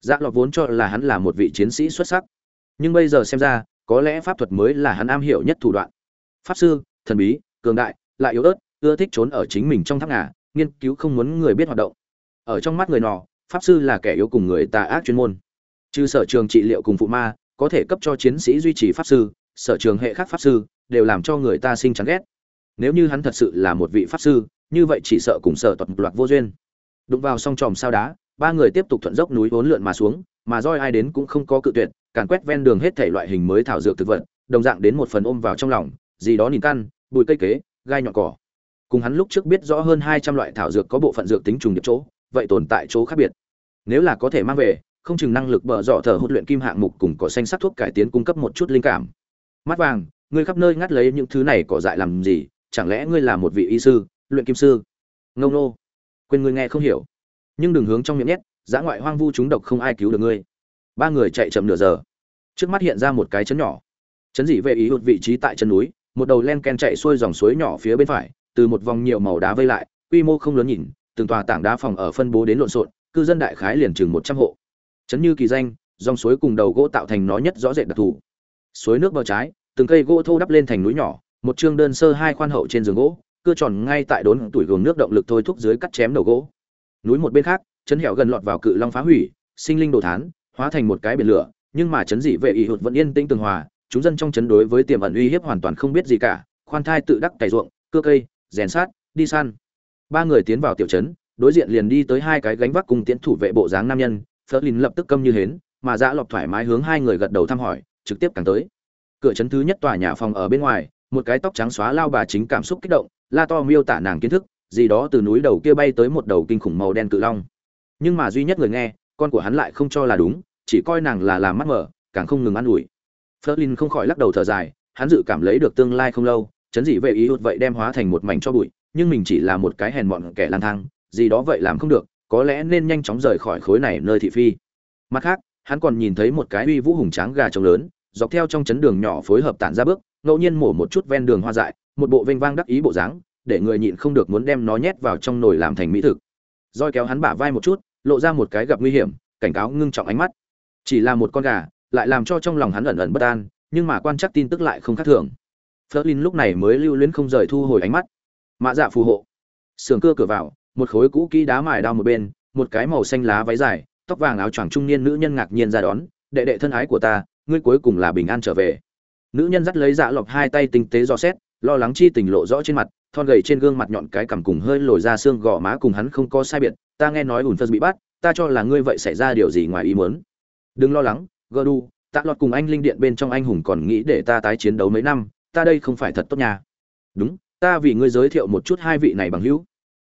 dạ lọt vốn cho là hắn là một vị chiến sĩ xuất sắc. Nhưng bây giờ xem ra, có lẽ pháp thuật mới là hắn am hiểu nhất thủ đoạn. Pháp sư, thần bí, cường đại, lại yếu ớt, ưa thích trốn ở chính mình trong tháp ngà, nghiên cứu không muốn người biết hoạt động. Ở trong mắt người nọ, pháp sư là kẻ yếu cùng người tà ác chuyên môn. Trừ sở trường trị liệu cùng phụ ma, có thể cấp cho chiến sĩ duy trì pháp sư, sở trường hệ khác pháp sư, đều làm cho người ta sinh chán ghét. Nếu như hắn thật sự là một vị pháp sư, như vậy chỉ sợ cùng sở toàn loạt vô duyên. Đụng vào song tròm sao đá ba người tiếp tục thuận dốc núi vốn lượn mà xuống, mà roi ai đến cũng không có cự tuyệt, càn quét ven đường hết thể loại hình mới thảo dược thực vật, đồng dạng đến một phần ôm vào trong lòng, gì đó nhìn căn, bụi cây kế, gai nhọn cỏ. Cùng hắn lúc trước biết rõ hơn hai trăm loại thảo dược có bộ phận dược tính trùng điệp chỗ, vậy tồn tại chỗ khác biệt. Nếu là có thể mang về, không chừng năng lực bờ dọ thở hút luyện kim hạng mục cùng cỏ xanh sắc thuốc cải tiến cung cấp một chút linh cảm. Mắt vàng, ngươi khắp nơi ngắt lấy những thứ này cỏ dại làm gì, chẳng lẽ ngươi là một vị y sư, luyện kim sư? Ngông nô. Quên ngươi nghe không hiểu nhưng đừng hướng trong miệng nhét giã ngoại hoang vu chúng độc không ai cứu được ngươi. Ba người chạy chậm nửa giờ. Trước mắt hiện ra một cái chấn nhỏ. Chấn dị vệ ý hụt vị trí tại chân núi, một đầu len ken chạy xuôi dòng suối nhỏ phía bên phải, từ một vòng nhiều màu đá vây lại, quy mô không lớn nhìn, từng tòa tảng đá phòng ở phân bố đến lộn xộn, cư dân đại khái liền chừng một trăm hộ. Chấn như kỳ danh, dòng suối cùng đầu gỗ tạo thành nó nhất rõ rệt đặc thù. Suối nước bờ trái, từng cây gỗ thô đắp lên thành núi nhỏ, một chương đơn sơ hai khoan hậu trên giường gỗ, cưa tròn ngay tại đốn tuổi gồm nước động lực thôi thúc dưới cắt chém đầu gỗ núi một bên khác, chấn hẻo gần lọt vào cự long phá hủy, sinh linh đồ thán, hóa thành một cái biển lửa, nhưng mà chấn dị vệ ỷ hụt vẫn yên tĩnh tường hòa, chúng dân trong chấn đối với tiềm ẩn uy hiếp hoàn toàn không biết gì cả, khoan thai tự đắc cày ruộng, cưa cây, rèn sát, đi săn. Ba người tiến vào tiểu trấn đối diện liền đi tới hai cái gánh vác cùng tiến thủ vệ bộ dáng nam nhân, Flerlin lập tức câm như hến, mà dạ dã lọc thoải mái hướng hai người gật đầu thăm hỏi, trực tiếp càng tới. Cửa trấn thứ nhất tòa nhà phòng ở bên ngoài, một cái tóc trắng xóa lao bà chính cảm xúc kích động, la to miêu tả nàng kiến thức gì đó từ núi đầu kia bay tới một đầu kinh khủng màu đen cự long. Nhưng mà duy nhất người nghe, con của hắn lại không cho là đúng, chỉ coi nàng là làm mắt mở, càng không ngừng ă n ủi. Flerlin không khỏi lắc đầu thở dài, hắn dự cảm lấy được tương lai không lâu, chấn dị vệ ý hụt vậy đem hóa thành một mảnh cho bụi, nhưng mình chỉ là một cái hèn mọn kẻ lang thang, gì đó vậy làm không được, có lẽ nên nhanh chóng rời khỏi khối này nơi thị phi. Mặt khác, hắn còn nhìn thấy một cái uy vũ hùng tráng gà trống lớn, dọc theo trong chấn đường nhỏ phối hợp tản ra bước, ngẫu nhiên mổ một chút ven đường hoa dại, một bộ vênh vang đắc ý bộ dáng để người nhịn không được muốn đem nó nhét vào trong nồi làm thành mỹ thực. Roi kéo hắn bả vai một chút, lộ ra một cái gặp nguy hiểm, cảnh cáo ngưng trọng ánh mắt. Chỉ là một con gà, lại làm cho trong lòng hắn ẩn ẩn bất an, nhưng mà quan chắc tin tức lại không khác thường. Flerlin lúc này mới lưu luyến không rời thu hồi ánh mắt. Mạ dạ phù hộ. Sườn cưa cửa vào, một khối cũ kỹ đá mài đao một bên, một cái màu xanh lá váy dài, tóc vàng áo choàng trung niên nữ nhân ngạc nhiên ra đón, đệ đệ thân ái của ta, ngươi cuối cùng là bình an trở về. Nữ nhân dắt lấy dạ lọc hai tay tinh tế do xét, lo lắng chi tình lộ rõ trên mặt thon gầy trên gương mặt nhọn cái cằm cùng hơi lồi ra xương gò má cùng hắn không có sai biệt, ta nghe nói ùn phật bị bắt, ta cho là ngươi vậy xảy ra điều gì ngoài ý muốn. Đừng lo lắng gơ đu tạ lọt cùng anh linh điện bên trong anh hùng còn nghĩ để ta tái chiến đấu mấy năm, ta đây không phải thật tốt nha. Đúng, ta vì ngươi giới thiệu một chút hai vị này bằng hữu.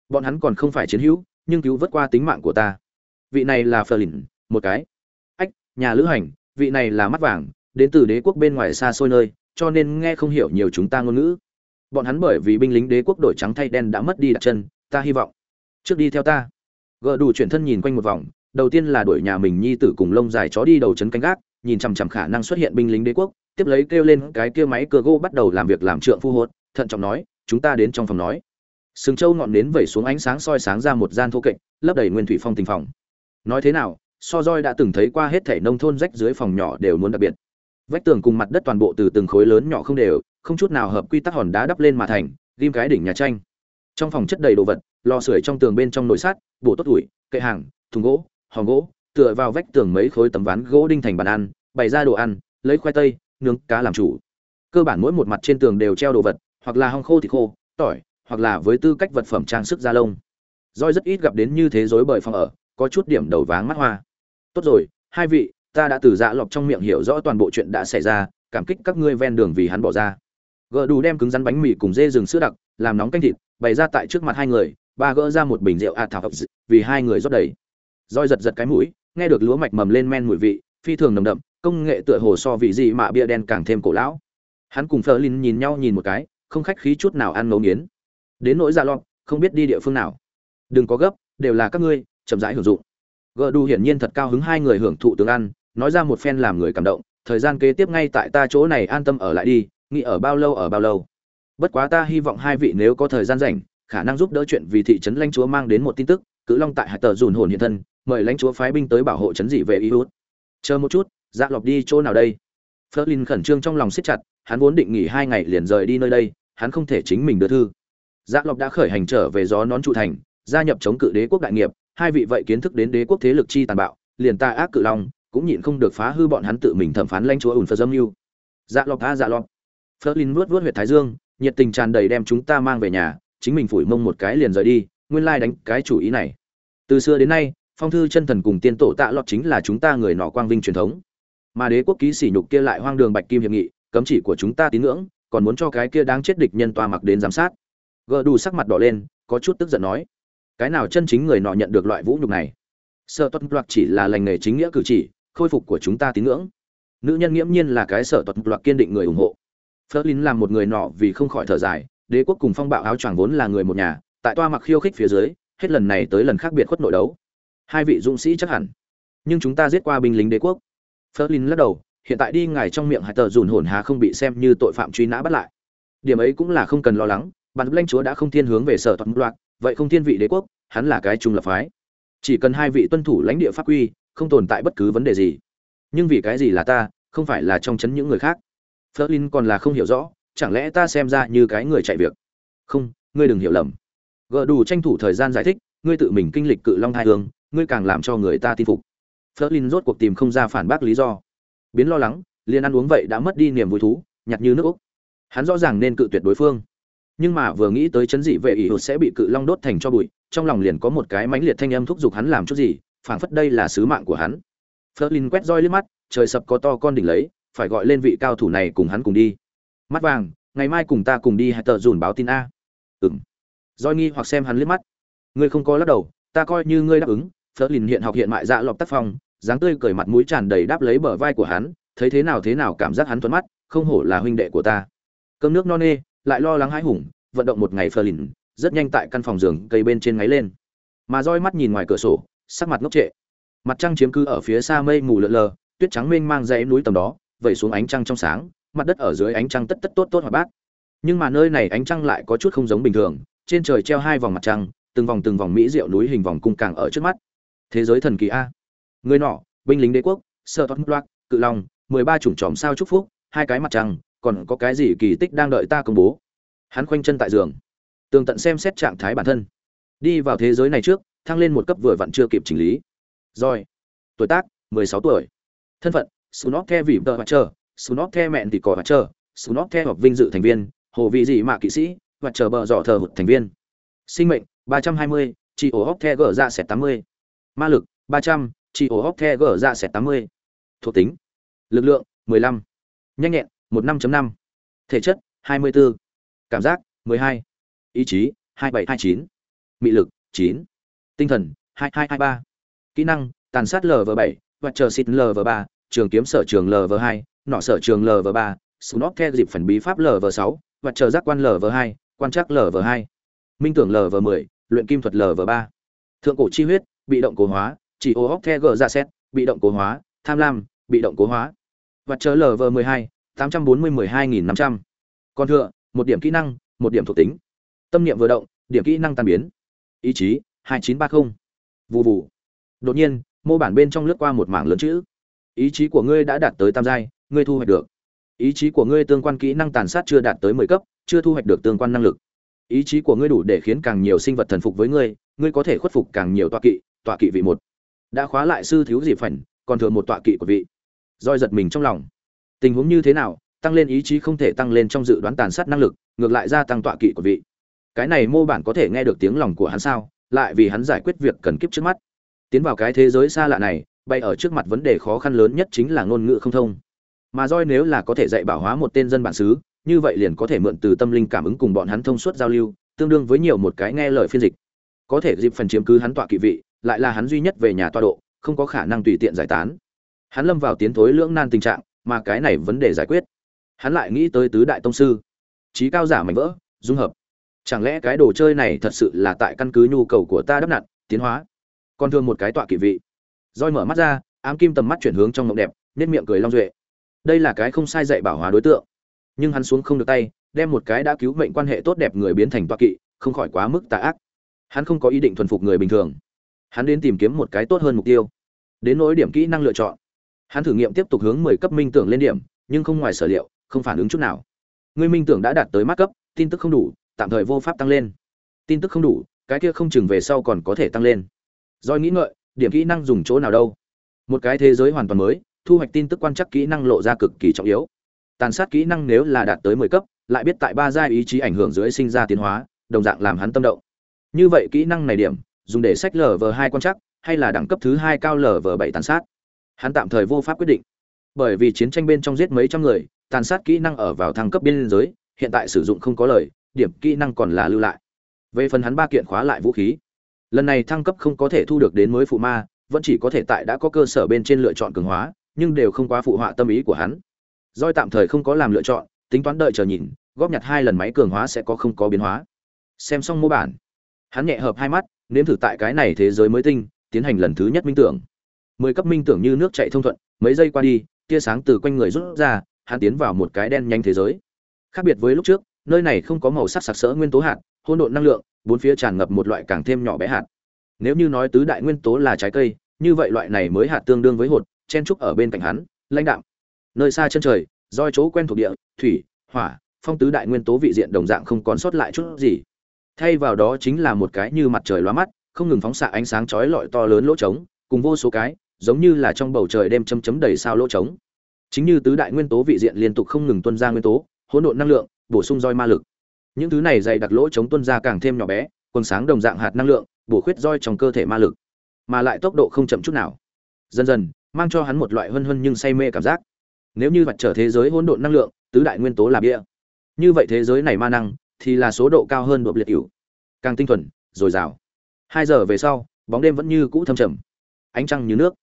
Bọn hắn còn không phải chiến hữu, nhưng cứu vớt qua tính mạng của ta. Vị này là phờ lìn một cái. Ách, nhà lữ hành, vị này là mắt vàng, đến từ đế quốc bên ngoài xa xôi nơi, cho nên nghe không hiểu nhiều chúng ta ngôn ngữ bọn hắn bởi vì binh lính đế quốc đổi trắng thay đen đã mất đi đặt chân, ta hy vọng. Trước đi theo ta. Gờ đủ chuyển thân nhìn quanh một vòng, đầu tiên là đuổi nhà mình nhi tử cùng lông dài chó đi đầu trấn canh gác, nhìn chằm chằm khả năng xuất hiện binh lính đế quốc, tiếp lấy kêu lên cái kia máy cưa gỗ bắt đầu làm việc làm trượng phu hốt, thận trọng nói, chúng ta đến trong phòng nói. Sừng trâu ngọn nến vẩy xuống ánh sáng soi sáng ra một gian thô kệch, lấp đầy nguyên thủy phong tình phòng. Nói thế nào, so roi đã từng thấy qua hết thảy nông thôn rách dưới phòng nhỏ đều muốn đặc biệt vách tường cùng mặt đất toàn bộ từ từng khối lớn nhỏ không đều không chút nào hợp quy tắc hòn đá đắp lên mà thành ghim cái đỉnh nhà tranh. Trong phòng chất đầy đồ vật lò sưởi trong tường bên trong nồi sát, bộ tốt ủi kệ hàng thùng gỗ hòn gỗ tựa vào vách tường mấy khối tấm ván gỗ đinh thành bàn ăn bày ra đồ ăn lấy khoai tây nướng cá làm chủ. Cơ bản mỗi một mặt trên tường đều treo đồ vật hoặc là hong khô thịt khô tỏi hoặc là với tư cách vật phẩm trang sức da lông. Roi rất ít gặp đến như thế giới bởi phòng ở có chút điểm đầu váng mắt hoa. Tốt rồi hai vị ta đã từ dạ lọc trong miệng hiểu rõ toàn bộ chuyện đã xảy ra, cảm kích các ngươi ven đường vì hắn bỏ ra. Gỡ đủ đem cứng rắn bánh mì cùng dê rừng sữa đặc, làm nóng canh thịt, bày ra tại trước mặt hai người, ba gỡ ra một bình rượu ạt thảo vì hai người rót đầy. Roi giật giật cái mũi, nghe được lúa mạch mầm lên men mùi vị, phi thường nồng đậm, công nghệ tựa hồ so vị gì mà bia đen càng thêm cổ lão. Hắn cùng phờ linh nhìn nhau nhìn một cái, không khách khí chút nào ăn ngấu nghiến. Đến nỗi dạ lọt không biết đi địa phương nào. Đừng có gấp, đều là các ngươi, chậm rãi hưởng dụng. Gờ đủ hiển nhiên thật cao hứng hai người hưởng thụ tướng ăn nói ra một phen làm người cảm động, thời gian kế tiếp ngay tại ta chỗ này an tâm ở lại đi, nghĩ ở bao lâu ở bao lâu. Bất quá ta hy vọng hai vị nếu có thời gian rảnh, khả năng giúp đỡ chuyện vì thị trấn lãnh chúa mang đến một tin tức, cự long tại hải tờ dùn hồn hiện thân, mời lãnh chúa phái binh tới bảo hộ trấn dị về iút chờ một chút dạ lọc đi chỗ nào đây? Flerlin khẩn trương trong lòng siết chặt, hắn vốn định nghỉ hai ngày liền rời đi nơi đây, hắn không thể chính mình đưa thư. Dạ Lộc đã khởi hành trở về gió nón trụ thành, gia nhập chống cự đế quốc đại nghiệp, hai vị vậy kiến thức đến đế quốc thế lực chi tàn bạo, liền ta ác cự long cũng nhịn không được phá hư bọn hắn tự mình thẩm phán lãnh chúa ủn phật dâm mưu. Dạ lọc tha dạ lọc lin vuốt vuốt huyệt thái dương, nhiệt tình tràn đầy đem chúng ta mang về nhà, chính mình phủi mông một cái liền rời đi, nguyên lai đánh cái chủ ý này. Từ xưa đến nay, phong thư chân thần cùng tiên tổ tạ lọt chính là chúng ta người nọ quang vinh truyền thống. Mà đế quốc ký sỉ nhục kia lại hoang đường bạch kim hiệp nghị, cấm chỉ của chúng ta tín ngưỡng, còn muốn cho cái kia đáng chết địch nhân toa mặc đến giám sát. Gờ đủ sắc mặt đỏ lên, có chút tức giận nói, cái nào chân chính người nọ nhận được loại vũ nhục này? Sợ tuất loạt chỉ là lành nghề chính nghĩa cử chỉ khôi phục của chúng ta tín ngưỡng nữ nhân nghiễm nhiên là cái sở tuất loạt kiên định người ủng hộ Flerlin làm một người nọ vì không khỏi thở dài, đế quốc cùng phong bạo áo choàng vốn là người một nhà, tại toa mặc khiêu khích phía dưới, hết lần này tới lần khác biệt khuất nội đấu. Hai vị dũng sĩ chắc hẳn, nhưng chúng ta giết qua binh lính đế quốc. Flerlin lắc đầu, hiện tại đi ngài trong miệng hải tờ dùn hồn hà không bị xem như tội phạm truy nã bắt lại. Điểm ấy cũng là không cần lo lắng, bản lãnh chúa đã không thiên hướng về sở toàn loạt, vậy không thiên vị đế quốc, hắn là cái trung lập phái. Chỉ cần hai vị tuân thủ lãnh địa pháp quy, không tồn tại bất cứ vấn đề gì. Nhưng vì cái gì là ta, không phải là trong chấn những người khác. Flerlin còn là không hiểu rõ, chẳng lẽ ta xem ra như cái người chạy việc? Không, ngươi đừng hiểu lầm. gờ đủ tranh thủ thời gian giải thích, ngươi tự mình kinh lịch cự long hai hương ngươi càng làm cho người ta tin phục. Flerlin rốt cuộc tìm không ra phản bác lý do. Biến lo lắng, liền ăn uống vậy đã mất đi niềm vui thú, nhạt như nước úc. Hắn rõ ràng nên cự tuyệt đối phương, nhưng mà vừa nghĩ tới chấn dị vệ ỷ sẽ bị cự long đốt thành cho bụi, trong lòng liền có một cái mãnh liệt thanh âm thúc giục hắn làm chút gì, phảng phất đây là sứ mạng của hắn. Flerlin quét roi liếc mắt, trời sập có to con đỉnh lấy, phải gọi lên vị cao thủ này cùng hắn cùng đi. Mắt vàng ngày mai cùng ta cùng đi hay tờ dùn báo tin a. Ừm. Roi nghi hoặc xem hắn liếc mắt. Ngươi không có lắc đầu ta coi như ngươi đáp ứng Flerlin hiện học hiện mại dạ lọc tác phong dáng tươi cười mặt mũi tràn đầy đáp lấy bờ vai của hắn thấy thế nào thế nào cảm giác hắn thuận mắt không hổ là huynh đệ của ta. Cơm nước no nê lại lo lắng hãi hùng vận động một ngày Flerlin, rất nhanh tại căn phòng giường cây bên trên ngáy lên. Mà roi mắt nhìn ngoài cửa sổ sắc mặt ngốc trệ. Mặt trăng chiếm cứ ở phía xa mây mù lượn lờ, tuyết trắng mênh mang dãy núi tầm đó, vẩy xuống ánh trăng trong sáng, mặt đất ở dưới ánh trăng tất tất tốt tốt hoạt bát. Nhưng mà nơi này ánh trăng lại có chút không giống bình thường, trên trời treo hai vòng mặt trăng, từng vòng từng vòng mỹ diệu núi hình vòng cung càng ở trước mắt. Thế giới thần kỳ a. Người nọ, binh lính đế quốc sơ tốt loạt cự long, mười ba chủng tròm sao chúc phúc, hai cái mặt trăng, còn có cái gì kỳ tích đang đợi ta công bố? Hắn khoanh chân tại giường, tường tận xem xét trạng thái bản thân. Đi vào thế giới này trước thăng lên một cấp vừa vặn chưa kịp chỉnh lý rồi tuổi tác mười sáu tuổi thân phận Sunok The vị tờ chờ, Sunok The mẹn thì cỏ chờ, Sunok The học vinh dự thành viên, hồ vị gì mà kỵ sĩ, và chờ bờ dọ thờ hụt thành viên. Sinh mệnh 320, chỉ ổ hốc The gở ra sẽ 80. Ma lực 300, chỉ ổ hốc The gở ra sẽ 80. Thuộc tính. Lực lượng 15. Nhanh nhẹn 15.5. Thể chất 24. Cảm giác 12. Ý chí 2729. Mị lực 9. Tinh thần 2223. Kỹ năng tàn sát LV7, và chờ xịt LV3, trường kiếm sở trường LV2, nọ sở trường LV3, snob The dịp phần bí pháp LV6, và chờ giác quan LV2, quan trắc LV2. Minh tưởng LV10, luyện kim thuật LV3. Thượng cổ chi huyết, bị động cố hóa, chỉ ô hóc The G ra xét, bị động cố hóa, tham lam, bị động cố hóa. Và chờ LV12, 840 12500. Còn thừa, một điểm kỹ năng, một điểm thuộc tính. Tâm niệm vừa động, điểm kỹ năng tan biến. Ý chí, 2930. Vù vù. Đột nhiên, mô bản bên trong lướt qua một mảng lớn chữ. Ý chí của ngươi đã đạt tới tam giai ngươi thu hoạch được. Ý chí của ngươi tương quan kỹ năng tàn sát chưa đạt tới mười cấp chưa thu hoạch được tương quan năng lực. Ý chí của ngươi đủ để khiến càng nhiều sinh vật thần phục với ngươi ngươi có thể khuất phục càng nhiều tọa kỵ tọa kỵ vị một. Đã khóa lại sư thiếu dị phảnh còn thừa một tọa kỵ của vị. Roi giật mình trong lòng. Tình huống như thế nào tăng lên ý chí không thể tăng lên trong dự đoán tàn sát năng lực ngược lại gia tăng tọa kỵ của vị. Cái này mô bản có thể nghe được tiếng lòng của hắn sao? Lại vì hắn giải quyết việc cần kiếp trước mắt. Tiến vào cái thế giới xa lạ này bay ở trước mặt vấn đề khó khăn lớn nhất chính là ngôn ngữ không thông. Mà roi nếu là có thể dạy bảo hóa một tên dân bản xứ, như vậy liền có thể mượn từ tâm linh cảm ứng cùng bọn hắn thông suốt giao lưu, tương đương với nhiều một cái nghe lời phiên dịch. Có thể dịp phần chiếm cứ hắn tọa kỵ vị, lại là hắn duy nhất về nhà tọa độ, không có khả năng tùy tiện giải tán. Hắn lâm vào tiến thối lưỡng nan tình trạng, mà cái này vấn đề giải quyết. Hắn lại nghĩ tới tứ đại tông sư. Trí cao giả mạnh vỡ, dung hợp chẳng lẽ cái đồ chơi này thật sự là tại căn cứ nhu cầu của ta đắp nặn, tiến hóa? Còn thương một cái tọa kỵ vị. Roi mở mắt ra, ám kim tầm mắt chuyển hướng trong mộng đẹp nết miệng cười long duệ. Đây là cái không sai dạy bảo hóa đối tượng. Nhưng hắn xuống không được tay, đem một cái đã cứu mệnh quan hệ tốt đẹp người biến thành toa kỵ, không khỏi quá mức tà ác. Hắn không có ý định thuần phục người bình thường. Hắn đến tìm kiếm một cái tốt hơn mục tiêu. Đến nỗi điểm kỹ năng lựa chọn. Hắn thử nghiệm tiếp tục hướng mười cấp minh tưởng lên điểm, nhưng không ngoài sở liệu, không phản ứng chút nào. Người minh tưởng đã đạt tới mắt cấp, tin tức không đủ tạm thời vô pháp tăng lên. Tin tức không đủ, cái kia không chừng về sau còn có thể tăng lên. Doi nghĩ ngợi, điểm kỹ năng dùng chỗ nào đâu. Một cái thế giới hoàn toàn mới, thu hoạch tin tức quan chắc kỹ năng lộ ra cực kỳ trọng yếu. Tàn sát kỹ năng nếu là đạt tới mười cấp, lại biết tại ba giai ý chí ảnh hưởng dưới sinh ra tiến hóa, đồng dạng làm hắn tâm động. Như vậy kỹ năng này điểm, dùng để sách lv hai quan chắc hay là đẳng cấp thứ hai cao lv bảy tàn sát. Hắn tạm thời vô pháp quyết định. Bởi vì chiến tranh bên trong giết mấy trăm người, tàn sát kỹ năng ở vào thăng cấp biên giới, hiện tại sử dụng không có lời điểm kỹ năng còn là lưu lại. Về phần hắn ba kiện khóa lại vũ khí, lần này thăng cấp không có thể thu được đến mới phụ ma, vẫn chỉ có thể tại đã có cơ sở bên trên lựa chọn cường hóa, nhưng đều không quá phụ họa tâm ý của hắn. Doi tạm thời không có làm lựa chọn, tính toán đợi chờ nhìn, góp nhặt hai lần máy cường hóa sẽ có không có biến hóa. Xem xong mô bản, hắn nhẹ hợp hai mắt, nếm thử tại cái này thế giới mới tinh, tiến hành lần thứ nhất minh tưởng. Mười cấp minh tưởng như nước chạy thông thuận, mấy giây qua đi, tia sáng từ quanh người rút ra, hắn tiến vào một cái đen nhanh thế giới. Khác biệt với lúc trước nơi này không có màu sắc sặc sỡ nguyên tố hạt, hỗn độn năng lượng, bốn phía tràn ngập một loại càng thêm nhỏ bé hạt. Nếu như nói tứ đại nguyên tố là trái cây, như vậy loại này mới hạt tương đương với hột, chen trúc ở bên cạnh hắn, lãnh đạm. Nơi xa chân trời doi chỗ quen thuộc địa, thủy, hỏa, phong tứ đại nguyên tố vị diện đồng dạng không còn sót lại chút gì. Thay vào đó chính là một cái như mặt trời lóa mắt, không ngừng phóng xạ ánh sáng chói lọi to lớn lỗ trống, cùng vô số cái, giống như là trong bầu trời đêm chấm chấm đầy sao lỗ trống. Chính như tứ đại nguyên tố vị diện liên tục không ngừng tuân ra nguyên tố, hỗn độn năng lượng bổ sung roi ma lực. Những thứ này dày đặc lỗ chống tuân ra càng thêm nhỏ bé, quần sáng đồng dạng hạt năng lượng, bổ khuyết roi trong cơ thể ma lực, mà lại tốc độ không chậm chút nào. Dần dần, mang cho hắn một loại hân hân nhưng say mê cảm giác. Nếu như vật trở thế giới hỗn độn năng lượng, tứ đại nguyên tố là bia. Như vậy thế giới này ma năng thì là số độ cao hơn độ liệt cửu càng tinh thuần, dồi dào. Hai giờ về sau, bóng đêm vẫn như cũ thâm trầm. Ánh trăng như nước.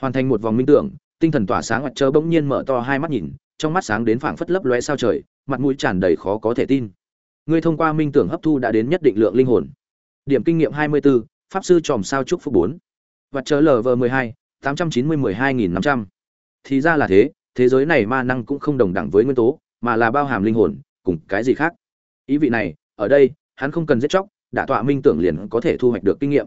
Hoàn thành một vòng minh tưởng, tinh thần tỏa sáng mặt trời bỗng nhiên mở to hai mắt nhìn trong mắt sáng đến phảng phất lấp lóe sao trời mặt mũi tràn đầy khó có thể tin ngươi thông qua minh tưởng hấp thu đã đến nhất định lượng linh hồn điểm kinh nghiệm 24, pháp sư tròm sao chúc phúc 4. Vật chớ lv 12, 890 12500. Thì ra là thế, thế giới này ma năng cũng không đồng đẳng với nguyên tố, mà là bao hàm linh hồn, cùng cái gì khác. Ý vị này, ở đây, hắn không cần giết chóc, đả tọa minh tưởng liền có thể thu hoạch được kinh nghiệm.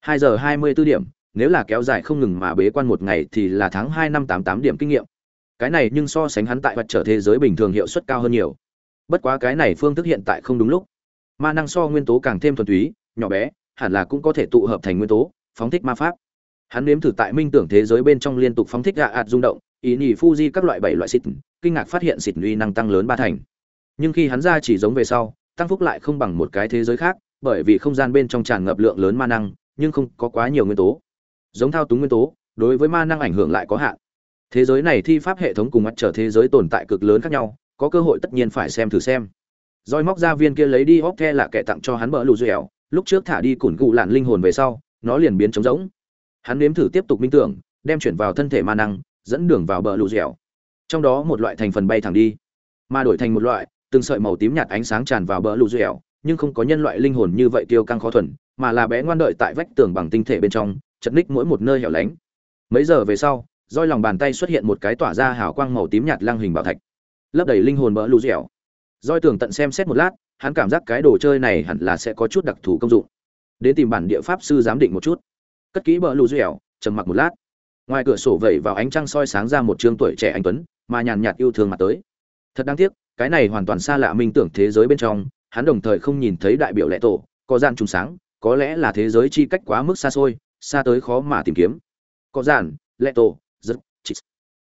2 giờ 24 điểm, nếu là kéo dài không ngừng mà bế quan một ngày thì là tháng 2 năm 88 điểm kinh nghiệm. Cái này nhưng so sánh hắn tại vật trở thế giới bình thường hiệu suất cao hơn nhiều. Bất quá cái này phương thức hiện tại không đúng lúc. Ma năng so nguyên tố càng thêm thuần túy, nhỏ bé hẳn là cũng có thể tụ hợp thành nguyên tố phóng thích ma pháp hắn nếm thử tại minh tưởng thế giới bên trong liên tục phóng thích gạ ạt rung động ý nhì fuji các loại bảy loại xịt kinh ngạc phát hiện xịt uy năng tăng lớn ba thành nhưng khi hắn ra chỉ giống về sau tăng phúc lại không bằng một cái thế giới khác bởi vì không gian bên trong tràn ngập lượng lớn ma năng nhưng không có quá nhiều nguyên tố giống thao túng nguyên tố đối với ma năng ảnh hưởng lại có hạn thế giới này thi pháp hệ thống cùng mặt trở thế giới tồn tại cực lớn khác nhau, có cơ hội tất nhiên phải xem thử xem. Roi móc ra viên kia lấy đi hóc the là kẻ tặng cho hắn bỡ lù dẻo, lúc trước thả đi củn cụ lạn linh hồn về sau, nó liền biến trống rỗng. Hắn nếm thử tiếp tục minh tưởng, đem chuyển vào thân thể ma năng, dẫn đường vào bờ lù dẻo. Trong đó một loại thành phần bay thẳng đi, mà đổi thành một loại, từng sợi màu tím nhạt ánh sáng tràn vào bờ lù dẻo, nhưng không có nhân loại linh hồn như vậy tiêu căng khó thuần, mà là bé ngoan đợi tại vách tường bằng tinh thể bên trong, chật ních mỗi một nơi hẻo lánh. Mấy giờ về sau roi lòng bàn tay xuất hiện một cái tỏa ra hào quang màu tím nhạt lăng hình bảo thạch, lấp đầy linh hồn bỡ lù dẻo. Roi tường tận xem xét một lát, hắn cảm giác cái đồ chơi này hẳn là sẽ có chút đặc thù công dụng. Đến tìm bản địa pháp sư giám định một chút. Cất kỹ bỡ lù dẻo, trầm mặc một lát. Ngoài cửa sổ vẩy vào ánh trăng soi sáng ra một trương tuổi trẻ anh tuấn, mà nhàn nhạt yêu thương mặt tới. Thật đáng tiếc, cái này hoàn toàn xa lạ minh tưởng thế giới bên trong, hắn đồng thời không nhìn thấy đại biểu lệ tổ, có gian trùng sáng, có lẽ là thế giới chi cách quá mức xa xôi, xa tới khó mà tìm kiếm. Có giản lệ tổ rất chít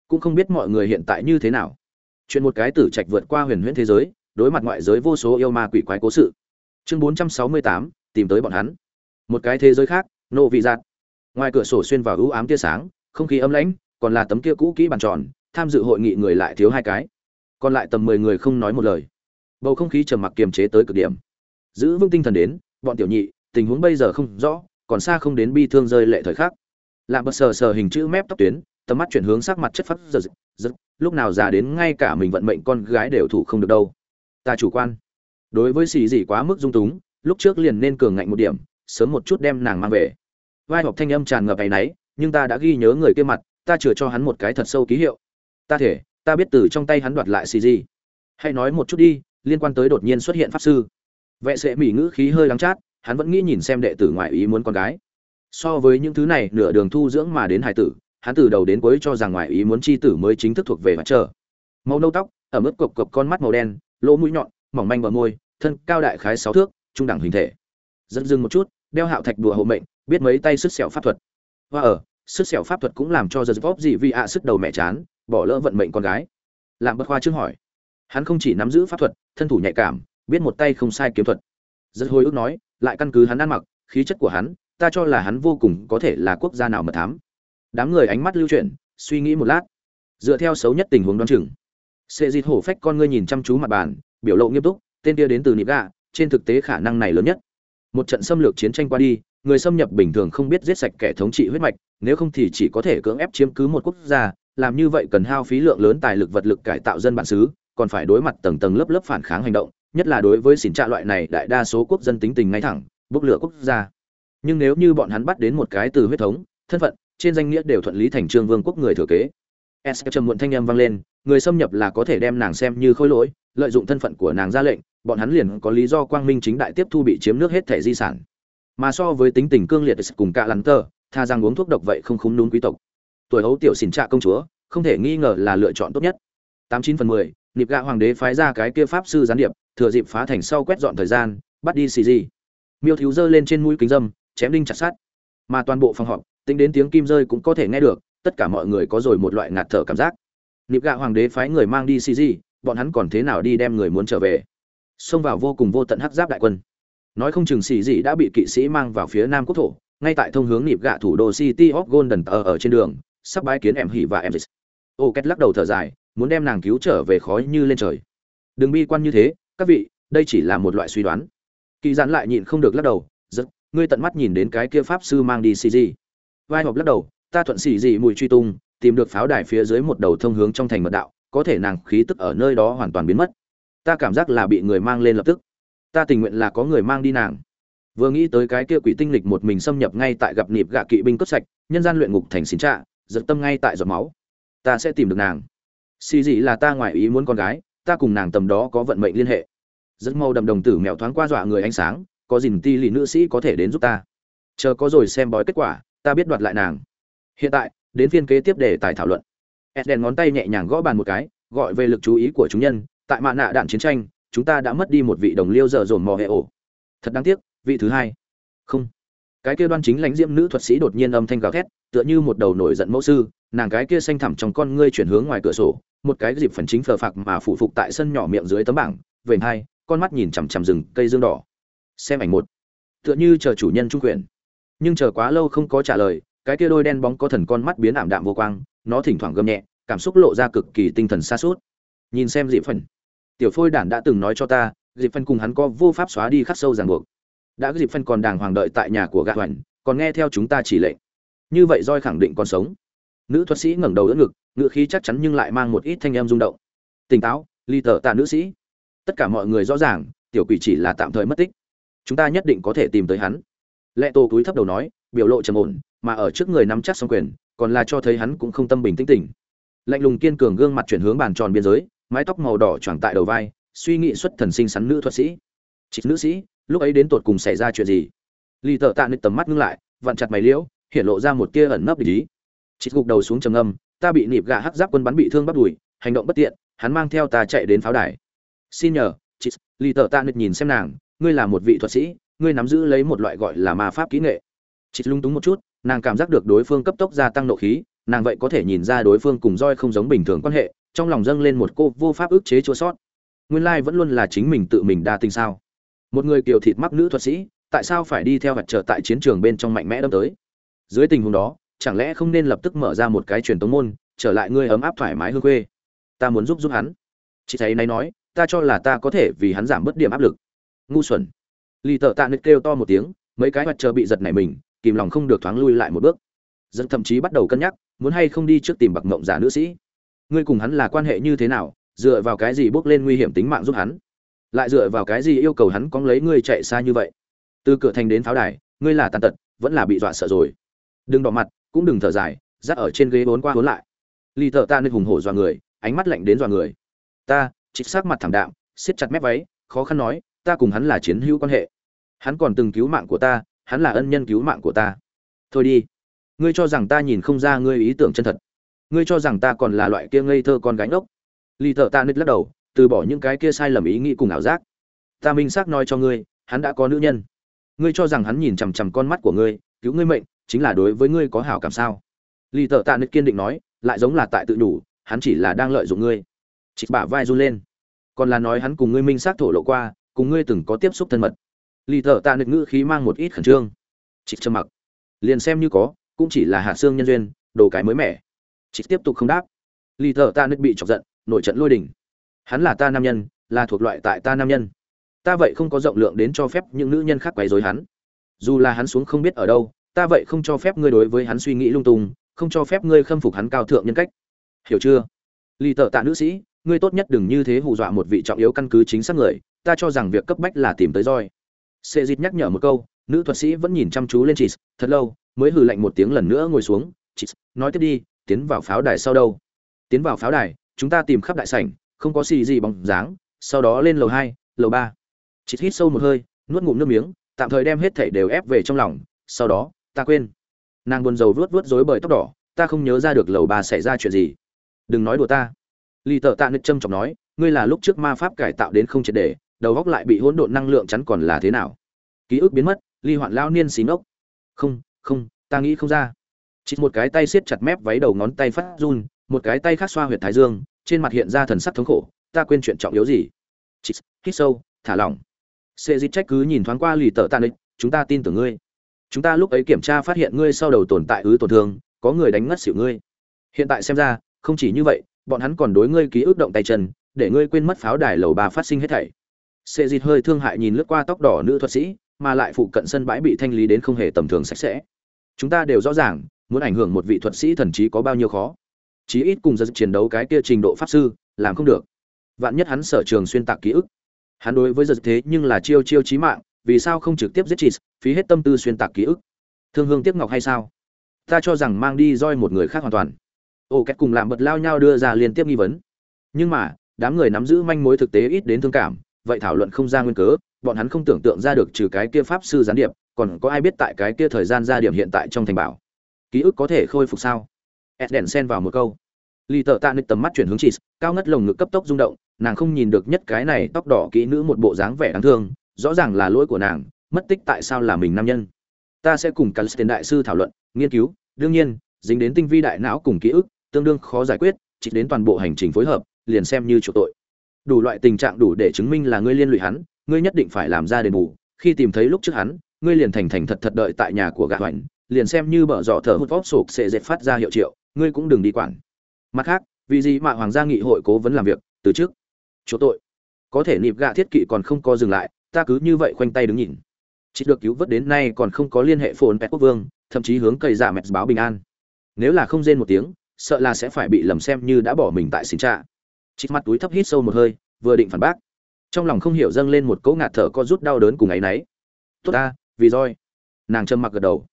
cũng không biết mọi người hiện tại như thế nào. Chuyện một cái tử trạch vượt qua huyền huyễn thế giới đối mặt ngoại giới vô số yêu ma quỷ quái cố sự. Chương 468, tìm tới bọn hắn. Một cái thế giới khác nộ vị giạt. Ngoài cửa sổ xuyên vào ưu ám tia sáng không khí ấm lãnh còn là tấm kia cũ kỹ bàn tròn tham dự hội nghị người lại thiếu hai cái. Còn lại tầm mười người không nói một lời. Bầu không khí trầm mặc kiềm chế tới cực điểm. Giữ vững tinh thần đến bọn tiểu nhị tình huống bây giờ không rõ còn xa không đến bi thương rơi lệ thời khắc. Làm bật sờ sờ hình chữ mép tóc tuyến tầm mắt chuyển hướng sắc mặt chất phát giật giật, lúc nào già đến ngay cả mình vận mệnh con gái đều thủ không được đâu. Ta chủ quan. Đối với xì dị quá mức dung túng, lúc trước liền nên cường ngạnh một điểm, sớm một chút đem nàng mang về. Vai học thanh âm tràn ngập áy náy, nhưng ta đã ghi nhớ người kia mặt, ta chừa cho hắn một cái thật sâu ký hiệu. Ta thể, ta biết từ trong tay hắn đoạt lại xì dị hãy nói một chút đi, liên quan tới đột nhiên xuất hiện pháp sư. Vệ sệ mỹ ngữ khí hơi đắng chát, hắn vẫn nghĩ nhìn xem đệ tử ngoại ý muốn con gái. So với những thứ này, nửa đường thu dưỡng mà đến hải tử hắn từ đầu đến cuối cho rằng ngoại ý muốn chi tử mới chính thức thuộc về mặt trở màu nâu tóc ở mức cộc cộc con mắt màu đen, lỗ mũi nhọn, mỏng manh bờ môi, thân cao đại khái sáu thước, trung đẳng hình thể. Dẫn dưng một chút, đeo hạo thạch đùa hộ mệnh, biết mấy tay sức sẹo pháp thuật. Và ở, sức sẹo pháp thuật cũng làm cho giật vóp gì vì ạ sức đầu mẹ chán, bỏ lỡ vận mệnh con gái. Làm bất khoa trước hỏi. Hắn không chỉ nắm giữ pháp thuật, thân thủ nhạy cảm, biết một tay không sai kiếm thuật. Rất hồi ức nói, lại căn cứ hắn ăn mặc, khí chất của hắn, ta cho là hắn vô cùng có thể là quốc gia nào mà thám đám người ánh mắt lưu chuyển, suy nghĩ một lát. Dựa theo xấu nhất tình huống đoán chừng. Sệ dịt hổ phách con ngươi nhìn chăm chú mặt bàn, biểu lộ nghiêm túc, tên kia đến từ nịp gà trên thực tế khả năng này lớn nhất. Một trận xâm lược chiến tranh qua đi, người xâm nhập bình thường không biết giết sạch kẻ thống trị huyết mạch, nếu không thì chỉ có thể cưỡng ép chiếm cứ một quốc gia, làm như vậy cần hao phí lượng lớn tài lực vật lực cải tạo dân bản xứ, còn phải đối mặt tầng tầng lớp lớp phản kháng hành động, nhất là đối với xỉn trạ loại này đại đa số quốc dân tính tình ngay thẳng bốc lửa quốc gia. Nhưng nếu như bọn hắn bắt đến một cái từ huyết thống, thân phận trên danh nghĩa đều thuận lý thành trương vương quốc người thừa kế. S trầm muộn thanh âm vang lên, người xâm nhập là có thể đem nàng xem như khôi lỗi, lợi dụng thân phận của nàng ra lệnh, bọn hắn liền có lý do quang minh chính đại tiếp thu bị chiếm nước hết thẻ di sản. Mà so với tính tình cương liệt cùng cả lắn tơ, tha rằng uống thuốc độc vậy không khúng núm quý tộc. Tuổi hấu tiểu xỉn trạ công chúa, không thể nghi ngờ là lựa chọn tốt nhất. Tám chín phần mười, nịp gạ hoàng đế phái ra cái kia pháp sư gián điệp, thừa dịp phá thành sau quét dọn thời gian, bắt đi xì gì miêu thiếu giơ lên trên mũi kính dâm, chém đinh chặt sát mà toàn bộ phòng họp tính đến tiếng kim rơi cũng có thể nghe được, tất cả mọi người có rồi một loại ngạt thở cảm giác. Nịp gạ hoàng đế phái người mang đi xì gì, bọn hắn còn thế nào đi đem người muốn trở về? Xông vào vô cùng vô tận hắc giáp đại quân. Nói không chừng xì gì đã bị kỵ sĩ mang vào phía nam quốc thổ, ngay tại thông hướng nịp gạ thủ đô city of golden ở ở trên đường, sắp bái kiến em hỉ và em dịch ô két lắc đầu thở dài, muốn đem nàng cứu trở về khói như lên trời. Đừng bi quan như thế, các vị, đây chỉ là một loại suy đoán. Kỳ gián lại nhịn không được lắc đầu rất ngươi tận mắt nhìn đến cái kia pháp sư mang đi xì gì vai ngọc lắc đầu, ta thuận xỉ dị mùi truy tung, tìm được pháo đài phía dưới một đầu thông hướng trong thành mật đạo, có thể nàng khí tức ở nơi đó hoàn toàn biến mất. Ta cảm giác là bị người mang lên lập tức. Ta tình nguyện là có người mang đi nàng. Vừa nghĩ tới cái kia quỷ tinh lịch một mình xâm nhập ngay tại gặp nịp gạ kỵ binh cướp sạch, nhân gian luyện ngục thành xín trạ, giật tâm ngay tại giọt máu. Ta sẽ tìm được nàng. Xì dị là ta ngoài ý muốn con gái, ta cùng nàng tầm đó có vận mệnh liên hệ. Rất mau đầm đồng tử mèo thoáng qua dọa người ánh sáng, có dìn ti lì nữ sĩ có thể đến giúp ta. Chờ có rồi xem bói kết quả ta biết đoạt lại nàng. Hiện tại, đến phiên kế tiếp để tài thảo luận. Eden ngón tay nhẹ nhàng gõ bàn một cái, gọi về lực chú ý của chúng nhân. Tại mạ nạ đạn chiến tranh, chúng ta đã mất đi một vị đồng liêu dở dồn mò hệ ổ. Thật đáng tiếc, vị thứ hai. Không. Cái kia đoan chính lãnh diễm nữ thuật sĩ đột nhiên âm thanh gào thét, tựa như một đầu nổi giận mẫu sư, nàng cái kia xanh thẳm trong con ngươi chuyển hướng ngoài cửa sổ, một cái dịp phần chính phờ phạc mà phụ phục tại sân nhỏ miệng dưới tấm bảng về hai, con mắt nhìn chằm chằm rừng cây dương đỏ. Xem ảnh một. Tựa như chờ chủ nhân trung quyền nhưng chờ quá lâu không có trả lời, cái kia đôi đen bóng có thần con mắt biến ảm đạm vô quang, nó thỉnh thoảng gầm nhẹ, cảm xúc lộ ra cực kỳ tinh thần xa suốt nhìn xem dịp phần tiểu phôi đản đã từng nói cho ta dịp phân cùng hắn có vô pháp xóa đi khắc sâu ràng buộc. Đã dịp phân còn đàng hoàng đợi tại nhà của gạ hoành, còn nghe theo chúng ta chỉ lệnh. Như vậy roi khẳng định còn sống. Nữ thuật sĩ ngẩng đầu đỡ ngực ngựa khí chắc chắn nhưng lại mang một ít thanh em rung động. Tỉnh táo, ly tờ tạ nữ sĩ. Tất cả mọi người rõ ràng, tiểu quỷ chỉ là tạm thời mất tích. Chúng ta nhất định có thể tìm tới hắn lệ tô cúi thấp đầu nói, biểu lộ trầm ổn, mà ở trước người nắm chắc xong quyền, còn là cho thấy hắn cũng không tâm bình tĩnh tỉnh. Lạnh lùng kiên cường gương mặt chuyển hướng bàn tròn biên giới, mái tóc màu đỏ choàng tại đầu vai, suy nghĩ xuất thần sinh sắn nữ thuật sĩ. Chị nữ sĩ, lúc ấy đến tột cùng xảy ra chuyện gì? Ly tợ tạ nịch tầm mắt ngưng lại, vặn chặt mày liễu, hiện lộ ra một tia ẩn nấp ý. Chị gục đầu xuống trầm âm ta bị nịp gạ hắc giáp quân bắn bị thương bắt đùi, hành động bất tiện, hắn mang theo ta chạy đến pháo đài. Xin nhờ, chị ly tợ tạ nịch nhìn xem nàng, ngươi là một vị thuật sĩ ngươi nắm giữ lấy một loại gọi là ma pháp kỹ nghệ. Chị lung túng một chút, nàng cảm giác được đối phương cấp tốc gia tăng nộ khí, nàng vậy có thể nhìn ra đối phương cùng roi không giống bình thường quan hệ, trong lòng dâng lên một cô vô pháp ức chế chua sót. Nguyên lai vẫn luôn là chính mình tự mình đa tình sao? Một người kiều thịt mắc nữ thuật sĩ, tại sao phải đi theo vật trợ tại chiến trường bên trong mạnh mẽ đâm tới? Dưới tình huống đó, chẳng lẽ không nên lập tức mở ra một cái truyền tống môn, trở lại ngươi ấm áp thoải mái hương quê? Ta muốn giúp giúp hắn. Chị thấy này nói, ta cho là ta có thể vì hắn giảm bớt điểm áp lực. Ngu xuẩn lì tợ tạ nứt kêu to một tiếng, mấy cái mặt chờ bị giật này mình, kìm lòng không được thoáng lui lại một bước. Dẫn thậm chí bắt đầu cân nhắc, muốn hay không đi trước tìm bạc mộng giả nữ sĩ. Ngươi cùng hắn là quan hệ như thế nào, dựa vào cái gì bước lên nguy hiểm tính mạng giúp hắn? Lại dựa vào cái gì yêu cầu hắn cóng lấy ngươi chạy xa như vậy? Từ cửa thành đến pháo đài, ngươi là tàn tật, vẫn là bị dọa sợ rồi. Đừng đỏ mặt, cũng đừng thở dài dắt ở trên ghế bốn qua bốn lại. Lý thợ ta nên hùng hổ dọa người, ánh mắt lạnh đến dọa người. Ta, trích sắc mặt thảm đạm, siết chặt mép váy, khó khăn nói, ta cùng hắn là chiến hữu quan hệ hắn còn từng cứu mạng của ta, hắn là ân nhân cứu mạng của ta. Thôi đi. Ngươi cho rằng ta nhìn không ra ngươi ý tưởng chân thật. Ngươi cho rằng ta còn là loại kia ngây thơ con gánh ốc. Lì thợ ta nứt lắc đầu, từ bỏ những cái kia sai lầm ý nghĩ cùng ảo giác. Ta minh xác nói cho ngươi, hắn đã có nữ nhân. Ngươi cho rằng hắn nhìn chằm chằm con mắt của ngươi, cứu ngươi mệnh, chính là đối với ngươi có hảo cảm sao? Lì thợ tạ nứt kiên định nói, lại giống là tại tự đủ, hắn chỉ là đang lợi dụng ngươi. Chị bả vai run lên. Còn là nói hắn cùng ngươi minh xác thổ lộ qua, cùng ngươi từng có tiếp xúc thân mật lì thợ tạ nứt ngữ khí mang một ít khẩn trương. Chị trầm mặc. Liền xem như có, cũng chỉ là hạ xương nhân duyên, đồ cái mới mẻ. Chị tiếp tục không đáp. Lì thợ tạ nứt bị chọc giận, nổi trận lôi đình. Hắn là ta nam nhân, là thuộc loại tại ta nam nhân. Ta vậy không có rộng lượng đến cho phép những nữ nhân khác quấy rối hắn. Dù là hắn xuống không biết ở đâu, ta vậy không cho phép ngươi đối với hắn suy nghĩ lung tung, không cho phép ngươi khâm phục hắn cao thượng nhân cách. Hiểu chưa? Lì tợ tạ nữ sĩ, ngươi tốt nhất đừng như thế hù dọa một vị trọng yếu căn cứ chính xác người, ta cho rằng việc cấp bách là tìm tới roi sệ Dịch nhắc nhở một câu, nữ thuật sĩ vẫn nhìn chăm chú lên chị thật lâu, mới hừ lạnh một tiếng lần nữa ngồi xuống. Chị nói tiếp đi, tiến vào pháo đài sau đâu? Tiến vào pháo đài, chúng ta tìm khắp đại sảnh, không có gì gì bóng dáng, sau đó lên lầu hai, lầu ba. Chị hít sâu một hơi, nuốt ngụm nước miếng, tạm thời đem hết thảy đều ép về trong lòng, sau đó, ta quên. Nàng buồn rầu vuốt vuốt rối bời tóc đỏ, ta không nhớ ra được lầu ba xảy ra chuyện gì. Đừng nói đùa ta. Lì tợ tạ nứt châm trọng nói, ngươi là lúc trước ma pháp cải tạo đến không triệt để đầu góc lại bị hỗn độn năng lượng chắn còn là thế nào? Ký ức biến mất, ly hoạn lao niên xí ngốc. Không không, ta nghĩ không ra. Chỉ một cái tay siết chặt mép váy đầu ngón tay phát run, một cái tay khác xoa huyệt thái dương, trên mặt hiện ra thần sắc thống khổ, ta quên chuyện trọng yếu gì? Chị hít sâu, thả lỏng. Sệ dịch trách cứ nhìn thoáng qua lì tợ tàn nứt chúng ta tin tưởng ngươi. Chúng ta lúc ấy kiểm tra phát hiện ngươi sau đầu tồn tại ứ tổn thương, có người đánh ngất xỉu ngươi. Hiện tại xem ra, không chỉ như vậy, bọn hắn còn đối ngươi ký ức động tay chân, để ngươi quên mất pháo đài lầu ba phát sinh hết thảy sệ Dịch hơi thương hại nhìn lướt qua tóc đỏ nữ thuật sĩ mà lại phụ cận sân bãi bị thanh lý đến không hề tầm thường sạch sẽ. Chúng ta đều rõ ràng muốn ảnh hưởng một vị thuật sĩ thần trí có bao nhiêu khó. Chí ít cùng giật chiến đấu cái kia trình độ pháp sư làm không được. Vạn nhất hắn sở trường xuyên tạc ký ức. Hắn đối với giật thế nhưng là chiêu chiêu chí mạng vì sao không trực tiếp giết chỉ, phí hết tâm tư xuyên tạc ký ức? Thương hương tiếc ngọc hay sao? Ta cho rằng mang đi roi một người khác hoàn toàn. Ô két cùng làm bật lao nhau đưa ra liên tiếp nghi vấn. Nhưng mà đám người nắm giữ manh mối thực tế ít đến thương cảm vậy thảo luận không ra nguyên cớ, bọn hắn không tưởng tượng ra được trừ cái kia pháp sư gián điệp, còn có ai biết tại cái kia thời gian ra điểm hiện tại trong thành bảo. Ký ức có thể khôi phục sao? Ed đèn xen vào một câu. Lì tợ tạ nịch tầm mắt chuyển hướng chị cao ngất lồng ngực cấp tốc rung động, nàng không nhìn được nhất cái này tóc đỏ kỹ nữ một bộ dáng vẻ đáng thương, rõ ràng là lỗi của nàng, mất tích tại sao là mình nam nhân. Ta sẽ cùng cả tiền đại sư thảo luận, nghiên cứu, đương nhiên, dính đến tinh vi đại não cùng ký ức, tương đương khó giải quyết, chỉ đến toàn bộ hành trình phối hợp, liền xem như chủ tội đủ loại tình trạng đủ để chứng minh là ngươi liên lụy hắn, ngươi nhất định phải làm ra đền bù. Khi tìm thấy lúc trước hắn, ngươi liền thành thành thật thật đợi tại nhà của gã hoành, liền xem như bở dọ thở hút vóp sụp sẽ dệt phát ra hiệu triệu, ngươi cũng đừng đi quản. Mặt khác, vì gì mà hoàng gia nghị hội cố vấn làm việc, từ trước chỗ tội. Có thể nịp gạ thiết kỵ còn không có dừng lại, ta cứ như vậy khoanh tay đứng nhìn. Chỉ được cứu vớt đến nay còn không có liên hệ phồn pet quốc vương, thậm chí hướng cây giả mẹt báo bình an. Nếu là không rên một tiếng, sợ là sẽ phải bị lầm xem như đã bỏ mình tại xin trạ chít mặt túi thấp hít sâu một hơi, vừa định phản bác. Trong lòng không hiểu dâng lên một cỗ ngạt thở co rút đau đớn cùng ấy nấy tốt ta, vì roi. Nàng trầm mặc gật đầu.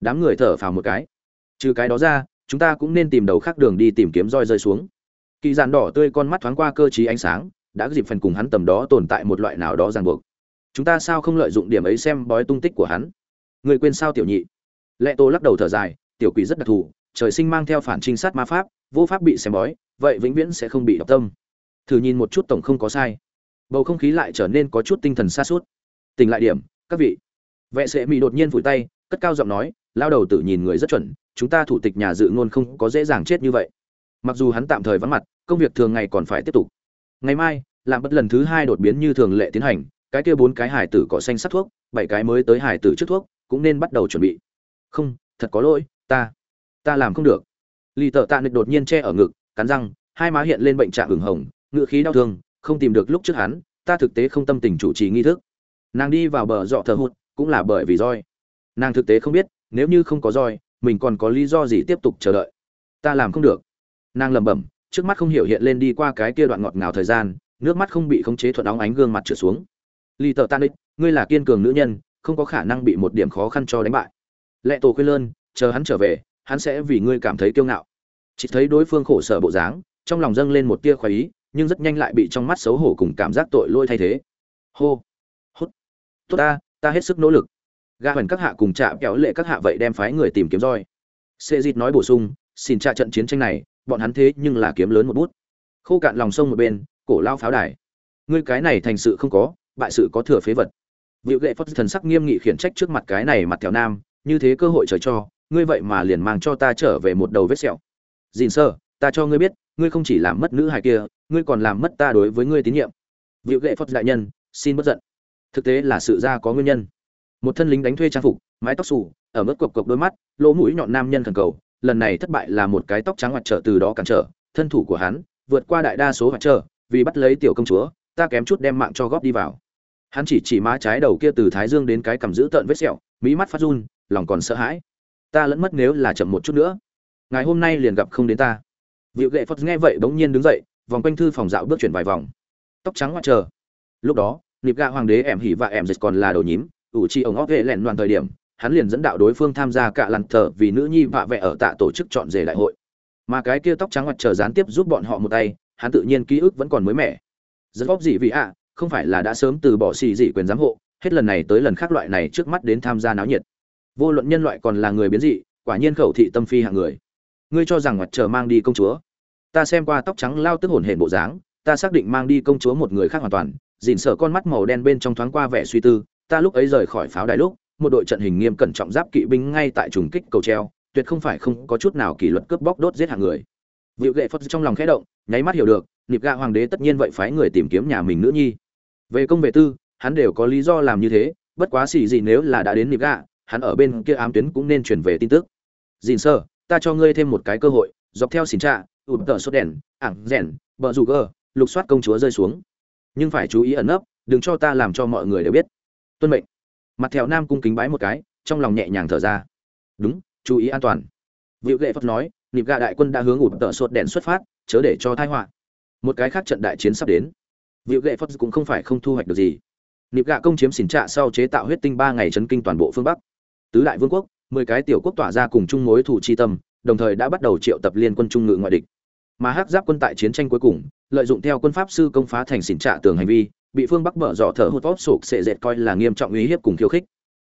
Đám người thở phào một cái. Trừ cái đó ra, chúng ta cũng nên tìm đầu khác đường đi tìm kiếm roi rơi xuống. Kỳ dàn đỏ tươi con mắt thoáng qua cơ trí ánh sáng, đã dịp phần cùng hắn tầm đó tồn tại một loại nào đó ràng buộc. Chúng ta sao không lợi dụng điểm ấy xem bói tung tích của hắn? Người quên sao tiểu nhị? Lệ tô lắc đầu thở dài, tiểu quỷ rất đặc thù, trời sinh mang theo phản trinh sát ma pháp vô pháp bị xem bói, vậy vĩnh viễn sẽ không bị đọc tâm. Thử nhìn một chút tổng không có sai. Bầu không khí lại trở nên có chút tinh thần xa suốt tình lại điểm, các vị. Vệ sệ mỹ đột nhiên vùi tay, cất cao giọng nói, lao đầu tự nhìn người rất chuẩn, chúng ta thủ tịch nhà dự ngôn không có dễ dàng chết như vậy. Mặc dù hắn tạm thời vắng mặt, công việc thường ngày còn phải tiếp tục. Ngày mai làm bất lần thứ hai đột biến như thường lệ tiến hành, cái kia bốn cái hải tử cỏ xanh sắc thuốc, bảy cái mới tới hải tử trước thuốc, cũng nên bắt đầu chuẩn bị. Không, thật có lỗi, ta ta làm không được lì tợ tạ nịch đột nhiên che ở ngực, cắn răng, hai má hiện lên bệnh trạng ửng hồng, ngựa khí đau thương, không tìm được lúc trước hắn, ta thực tế không tâm tình chủ trì nghi thức. Nàng đi vào bờ dọ thờ hụt, cũng là bởi vì roi. Nàng thực tế không biết, nếu như không có roi, mình còn có lý do gì tiếp tục chờ đợi. Ta làm không được. Nàng lẩm bẩm, trước mắt không hiểu hiện lên đi qua cái kia đoạn ngọt ngào thời gian, nước mắt không bị khống chế thuận óng ánh gương mặt trở xuống. Lì tờ tan đích ngươi là kiên cường nữ nhân, không có khả năng bị một điểm khó khăn cho đánh bại. Lệ tổ khuyên lơn, chờ hắn trở về, hắn sẽ vì ngươi cảm thấy kiêu ngạo chỉ thấy đối phương khổ sở bộ dáng trong lòng dâng lên một tia khoái ý nhưng rất nhanh lại bị trong mắt xấu hổ cùng cảm giác tội lỗi thay thế. Hô tốt ta ta hết sức nỗ lực. Ga hoành các hạ cùng chạm kéo lệ các hạ vậy đem phái người tìm kiếm roi. Xê dịt nói bổ sung xin tra trận chiến tranh này bọn hắn thế nhưng là kiếm lớn một bút. Khô cạn lòng sông một bên cổ lao pháo đài. Ngươi cái này thành sự không có bại sự có thừa phế vật. Vịu lệ Phất thần sắc nghiêm nghị khiển trách trước mặt cái này mặt theo nam, như thế cơ hội trời cho, ngươi vậy mà liền mang cho ta trở về một đầu vết sẹo. Dìn sơ, ta cho ngươi biết, ngươi không chỉ làm mất nữ hài kia, ngươi còn làm mất ta đối với ngươi tín nhiệm. Vịu Gệ phật đại nhân, xin bất giận. Thực tế là sự ra có nguyên nhân. Một thân lính đánh thuê trang phục, mái tóc xù, ở mức cộc cộc đôi mắt, lỗ mũi nhọn nam nhân thần cầu, lần này thất bại là một cái tóc trắng mặt trở từ đó cản trở, thân thủ của hắn vượt qua đại đa số hoạt trở, vì bắt lấy tiểu công chúa, ta kém chút đem mạng cho góp đi vào hắn chỉ chỉ má trái đầu kia từ thái dương đến cái cầm giữ tợn vết sẹo mỹ mắt phát run lòng còn sợ hãi ta lẫn mất nếu là chậm một chút nữa ngày hôm nay liền gặp không đến ta. Vịu gệ phật nghe vậy bỗng nhiên đứng dậy, vòng quanh thư phòng dạo bước chuyển vài vòng. Tóc trắng ngoặt chờ lúc đó, nịp gạ hoàng đế em hỉ và em dịch còn là đồ nhím, ủ chi ông óc ghệ lẹn đoàn thời điểm, hắn liền dẫn đạo đối phương tham gia cả lặn thờ vì nữ nhi vạ vẹ ở tạ tổ chức chọn rể đại hội. Mà cái kia tóc trắng ngoặt chờ gián tiếp giúp bọn họ một tay, hắn tự nhiên ký ức vẫn còn mới mẻ. Rất góp gì vì ạ, không phải là đã sớm từ bỏ xì dị quyền giám hộ, hết lần này tới lần khác loại này trước mắt đến tham gia náo nhiệt. Vô luận nhân loại còn là người biến dị, quả nhiên khẩu thị tâm phi hạng người ngươi cho rằng mặt trời mang đi công chúa. Ta xem qua tóc trắng lao tức hồn hển bộ dáng, ta xác định mang đi công chúa một người khác hoàn toàn dìn sợ con mắt màu đen bên trong thoáng qua vẻ suy tư, ta lúc ấy rời khỏi pháo đài lúc, một đội trận hình nghiêm cẩn trọng giáp kỵ binh ngay tại trùng kích cầu treo, tuyệt không phải không có chút nào kỷ luật cướp bóc đốt giết hàng người. Vịu gậy phật trong lòng khẽ động, nháy mắt hiểu được, nịp gạ hoàng đế tất nhiên vậy phái người tìm kiếm nhà mình nữ nhi. Về công về tư, hắn đều có lý do làm như thế, bất quá xì gì nếu là đã đến nịp gạ, hắn ở bên kia ám tuyến cũng nên chuyển về tin tức. Dìn sơ ta cho ngươi thêm một cái cơ hội dọc theo xỉn trạ ụt tờ sốt đèn ảng rèn bờ rủ gờ, lục soát công chúa rơi xuống. Nhưng phải chú ý ẩn nấp đừng cho ta làm cho mọi người đều biết. Tuân mệnh. Mặt theo nam cung kính bái một cái trong lòng nhẹ nhàng thở ra. Đúng chú ý an toàn. Vịu lệ phật nói nịp gạ đại quân đã hướng ụt tờ sốt đèn xuất phát chớ để cho thái họa. Một cái khác trận đại chiến sắp đến. Vịu lệ Phật cũng không phải không thu hoạch được gì. Niệm gạ công chiếm xỉn trạ sau chế tạo huyết tinh ba ngày chấn kinh toàn bộ phương Bắc. Tứ đại vương quốc, mười cái tiểu quốc tỏa ra cùng chung mối thủ chi tâm, đồng thời đã bắt đầu triệu tập liên quân trung ngự ngoại địch. Mà Hắc Giáp quân tại chiến tranh cuối cùng, lợi dụng theo quân pháp sư công phá thành xỉn trạ tường hành vi, bị phương Bắc bờ dọ thở hụt vót sụp sệ dệt coi là nghiêm trọng uy hiếp cùng khiêu khích.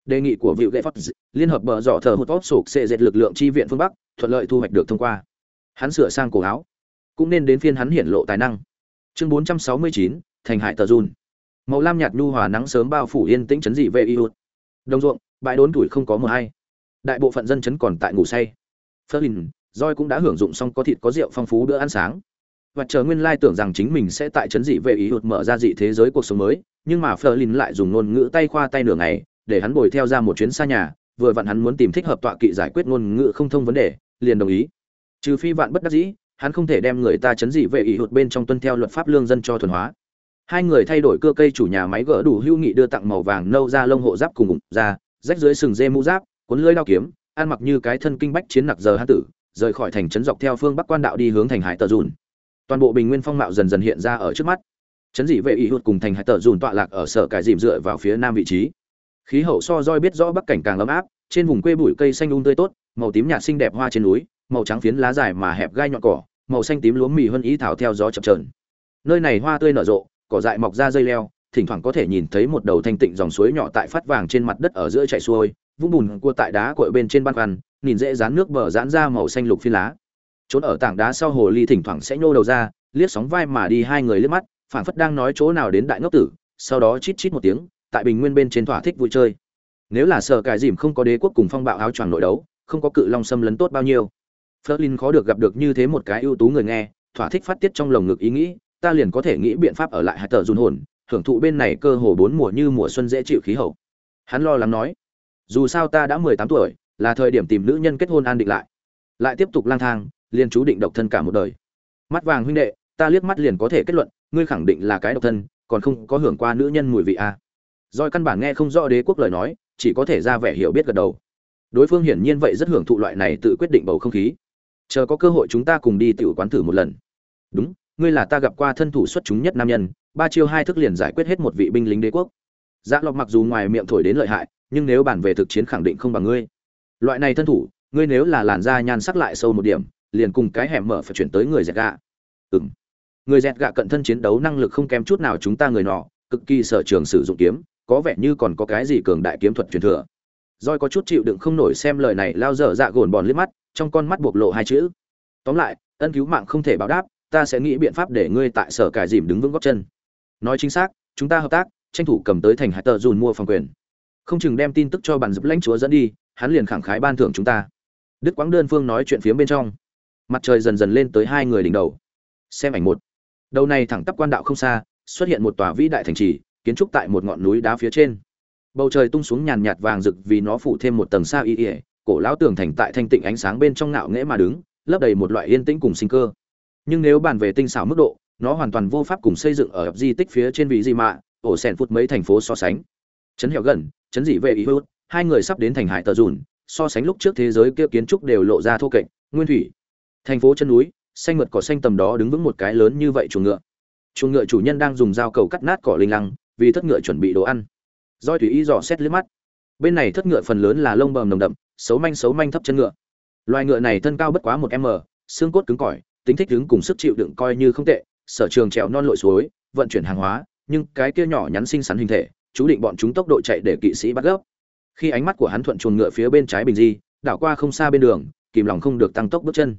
Đề nghị của Vịu gậy phát liên hợp bờ dọ thở hụt vót sụp sệ dệt lực lượng chi viện phương Bắc, thuận lợi thu hoạch được thông qua. Hắn sửa sang cổ áo, cũng nên đến phiên hắn hiển lộ tài năng. Chương 469, thành hải tờ dùn màu lam nhạt nhu hòa nắng sớm bao phủ yên tĩnh chấn dị về iút đồng ruộng bãi đốn tuổi không có mờ hay đại bộ phận dân chấn còn tại ngủ say Ferlin, Joy cũng đã hưởng dụng xong có thịt có rượu phong phú bữa ăn sáng. Và chờ nguyên lai tưởng rằng chính mình sẽ tại chấn dị về ý hụt mở ra dị thế giới cuộc sống mới, nhưng mà Ferlin lại dùng ngôn ngữ tay khoa tay nửa ngày, để hắn bồi theo ra một chuyến xa nhà, vừa vặn hắn muốn tìm thích hợp tọa kỵ giải quyết ngôn ngữ không thông vấn đề, liền đồng ý. Trừ phi vạn bất đắc dĩ, hắn không thể đem người ta chấn dị về ý hụt bên trong tuân theo luật pháp lương dân cho thuần hóa hai người thay đổi cơ cây chủ nhà máy gỡ đủ hưu nghị đưa tặng màu vàng nâu ra lông hộ giáp cùng ra rách dưới sừng dê mũ giáp, cuốn lưỡi đao kiếm, ăn mặc như cái thân kinh bách chiến nặc giờ hán tử, rời khỏi thành trấn dọc theo phương bắc quan đạo đi hướng thành hải tờ dùn. Toàn bộ bình nguyên phong mạo dần dần hiện ra ở trước mắt. Trấn dị vệ ý hụt cùng thành hải tờ dùn tọa lạc ở sở cải dìm dựa vào phía nam vị trí. Khí hậu so roi biết rõ bắc cảnh càng ấm áp, trên vùng quê bụi cây xanh um tươi tốt, màu tím nhạt xinh đẹp hoa trên núi, màu trắng phiến lá dài mà hẹp gai nhọn cỏ, màu xanh tím lúa mì hơn ý thảo theo gió chập trờn nơi này hoa tươi nở rộ, cỏ dại mọc ra dây leo thỉnh thoảng có thể nhìn thấy một đầu thanh tịnh dòng suối nhỏ tại phát vàng trên mặt đất ở giữa chạy xuôi vũng bùn cua tại đá cội bên trên ban quan, nhìn dễ dán nước bờ giãn ra màu xanh lục phi lá. Trốn ở tảng đá sau hồ ly thỉnh thoảng sẽ nhô đầu ra liếc sóng vai mà đi hai người liếc mắt phảng phất đang nói chỗ nào đến đại ngốc tử sau đó chít chít một tiếng tại bình nguyên bên trên thỏa thích vui chơi. Nếu là sợ cải dìm không có đế quốc cùng phong bạo áo choàng nội đấu không có cự long xâm lấn tốt bao nhiêu. Flerlin khó được gặp được như thế một cái ưu tú người nghe thỏa thích phát tiết trong lồng ngực ý nghĩ ta liền có thể nghĩ biện pháp ở lại hạt tờ dùn hồn hưởng thụ bên này cơ hồ bốn mùa như mùa xuân dễ chịu khí hậu. Hắn lo lắng nói, dù sao ta đã mười tám tuổi, là thời điểm tìm nữ nhân kết hôn an định lại. Lại tiếp tục lang thang, liền chú định độc thân cả một đời. Mắt vàng huynh đệ, ta liếc mắt liền có thể kết luận, ngươi khẳng định là cái độc thân, còn không có hưởng qua nữ nhân mùi vị a à. doi căn bản nghe không rõ đế quốc lời nói, chỉ có thể ra vẻ hiểu biết gật đầu. Đối phương hiển nhiên vậy rất hưởng thụ loại này tự quyết định bầu không khí. Chờ có cơ hội chúng ta cùng đi tiểu quán thử một lần. Đúng, ngươi là ta gặp qua thân thủ xuất chúng nhất nam nhân ba chiêu hai thức liền giải quyết hết một vị binh lính đế quốc. Dạ lọc mặc dù ngoài miệng thổi đến lợi hại, nhưng nếu bản về thực chiến khẳng định không bằng ngươi. Loại này thân thủ, ngươi nếu là làn da nhan sắc lại sâu một điểm, liền cùng cái hẻm mở phải chuyển tới người dẹt gạ. Ừ m người dẹt gạ cận thân chiến đấu năng lực không kém chút nào chúng ta người nọ, cực kỳ sở trường sử dụng kiếm, có vẻ như còn có cái gì cường đại kiếm thuật truyền thừa. Roi có chút chịu đựng không nổi xem lời này lao dở dạ gồn bòn liếc mắt, trong con mắt bộc lộ hai chữ. Tóm lại, ân cứu mạng không thể báo đáp, ta sẽ nghĩ biện pháp để ngươi tại sở cải dìm đứng vững góc chân nói chính xác, chúng ta hợp tác, tranh thủ cầm tới thành hải tờ dùn mua phòng quyền. Không chừng đem tin tức cho bản dập lãnh chúa dẫn đi, hắn liền khẳng khái ban thưởng chúng ta. Đức quãng đơn phương nói chuyện phía bên trong. Mặt trời dần dần lên tới hai người đỉnh đầu. Xem ảnh một. Đầu này thẳng tắp quan đạo không xa, xuất hiện một tòa vĩ đại thành trì, kiến trúc tại một ngọn núi đá phía trên. Bầu trời tung xuống nhàn nhạt vàng rực vì nó phủ thêm một tầng sa y ỉa cổ lão tường thành tại thanh tịnh ánh sáng bên trong ngạo nghễ mà đứng, lấp đầy một loại yên tĩnh cùng sinh cơ. Nhưng nếu bàn về tinh xảo mức độ nó hoàn toàn vô pháp cùng xây dựng ở di tích phía trên vị di mạ, ổ sèn phút mấy thành phố so sánh. Chấn hẻo gần chấn dị vệ ý hữu hai người sắp đến thành hải tờ dùn, so sánh lúc trước thế giới kia kiến trúc đều lộ ra thô kệch, nguyên thủy. Thành phố chân núi, xanh mượt cỏ xanh tầm đó đứng vững một cái lớn như vậy chuồng ngựa. Chuồng ngựa chủ nhân đang dùng dao cầu cắt nát cỏ linh lăng, vì thất ngựa chuẩn bị đồ ăn. Roi thủy y dò xét liếc mắt. Bên này thất ngựa phần lớn là lông bờm nồng đậm, xấu manh xấu manh thấp chân ngựa. Loài ngựa này thân cao bất quá một m, xương cốt cứng cỏi, tính thích đứng cùng sức chịu đựng coi như không tệ sở trường trèo non lội suối, vận chuyển hàng hóa, nhưng cái kia nhỏ nhắn xinh xắn hình thể, chú định bọn chúng tốc độ chạy để kỵ sĩ bắt gấp. Khi ánh mắt của hắn thuận chuồn ngựa phía bên trái bình di, đảo qua không xa bên đường, kìm lòng không được tăng tốc bước chân.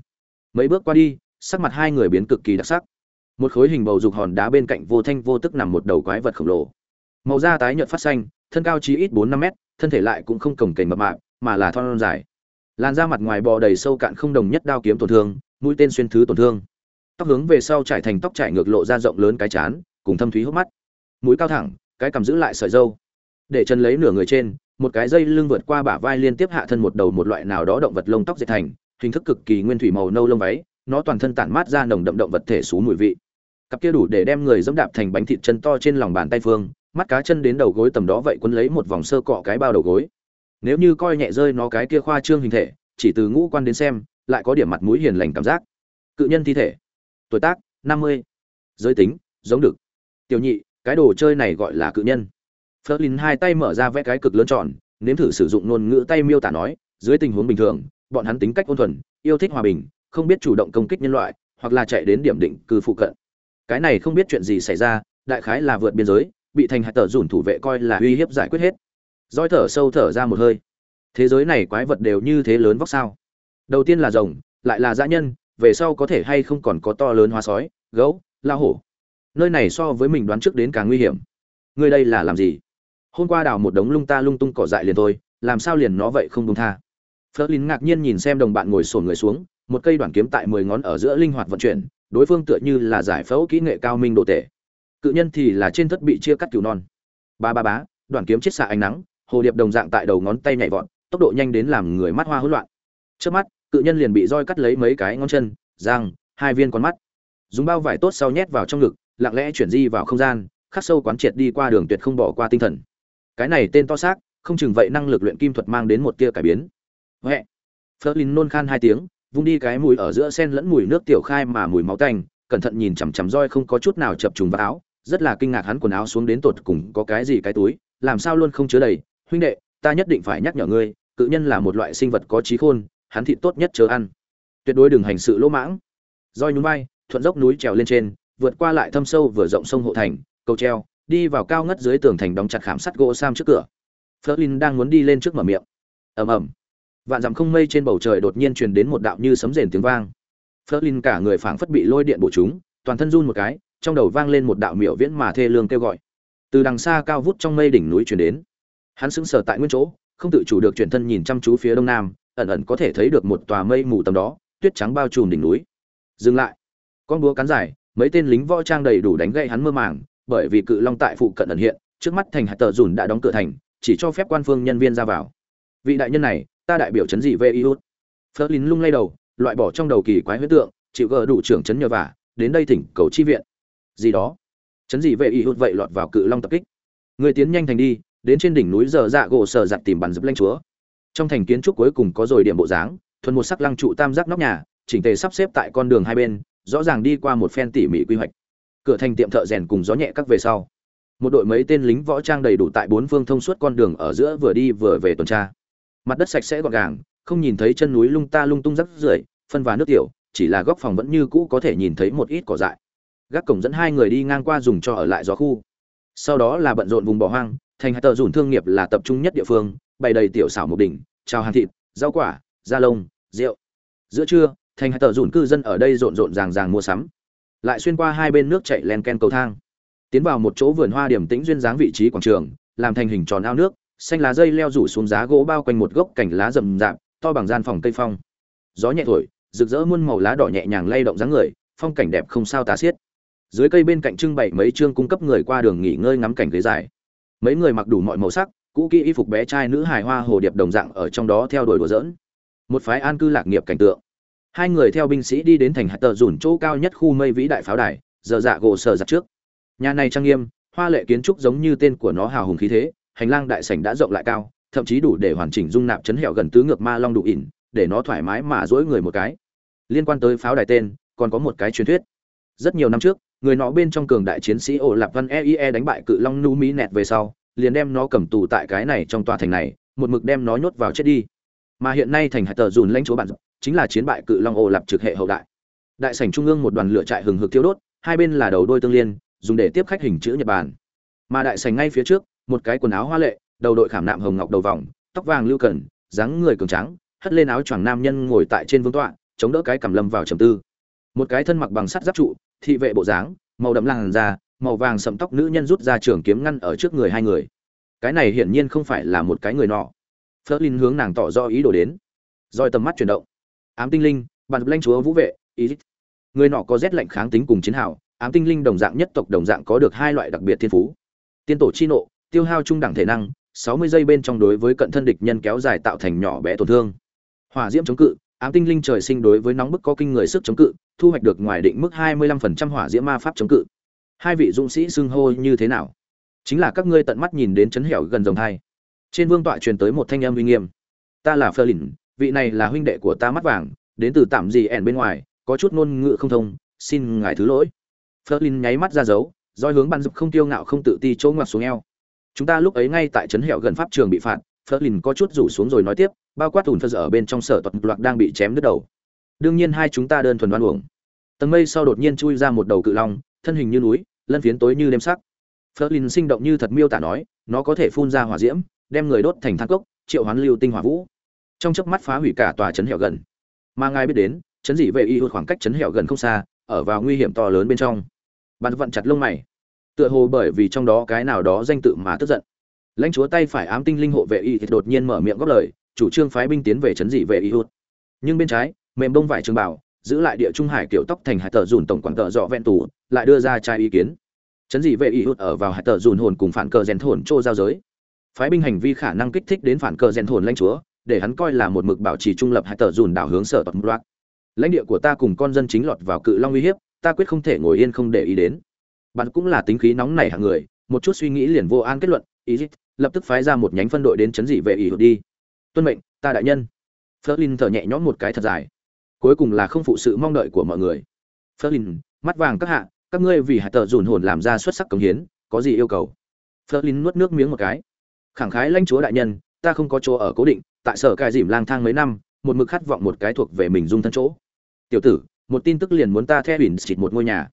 Mấy bước qua đi, sắc mặt hai người biến cực kỳ đặc sắc. Một khối hình bầu dục hòn đá bên cạnh vô thanh vô tức nằm một đầu quái vật khổng lồ. Màu da tái nhợt phát xanh, thân cao chí ít bốn năm mét, thân thể lại cũng không cồng kềnh mập mạp, mà là thon dài. Làn da mặt ngoài bò đầy sâu cạn không đồng nhất đao kiếm tổn thương, mũi tên xuyên thứ tổn thương tóc hướng về sau trải thành tóc trải ngược lộ ra rộng lớn cái chán, cùng thâm thúy hốc mắt. Mũi cao thẳng, cái cầm giữ lại sợi dâu để chân lấy nửa người trên, một cái dây lưng vượt qua bả vai liên tiếp hạ thân một đầu một loại nào đó động vật lông tóc dệt thành, hình thức cực kỳ nguyên thủy màu nâu lông váy, nó toàn thân tản mát ra nồng đậm động vật thể xú mùi vị. Cặp kia đủ để đem người dẫm đạp thành bánh thịt chân to trên lòng bàn tay phương, mắt cá chân đến đầu gối tầm đó vậy quấn lấy một vòng sơ cọ cái bao đầu gối. Nếu như coi nhẹ rơi nó cái kia khoa trương hình thể, chỉ từ ngũ quan đến xem, lại có điểm mặt mũi hiền lành cảm giác. Cự nhân thi thể tuổi tác, năm mươi. Giới tính, giống được. Tiểu nhị, cái đồ chơi này gọi là cự nhân. Flerlin hai tay mở ra vẽ cái cực lớn tròn, nếm thử sử dụng ngôn ngữ tay miêu tả nói, dưới tình huống bình thường, bọn hắn tính cách ôn thuần, yêu thích hòa bình, không biết chủ động công kích nhân loại, hoặc là chạy đến điểm định cư phụ cận. Cái này không biết chuyện gì xảy ra, đại khái là vượt biên giới, bị thành hạt tờ dùn thủ vệ coi là uy hiếp giải quyết hết. Roi thở sâu thở ra một hơi. Thế giới này quái vật đều như thế lớn vóc sao? Đầu tiên là rồng, lại là dã nhân về sau có thể hay không còn có to lớn hoa sói gấu la hổ nơi này so với mình đoán trước đến càng nguy hiểm ngươi đây là làm gì hôm qua đào một đống lung ta lung tung cỏ dại liền thôi làm sao liền nó vậy không đúng tha Flerlin ngạc nhiên nhìn xem đồng bạn ngồi sồn người xuống, một cây đoạn kiếm tại mười ngón ở giữa linh hoạt vận chuyển, đối phương tựa như là giải phẫu kỹ nghệ cao minh độ tệ. Cự nhân thì là trên thất bị chia cắt cừu non. Ba ba bá, đoạn kiếm chết xạ ánh nắng, hồ điệp đồng dạng tại đầu ngón tay nhảy vọt, tốc độ nhanh đến làm người mắt hoa hỗn loạn. Trước mắt, cự nhân liền bị roi cắt lấy mấy cái ngón chân, răng, hai viên con mắt. Dùng bao vải tốt sau nhét vào trong ngực, lặng lẽ chuyển di vào không gian, khắc sâu quán triệt đi qua đường tuyệt không bỏ qua tinh thần. Cái này tên to xác, không chừng vậy năng lực luyện kim thuật mang đến một tia cải biến. Huệ. Flerlin nôn khan hai tiếng, vung đi cái mùi ở giữa sen lẫn mùi nước tiểu khai mà mùi máu tanh, cẩn thận nhìn chằm chằm roi không có chút nào chập trùng vào áo, rất là kinh ngạc hắn quần áo xuống đến tột cùng có cái gì cái túi, làm sao luôn không chứa đầy, huynh đệ, ta nhất định phải nhắc nhở ngươi, cự nhân là một loại sinh vật có trí khôn, hắn thịt tốt nhất chờ ăn. Tuyệt đối đừng hành sự lỗ mãng. Roi nhún vai, thuận dốc núi trèo lên trên, vượt qua lại thâm sâu vừa rộng sông hộ thành, cầu treo, đi vào cao ngất dưới tường thành đóng chặt khảm sắt gỗ sam trước cửa. Flerlin đang muốn đi lên trước mở miệng. Ầm ầm vạn dặm không mây trên bầu trời đột nhiên truyền đến một đạo như sấm rền tiếng vang Flerlin cả người phảng phất bị lôi điện bổ chúng toàn thân run một cái trong đầu vang lên một đạo miểu viễn mà thê lương kêu gọi từ đằng xa cao vút trong mây đỉnh núi truyền đến hắn sững sờ tại nguyên chỗ không tự chủ được chuyển thân nhìn chăm chú phía đông nam ẩn ẩn có thể thấy được một tòa mây mù tầm đó, tuyết trắng bao trùm đỉnh núi. Dừng lại. Con búa cắn dài, mấy tên lính võ trang đầy đủ đánh gậy hắn mơ màng, bởi vì cự long tại phụ cận ẩn hiện, trước mắt thành hạt tờ dùn đã đóng cửa thành, chỉ cho phép quan phương nhân viên ra vào. Vị đại nhân này, ta đại biểu chấn dị về Phớt Flerlin lung lay đầu, loại bỏ trong đầu kỳ quái huyết tượng, chịu gờ đủ trưởng chấn nhờ vả, đến đây thỉnh cầu chi viện. Gì đó. Chấn dị về iút vậy lọt vào cự long tập kích. Người tiến nhanh thành đi, đến trên đỉnh núi giờ dạ gỗ sờ giặt tìm bàn dập lanh chúa trong thành kiến trúc cuối cùng có rồi điểm bộ dáng, thuần một sắc lăng trụ tam giác nóc nhà, chỉnh tề sắp xếp tại con đường hai bên, rõ ràng đi qua một phen tỉ mỉ quy hoạch. Cửa thành tiệm thợ rèn cùng gió nhẹ các về sau. Một đội mấy tên lính võ trang đầy đủ tại bốn phương thông suốt con đường ở giữa vừa đi vừa về tuần tra. Mặt đất sạch sẽ gọn gàng, không nhìn thấy chân núi lung ta lung tung rắc rưởi, phân và nước tiểu, chỉ là góc phòng vẫn như cũ có thể nhìn thấy một ít cỏ dại. Gác cổng dẫn hai người đi ngang qua dùng cho ở lại gió khu. Sau đó là bận rộn vùng bỏ hoang, thành hai tờ dùn thương nghiệp là tập trung nhất địa phương bày đầy tiểu xảo một đỉnh, chào hàng thịt, rau quả, da lông, rượu. Giữa trưa, thành hai tờ dùn cư dân ở đây rộn rộn ràng ràng mua sắm. Lại xuyên qua hai bên nước chảy len ken cầu thang. Tiến vào một chỗ vườn hoa điểm tĩnh duyên dáng vị trí quảng trường, làm thành hình tròn ao nước, xanh lá dây leo rủ xuống giá gỗ bao quanh một gốc cảnh lá rậm rạp, to bằng gian phòng cây phong. Gió nhẹ thổi, rực rỡ muôn màu lá đỏ nhẹ nhàng lay động dáng người, phong cảnh đẹp không sao tả xiết. Dưới cây bên cạnh trưng bày mấy chương cung cấp người qua đường nghỉ ngơi ngắm cảnh ghế dài. Mấy người mặc đủ mọi màu sắc cũ kỹ y phục bé trai nữ hài hoa hồ điệp đồng dạng ở trong đó theo đuổi đùa dỡn một phái an cư lạc nghiệp cảnh tượng. Hai người theo binh sĩ đi đến thành hạt tờ dùn chỗ cao nhất khu mây vĩ đại pháo đài, giờ dạ gỗ sờ giặt trước. Nhà này trang nghiêm, hoa lệ kiến trúc giống như tên của nó hào hùng khí thế, hành lang đại sảnh đã rộng lại cao, thậm chí đủ để hoàn chỉnh dung nạp chấn hẻo gần tứ ngược ma long đủ ỉn, để nó thoải mái mà dỗi người một cái. Liên quan tới pháo đài tên, còn có một cái truyền thuyết. Rất nhiều năm trước, người nó bên trong cường đại chiến sĩ ổ lạp văn eie đánh bại cự long nu mỹ nẹt về sau liền đem nó cầm tù tại cái này trong tòa thành này, một mực đem nó nhốt vào chết đi. Mà hiện nay thành hải tờ dùn lãnh chúa bản chính là chiến bại cự long ổ lạp trực hệ hậu đại. Đại sảnh trung ương một đoàn lửa trại hừng hực thiêu đốt, hai bên là đầu đôi tương liên, dùng để tiếp khách hình chữ nhật bản. Mà đại sảnh ngay phía trước, một cái quần áo hoa lệ, đầu đội khảm nạm hồng ngọc đầu vòng, tóc vàng lưu cần dáng người cường tráng, hất lên áo choàng nam nhân ngồi tại trên vương tọa, chống đỡ cái cằm lâm vào trầm tư. Một cái thân mặc bằng sắt giáp trụ, thị vệ bộ dáng, màu đậm làn da màu vàng sẫm tóc nữ nhân rút ra trường kiếm ngăn ở trước người hai người. Cái này hiển nhiên không phải là một cái người nọ. Flerlin hướng nàng tỏ rõ ý đồ đến. Rồi tầm mắt chuyển động. Ám tinh linh bản lanh chúa vũ vệ ý người nọ có rét lạnh kháng tính cùng chiến hào, ám tinh linh đồng dạng nhất tộc đồng dạng có được hai loại đặc biệt thiên phú. Tiên tổ chi nộ, tiêu hao trung đẳng thể năng 60 giây bên trong đối với cận thân địch nhân kéo dài tạo thành nhỏ bé tổn thương. Hỏa diễm chống cự, ám tinh linh trời sinh đối với nóng bức có kinh người sức chống cự, thu hoạch được ngoài định mức 25% hỏa diễm ma pháp chống cự hai vị dũng sĩ xưng hô như thế nào? Chính là các ngươi tận mắt nhìn đến chấn hẻo gần dòng hai. Trên vương tọa truyền tới một thanh âm uy nghiêm. Ta là phơ lìn, vị này là huynh đệ của ta mắt vàng, đến từ tạm gì ẻn bên ngoài, có chút ngôn ngữ không thông, xin ngài thứ lỗi. Phơ lìn nháy mắt ra dấu doi hướng ban dục không tiêu ngạo không tự ti chỗ ngoặt xuống eo. Chúng ta lúc ấy ngay tại trấn hẻo gần pháp trường bị phạt phơ lìn có chút rủ xuống rồi nói tiếp, bao quát ủn phơ ở bên trong sở toàn loạt đang bị chém đứt đầu. Đương nhiên hai chúng ta đơn thuần đoan uổng. Tầng mây sau đột nhiên chui ra một đầu cự long thân hình như núi lân phiến tối như đêm sắc Flerlin sinh động như thật miêu tả nói, nó có thể phun ra hỏa diễm, đem người đốt thành than cốc, triệu hoán lưu tinh hỏa vũ. Trong chớp mắt phá hủy cả tòa trấn hẻo gần. Mà ngài biết đến, trấn dị vệ y khoảng cách trấn hẻo gần không xa, ở vào nguy hiểm to lớn bên trong. Bạn vận chặt lông mày. Tựa hồ bởi vì trong đó cái nào đó danh tự mà tức giận. Lãnh chúa tay phải ám tinh linh hộ vệ y đột nhiên mở miệng góp lời, chủ trương phái binh tiến về trấn dị vệ y hút. Nhưng bên trái, mềm đông vải trường bảo, giữ lại địa trung hải kiểu tóc thành hải tờ dùn tổng quản tờ dọ vẹn tù, lại đưa ra trai ý kiến. Chấn dị vệ ý hút ở vào hải tờ dùn hồn cùng phản cờ rèn thồn trô giao giới. Phái binh hành vi khả năng kích thích đến phản cờ rèn thồn lãnh chúa, để hắn coi là một mực bảo trì trung lập hải tờ dùn đảo hướng sở toàn loạt lãnh địa của ta cùng con dân chính lọt vào cự long uy hiếp, ta quyết không thể ngồi yên không để ý đến. Bạn cũng là tính khí nóng nảy hạng người, một chút suy nghĩ liền vô an kết luận ý lập tức phái ra một nhánh phân đội đến chấn dị vệ ý hút đi. Tuân mệnh, ta đại nhân. Flerlin thở nhẹ nhõm một cái thật dài cuối cùng là không phụ sự mong đợi của mọi người. Flerlin, mắt vàng các hạ, các ngươi vì hải tờ dùn hồn làm ra xuất sắc công hiến, có gì yêu cầu? Flerlin nuốt nước miếng một cái. Khẳng khái lãnh chúa đại nhân, ta không có chỗ ở cố định, tại sở cai dìm lang thang mấy năm, một mực khát vọng một cái thuộc về mình dung thân chỗ. Tiểu tử, một tin tức liền muốn ta theo bỉn xịt một ngôi nhà.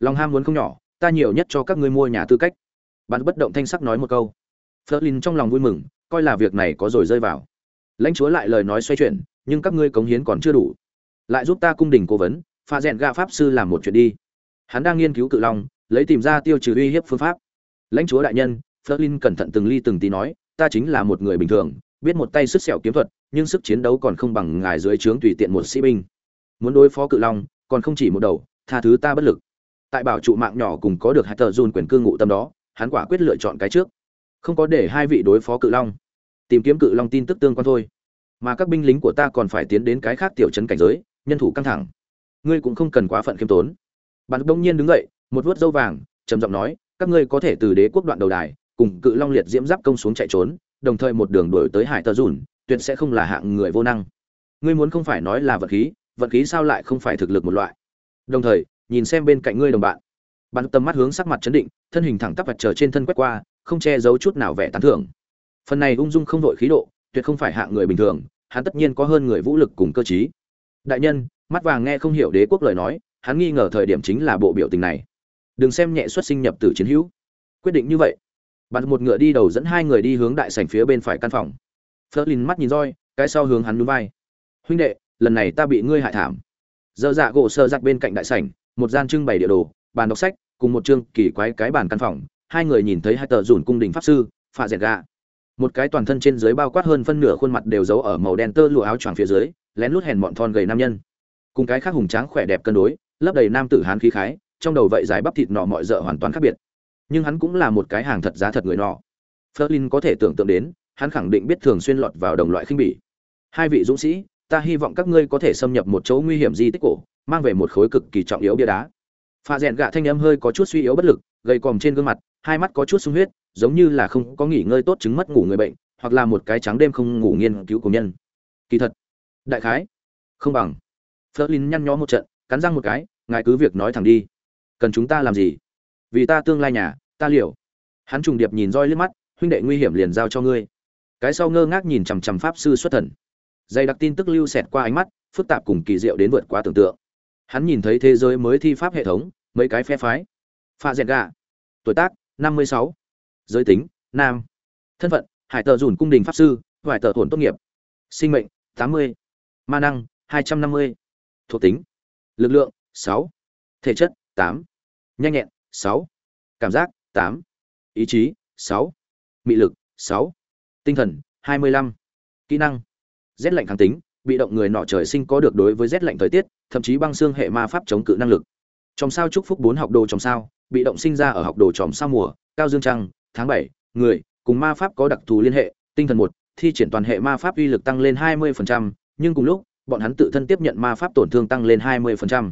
Lòng ham muốn không nhỏ, ta nhiều nhất cho các ngươi mua nhà tư cách. Bạn bất động thanh sắc nói một câu. Flerlin trong lòng vui mừng, coi là việc này có rồi rơi vào. Lãnh chúa lại lời nói xoay chuyển, nhưng các ngươi cống hiến còn chưa đủ lại giúp ta cung đình cố vấn, pha rèn gạ pháp sư làm một chuyện đi. Hắn đang nghiên cứu cự long, lấy tìm ra tiêu trừ uy hiếp phương pháp. Lãnh chúa đại nhân, Flerlin cẩn thận từng ly từng tí nói, ta chính là một người bình thường, biết một tay sức sẹo kiếm thuật, nhưng sức chiến đấu còn không bằng ngài dưới trướng tùy tiện một sĩ binh. Muốn đối phó cự long, còn không chỉ một đầu, tha thứ ta bất lực. Tại bảo trụ mạng nhỏ cùng có được hai tờ dùn quyền cư ngụ tâm đó, hắn quả quyết lựa chọn cái trước. Không có để hai vị đối phó cự long. Tìm kiếm cự long tin tức tương quan thôi. Mà các binh lính của ta còn phải tiến đến cái khác tiểu trấn cảnh giới nhân thủ căng thẳng. Ngươi cũng không cần quá phận khiêm tốn. Bạn đông nhiên đứng dậy, một vuốt dâu vàng, trầm giọng nói, các ngươi có thể từ đế quốc đoạn đầu đài, cùng cự long liệt diễm giáp công xuống chạy trốn, đồng thời một đường đuổi tới hải tờ dùn, tuyệt sẽ không là hạng người vô năng. Ngươi muốn không phải nói là vật khí vật khí sao lại không phải thực lực một loại? Đồng thời, nhìn xem bên cạnh ngươi đồng bạn. Bạn tầm mắt hướng sắc mặt chấn định, thân hình thẳng tắp vật trở trên thân quét qua, không che giấu chút nào vẻ tán thưởng. Phần này ung dung không đội khí độ, tuyệt không phải hạng người bình thường, hắn tất nhiên có hơn người vũ lực cùng cơ trí đại nhân, mắt vàng nghe không hiểu đế quốc lời nói, hắn nghi ngờ thời điểm chính là bộ biểu tình này. Đừng xem nhẹ xuất sinh nhập tử chiến hữu. Quyết định như vậy. Bạn một ngựa đi đầu dẫn hai người đi hướng đại sảnh phía bên phải căn phòng. Flerlin mắt nhìn roi, cái sau hướng hắn núi vai. Huynh đệ, lần này ta bị ngươi hại thảm. Dơ dạ gỗ sơ giặc bên cạnh đại sảnh, một gian trưng bày địa đồ, bàn đọc sách, cùng một chương kỳ quái cái bàn căn phòng. Hai người nhìn thấy hai tờ dùn cung đình pháp sư, phạ dẹt gà một cái toàn thân trên dưới bao quát hơn phân nửa khuôn mặt đều giấu ở màu đen tơ lụa áo choàng phía dưới, lén lút hèn mọn thon gầy nam nhân. Cùng cái khác hùng tráng khỏe đẹp cân đối lấp đầy nam tử hán khí khái, trong đầu vậy dài bắp thịt nọ mọi dợ hoàn toàn khác biệt. Nhưng hắn cũng là một cái hàng thật giá thật người nọ. Flerlin có thể tưởng tượng đến, hắn khẳng định biết thường xuyên lọt vào đồng loại khinh bỉ. Hai vị dũng sĩ, ta hy vọng các ngươi có thể xâm nhập một chỗ nguy hiểm di tích cổ, mang về một khối cực kỳ trọng yếu bia đá. Pha rèn gạ thanh âm hơi có chút suy yếu bất lực, gầy còm trên gương mặt, hai mắt có chút sung huyết giống như là không có nghỉ ngơi tốt chứng mất ngủ người bệnh, hoặc là một cái trắng đêm không ngủ nghiên cứu của nhân. Kỳ thật, đại khái, không bằng. Flerlin nhăn nhó một trận, cắn răng một cái, ngài cứ việc nói thẳng đi. Cần chúng ta làm gì? Vì ta tương lai nhà, ta liều hắn trùng điệp nhìn roi liếc mắt, huynh đệ nguy hiểm liền giao cho ngươi. Cái sau ngơ ngác nhìn chằm chằm pháp sư xuất thần. Dày đặc tin tức lưu xẹt qua ánh mắt, phức tạp cùng kỳ diệu đến vượt quá tưởng tượng. Hắn nhìn thấy thế giới mới thi pháp hệ thống, mấy cái phe phái. Pha dẹt gà, tuổi tác, năm mươi sáu giới tính, nam. Thân phận, hải tờ dùn cung đình pháp sư, hoài tờ thổn tốt nghiệp. Sinh mệnh, tám mươi. Ma năng, hai trăm năm mươi. Thuộc tính, lực lượng, sáu. Thể chất, tám. Nhanh nhẹn, sáu. Cảm giác, tám. Ý chí, sáu. Mị lực, sáu. Tinh thần, hai mươi lăm. Kỹ năng, rét lạnh kháng tính, bị động người nọ trời sinh có được đối với rét lạnh thời tiết, thậm chí băng xương hệ ma pháp chống cự năng lực. Trong sao chúc phúc bốn học đồ trong sao, bị động sinh ra ở học đồ tròm sao mùa, cao dương trăng tháng bảy người cùng ma pháp có đặc thù liên hệ tinh thần một thi triển toàn hệ ma pháp uy lực tăng lên 20%, nhưng cùng lúc bọn hắn tự thân tiếp nhận ma pháp tổn thương tăng lên 20%.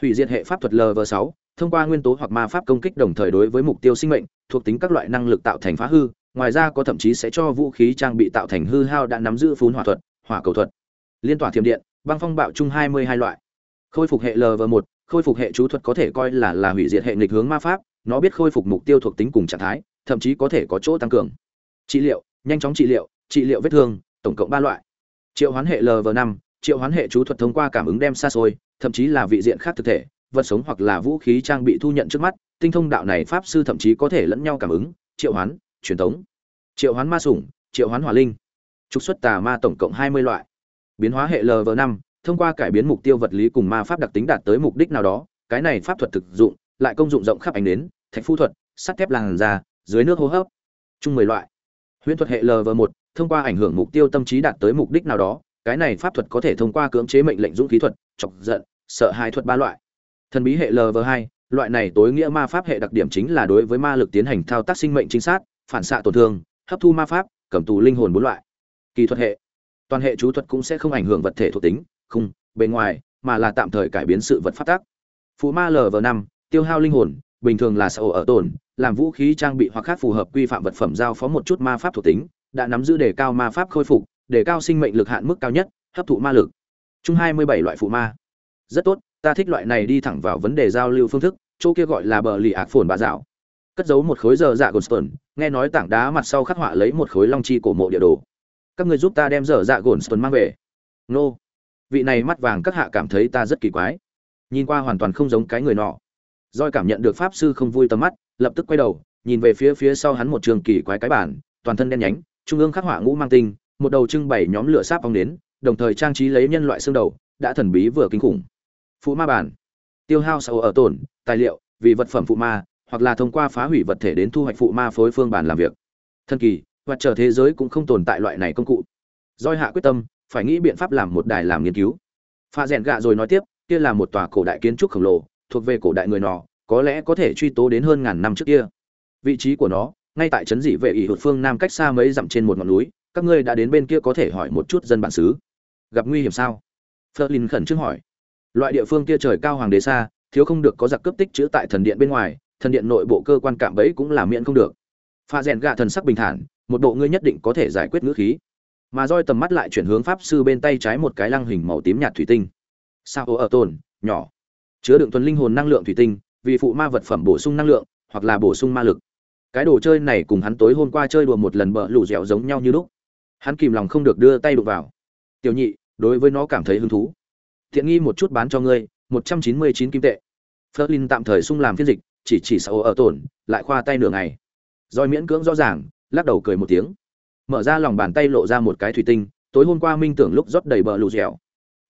hủy diệt hệ pháp thuật lv 6 thông qua nguyên tố hoặc ma pháp công kích đồng thời đối với mục tiêu sinh mệnh thuộc tính các loại năng lực tạo thành phá hư ngoài ra có thậm chí sẽ cho vũ khí trang bị tạo thành hư hao đã nắm giữ phun hỏa thuật hỏa cầu thuật. Liên tỏa thiểm điện băng phong bạo chung 22 loại. Khôi phục hệ lv 1 khôi phục hệ chú thuật có thể coi là là hủy diệt hệ nghịch hướng ma pháp nó biết khôi phục mục tiêu thuộc tính cùng trạng thái thậm chí có thể có chỗ tăng cường. Trị liệu, nhanh chóng trị liệu trị liệu vết thương, tổng cộng ba loại. Triệu hoán hệ lv năm, triệu hoán hệ chú thuật thông qua cảm ứng đem xa xôi, thậm chí là vị diện khác thực thể, vật sống hoặc là vũ khí trang bị thu nhận trước mắt, tinh thông đạo này pháp sư thậm chí có thể lẫn nhau cảm ứng, triệu hoán, truyền thống triệu hoán ma sủng, triệu hoán hỏa linh. Trục xuất tà ma tổng cộng hai mươi loại. Biến hóa hệ lv năm, thông qua cải biến mục tiêu vật lý cùng ma pháp đặc tính đạt tới mục đích nào đó, cái này pháp thuật thực dụng, lại công dụng rộng khắp ánh đến thạch phu thuật, sắt thép làn da dưới nước hô hấp. Chung mười loại. Huyễn thuật hệ lv một, thông qua ảnh hưởng mục tiêu tâm trí đạt tới mục đích nào đó, cái này pháp thuật có thể thông qua cưỡng chế mệnh lệnh dũng khí thuật, chọc giận, sợ hãi thuật ba loại. Thần bí hệ lv hai, loại này tối nghĩa ma pháp hệ đặc điểm chính là đối với ma lực tiến hành thao tác sinh mệnh chính xác phản xạ tổn thương, hấp thu ma pháp, cầm tù linh hồn bốn loại. Kỳ thuật hệ. Toàn hệ chú thuật cũng sẽ không ảnh hưởng vật thể thuộc tính không bề ngoài, mà là tạm thời cải biến sự vật phát tác phụ ma lv năm, tiêu hao linh hồn, bình thường là sợ ở tổn làm vũ khí trang bị hoặc khác phù hợp quy phạm vật phẩm giao phó một chút ma pháp thuộc tính, đã nắm giữ đề cao ma pháp khôi phục, đề cao sinh mệnh lực hạn mức cao nhất, hấp thụ ma lực. Chung hai mươi bảy loại phụ ma. Rất tốt, ta thích loại này đi thẳng vào vấn đề giao lưu phương thức, chỗ kia gọi là bờ lì ạc phồn bà dạo. Cất giấu một khối giờ dạ gồn nghe nói tảng đá mặt sau khắc họa lấy một khối long chi cổ mộ địa đồ. Các người giúp ta đem giờ dạ gồn mang về. Nô. Vị này mắt vàng các hạ cảm thấy ta rất kỳ quái. Nhìn qua hoàn toàn không giống cái người nọ. Doi cảm nhận được pháp sư không vui tầm mắt, lập tức quay đầu, nhìn về phía phía sau hắn một trường kỳ quái cái bản, toàn thân đen nhánh, trung ương khắc họa ngũ mang tinh, một đầu trưng bày nhóm lửa sáp ong đến, đồng thời trang trí lấy nhân loại xương đầu, đã thần bí vừa kinh khủng. Phụ ma bản. Tiêu hao sau ở tổn, tài liệu, vì vật phẩm phụ ma, hoặc là thông qua phá hủy vật thể đến thu hoạch phụ ma phối phương bản làm việc. Thân kỳ, vật trở thế giới cũng không tồn tại loại này công cụ. Doi hạ quyết tâm, phải nghĩ biện pháp làm một đài làm nghiên cứu. Pha rèn gạ rồi nói tiếp, kia là một tòa cổ đại kiến trúc khổng lồ, thuộc về cổ đại người nọ, có lẽ có thể truy tố đến hơn ngàn năm trước kia. Vị trí của nó, ngay tại trấn dị vệ ỷ hụt phương nam cách xa mấy dặm trên một ngọn núi, các ngươi đã đến bên kia có thể hỏi một chút dân bản xứ. Gặp nguy hiểm sao? Flerlin khẩn trương hỏi. Loại địa phương kia trời cao hoàng đế xa, thiếu không được có giặc cướp tích chữ tại thần điện bên ngoài, thần điện nội bộ cơ quan cạm bẫy cũng là miễn không được. Pha rèn gạ thần sắc bình thản, một bộ ngươi nhất định có thể giải quyết ngữ khí. Mà roi tầm mắt lại chuyển hướng pháp sư bên tay trái một cái lăng hình màu tím nhạt thủy tinh. Sao ở tồn, nhỏ chứa đựng tuần linh hồn năng lượng thủy tinh, vì phụ ma vật phẩm bổ sung năng lượng, hoặc là bổ sung ma lực. Cái đồ chơi này cùng hắn tối hôm qua chơi đùa một lần bợ lù dẻo giống nhau như lúc. Hắn kìm lòng không được đưa tay đụng vào. Tiểu nhị, đối với nó cảm thấy hứng thú. Thiện nghi một chút bán cho ngươi, một trăm chín mươi chín kim tệ. Flerlin tạm thời sung làm phiên dịch, chỉ chỉ sau ở tổn, lại khoa tay nửa ngày. Roi miễn cưỡng rõ ràng, lắc đầu cười một tiếng. Mở ra lòng bàn tay lộ ra một cái thủy tinh, tối hôm qua minh tưởng lúc rót đầy bờ lù dẻo.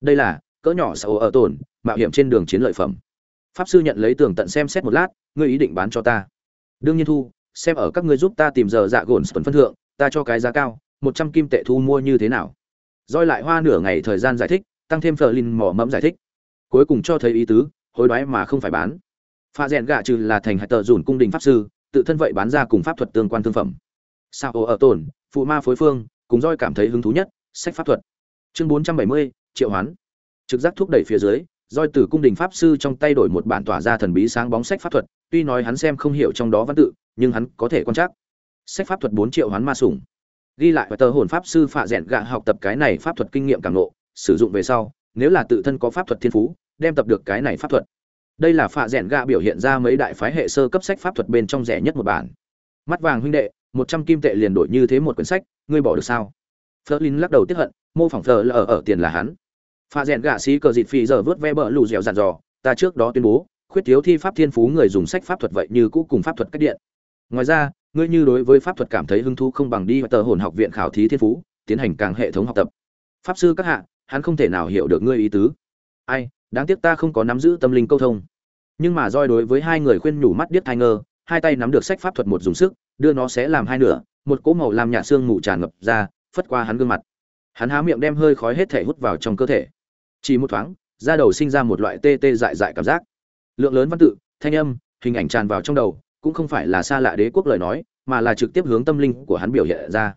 Đây là cỡ nhỏ sao ở tổn mạo hiểm trên đường chiến lợi phẩm. Pháp sư nhận lấy tường tận xem xét một lát, ngươi ý định bán cho ta. Đương nhiên thu, xem ở các ngươi giúp ta tìm giờ dạ gồn tuần phân thượng, ta cho cái giá cao, một trăm kim tệ thu mua như thế nào? Roi lại hoa nửa ngày thời gian giải thích, tăng thêm phờ linh mỏ mẫm giải thích. Cuối cùng cho thấy ý tứ, hối đoái mà không phải bán. Pha rèn gạ trừ là thành hạt tờ dùn cung đình pháp sư, tự thân vậy bán ra cùng pháp thuật tương quan thương phẩm. Sao ở tổn phụ ma phối phương, cùng roi cảm thấy hứng thú nhất, sách pháp thuật. Chương bốn trăm bảy mươi, triệu hoán trực giác thúc đẩy phía dưới roi từ cung đình pháp sư trong tay đổi một bản tỏa ra thần bí sáng bóng sách pháp thuật tuy nói hắn xem không hiểu trong đó văn tự nhưng hắn có thể quan trắc. Sách pháp thuật bốn triệu hoán ma sủng. Ghi lại và tờ hồn pháp sư phạ rẽn gạ học tập cái này pháp thuật kinh nghiệm càng lộ, sử dụng về sau nếu là tự thân có pháp thuật thiên phú đem tập được cái này pháp thuật. Đây là phạ rẽn gạ biểu hiện ra mấy đại phái hệ sơ cấp sách pháp thuật bên trong rẻ nhất một bản. Mắt vàng huynh đệ một trăm kim tệ liền đổi như thế một quyển sách ngươi bỏ được sao? Flerlin lắc đầu tiếc hận mô phỏng phờ là ở, ở tiền là hắn pha rèn gạ xí cờ dịt phi giờ vớt ve bờ lù dẻo dàn dò, ta trước đó tuyên bố, khuyết thiếu thi pháp thiên phú người dùng sách pháp thuật vậy như cũ cùng pháp thuật cách điện. Ngoài ra, ngươi như đối với pháp thuật cảm thấy hứng thú không bằng đi tờ hồn học viện khảo thí thiên phú, tiến hành càng hệ thống học tập. Pháp sư các hạ, hắn không thể nào hiểu được ngươi ý tứ. Ai, đáng tiếc ta không có nắm giữ tâm linh câu thông. Nhưng mà roi đối với hai người khuyên nhủ mắt điếc thai ngơ, hai tay nắm được sách pháp thuật một dùng sức, đưa nó sẽ làm hai nửa, một cỗ màu làm nhạt xương mù tràn ngập ra, phất qua hắn gương mặt. Hắn há miệng đem hơi khói hết thể hút vào trong cơ thể chỉ một thoáng, da đầu sinh ra một loại tê tê dại dại cảm giác. Lượng lớn văn tự, thanh âm, hình ảnh tràn vào trong đầu, cũng không phải là xa lạ đế quốc lời nói, mà là trực tiếp hướng tâm linh của hắn biểu hiện ra.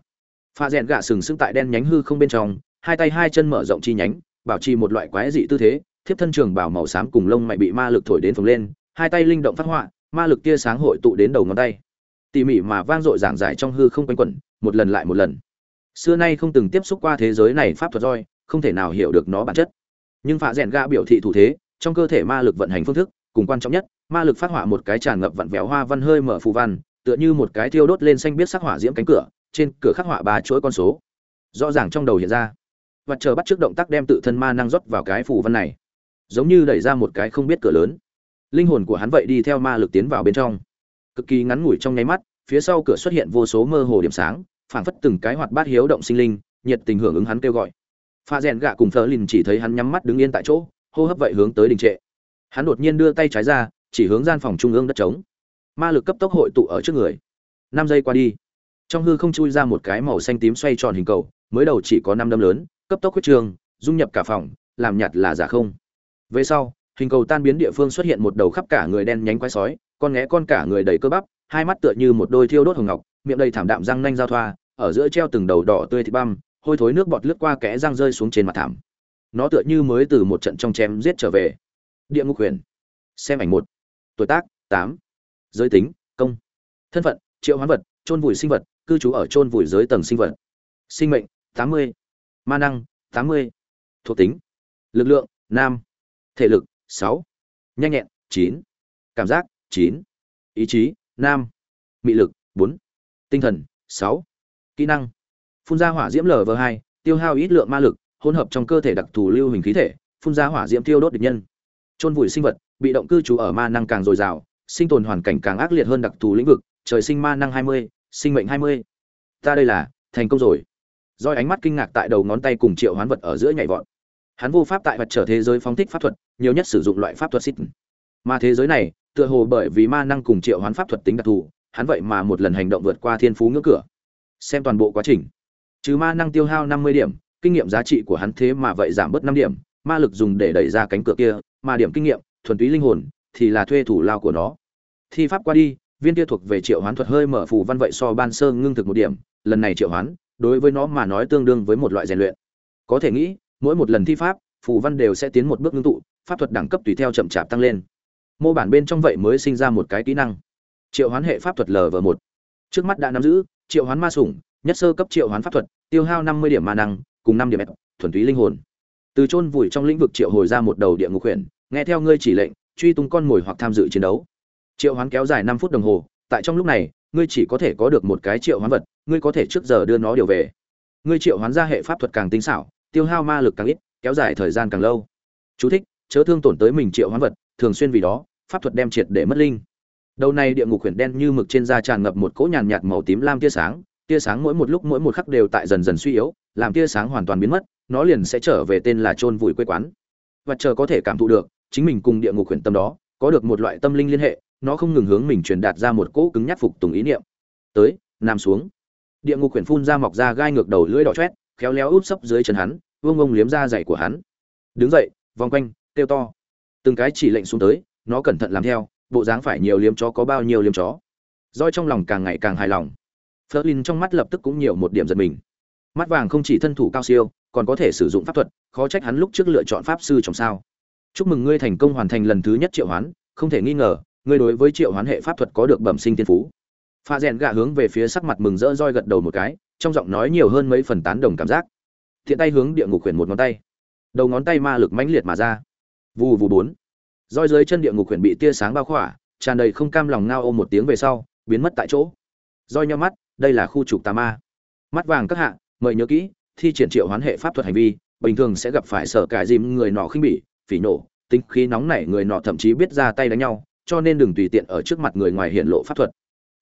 Pha rẽn gạ sừng sững tại đen nhánh hư không bên trong, hai tay hai chân mở rộng chi nhánh, bảo trì một loại quái dị tư thế, thiếp thân trường bảo màu xám cùng lông mày bị ma lực thổi đến phồng lên, hai tay linh động phát họa, ma lực tia sáng hội tụ đến đầu ngón tay. Tỉ mỉ mà vang dội giảng giải trong hư không quanh quẩn, một lần lại một lần. Xưa nay không từng tiếp xúc qua thế giới này pháp thuật roi, không thể nào hiểu được nó bản chất nhưng phạ rèn gạ biểu thị thủ thế, trong cơ thể ma lực vận hành phương thức, cùng quan trọng nhất, ma lực phát họa một cái tràn ngập vặn vẹo hoa văn hơi mở phù văn, tựa như một cái thiêu đốt lên xanh biết sắc hỏa diễm cánh cửa, trên cửa khắc họa ba chuỗi con số. Rõ ràng trong đầu hiện ra. Và chờ bắt trước động tác đem tự thân ma năng rót vào cái phù văn này. Giống như đẩy ra một cái không biết cửa lớn. Linh hồn của hắn vậy đi theo ma lực tiến vào bên trong. Cực kỳ ngắn ngủi trong nháy mắt, phía sau cửa xuất hiện vô số mơ hồ điểm sáng, phảng phất từng cái hoạt bát hiếu động sinh linh, nhiệt tình hưởng ứng hắn kêu gọi pha rèn gạ cùng thờ lìn chỉ thấy hắn nhắm mắt đứng yên tại chỗ, hô hấp vậy hướng tới đình trệ. Hắn đột nhiên đưa tay trái ra, chỉ hướng gian phòng trung ương đất trống. Ma lực cấp tốc hội tụ ở trước người. Năm giây qua đi, trong hư không chui ra một cái màu xanh tím xoay tròn hình cầu, mới đầu chỉ có năm đâm lớn, cấp tốc huyết trường, dung nhập cả phòng, làm nhạt là giả không. Về sau, hình cầu tan biến địa phương xuất hiện một đầu khắp cả người đen nhánh quái sói, con nghé con cả người đầy cơ bắp, hai mắt tựa như một đôi thiêu đốt hồng ngọc, miệng đầy thảm đạm răng nanh giao thoa, ở giữa treo từng đầu đỏ tươi thịt băm hôi thối nước bọt lướt qua kẽ răng rơi xuống trên mặt thảm. Nó tựa như mới từ một trận trong chém giết trở về. Địa ngục huyền. Xem ảnh một. Tuổi tác, tám. Giới tính, công. Thân phận, triệu hoán vật trôn vùi sinh vật, cư trú ở trôn vùi dưới tầng sinh vật. Sinh mệnh, tám mươi. Ma năng, tám mươi. Thuộc tính, lực lượng, nam. Thể lực, sáu. Nhanh nhẹn, chín. Cảm giác, chín. Ý chí, nam. Mị lực, bốn. Tinh thần, sáu. Kỹ năng phun ra hỏa diễm lv hai, tiêu hao ít lượng ma lực, hỗn hợp trong cơ thể đặc thù lưu hình khí thể, phun ra hỏa diễm tiêu đốt địch nhân. Trôn vùi sinh vật, bị động cư trú ở ma năng càng dồi dào, sinh tồn hoàn cảnh càng ác liệt hơn đặc thù lĩnh vực, trời sinh ma năng hai mươi, sinh mệnh hai mươi. Ta đây là, thành công rồi. Roi ánh mắt kinh ngạc tại đầu ngón tay cùng triệu hoán vật ở giữa nhảy vọt. Hắn vô pháp tại vật trở thế giới phóng thích pháp thuật, nhiều nhất sử dụng loại pháp thuật xít mà thế giới này, tựa hồ bởi vì ma năng cùng triệu hoán pháp thuật tính đặc thù, hắn vậy mà một lần hành động vượt qua thiên phú ngưỡng cửa. Xem toàn bộ quá trình trừ ma năng tiêu hao năm mươi điểm, kinh nghiệm giá trị của hắn thế mà vậy giảm bớt năm điểm, ma lực dùng để đẩy ra cánh cửa kia, mà điểm kinh nghiệm, thuần túy linh hồn, thì là thuê thủ lao của nó. Thi pháp qua đi, viên kia thuộc về triệu hoán thuật hơi mở phù văn vậy so ban sơ ngưng thực một điểm, lần này triệu hoán, đối với nó mà nói tương đương với một loại rèn luyện. Có thể nghĩ, mỗi một lần thi pháp, phù văn đều sẽ tiến một bước ngưng tụ, pháp thuật đẳng cấp tùy theo chậm chạp tăng lên. Mô bản bên trong vậy mới sinh ra một cái kỹ năng. Triệu hoán hệ pháp thuật lv một. Trước mắt đã nắm giữ, triệu hoán ma sủng nhất sơ cấp triệu hoán pháp thuật tiêu hao năm mươi điểm ma năng cùng năm điểm ép thuần túy linh hồn. Từ chôn vùi trong lĩnh vực triệu hồi ra một đầu địa ngục huyền nghe theo ngươi chỉ lệnh truy tung con mồi hoặc tham dự chiến đấu. Triệu hoán kéo dài năm phút đồng hồ tại trong lúc này ngươi chỉ có thể có được một cái triệu hoán vật ngươi có thể trước giờ đưa nó điều về. Ngươi triệu hoán ra hệ pháp thuật càng tinh xảo tiêu hao ma lực càng ít kéo dài thời gian càng lâu. Chú thích, chớ thương tổn tới mình triệu hoán vật thường xuyên vì đó pháp thuật đem triệt để mất linh. Đầu này địa ngục huyền đen như mực trên da tràn ngập một cỗ nhàn nhạt màu tím lam tia sáng tia sáng mỗi một lúc mỗi một khắc đều tại dần dần suy yếu, làm tia sáng hoàn toàn biến mất, nó liền sẽ trở về tên là chôn vùi quê quán. Và chờ có thể cảm thụ được, chính mình cùng địa ngục huyền tâm đó, có được một loại tâm linh liên hệ, nó không ngừng hướng mình truyền đạt ra một cỗ cứng nhắc phục tùng ý niệm. Tới, nằm xuống. Địa ngục huyền phun ra mọc ra gai ngược đầu lưỡi đỏ chét khéo léo úp sấp dưới chân hắn, vương ông liếm ra dày của hắn. Đứng dậy, vòng quanh, kêu to. Từng cái chỉ lệnh xuống tới, nó cẩn thận làm theo, bộ dáng phải nhiều liếm chó có bao nhiêu liếm chó. Roi trong lòng càng ngày càng hài lòng. Flerlin trong mắt lập tức cũng nhiều một điểm giật mình. Mắt vàng không chỉ thân thủ cao siêu, còn có thể sử dụng pháp thuật, khó trách hắn lúc trước lựa chọn pháp sư trong sao. Chúc mừng ngươi thành công hoàn thành lần thứ nhất triệu hoán, không thể nghi ngờ, ngươi đối với triệu hoán hệ pháp thuật có được bẩm sinh tiên phú. Pha rèn gạ hướng về phía sắc mặt mừng rỡ roi gật đầu một cái, trong giọng nói nhiều hơn mấy phần tán đồng cảm giác. Thiện tay hướng địa ngục quyển một ngón tay. Đầu ngón tay ma lực mãnh liệt mà ra. Vù vù bốn. Roi dưới chân địa ngục quyển bị tia sáng bao khỏa, tràn đầy không cam lòng ngao ôm một tiếng về sau, biến mất tại chỗ. Roi nhau mắt đây là khu trục tà ma. Mắt vàng các hạ mời nhớ kỹ, thi triển triệu hoán hệ pháp thuật hành vi, bình thường sẽ gặp phải sở cải dìm người nọ khinh bỉ, phỉ nổ tính khí nóng nảy người nọ thậm chí biết ra tay đánh nhau, cho nên đừng tùy tiện ở trước mặt người ngoài hiện lộ pháp thuật.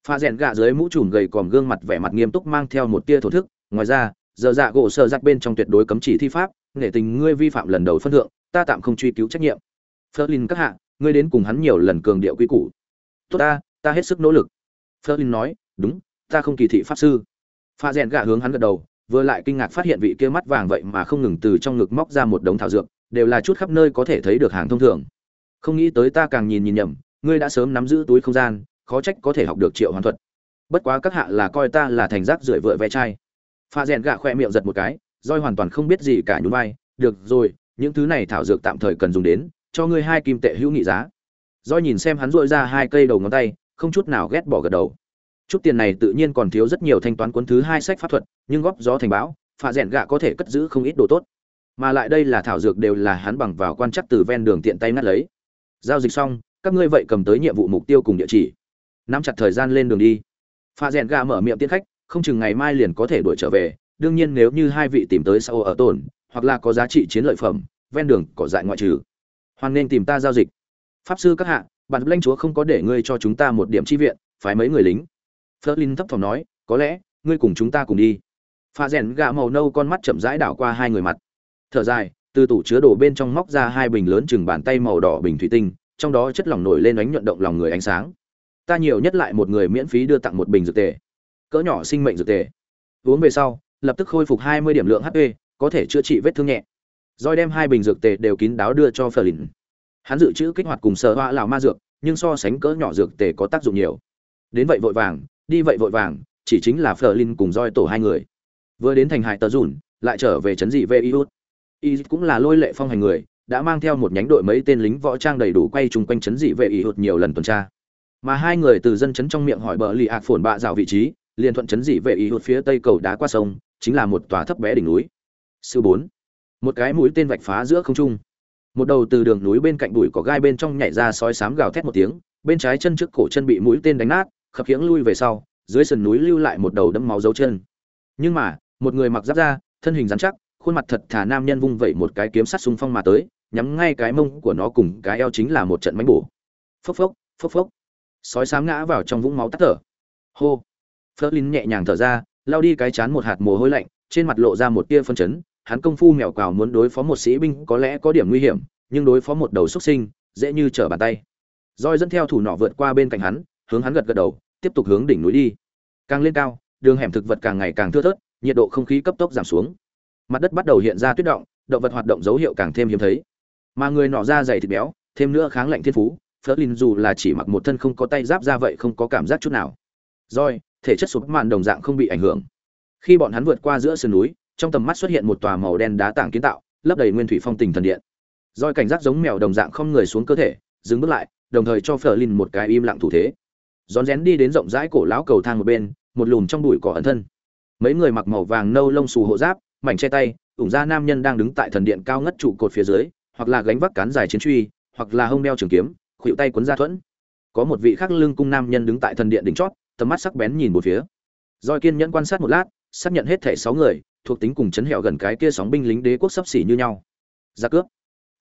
Pha rèn gạ dưới mũ trùm gầy còm gương mặt vẻ mặt nghiêm túc mang theo một tia thổ thức, ngoài ra, giờ dạ gỗ sơ giặc bên trong tuyệt đối cấm chỉ thi pháp, nghệ tình ngươi vi phạm lần đầu phân thượng, ta tạm không truy cứu trách nhiệm. Flerlin các hạ, ngươi đến cùng hắn nhiều lần cường điệu quy củ. Tốt ta ta hết sức nỗ lực. Flerlin nói, đúng ta không kỳ thị pháp sư. Pha rèn gạ hướng hắn gật đầu, vừa lại kinh ngạc phát hiện vị kia mắt vàng vậy mà không ngừng từ trong ngực móc ra một đống thảo dược, đều là chút khắp nơi có thể thấy được hàng thông thường. Không nghĩ tới ta càng nhìn nhìn nhầm, ngươi đã sớm nắm giữ túi không gian, khó trách có thể học được triệu hoàn thuật. Bất quá các hạ là coi ta là thành rác rưởi vựa ve chai. Pha rèn gạ khoe miệng giật một cái, roi hoàn toàn không biết gì cả nhún vai, được rồi, những thứ này thảo dược tạm thời cần dùng đến, cho ngươi hai kim tệ hữu nghị giá. Roi nhìn xem hắn dội ra hai cây đầu ngón tay, không chút nào ghét bỏ gật đầu chút tiền này tự nhiên còn thiếu rất nhiều thanh toán cuốn thứ hai sách pháp thuật, nhưng góp gió thành bão pha rèn gạ có thể cất giữ không ít đồ tốt. Mà lại đây là thảo dược đều là hắn bằng vào quan chắc từ ven đường tiện tay ngắt lấy. Giao dịch xong, các ngươi vậy cầm tới nhiệm vụ mục tiêu cùng địa chỉ. Nắm chặt thời gian lên đường đi. Pha rèn gà mở miệng tiến khách, không chừng ngày mai liền có thể đuổi trở về, đương nhiên nếu như hai vị tìm tới sau ở tổn, hoặc là có giá trị chiến lợi phẩm, ven đường cỏ dại ngoại trừ. Hoan nên tìm ta giao dịch. Pháp sư các hạ bản lãnh chúa không có để ngươi cho chúng ta một điểm chi viện, phái mấy người lính. Flerlin thấp thỏm nói, có lẽ, ngươi cùng chúng ta cùng đi. Pha rèn gà màu nâu con mắt chậm rãi đảo qua hai người mặt. Thở dài, từ tủ chứa đồ bên trong móc ra hai bình lớn chừng bàn tay màu đỏ bình thủy tinh, trong đó chất lỏng nổi lên ánh nhuận động lòng người ánh sáng. Ta nhiều nhất lại một người miễn phí đưa tặng một bình dược tề. Cỡ nhỏ sinh mệnh dược tề. Uống về sau, lập tức khôi phục hai mươi điểm lượng hp có thể chữa trị vết thương nhẹ. Rồi đem hai bình dược tề đều kín đáo đưa cho phờ lìn hắn dự trữ kích hoạt cùng sở hoa lào ma dược, nhưng so sánh cỡ nhỏ dược tề có tác dụng nhiều. Đến vậy vội vàng đi vậy vội vàng, chỉ chính là phờ linh cùng roi tổ hai người. Vừa đến thành hải tờ dùn, lại trở về chấn dị vê y út y cũng là lôi lệ phong hành người, đã mang theo một nhánh đội mấy tên lính võ trang đầy đủ quay chung quanh chấn dị vệ Y hụt nhiều lần tuần tra. Mà hai người từ dân chấn trong miệng hỏi bờ lì ạc phồn bạ rào vị trí, liền thuận chấn dị vệ Y hụt phía tây cầu đá qua sông, chính là một tòa thấp bé đỉnh núi. Sư bốn, một cái mũi tên vạch phá giữa không trung. Một đầu từ đường núi bên cạnh bụi có gai bên trong nhảy ra sói sám gào thét một tiếng, bên trái chân trước cổ chân bị mũi tên đánh nát khập khiễng lui về sau, dưới sườn núi lưu lại một đầu đẫm máu dấu chân. Nhưng mà, một người mặc giáp da, thân hình rắn chắc, khuôn mặt thật thà nam nhân vung vẩy một cái kiếm sắt xung phong mà tới, nhắm ngay cái mông của nó cùng cái eo chính là một trận mánh bổ. Phốc phốc phốc phốc. Sói sám ngã vào trong vũng máu tắt thở. Hô. Phớt linh nhẹ nhàng thở ra lao đi cái chán một hạt mồ hôi lạnh, trên mặt lộ ra một tia phân chấn, hắn công phu mèo quào muốn đối phó một sĩ binh có lẽ có điểm nguy hiểm, nhưng đối phó một đầu xuất sinh, dễ như trở bàn tay. Roi dẫn theo thủ nọ vượt qua bên cạnh hắn, hướng hắn gật gật đầu tiếp tục hướng đỉnh núi đi càng lên cao đường hẻm thực vật càng ngày càng thưa thớt nhiệt độ không khí cấp tốc giảm xuống mặt đất bắt đầu hiện ra tuyết động động vật hoạt động dấu hiệu càng thêm hiếm thấy mà người nọ da dày thịt béo thêm nữa kháng lạnh thiên phú Flerlin dù là chỉ mặc một thân không có tay giáp ra vậy không có cảm giác chút nào. Rồi, thể chất sụp màn đồng dạng không bị ảnh hưởng. Khi bọn hắn vượt qua giữa sườn núi, trong tầm mắt xuất hiện một tòa màu đen đá tảng kiến tạo, lấp đầy nguyên thủy phong tình thần điện. Rồi cảnh giác giống mèo đồng dạng không người xuống cơ thể, dừng bước lại, đồng thời cho Flerlin một cái im lặng thủ thế. Rón rén đi đến rộng rãi cổ lão cầu thang một bên, một lùm trong bụi cỏ ẩn thân. Mấy người mặc màu vàng nâu lông xù hộ giáp, mảnh che tay, ủng ra nam nhân đang đứng tại thần điện cao ngất trụ cột phía dưới, hoặc là gánh vác cán dài chiến truy, hoặc là hông đeo trường kiếm, khuỵu tay cuốn ra thuẫn. Có một vị khắc lưng cung nam nhân đứng tại thần điện đỉnh chót, tầm mắt sắc bén nhìn một phía. Doi kiên nhẫn quan sát một lát, xác nhận hết thảy sáu người, thuộc tính cùng chấn hẻo gần cái kia sóng binh lính đế quốc sắp xỉ như nhau. Ra cướp.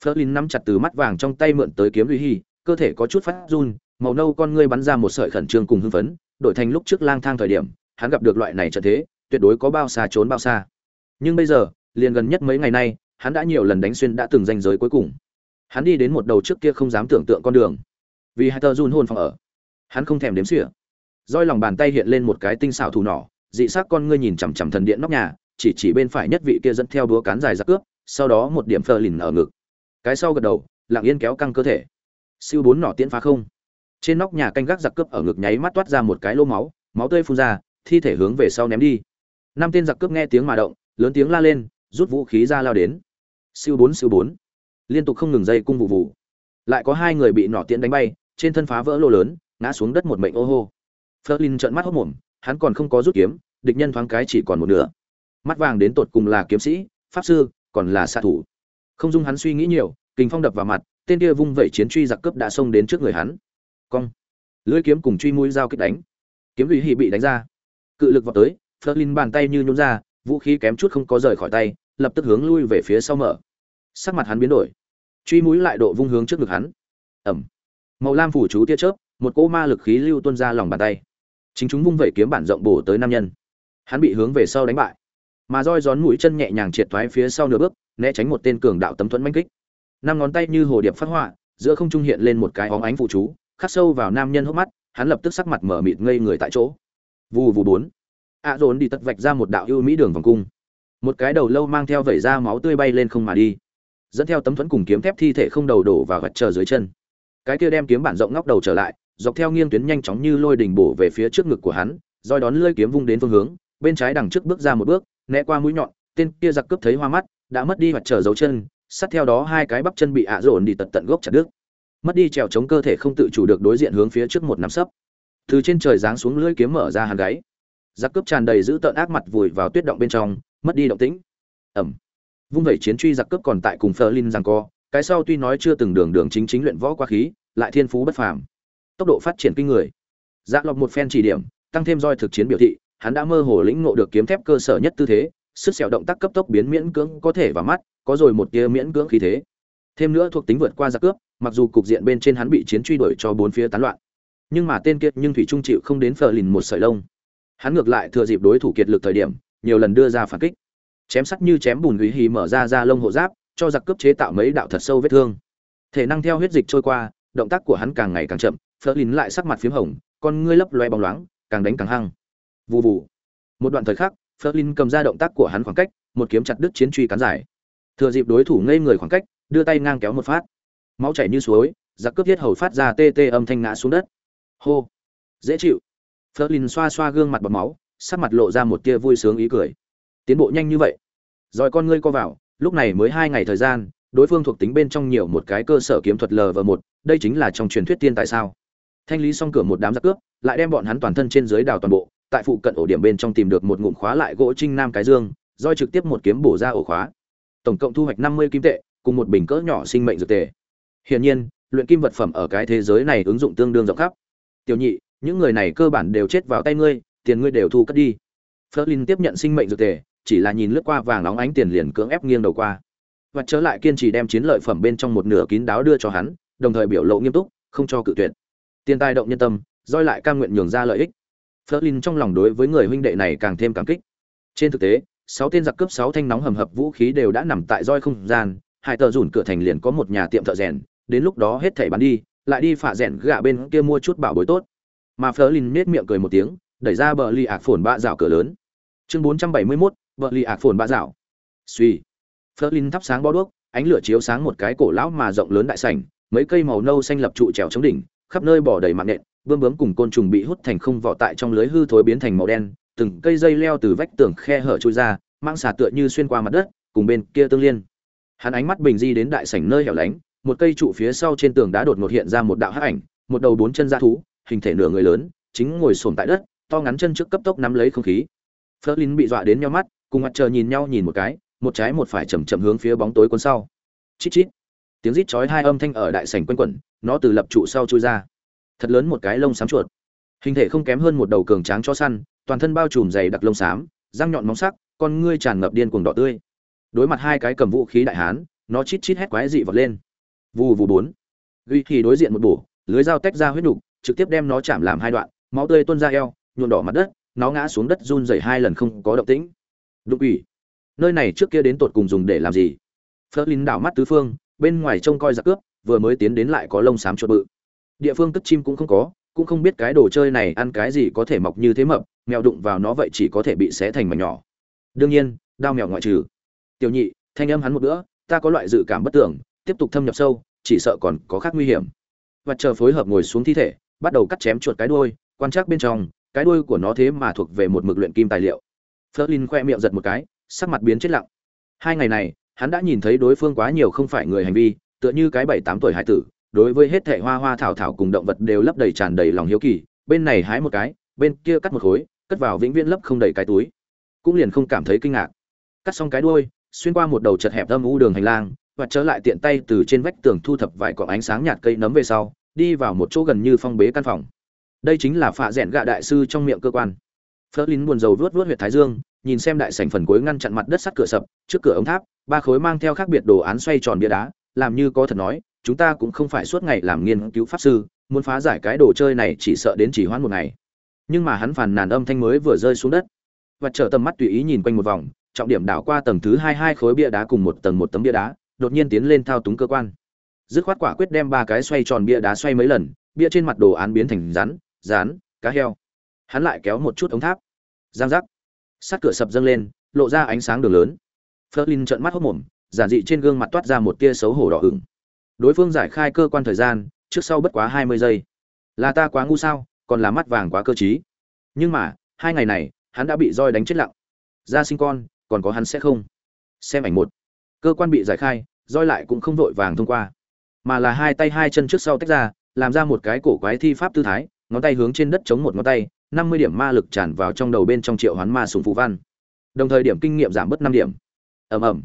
Flerlin nắm chặt từ mắt vàng trong tay mượn tới kiếm Uy Hi, cơ thể có chút phát run, màu nâu con ngươi bắn ra một sợi khẩn trương cùng hưng phấn, đổi thành lúc trước lang thang thời điểm, hắn gặp được loại này trận thế, tuyệt đối có bao xa trốn bao xa. Nhưng bây giờ, liền gần nhất mấy ngày nay, hắn đã nhiều lần đánh xuyên đã từng danh giới cuối cùng. Hắn đi đến một đầu trước kia không dám tưởng tượng con đường. Vì hai tờ run hôn phòng ở, hắn không thèm đếm xỉa. Roi lòng bàn tay hiện lên một cái tinh xảo thủ nỏ, dị sắc con ngươi nhìn chằm chằm thần điện nóc nhà, chỉ chỉ bên phải nhất vị kia dẫn theo búa cán dài ra cướp, sau đó một điểm phờ lìn ở ngực. Cái sau gật đầu, lặng yên kéo căng cơ thể. Siêu bốn nỏ tiễn phá không trên nóc nhà canh gác giặc cướp ở ngực nháy mắt toát ra một cái lô máu máu tươi phun ra, thi thể hướng về sau ném đi. Năm tên giặc cướp nghe tiếng mà động, lớn tiếng la lên, rút vũ khí ra lao đến. Siêu bốn siêu bốn. Liên tục không ngừng dây cung vụ vụ. Lại có hai người bị nỏ tiễn đánh bay, trên thân phá vỡ lô lớn, ngã xuống đất một mệnh ô hô. Flerlin trợn mắt hốt mồm, hắn còn không có rút kiếm, địch nhân thoáng cái chỉ còn một nửa. Mắt vàng đến tột cùng là kiếm sĩ, pháp sư, còn là xạ thủ. Không dung hắn suy nghĩ nhiều, kình phong đập vào mặt, tên kia vung vẩy chiến truy giặc cướp đã xông đến trước người hắn cong. Lưỡi kiếm cùng truy mũi dao kích đánh. Kiếm lũy hỉ bị đánh ra. Cự lực vào tới, Flerlin bàn tay như nhún ra, vũ khí kém chút không có rời khỏi tay, lập tức hướng lui về phía sau mở. Sắc mặt hắn biến đổi. Truy mũi lại độ vung hướng trước ngực hắn. Ẩm. Màu lam phủ chú tia chớp, một cỗ ma lực khí lưu tuôn ra lòng bàn tay. Chính chúng vung vẩy kiếm bản rộng bổ tới nam nhân. Hắn bị hướng về sau đánh bại. Mà roi gión mũi chân nhẹ nhàng triệt thoái phía sau nửa bước, né tránh một tên cường đạo tấm thuẫn manh kích. Năm ngón tay như hồ điệp phát họa, giữa không trung hiện lên một cái óng ánh phụ chú khắc sâu vào nam nhân hốc mắt, hắn lập tức sắc mặt mở mịt ngây người tại chỗ. Vù vù bốn. Ạ dồn đi tật vạch ra một đạo ưu mỹ đường vòng cung. Một cái đầu lâu mang theo vẩy da máu tươi bay lên không mà đi. Dẫn theo tấm thuẫn cùng kiếm thép thi thể không đầu đổ vào gạch chờ dưới chân. Cái kia đem kiếm bản rộng ngóc đầu trở lại, dọc theo nghiêng tuyến nhanh chóng như lôi đỉnh bổ về phía trước ngực của hắn roi đón lưỡi kiếm vung đến phương hướng, bên trái đằng trước bước ra một bước, né qua mũi nhọn, tên kia giặc cướp thấy hoa mắt, đã mất đi vạch chờ dấu chân, sát theo đó hai cái bắp chân bị ạ dồn đi tật tận gốc chặt đứt mất đi trèo chống cơ thể không tự chủ được đối diện hướng phía trước một nắm sấp. Từ trên trời giáng xuống lưỡi kiếm mở ra hàn gáy. Giặc cướp tràn đầy giữ tợn ác mặt vùi vào tuyết động bên trong, mất đi động tĩnh. Ẩm. Vung vẩy chiến truy giặc cướp còn tại cùng phờ linh rằng co, cái sau tuy nói chưa từng đường đường chính chính luyện võ qua khí, lại thiên phú bất phàm. Tốc độ phát triển kinh người. Dạ lọc một phen chỉ điểm, tăng thêm roi thực chiến biểu thị, hắn đã mơ hồ lĩnh ngộ được kiếm thép cơ sở nhất tư thế, sức xẻo động tác cấp tốc biến miễn cưỡng có thể vào mắt, có rồi một tia miễn cưỡng khí thế. Thêm nữa thuộc tính vượt qua giặc cướp mặc dù cục diện bên trên hắn bị chiến truy đuổi cho bốn phía tán loạn, nhưng mà tên kiệt nhưng thủy trung chịu không đến phờ lìn một sợi lông. Hắn ngược lại thừa dịp đối thủ kiệt lực thời điểm, nhiều lần đưa ra phản kích. Chém sắt như chém bùn gửi hì mở ra ra lông hộ giáp, cho giặc cướp chế tạo mấy đạo thật sâu vết thương. Thể năng theo huyết dịch trôi qua, động tác của hắn càng ngày càng chậm phờ lìn lại sắc mặt phím hồng, con ngươi lấp loe bóng loáng, càng đánh càng hăng. Vù vù. Một đoạn thời khắc phờ lìn cầm ra động tác của hắn khoảng cách, một kiếm chặt đứt chiến truy cán dài. Thừa dịp đối thủ ngây người khoảng cách, đưa tay ngang kéo một phát máu chảy như suối, giặc cướp thiết hầu phát ra tê tê âm thanh ngã xuống đất. Hô. Dễ chịu. Flerlin xoa xoa gương mặt bọt máu, sắc mặt lộ ra một tia vui sướng ý cười. Tiến bộ nhanh như vậy. Rồi con ngươi co vào, lúc này mới hai ngày thời gian, đối phương thuộc tính bên trong nhiều một cái cơ sở kiếm thuật lv một, đây chính là trong truyền thuyết tiên tại sao. Thanh lý xong cửa một đám giặc cướp, lại đem bọn hắn toàn thân trên dưới đào toàn bộ, tại phụ cận ổ điểm bên trong tìm được một ngụm khóa lại gỗ trinh nam cái dương roi trực tiếp một kiếm bổ ra ổ khóa. Tổng cộng thu hoạch năm mươi kim tệ, cùng một bình cỡ nhỏ sinh mệnh dược tề hiển nhiên luyện kim vật phẩm ở cái thế giới này ứng dụng tương đương rộng khắp tiểu nhị những người này cơ bản đều chết vào tay ngươi tiền ngươi đều thu cất đi Flerlin tiếp nhận sinh mệnh dược tề, chỉ là nhìn lướt qua vàng nóng ánh tiền liền cưỡng ép nghiêng đầu qua. Và trở lại kiên trì đem chiến lợi phẩm bên trong một nửa kín đáo đưa cho hắn, đồng thời biểu lộ nghiêm túc, không cho cự tuyệt. Tiền tài động nhân tâm, roi lại cam nguyện nhường ra lợi ích. Flerlin trong lòng đối với người huynh đệ này càng thêm cảm kích. Trên thực tế, sáu tên giặc cướp sáu thanh nóng hầm hập vũ khí đều đã nằm tại roi không gian, hai tờ rủn cửa thành liền có một nhà tiệm thợ rèn, đến lúc đó hết thảy bán đi, lại đi phạ rèn gạ bên kia mua chút bảo bối tốt. Mà Flerlin nhếch miệng cười một tiếng, đẩy ra bờ ly ạc phồn bạ rào cửa lớn chương 471, bờ ly ạc phồn bạ rào. suy Flerlin thắp sáng bó đuốc ánh lửa chiếu sáng một cái cổ lão mà rộng lớn đại sảnh mấy cây màu nâu xanh lập trụ trèo chống đỉnh khắp nơi bỏ đầy mạng nện bươm bướm cùng côn trùng bị hút thành không vỏ tại trong lưới hư thối biến thành màu đen từng cây dây leo từ vách tường khe hở trôi ra mang xà tựa như xuyên qua mặt đất cùng bên kia tương liên hắn ánh mắt bình di đến đại sảnh nơi hẻo lánh một cây trụ phía sau trên tường đá đột ngột hiện ra một đạo hắc ảnh một đầu bốn chân da thú hình thể nửa người lớn chính ngồi xổm tại đất to ngắn chân trước cấp tốc nắm lấy không khí Flerlin bị dọa đến nhíu mắt, cùng mặt trời nhìn nhau nhìn một cái, một trái một phải chậm chậm hướng phía bóng tối cuốn sau. Chít chít. Tiếng rít chói hai âm thanh ở đại sảnh quanh quẩn, nó từ lập trụ sau chui ra. Thật lớn một cái lông xám chuột. Hình thể không kém hơn một đầu cường tráng cho săn, toàn thân bao trùm dày đặc lông xám, răng nhọn móng sắc, con ngươi tràn ngập điên cuồng đỏ tươi. Đối mặt hai cái cầm vũ khí đại hán, nó chít chít hét quái dị vọt lên. Vù vù bốn. Ghi thì đối diện một bổ, lưới dao tách ra huyết đục trực tiếp đem nó chạm làm hai đoạn máu tươi tuôn ra eo nhuộn đỏ mặt đất nó ngã xuống đất run rẩy hai lần không có động tĩnh. Đụng ủy nơi này trước kia đến tột cùng dùng để làm gì? Flerlin đảo mắt tứ phương bên ngoài trông coi giặc cướp vừa mới tiến đến lại có lông xám chuột bự. Địa phương cất chim cũng không có cũng không biết cái đồ chơi này ăn cái gì có thể mọc như thế mập mèo đụng vào nó vậy chỉ có thể bị xé thành mảnh nhỏ. Đương nhiên đao mèo ngoại trừ. Tiểu nhị thanh âm hắn một bữa ta có loại dự cảm bất tưởng tiếp tục thâm nhập sâu, chỉ sợ còn có khác nguy hiểm. Và chờ phối hợp ngồi xuống thi thể, bắt đầu cắt chém chuột cái đuôi, quan trắc bên trong, cái đuôi của nó thế mà thuộc về một mực luyện kim tài liệu. Flerlin khoe miệng giật một cái, sắc mặt biến chết lặng. Hai ngày này, hắn đã nhìn thấy đối phương quá nhiều không phải người hành vi, tựa như cái bảy tám tuổi hải tử, đối với hết thảy hoa hoa thảo thảo cùng động vật đều lấp đầy tràn đầy lòng hiếu kỳ, bên này hái một cái, bên kia cắt một khối, cất vào vĩnh viễn lấp không đầy cái túi. Cũng liền không cảm thấy kinh ngạc. Cắt xong cái đuôi, xuyên qua một đầu chật hẹp âm u đường hành lang và trở lại tiện tay từ trên vách tường thu thập vài cọng ánh sáng nhạt cây nấm về sau đi vào một chỗ gần như phong bế căn phòng. Đây chính là phạ rẽn gạ đại sư trong miệng cơ quan. Flerlin buồn rầu vuốt vuốt huyệt thái dương, nhìn xem đại sảnh phần cuối ngăn chặn mặt đất sắt cửa sập, trước cửa ống tháp, ba khối mang theo khác biệt đồ án xoay tròn bia đá, làm như có thật nói, chúng ta cũng không phải suốt ngày làm nghiên cứu pháp sư, muốn phá giải cái đồ chơi này chỉ sợ đến chỉ hoãn một ngày. Nhưng mà hắn phàn nàn âm thanh mới vừa rơi xuống đất, và trở tầm mắt tùy ý nhìn quanh một vòng, trọng điểm đảo qua tầng thứ hai hai khối bia đá cùng một tầng một tấm bia đá, đột nhiên tiến lên thao túng cơ quan. Dứt khoát quả quyết đem ba cái xoay tròn bia đá xoay mấy lần, bia trên mặt đồ án biến thành rắn, rán, cá heo. Hắn lại kéo một chút ống tháp. Giang giác. Sát cửa sập dâng lên, lộ ra ánh sáng đường lớn. Flerlin trợn mắt hốt mồm, giản dị trên gương mặt toát ra một tia xấu hổ đỏ ửng. Đối phương giải khai cơ quan thời gian, trước sau bất quá hai mươi giây. Là ta quá ngu sao, còn là mắt vàng quá cơ trí. Nhưng mà, hai ngày này, hắn đã bị roi đánh chết lặng. Ra sinh con, còn có hắn sẽ không. Xem ảnh một. Cơ quan bị giải khai, roi lại cũng không vội vàng thông qua, mà là hai tay hai chân trước sau tách ra, làm ra một cái cổ quái thi pháp tư thái, ngón tay hướng trên đất chống một ngón tay, năm mươi điểm ma lực tràn vào trong đầu bên trong triệu hoán ma sùng phù văn. Đồng thời điểm kinh nghiệm giảm bớt năm điểm. Ầm ầm.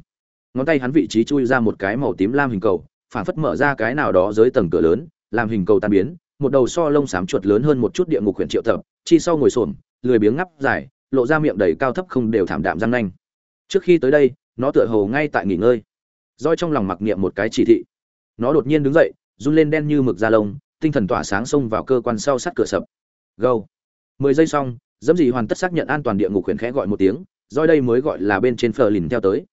Ngón tay hắn vị trí chui ra một cái màu tím lam hình cầu, phản phất mở ra cái nào đó dưới tầng cửa lớn, làm hình cầu tan biến, một đầu so lông xám chuột lớn hơn một chút địa ngục huyện triệu tập, chi sau ngồi xổm, lười biếng ngắp dài, lộ ra miệng đầy cao thấp không đều thảm đạm răng nanh. Trước khi tới đây, nó tựa hồ ngay tại nghỉ ngơi. Roi trong lòng mặc niệm một cái chỉ thị. Nó đột nhiên đứng dậy, run lên đen như mực da lông, tinh thần tỏa sáng xông vào cơ quan sau sát cửa sập. Gâu, mười giây xong, dẫm dị hoàn tất xác nhận an toàn địa ngục huyền khẽ gọi một tiếng, Roi đây mới gọi là bên trên phờ lìn theo tới.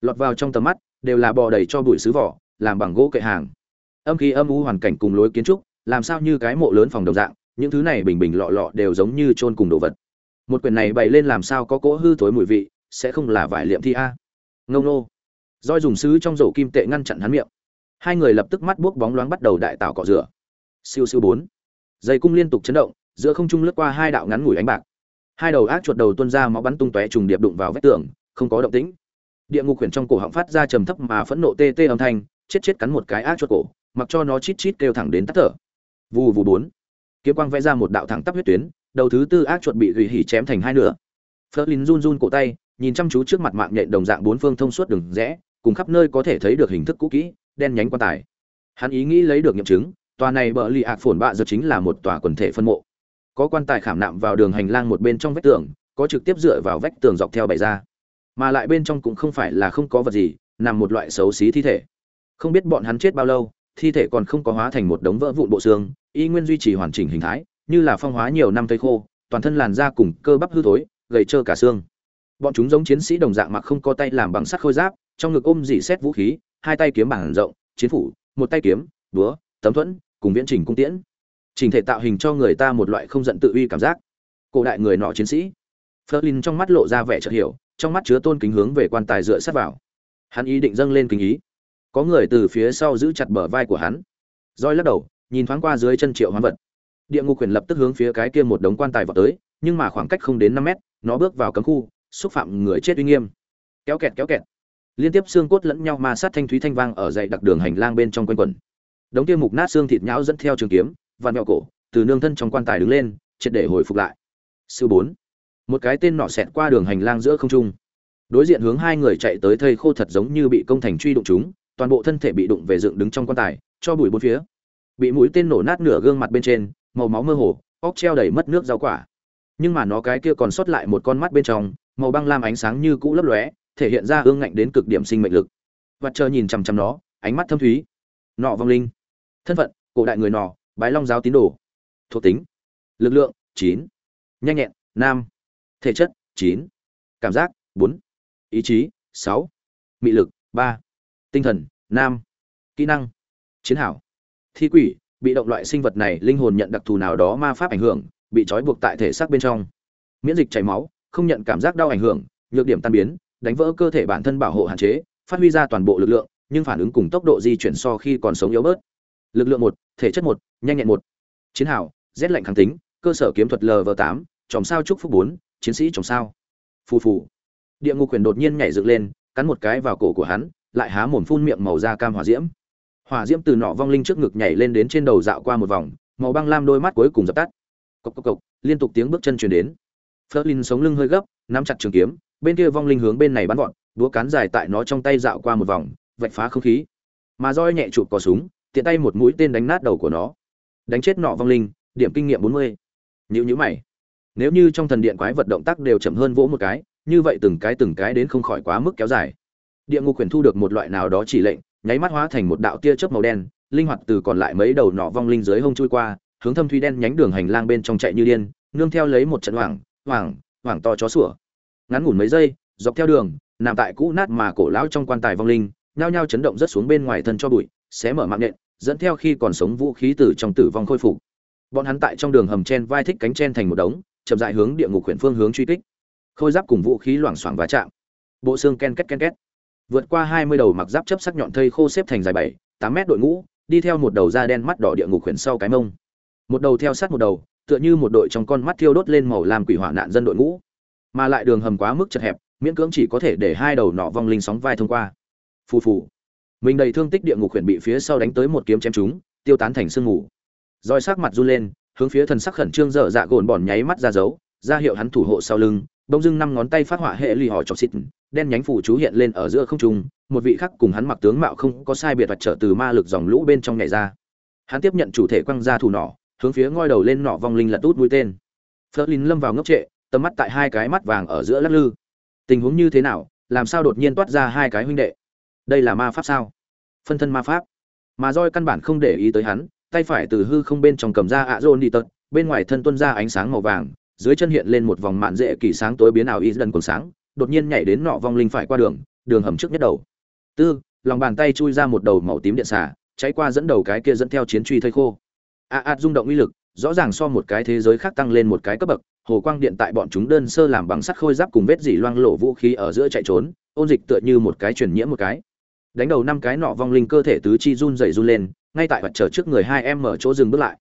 Lọt vào trong tầm mắt, đều là bò đầy cho bụi sứ vỏ, làm bằng gỗ kệ hàng. Âm khí âm u hoàn cảnh cùng lối kiến trúc, làm sao như cái mộ lớn phòng đồng dạng, những thứ này bình bình lọ lọ đều giống như chôn cùng đồ vật. Một quyển này bày lên làm sao có cỗ hư thối mùi vị, sẽ không là vải liệm thi a. Ngông nô. Roi dùng sứ trong rổ kim tệ ngăn chặn hắn miệng. Hai người lập tức mắt buốc bóng loáng bắt đầu đại tạo cọ rửa. Siêu siêu bốn. Dây cung liên tục chấn động, giữa không trung lướt qua hai đạo ngắn ngủi ánh bạc. Hai đầu ác chuột đầu tuôn ra máu bắn tung tóe trùng điệp đụng vào vách tường, không có động tĩnh. Địa ngục quyển trong cổ họng phát ra trầm thấp mà phẫn nộ tê tê âm thanh, chết chết cắn một cái ác chuột cổ, mặc cho nó chít chít kêu thẳng đến tắt thở. Vù vù bốn. Kiếm quang vẽ ra một đạo thẳng tắp huyết tuyến, đầu thứ tư ác chuột bị gỉ hỉ chém thành hai nửa. Flerlin run run cổ tay, nhìn chăm chú trước mặt mạng nhện đồng dạng bốn phương thông suốt đường rẽ, cùng khắp nơi có thể thấy được hình thức cũ kỹ, đen nhánh quan tài. Hắn ý nghĩ lấy được nghiệm chứng, tòa này bờ lì ạc phồn bạ giờ chính là một tòa quần thể phân mộ. Có quan tài khảm nạm vào đường hành lang một bên trong vách tường, có trực tiếp dựa vào vách tường dọc theo bày ra. Mà lại bên trong cũng không phải là không có vật gì, nằm một loại xấu xí thi thể. Không biết bọn hắn chết bao lâu, thi thể còn không có hóa thành một đống vỡ vụn bộ xương, y nguyên duy trì hoàn chỉnh hình thái, như là phong hóa nhiều năm tây khô, toàn thân làn da cùng cơ bắp hư thối, gầy trơ cả xương. Bọn chúng giống chiến sĩ đồng dạng mặc không có tay làm bằng sắt khôi giáp, trong ngực ôm dị xét vũ khí, hai tay kiếm bảng rộng, chiến phủ, một tay kiếm, búa, tấm thuẫn, cùng viễn trình cung tiễn. Trình thể tạo hình cho người ta một loại không giận tự uy cảm giác. Cổ đại người nọ chiến sĩ. Flerlin trong mắt lộ ra vẻ chợt hiểu, trong mắt chứa tôn kính hướng về quan tài dựa sát vào. Hắn ý định dâng lên kính ý. Có người từ phía sau giữ chặt bờ vai của hắn. Roi lắc đầu, nhìn thoáng qua dưới chân Triệu Hoán vật. Địa ngục quyền lập tức hướng phía cái kia một đống quan tài vào tới, nhưng mà khoảng cách không đến năm mét, nó bước vào cấm khu, xúc phạm người chết uy nghiêm. Kéo kẹt kéo kẹt. Liên tiếp xương cốt lẫn nhau ma sát thanh thúy thanh vang ở dãy đặc đường hành lang bên trong quanh quẩn. Đống kia mục nát xương thịt nhão dẫn theo trường kiếm, và mẹo cổ, từ nương thân trong quan tài đứng lên, triệt để hồi phục lại. Sư bốn, Một cái tên nọ xẹt qua đường hành lang giữa không trung. Đối diện hướng hai người chạy tới thây khô thật giống như bị công thành truy đụng chúng, toàn bộ thân thể bị đụng về dựng đứng trong quan tài, cho bụi bốn phía. Bị mũi tên nổ nát nửa gương mặt bên trên, màu máu mơ hồ, óc treo đầy mất nước rau quả. Nhưng mà nó cái kia còn sót lại một con mắt bên trong, màu băng lam ánh sáng như cũ lấp lóe, thể hiện ra ương ngạnh đến cực điểm sinh mệnh lực. Vật chờ nhìn chằm chằm nó, ánh mắt thâm thúy. Nọ vong linh. Thân phận, cổ đại người nọ, bái long giáo tín đồ. Thuộc tính lực lượng chín. Nhanh nhẹn nam. Thể chất chín. Cảm giác bốn. Ý chí sáu. Mị lực ba. Tinh thần nam. Kỹ năng chiến hảo. Thi quỷ bị động loại sinh vật này linh hồn nhận đặc thù nào đó ma pháp ảnh hưởng bị trói buộc tại thể xác bên trong. Miễn dịch chảy máu không nhận cảm giác đau ảnh hưởng nhược điểm tan biến đánh vỡ cơ thể bản thân bảo hộ hạn chế, phát huy ra toàn bộ lực lượng, nhưng phản ứng cùng tốc độ di chuyển so khi còn sống yếu bớt. Lực lượng một, thể chất một, nhanh nhẹn một. Chiến hào, rét lạnh kháng tính, cơ sở kiếm thuật lv tám, chòm sao trúc phúc bốn, chiến sĩ chòm sao. Phù phù. Địa ngục quyền đột nhiên nhảy dựng lên, cắn một cái vào cổ của hắn, lại há mồm phun miệng màu da cam hỏa diễm. Hỏa diễm từ nọ vong linh trước ngực nhảy lên đến trên đầu dạo qua một vòng, màu băng lam đôi mắt cuối cùng dập tắt. Cộc cộc cộc, liên tục tiếng bước chân truyền đến. Flerlin sống lưng hơi gấp, nắm chặt trường kiếm bên kia vong linh hướng bên này bắn vọt đũa cán dài tại nó trong tay dạo qua một vòng, vạch phá không khí. Mà roi nhẹ chụp cò súng, tiện tay một mũi tên đánh nát đầu của nó. Đánh chết nọ vong linh, điểm kinh nghiệm bốn mươi. Nhữ nhữ mày. Nếu như trong thần điện quái vật động tác đều chậm hơn vỗ một cái, như vậy từng cái từng cái đến không khỏi quá mức kéo dài. Địa ngục quyền thu được một loại nào đó chỉ lệnh, nháy mắt hóa thành một đạo tia chớp màu đen, linh hoạt từ còn lại mấy đầu nọ vong linh dưới hông chui qua, hướng thâm thủy đen nhánh đường hành lang bên trong chạy như điên, nương theo lấy một trận hoảng hoảng hoảng to chó sủa ngắn ngủn mấy giây, dọc theo đường, nằm tại cũ nát mà cổ lão trong quan tài vong linh, nhao nhao chấn động rất xuống bên ngoài thân cho bụi, xé mở mạng nện dẫn theo khi còn sống vũ khí từ trong tử vong khôi phục. Bọn hắn tại trong đường hầm chen vai thích cánh chen thành một đống, chậm dại hướng địa ngục huyện phương hướng truy kích. Khôi giáp cùng vũ khí loảng xoảng và chạm. Bộ xương ken két ken két. Vượt qua hai mươi đầu mặc giáp chấp sắc nhọn thây khô xếp thành dài bảy, tám mét đội ngũ, đi theo một đầu da đen mắt đỏ địa ngục huyện sau cái mông. Một đầu theo sát một đầu, tựa như một đội trong con mắt thiêu đốt lên màu làm quỷ hỏa nạn dân đội ngũ mà lại đường hầm quá mức chật hẹp, miễn cưỡng chỉ có thể để hai đầu nọ vong linh sóng vai thông qua. Phù phù. Mình đầy thương tích địa ngục huyền bị phía sau đánh tới một kiếm chém chúng tiêu tán thành sương mù. Roi sắc mặt run lên, hướng phía thần sắc khẩn trương dở dạ gồn bòn nháy mắt ra dấu, ra hiệu hắn thủ hộ sau lưng, bỗng dưng năm ngón tay phát họa hệ lì họ chọc xịt, đen nhánh phủ chú hiện lên ở giữa không trung, một vị khắc cùng hắn mặc tướng mạo không có sai biệt vật trở từ ma lực dòng lũ bên trong nhảy ra. Hắn tiếp nhận chủ thể quăng ra thủ nỏ, hướng phía ngoi đầu lên nỏ vong linh lật út mũi tên. Phớt linh lâm vào ngốc trệ tầm mắt tại hai cái mắt vàng ở giữa lắc lư. Tình huống như thế nào làm sao đột nhiên toát ra hai cái huynh đệ? Đây là ma pháp sao? Phân thân ma pháp. Mà roi căn bản không để ý tới hắn tay phải từ hư không bên trong cầm ra ạ rôn đi tật bên ngoài thân tuân ra ánh sáng màu vàng dưới chân hiện lên một vòng mạn dễ kỳ sáng tối biến ảo y dần còn sáng đột nhiên nhảy đến nọ vong linh phải qua đường đường hầm trước nhất đầu. Tư lòng bàn tay chui ra một đầu màu tím điện xả cháy qua dẫn đầu cái kia dẫn theo chiến truy thây khô. A à, rung động uy lực rõ ràng so một cái thế giới khác tăng lên một cái cấp bậc hồ quang điện tại bọn chúng đơn sơ làm bằng sắt khôi giáp cùng vết dỉ loang lộ vũ khí ở giữa chạy trốn, ôn dịch tựa như một cái truyền nhiễm một cái. Đánh đầu năm cái nọ vong linh cơ thể tứ chi run dày run lên, ngay tại vật trở trước người hai em mở chỗ dừng bước lại.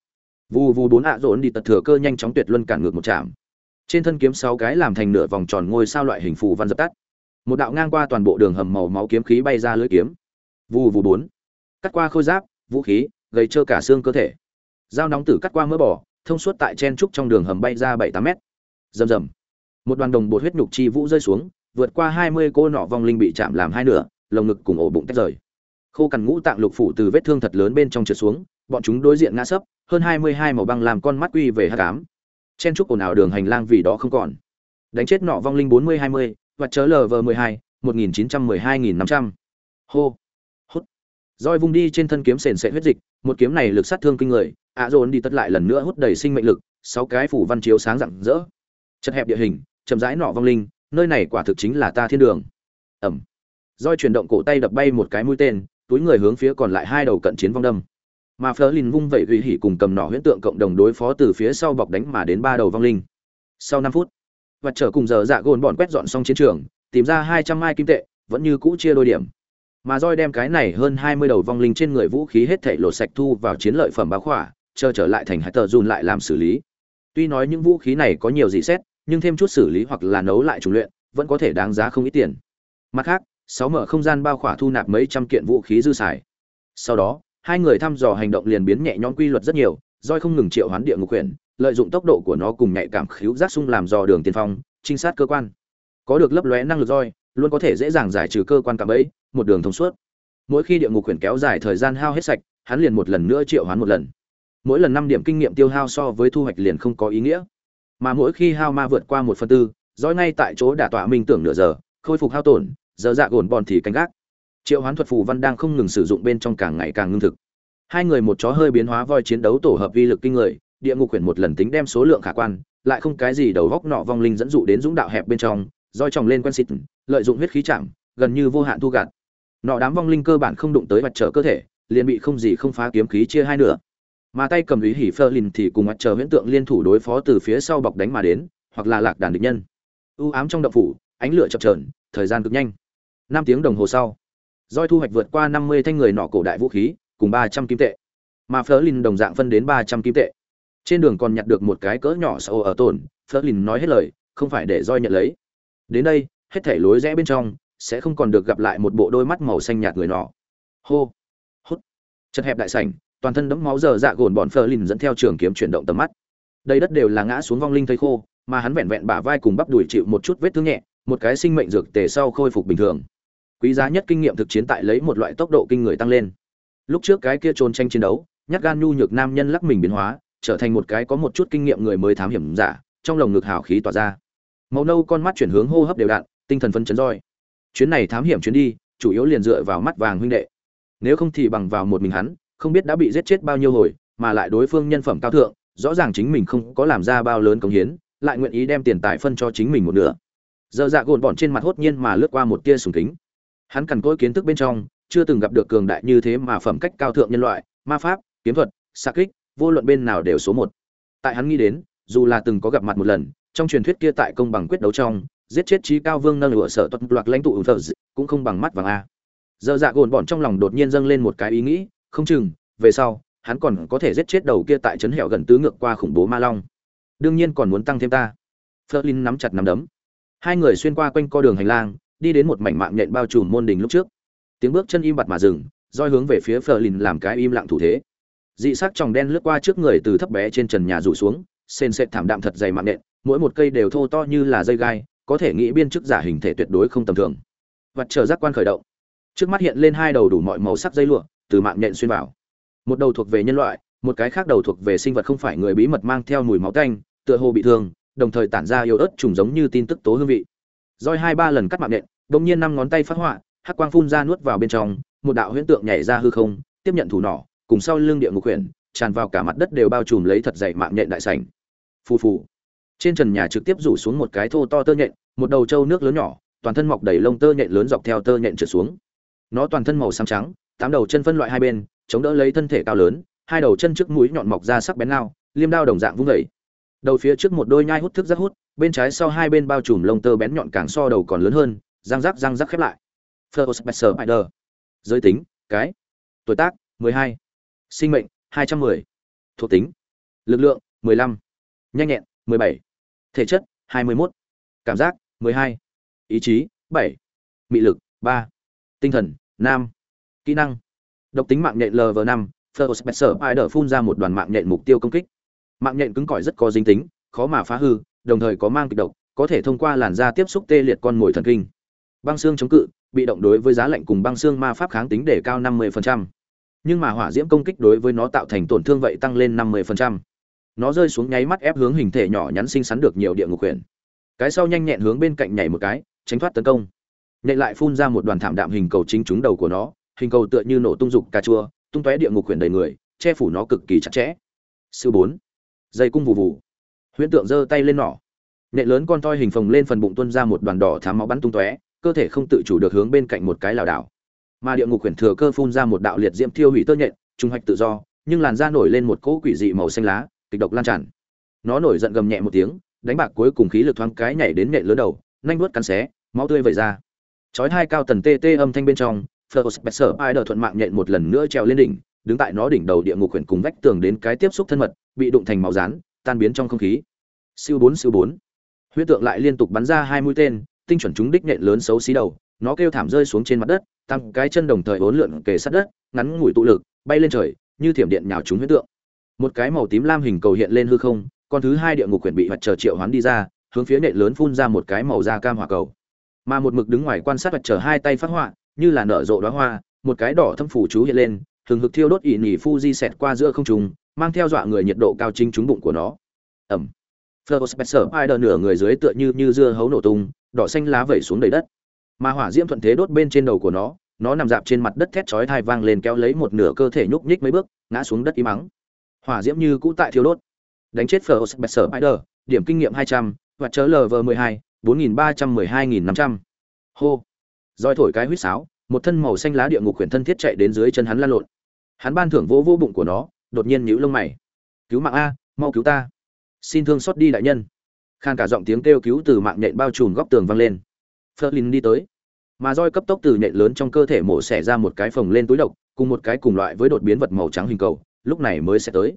Vù vù bốn ạ à đi tật thừa cơ nhanh chóng tuyệt luân cản ngược một chạm trên thân kiếm sáu cái làm thành nửa vòng tròn ngôi sao loại hình phù văn dập tắt. Một đạo ngang qua toàn bộ đường hầm màu máu kiếm khí bay ra lưỡi kiếm. Vù vù bốn. Cắt qua khôi giáp, vũ khí gây trơ cả xương cơ thể. Dao nóng tử cắt qua mỡ bỏ thông suốt tại chen trúc trong đường hầm bay ra bảy tám mét. Rầm rầm. Một đoàn đồng bột huyết nhục chi vũ rơi xuống, vượt qua hai mươi cô nọ vong linh bị chạm làm hai nửa, lồng ngực cùng ổ bụng tách rời. Khô cằn ngũ tạng lục phủ từ vết thương thật lớn bên trong trượt xuống, bọn chúng đối diện ngã sấp, hơn hai mươi hai màu băng làm con mắt quy về hát cám chen trúc ồn ào đường hành lang vì đó không còn. Đánh chết nọ vong linh bốn mươi hai mươi, và chớ lv mười hai, một nghìn chín trăm mười hai nghìn năm trăm. Hô. Hút. Roi vung đi trên thân kiếm sền sệ huyết dịch, một kiếm này lực sát thương kinh người ạ dồn đi tất lại lần nữa hút đầy sinh mệnh lực, sáu cái phủ văn chiếu sáng rạng rỡ. Chật hẹp địa hình, chậm rãi nọ vong linh, nơi này quả thực chính là ta thiên đường. Ẩm. Roi chuyển động cổ tay đập bay một cái mũi tên, túi người hướng phía còn lại hai đầu cận chiến vong đâm. Mà phớ lìn vung vẩy uy hỉ cùng cầm nỏ huyễn tượng cộng đồng đối phó từ phía sau bọc đánh mà đến ba đầu vong linh. Sau năm phút vật trở cùng giờ dạ gồn bọn quét dọn xong chiến trường, tìm ra hai trăm mai kim tệ, vẫn như cũ chia đôi điểm. Mà roi đem cái này hơn hai mươi đầu vong linh trên người vũ khí hết thảy lột sạch thu vào chiến lợi phẩm báo khỏa chờ trở lại thành hải tờ dùn lại làm xử lý. Tuy nói những vũ khí này có nhiều gì xét, nhưng thêm chút xử lý hoặc là nấu lại trùng luyện, vẫn có thể đáng giá không ít tiền. Mặt khác, sáu mở không gian bao khỏa thu nạp mấy trăm kiện vũ khí dư xài. Sau đó, hai người thăm dò hành động liền biến nhẹ nhõm quy luật rất nhiều, roi không ngừng triệu hoán địa ngục quyền lợi dụng tốc độ của nó cùng nhạy cảm khíu giác sung làm dò đường tiên phong, trinh sát cơ quan. Có được lấp lóe năng lực roi, luôn có thể dễ dàng giải trừ cơ quan cảm ấy một đường thông suốt. Mỗi khi địa ngục quyền kéo dài thời gian hao hết sạch, hắn liền một lần nữa triệu hoán một lần mỗi lần năm điểm kinh nghiệm tiêu hao so với thu hoạch liền không có ý nghĩa. Mà mỗi khi hao ma vượt qua một phần tư roi ngay tại chỗ đả tọa minh tưởng nửa giờ, khôi phục hao tổn, giờ dạ gồn bòn thì canh gác. Triệu hoán thuật phù văn đang không ngừng sử dụng bên trong càng ngày càng ngưng thực. Hai người một chó hơi biến hóa voi chiến đấu tổ hợp vi lực kinh người, địa ngục quyển một lần tính đem số lượng khả quan, lại không cái gì đầu góc nọ vong linh dẫn dụ đến dũng đạo hẹp bên trong roi tròng lên quen xịt, lợi dụng huyết khí chạm, gần như vô hạn thu gạt. Nọ đám vong linh cơ bản không đụng tới mặt trở cơ thể, liền bị không gì không phá kiếm khí chia hai nửa mà tay cầm ý hỉ phơ lìn thì cùng mặt trời huyễn tượng liên thủ đối phó từ phía sau bọc đánh mà đến, hoặc là lạc đàn địch nhân. U ám trong động phủ, ánh lửa chập trờn thời gian cực nhanh. Năm tiếng đồng hồ sau, roi thu hoạch vượt qua năm mươi thanh người nọ cổ đại vũ khí, cùng ba trăm kim tệ. Mà phơ lìn đồng dạng phân đến ba trăm kim tệ. Trên đường còn nhặt được một cái cỡ nhỏ sau ở tổn, phơ lìn nói hết lời, không phải để roi nhận lấy. Đến đây, hết thảy lối rẽ bên trong, sẽ không còn được gặp lại một bộ đôi mắt màu xanh nhạt người nọ. Hô, hút. Chật hẹp đại sảnh toàn thân đẫm máu giờ dạ gồn bọn phờ lìn dẫn theo trường kiếm chuyển động tầm mắt. Đây đất đều là ngã xuống vong linh thây khô, mà hắn vẹn vẹn bả vai cùng bắp đùi chịu một chút vết thương nhẹ, một cái sinh mệnh dược tề sau khôi phục bình thường. Quý giá nhất kinh nghiệm thực chiến tại lấy một loại tốc độ kinh người tăng lên. Lúc trước cái kia trốn tranh chiến đấu, nhát gan nhu nhược nam nhân lắc mình biến hóa, trở thành một cái có một chút kinh nghiệm người mới thám hiểm giả, trong lồng ngực hào khí tỏa ra. Màu nâu con mắt chuyển hướng hô hấp đều đặn, tinh thần phấn chấn roi. Chuyến này thám hiểm chuyến đi, chủ yếu liền dựa vào mắt vàng huynh đệ. Nếu không thì bằng vào một mình hắn không biết đã bị giết chết bao nhiêu hồi, mà lại đối phương nhân phẩm cao thượng, rõ ràng chính mình không có làm ra bao lớn công hiến, lại nguyện ý đem tiền tài phân cho chính mình một nửa. Giờ dạ gồn bọn trên mặt hốt nhiên mà lướt qua một tia sùng kính. Hắn cằn cỗi kiến thức bên trong, chưa từng gặp được cường đại như thế mà phẩm cách cao thượng nhân loại, ma pháp, kiếm thuật xa kích, vô luận bên nào đều số một. Tại hắn nghĩ đến, dù là từng có gặp mặt một lần, trong truyền thuyết kia tại công bằng quyết đấu trong, giết chết trí cao vương nâng lửa sở tuật loạt lãnh tụ thờ cũng không bằng mắt vàng a. Giờ dạ gồn bọn trong lòng đột nhiên dâng lên một cái ý nghĩ không chừng, về sau, hắn còn có thể giết chết đầu kia tại trấn hẻo gần tứ ngược qua khủng bố ma long. Đương nhiên còn muốn tăng thêm ta. Flerlin nắm chặt nắm đấm. Hai người xuyên qua quanh co đường hành lang, đi đến một mảnh mạng nhện bao trùm môn đình lúc trước. Tiếng bước chân im bặt mà dừng, roi hướng về phía Flerlin làm cái im lặng thủ thế. Dị sắc tròng đen lướt qua trước người từ thấp bé trên trần nhà rủ xuống, sền sệt thảm đạm thật dày mạng nhện, mỗi một cây đều thô to như là dây gai, có thể nghĩ biên chức giả hình thể tuyệt đối không tầm thường. Vật chờ giác quan khởi động. Trước mắt hiện lên hai đầu đủ mọi màu sắc dây lụa từ mạng nhện xuyên vào. Một đầu thuộc về nhân loại, một cái khác đầu thuộc về sinh vật không phải người bí mật mang theo mùi máu tanh, tựa hồ bị thương, đồng thời tản ra yếu ớt trùng giống như tin tức tố hương vị. Roi hai ba lần cắt mạng nhện, bỗng nhiên năm ngón tay phát họa, hắc quang phun ra nuốt vào bên trong, một đạo huyễn tượng nhảy ra hư không, tiếp nhận thủ nỏ, cùng sau lưng địa ngục quyển tràn vào cả mặt đất đều bao trùm lấy thật dày mạng nhện đại sảnh. Phù phù. Trên trần nhà trực tiếp rủ xuống một cái thô to tơ nhện, một đầu trâu nước lớn nhỏ, toàn thân mọc đầy lông tơ nhện lớn dọc theo tơ nhện trượt xuống. Nó toàn thân màu xám trắng tám đầu chân phân loại hai bên chống đỡ lấy thân thể cao lớn hai đầu chân trước mũi nhọn mọc ra sắc bén lao liêm đao đồng dạng vung vẩy đầu phía trước một đôi nhai hút thức rất hút bên trái sau hai bên bao trùm lông tơ bén nhọn càng so đầu còn lớn hơn răng rắc răng rắc khép lại First Spider. Giới tính, cái. Tuổi tác, 12. Sinh mệnh, 210. Thuộc tính, lực lượng, 15. Nhanh nhẹn, 17. Thể chất, 21. Cảm giác, 12. Ý chí, 7. Mị lực, 3. Tinh thần, nam. Kỹ năng, độc tính mạng nhện lv năm thơ spencer ai đờ phun ra một đoàn mạng nhện mục tiêu công kích. Mạng nhện cứng cỏi rất có dính tính, khó mà phá hư, đồng thời có mang kịch độc, có thể thông qua làn da tiếp xúc tê liệt con mồi thần kinh. Băng xương chống cự, bị động đối với giá lạnh cùng băng xương ma pháp kháng tính để cao 50%. Nhưng mà hỏa diễm công kích đối với nó tạo thành tổn thương vậy tăng lên 50%. Nó rơi xuống nháy mắt ép hướng hình thể nhỏ nhắn sinh sắn được nhiều địa ngục quyền. Cái sau nhanh nhẹn hướng bên cạnh nhảy một cái, tránh thoát tấn công. Nhện lại phun ra một đoàn thảm đạm hình cầu chính trúng đầu của nó, hình cầu tựa như nổ tung dục cà chua tung tóe địa ngục quyển đầy người che phủ nó cực kỳ chặt chẽ. Sư bốn. Dây cung vù vù, huyễn tượng giơ tay lên nỏ. Nệ lớn con toi hình phồng lên phần bụng tuôn ra một đoàn đỏ thám máu bắn tung tóe cơ thể không tự chủ được hướng bên cạnh một cái lảo đảo. Mà địa ngục quyển thừa cơ phun ra một đạo liệt diễm thiêu hủy tơ nhện trung hoạch tự do nhưng làn da nổi lên một cỗ quỷ dị màu xanh lá kịch độc lan tràn. Nó nổi giận gầm nhẹ một tiếng đánh bạc cuối cùng khí lực thoáng cái nhảy đến nệ lớn đầu nhanh vuốt cắn xé máu tươi vẩy ra. Chói hai cao tần tê tê âm thanh bên trong First Spider thuận mạng nhện một lần nữa treo lên đỉnh, đứng tại nó đỉnh đầu địa ngục quyển cùng vách tường đến cái tiếp xúc thân mật, bị đụng thành máu rán, tan biến trong không khí. Siêu 4 siêu 4. Huyết tượng lại liên tục bắn ra hai mũi tên, tinh chuẩn trúng đích nhện lớn xấu xí đầu, nó kêu thảm rơi xuống trên mặt đất, tăng cái chân đồng thời uốn lượn kề sát đất, ngắn ngủi tụ lực, bay lên trời, như thiểm điện nhào trúng huyết tượng. Một cái màu tím lam hình cầu hiện lên hư không, con thứ hai địa ngục quyển bị vật chờ triệu hoán đi ra, hướng phía nhện lớn phun ra một cái màu da cam hỏa cầu. Mà một mực đứng ngoài quan sát vật chờ hai tay phát họa, như là nở rộ đóa hoa, một cái đỏ thâm phủ chú hiện lên, thường hực thiêu đốt ỉ nhỉ Fuji xẹt qua giữa không trung, mang theo dọa người nhiệt độ cao chính trúng bụng của nó. Ầm. Fleur Spencer Spider nửa người dưới tựa như như dưa hấu nổ tung, đỏ xanh lá vẩy xuống đầy đất. Mà hỏa diễm thuận thế đốt bên trên đầu của nó, nó nằm dạp trên mặt đất thét chói tai vang lên kéo lấy một nửa cơ thể nhúc nhích mấy bước ngã xuống đất im mắng hỏa diễm như cũ tại thiêu đốt đánh chết phở Spencer spider điểm kinh nghiệm hai trăm và chớ lv mười hai bốn nghìn ba trăm mười hai nghìn năm trăm hô roi thổi cái huýt sáo một thân màu xanh lá địa ngục khuyển thân thiết chạy đến dưới chân hắn lan lộn. Hắn ban thưởng vỗ vỗ bụng của nó, đột nhiên nhíu lông mày. Cứu mạng a, mau cứu ta. Xin thương xót đi đại nhân. Khan cả giọng tiếng kêu cứu từ mạng nhện bao trùm góc tường vang lên. Flerlin đi tới. Mà roi cấp tốc từ nhện lớn trong cơ thể mổ xẻ ra một cái phồng lên túi độc, cùng một cái cùng loại với đột biến vật màu trắng hình cầu, lúc này mới sẽ tới.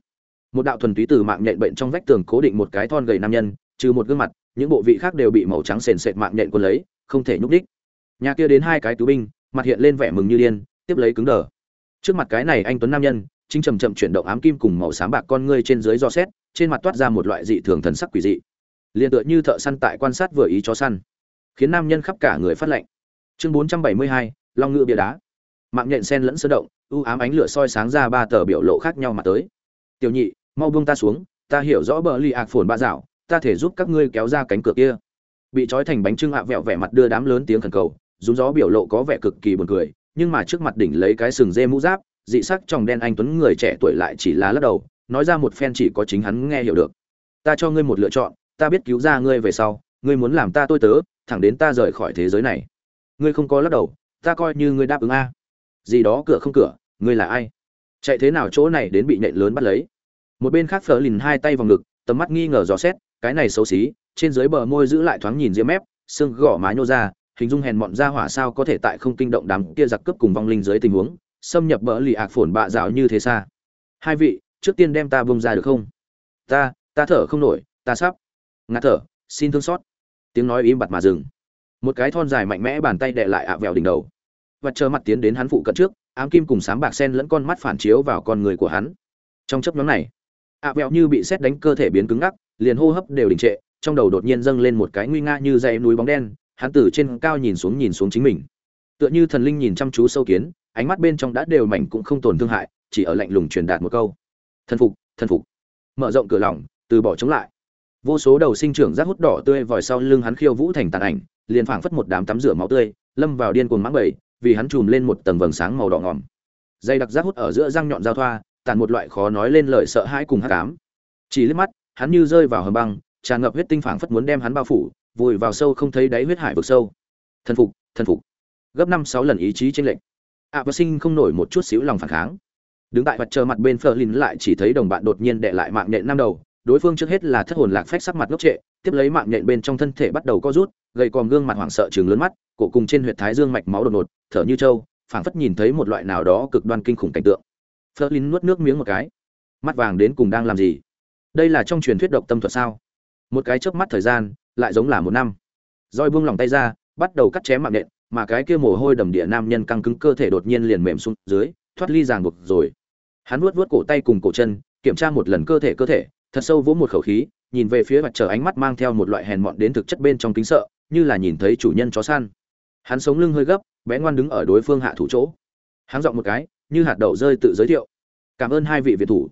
Một đạo thuần túy từ mạng nhện bệnh trong vách tường cố định một cái thon gầy nam nhân, trừ một gương mặt, những bộ vị khác đều bị màu trắng sền sệt mạng nhện quân lấy, không thể nhúc đích nhà kia đến hai cái cứu binh mặt hiện lên vẻ mừng như điên tiếp lấy cứng đờ. Trước mặt cái này anh tuấn nam nhân chính chậm chậm chuyển động ám kim cùng màu xám bạc con ngươi trên dưới do xét trên mặt toát ra một loại dị thường thần sắc quỷ dị. Liền tựa như thợ săn tại quan sát vừa ý chó săn khiến nam nhân khắp cả người phát lạnh. Chương 472, long ngựa bia đá. Mạng nhện sen lẫn sơ động u ám ánh lửa soi sáng ra ba tờ biểu lộ khác nhau mà tới. Tiểu nhị mau buông ta xuống ta hiểu rõ bờ lì ạc phồn ba dạo ta thể giúp các ngươi kéo ra cánh cửa kia. Bị trói thành bánh trưng hạ vẹo vẻ mặt đưa đám lớn tiếng khẩn cầu dùng gió biểu lộ có vẻ cực kỳ buồn cười, nhưng mà trước mặt đỉnh lấy cái sừng dê mũ giáp, dị sắc trong đen anh tuấn người trẻ tuổi lại chỉ là lắc đầu, nói ra một phen chỉ có chính hắn nghe hiểu được. Ta cho ngươi một lựa chọn, ta biết cứu ra ngươi về sau, ngươi muốn làm ta tôi tớ, thẳng đến ta rời khỏi thế giới này. Ngươi không có lắc đầu, ta coi như ngươi đáp ứng a. Gì đó cửa không cửa, ngươi là ai? Chạy thế nào chỗ này đến bị nện lớn bắt lấy? Một bên khác phở lìn hai tay vào ngực, tầm mắt nghi ngờ dò xét, cái này xấu xí, trên dưới bờ môi giữ lại thoáng nhìn diễm mép, xương gỏ má nhô ra hình dung hèn mọn ra hỏa sao có thể tại không kinh động đám kia giặc cướp cùng vong linh dưới tình huống, xâm nhập bỡ lì ạc phồn bạ dạo như thế xa. Hai vị, trước tiên đem ta bông ra được không? Ta ta thở không nổi, ta sắp. Ngạt thở, xin thương xót. Tiếng nói im bặt mà dừng. Một cái thon dài mạnh mẽ bàn tay đệ lại ạ vẹo đỉnh đầu. Và chờ mặt tiến đến hắn phụ cận trước, ám kim cùng sám bạc sen lẫn con mắt phản chiếu vào con người của hắn. Trong chấp nhóm này, ạ vẹo như bị xét đánh cơ thể biến cứng ngắc, liền hô hấp đều đình trệ, trong đầu đột nhiên dâng lên một cái nguy nga như dãy núi bóng đen hắn từ trên cao nhìn xuống nhìn xuống chính mình. Tựa như thần linh nhìn chăm chú sâu kiến, ánh mắt bên trong đã đều mảnh cũng không tổn thương hại, chỉ ở lạnh lùng truyền đạt một câu. Thần phục thần phục. Mở rộng cửa lòng, từ bỏ chống lại. Vô số đầu sinh trưởng rác hút đỏ tươi vòi sau lưng hắn khiêu vũ thành tàn ảnh, liền phảng phất một đám tắm rửa máu tươi, lâm vào điên cuồng mãng bầy, vì hắn chùm lên một tầng vầng sáng màu đỏ ngòm. Dây đặc rác hút ở giữa răng nhọn giao thoa tàn một loại khó nói lên lời sợ hãi cùng hắc ám. Chỉ liếc mắt, hắn như rơi vào hầm băng, tràn ngập huyết tinh phảng phất muốn đem hắn bao phủ vùi vào sâu không thấy đáy huyết hải vực sâu. Thần phục thần phục. Gấp năm sáu lần ý chí tranh lệch. Ạ và sinh không nổi một chút xíu lòng phản kháng. Đứng tại mặt trời mặt bên phờ lin lại chỉ thấy đồng bạn đột nhiên đệ lại mạng nhện năm đầu. Đối phương trước hết là thất hồn lạc phách sắc mặt ngốc trệ, tiếp lấy mạng nhện bên trong thân thể bắt đầu co rút, gầy còm gương mặt hoảng sợ chừng lớn mắt, cổ cùng trên huyệt thái dương mạch máu đột ngột, thở như trâu, phảng phất nhìn thấy một loại nào đó cực đoan kinh khủng cảnh tượng. Phờ lin nuốt nước miếng một cái. Mắt vàng đến cùng đang làm gì? Đây là trong truyền thuyết độc tâm thuật sao? Một cái chớp mắt thời gian lại giống là một năm. Roi buông lòng tay ra, bắt đầu cắt chém mạng nện, mà cái kia mồ hôi đầm địa nam nhân căng cứng cơ thể đột nhiên liền mềm xuống dưới, thoát ly ràng buộc rồi. Hắn vuốt vuốt cổ tay cùng cổ chân, kiểm tra một lần cơ thể cơ thể, thật sâu vỗ một khẩu khí, nhìn về phía mặt trời ánh mắt mang theo một loại hèn mọn đến thực chất bên trong kính sợ, như là nhìn thấy chủ nhân chó săn. Hắn sống lưng hơi gấp, bé ngoan đứng ở đối phương hạ thủ chỗ. Hắn giọng một cái, như hạt đậu rơi tự giới thiệu. Cảm ơn hai vị việt thủ.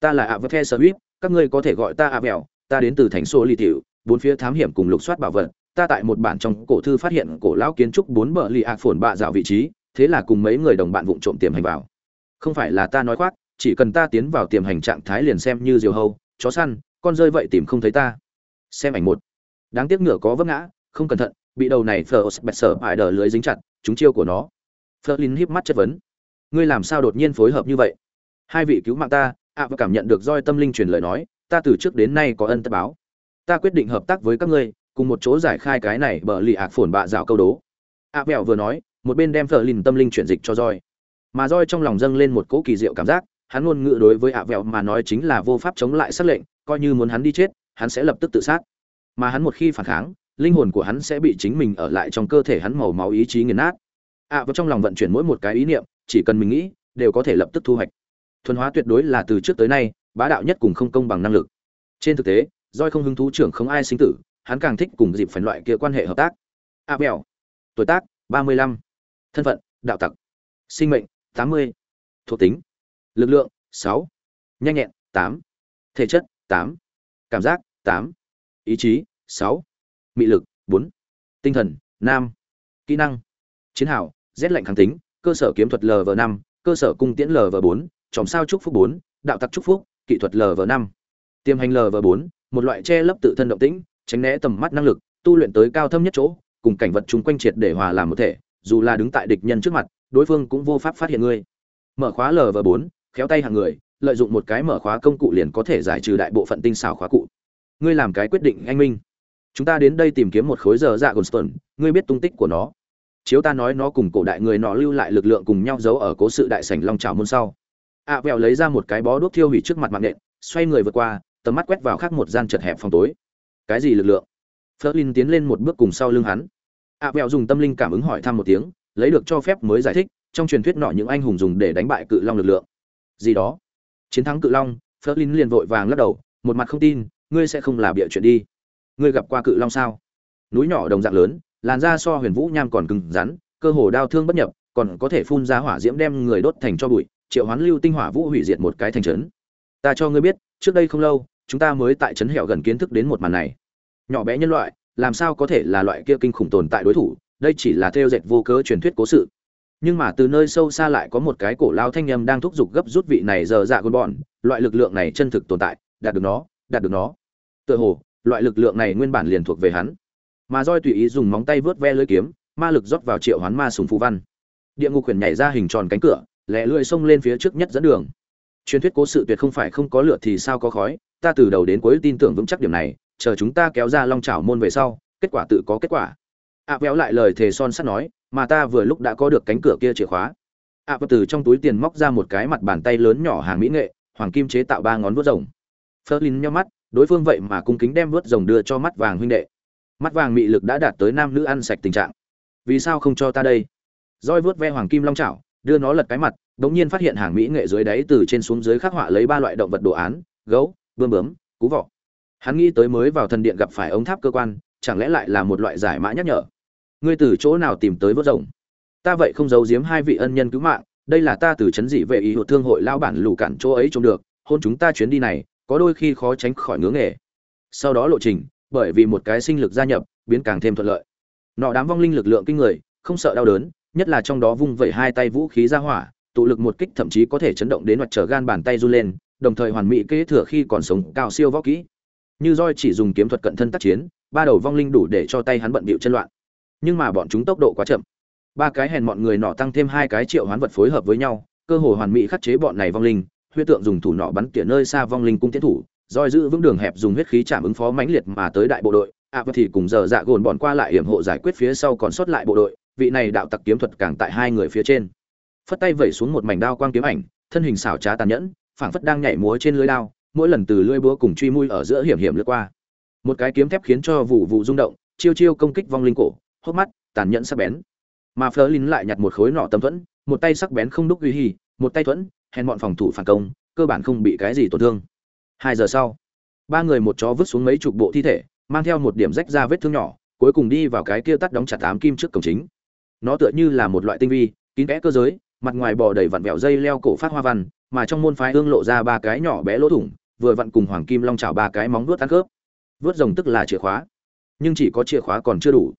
Ta là ạ vơ the sơ các ngươi có thể gọi ta ạ mèo ta đến từ thành số ly tiểu bốn phía thám hiểm cùng lục soát bảo vật, ta tại một bản trong cổ thư phát hiện cổ lão kiến trúc bốn bờ lì ạc phồn bạ dạo vị trí, thế là cùng mấy người đồng bạn vụng trộm tiềm hành vào. Không phải là ta nói khoác, chỉ cần ta tiến vào tiềm hành trạng thái liền xem như diều hâu, chó săn, con rơi vậy tìm không thấy ta. Xem ảnh một. Đáng tiếc ngựa có vấp ngã, không cẩn thận, bị đầu này phờ bẹt sở bại đờ lưới dính chặt, chúng chiêu của nó. Phờ lin híp mắt chất vấn. Ngươi làm sao đột nhiên phối hợp như vậy? Hai vị cứu mạng ta, ạ và cảm nhận được roi tâm linh truyền lời nói, ta từ trước đến nay có ân tất báo ta quyết định hợp tác với các ngươi, cùng một chỗ giải khai cái này bờ lì ạc phồn bạ dạo câu đố. A vẹo vừa nói, một bên đem thờ lìn tâm linh chuyển dịch cho roi mà roi trong lòng dâng lên một cỗ kỳ diệu cảm giác, hắn ngôn ngữ đối với ạ vẹo mà nói chính là vô pháp chống lại sắc lệnh, coi như muốn hắn đi chết, hắn sẽ lập tức tự sát. Mà hắn một khi phản kháng, linh hồn của hắn sẽ bị chính mình ở lại trong cơ thể hắn màu máu ý chí nghiền nát. Ạ vẹo trong lòng vận chuyển mỗi một cái ý niệm, chỉ cần mình nghĩ, đều có thể lập tức thu hoạch. Thuần hóa tuyệt đối là từ trước tới nay, bá đạo nhất cùng không công bằng năng lực. Trên thực tế doi không hứng thú trưởng không ai sinh tử, hắn càng thích cùng dịp phần loại kia quan hệ hợp tác. A bèo, tuổi tác, ba mươi lăm, thân phận, đạo tặc. Sinh mệnh, tám mươi, thuộc tính, lực lượng, sáu, nhanh nhẹn, tám, thể chất, tám, cảm giác, tám, ý chí, sáu, mị lực, bốn, tinh thần nam kỹ năng, chiến hào, rét lạnh kháng tính, cơ sở kiếm thuật lv năm, cơ sở cung tiễn lv bốn, chòm sao trúc phúc bốn, đạo tặc trúc phúc, kỹ thuật lv năm. Tiềm hành lv bốn một loại che lấp tự thân động tĩnh tránh né tầm mắt năng lực tu luyện tới cao thâm nhất chỗ cùng cảnh vật chung quanh triệt để hòa làm một thể dù là đứng tại địch nhân trước mặt đối phương cũng vô pháp phát hiện ngươi. Mở khóa lv bốn khéo tay hàng người lợi dụng một cái mở khóa công cụ liền có thể giải trừ đại bộ phận tinh xảo khóa cụ. Ngươi làm cái quyết định anh minh. Chúng ta đến đây tìm kiếm một khối giờ dạ Goldstone, ngươi biết tung tích của nó. Chiếu ta nói nó cùng cổ đại người nọ lưu lại lực lượng cùng nhau giấu ở cố sự đại sảnh long trào môn sau. A à, vẹo lấy ra một cái bó đuốc thiêu hủy trước mặt mạng nện xoay người vượt qua tầm mắt quét vào khác một gian chật hẹp phòng tối. Cái gì lực lượng? Flerlin tiến lên một bước cùng sau lưng hắn. A à, vẹo dùng tâm linh cảm ứng hỏi thăm một tiếng lấy được cho phép mới giải thích trong truyền thuyết nọ những anh hùng dùng để đánh bại cự long lực lượng. Gì đó? Chiến thắng cự long Flerlin liền vội vàng lắc đầu một mặt không tin ngươi sẽ không là bịa chuyện đi. Ngươi gặp qua cự long sao? Núi nhỏ đồng dạng lớn làn da so huyền vũ nham còn cứng rắn cơ hồ đau thương bất nhập còn có thể phun ra hỏa diễm đem người đốt thành cho bụi triệu hoán lưu tinh hỏa vũ hủy diệt một cái thành trấn. Ta cho ngươi biết trước đây không lâu chúng ta mới tại trấn hẻo gần kiến thức đến một màn này. Nhỏ bé nhân loại, làm sao có thể là loại kia kinh khủng tồn tại đối thủ? Đây chỉ là theo dệt vô cớ truyền thuyết cố sự. Nhưng mà từ nơi sâu xa lại có một cái cổ lao thanh nhâm đang thúc giục gấp rút vị này giờ dạ gôn bọn, loại lực lượng này chân thực tồn tại, đạt được nó, đạt được nó. Tựa hồ, loại lực lượng này nguyên bản liền thuộc về hắn. Mà roi tùy ý dùng móng tay vớt ve lưỡi kiếm, ma lực rót vào triệu hoán ma sùng phù văn. Địa ngục quyền nhảy ra hình tròn cánh cửa lẹ lưỡi xông lên phía trước nhất dẫn đường. Truyền thuyết cố sự tuyệt không phải không có lửa thì sao có khói ta từ đầu đến cuối tin tưởng vững chắc điểm này chờ chúng ta kéo ra long trào môn về sau kết quả tự có kết quả ạ à, véo lại lời thề son sắt nói mà ta vừa lúc đã có được cánh cửa kia chìa khóa ạ à, từ trong túi tiền móc ra một cái mặt bàn tay lớn nhỏ hàng mỹ nghệ hoàng kim chế tạo ba ngón vuốt rồng Ferlin nhíu mắt, đối phương vậy mà cung kính đem vuốt rồng đưa cho mắt vàng huynh đệ. Mắt vàng mị lực đã đạt tới nam nữ ăn sạch tình trạng. Vì sao không cho ta đây? Roi vuốt ve hoàng kim long chảo, đưa nó lật cái mặt, đống nhiên phát hiện hàng mỹ nghệ dưới đáy từ trên xuống dưới khắc họa lấy ba loại động vật đồ án, gấu, bươm bướm, cú vọ. Hắn nghĩ tới mới vào thần điện gặp phải ống tháp cơ quan, chẳng lẽ lại là một loại giải mã nhắc nhở. Ngươi từ chỗ nào tìm tới vớt rồng? Ta vậy không giấu giếm hai vị ân nhân cứu mạng, đây là ta từ chấn dị về ý hụt thương hội lao bản lù cản chỗ ấy trông được, hôn chúng ta chuyến đi này, có đôi khi khó tránh khỏi ngưỡng nghề sau đó lộ trình bởi vì một cái sinh lực gia nhập biến càng thêm thuận lợi nọ đám vong linh lực lượng kinh người không sợ đau đớn nhất là trong đó vung vẩy hai tay vũ khí ra hỏa tụ lực một kích thậm chí có thể chấn động đến mặt trở gan bàn tay run lên đồng thời hoàn mỹ kế thừa khi còn sống cao siêu võ kỹ. Như roi chỉ dùng kiếm thuật cận thân tác chiến ba đầu vong linh đủ để cho tay hắn bận bịu chân loạn. Nhưng mà bọn chúng tốc độ quá chậm. Ba cái hèn bọn người nọ tăng thêm hai cái triệu hoán vật phối hợp với nhau cơ hồ hoàn mỹ khắc chế bọn này vong linh huyết tượng dùng thủ nọ bắn tỉa nơi xa vong linh cung tiến thủ roi giữ vững đường hẹp dùng huyết khí chạm ứng phó mãnh liệt mà tới đại bộ đội. Ạ à, thì cùng giờ dạ gồn bọn qua lại hiểm hộ giải quyết phía sau còn sót lại bộ đội vị này đạo tặc kiếm thuật càng tại hai người phía trên. Phất tay vẩy xuống một mảnh đao quang kiếm ảnh thân hình xảo trá tàn nhẫn phảng phất đang nhảy múa trên lưới đao, mỗi lần từ lưỡi búa cùng truy mũi ở giữa hiểm hiểm lướt qua. Một cái kiếm thép khiến cho vụ vụ rung động, chiêu chiêu công kích vong linh cổ, hốc mắt, tàn nhẫn sắc bén. Mà phơ lại nhặt một khối nỏ tâm thuẫn, một tay sắc bén không đúc uy hì một tay thuẫn, hèn bọn phòng thủ phản công, cơ bản không bị cái gì tổn thương. Hai giờ sau, ba người một chó vứt xuống mấy chục bộ thi thể, mang theo một điểm rách ra vết thương nhỏ, cuối cùng đi vào cái kia tắt đóng chặt ám kim trước cổng chính. Nó tựa như là một loại tinh vi, kín kẽ cơ giới, mặt ngoài bò đầy vặn vẹo dây leo cổ phát hoa văn mà trong môn phái ương lộ ra ba cái nhỏ bé lỗ thủng, vừa vặn cùng hoàng kim long chảo ba cái móng vuốt ăn khớp. Vuốt rồng tức là chìa khóa, nhưng chỉ có chìa khóa còn chưa đủ.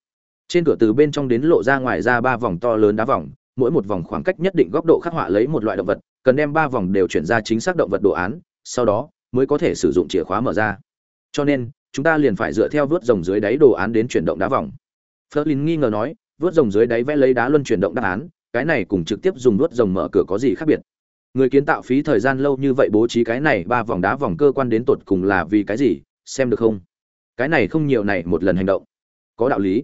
Trên cửa từ bên trong đến lộ ra ngoài ra ba vòng to lớn đá vòng, mỗi một vòng khoảng cách nhất định góc độ khắc họa lấy một loại động vật, cần đem ba vòng đều chuyển ra chính xác động vật đồ án, sau đó mới có thể sử dụng chìa khóa mở ra. Cho nên, chúng ta liền phải dựa theo vớt rồng dưới đáy đồ án đến chuyển động đá vòng. Flerlin nghi ngờ nói vớt rồng dưới đáy vẽ lấy đá luân chuyển động đáp án, cái này cùng trực tiếp dùng vớt rồng mở cửa có gì khác biệt? Người kiến tạo phí thời gian lâu như vậy bố trí cái này ba vòng đá vòng cơ quan đến tột cùng là vì cái gì, xem được không? Cái này không nhiều này, một lần hành động. Có đạo lý.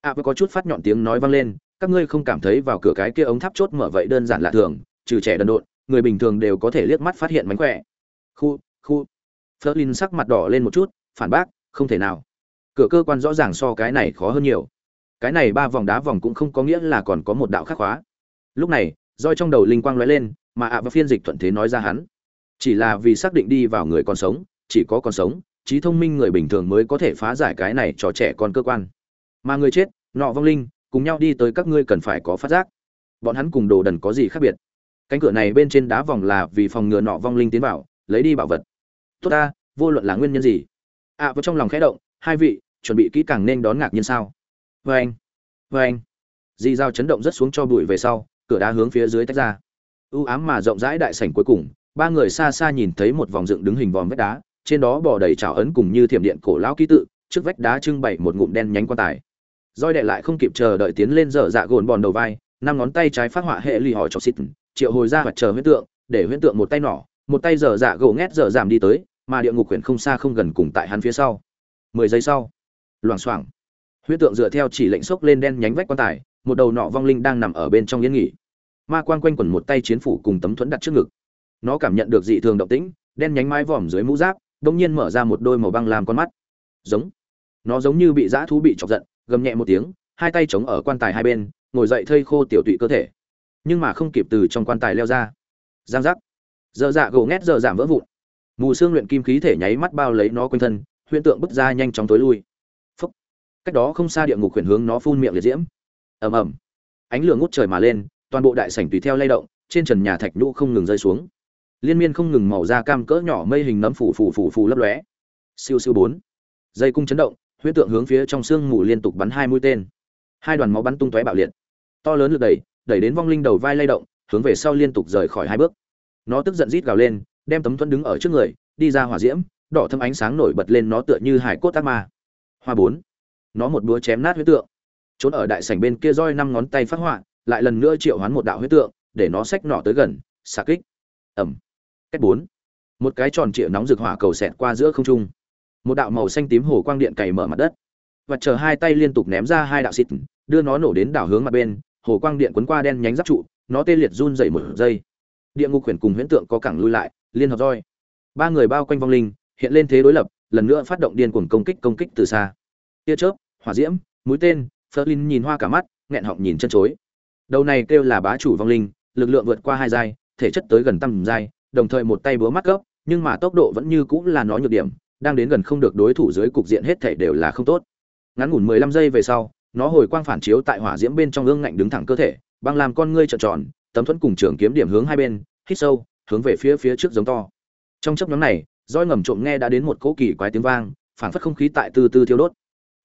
À có chút phát nhọn tiếng nói vang lên, các ngươi không cảm thấy vào cửa cái kia ống tháp chốt mở vậy đơn giản lạ thường, trừ trẻ đần độn, người bình thường đều có thể liếc mắt phát hiện mánh khỏe. Khu khu. Flerlin sắc mặt đỏ lên một chút, phản bác, không thể nào. Cửa cơ quan rõ ràng so cái này khó hơn nhiều. Cái này ba vòng đá vòng cũng không có nghĩa là còn có một đạo khắc khóa. Lúc này, roi trong đầu linh quang lóe lên mà ạ và phiên dịch thuận thế nói ra hắn. Chỉ là vì xác định đi vào người còn sống chỉ có còn sống trí thông minh người bình thường mới có thể phá giải cái này cho trẻ con cơ quan. Mà người chết nọ vong linh cùng nhau đi tới các ngươi cần phải có phát giác. Bọn hắn cùng đồ đần có gì khác biệt? Cánh cửa này bên trên đá vòng là vì phòng ngừa nọ vong linh tiến vào lấy đi bảo vật. Tốt ta vô luận là nguyên nhân gì? Ạ à, vào trong lòng khẽ động hai vị chuẩn bị kỹ càng nên đón ngạc nhiên sao? Vê anh vê anh dì dao chấn động rất xuống cho bụi về sau cửa đá hướng phía dưới tách ra u ám mà rộng rãi đại sảnh cuối cùng, ba người xa xa nhìn thấy một vòng dựng đứng hình vòm vách đá, trên đó bò đầy trào ấn cùng như thiểm điện cổ lão ký tự, trước vách đá trưng bày một ngụm đen nhánh quan tài. Roi đệ lại không kịp chờ đợi tiến lên dở dạ gồn bòn đầu vai, năm ngón tay trái phát họa hệ lì hỏi cho xịt, triệu hồi ra mặt chờ huyễn tượng, để huyễn tượng một tay nỏ, một tay dở dạ gỗ ngét dở giảm đi tới, mà địa ngục quyển không xa không gần cùng tại hắn phía sau. Mười giây sau, loảng xoảng, huyễn tượng dựa theo chỉ lệnh xốc lên đen nhánh vách quan tài, một đầu nọ vong linh đang nằm ở bên trong yên nghỉ ma quan quanh quẩn một tay chiến phủ cùng tấm thuẫn đặt trước ngực. Nó cảm nhận được dị thường động tĩnh, đen nhánh mái vòm dưới mũ giáp đ nhiên mở ra một đôi màu băng làm con mắt. Giống. Nó giống như bị dã thú bị chọc giận, gầm nhẹ một tiếng, hai tay chống ở quan tài hai bên, ngồi dậy thây khô tiểu tụy cơ thể. Nhưng mà không kịp từ trong quan tài leo ra. Giang giác. Dơ dạ gỗ ngét dơ giảm dạ vỡ vụn. Mù xương luyện kim khí thể nháy mắt bao lấy nó quanh thân, huyễn tượng bứt ra nhanh chóng tối lui. Phúc. cách đó không xa địa ngục khuyển hướng nó phun miệng liệt diễm. Ầm ầm. Ánh lửa ngút trời mà lên toàn bộ đại sảnh tùy theo lay động, trên trần nhà thạch nhũ không ngừng rơi xuống. Liên miên không ngừng màu da cam cỡ nhỏ mây hình nấm phủ phủ phủ phủ lấp lóe. Siêu siêu bốn. Dây cung chấn động huyễn tượng hướng phía trong xương mù liên tục bắn hai mũi tên. Hai đoàn máu bắn tung tóe bạo liệt. To lớn lực đẩy đẩy đến vong linh đầu vai lay động, hướng về sau liên tục rời khỏi hai bước. Nó tức giận rít gào lên, đem tấm thuẫn đứng ở trước người, đi ra hỏa diễm, đỏ thâm ánh sáng nổi bật lên nó tựa như hải cốt ác ma. Hoa bốn. Nó một đũa chém nát huyết tượng. Trốn ở đại sảnh bên kia roi năm ngón tay phát họa lại lần nữa triệu hoán một đạo huyết tượng, để nó xách nỏ tới gần, xạ kích. Ẩm. Cách bốn. Một cái tròn trịa nóng rực hỏa cầu xẹt qua giữa không trung. Một đạo màu xanh tím hồ quang điện cày mở mặt đất. Và chờ hai tay liên tục ném ra hai đạo xịt, đưa nó nổ đến đảo hướng mặt bên, hồ quang điện quấn qua đen nhánh giáp trụ, nó tê liệt run dậy một giây. Địa ngục quyển cùng huyễn tượng có cẳng lui lại, liên hợp roi. Ba người bao quanh vong linh, hiện lên thế đối lập, lần nữa phát động điên cuồng công kích công kích từ xa. Tia chớp, hỏa diễm, mũi tên, Flerlin nhìn hoa cả mắt, nghẹn họng nhìn chân chối đầu này kêu là bá chủ vong linh lực lượng vượt qua hai giai thể chất tới gần tầm giai đồng thời một tay búa mắt gấp, nhưng mà tốc độ vẫn như cũng là nó nhược điểm đang đến gần không được đối thủ dưới cục diện hết thể đều là không tốt. Ngắn ngủn mười lăm giây về sau nó hồi quang phản chiếu tại hỏa diễm bên trong gương ngạnh đứng thẳng cơ thể băng làm con ngươi trợn tròn tấm thuẫn cùng trường kiếm điểm hướng hai bên hít sâu hướng về phía phía trước giống to. Trong chấp nhóm này roi ngầm trộm nghe đã đến một cỗ kỳ quái tiếng vang phảng phất không khí tại từ từ thiêu đốt.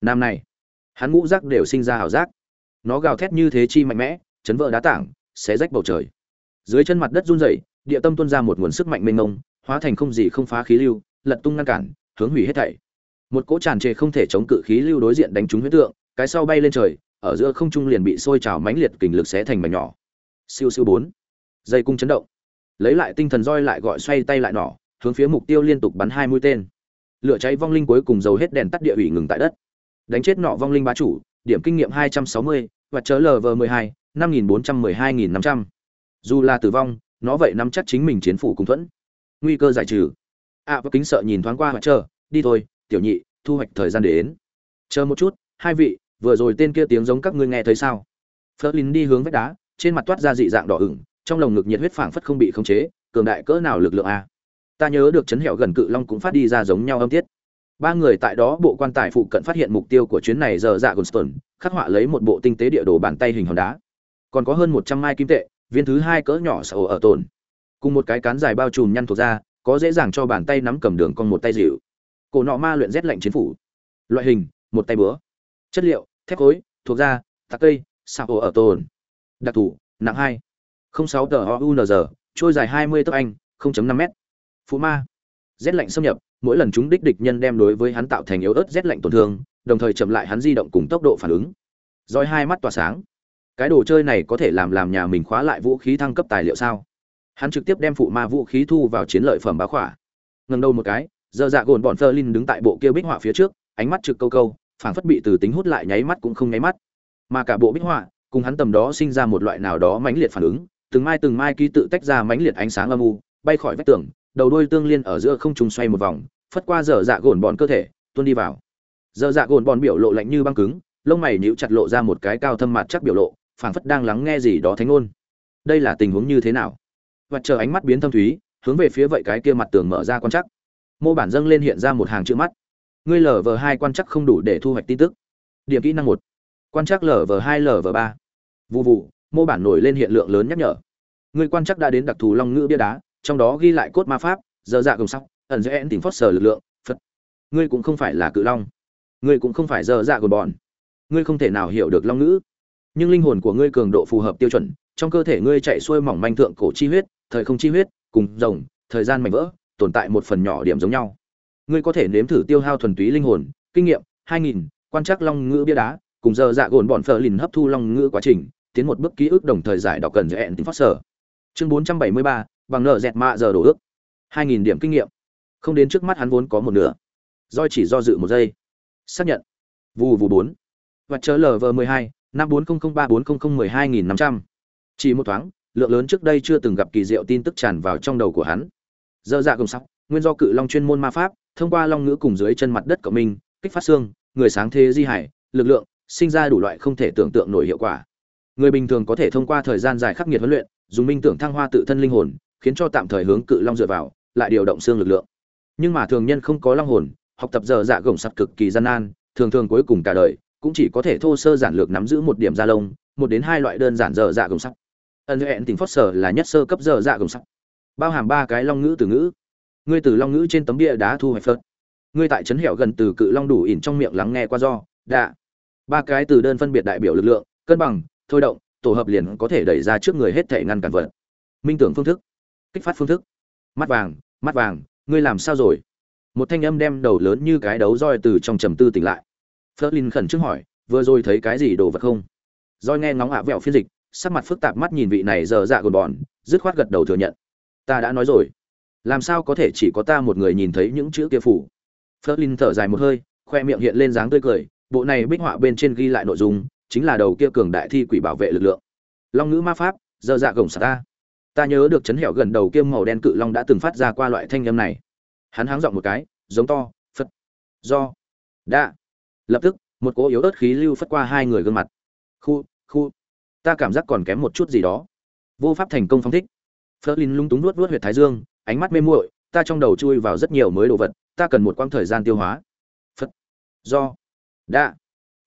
Nam này hắn ngũ giác đều sinh ra hào giác. Nó gào thét như thế chi mạnh mẽ chấn vỡ đá tảng, xé rách bầu trời. Dưới chân mặt đất run rẩy, địa tâm tuôn ra một nguồn sức mạnh mênh mông, hóa thành không gì không phá khí lưu, lật tung ngăn cản, hướng hủy hết thảy. Một cỗ tràn trề không thể chống cự khí lưu đối diện đánh trúng huyết tượng, cái sau bay lên trời, ở giữa không trung liền bị sôi trào mãnh liệt kình lực xé thành mảnh nhỏ. Siêu siêu bốn. Dây cung chấn động. Lấy lại tinh thần roi lại gọi xoay tay lại nỏ, hướng phía mục tiêu liên tục bắn hai mũi tên. Lửa cháy vong linh cuối cùng dầu hết đèn tắt địa ủy ngừng tại đất. Đánh chết nọ vong linh bá chủ, điểm kinh nghiệm hai trăm sáu mươi, và chớ lv mười hai năm nghìn bốn trăm mười hai nghìn năm trăm. Dù là tử vong nó vậy nắm chắc chính mình chiến phủ cùng thuẫn. Nguy cơ giải trừ. Ạ à, và kính sợ nhìn thoáng qua và chờ. Đi thôi tiểu nhị thu hoạch thời gian để đến. Chờ một chút hai vị vừa rồi tên kia tiếng giống các ngươi nghe thấy sao? Flerlin đi hướng vách đá trên mặt toát ra dị dạng đỏ ửng trong lồng ngực nhiệt huyết phảng phất không bị khống chế cường đại cỡ nào lực lượng a. Ta nhớ được chấn hẻo gần cự long cũng phát đi ra giống nhau âm tiết. Ba người tại đó bộ quan tài phụ cận phát hiện mục tiêu của chuyến này giờ dạ Gunston, khắc họa lấy một bộ tinh tế địa đồ bàn tay hình hòn đá còn có hơn một trăm mai kim tệ, viên thứ hai cỡ nhỏ sầu ở tồn. Cùng một cái cán dài bao trùm nhăn thuộc ra, có dễ dàng cho bàn tay nắm cầm đường con một tay dịu. Cổ nọ ma luyện rét lạnh chiến phủ. Loại hình, một tay búa. Chất liệu, thép khối, thuộc da, tạc cây sao ở tồn. Đặc thù, nặng hai. Sáu tờ unz trôi dài hai mươi tấc anh 0.5 m phụ ma. Rét lạnh xâm nhập, mỗi lần chúng đích địch nhân đem đối với hắn tạo thành yếu ớt rét lạnh tổn thương, đồng thời chậm lại hắn di động cùng tốc độ phản ứng. Roi hai mắt tỏa sáng cái đồ chơi này có thể làm làm nhà mình khóa lại vũ khí thăng cấp tài liệu sao? Hắn trực tiếp đem phụ ma vũ khí thu vào chiến lợi phẩm bá khỏa. Ngần đầu một cái giờ dạ gồn bọn phơ linh đứng tại bộ kia bích họa phía trước, ánh mắt trực câu câu, phảng phất bị từ tính hút lại nháy mắt cũng không nháy mắt. Mà cả bộ bích họa, cùng hắn tầm đó sinh ra một loại nào đó mãnh liệt phản ứng, từng mai từng mai ký tự tách ra mãnh liệt ánh sáng âm u, bay khỏi vách tường, đầu đuôi tương liên ở giữa không trung xoay một vòng, phất qua dở dạ gồn bọn cơ thể, tuôn đi vào. Dở dạ gồn bọn biểu lộ lạnh như băng cứng, lông mày nhíu chặt lộ ra một cái cao thâm mặt chắc biểu lộ phảng phất đang lắng nghe gì đó thánh ngôn. Đây là tình huống như thế nào? Và chờ ánh mắt biến thâm thúy, hướng về phía vậy cái kia mặt tường mở ra quan chắc mô bản dâng lên hiện ra một hàng chữ mắt. Ngươi lở vờ hai quan chắc không đủ để thu hoạch tin tức. Điểm kỹ năng một. Quan chắc lở vờ hai lở vờ ba. Vụ vụ mô bản nổi lên hiện lượng lớn nhắc nhở. Ngươi quan chắc đã đến đặc thù long ngữ bia đá, trong đó ghi lại cốt ma pháp dơ dạ cùng sắc, ẩn dễ tìm phót sở lực lượng, phật. Ngươi cũng không phải là cự long. Ngươi cũng không phải dơ dạ gồn bòn ngươi không thể nào hiểu được long ngữ nhưng linh hồn của ngươi cường độ phù hợp tiêu chuẩn trong cơ thể ngươi chạy xuôi mỏng manh thượng cổ chi huyết thời không chi huyết cùng rồng thời gian mảnh vỡ tồn tại một phần nhỏ điểm giống nhau. Ngươi có thể nếm thử tiêu hao thuần túy linh hồn kinh nghiệm 2000, quan trắc long ngữ bia đá cùng giờ dạ gồn bọn phở lìn hấp thu long ngữ quá trình tiến một bước ký ức đồng thời giải đọc cần dễ hẹn tính phát sở. Chương 473, bằng nợ dẹt mạ giờ đổ ước. 2000 điểm kinh nghiệm. Không đến trước mắt hắn vốn có một nửa. Do chỉ do dự một giây. Xác nhận. Vù vù bốn. Và chờ lv 12 năm bốn không không ba bốn không không mười hai nghìn năm trăm. Chỉ một thoáng, lượng lớn trước đây chưa từng gặp kỳ diệu tin tức tràn vào trong đầu của hắn. Dơ dạ công sắc nguyên do cự long chuyên môn ma pháp, thông qua long ngữ cùng dưới chân mặt đất của mình kích phát xương, người sáng thế di hải, lực lượng, sinh ra đủ loại không thể tưởng tượng nổi hiệu quả. Người bình thường có thể thông qua thời gian dài khắc nghiệt huấn luyện, dùng minh tưởng thăng hoa tự thân linh hồn, khiến cho tạm thời hướng cự long dựa vào, lại điều động xương lực lượng. Nhưng mà thường nhân không có long hồn, học tập giờ dạ gồng sắt cực kỳ gian nan, thường thường cuối cùng cả đời cũng chỉ có thể thô sơ giản lược nắm giữ một điểm da lông, một đến hai loại đơn giản dở dạ gồng sắc. ẩn hẹn tình phót sở là nhất sơ cấp dở dạ gồng sắc. bao hàm ba cái long ngữ từ ngữ. Ngươi từ long ngữ trên tấm bia đá thu hoạch phớt ngươi tại trấn hẻo gần từ cự long đủ ỉn trong miệng lắng nghe qua do, đạ. Ba cái từ đơn phân biệt đại biểu lực lượng, cân bằng, thôi động, tổ hợp liền có thể đẩy ra trước người hết thể ngăn cản vật. Minh tưởng phương thức, kích phát phương thức. Mắt vàng mắt vàng, ngươi làm sao rồi? Một thanh âm đem đầu lớn như cái đấu roi từ trong trầm tư tỉnh lại. Flerlin khẩn trương hỏi, vừa rồi thấy cái gì đồ vật không? Rồi nghe ngóng ạ vẹo phiên dịch, sắc mặt phức tạp mắt nhìn vị này giờ dạ gồn bòn, dứt khoát gật đầu thừa nhận. Ta đã nói rồi, làm sao có thể chỉ có ta một người nhìn thấy những chữ kia phủ? Flerlin thở dài một hơi, khoe miệng hiện lên dáng tươi cười, bộ này bích họa bên trên ghi lại nội dung, chính là đầu kia cường đại thi quỷ bảo vệ lực lượng. Long ngữ ma pháp, giờ dạ gồng ta. Ta nhớ được chấn hẻo gần đầu kia màu đen cự long đã từng phát ra qua loại thanh âm này. Hắn háng giọng một cái, giống to, phật, do, đã lập tức một cỗ yếu ớt khí lưu phất qua hai người gương mặt. Khu khu ta cảm giác còn kém một chút gì đó. Vô pháp thành công phong thích. Flerlin lung túng nuốt nuốt huyệt thái dương ánh mắt mê muội ta trong đầu chui vào rất nhiều mới đồ vật ta cần một quãng thời gian tiêu hóa. Phật do. Đã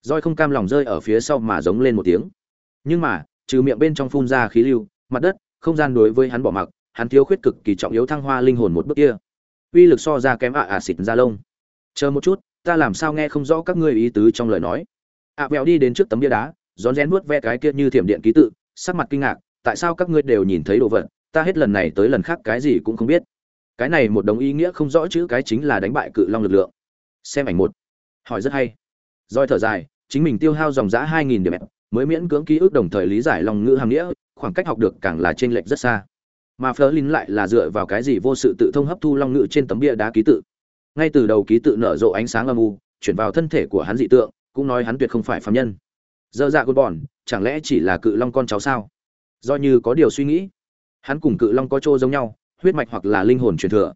roi không cam lòng rơi ở phía sau mà giống lên một tiếng. Nhưng mà trừ miệng bên trong phun ra khí lưu mặt đất không gian đối với hắn bỏ mặc hắn thiếu khuyết cực kỳ trọng yếu thăng hoa linh hồn một bước kia. Uy lực so ra kém ạ à, xịt ra lông. Chờ một chút ta làm sao nghe không rõ các ngươi ý tứ trong lời nói. Ạ à, vẹo đi đến trước tấm bia đá rón rén nuốt ve cái kia như thiểm điện ký tự sắc mặt kinh ngạc tại sao các ngươi đều nhìn thấy đồ vật ta hết lần này tới lần khác cái gì cũng không biết. Cái này một đồng ý nghĩa không rõ chữ cái chính là đánh bại cự long lực lượng. Xem ảnh một. Hỏi rất hay. Roi thở dài chính mình tiêu hao dòng giã hai nghìn điểm mới miễn cưỡng ký ức đồng thời lý giải lòng ngữ hàm nghĩa khoảng cách học được càng là trên lệch rất xa. Mà phớt linh lại là dựa vào cái gì vô sự tự thông hấp thu long ngữ trên tấm bia đá ký tự? Ngay từ đầu ký tự nở rộ ánh sáng âm u chuyển vào thân thể của hắn dị tượng cũng nói hắn tuyệt không phải phạm nhân. Dơ dạ côn bòn chẳng lẽ chỉ là cự long con cháu sao? Do như có điều suy nghĩ. Hắn cùng cự long có chỗ giống nhau huyết mạch hoặc là linh hồn truyền thừa.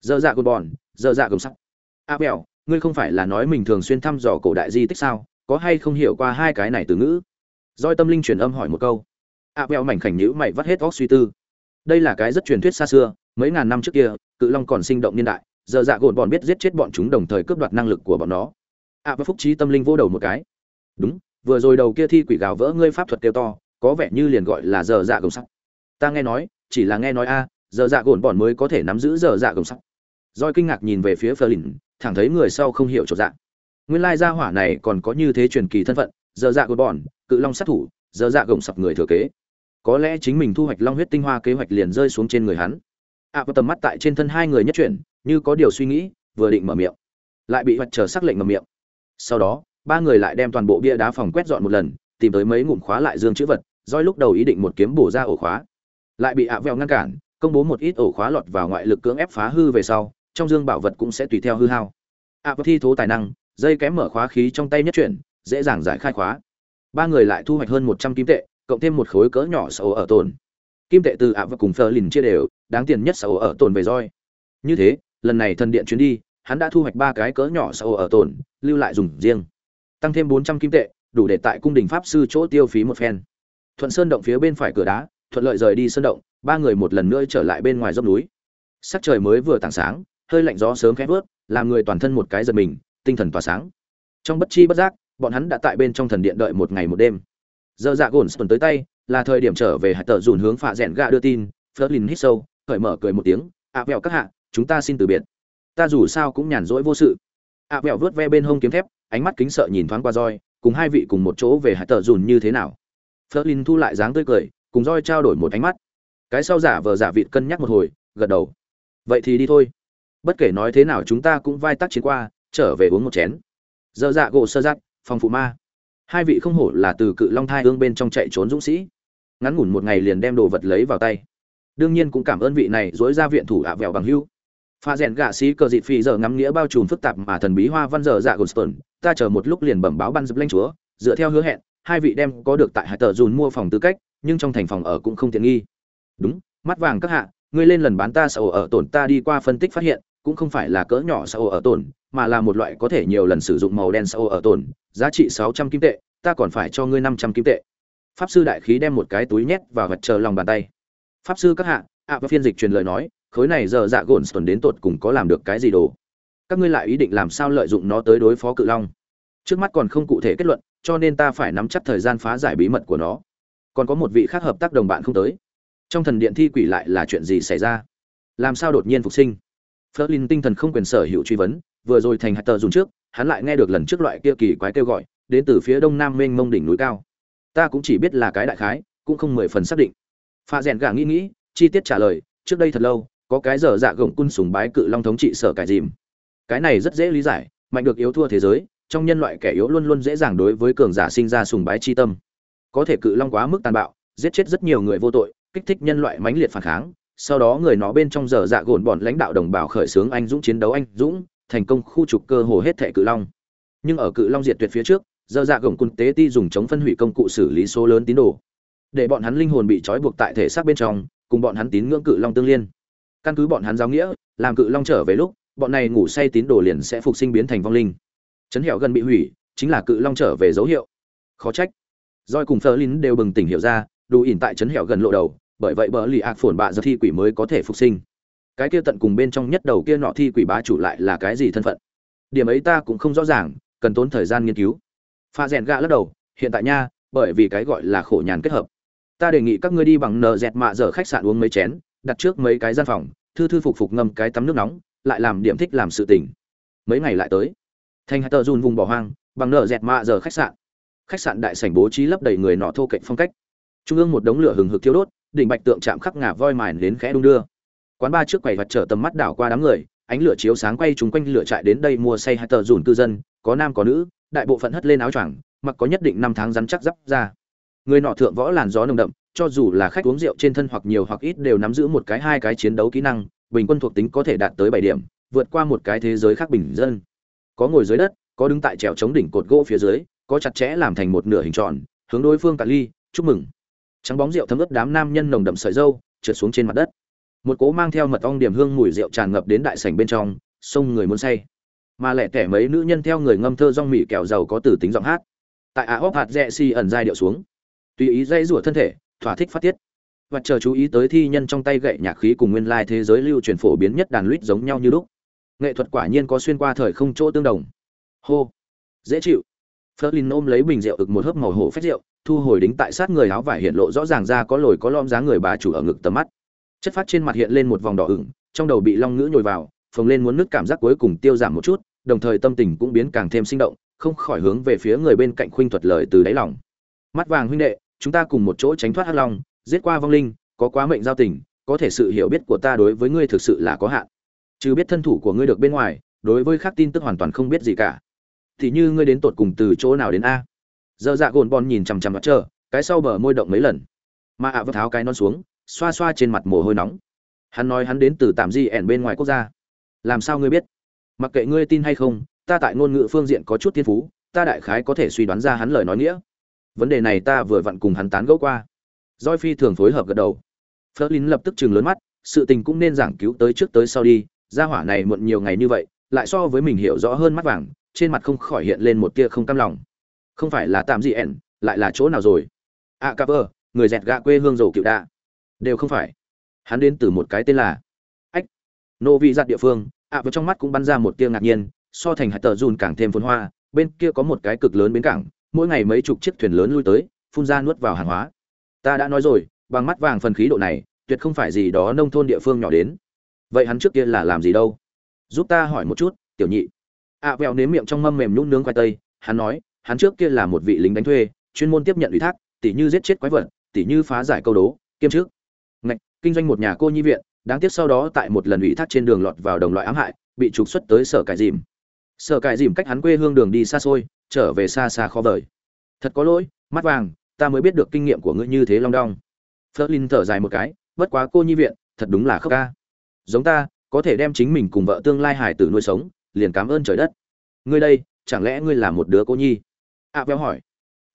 Dơ dạ côn bòn dơ dạ gồng sắc a à, ngươi không phải là nói mình thường xuyên thăm dò cổ đại di tích sao? Có hay không hiểu qua hai cái này từ ngữ? Doi tâm linh truyền âm hỏi một câu. A à, mảnh khảnh nhữ mày vắt hết óc suy tư. Đây là cái rất truyền thuyết xa xưa mấy ngàn năm trước kia cự long còn sinh động niên đại giờ dạ gồn bọn biết giết chết bọn chúng đồng thời cướp đoạt năng lực của bọn nó. Ạ và phúc trí tâm linh vô đầu một cái. Đúng, vừa rồi đầu kia thi quỷ gào vỡ ngươi pháp thuật kêu to, có vẻ như liền gọi là giờ dạ gồng sắc ta nghe nói, chỉ là nghe nói a, giờ dạ gồn bọn mới có thể nắm giữ giờ dạ gồng sắc roi kinh ngạc nhìn về phía phờ lìn thẳng thấy người sau không hiểu chỗ dạ. Nguyên lai gia hỏa này còn có như thế truyền kỳ thân phận, giờ dạ gồn bọn, cự long sát thủ, giờ dạ gồng sập người thừa kế. Có lẽ chính mình thu hoạch long huyết tinh hoa kế hoạch liền rơi xuống trên người hắn ạ và tầm mắt tại trên thân hai người nhất chuyển, như có điều suy nghĩ, vừa định mở miệng. Lại bị hoạch chờ sắc lệnh mở miệng. Sau đó, ba người lại đem toàn bộ bia đá phòng quét dọn một lần, tìm tới mấy ngụm khóa lại dương chữ vật doi lúc đầu ý định một kiếm bổ ra ổ khóa. Lại bị ạ vẹo ngăn cản, công bố một ít ổ khóa lọt vào ngoại lực cưỡng ép phá hư về sau, trong dương bảo vật cũng sẽ tùy theo hư hao. Ạ và thi thố tài năng, dây kém mở khóa khí trong tay nhất chuyển, dễ dàng giải khai khóa. Ba người lại thu hoạch hơn một trăm kim tệ, cộng thêm một khối cỡ nhỏ sầu ở tồn kim tệ từ ạ và cùng phờ lìn chia đều, đáng tiền nhất sầu ở tồn về roi. Như thế, lần này thần điện chuyến đi, hắn đã thu hoạch ba cái cỡ nhỏ sau ở tồn, lưu lại dùng riêng. Tăng thêm bốn trăm kim tệ, đủ để tại cung đình pháp sư chỗ tiêu phí một phen. Thuận sơn động phía bên phải cửa đá, thuận lợi rời đi sơn động, ba người một lần nữa trở lại bên ngoài dốc núi. Sắc trời mới vừa tảng sáng, hơi lạnh gió sớm khẽ vớt, làm người toàn thân một cái giật mình, tinh thần tỏa sáng. Trong bất chi bất giác, bọn hắn đã tại bên trong thần điện đợi một ngày một đêm. Giờ dạ gồn tuần tới tay là thời điểm trở về hạt tờ dùn hướng phạ rẽn gạ đưa tin Flerlin hít sâu cởi mở cười một tiếng ạ à, các hạ chúng ta xin từ biệt. Ta dù sao cũng nhàn rỗi vô sự. Ạ à, vẹo vớt ve bên hông kiếm thép ánh mắt kính sợ nhìn thoáng qua roi cùng hai vị cùng một chỗ về hải tờ dùn như thế nào? Flerlin thu lại dáng tươi cười cùng roi trao đổi một ánh mắt. Cái sau giả vờ giả vịt cân nhắc một hồi gật đầu. Vậy thì đi thôi. Bất kể nói thế nào chúng ta cũng vai tác chiến qua trở về uống một chén. Dơ dạ gỗ sơ giác phòng phụ ma. Hai vị không hổ là từ cự long thai hương bên trong chạy trốn dũng sĩ ngắn ngủn một ngày liền đem đồ vật lấy vào tay. Đương nhiên cũng cảm ơn vị này dối ra viện thủ ạ vẹo bằng hưu. Pha rèn gạ sĩ cờ dịt phi giờ ngắm nghĩa bao trùm phức tạp mà thần bí hoa văn giờ dạ gồn ta chờ một lúc liền bẩm báo ban dập lanh chúa, dựa theo hứa hẹn, hai vị đem có được tại hải tờ dùn mua phòng tư cách, nhưng trong thành phòng ở cũng không tiện nghi. Đúng, mắt vàng các hạ, ngươi lên lần bán ta sợ ở tổn ta đi qua phân tích phát hiện, cũng không phải là cỡ nhỏ sợ ở tổn, mà là một loại có thể nhiều lần sử dụng màu đen sợ ở tổn. Giá trị sáu trăm kim tệ, ta còn phải cho ngươi năm trăm kim tệ pháp sư đại khí đem một cái túi nhét vào vật chờ lòng bàn tay. Pháp sư các hạ, ạ và phiên dịch truyền lời nói, khối này giờ dạ gồn tuần đến tột cùng có làm được cái gì đồ? Các ngươi lại ý định làm sao lợi dụng nó tới đối phó cự long? Trước mắt còn không cụ thể kết luận, cho nên ta phải nắm chắc thời gian phá giải bí mật của nó. Còn có một vị khác hợp tác đồng bạn không tới. Trong thần điện thi quỷ lại là chuyện gì xảy ra? Làm sao đột nhiên phục sinh? Flerlin tinh thần không quyền sở hữu truy vấn, vừa rồi thành hạt tờ dùng trước, hắn lại nghe được lần trước loại kia kỳ quái kêu gọi, đến từ phía đông nam mênh mông đỉnh núi cao ta cũng chỉ biết là cái đại khái, cũng không mười phần xác định. Pha rèn gà nghĩ nghĩ, chi tiết trả lời, trước đây thật lâu, có cái dở dạ gồng cun sùng bái cự long thống trị sở cải dìm. Cái này rất dễ lý giải, mạnh được yếu thua thế giới, trong nhân loại kẻ yếu luôn luôn dễ dàng đối với cường giả sinh ra sùng bái chi tâm. Có thể cự long quá mức tàn bạo, giết chết rất nhiều người vô tội, kích thích nhân loại mãnh liệt phản kháng, sau đó người nó bên trong dở dạ gồn bọn lãnh đạo đồng bào khởi xướng anh dũng chiến đấu anh dũng, thành công khu trục cơ hồ hết thệ cự long. Nhưng ở cự long diệt tuyệt phía trước dở dạ gồng quân tế ti dùng chống phân hủy công cụ xử lý số lớn tín đồ. Để bọn hắn linh hồn bị trói buộc tại thể xác bên trong, cùng bọn hắn tín ngưỡng cự long tương liên. Căn cứ bọn hắn giáo nghĩa, làm cự long trở về lúc, bọn này ngủ say tín đồ liền sẽ phục sinh biến thành vong linh. Chấn hẻo gần bị hủy, chính là cự long trở về dấu hiệu. Khó trách. Roi cùng phơ lín đều bừng tỉnh hiểu ra, đủ ỉn tại chấn hẻo gần lộ đầu, bởi vậy bờ lì ạc phồn bạ giờ thi quỷ mới có thể phục sinh. Cái kia tận cùng bên trong nhất đầu kia nọ thi quỷ bá chủ lại là cái gì thân phận? Điểm ấy ta cũng không rõ ràng, cần tốn thời gian nghiên cứu pha rèn gạ lắc đầu, hiện tại nha, bởi vì cái gọi là khổ nhàn kết hợp. Ta đề nghị các ngươi đi bằng nờ dẹt mạ giờ khách sạn uống mấy chén, đặt trước mấy cái gian phòng, thư thư phục phục ngâm cái tắm nước nóng, lại làm điểm thích làm sự tình. Mấy ngày lại tới. Thành hai tờ run vùng bỏ hoang, bằng nợ dẹt mạ giờ khách sạn. Khách sạn đại sảnh bố trí lấp đầy người nọ thô cạnh phong cách. Trung ương một đống lửa hừng hực thiêu đốt, đỉnh bạch tượng chạm khắc ngà voi mài đến khẽ đung đưa. Quán ba trước quầy vật trở tầm mắt đảo qua đám người, ánh lửa chiếu sáng quay chúng quanh lửa trại đến đây mua say hai tờ dùn cư dân, có nam có nữ đại bộ phận hất lên áo choàng, mặc có nhất định năm tháng rắn chắc giáp ra. Người nọ thượng võ làn gió nồng đậm, cho dù là khách uống rượu trên thân hoặc nhiều hoặc ít đều nắm giữ một cái hai cái chiến đấu kỹ năng, bình quân thuộc tính có thể đạt tới bảy điểm, vượt qua một cái thế giới khác bình dân. Có ngồi dưới đất, có đứng tại trèo chống đỉnh cột gỗ phía dưới, có chặt chẽ làm thành một nửa hình tròn, hướng đối phương cả ly, chúc mừng. Trắng bóng rượu thấm ướt đám nam nhân nồng đậm sợi dâu trượt xuống trên mặt đất. Một cố mang theo mật ong điểm hương mùi rượu tràn ngập đến đại sảnh bên trong, sông người muốn say mà lẻ tẻ mấy nữ nhân theo người ngâm thơ rong mỉ kẹo giàu có từ tính giọng hát. Tại ả hóc hạt rẽ si ẩn giai điệu xuống. Tùy ý dây rủa thân thể thỏa thích phát tiết. Và chờ chú ý tới thi nhân trong tay gậy nhạc khí cùng nguyên lai thế giới lưu truyền phổ biến nhất đàn lít giống nhau như lúc. Nghệ thuật quả nhiên có xuyên qua thời không chỗ tương đồng. Hô. Dễ chịu. Flerlin ôm lấy bình rượu ực một hớp màu hổ phách rượu, thu hồi đính tại sát người áo vải hiện lộ rõ ràng ra có lồi có lõm dáng người bà chủ ở ngực tầm mắt. Chất phát trên mặt hiện lên một vòng đỏ ửng, trong đầu bị long ngữ nhồi vào, phồng lên muốn nước cảm giác cuối cùng tiêu giảm một chút, đồng thời tâm tình cũng biến càng thêm sinh động, không khỏi hướng về phía người bên cạnh khuynh thuật lời từ đáy lòng. Mắt vàng huynh đệ, chúng ta cùng một chỗ tránh thoát hắc long, giết qua vong linh, có quá mệnh giao tình, có thể sự hiểu biết của ta đối với ngươi thực sự là có hạn. Chứ biết thân thủ của ngươi được bên ngoài, đối với khác tin tức hoàn toàn không biết gì cả. Thì như ngươi đến tột cùng từ chỗ nào đến a? Dơ dạ gồn bon nhìn chằm chằm mặt chờ cái sau bờ môi động mấy lần. Mà ạ à tháo cái non xuống xoa xoa trên mặt mồ hôi nóng. Hắn nói hắn đến từ tạm di ẻn bên ngoài quốc gia. Làm sao ngươi biết? Mặc kệ ngươi tin hay không ta tại ngôn ngữ phương diện có chút thiên phú ta đại khái có thể suy đoán ra hắn lời nói nghĩa. Vấn đề này ta vừa vặn cùng hắn tán gẫu qua. Doi phi thường phối hợp gật đầu. Phớt lín lập tức chừng lớn mắt sự tình cũng nên giảng cứu tới trước tới sau đi gia hỏa này muộn nhiều ngày như vậy lại so với mình hiểu rõ hơn mắt vàng trên mặt không khỏi hiện lên một tia không cam lòng. Không phải là tạm gì ẻn lại là chỗ nào rồi? A à, người dẹt gạ quê hương dầu cựu đa đều không phải. Hắn đến từ một cái tên là ách nô vị giặt địa phương ạ à, vào trong mắt cũng bắn ra một tia ngạc nhiên so thành hạt tờ dùn càng thêm phồn hoa bên kia có một cái cực lớn bến cảng mỗi ngày mấy chục chiếc thuyền lớn lui tới phun ra nuốt vào hàng hóa. Ta đã nói rồi bằng mắt vàng phần khí độ này tuyệt không phải gì đó nông thôn địa phương nhỏ đến. Vậy hắn trước kia là làm gì đâu? Giúp ta hỏi một chút tiểu nhị. Ạ à, vẹo nếm miệng trong mâm mềm nhún nướng khoai tây hắn nói hắn trước kia là một vị lính đánh thuê chuyên môn tiếp nhận ủy thác tỉ như giết chết quái vật tỉ như phá giải câu đố kiêm trước ngạch kinh doanh một nhà cô nhi viện đáng tiếc sau đó tại một lần ủy thác trên đường lọt vào đồng loại ám hại bị trục xuất tới sở cải dìm. Sở cải dìm cách hắn quê hương đường đi xa xôi trở về xa xa khó vời. Thật có lỗi mắt vàng ta mới biết được kinh nghiệm của ngươi như thế long đong. Flerlin thở dài một cái bất quá cô nhi viện thật đúng là khóc ca. Giống ta có thể đem chính mình cùng vợ tương lai hải tử nuôi sống liền cảm ơn trời đất. Ngươi đây chẳng lẽ ngươi là một đứa cô nhi? À, véo hỏi.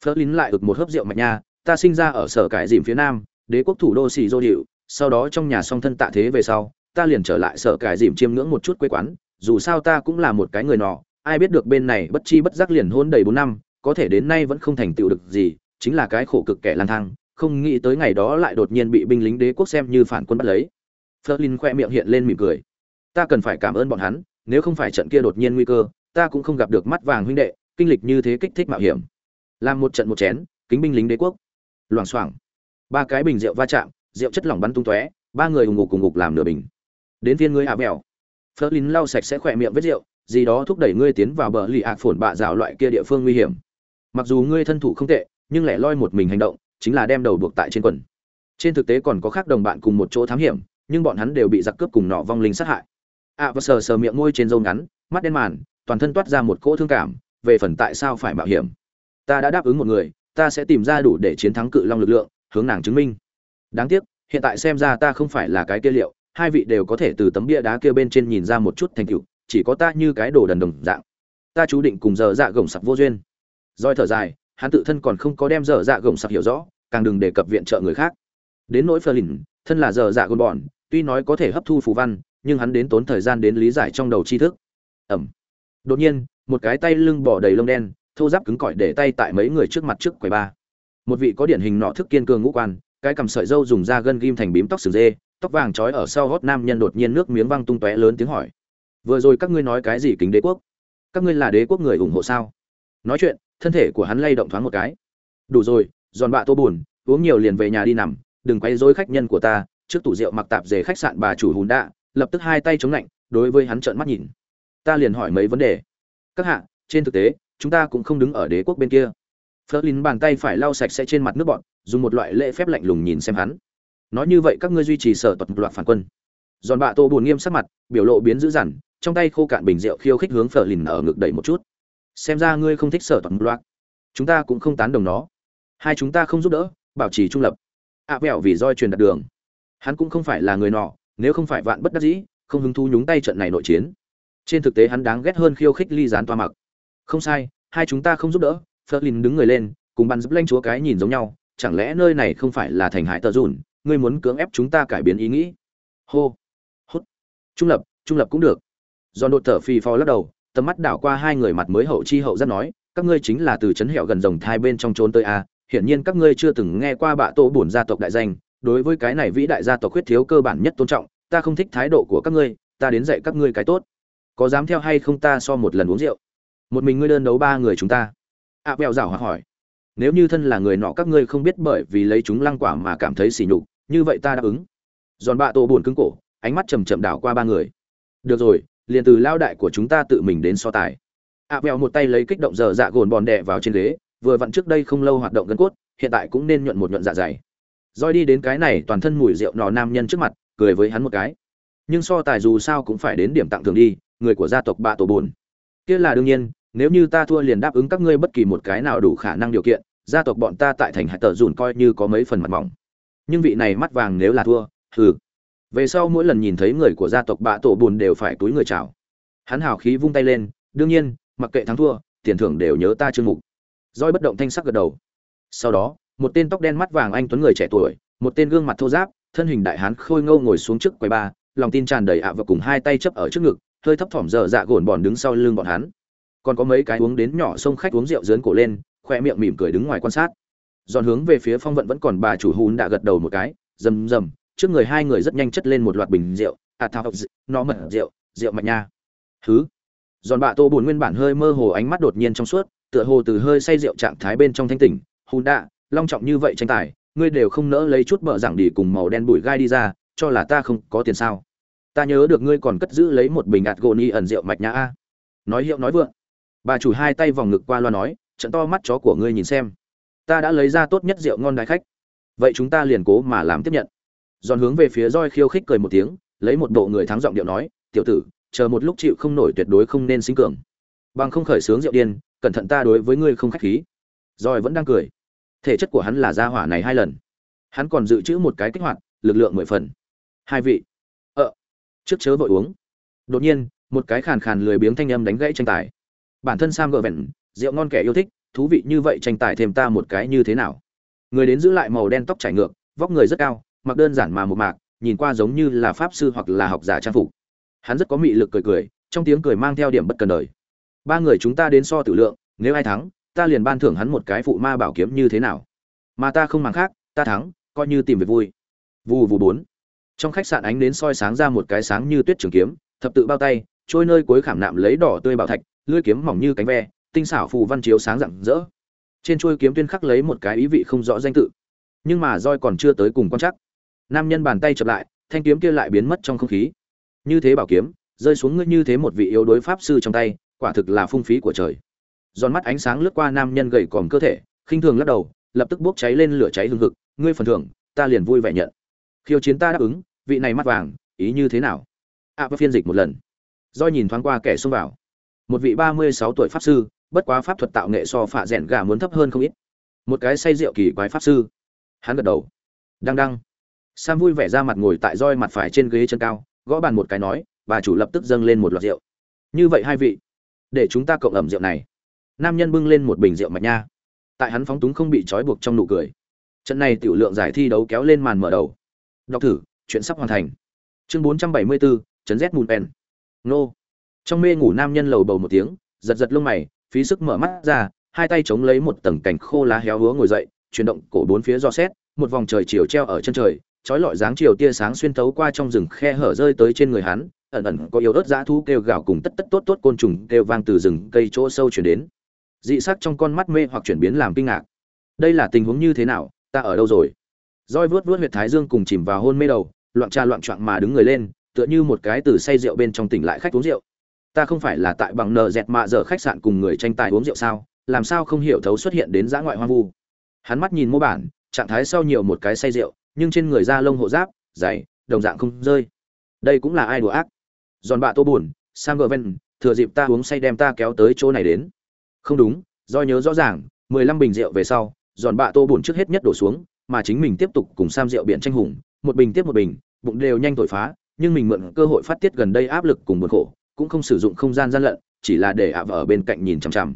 Flerlin lại ực một hớp rượu mạch nha ta sinh ra ở sở cải dìm phía nam đế quốc thủ đô xì dô điệu sau đó trong nhà song thân tạ thế về sau, ta liền trở lại sở cải dìm chiêm ngưỡng một chút quê quán, dù sao ta cũng là một cái người nọ, ai biết được bên này bất chi bất giác liền hôn đầy bốn năm, có thể đến nay vẫn không thành tựu được gì, chính là cái khổ cực kẻ lang thang, không nghĩ tới ngày đó lại đột nhiên bị binh lính đế quốc xem như phản quân bắt lấy. Flerlin khoe miệng hiện lên mỉm cười. Ta cần phải cảm ơn bọn hắn, nếu không phải trận kia đột nhiên nguy cơ, ta cũng không gặp được mắt vàng huynh đệ, kinh lịch như thế kích thích mạo hiểm. Làm một trận một chén, kính binh lính đế quốc. Loảng xoảng. Ba cái bình rượu va chạm rượu chất lỏng bắn tung tóe, ba người ùng ngục cùng ngục làm nửa bình. Đến viên ngươi hạ mèo phớt lau sạch sẽ khỏe miệng vết rượu, gì đó thúc đẩy ngươi tiến vào bờ lì ạc phồn bạ rào loại kia địa phương nguy hiểm. Mặc dù ngươi thân thủ không tệ, nhưng lại loi một mình hành động, chính là đem đầu buộc tại trên quần. Trên thực tế còn có khác đồng bạn cùng một chỗ thám hiểm, nhưng bọn hắn đều bị giặc cướp cùng nọ vong linh sát hại. Ạ và sờ sờ miệng môi trên râu ngắn, mắt đen màn, toàn thân toát ra một cỗ thương cảm, về phần tại sao phải mạo hiểm. Ta đã đáp ứng một người, ta sẽ tìm ra đủ để chiến thắng cự long lực lượng, hướng nàng chứng minh đáng tiếc, hiện tại xem ra ta không phải là cái kia liệu, hai vị đều có thể từ tấm bia đá kia bên trên nhìn ra một chút thành tựu, chỉ có ta như cái đồ đần đồng dạng. Ta chú định cùng dở dạ gồng sặc vô duyên. Roi thở dài, hắn tự thân còn không có đem dở dạ gồng sặc hiểu rõ, càng đừng đề cập viện trợ người khác. Đến nỗi phờ lìn thân là dở dạ gồn bọn, tuy nói có thể hấp thu phù văn, nhưng hắn đến tốn thời gian đến lý giải trong đầu tri thức. Ẩm. Đột nhiên, một cái tay lưng bỏ đầy lông đen, thô giáp cứng cỏi để tay tại mấy người trước mặt trước quầy ba. Một vị có điển hình nọ thức kiên cường ngũ quan cái cầm sợi dâu dùng da gân ghim thành bím tóc sừng dê tóc vàng trói ở sau gót nam nhân đột nhiên nước miếng văng tung tóe lớn tiếng hỏi. Vừa rồi các ngươi nói cái gì kính đế quốc? Các ngươi là đế quốc người ủng hộ sao? Nói chuyện thân thể của hắn lay động thoáng một cái. Đủ rồi giòn bạ tô buồn uống nhiều liền về nhà đi nằm đừng quay dối khách nhân của ta trước tủ rượu mặc tạp dề khách sạn bà chủ hùn đạ lập tức hai tay chống lạnh đối với hắn trợn mắt nhìn. Ta liền hỏi mấy vấn đề. Các hạ trên thực tế chúng ta cũng không đứng ở đế quốc bên kia. Phớt lín bàn tay phải lau sạch sẽ trên mặt nước bọn, dùng một loại lễ phép lạnh lùng nhìn xem hắn. Nói như vậy các ngươi duy trì sở tuật loạt phản quân. Giòn bạ Tô buồn nghiêm sắc mặt, biểu lộ biến dữ dằn, trong tay khô cạn bình rượu khiêu khích hướng phở lìn ở ngực đẩy một chút. Xem ra ngươi không thích sở tuật loạt. Chúng ta cũng không tán đồng nó. Hai chúng ta không giúp đỡ, bảo trì trung lập. À bẹo vì roi truyền đặt đường. Hắn cũng không phải là người nọ, nếu không phải vạn bất đắc dĩ, không hứng thú nhúng tay trận này nội chiến. Trên thực tế hắn đáng ghét hơn khiêu khích ly dán toa mặc. Không sai, hai chúng ta không giúp đỡ, Flerlin đứng người lên, cùng bàn giúp lanh chúa cái nhìn giống nhau, chẳng lẽ nơi này không phải là thành hải tờ dùn, ngươi muốn cưỡng ép chúng ta cải biến ý nghĩ? Hô, hút, trung lập, trung lập cũng được. do đột thở phì phò lắc đầu, tầm mắt đảo qua hai người mặt mới hậu chi hậu rất nói, các ngươi chính là từ chấn hẻo gần rồng thai bên trong trốn tới a, hiển nhiên các ngươi chưa từng nghe qua bạ tổ bổn gia tộc đại danh, đối với cái này vĩ đại gia tộc khuyết thiếu cơ bản nhất tôn trọng, ta không thích thái độ của các ngươi, ta đến dạy các ngươi cái tốt. Có dám theo hay không ta so một lần uống rượu? Một mình ngươi đơn đấu ba người chúng ta a à, bèo rảo hoặc hỏi nếu như thân là người nọ các ngươi không biết bởi vì lấy chúng lăng quả mà cảm thấy sỉ nhục như vậy ta đáp ứng. Giòn bạ tổ buồn cứng cổ ánh mắt chầm chậm đảo qua ba người. Được rồi liền từ lao đại của chúng ta tự mình đến so tài. Ạ à, một tay lấy kích động dở dạ gồn bòn đè vào trên ghế vừa vặn trước đây không lâu hoạt động gân cốt hiện tại cũng nên nhuận một nhuận dạ dày. Roi đi đến cái này toàn thân mùi rượu nọ nam nhân trước mặt cười với hắn một cái. Nhưng so tài dù sao cũng phải đến điểm tặng thường đi người của gia tộc bạ tổ bồn kia là đương nhiên nếu như ta thua liền đáp ứng các ngươi bất kỳ một cái nào đủ khả năng điều kiện, gia tộc bọn ta tại thành hải tờ dùn coi như có mấy phần mặt mỏng. Nhưng vị này mắt vàng nếu là thua, hừ. Về sau mỗi lần nhìn thấy người của gia tộc bạ tổ bùn đều phải túi người chào. Hắn hào khí vung tay lên, đương nhiên, mặc kệ thắng thua, tiền thưởng đều nhớ ta chương mục. Roi bất động thanh sắc gật đầu. Sau đó, một tên tóc đen mắt vàng anh tuấn người trẻ tuổi, một tên gương mặt thô giáp, thân hình đại hán khôi ngâu ngồi xuống trước quầy ba, lòng tin tràn đầy ạ và cùng hai tay chấp ở trước ngực, hơi thấp thỏm dở dạ gồn bòn đứng sau lưng bọn hắn còn có mấy cái uống đến nhỏ sông khách uống rượu dướn cổ lên, khoe miệng mỉm cười đứng ngoài quan sát. Dọn hướng về phía phong vận vẫn còn bà chủ hùn đã gật đầu một cái, rầm rầm, trước người hai người rất nhanh chất lên một loạt bình rượu à thao nó mật rượu rượu mạch nha. Thứ giòn bạ tô buồn nguyên bản hơi mơ hồ ánh mắt đột nhiên trong suốt, tựa hồ từ hơi say rượu trạng thái bên trong thanh tỉnh hùn đạ long trọng như vậy tranh tài, ngươi đều không nỡ lấy chút bợ giảng đi cùng màu đen bụi gai đi ra, cho là ta không có tiền sao? Ta nhớ được ngươi còn cất giữ lấy một bình ạt gỗ ni ẩn rượu mạch nha a. Nói hiệu nói vượng bà chủ hai tay vòng ngực qua loa nói, trận to mắt chó của ngươi nhìn xem. Ta đã lấy ra tốt nhất rượu ngon đại khách. Vậy chúng ta liền cố mà làm tiếp nhận. Giòn hướng về phía roi khiêu khích cười một tiếng, lấy một bộ người thắng giọng điệu nói, tiểu tử, chờ một lúc chịu không nổi tuyệt đối không nên sinh cường. Bằng không khởi sướng rượu điên, cẩn thận ta đối với ngươi không khách khí. Roi vẫn đang cười. Thể chất của hắn là gia hỏa này hai lần. Hắn còn dự trữ một cái kích hoạt, lực lượng mười phần. Hai vị. Ờ. Trước chớ vội uống. Đột nhiên, một cái khàn khàn lười biếng thanh âm đánh gãy tranh tài bản thân sam gợ vẹn, rượu ngon kẻ yêu thích, thú vị như vậy tranh tài thêm ta một cái như thế nào? Người đến giữ lại màu đen tóc trải ngược, vóc người rất cao, mặc đơn giản mà một mạc, nhìn qua giống như là pháp sư hoặc là học giả trang phục. Hắn rất có mị lực cười cười, trong tiếng cười mang theo điểm bất cần đời. Ba người chúng ta đến so tử lượng, nếu ai thắng, ta liền ban thưởng hắn một cái phụ ma bảo kiếm như thế nào? Mà ta không màng khác, ta thắng, coi như tìm việc vui. Vù vù bốn. Trong khách sạn ánh đến soi sáng ra một cái sáng như tuyết trường kiếm, thập tự bao tay, trôi nơi cuối khảm nạm lấy đỏ tươi bảo thạch lưỡi kiếm mỏng như cánh ve tinh xảo phù văn chiếu sáng rạng rỡ. Trên chuôi kiếm tuyên khắc lấy một cái ý vị không rõ danh tự. Nhưng mà roi còn chưa tới cùng quan chắc nam nhân bàn tay chập lại thanh kiếm kia lại biến mất trong không khí. Như thế bảo kiếm rơi xuống ngươi như thế một vị yếu đối pháp sư trong tay quả thực là phung phí của trời. Giòn mắt ánh sáng lướt qua nam nhân gầy còm cơ thể khinh thường lắc đầu lập tức bốc cháy lên lửa cháy hừng hực. Ngươi phần thưởng ta liền vui vẻ nhận. Khiêu chiến ta đáp ứng vị này mắt vàng ý như thế nào? Ạ à, phiên dịch một lần. Doi nhìn thoáng qua kẻ xông vào một vị ba mươi sáu tuổi pháp sư, bất quá pháp thuật tạo nghệ so phạ rèn gà muốn thấp hơn không ít. Một cái say rượu kỳ quái pháp sư. Hắn gật đầu. Đăng đăng. Sam vui vẻ ra mặt ngồi tại roi mặt phải trên ghế chân cao, gõ bàn một cái nói, bà chủ lập tức dâng lên một loạt rượu. Như vậy hai vị, để chúng ta cộng ẩm rượu này. Nam nhân bưng lên một bình rượu mạch nha. Tại hắn phóng túng không bị trói buộc trong nụ cười. Trận này tiểu lượng giải thi đấu kéo lên màn mở đầu. Đọc thử, chuyện sắp hoàn thành. Chương bốn trăm bảy mươi bốn, chấn rét mùn pen. Nô trong mê ngủ nam nhân lầu bầu một tiếng, giật giật lông mày, phí sức mở mắt ra, hai tay chống lấy một tầng cảnh khô lá héo húa ngồi dậy, chuyển động cổ bốn phía do xét, một vòng trời chiều treo ở chân trời trói lọi dáng chiều tia sáng xuyên thấu qua trong rừng khe hở rơi tới trên người hắn, ẩn ẩn có yếu ớt dã thú kêu gào cùng tất tất tốt tốt côn trùng kêu vang từ rừng cây chỗ sâu chuyển đến. Dị sắc trong con mắt mê hoặc chuyển biến làm kinh ngạc. Đây là tình huống như thế nào? Ta ở đâu rồi? Roi vuốt vuốt huyệt thái dương cùng chìm vào hôn mê đầu, loạn trà loạn trạng mà đứng người lên, tựa như một cái từ say rượu bên trong tỉnh lại khách uống rượu ta không phải là tại bằng nờ dẹt mạ giờ khách sạn cùng người tranh tài uống rượu sao, làm sao không hiểu thấu xuất hiện đến dã ngoại hoang vu. Hắn mắt nhìn mô bản, trạng thái sau nhiều một cái say rượu, nhưng trên người da lông hộ giáp, dày, đồng dạng không rơi. Đây cũng là ai đùa ác? Giòn bạ tô buồn, sam gờ ven thừa dịp ta uống say đem ta kéo tới chỗ này đến. Không đúng, do nhớ rõ ràng, mười lăm bình rượu về sau, giòn bạ tô buồn trước hết nhất đổ xuống, mà chính mình tiếp tục cùng sam rượu biển tranh hùng, một bình tiếp một bình, bụng đều nhanh thổi phá, nhưng mình mượn cơ hội phát tiết gần đây áp lực cùng buồn khổ cũng không sử dụng không gian gian lận, chỉ là để ạ vợ ở bên cạnh nhìn chằm chằm.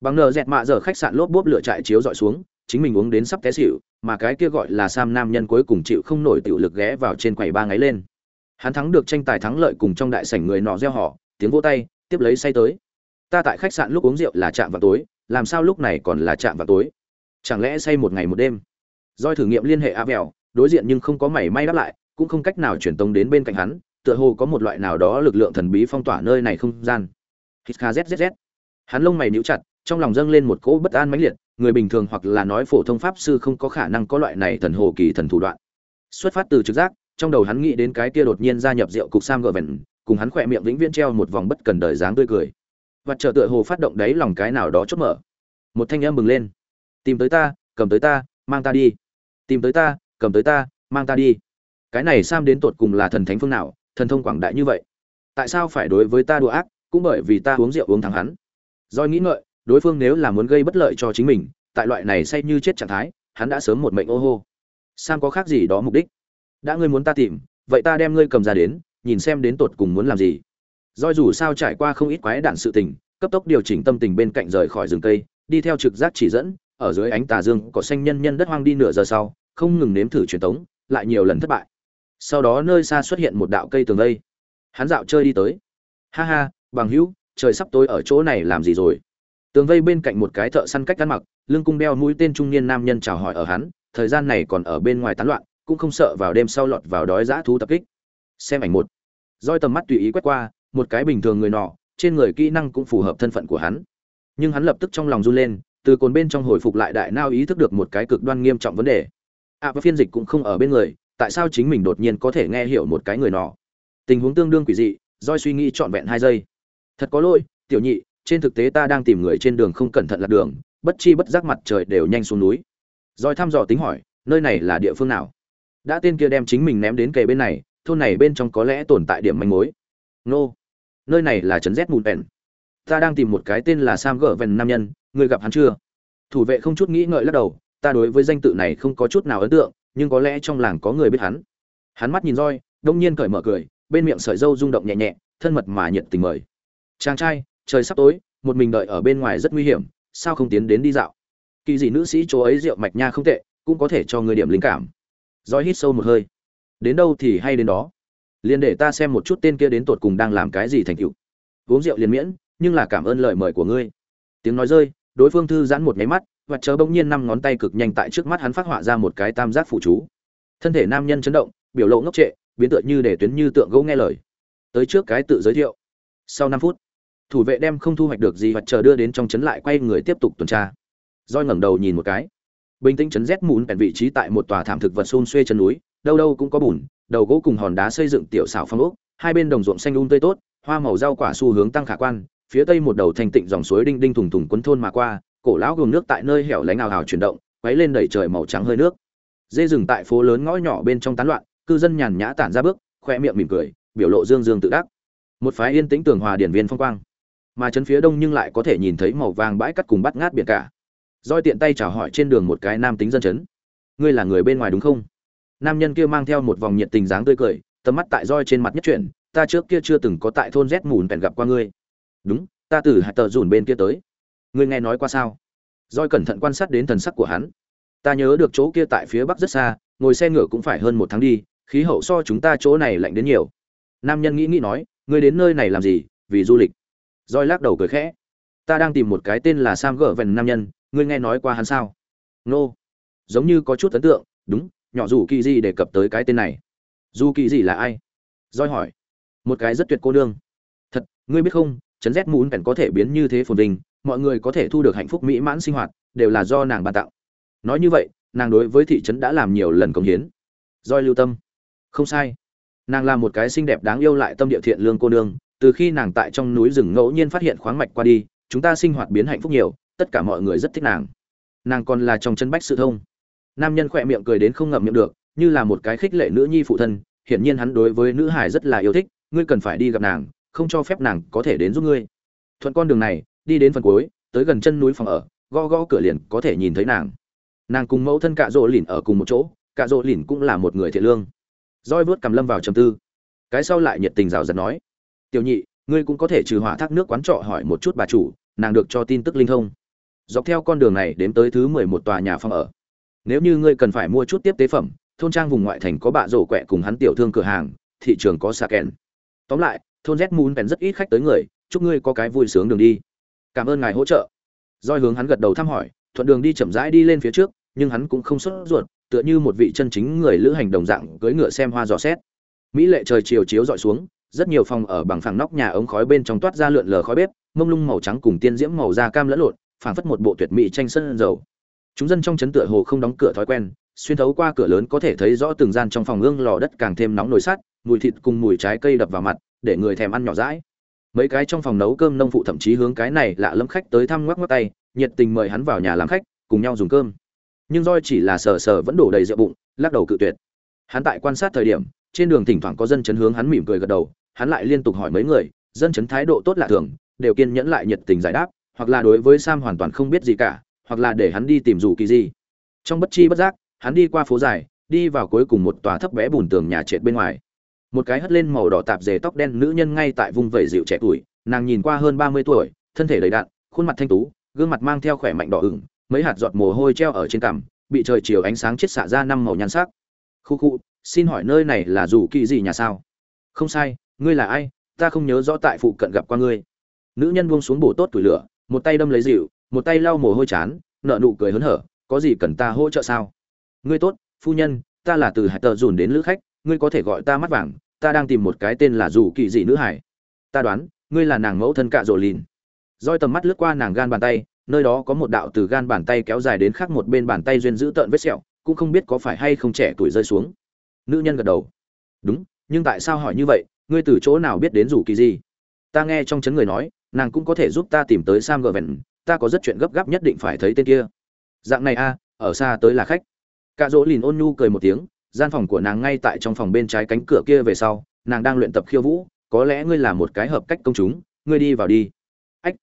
Bằng nờ dẹt mạ giờ khách sạn lốp bốp lửa trại chiếu dọi xuống, chính mình uống đến sắp té xỉu, mà cái kia gọi là sam nam nhân cuối cùng chịu không nổi tiểu lực ghé vào trên quầy ba ngáy lên. Hắn thắng được tranh tài thắng lợi cùng trong đại sảnh người nọ reo họ tiếng vỗ tay, tiếp lấy say tới. Ta tại khách sạn lúc uống rượu là chạm vào tối, làm sao lúc này còn là chạm vào tối? Chẳng lẽ say một ngày một đêm? Doi thử nghiệm liên hệ a vẹo, đối diện nhưng không có mảy may đáp lại, cũng không cách nào chuyển tống đến bên cạnh hắn tựa hồ có một loại nào đó lực lượng thần bí phong tỏa nơi này không gian. Hít kha zzz hắn lông mày níu chặt, trong lòng dâng lên một cỗ bất an mãnh liệt, người bình thường hoặc là nói phổ thông pháp sư không có khả năng có loại này thần hồ kỳ thần thủ đoạn. Xuất phát từ trực giác, trong đầu hắn nghĩ đến cái kia đột nhiên gia nhập rượu cục sam gờ vẹn cùng hắn khỏe miệng vĩnh viễn treo một vòng bất cần đời dáng tươi cười. Và chờ tựa hồ phát động đấy lòng cái nào đó chốt mở. Một thanh âm bừng lên. Tìm tới ta, cầm tới ta, mang ta đi. Tìm tới ta, cầm tới ta, mang ta đi. Cái này sam đến tột cùng là thần thánh phương nào thần thông quảng đại như vậy. Tại sao phải đối với ta đùa ác, cũng bởi vì ta uống rượu uống thắng hắn. Doi nghĩ ngợi, đối phương nếu là muốn gây bất lợi cho chính mình, tại loại này say như chết trạng thái, hắn đã sớm một mệnh ô hô. Sam có khác gì đó mục đích? Đã ngươi muốn ta tìm, vậy ta đem ngươi cầm ra đến, nhìn xem đến tột cùng muốn làm gì. Doi dù sao trải qua không ít quái đản sự tình, cấp tốc điều chỉnh tâm tình bên cạnh rời khỏi rừng cây, đi theo trực giác chỉ dẫn, ở dưới ánh tà dương có xanh nhân nhân đất hoang đi nửa giờ sau, không ngừng nếm thử truyền tống, lại nhiều lần thất bại sau đó nơi xa xuất hiện một đạo cây tường vây. Hắn dạo chơi đi tới. Ha ha bằng hữu trời sắp tối ở chỗ này làm gì rồi? Tường vây bên cạnh một cái thợ săn cách ăn mặc lưng cung đeo mũi tên trung niên nam nhân chào hỏi ở hắn thời gian này còn ở bên ngoài tán loạn cũng không sợ vào đêm sau lọt vào đói dã thú tập kích. Xem ảnh một. Roi tầm mắt tùy ý quét qua một cái bình thường người nọ trên người kỹ năng cũng phù hợp thân phận của hắn. Nhưng hắn lập tức trong lòng run lên từ cồn bên trong hồi phục lại đại nao ý thức được một cái cực đoan nghiêm trọng vấn đề. Ạ à, và phiên dịch cũng không ở bên người tại sao chính mình đột nhiên có thể nghe hiểu một cái người nọ? Tình huống tương đương quỷ dị doi suy nghĩ trọn vẹn hai giây. Thật có lỗi, tiểu nhị, trên thực tế ta đang tìm người trên đường không cẩn thận lạc đường, bất chi bất giác mặt trời đều nhanh xuống núi. Doi thăm dò tính hỏi, nơi này là địa phương nào? Đã tên kia đem chính mình ném đến kề bên này, thôn này bên trong có lẽ tồn tại điểm manh mối. Nô, nơi này là trấn z mùn bèn ta đang tìm một cái tên là sam gở vèn nam nhân, người gặp hắn chưa? Thủ vệ không chút nghĩ ngợi lắc đầu, ta đối với danh tự này không có chút nào ấn tượng nhưng có lẽ trong làng có người biết hắn. Hắn mắt nhìn roi, đông nhiên cởi mở cười, bên miệng sợi dâu rung động nhẹ nhẹ, thân mật mà nhiệt tình mời. Chàng trai, trời sắp tối, một mình đợi ở bên ngoài rất nguy hiểm, sao không tiến đến đi dạo? Kỳ dị nữ sĩ chỗ ấy rượu mạch nha không tệ, cũng có thể cho người điểm linh cảm. Roi hít sâu một hơi. Đến đâu thì hay đến đó. Liền để ta xem một chút tên kia đến tột cùng đang làm cái gì thành tựu. Uống rượu liền miễn, nhưng là cảm ơn lời mời của ngươi. Tiếng nói rơi, đối phương thư giãn một nháy mắt và chớ bỗng nhiên năm ngón tay cực nhanh tại trước mắt hắn phát họa ra một cái tam giác phụ chú. Thân thể nam nhân chấn động, biểu lộ ngốc trệ, biến tựa như để tuyến như tượng gỗ nghe lời. Tới trước cái tự giới thiệu. Sau năm phút, thủ vệ đem không thu hoạch được gì và chờ đưa đến trong chấn lại quay người tiếp tục tuần tra. Roi ngẩng đầu nhìn một cái. Bình tĩnh chấn rét mùn bèn vị trí tại một tòa thảm thực vật xôn xuê chân núi, đâu đâu cũng có bùn, đầu gỗ cùng hòn đá xây dựng tiểu xảo phong ốc, hai bên đồng ruộng xanh um tươi tốt, hoa màu rau quả xu hướng tăng khả quan, phía tây một đầu thành tịnh dòng suối đinh đinh thùng thùng quấn thôn mà qua cổ lão gồm nước tại nơi hẻo lánh ào ào chuyển động, quấy lên đẩy trời màu trắng hơi nước. Dê rừng tại phố lớn ngõ nhỏ bên trong tán loạn, cư dân nhàn nhã tản ra bước, khoe miệng mỉm cười, biểu lộ dương dương tự đắc. Một phái yên tĩnh tường hòa điển viên phong quang, mà chân phía đông nhưng lại có thể nhìn thấy màu vàng bãi cắt cùng bắt ngát biển cả. Roi tiện tay chào hỏi trên đường một cái nam tính dân chấn ngươi là người bên ngoài đúng không? Nam nhân kia mang theo một vòng nhiệt tình dáng tươi cười, tầm mắt tại roi trên mặt nhất chuyển, ta trước kia chưa từng có tại thôn rét mùn bèn gặp qua ngươi. Đúng, ta từ hạt tờ dùn bên kia tới ngươi nghe nói qua sao? Roi cẩn thận quan sát đến thần sắc của hắn. Ta nhớ được chỗ kia tại phía bắc rất xa, ngồi xe ngựa cũng phải hơn một tháng đi, khí hậu so chúng ta chỗ này lạnh đến nhiều. Nam nhân nghĩ nghĩ nói, ngươi đến nơi này làm gì? Vì du lịch. Roi lắc đầu cười khẽ. Ta đang tìm một cái tên là sam gở vần nam nhân, ngươi nghe nói qua hắn sao? Nô. Giống như có chút ấn tượng, đúng, nhỏ dù kỳ gì đề cập tới cái tên này. Dù kỳ gì là ai? Roi hỏi. Một cái rất tuyệt cô nương. Thật, ngươi biết không, chấn rét mún bèn có thể biến như thế phồn vinh mọi người có thể thu được hạnh phúc mỹ mãn sinh hoạt, đều là do nàng ban tặng. Nói như vậy, nàng đối với thị trấn đã làm nhiều lần công hiến. Doi lưu tâm. Không sai. Nàng là một cái xinh đẹp đáng yêu lại tâm địa thiện lương cô nương, từ khi nàng tại trong núi rừng ngẫu nhiên phát hiện khoáng mạch qua đi, chúng ta sinh hoạt biến hạnh phúc nhiều, tất cả mọi người rất thích nàng. Nàng còn là trong chân bách sự thông. Nam nhân khỏe miệng cười đến không ngậm miệng được, như là một cái khích lệ nữ nhi phụ thân, hiển nhiên hắn đối với nữ hải rất là yêu thích, ngươi cần phải đi gặp nàng, không cho phép nàng có thể đến giúp ngươi. Thuận con đường này đi đến phần cuối, tới gần chân núi phòng ở, gõ gõ cửa liền có thể nhìn thấy nàng. Nàng cùng mẫu thân cạ rỗ lìn ở cùng một chỗ, cạ rỗ lìn cũng là một người thiện lương. Roi vớt cầm lâm vào trầm tư. Cái sau lại nhiệt tình rào rạt nói, tiểu nhị, ngươi cũng có thể trừ hỏa thác nước quán trọ hỏi một chút bà chủ, nàng được cho tin tức linh thông. Dọc theo con đường này đến tới thứ mười một tòa nhà phòng ở. Nếu như ngươi cần phải mua chút tiếp tế phẩm, thôn trang vùng ngoại thành có bạ rổ quẹ cùng hắn tiểu thương cửa hàng, thị trường có xà kèn. Tóm lại, thôn z moon bèn rất ít khách tới người, chúc ngươi có cái vui sướng đường đi cảm ơn ngài hỗ trợ. Doi hướng hắn gật đầu thăm hỏi, thuận đường đi chậm rãi đi lên phía trước, nhưng hắn cũng không sốt ruột, tựa như một vị chân chính người lữ hành đồng dạng, cưỡi ngựa xem hoa dò xét. Mỹ lệ trời chiều chiếu dọi xuống, rất nhiều phòng ở bằng phẳng nóc nhà ống khói bên trong toát ra lượn lờ khói bếp, mông lung màu trắng cùng tiên diễm màu da cam lẫn lộn, phảng phất một bộ tuyệt mỹ tranh sân dầu. Chúng dân trong chấn tựa hồ không đóng cửa thói quen, xuyên thấu qua cửa lớn có thể thấy rõ từng gian trong phòng ương lò đất càng thêm nóng nồi sắt, mùi thịt cùng mùi trái cây đập vào mặt, để người thèm ăn nhỏ rãi mấy cái trong phòng nấu cơm nông phụ thậm chí hướng cái này lạ lẫm khách tới thăm ngoắc ngoắc tay, nhiệt tình mời hắn vào nhà làm khách, cùng nhau dùng cơm. Nhưng roi chỉ là sờ sờ vẫn đổ đầy rượu bụng, lắc đầu cự tuyệt. Hắn tại quan sát thời điểm, trên đường thỉnh thoảng có dân chấn hướng hắn mỉm cười gật đầu, hắn lại liên tục hỏi mấy người, dân chấn thái độ tốt lạ thường, đều kiên nhẫn lại nhiệt tình giải đáp, hoặc là đối với sam hoàn toàn không biết gì cả, hoặc là để hắn đi tìm dù kỳ gì. Trong bất chi bất giác, hắn đi qua phố dài, đi vào cuối cùng một tòa thấp bé bùn tường nhà trệt bên ngoài một cái hất lên màu đỏ tạp dề tóc đen nữ nhân ngay tại vùng vẩy dịu trẻ tuổi, nàng nhìn qua hơn ba mươi tuổi, thân thể đầy đặn, khuôn mặt thanh tú, gương mặt mang theo khỏe mạnh đỏ ửng, mấy hạt giọt mồ hôi treo ở trên cằm, bị trời chiều ánh sáng chết xạ ra năm màu nhan sắc. Khu khu, xin hỏi nơi này là dù kỳ gì nhà sao? Không sai, ngươi là ai? Ta không nhớ rõ tại phụ cận gặp qua ngươi. Nữ nhân buông xuống bổ tốt tuổi lửa, một tay đâm lấy dịu, một tay lau mồ hôi chán nợ nụ cười hớn hở, có gì cần ta hỗ trợ sao? Ngươi tốt, phu nhân, ta là từ hải tờ dùn đến lữ khách, ngươi có thể gọi ta mắt vàng ta đang tìm một cái tên là dù kỳ dị nữ hải. Ta đoán ngươi là nàng mẫu thân cạ rồ lìn. Roi tầm mắt lướt qua nàng gan bàn tay nơi đó có một đạo từ gan bàn tay kéo dài đến khác một bên bàn tay duyên giữ tợn vết sẹo cũng không biết có phải hay không trẻ tuổi rơi xuống. Nữ nhân gật đầu. Đúng nhưng tại sao hỏi như vậy ngươi từ chỗ nào biết đến rủ kỳ gì ta nghe trong chấn người nói nàng cũng có thể giúp ta tìm tới sam gờ vẹn ta có rất chuyện gấp gáp nhất định phải thấy tên kia. Dạng này a ở xa tới là khách. Cạ Dỗ Lìn ôn nhu cười một tiếng, gian phòng của nàng ngay tại trong phòng bên trái cánh cửa kia về sau, nàng đang luyện tập khiêu vũ, có lẽ ngươi là một cái hợp cách công chúng, ngươi đi vào đi. Ách,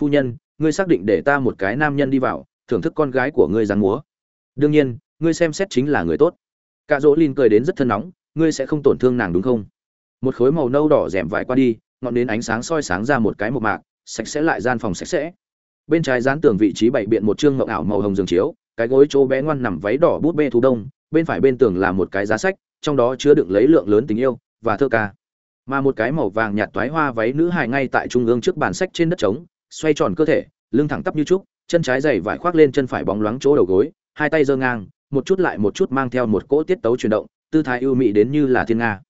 phu nhân, ngươi xác định để ta một cái nam nhân đi vào, thưởng thức con gái của ngươi giáng múa. Đương nhiên, ngươi xem xét chính là người tốt. Cả Dỗ Lin cười đến rất thân nóng, ngươi sẽ không tổn thương nàng đúng không? Một khối màu nâu đỏ rèm vải qua đi, ngọn đến ánh sáng soi sáng ra một cái một mạc, sạch sẽ lại gian phòng sạch sẽ. Bên trái dán tường vị trí bày biện một trương ngậu ảo màu hồng giường chiếu, cái gối chỗ bé ngoan nằm váy đỏ bút bê thú đông bên phải bên tường là một cái giá sách, trong đó chứa đựng lấy lượng lớn tình yêu và thơ ca. Mà một cái màu vàng nhạt toái hoa váy nữ hài ngay tại trung ương trước bàn sách trên đất trống, xoay tròn cơ thể, lưng thẳng tắp như trúc, chân trái dày vải khoác lên chân phải bóng loáng chỗ đầu gối, hai tay giơ ngang, một chút lại một chút mang theo một cỗ tiết tấu chuyển động, tư thái ưu mị đến như là thiên nga.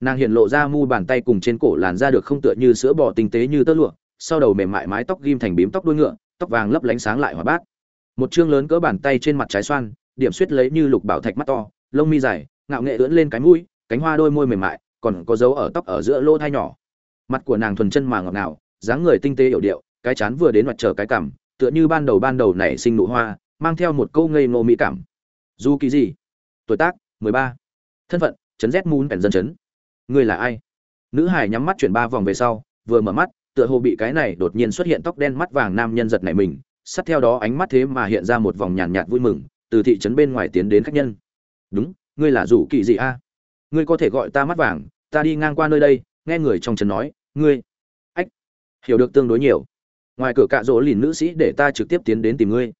Nàng hiện lộ ra mu bàn tay cùng trên cổ làn da được không tựa như sữa bò tinh tế như tơ lụa, sau đầu mềm mại mái tóc ghim thành bím tóc đuôi ngựa, tóc vàng lấp lánh sáng lại hòa bát. Một chương lớn cỡ bàn tay trên mặt trái xoan điểm suýt lấy như lục bảo thạch mắt to lông mi dài ngạo nghệ ưỡn lên cái mũi cánh hoa đôi môi mềm mại còn có dấu ở tóc ở giữa lỗ thai nhỏ. Mặt của nàng thuần chân mà ngọt ngào dáng người tinh tế hiểu điệu cái chán vừa đến mặt trở cái cảm tựa như ban đầu ban đầu nảy sinh nụ hoa mang theo một câu ngây ngô mỹ cảm. Du kỳ gì? Tuổi tác mười ba. Thân phận chấn rét mún bèn dân chấn. Ngươi là ai? Nữ hải nhắm mắt chuyển ba vòng về sau vừa mở mắt tựa hồ bị cái này đột nhiên xuất hiện tóc đen mắt vàng nam nhân giật nảy mình sát theo đó ánh mắt thế mà hiện ra một vòng nhàn nhạt, vui mừng từ thị trấn bên ngoài tiến đến khách nhân. Đúng, ngươi là rủ kỳ gì a? Ngươi có thể gọi ta mắt vàng, ta đi ngang qua nơi đây, nghe người trong trấn nói, ngươi. Ách, hiểu được tương đối nhiều. Ngoài cửa cạ rỗ lìn nữ sĩ để ta trực tiếp tiến đến tìm ngươi.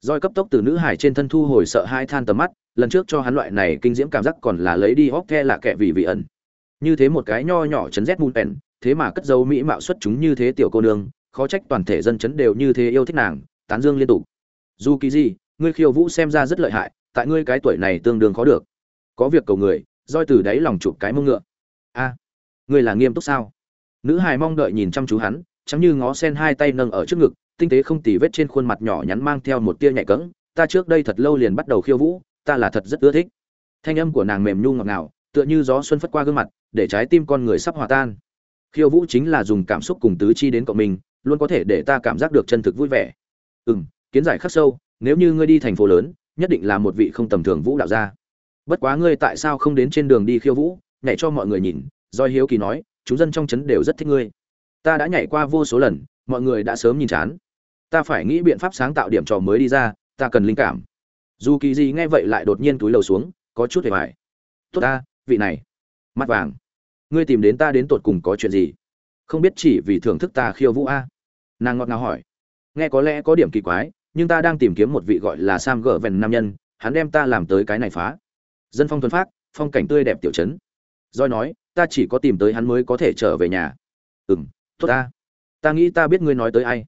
Roi cấp tốc từ nữ hải trên thân thu hồi sợ hai than tầm mắt, lần trước cho hắn loại này kinh diễm cảm giác còn là lấy đi hóc the là kẻ vì vị ẩn. Như thế một cái nho nhỏ chấn rét mùn pèn thế mà cất dấu mỹ mạo xuất chúng như thế tiểu cô nương, khó trách toàn thể dân chấn đều như thế yêu thích nàng, tán dương liên tục. Dù kỳ gì ngươi khiêu vũ xem ra rất lợi hại, tại ngươi cái tuổi này tương đương khó được. Có việc cầu người, roi từ đáy lòng chụp cái mông ngựa. A, ngươi là nghiêm túc sao? Nữ hài mong đợi nhìn chăm chú hắn chẳng như ngó sen hai tay nâng ở trước ngực, tinh tế không tì vết trên khuôn mặt nhỏ nhắn mang theo một tia nhạy cẫng ta trước đây thật lâu liền bắt đầu khiêu vũ, ta là thật rất ưa thích. Thanh âm của nàng mềm nhu ngọt ngào, tựa như gió xuân phất qua gương mặt, để trái tim con người sắp hòa tan. Khiêu vũ chính là dùng cảm xúc cùng tứ chi đến cộng mình, luôn có thể để ta cảm giác được chân thực vui vẻ. Ừ m kiến giải khắc sâu nếu như ngươi đi thành phố lớn, nhất định là một vị không tầm thường vũ đạo gia. Bất quá ngươi tại sao không đến trên đường đi khiêu vũ, nhảy cho mọi người nhìn doi hiếu kỳ nói, chúng dân trong trấn đều rất thích ngươi. Ta đã nhảy qua vô số lần, mọi người đã sớm nhìn chán. Ta phải nghĩ biện pháp sáng tạo điểm trò mới đi ra, ta cần linh cảm. Dù kỳ gì nghe vậy lại đột nhiên túi lầu xuống, có chút hề mải tốt ta, vị này, mắt vàng. Ngươi tìm đến ta đến tột cùng có chuyện gì? Không biết chỉ vì thưởng thức ta khiêu vũ a? Nàng ngọt ngào hỏi. Nghe có lẽ có điểm kỳ quái nhưng ta đang tìm kiếm một vị gọi là sam gở vèn nam nhân hắn đem ta làm tới cái này phá. Dân phong thuần phát phong cảnh tươi đẹp tiểu trấn doi nói ta chỉ có tìm tới hắn mới có thể trở về nhà. Ừ m tốt ta. Ta nghĩ ta biết ngươi nói tới ai.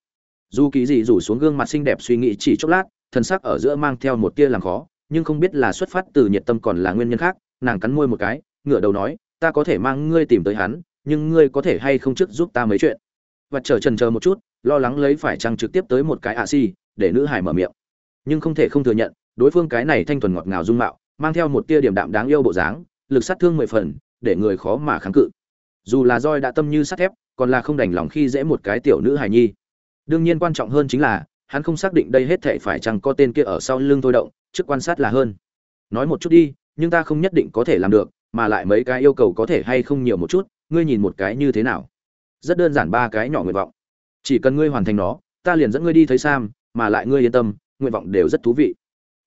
Dù kỳ dị rủ xuống gương mặt xinh đẹp suy nghĩ chỉ chốc lát thân sắc ở giữa mang theo một tia làm khó nhưng không biết là xuất phát từ nhiệt tâm còn là nguyên nhân khác nàng cắn môi một cái ngửa đầu nói ta có thể mang ngươi tìm tới hắn nhưng ngươi có thể hay không trước giúp ta mấy chuyện. Và chờ trần chờ một chút lo lắng lấy phải chăng trực tiếp tới một cái ạ si, để nữ hải mở miệng. Nhưng không thể không thừa nhận, đối phương cái này thanh thuần ngọt ngào dung mạo, mang theo một tia điểm đạm đáng yêu bộ dáng, lực sát thương mười phần, để người khó mà kháng cự. Dù là roi đã tâm như sắt thép, còn là không đành lòng khi dễ một cái tiểu nữ hài nhi. Đương nhiên quan trọng hơn chính là, hắn không xác định đây hết thệ phải chăng có tên kia ở sau lưng thôi động, trước quan sát là hơn. Nói một chút đi, nhưng ta không nhất định có thể làm được, mà lại mấy cái yêu cầu có thể hay không nhiều một chút, ngươi nhìn một cái như thế nào. Rất đơn giản ba cái nhỏ nguyện vọng. Chỉ cần ngươi hoàn thành nó, ta liền dẫn ngươi đi thấy sam mà lại ngươi yên tâm, nguyện vọng đều rất thú vị.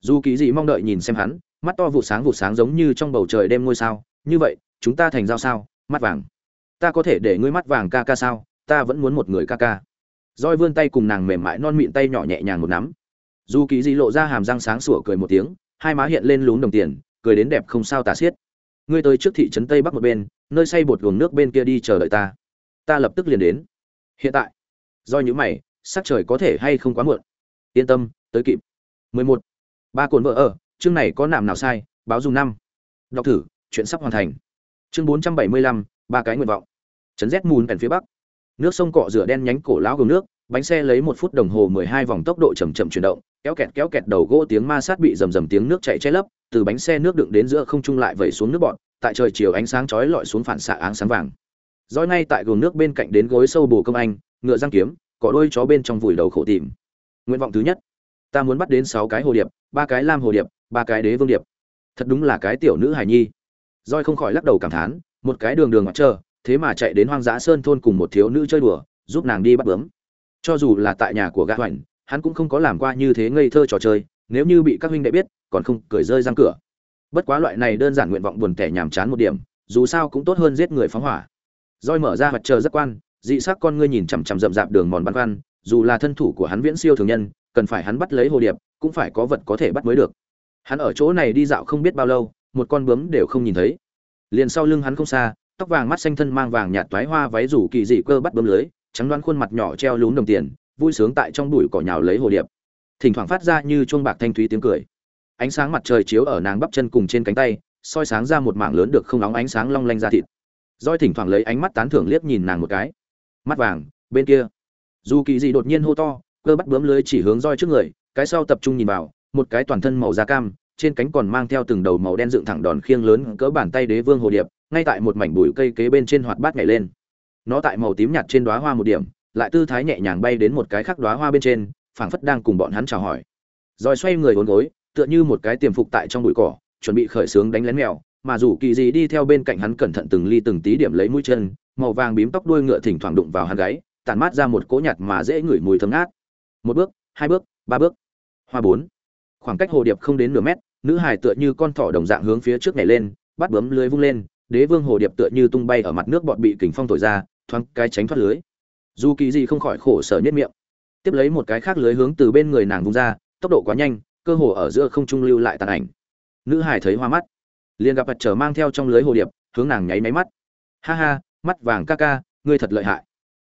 Dù kỳ dị mong đợi nhìn xem hắn, mắt to vụ sáng vụ sáng giống như trong bầu trời đêm ngôi sao. Như vậy, chúng ta thành giao sao? Mắt vàng. Ta có thể để ngươi mắt vàng ca ca sao? Ta vẫn muốn một người ca ca. Roi vươn tay cùng nàng mềm mại non mịn tay nhỏ nhẹ nhàng một nắm. Dù kỳ dị lộ ra hàm răng sáng sủa cười một tiếng, hai má hiện lên lún đồng tiền, cười đến đẹp không sao tả xiết. Ngươi tới trước thị trấn tây bắc một bên, nơi xây bột luồng nước bên kia đi chờ đợi ta. Ta lập tức liền đến. Hiện tại. Do những mày, sắc trời có thể hay không quá muộn? Yên tâm tới kịp. 11. ba cồn vợ ở chương này có nạm nào sai báo dùng năm. Đọc thử chuyện sắp hoàn thành. Chương 475, ba cái nguyện vọng. Chấn rét mùn ẩn phía bắc. Nước sông cọ rửa đen nhánh cổ lão gồm nước bánh xe lấy một phút đồng hồ 12 vòng tốc độ chậm chậm chuyển động kéo kẹt kéo kẹt đầu gỗ tiếng ma sát bị rầm rầm tiếng nước chảy che lấp từ bánh xe nước đựng đến giữa không trung lại vẩy xuống nước bọt, tại trời chiều ánh sáng chói lọi xuống phản xạ áng sáng vàng. Roi ngay tại gồm nước bên cạnh đến gối sâu bồ công anh ngựa răng kiếm cỏ đôi chó bên trong vùi đầu khổ tìm nguyện vọng thứ nhất, ta muốn bắt đến sáu cái hồ điệp, ba cái lam hồ điệp, ba cái đế vương điệp. Thật đúng là cái tiểu nữ hài nhi. Roi không khỏi lắc đầu cảm thán, một cái đường đường mặt trơ thế mà chạy đến hoang dã sơn thôn cùng một thiếu nữ chơi đùa, giúp nàng đi bắt bướm. Cho dù là tại nhà của gã hoành, hắn cũng không có làm qua như thế ngây thơ trò chơi, nếu như bị các huynh đệ biết, còn không cười rơi răng cửa. Bất quá loại này đơn giản nguyện vọng buồn tẻ nhàm chán một điểm, dù sao cũng tốt hơn giết người phóng hỏa. Roi mở ra mặt trời rất quan, dị sắc con ngươi nhìn chằm chằm rậm rạp đường mòn băn khoăn dù là thân thủ của hắn viễn siêu thường nhân, cần phải hắn bắt lấy hồ điệp, cũng phải có vật có thể bắt mới được. Hắn ở chỗ này đi dạo không biết bao lâu, một con bướm đều không nhìn thấy. Liền sau lưng hắn không xa, tóc vàng mắt xanh thân mang vàng nhạt toái hoa váy rủ kỳ dị cơ bắt bướm lưới, trắng đoán khuôn mặt nhỏ treo lún đồng tiền, vui sướng tại trong bụi cỏ nhào lấy hồ điệp. Thỉnh thoảng phát ra như chuông bạc thanh thúy tiếng cười. Ánh sáng mặt trời chiếu ở nàng bắp chân cùng trên cánh tay, soi sáng ra một mảng lớn được không nóng ánh sáng long lanh ra thịt. Roi thỉnh thoảng lấy ánh mắt tán thưởng liếc nhìn nàng một cái. Mắt vàng, bên kia dù kỳ dị đột nhiên hô to, cơ bắt bướm lưới chỉ hướng roi trước người, cái sau tập trung nhìn vào, một cái toàn thân màu da cam, trên cánh còn mang theo từng đầu màu đen dựng thẳng đòn khiêng lớn cỡ bàn tay đế vương hồ điệp, ngay tại một mảnh bụi cây kế bên trên hoạt bát nhảy lên. Nó tại màu tím nhạt trên đóa hoa một điểm, lại tư thái nhẹ nhàng bay đến một cái khác đóa hoa bên trên, phảng phất đang cùng bọn hắn chào hỏi. Rồi xoay người uốn gối, tựa như một cái tiềm phục tại trong bụi cỏ, chuẩn bị khởi sướng đánh lén mèo, mà dù kỳ gì đi theo bên cạnh hắn cẩn thận từng ly từng tí điểm lấy mũi chân, màu vàng bím tóc đuôi ngựa thỉnh thoảng đụng vào hắn gáy tản mát ra một cỗ nhạt mà dễ ngửi mùi thơm ngát. Một bước, hai bước, ba bước. Hoa bốn. Khoảng cách hồ điệp không đến nửa mét, nữ hải tựa như con thỏ đồng dạng hướng phía trước nhảy lên, bắt bướm lưới vung lên, đế vương hồ điệp tựa như tung bay ở mặt nước bọt bị kình phong thổi ra, thoáng cái tránh thoát lưới. Dù kỳ gì không khỏi khổ sở nhất miệng. Tiếp lấy một cái khác lưới hướng từ bên người nàng vung ra, tốc độ quá nhanh, cơ hồ ở giữa không trung lưu lại tàn ảnh. Nữ hải thấy hoa mắt, liền gặp mặt trở mang theo trong lưới hồ điệp, hướng nàng nháy máy mắt. Ha ha, mắt vàng ca ca, ngươi thật lợi hại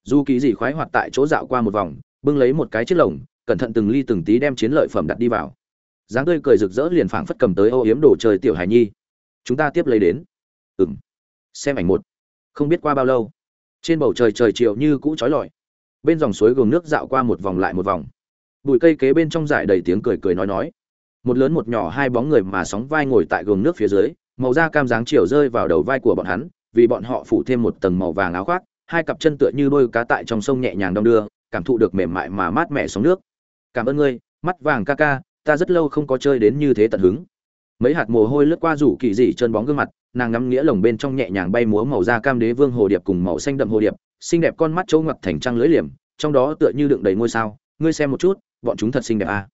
dù kỳ gì khoái hoạt tại chỗ dạo qua một vòng, bưng lấy một cái chiếc lồng, cẩn thận từng ly từng tí đem chiến lợi phẩm đặt đi vào. Dáng tươi cười rực rỡ liền phảng phất cầm tới ô yếm đồ chơi tiểu hài nhi. Chúng ta tiếp lấy đến. Ừng xem ảnh một. Không biết qua bao lâu. Trên bầu trời trời chiều như cũ trói lọi. Bên dòng suối gồm nước dạo qua một vòng lại một vòng. Bụi cây kế bên trong dải đầy tiếng cười cười nói nói. Một lớn một nhỏ hai bóng người mà sóng vai ngồi tại gồm nước phía dưới, màu da cam dáng chiều rơi vào đầu vai của bọn hắn, vì bọn họ phủ thêm một tầng màu vàng áo khoác hai cặp chân tựa như đôi cá tại trong sông nhẹ nhàng đong đưa, cảm thụ được mềm mại mà mát mẻ sóng nước. Cảm ơn ngươi, mắt vàng ca ca, ta rất lâu không có chơi đến như thế tận hứng. Mấy hạt mồ hôi lướt qua rủ kỳ dị chân bóng gương mặt, nàng ngắm nghĩa lồng bên trong nhẹ nhàng bay múa màu da cam đế vương hồ điệp cùng màu xanh đậm hồ điệp, xinh đẹp con mắt trâu ngập thành trăng lưỡi liềm, trong đó tựa như đựng đầy ngôi sao. Ngươi xem một chút, bọn chúng thật xinh đẹp à.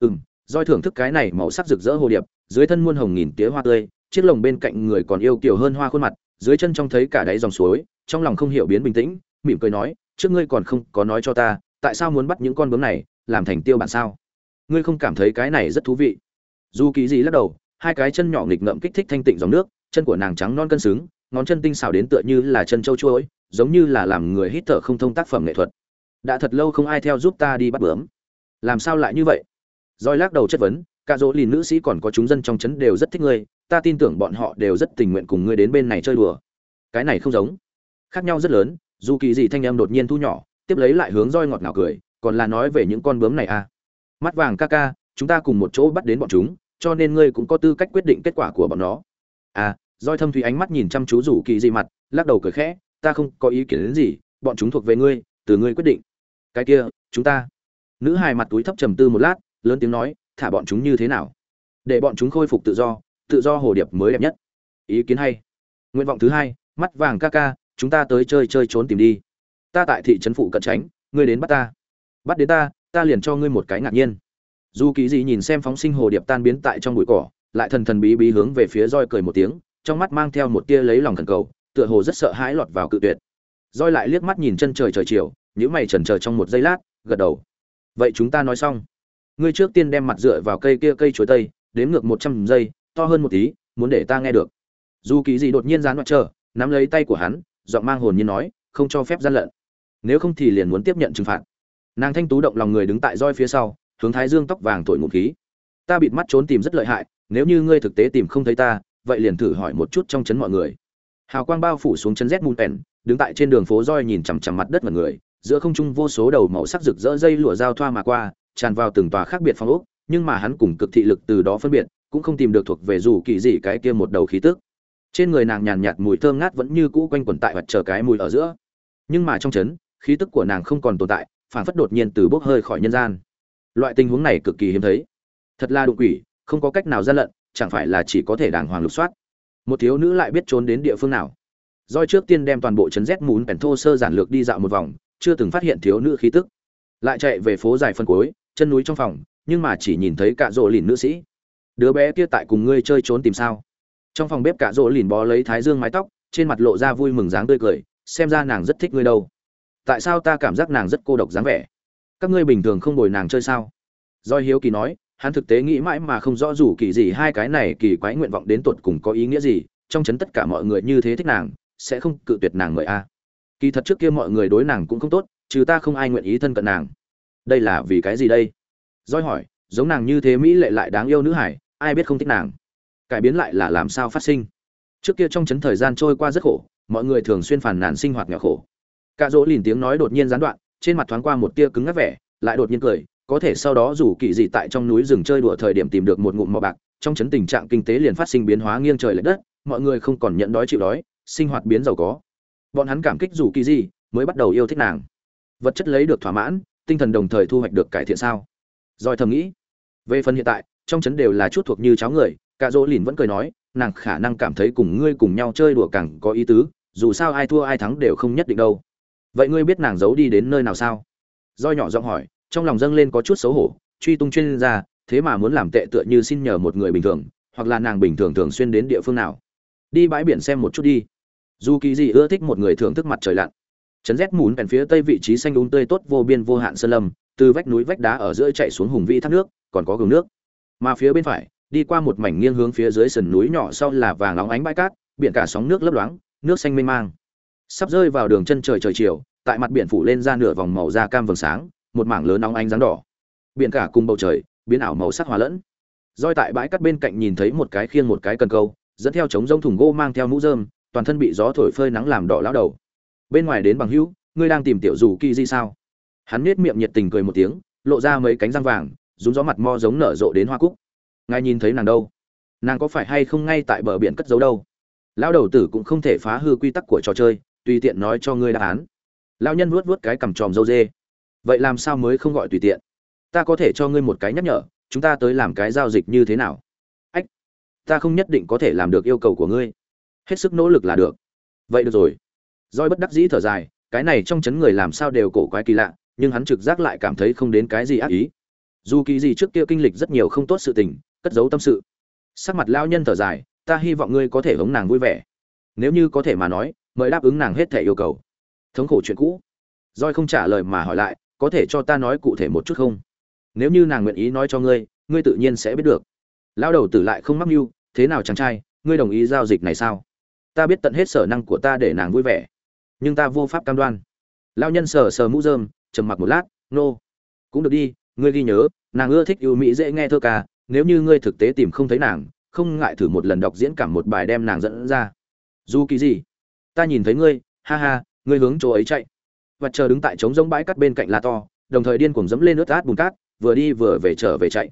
ừm doi thưởng thức cái này màu sắc rực rỡ hồ điệp, dưới thân muôn hồng nghìn tía hoa tươi, chiếc lồng bên cạnh người còn yêu kiều hơn hoa khuôn mặt, dưới chân trông thấy cả đáy dòng suối trong lòng không hiểu biến bình tĩnh, mỉm cười nói, trước ngươi còn không có nói cho ta, tại sao muốn bắt những con bướm này làm thành tiêu bản sao? Ngươi không cảm thấy cái này rất thú vị? Dù kỳ gì lắc đầu, hai cái chân nhỏ nghịch ngợm kích thích thanh tịnh dòng nước, chân của nàng trắng non cân xứng, ngón chân tinh xảo đến tựa như là chân châu chuối, giống như là làm người hít thở không thông tác phẩm nghệ thuật. Đã thật lâu không ai theo giúp ta đi bắt bướm. Làm sao lại như vậy? Roi lắc đầu chất vấn, cả dỗ lìn nữ sĩ còn có chúng dân trong trấn đều rất thích ngươi, ta tin tưởng bọn họ đều rất tình nguyện cùng ngươi đến bên này chơi đùa. Cái này không giống khác nhau rất lớn, dù kỳ dị thanh em đột nhiên thu nhỏ, tiếp lấy lại hướng roi ngọt ngào cười, còn là nói về những con bướm này à. Mắt vàng ca ca, chúng ta cùng một chỗ bắt đến bọn chúng, cho nên ngươi cũng có tư cách quyết định kết quả của bọn nó. À roi thâm thủy ánh mắt nhìn chăm chú rủ kỳ dị mặt, lắc đầu cười khẽ, ta không có ý kiến đến gì, bọn chúng thuộc về ngươi, từ ngươi quyết định. Cái kia, chúng ta. Nữ hài mặt túi thấp trầm tư một lát, lớn tiếng nói, thả bọn chúng như thế nào? Để bọn chúng khôi phục tự do tự do hồ điệp mới đẹp nhất. Ý kiến hay. Nguyện vọng thứ hai, mắt vàng ca ca chúng ta tới chơi chơi trốn tìm đi. Ta tại thị trấn phụ cận tránh, ngươi đến bắt ta. Bắt đến ta ta liền cho ngươi một cái ngạc nhiên. Dù kỳ gì nhìn xem phóng sinh hồ điệp tan biến tại trong bụi cỏ, lại thần thần bí bí hướng về phía roi cười một tiếng, trong mắt mang theo một tia lấy lòng thần cầu, tựa hồ rất sợ hãi lọt vào cự tuyệt. Roi lại liếc mắt nhìn chân trời trời chiều nhữ mày chần chờ trong một giây lát, gật đầu. Vậy chúng ta nói xong. Ngươi trước tiên đem mặt dựa vào cây kia cây chuối tây đếm ngược một trăm giây, to hơn một tí, muốn để ta nghe được. Dù kỳ gì đột nhiên dán mặt chờ, nắm lấy tay của hắn giọng mang hồn nhiên nói, không cho phép gian lận. Nếu không thì liền muốn tiếp nhận trừng phạt. Nàng thanh tú động lòng người đứng tại roi phía sau, hướng thái dương tóc vàng thổi ngụ khí. Ta bịt mắt trốn tìm rất lợi hại, nếu như ngươi thực tế tìm không thấy ta, vậy liền thử hỏi một chút trong chấn mọi người. Hào quang bao phủ xuống chân rét mùn pèn đứng tại trên đường phố roi nhìn chằm chằm mặt đất mọi người, giữa không trung vô số đầu màu sắc rực rỡ dây lụa giao thoa mà qua, tràn vào từng tòa khác biệt phong ốc, nhưng mà hắn cùng cực thị lực từ đó phân biệt, cũng không tìm được thuộc về dù kỳ gì cái kia một đầu khí tức trên người nàng nhàn nhạt mùi thơm ngát vẫn như cũ quanh quẩn tại hoặc chờ cái mùi ở giữa nhưng mà trong chấn khí tức của nàng không còn tồn tại phản phất đột nhiên từ bốc hơi khỏi nhân gian loại tình huống này cực kỳ hiếm thấy thật là đụng quỷ không có cách nào gian lận chẳng phải là chỉ có thể đàng hoàng lục soát một thiếu nữ lại biết trốn đến địa phương nào Doi trước tiên đem toàn bộ chấn rét mún bèn thô sơ giản lược đi dạo một vòng, chưa từng phát hiện thiếu nữ khí tức. Lại chạy về phố dài phân cối chân núi trong phòng, nhưng mà chỉ nhìn thấy cả rộ lìn nữ sĩ. Đứa bé kia tại cùng ngươi chơi trốn tìm sao? Trong phòng bếp cả rỗ lìn bó lấy thái dương mái tóc, trên mặt lộ ra vui mừng dáng tươi cười, xem ra nàng rất thích ngươi đâu. Tại sao ta cảm giác nàng rất cô độc dáng vẻ? Các ngươi bình thường không bồi nàng chơi sao? Doi hiếu kỳ nói, hắn thực tế nghĩ mãi mà không rõ rủ kỳ gì hai cái này kỳ quái nguyện vọng đến tuột cùng có ý nghĩa gì, trong chấn tất cả mọi người như thế thích nàng, sẽ không cự tuyệt nàng mời a kỳ thật trước kia mọi người đối nàng cũng không tốt trừ ta không ai nguyện ý thân cận nàng đây là vì cái gì đây doi hỏi giống nàng như thế mỹ lệ lại đáng yêu nữ hải ai biết không thích nàng cải biến lại là làm sao phát sinh. Trước kia trong chấn thời gian trôi qua rất khổ, mọi người thường xuyên phản nàn sinh hoạt nghèo khổ. Cả dỗ lìn tiếng nói đột nhiên gián đoạn, trên mặt thoáng qua một tia cứng ngắc vẻ, lại đột nhiên cười, có thể sau đó dù kỳ dị tại trong núi rừng chơi đùa thời điểm tìm được một ngụm mò bạc, trong chấn tình trạng kinh tế liền phát sinh biến hóa nghiêng trời lệch đất, mọi người không còn nhận đói chịu đói, sinh hoạt biến giàu có. Bọn hắn cảm kích dù kỳ gì mới bắt đầu yêu thích nàng. Vật chất lấy được thỏa mãn, tinh thần đồng thời thu hoạch được cải thiện sao? Rồi thầm nghĩ, về phần hiện tại, trong chấn đều là chút thuộc như cháu người cả dỗ lìn vẫn cười nói, nàng khả năng cảm thấy cùng ngươi cùng nhau chơi đùa càng có ý tứ, dù sao ai thua ai thắng đều không nhất định đâu. Vậy ngươi biết nàng giấu đi đến nơi nào sao? Do nhỏ giọng hỏi, trong lòng dâng lên có chút xấu hổ, truy tung chuyên gia, thế mà muốn làm tệ tựa như xin nhờ một người bình thường, hoặc là nàng bình thường thường xuyên đến địa phương nào. Đi bãi biển xem một chút đi. Dù kỳ gì ưa thích một người thưởng thức mặt trời lặn. Chấn rét mùn bèn phía tây vị trí xanh đúng tươi tốt vô biên vô hạn sơn lâm, từ vách núi vách đá ở giữa chạy xuống hùng vĩ thác nước, còn có gừng nước. Mà phía bên phải đi qua một mảnh nghiêng hướng phía dưới sườn núi nhỏ sau là vàng óng ánh bãi cát, biển cả sóng nước lấp loáng, nước xanh mênh mang. Sắp rơi vào đường chân trời trời chiều, tại mặt biển phủ lên ra nửa vòng màu da cam vầng sáng, một mảng lớn óng ánh dáng đỏ. Biển cả cùng bầu trời, biến ảo màu sắc hòa lẫn. Doi tại bãi cát bên cạnh nhìn thấy một cái khiêng một cái cần câu, dẫn theo chống rông thùng gỗ mang theo mũ rơm, toàn thân bị gió thổi phơi nắng làm đỏ lão đầu. Bên ngoài đến bằng hữu, ngươi đang tìm tiểu dù kỳ di sao? Hắn nhếch miệng nhiệt tình cười một tiếng, lộ ra mấy cánh răng vàng, rúng gió mặt mo giống nở rộ đến hoa cúc ngài nhìn thấy nàng đâu? Nàng có phải hay không ngay tại bờ biển cất giấu đâu? Lão đầu tử cũng không thể phá hư quy tắc của trò chơi, tùy tiện nói cho ngươi đáp án. Lão nhân vuốt vuốt cái cằm tròm dâu dê. Vậy làm sao mới không gọi tùy tiện? Ta có thể cho ngươi một cái nhắc nhở, chúng ta tới làm cái giao dịch như thế nào? Ách, ta không nhất định có thể làm được yêu cầu của ngươi. Hết sức nỗ lực là được. Vậy được rồi. Roi bất đắc dĩ thở dài, cái này trong chấn người làm sao đều cổ quái kỳ lạ, nhưng hắn trực giác lại cảm thấy không đến cái gì ác ý. Dù kỳ gì trước kia kinh lịch rất nhiều không tốt sự tình cất giấu tâm sự. Sắc mặt lão nhân thở dài, ta hy vọng ngươi có thể hống nàng vui vẻ. Nếu như có thể mà nói, mời đáp ứng nàng hết thể yêu cầu. Thống khổ chuyện cũ. Roi không trả lời mà hỏi lại, có thể cho ta nói cụ thể một chút không? Nếu như nàng nguyện ý nói cho ngươi ngươi tự nhiên sẽ biết được. Lão đầu tử lại không mắc mưu, thế nào chàng trai, ngươi đồng ý giao dịch này sao? Ta biết tận hết sở năng của ta để nàng vui vẻ, nhưng ta vô pháp cam đoan. Lao nhân sờ sờ mũ rơm, trầm mặc một lát, nô、no. cũng được đi, ngươi ghi nhớ, nàng ưa thích yêu mỹ dễ nghe thơ ca nếu như ngươi thực tế tìm không thấy nàng, không ngại thử một lần đọc diễn cảm một bài đem nàng dẫn ra. Dù kỳ gì? Ta nhìn thấy ngươi, ha ha, ngươi hướng chỗ ấy chạy. Và chờ đứng tại trống giống bãi cắt bên cạnh là to, đồng thời điên cuồng dẫm lên nước át bùn cát, vừa đi vừa về trở về chạy.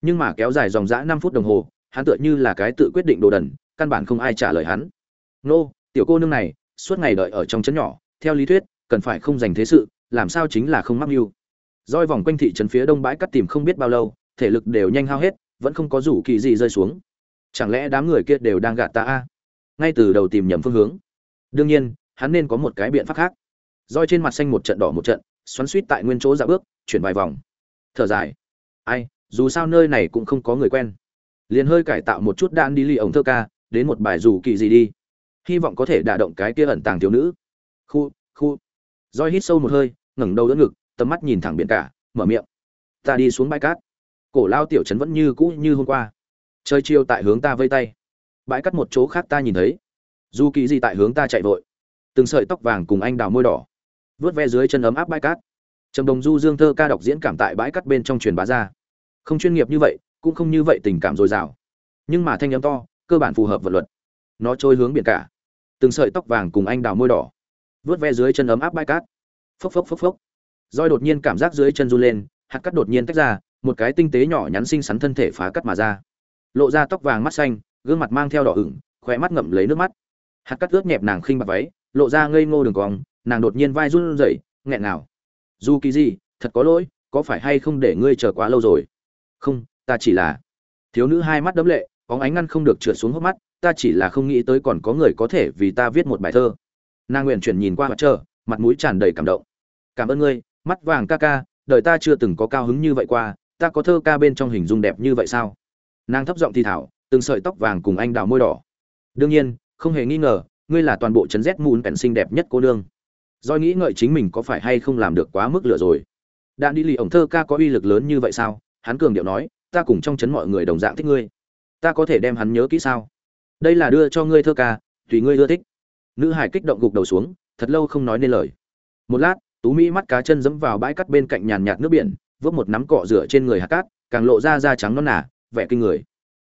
Nhưng mà kéo dài dòng dã năm phút đồng hồ, hắn tựa như là cái tự quyết định đồ đần, căn bản không ai trả lời hắn. Nô, tiểu cô nương này, suốt ngày đợi ở trong trấn nhỏ, theo lý thuyết, cần phải không dành thế sự, làm sao chính là không mắc mưu. Roi vòng quanh thị trấn phía đông bãi cắt tìm không biết bao lâu thể lực đều nhanh hao hết, vẫn không có rủ kỳ gì rơi xuống. Chẳng lẽ đám người kia đều đang gạt ta a? Ngay từ đầu tìm nhầm phương hướng. Đương nhiên, hắn nên có một cái biện pháp khác. Roi trên mặt xanh một trận đỏ một trận, xoắn suýt tại nguyên chỗ dạ bước, chuyển vài vòng. Thở dài. Ai, dù sao nơi này cũng không có người quen. Liền hơi cải tạo một chút đan đi ly ổng thơ ca, đến một bài rủ kỳ gì đi. Hy vọng có thể đả động cái kia ẩn tàng thiếu nữ. Khu khu. Roi hít sâu một hơi, ngẩng đầu đỡ ngực, tầm mắt nhìn thẳng biển cả, mở miệng. Ta đi xuống bãi cát cổ lao tiểu trấn vẫn như cũ như hôm qua. Chơi chiêu tại hướng ta vây tay. Bãi cát một chỗ khác ta nhìn thấy. Dù kỳ gì tại hướng ta chạy vội. Từng sợi tóc vàng cùng anh đào môi đỏ. Vớt ve dưới chân ấm áp bãi cát. Trầm đồng du dương thơ ca đọc diễn cảm tại bãi cát bên trong truyền bá ra. Không chuyên nghiệp như vậy, cũng không như vậy tình cảm dồi dào. Nhưng mà thanh âm to, cơ bản phù hợp vật luật. Nó trôi hướng biển cả. Từng sợi tóc vàng cùng anh đào môi đỏ. Vớt ve dưới chân ấm áp bãi cát. Phốc phốc phốc phốc. Roi đột nhiên cảm giác dưới chân run lên, hạt cắt đột nhiên tách ra một cái tinh tế nhỏ nhắn xinh xắn thân thể phá cắt mà ra. Lộ ra tóc vàng mắt xanh, gương mặt mang theo đỏ ửng, khóe mắt ngậm lấy nước mắt. Hạt cắt ướt nhẹp nàng khinh bạc váy, lộ ra ngây ngô đường cong, nàng đột nhiên vai run rẩy, nghẹn nào dù kỳ gì, thật có lỗi, có phải hay không để ngươi chờ quá lâu rồi? Không, ta chỉ là thiếu nữ hai mắt đấm lệ có ánh ngăn không được trượt xuống hốc mắt, ta chỉ là không nghĩ tới còn có người có thể vì ta viết một bài thơ. Nàng nguyện chuyển nhìn qua mặt trơ mặt mũi tràn đầy cảm động. Cảm ơn ngươi, mắt vàng ca ca, đời ta chưa từng có cao hứng như vậy qua ta có thơ ca bên trong hình dung đẹp như vậy sao? Nàng thấp giọng thi thảo, từng sợi tóc vàng cùng anh đào môi đỏ. Đương nhiên, không hề nghi ngờ, ngươi là toàn bộ chấn rét mùn pèn xinh đẹp nhất cô nương. Doi nghĩ ngợi chính mình có phải hay không làm được quá mức lửa rồi. Đạn đi lì ổng thơ ca có uy lực lớn như vậy sao? Hắn cường điệu nói, ta cùng trong chấn mọi người đồng dạng thích ngươi. Ta có thể đem hắn nhớ kỹ sao? Đây là đưa cho ngươi thơ ca, tùy ngươi ưa thích. Nữ hải kích động gục đầu xuống, thật lâu không nói nên lời. Một lát, tú mỹ mắt cá chân dẫm vào bãi cắt bên cạnh nhàn nhạt nước biển vớt một nắm cọ rửa trên người hạt cát càng lộ ra da trắng non nà, vẻ kinh người.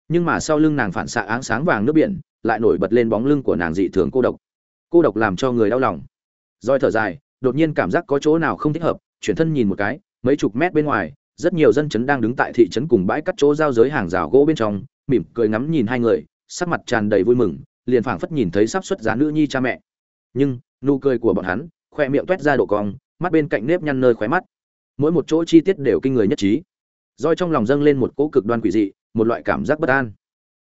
Nhưng mà sau lưng nàng phản xạ áng sáng vàng nước biển lại nổi bật lên bóng lưng của nàng dị thường cô độc. Cô độc làm cho người đau lòng. Roi thở dài đột nhiên cảm giác có chỗ nào không thích hợp chuyển thân nhìn một cái mấy chục mét bên ngoài rất nhiều dân chấn đang đứng tại thị trấn cùng bãi cắt chỗ giao giới hàng rào gỗ bên trong mỉm cười ngắm nhìn hai người sắc mặt tràn đầy vui mừng liền phảng phất nhìn thấy sắp xuất giá nữ nhi cha mẹ. Nhưng nụ cười của bọn hắn khoe miệng toét ra độ cong mắt bên cạnh nếp nhăn nơi khóe mắt mỗi một chỗ chi tiết đều kinh người nhất trí. Roi trong lòng dâng lên một cỗ cực đoan quỷ dị, một loại cảm giác bất an.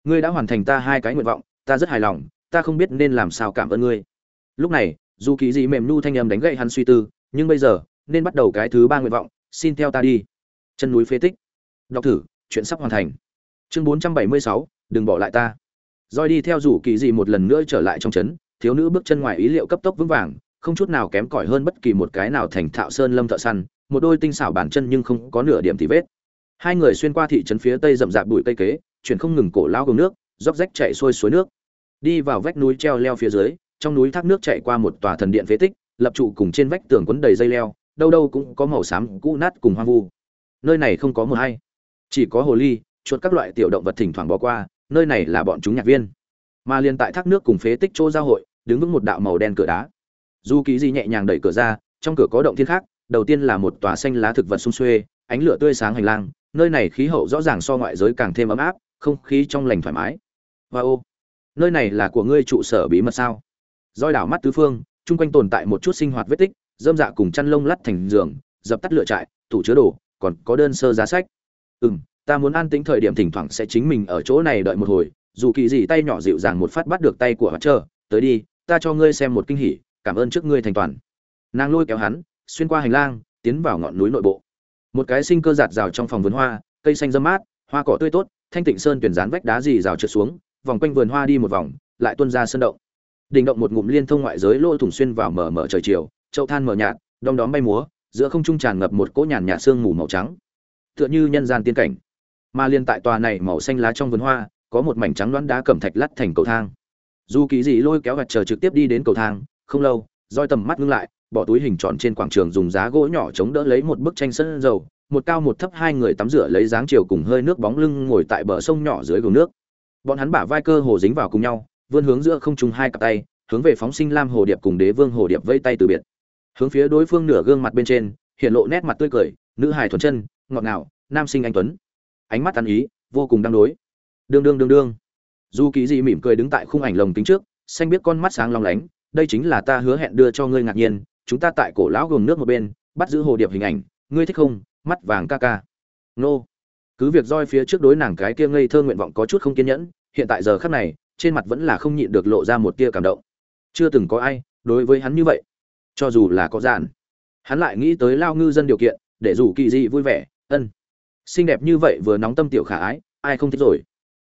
Ngươi đã hoàn thành ta hai cái nguyện vọng, ta rất hài lòng, ta không biết nên làm sao cảm ơn ngươi. Lúc này, dù kỳ dị mềm nu thanh âm đánh gậy hắn suy tư, nhưng bây giờ, nên bắt đầu cái thứ ba nguyện vọng, xin theo ta đi. Chân núi phế tích. Đọc thử, chuyện sắp hoàn thành. Chương bốn trăm bảy mươi sáu, đừng bỏ lại ta. Roi đi theo rủ kỳ dị một lần nữa trở lại trong trấn, thiếu nữ bước chân ngoài ý liệu cấp tốc vững vàng, không chút nào kém cỏi hơn bất kỳ một cái nào thành thạo sơn lâm thợ săn một đôi tinh xảo bản chân nhưng không có nửa điểm thì vết. Hai người xuyên qua thị trấn phía tây rậm rạp bụi cây kế, chuyển không ngừng cổ lao gồng nước róc rách chạy xuôi suối nước. Đi vào vách núi treo leo phía dưới, trong núi thác nước chạy qua một tòa thần điện phế tích, lập trụ cùng trên vách tường quấn đầy dây leo, đâu đâu cũng có màu xám cũ nát cùng hoang vu. Nơi này không có mờ hay, chỉ có hồ ly, chuột các loại tiểu động vật thỉnh thoảng bỏ qua, nơi này là bọn chúng nhạc viên. Mà liền tại thác nước cùng phế tích chỗ giao hội, đứng vững một đạo màu đen cửa đá. Du ký di nhẹ nhàng đẩy cửa ra, trong cửa có động thiên khác đầu tiên là một tòa xanh lá thực vật sung xuê, ánh lửa tươi sáng hành lang, nơi này khí hậu rõ ràng so ngoại giới càng thêm ấm áp, không khí trong lành thoải mái. Và ô, nơi này là của ngươi trụ sở bí mật sao? Roi đảo mắt tứ phương, chung quanh tồn tại một chút sinh hoạt vết tích, dơm dạ cùng chăn lông lắt thành giường, dập tắt lửa trại, tủ chứa đồ, còn có đơn sơ giá sách. Ừ m ta muốn an tĩnh thời điểm thỉnh thoảng sẽ chính mình ở chỗ này đợi một hồi, dù kỳ gì tay nhỏ dịu dàng một phát bắt được tay của hoạt trơ tới đi, ta cho ngươi xem một kinh hỉ, cảm ơn trước ngươi thành toàn. Nàng lôi kéo hắn xuyên qua hành lang, tiến vào ngọn núi nội bộ. Một cái sinh cơ giạt rào trong phòng vườn hoa, cây xanh râm mát, hoa cỏ tươi tốt, thanh tịnh sơn tuyển dán vách đá dì rào trượt xuống, vòng quanh vườn hoa đi một vòng, lại tuôn ra sân động. Đỉnh động một ngụm liên thông ngoại giới lỗ thủng xuyên vào mở mở trời chiều, chậu than mở nhạt, đom đóm bay múa, giữa không trung tràn ngập một cỗ nhàn nhạt sương mù màu trắng. Tựa như nhân gian tiên cảnh. Mà liên tại tòa này màu xanh lá trong vườn hoa, có một mảnh trắng đoán đá cẩm thạch lắt thành cầu thang. Dù kỳ dị lôi kéo gạch chờ trực tiếp đi đến cầu thang, không lâu, roi tầm mắt ngưng lại bỏ túi hình tròn trên quảng trường dùng giá gỗ nhỏ chống đỡ lấy một bức tranh sân dầu, một cao một thấp hai người tắm rửa lấy dáng chiều cùng hơi nước bóng lưng ngồi tại bờ sông nhỏ dưới gồm nước. Bọn hắn bả vai cơ hồ dính vào cùng nhau, vươn hướng giữa không trung hai cặp tay, hướng về phóng sinh lam hồ điệp cùng đế vương hồ điệp vây tay từ biệt. Hướng phía đối phương nửa gương mặt bên trên, hiện lộ nét mặt tươi cười, nữ hài thuần chân, ngọt ngào, nam sinh anh tuấn. Ánh mắt tàn ý, vô cùng đăng đối. Đương đương đương đương. Dù kỳ dị mỉm cười đứng tại khung ảnh lồng tính trước, xanh biết con mắt sáng long lánh, đây chính là ta hứa hẹn đưa cho ngươi ngạc nhiên chúng ta tại cổ lão gồm nước một bên, bắt giữ hồ điệp hình ảnh, ngươi thích không? Mắt vàng ca ca. Nô. Cứ việc roi phía trước đối nàng cái kia ngây thơ nguyện vọng có chút không kiên nhẫn, hiện tại giờ khắc này, trên mặt vẫn là không nhịn được lộ ra một tia cảm động. Chưa từng có ai đối với hắn như vậy, cho dù là có giản hắn lại nghĩ tới lao ngư dân điều kiện, để rủ kỳ dị vui vẻ, ân. Xinh đẹp như vậy vừa nóng tâm tiểu khả ái, ai không thích rồi?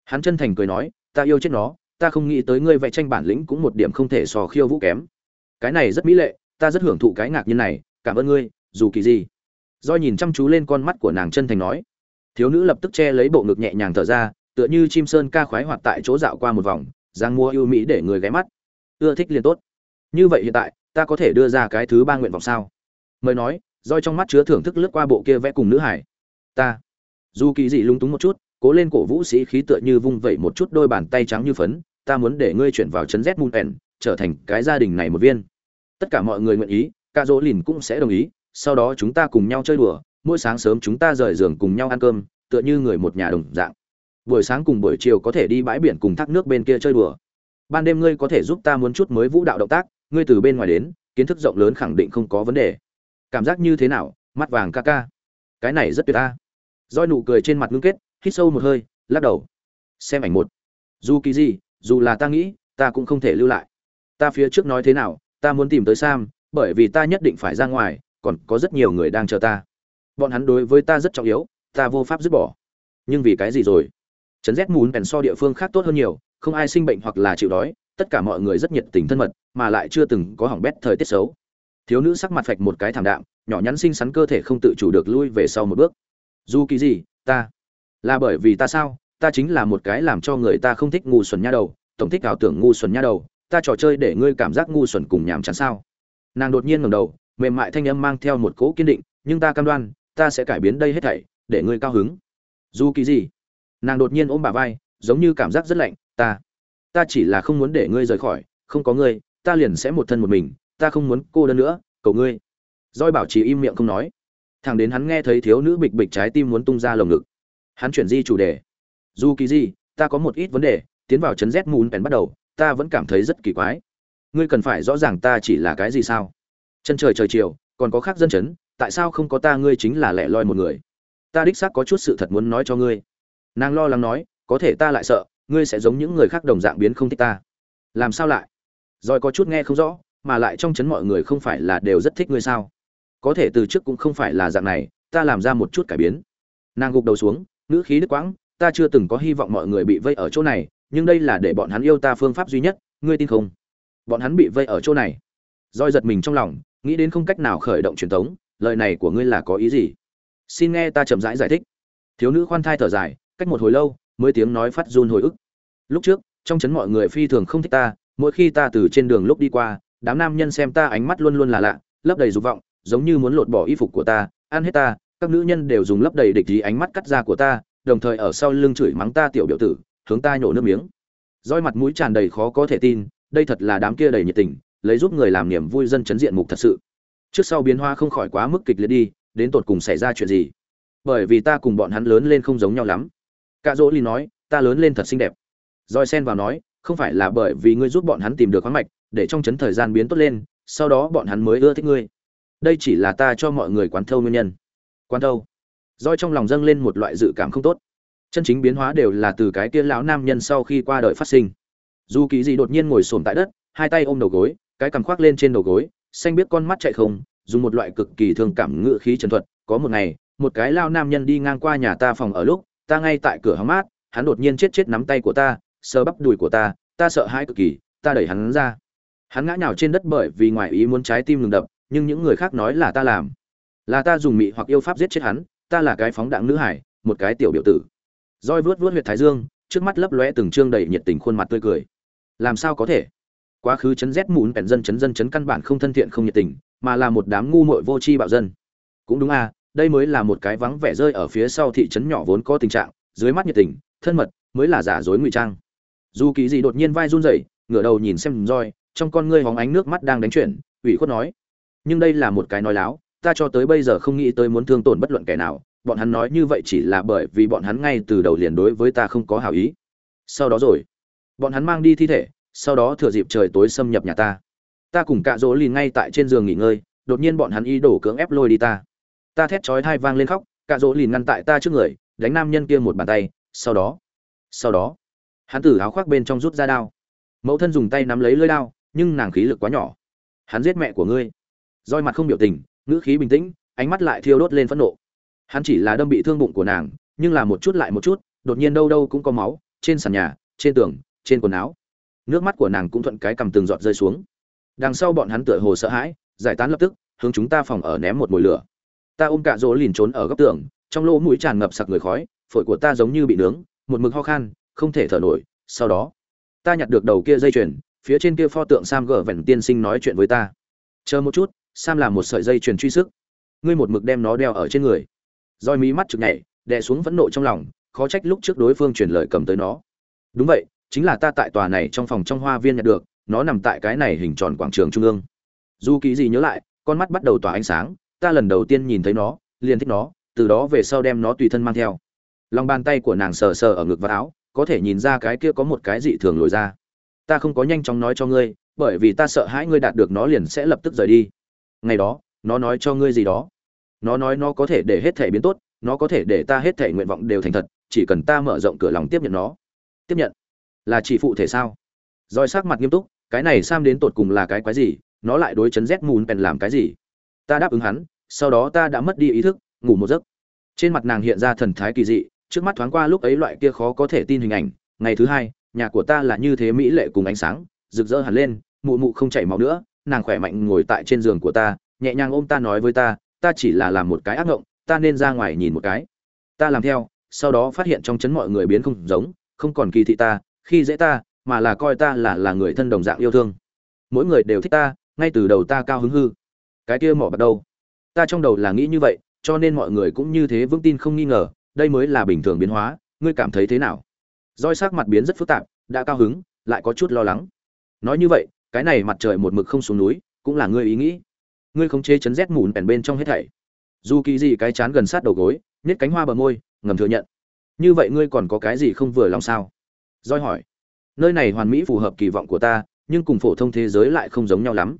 Hắn chân thành cười nói, ta yêu chết nó, ta không nghĩ tới ngươi vẽ tranh bản lĩnh cũng một điểm không thể so khiêu vũ kém. Cái này rất mỹ lệ ta rất hưởng thụ cái ngạc nhiên này, cảm ơn ngươi, dù kỳ gì. Do nhìn chăm chú lên con mắt của nàng chân thành nói. Thiếu nữ lập tức che lấy bộ ngực nhẹ nhàng thở ra, tựa như chim sơn ca khoái hoạt tại chỗ dạo qua một vòng giang mua ưu mỹ để người ghé mắt. Ưa thích liền tốt. Như vậy hiện tại, ta có thể đưa ra cái thứ ba nguyện vọng sao? Mời nói roi trong mắt chứa thưởng thức lướt qua bộ kia vẽ cùng nữ hải ta. Dù kỳ dị lung túng một chút, cố lên cổ vũ sĩ khí tựa như vung vẩy một chút đôi bàn tay trắng như phấn, ta muốn để ngươi chuyển vào chấn z mун ẻn trở thành cái gia đình này một viên tất cả mọi người nguyện ý ca dỗ lìn cũng sẽ đồng ý, sau đó chúng ta cùng nhau chơi đùa, mỗi sáng sớm chúng ta rời giường cùng nhau ăn cơm, tựa như người một nhà đồng dạng. Buổi sáng cùng buổi chiều có thể đi bãi biển cùng thác nước bên kia chơi đùa. Ban đêm ngươi có thể giúp ta muốn chút mới vũ đạo động tác, ngươi từ bên ngoài đến, kiến thức rộng lớn khẳng định không có vấn đề. Cảm giác như thế nào? Mắt vàng ca ca. Cái này rất tuyệt ta roi nụ cười trên mặt ngưng kết, hít sâu một hơi, lắc đầu. Xem ảnh một. Dù kỳ gì, dù là ta nghĩ, ta cũng không thể lưu lại. Ta phía trước nói thế nào ta muốn tìm tới sam, bởi vì ta nhất định phải ra ngoài, còn có rất nhiều người đang chờ ta. Bọn hắn đối với ta rất trọng yếu, ta vô pháp dứt bỏ. Nhưng vì cái gì rồi? Chấn rét mùn bèn so địa phương khác tốt hơn nhiều, không ai sinh bệnh hoặc là chịu đói, tất cả mọi người rất nhiệt tình thân mật, mà lại chưa từng có hỏng bét thời tiết xấu. Thiếu nữ sắc mặt phạch một cái thảm đạm, nhỏ nhắn xinh xắn cơ thể không tự chủ được lui về sau một bước. Dù kỳ gì, ta là bởi vì ta sao? Ta chính là một cái làm cho người ta không thích ngu xuẩn nha đầu, tổng thích ảo tưởng ngu xuẩn nha đầu ta trò chơi để ngươi cảm giác ngu xuẩn cùng nhàm chán sao? Nàng đột nhiên ngẩng đầu, mềm mại thanh âm mang theo một cỗ kiên định, nhưng ta cam đoan, ta sẽ cải biến đây hết thảy, để ngươi cao hứng. Dù kỳ gì? Nàng đột nhiên ôm bà vai, giống như cảm giác rất lạnh, ta ta chỉ là không muốn để ngươi rời khỏi, không có ngươi, ta liền sẽ một thân một mình, ta không muốn cô đơn nữa, cầu ngươi. Roi bảo trì im miệng không nói. Thằng đến hắn nghe thấy thiếu nữ bịch bịch trái tim muốn tung ra lồng ngực. Hắn chuyển di chủ đề. Dù kỳ gì? Ta có một ít vấn đề, tiến vào chấn rét mùn bèn bắt đầu ta vẫn cảm thấy rất kỳ quái. Ngươi cần phải rõ ràng ta chỉ là cái gì sao? Chân trời trời chiều, còn có khác dân chấn, tại sao không có ta? Ngươi chính là lẻ loi một người. Ta đích xác có chút sự thật muốn nói cho ngươi. Nàng lo lắng nói, có thể ta lại sợ, ngươi sẽ giống những người khác đồng dạng biến không thích ta. Làm sao lại? Rồi có chút nghe không rõ, mà lại trong chấn mọi người không phải là đều rất thích ngươi sao? Có thể từ trước cũng không phải là dạng này, ta làm ra một chút cải biến. Nàng gục đầu xuống, ngữ khí đứt quãng, ta chưa từng có hy vọng mọi người bị vây ở chỗ này nhưng đây là để bọn hắn yêu ta phương pháp duy nhất ngươi tin không? Bọn hắn bị vây ở chỗ này. Roi giật mình trong lòng nghĩ đến không cách nào khởi động truyền thống lời này của ngươi là có ý gì? Xin nghe ta chậm rãi giải, giải thích. Thiếu nữ khoan thai thở dài cách một hồi lâu mới tiếng nói phát run hồi ức. Lúc trước trong chấn mọi người phi thường không thích ta mỗi khi ta từ trên đường lúc đi qua đám nam nhân xem ta ánh mắt luôn luôn là lạ lấp đầy dục vọng giống như muốn lột bỏ y phục của ta ăn hết ta các nữ nhân đều dùng lấp đầy địch ý ánh mắt cắt da của ta đồng thời ở sau lưng chửi mắng ta tiểu biểu tử hướng ta nhổ nước miếng. Roi mặt mũi tràn đầy khó có thể tin, đây thật là đám kia đầy nhiệt tình, lấy giúp người làm niềm vui dân chấn diện mục thật sự. Trước sau biến hoa không khỏi quá mức kịch liệt đi, đến tột cùng xảy ra chuyện gì? Bởi vì ta cùng bọn hắn lớn lên không giống nhau lắm. Cạ dỗ ly nói, ta lớn lên thật xinh đẹp. Roi sen vào nói, không phải là bởi vì ngươi giúp bọn hắn tìm được khoáng mạch, để trong chấn thời gian biến tốt lên, sau đó bọn hắn mới ưa thích ngươi. Đây chỉ là ta cho mọi người quán thâu nguyên nhân. Quán thâu. Roi trong lòng dâng lên một loại dự cảm không tốt chân chính biến hóa đều là từ cái kia lão nam nhân sau khi qua đời phát sinh. Dù kỳ gì đột nhiên ngồi xổm tại đất, hai tay ôm đầu gối, cái cằm khoác lên trên đầu gối, xanh biết con mắt chạy không, dùng một loại cực kỳ thương cảm ngự khí trần thuật, có một ngày, một cái lao nam nhân đi ngang qua nhà ta phòng ở lúc, ta ngay tại cửa hóng mát, hắn đột nhiên chết chết nắm tay của ta, sờ bắp đùi của ta ta sợ hãi cực kỳ, ta đẩy hắn ra. Hắn ngã nhào trên đất bởi vì ngoài ý muốn trái tim ngừng đập, nhưng những người khác nói là ta làm. Là ta dùng mị hoặc yêu pháp giết chết hắn, ta là cái phóng đạn nữ hải, một cái tiểu biểu tử roi vuốt vuốt huyệt thái dương, trước mắt lấp lóe từng trương đầy nhiệt tình khuôn mặt tươi cười. Làm sao có thể? Quá khứ chấn rét mùn bèn dân chấn dân chấn căn bản không thân thiện không nhiệt tình, mà là một đám ngu muội vô tri bạo dân. Cũng đúng à đây mới là một cái vắng vẻ rơi ở phía sau thị trấn nhỏ vốn có tình trạng, dưới mắt nhiệt tình, thân mật, mới là giả dối ngụy trang. Dù kỳ gì đột nhiên vai run rẩy, ngửa đầu nhìn xem roi, trong con ngươi hóng ánh nước mắt đang đánh chuyển, ủy khuất nói. Nhưng đây là một cái nói láo, ta cho tới bây giờ không nghĩ tới muốn thương tổn bất luận kẻ nào bọn hắn nói như vậy chỉ là bởi vì bọn hắn ngay từ đầu liền đối với ta không có hảo ý. Sau đó rồi, bọn hắn mang đi thi thể, sau đó thừa dịp trời tối xâm nhập nhà ta. Ta cùng cạ dỗ lìn ngay tại trên giường nghỉ ngơi, đột nhiên bọn hắn y đổ cưỡng ép lôi đi ta. Ta thét chói thai vang lên khóc, cạ dỗ lìn ngăn tại ta trước người, đánh nam nhân kia một bàn tay, sau đó sau đó, hắn từ áo khoác bên trong rút ra đao. Mẫu thân dùng tay nắm lấy lưỡi đao, nhưng nàng khí lực quá nhỏ. Hắn giết mẹ của ngươi. Roi mặt không biểu tình, ngữ khí bình tĩnh, ánh mắt lại thiêu đốt lên phẫn nộ hắn chỉ là đâm bị thương bụng của nàng, nhưng là một chút lại một chút, đột nhiên đâu đâu cũng có máu, trên sàn nhà, trên tường, trên quần áo. Nước mắt của nàng cũng thuận cái cầm từng giọt rơi xuống. Đằng sau bọn hắn tựa hồ sợ hãi, giải tán lập tức, hướng chúng ta phòng ở ném một mồi lửa. Ta ôm cạ rỗ lìn trốn ở góc tường, trong lỗ mũi tràn ngập sặc người khói, phổi của ta giống như bị nướng, một mực ho khan, không thể thở nổi, sau đó, ta nhặt được đầu kia dây chuyền, phía trên kia pho tượng sam gở vẹn tiên sinh nói chuyện với ta. Chờ một chút, sam làm một sợi dây chuyền truy sức. Ngươi một mực đem nó đeo ở trên người roi mí mắt chực nhảy, đè xuống phẫn nộ trong lòng, khó trách lúc trước đối phương truyền lời cầm tới nó. Đúng vậy, chính là ta tại tòa này trong phòng trong hoa viên nhận được, nó nằm tại cái này hình tròn quảng trường trung ương. Dù kỳ gì nhớ lại, con mắt bắt đầu tỏa ánh sáng, ta lần đầu tiên nhìn thấy nó, liền thích nó, từ đó về sau đem nó tùy thân mang theo. Lòng bàn tay của nàng sờ sờ ở ngực và áo, có thể nhìn ra cái kia có một cái dị thường lồi ra. Ta không có nhanh chóng nói cho ngươi, bởi vì ta sợ hãi ngươi đạt được nó liền sẽ lập tức rời đi. Ngày đó, nó nói cho ngươi gì đó nó nói nó có thể để hết thể biến tốt, nó có thể để ta hết thể nguyện vọng đều thành thật, chỉ cần ta mở rộng cửa lòng tiếp nhận nó. Tiếp nhận? Là chỉ phụ thể sao? Roi sắc mặt nghiêm túc, cái này sam đến tột cùng là cái quái gì? Nó lại đối chấn rét mùn bèn làm cái gì? Ta đáp ứng hắn, sau đó ta đã mất đi ý thức, ngủ một giấc. Trên mặt nàng hiện ra thần thái kỳ dị, trước mắt thoáng qua lúc ấy loại kia khó có thể tin hình ảnh. Ngày thứ hai, nhà của ta là như thế mỹ lệ cùng ánh sáng, rực rỡ hẳn lên, mụ mụ không chảy máu nữa, nàng khỏe mạnh ngồi tại trên giường của ta, nhẹ nhàng ôm ta nói với ta ta chỉ là làm một cái ác ngộng, ta nên ra ngoài nhìn một cái. Ta làm theo, sau đó phát hiện trong chấn mọi người biến không giống, không còn kỳ thị ta, khi dễ ta, mà là coi ta là là người thân đồng dạng yêu thương. Mỗi người đều thích ta, ngay từ đầu ta cao hứng hư. Cái kia mỏ bắt đầu ta trong đầu là nghĩ như vậy, cho nên mọi người cũng như thế vững tin không nghi ngờ, đây mới là bình thường biến hóa, ngươi cảm thấy thế nào? Roi sắc mặt biến rất phức tạp, đã cao hứng, lại có chút lo lắng. Nói như vậy, cái này mặt trời một mực không xuống núi, cũng là ngươi ý nghĩ ngươi không chế chấn rét mùn bèn bên trong hết thảy. Dù kỳ gì cái chán gần sát đầu gối nhét cánh hoa bờ môi, ngầm thừa nhận. Như vậy ngươi còn có cái gì không vừa lòng sao? Roi hỏi. Nơi này hoàn mỹ phù hợp kỳ vọng của ta, nhưng cùng phổ thông thế giới lại không giống nhau lắm.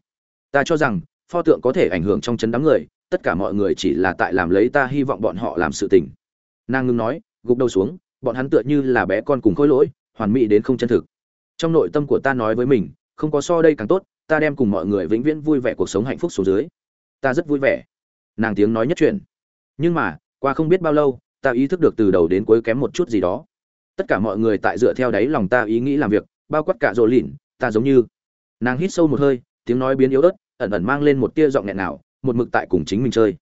Ta cho rằng, pho tượng có thể ảnh hưởng trong chấn đám người, tất cả mọi người chỉ là tại làm lấy ta hy vọng bọn họ làm sự tình. Nàng ngưng nói, gục đầu xuống, bọn hắn tựa như là bé con cùng khối lỗi, hoàn mỹ đến không chân thực. Trong nội tâm của ta nói với mình, không có so đây càng tốt ta đem cùng mọi người vĩnh viễn vui vẻ cuộc sống hạnh phúc xuống dưới. Ta rất vui vẻ. Nàng tiếng nói nhất chuyện nhưng mà, qua không biết bao lâu, ta ý thức được từ đầu đến cuối kém một chút gì đó. Tất cả mọi người tại dựa theo đáy lòng ta ý nghĩ làm việc, bao quát cả rồ lìn ta giống như. Nàng hít sâu một hơi, tiếng nói biến yếu ớt, ẩn ẩn mang lên một tia giọng nghẹn nào một mực tại cùng chính mình chơi.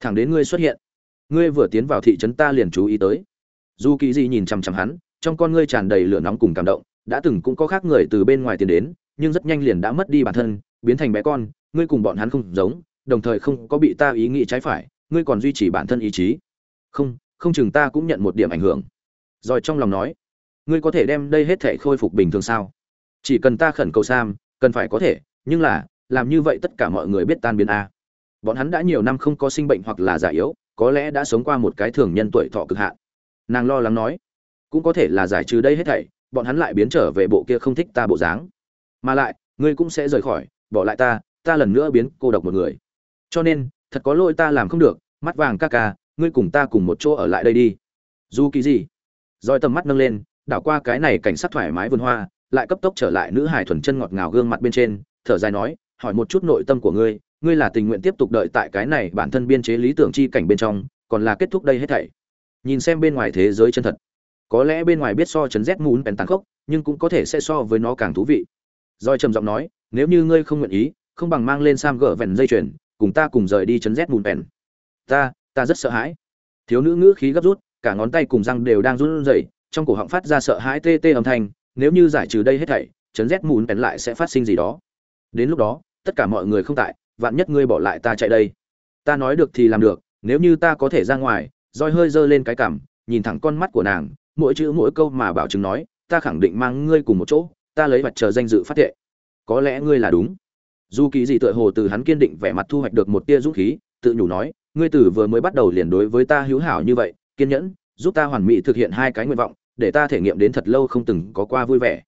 Thẳng đến ngươi xuất hiện. Ngươi vừa tiến vào thị trấn ta liền chú ý tới. Dù kỳ gì nhìn chằm chằm hắn, trong con ngươi tràn đầy lửa nóng cùng cảm động, đã từng cũng có khác người từ bên ngoài tiến đến nhưng rất nhanh liền đã mất đi bản thân, biến thành bé con, ngươi cùng bọn hắn không giống, đồng thời không có bị ta ý nghĩ trái phải, ngươi còn duy trì bản thân ý chí. Không không chừng ta cũng nhận một điểm ảnh hưởng. Rồi trong lòng nói, ngươi có thể đem đây hết thể khôi phục bình thường sao? Chỉ cần ta khẩn cầu sam, cần phải có thể, nhưng là, làm như vậy tất cả mọi người biết tan biến a. Bọn hắn đã nhiều năm không có sinh bệnh hoặc là già yếu, có lẽ đã sống qua một cái thường nhân tuổi thọ cực hạn. Nàng lo lắng nói, cũng có thể là giải trừ đây hết thảy, bọn hắn lại biến trở về bộ kia không thích ta bộ dáng mà lại, ngươi cũng sẽ rời khỏi, bỏ lại ta ta lần nữa biến cô độc một người. Cho nên, thật có lỗi ta làm không được, mắt vàng ca ca, ngươi cùng ta cùng một chỗ ở lại đây đi. Dù kỳ gì? Roi tầm mắt nâng lên, đảo qua cái này cảnh sát thoải mái vườn hoa, lại cấp tốc trở lại nữ hải thuần chân ngọt ngào gương mặt bên trên, thở dài nói, hỏi một chút nội tâm của ngươi ngươi là tình nguyện tiếp tục đợi tại cái này bản thân biên chế lý tưởng chi cảnh bên trong, còn là kết thúc đây hết thảy. Nhìn xem bên ngoài thế giới chân thật. Có lẽ bên ngoài biết so chấn rét mún bèn tàn khốc, nhưng cũng có thể sẽ so với nó càng thú vị. Rồi trầm giọng nói, nếu như ngươi không nguyện ý, không bằng mang lên sam gỡ vẹn dây chuyền, cùng ta cùng rời đi chấn rét mún pèn. ta ta rất sợ hãi. Thiếu nữ ngữ khí gấp rút, cả ngón tay cùng răng đều đang run rẩy, trong cổ họng phát ra sợ hãi tê tê âm thanh, nếu như giải trừ đây hết thảy, chấn rét mún pèn lại sẽ phát sinh gì đó? Đến lúc đó, tất cả mọi người không tại, vạn nhất ngươi bỏ lại ta chạy đây. Ta nói được thì làm được, nếu như ta có thể ra ngoài. Roi hơi giơ lên cái cằm, nhìn thẳng con mắt của nàng, mỗi chữ mỗi câu mà bảo chứng nói, ta khẳng định mang ngươi cùng một chỗ ta lấy vật chờ danh dự phát thệ. Có lẽ ngươi là đúng. Dù kỳ gì tựa hồ từ hắn kiên định vẻ mặt thu hoạch được một tia dũng khí, tự nhủ nói, ngươi tử vừa mới bắt đầu liền đối với ta hữu hảo như vậy, kiên nhẫn, giúp ta hoàn mỹ thực hiện hai cái nguyện vọng, để ta thể nghiệm đến thật lâu không từng có qua vui vẻ.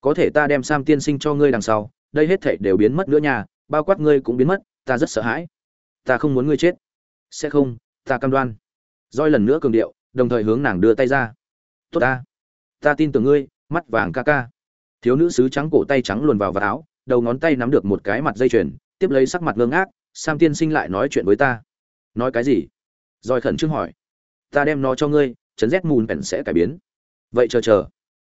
Có thể ta đem sam tiên sinh cho ngươi đằng sau, đây hết thảy đều biến mất nữa nha, bao quát ngươi cũng biến mất, ta rất sợ hãi. Ta không muốn ngươi chết. Sẽ không, ta cam đoan. Roi lần nữa cường điệu, đồng thời hướng nàng đưa tay ra. Tốt ta. Ta tin tưởng ngươi, mắt vàng ca ca thiếu nữ sứ trắng cổ tay trắng luồn vào vào áo, đầu ngón tay nắm được một cái mặt dây chuyền, tiếp lấy sắc mặt ngơ ngác, sam tiên sinh lại nói chuyện với ta. Nói cái gì? Rồi khẩn trương hỏi. Ta đem nó cho ngươi, chấn rét mùn bèn sẽ cải biến. Vậy chờ chờ.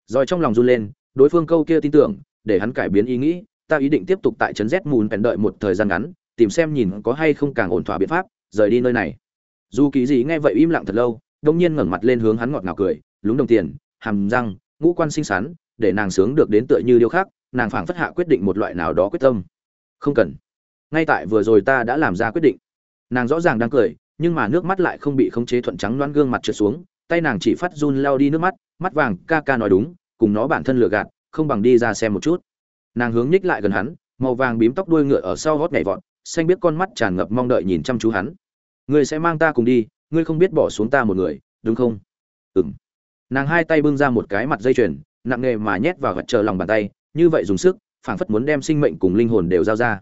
Rồi trong lòng run lên, đối phương câu kia tin tưởng, để hắn cải biến ý nghĩ, ta ý định tiếp tục tại chấn rét mùn bèn đợi một thời gian ngắn, tìm xem nhìn có hay không càng ổn thỏa biện pháp, rời đi nơi này. Dù kỳ gì nghe vậy im lặng thật lâu, đông nhiên ngẩng mặt lên hướng hắn ngọt ngào cười, lúng đồng tiền, hàm răng, ngũ quan xinh xắn để nàng sướng được đến tựa như điêu khác nàng phảng phất hạ quyết định một loại nào đó quyết tâm. Không cần. Ngay tại vừa rồi ta đã làm ra quyết định. Nàng rõ ràng đang cười, nhưng mà nước mắt lại không bị khống chế thuận trắng loan gương mặt trượt xuống, tay nàng chỉ phát run lao đi nước mắt mắt vàng, ca ca nói đúng, cùng nó bản thân lừa gạt, không bằng đi ra xem một chút. Nàng hướng nhích lại gần hắn, màu vàng bím tóc đuôi ngựa ở sau gót nhảy vọt, xanh biết con mắt tràn ngập mong đợi nhìn chăm chú hắn. Ngươi sẽ mang ta cùng đi, ngươi không biết bỏ xuống ta một người, đúng không? Ừng nàng hai tay bưng ra một cái mặt dây chuyền nặng nghề mà nhét vào vật chờ lòng bàn tay, như vậy dùng sức, phảng phất muốn đem sinh mệnh cùng linh hồn đều giao ra.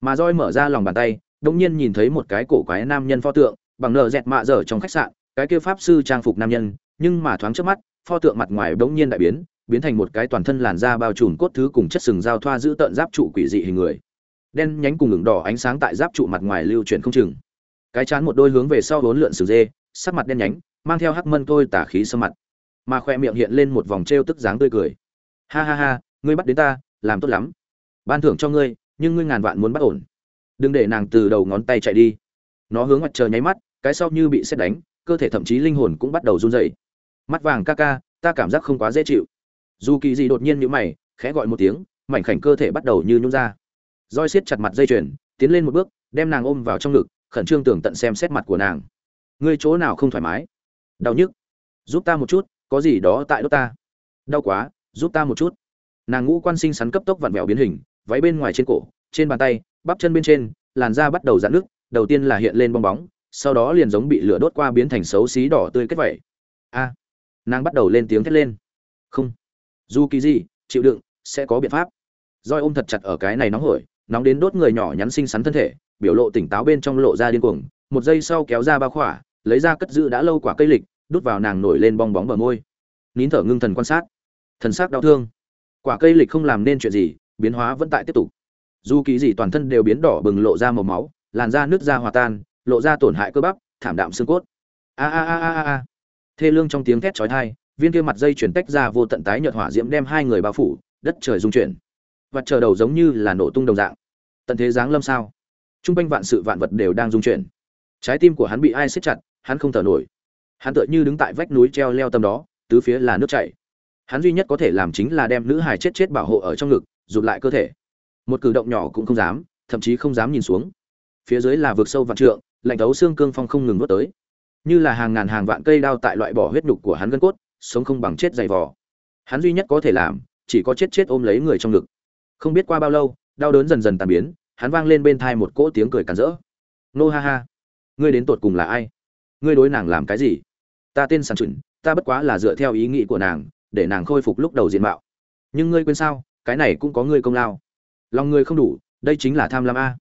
Mà roi mở ra lòng bàn tay đống nhiên nhìn thấy một cái cổ quái nam nhân pho tượng, bằng nợ dẹt mạ dở trong khách sạn, cái kia pháp sư trang phục nam nhân, nhưng mà thoáng trước mắt, pho tượng mặt ngoài đống nhiên đại biến biến thành một cái toàn thân làn da bao trùm cốt thứ cùng chất sừng giao thoa giữ tận giáp trụ quỷ dị hình người. Đen nhánh cùng ngừng đỏ ánh sáng tại giáp trụ mặt ngoài lưu chuyển không chừng. Cái chán một đôi hướng về sau vốn lượn sừng dê, sắc mặt đen nhánh, mang theo hắc mân tôi tả khí sơ mặt mà khoe miệng hiện lên một vòng trêu tức dáng tươi cười. Ha ha ha, ngươi bắt đến ta, làm tốt lắm. Ban thưởng cho ngươi, nhưng ngươi ngàn vạn muốn bắt ổn. Đừng để nàng từ đầu ngón tay chạy đi. Nó hướng mặt trời nháy mắt, cái sau như bị xét đánh, cơ thể thậm chí linh hồn cũng bắt đầu run rẩy. Mắt vàng ca ca, ta cảm giác không quá dễ chịu. Dù kỳ gì đột nhiên như mày, khẽ gọi một tiếng, mảnh khảnh cơ thể bắt đầu như nhún ra. Roi siết chặt mặt dây chuyền, tiến lên một bước, đem nàng ôm vào trong ngực, khẩn trương tưởng tận xem xét mặt của nàng. Ngươi chỗ nào không thoải mái? Đau nhức. Giúp ta một chút có gì đó tại đốt ta. Đau quá, giúp ta một chút. Nàng ngũ quan sinh sắn cấp tốc vặn vẹo biến hình, váy bên ngoài trên cổ, trên bàn tay, bắp chân bên trên, làn da bắt đầu dạn nước đầu tiên là hiện lên bong bóng, sau đó liền giống bị lửa đốt qua biến thành xấu xí đỏ tươi kết vẩy a! Nàng bắt đầu lên tiếng thét lên. Không. Dù kỳ gì, chịu đựng, sẽ có biện pháp. Roi ôm thật chặt ở cái này nóng hổi, nóng đến đốt người nhỏ nhắn xinh xắn thân thể, biểu lộ tỉnh táo bên trong lộ ra điên cuồng, một giây sau kéo ra ba khỏa, lấy ra cất giữ đã lâu quả cây lịch đút vào nàng nổi lên bong bóng bờ môi. Nín thở ngưng thần quan sát. Thần sắc đau thương. Quả cây lịch không làm nên chuyện gì, biến hóa vẫn tại tiếp tục. Dù kỳ gì toàn thân đều biến đỏ bừng lộ ra màu máu, làn da nước da hòa tan, lộ ra tổn hại cơ bắp, thảm đạm xương cốt. A a a a a. Thê lương trong tiếng thét chói tai, viên kia mặt dây chuyển tách ra vô tận tái nhợt hỏa diễm đem hai người bao phủ, đất trời rung chuyển. Và chờ đầu giống như là nổ tung đồng dạng. Tận thế giáng lâm sao? Trung quanh vạn sự vạn vật đều đang rung chuyển. Trái tim của hắn bị ai siết chặt, hắn không thở nổi hắn tựa như đứng tại vách núi treo leo tâm đó, tứ phía là nước chảy. Hắn duy nhất có thể làm chính là đem nữ hài chết chết bảo hộ ở trong ngực, rụt lại cơ thể. Một cử động nhỏ cũng không dám, thậm chí không dám nhìn xuống. Phía dưới là vực sâu vạn trượng, lạnh thấu xương cương phong không ngừng nuốt tới. Như là hàng ngàn hàng vạn cây đao tại loại bỏ huyết nhục của hắn gân cốt, sống không bằng chết dày vò. Hắn duy nhất có thể làm, chỉ có chết chết ôm lấy người trong ngực. Không biết qua bao lâu, đau đớn dần dần tàn biến, hắn vang lên bên thai một cỗ tiếng cười càn rỡ. Nô ha ha. Ngươi đến tột cùng là ai? Ngươi đối nàng làm cái gì? Ta tên sàn chuẩn ta bất quá là dựa theo ý nghĩ của nàng, để nàng khôi phục lúc đầu diện mạo. Nhưng ngươi quên sao, cái này cũng có ngươi công lao. Lòng ngươi không đủ, đây chính là tham lam a.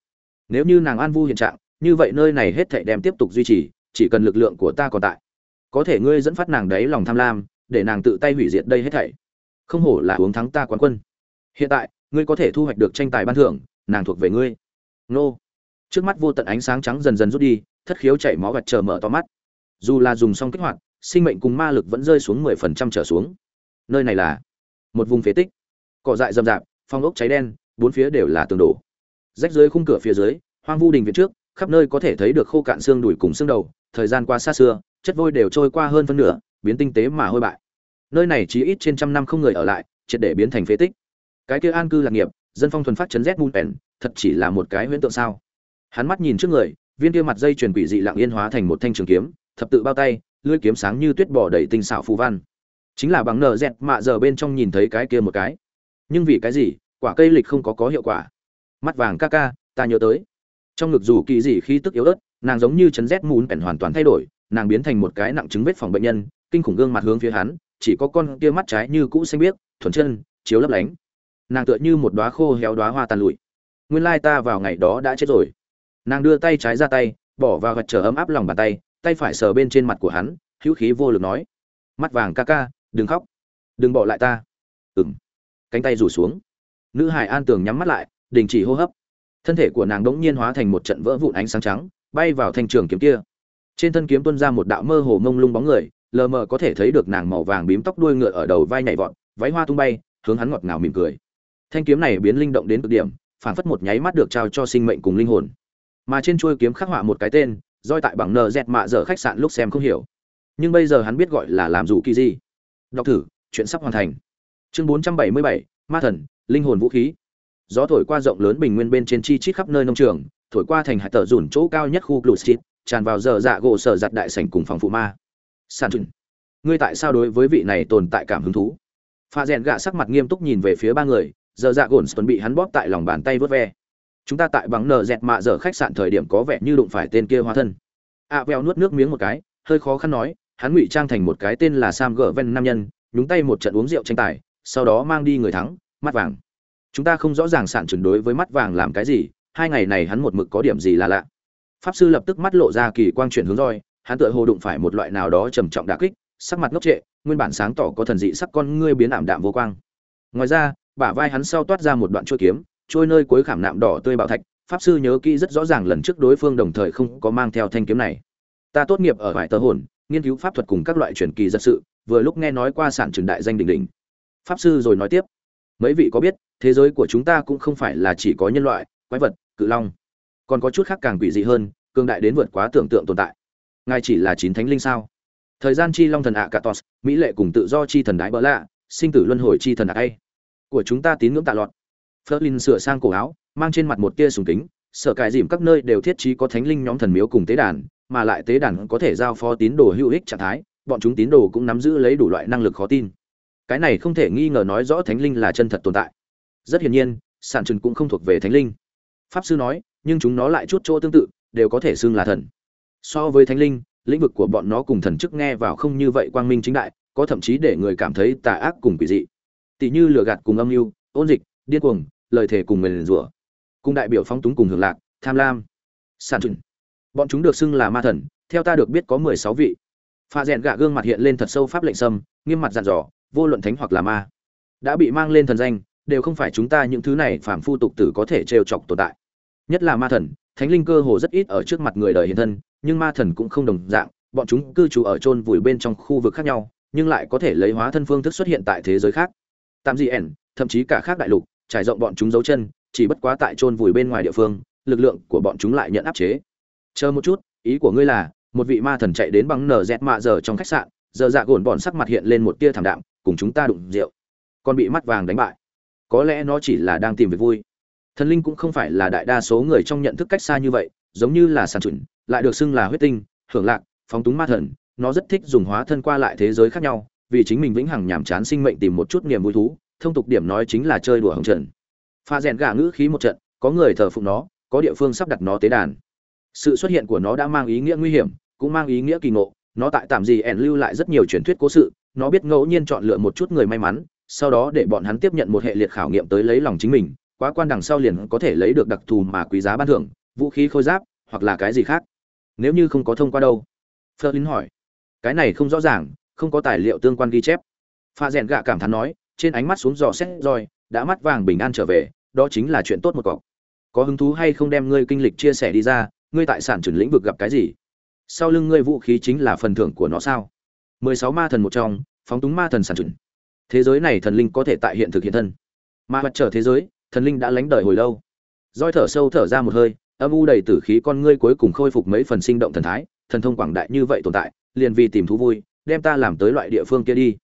Nếu như nàng an vu hiện trạng, như vậy nơi này hết thảy đem tiếp tục duy trì, chỉ cần lực lượng của ta còn tại, có thể ngươi dẫn phát nàng đấy lòng tham lam, để nàng tự tay hủy diệt đây hết thảy. Không hổ là uống thắng ta quán quân. Hiện tại, ngươi có thể thu hoạch được tranh tài ban thưởng, nàng thuộc về ngươi. Nô. Trước mắt vô tận ánh sáng trắng dần dần rút đi, thất khiếu chảy máu gật chờ mở to mắt dù là dùng xong kích hoạt, sinh mệnh cùng ma lực vẫn rơi xuống mười phần trăm trở xuống. Nơi này là một vùng phế tích. Cỏ dại rậm rạp phong ốc cháy đen, bốn phía đều là tường đổ. Rách dưới khung cửa phía dưới, hoang vu đình viện trước, khắp nơi có thể thấy được khô cạn xương đùi cùng xương đầu, thời gian qua xa xưa, chất vôi đều trôi qua hơn phân nửa, biến tinh tế mà hôi bại. Nơi này chỉ ít trên trăm năm không người ở lại, triệt để biến thành phế tích. Cái kia an cư lạc nghiệp, dân phong thuần phát chấn rét mun pèn thật chỉ là một cái huyễn tượng sao? Hắn mắt nhìn trước người, viên kia mặt dây chuyền quỷ dị lặng yên hóa thành một thanh trường kiếm thập tự bao tay, lưỡi kiếm sáng như tuyết bỏ đầy tinh xảo phù văn. Chính là bằng nợ dẹt mạ giờ bên trong nhìn thấy cái kia một cái. Nhưng vì cái gì, quả cây lịch không có có hiệu quả. Mắt vàng ca ca, ta nhớ tới. Trong ngực dù kỳ dị khí tức yếu ớt, nàng giống như chấn rét mùn pèn hoàn toàn thay đổi, nàng biến thành một cái nặng chứng vết phòng bệnh nhân, kinh khủng gương mặt hướng phía hắn, chỉ có con kia mắt trái như cũ xanh biếc, thuần chân, chiếu lấp lánh. Nàng tựa như một đóa khô héo đóa hoa tàn lụi. Nguyên lai ta vào ngày đó đã chết rồi. Nàng đưa tay trái ra tay, bỏ vào gật chờ ấm áp lòng bàn tay tay phải sờ bên trên mặt của hắn, hữu khí vô lực nói, mắt vàng ca ca, đừng khóc, đừng bỏ lại ta. Ừng cánh tay rủ xuống. Nữ hải an tường nhắm mắt lại, đình chỉ hô hấp. Thân thể của nàng đống nhiên hóa thành một trận vỡ vụn ánh sáng trắng, bay vào thanh trường kiếm kia. Trên thân kiếm tuôn ra một đạo mơ hồ mông lung bóng người, lờ mờ có thể thấy được nàng màu vàng bím tóc đuôi ngựa ở đầu vai nhảy vọt, váy hoa tung bay, hướng hắn ngọt ngào mỉm cười. Thanh kiếm này biến linh động đến cực điểm, phảng phất một nháy mắt được trao cho sinh mệnh cùng linh hồn. Mà trên chuôi kiếm khắc họa một cái tên roi tại bằng nờ dẹt mạ dở khách sạn lúc xem không hiểu. Nhưng bây giờ hắn biết gọi là làm dù kỳ gì. Đọc thử chuyện sắp hoàn thành. Chương 477, ma thần linh hồn vũ khí. Gió thổi qua rộng lớn bình nguyên bên trên chi chít khắp nơi nông trường thổi qua thành hải tờ dùn chỗ cao nhất khu blue street tràn vào giờ dạ gỗ sở giặt đại sảnh cùng phòng phụ ma. Sàn trừng ngươi tại sao đối với vị này tồn tại cảm hứng thú? Pha rèn gạ sắc mặt nghiêm túc nhìn về phía ba người giờ dạ gồn tuần bị hắn bóp tại lòng bàn tay vớt ve chúng ta tại bằng nờ dẹt mạ giờ khách sạn thời điểm có vẻ như đụng phải tên kia hóa thân. Ạ à, veo nuốt nước miếng một cái hơi khó khăn nói hắn ngụy trang thành một cái tên là sam gờ ven nam nhân nhúng tay một trận uống rượu tranh tài sau đó mang đi người thắng mắt vàng. Chúng ta không rõ ràng sản chuẩn đối với mắt vàng làm cái gì hai ngày này hắn một mực có điểm gì là lạ. Pháp sư lập tức mắt lộ ra kỳ quang chuyển hướng roi hắn tựa hồ đụng phải một loại nào đó trầm trọng đả kích sắc mặt ngốc trệ nguyên bản sáng tỏ có thần dị sắc con ngươi biến ảm đạm vô quang. Ngoài ra bả vai hắn sau toát ra một đoạn chuôi kiếm trôi nơi cuối khảm nạm đỏ tươi bảo thạch, pháp sư nhớ kỹ rất rõ ràng lần trước đối phương đồng thời không có mang theo thanh kiếm này. Ta tốt nghiệp ở vải tờ hồn, nghiên cứu pháp thuật cùng các loại truyền kỳ dân sự, vừa lúc nghe nói qua sản trường đại danh đỉnh đỉnh. Pháp sư rồi nói tiếp. Mấy vị có biết, thế giới của chúng ta cũng không phải là chỉ có nhân loại, quái vật, cự long. Còn có chút khác càng quỷ dị hơn cương đại đến vượt quá tưởng tượng tồn tại. Ngài chỉ là chín thánh linh sao? Thời gian chi long thần ạ cả tos mỹ lệ cùng tự do chi thần đái bỡ lạ, sinh tử luân hồi chi thần ạ ấy của chúng ta tín ngưỡng tạ lọt Flerlin sửa sang cổ áo, mang trên mặt một tia sùng kính, sở cải dìm các nơi đều thiết trí có thánh linh nhóm thần miếu cùng tế đàn, mà lại tế đàn có thể giao phó tín đồ hữu ích trạng thái, bọn chúng tín đồ cũng nắm giữ lấy đủ loại năng lực khó tin. Cái này không thể nghi ngờ nói rõ thánh linh là chân thật tồn tại. Rất hiển nhiên, sản trần cũng không thuộc về thánh linh. Pháp sư nói, nhưng chúng nó lại chút chỗ tương tự, đều có thể xưng là thần. So với thánh linh, lĩnh vực của bọn nó cùng thần chức nghe vào không như vậy quang minh chính đại, có thậm chí để người cảm thấy tà ác cùng quỷ dị. Tỷ như lừa gạt cùng âm mưu, ôn dịch điên cuồng, lời thể cùng nguyền rủa. Cùng đại biểu phong túng cùng hưởng lạc, tham lam. Sản trừng bọn chúng được xưng là ma thần, theo ta được biết có mười sáu vị. Pha rèn gạ gương mặt hiện lên thật sâu pháp lệnh sâm, nghiêm mặt dặn dò, vô luận thánh hoặc là ma. Đã bị mang lên thần danh, đều không phải chúng ta những thứ này phàm phu tục tử có thể trêu chọc tồn tại. Nhất là ma thần, thánh linh cơ hồ rất ít ở trước mặt người đời hiện thân, nhưng ma thần cũng không đồng dạng, bọn chúng cư trú ở chôn vùi bên trong khu vực khác nhau, nhưng lại có thể lấy hóa thân phương thức xuất hiện tại thế giới khác. Tạm gì ẻn, thậm chí cả khác đại lục trải rộng bọn chúng dấu chân, chỉ bất quá tại chôn vùi bên ngoài địa phương, lực lượng của bọn chúng lại nhận áp chế. Chờ một chút, ý của ngươi là, một vị ma thần chạy đến bằng nở dẹt mạ giờ trong khách sạn, giờ dạ gồn bọn sắc mặt hiện lên một tia thảm đạm, cùng chúng ta đụng rượu. Còn bị mắt vàng đánh bại. Có lẽ nó chỉ là đang tìm việc vui. Thần linh cũng không phải là đại đa số người trong nhận thức cách xa như vậy, giống như là sàn chuẩn lại được xưng là huyết tinh, hưởng lạc, phóng túng ma thần. Nó rất thích dùng hóa thân qua lại thế giới khác nhau, vì chính mình vĩnh hằng nhàm chán sinh mệnh tìm một chút niềm vui thú thông tục điểm nói chính là chơi đùa hồng trần pha rèn gà ngữ khí một trận, có người thờ phụng nó, có địa phương sắp đặt nó tế đàn. Sự xuất hiện của nó đã mang ý nghĩa nguy hiểm, cũng mang ý nghĩa kỳ ngộ. Nó tại tạm gì ẻn lưu lại rất nhiều truyền thuyết cố sự, nó biết ngẫu nhiên chọn lựa một chút người may mắn, sau đó để bọn hắn tiếp nhận một hệ liệt khảo nghiệm tới lấy lòng chính mình, quá quan đằng sau liền có thể lấy được đặc thù mà quý giá ban thưởng, vũ khí khôi giáp, hoặc là cái gì khác. Nếu như không có thông qua đâu? Phơ hỏi. Cái này không rõ ràng, không có tài liệu tương quan ghi chép. Pha rèn gạ cảm thán nói trên ánh mắt xuống dò xét roi đã mắt vàng bình an trở về, đó chính là chuyện tốt một cọc. Có hứng thú hay không đem ngươi kinh lịch chia sẻ đi ra, ngươi tại sản chuẩn lĩnh vực gặp cái gì? Sau lưng ngươi vũ khí chính là phần thưởng của nó sao? Mười sáu ma thần một trong, phóng túng ma thần sản chuẩn thế giới này thần linh có thể tại hiện thực hiện thân. Mà mặt trở thế giới, thần linh đã lánh đời hồi lâu. Roi thở sâu thở ra một hơi, âm u đầy tử khí con ngươi cuối cùng khôi phục mấy phần sinh động thần thái, thần thông quảng đại như vậy tồn tại, liền vì tìm thú vui, đem ta làm tới loại địa phương kia đi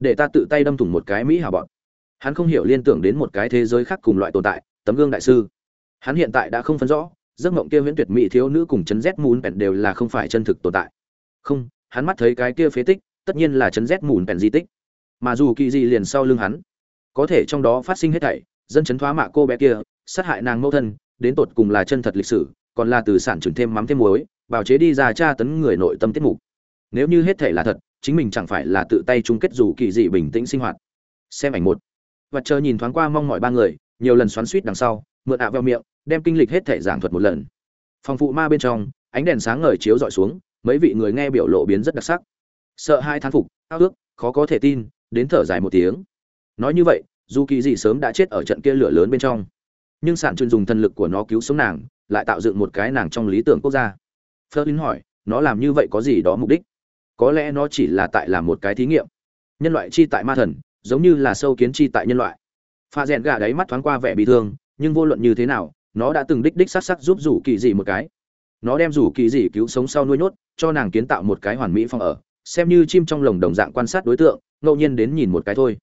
để ta tự tay đâm thủng một cái mỹ hào bọn. Hắn không hiểu liên tưởng đến một cái thế giới khác cùng loại tồn tại, tấm gương đại sư. Hắn hiện tại đã không phân rõ, giấc mộng kia huyễn tuyệt mỹ thiếu nữ cùng chấn rét mùn bèn đều là không phải chân thực tồn tại. Không, hắn mắt thấy cái kia phế tích, tất nhiên là chấn rét mùn bèn di tích. Mà dù kỳ gì liền sau lưng hắn, có thể trong đó phát sinh hết thảy, dân chấn thoá mạ cô bé kia, sát hại nàng mẫu thân, đến tột cùng là chân thật lịch sử, còn là từ sản trưởng thêm mắm thêm muối, bào chế đi ra tra tấn người nội tâm tiết mục. Nếu như hết thảy là thật chính mình chẳng phải là tự tay chung kết dù kỳ dị bình tĩnh sinh hoạt. Xem ảnh một. Và chờ nhìn thoáng qua mong mọi ba người, nhiều lần xoắn suýt đằng sau, mượn ạ vào miệng, đem kinh lịch hết thảy giảng thuật một lần. Phòng phụ ma bên trong, ánh đèn sáng ngời chiếu dọi xuống, mấy vị người nghe biểu lộ biến rất đặc sắc. Sợ hai thán phục, ao ước, khó có thể tin, đến thở dài một tiếng. Nói như vậy, dù kỳ dị sớm đã chết ở trận kia lửa lớn bên trong. Nhưng sản chuyên dùng thần lực của nó cứu sống nàng, lại tạo dựng một cái nàng trong lý tưởng quốc gia. Phớt Flerlin hỏi, nó làm như vậy có gì đó mục đích? Có lẽ nó chỉ là tại làm một cái thí nghiệm. Nhân loại chi tại ma thần giống như là sâu kiến chi tại nhân loại. Pha rèn gà đáy mắt thoáng qua vẻ bị thương nhưng vô luận như thế nào nó đã từng đích đích sắc sắc giúp rủ kỳ dị một cái. Nó đem rủ kỳ dị cứu sống sau nuôi nhốt cho nàng kiến tạo một cái hoàn mỹ phòng ở xem như chim trong lồng đồng dạng quan sát đối tượng ngẫu nhiên đến nhìn một cái thôi.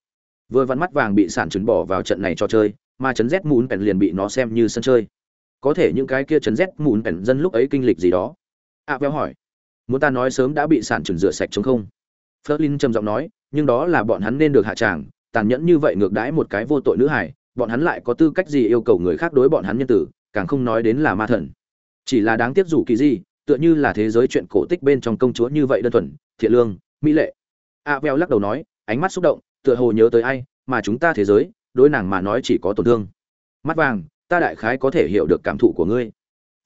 Vừa vắn mắt vàng bị sản trứng bỏ vào trận này cho chơi mà chấn rét mùn pèn liền bị nó xem như sân chơi. Có thể những cái kia chấn rét mùn pèn dân lúc ấy kinh lịch gì đó? A à, véo hỏi muốn ta nói sớm đã bị sản trừng rửa sạch chống không? Flerlin trầm giọng nói, nhưng đó là bọn hắn nên được hạ tràng, tàn nhẫn như vậy ngược đãi một cái vô tội nữ hải bọn hắn lại có tư cách gì yêu cầu người khác đối bọn hắn nhân tử, càng không nói đến là ma thần. Chỉ là đáng tiếc dù kỳ gì, tựa như là thế giới chuyện cổ tích bên trong công chúa như vậy đơn thuần, thiện lương, mỹ lệ. A veo lắc đầu nói, ánh mắt xúc động, tựa hồ nhớ tới ai, mà chúng ta thế giới, đối nàng mà nói chỉ có tổn thương. Mắt vàng, ta đại khái có thể hiểu được cảm thụ của ngươi.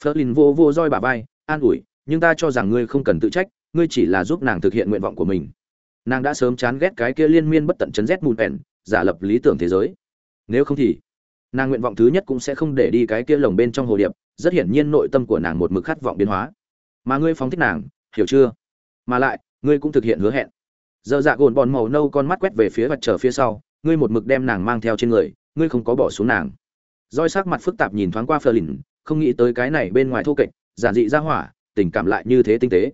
Flerlin vô vô roi bà vai, an ủi nhưng ta cho rằng ngươi không cần tự trách, ngươi chỉ là giúp nàng thực hiện nguyện vọng của mình. Nàng đã sớm chán ghét cái kia liên miên bất tận chấn rét mùn pèn giả lập lý tưởng thế giới. Nếu không thì, nàng nguyện vọng thứ nhất cũng sẽ không để đi cái kia lồng bên trong hồ điệp, rất hiển nhiên nội tâm của nàng một mực khát vọng biến hóa. Mà ngươi phóng thích nàng, hiểu chưa? Mà lại, ngươi cũng thực hiện hứa hẹn. Giờ dạ gồn bòn màu nâu con mắt quét về phía mặt trở phía sau, ngươi một mực đem nàng mang theo trên người, ngươi không có bỏ xuống nàng. Roi sắc mặt phức tạp nhìn thoáng qua phờ lìn không nghĩ tới cái này bên ngoài thô kệch, giản dị ra hỏa tình cảm lại như thế tinh tế.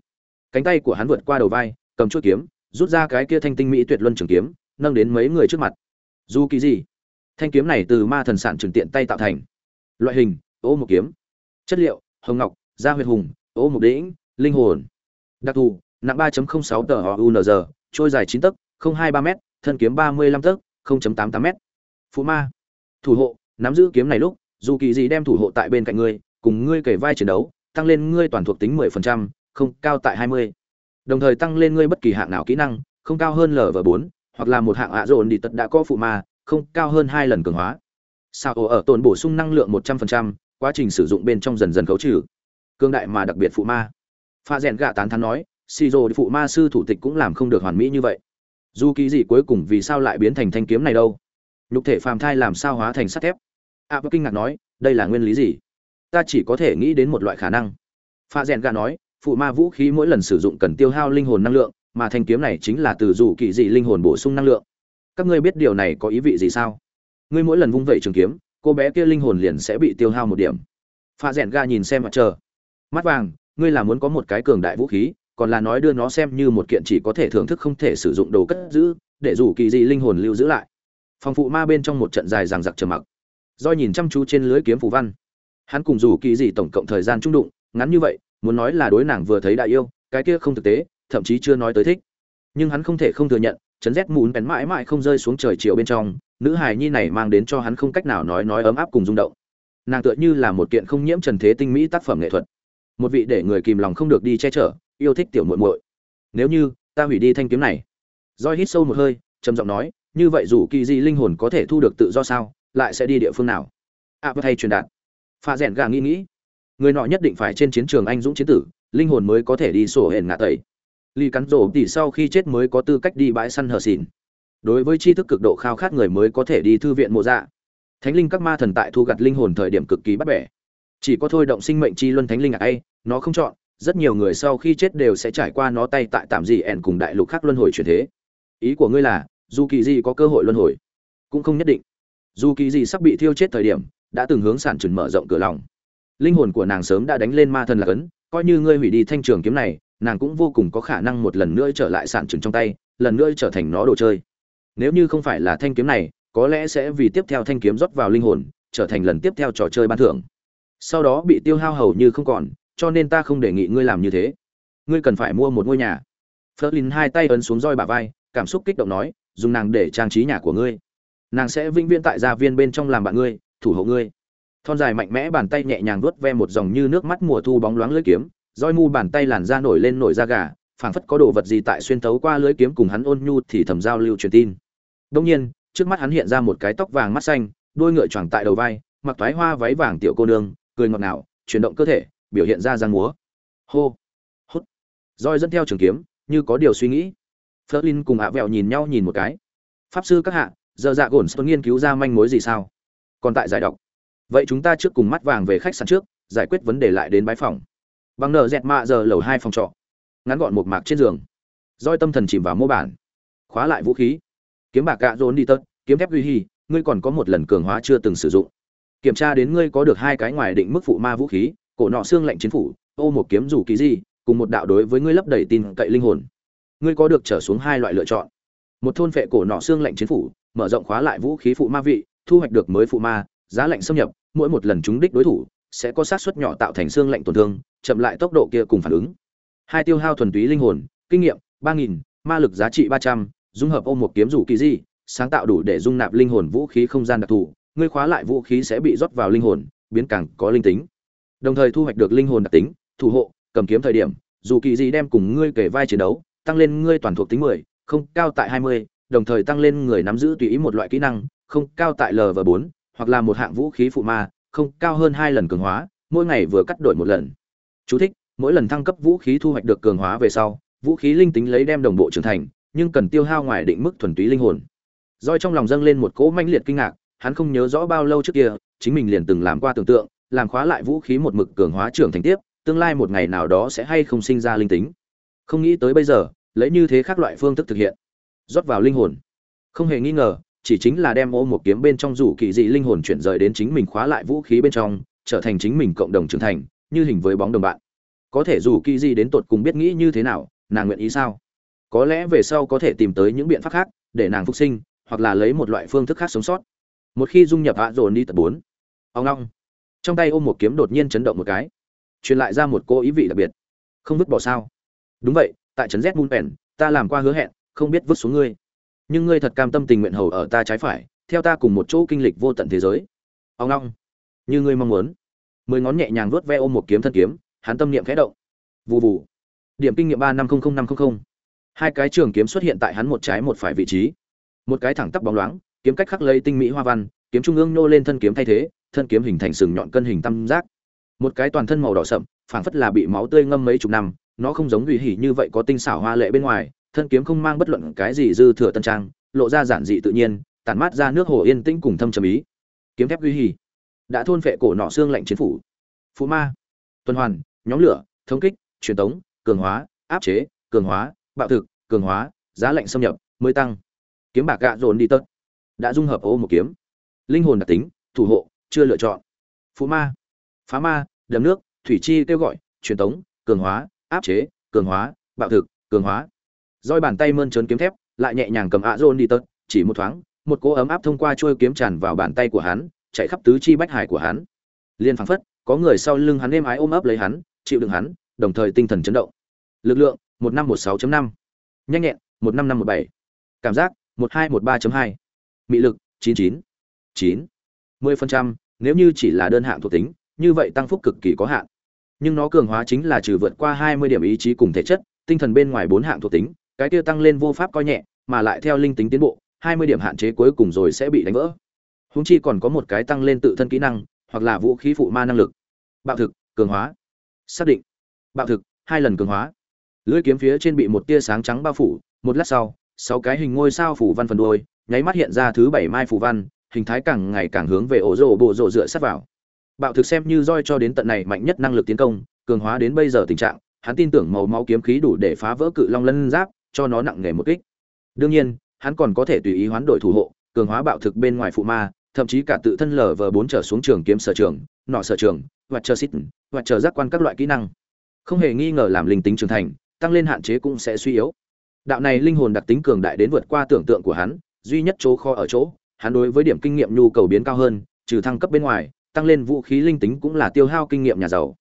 Cánh tay của hắn vượt qua đầu vai, cầm chuôi kiếm, rút ra cái kia thanh tinh mỹ tuyệt luân trường kiếm, nâng đến mấy người trước mặt. Dù kỳ gì? Thanh kiếm này từ ma thần sản trường tiện tay tạo thành. Loại hình, ô một kiếm. Chất liệu, hồng ngọc, da huyệt hùng, ô một đĩnh, linh hồn. Đặc thù, nặng 3.06 tờ unz trôi dài 9 tấc 023 m thân kiếm 35 tấc 0.88 m phụ ma. Thủ hộ, nắm giữ kiếm này lúc, dù kỳ gì đem thủ hộ tại bên cạnh ngươi, cùng ngươi kể vai chiến đấu tăng lên ngươi toàn thuộc tính 10%, không cao tại 20. đồng thời tăng lên ngươi bất kỳ hạng nào kỹ năng không cao hơn lv 4 hoặc là một hạng ạ dồn đi tật đã có phụ ma không cao hơn hai lần cường hóa. Sao ở tồn bổ sung năng lượng 100%, quá trình sử dụng bên trong dần dần khấu trừ. Cương đại mà đặc biệt phụ ma. Pha rèn gạ tán thán nói xì phụ ma sư thủ tịch cũng làm không được hoàn mỹ như vậy. Dù kỳ gì cuối cùng vì sao lại biến thành thanh kiếm này đâu? Lục thể phàm thai làm sao hóa thành sắt thép? A à, kinh ngạc nói đây là nguyên lý gì? Ta chỉ có thể nghĩ đến một loại khả năng. Pha rèn gà nói, phụ ma vũ khí mỗi lần sử dụng cần tiêu hao linh hồn năng lượng, mà thanh kiếm này chính là từ dù kỳ dị linh hồn bổ sung năng lượng. Các ngươi biết điều này có ý vị gì sao? Ngươi mỗi lần vung vẩy trường kiếm, cô bé kia linh hồn liền sẽ bị tiêu hao một điểm. Pha rèn ga nhìn xem mặt chờ. Mắt vàng, ngươi là muốn có một cái cường đại vũ khí, còn là nói đưa nó xem như một kiện chỉ có thể thưởng thức không thể sử dụng đồ cất giữ, để dù kỳ dị linh hồn lưu giữ lại. Phòng phụ ma bên trong một trận dài ràng giặc trầm mặc. Do nhìn chăm chú trên lưới kiếm phù văn hắn cùng dù kỳ dị tổng cộng thời gian trung đụng ngắn như vậy muốn nói là đối nàng vừa thấy đại yêu cái kia không thực tế thậm chí chưa nói tới thích. Nhưng hắn không thể không thừa nhận chấn rét mùn bén mãi mãi không rơi xuống trời chiều bên trong nữ hài nhi này mang đến cho hắn không cách nào nói nói ấm áp cùng rung động. Nàng tựa như là một kiện không nhiễm trần thế tinh mỹ tác phẩm nghệ thuật. Một vị để người kìm lòng không được đi che chở yêu thích tiểu muội muội. Nếu như ta hủy đi thanh kiếm này. Roi hít sâu một hơi trầm giọng nói như vậy dù kỳ di linh hồn có thể thu được tự do sao lại sẽ đi địa phương nào? A à, thay truyền đạt pha rèn gà nghĩ nghĩ. Người nọ nhất định phải trên chiến trường anh dũng chiến tử, linh hồn mới có thể đi sổ hển ngạ tẩy. Ly cắn rổ tỉ sau khi chết mới có tư cách đi bãi săn hờ xỉn. Đối với tri thức cực độ khao khát người mới có thể đi thư viện mộ dạ. Thánh linh các ma thần tại thu gặt linh hồn thời điểm cực kỳ bắt bẻ. Chỉ có thôi động sinh mệnh chi luân thánh linh ạ ấy, nó không chọn, rất nhiều người sau khi chết đều sẽ trải qua nó tay tại tạm dị ẻn cùng đại lục khác luân hồi chuyển thế. Ý của ngươi là, dù kỳ gì có cơ hội luân hồi? Cũng không nhất định. Dù kỳ gì sắp bị thiêu chết thời điểm đã từng hướng sản trừng mở rộng cửa lòng. Linh hồn của nàng sớm đã đánh lên ma thần là ấn, coi như ngươi hủy đi thanh trường kiếm này, nàng cũng vô cùng có khả năng một lần nữa trở lại sản trừng trong tay, lần nữa trở thành nó đồ chơi. Nếu như không phải là thanh kiếm này, có lẽ sẽ vì tiếp theo thanh kiếm rót vào linh hồn, trở thành lần tiếp theo trò chơi ban thưởng. Sau đó bị tiêu hao hầu như không còn, cho nên ta không đề nghị ngươi làm như thế. Ngươi cần phải mua một ngôi nhà. Flerlin hai tay ấn xuống roi bả vai, cảm xúc kích động nói, dùng nàng để trang trí nhà của ngươi. Nàng sẽ vĩnh viễn tại gia viên bên trong làm bạn ngươi thủ hộ ngươi. Thon dài mạnh mẽ bàn tay nhẹ nhàng vuốt ve một dòng như nước mắt mùa thu bóng loáng lưỡi kiếm, roi mu bàn tay làn da nổi lên nổi da gà, phảng phất có đồ vật gì tại xuyên thấu qua lưỡi kiếm cùng hắn ôn nhu thì thầm giao lưu truyền tin. Đông nhiên, trước mắt hắn hiện ra một cái tóc vàng mắt xanh đuôi ngựa choàng tại đầu vai, mặc toái hoa váy vàng tiểu cô nương, cười ngọt ngào, chuyển động cơ thể, biểu hiện ra giang múa. Hô, hút. Roi dẫn theo trường kiếm, như có điều suy nghĩ. Flerlin cùng ạ vẹo nhìn nhau nhìn một cái. Pháp sư các hạ, giờ dạ gồn sơn nghiên cứu ra manh mối gì sao? Còn tại giải đọc. Vậy chúng ta trước cùng mắt vàng về khách sạn trước, giải quyết vấn đề lại đến bái phòng. Bằng nợ dẹt mạ giờ lầu hai phòng trọ. Ngắn gọn một mạc trên giường. Roi tâm thần chìm vào mô bản. Khóa lại vũ khí. Kiếm bạc gạ rốn đi tớt, kiếm thép duy hi ngươi còn có một lần cường hóa chưa từng sử dụng. Kiểm tra đến ngươi có được hai cái ngoài định mức phụ ma vũ khí, cổ nọ xương lạnh chiến phủ, ô một kiếm rủ ký gì cùng một đạo đối với ngươi lấp đầy tin cậy linh hồn. Ngươi có được trở xuống hai loại lựa chọn. Một thôn vệ cổ nọ xương lạnh chiến phủ, mở rộng khóa lại vũ khí phụ ma vị thu hoạch được mới phụ ma, giá lạnh xâm nhập, mỗi một lần chúng đích đối thủ sẽ có sát suất nhỏ tạo thành xương lạnh tổn thương, chậm lại tốc độ kia cùng phản ứng. Hai tiêu hao thuần túy linh hồn, kinh nghiệm ba nghìn, ma lực giá trị ba trăm, dung hợp ôm một kiếm rủ kỳ di, sáng tạo đủ để dung nạp linh hồn vũ khí không gian đặc thù, ngươi khóa lại vũ khí sẽ bị rót vào linh hồn, biến càng có linh tính. Đồng thời thu hoạch được linh hồn đặc tính, thủ hộ, cầm kiếm thời điểm, dù kỳ di đem cùng ngươi kể vai chiến đấu, tăng lên ngươi toàn thuộc tính mười, không cao tại hai mươi, đồng thời tăng lên người nắm giữ tùy ý một loại kỹ năng không cao tại l và bốn hoặc là một hạng vũ khí phụ ma không cao hơn hai lần cường hóa mỗi ngày vừa cắt đổi một lần. Chú thích: Mỗi lần thăng cấp vũ khí thu hoạch được cường hóa về sau, vũ khí linh tính lấy đem đồng bộ trưởng thành, nhưng cần tiêu hao ngoài định mức thuần túy linh hồn. Roi trong lòng dâng lên một cỗ manh liệt kinh ngạc hắn không nhớ rõ bao lâu trước kia chính mình liền từng làm qua tưởng tượng làm khóa lại vũ khí một mực cường hóa trưởng thành tiếp tương lai một ngày nào đó sẽ hay không sinh ra linh tính. Không nghĩ tới bây giờ lấy như thế khác loại phương thức thực hiện. Rót vào linh hồn. Không hề nghi ngờ chỉ chính là đem ô một kiếm bên trong rủ kỳ dị linh hồn chuyển rời đến chính mình khóa lại vũ khí bên trong, trở thành chính mình cộng đồng trưởng thành, như hình với bóng đồng bạn. Có thể rủ kỳ dị đến tột cùng biết nghĩ như thế nào, nàng nguyện ý sao? Có lẽ về sau có thể tìm tới những biện pháp khác, để nàng phục sinh, hoặc là lấy một loại phương thức khác sống sót. Một khi dung nhập hạ dồn đi tập bốn, ông long. Trong tay ôm một kiếm đột nhiên chấn động một cái, truyền lại ra một cô ý vị đặc biệt. Không vứt bỏ sao? Đúng vậy, tại trấn z mun pèn ta làm qua hứa hẹn, không biết vứt xuống ngươi nhưng ngươi thật cam tâm tình nguyện hầu ở ta trái phải, theo ta cùng một chỗ kinh lịch vô tận thế giới. Ông long, như ngươi mong muốn. Mười ngón nhẹ nhàng vuốt ve ôm một kiếm thân kiếm, hắn tâm niệm khẽ động. Vù vù. Điểm kinh nghiệm ba năm không không năm không không. Hai cái trường kiếm xuất hiện tại hắn một trái một phải vị trí. Một cái thẳng tắp bóng loáng, kiếm cách khắc lấy tinh mỹ hoa văn, kiếm trung ương nô lên thân kiếm thay thế, thân kiếm hình thành sừng nhọn cân hình tam giác. Một cái toàn thân màu đỏ sậm, phảng phất là bị máu tươi ngâm mấy chục năm, nó không giống ủy hỉ như vậy có tinh xảo hoa lệ bên ngoài thân kiếm không mang bất luận cái gì dư thừa tân trang, lộ ra giản dị tự nhiên, tản mát ra nước hồ yên tĩnh cùng thâm trầm ý. Kiếm thép uy hì đã thôn phệ cổ nọ xương lạnh chiến phủ. Phú ma, tuần hoàn, nhóm lửa, thống kích, truyền tống, cường hóa, áp chế, cường hóa, bạo thực, cường hóa, giá lạnh xâm nhập, mới tăng. Kiếm bạc gạ dồn đi tớt đã dung hợp ô một kiếm. Linh hồn đặc tính, thủ hộ, chưa lựa chọn. Phú ma, phá ma, đầm nước, thủy chi kêu gọi, truyền tống, cường hóa, áp chế, cường hóa, bạo thực, cường hóa roi bàn tay mơn trớn kiếm thép, lại nhẹ nhàng cầm ạ dôn đi tớt, chỉ một thoáng, một cỗ ấm áp thông qua trôi kiếm tràn vào bàn tay của hắn, chạy khắp tứ chi bách hải của hắn. Liên phảng phất, có người sau lưng hắn êm ái ôm ấp lấy hắn, chịu đựng hắn, đồng thời tinh thần chấn động. Lực lượng, một năm một sáu năm. Nhanh nhẹn, một năm năm một bảy. Cảm giác, một hai một ba hai. Mị lực, chín chín. Chín. Mười phần trăm, nếu như chỉ là đơn hạng thuộc tính, như vậy tăng phúc cực kỳ có hạn. Nhưng nó cường hóa chính là trừ vượt qua hai mươi điểm ý chí cùng thể chất, tinh thần bên ngoài bốn hạng thuộc tính cái kia tăng lên vô pháp coi nhẹ, mà lại theo linh tính tiến bộ, hai mươi điểm hạn chế cuối cùng rồi sẽ bị đánh vỡ. Húng chi còn có một cái tăng lên tự thân kỹ năng, hoặc là vũ khí phụ ma năng lực. Bạo thực, cường hóa. Xác định. Bạo thực, hai lần cường hóa. Lưỡi kiếm phía trên bị một tia sáng trắng bao phủ, một lát sau, sáu cái hình ngôi sao phủ văn phần đuôi, nháy mắt hiện ra thứ bảy mai phủ văn, hình thái càng ngày càng hướng về ổ rồ bộ rồ dựa sát vào. Bạo thực xem như roi cho đến tận này mạnh nhất năng lực tiến công, cường hóa đến bây giờ tình trạng, hắn tin tưởng màu máu kiếm khí đủ để phá vỡ cự long lân giáp cho nó nặng nề một kích. Đương nhiên, hắn còn có thể tùy ý hoán đổi thủ hộ, cường hóa bạo thực bên ngoài phụ ma, thậm chí cả tự thân lở vờ bốn trở xuống trường kiếm sở trường, nọ sở trường, hoặc chờ xít, hoặc chờ giác quan các loại kỹ năng. Không hề nghi ngờ làm linh tính trưởng thành, tăng lên hạn chế cũng sẽ suy yếu. Đạo này linh hồn đặc tính cường đại đến vượt qua tưởng tượng của hắn, duy nhất chỗ kho ở chỗ, hắn đối với điểm kinh nghiệm nhu cầu biến cao hơn, trừ thăng cấp bên ngoài, tăng lên vũ khí linh tính cũng là tiêu hao kinh nghiệm nhà giàu.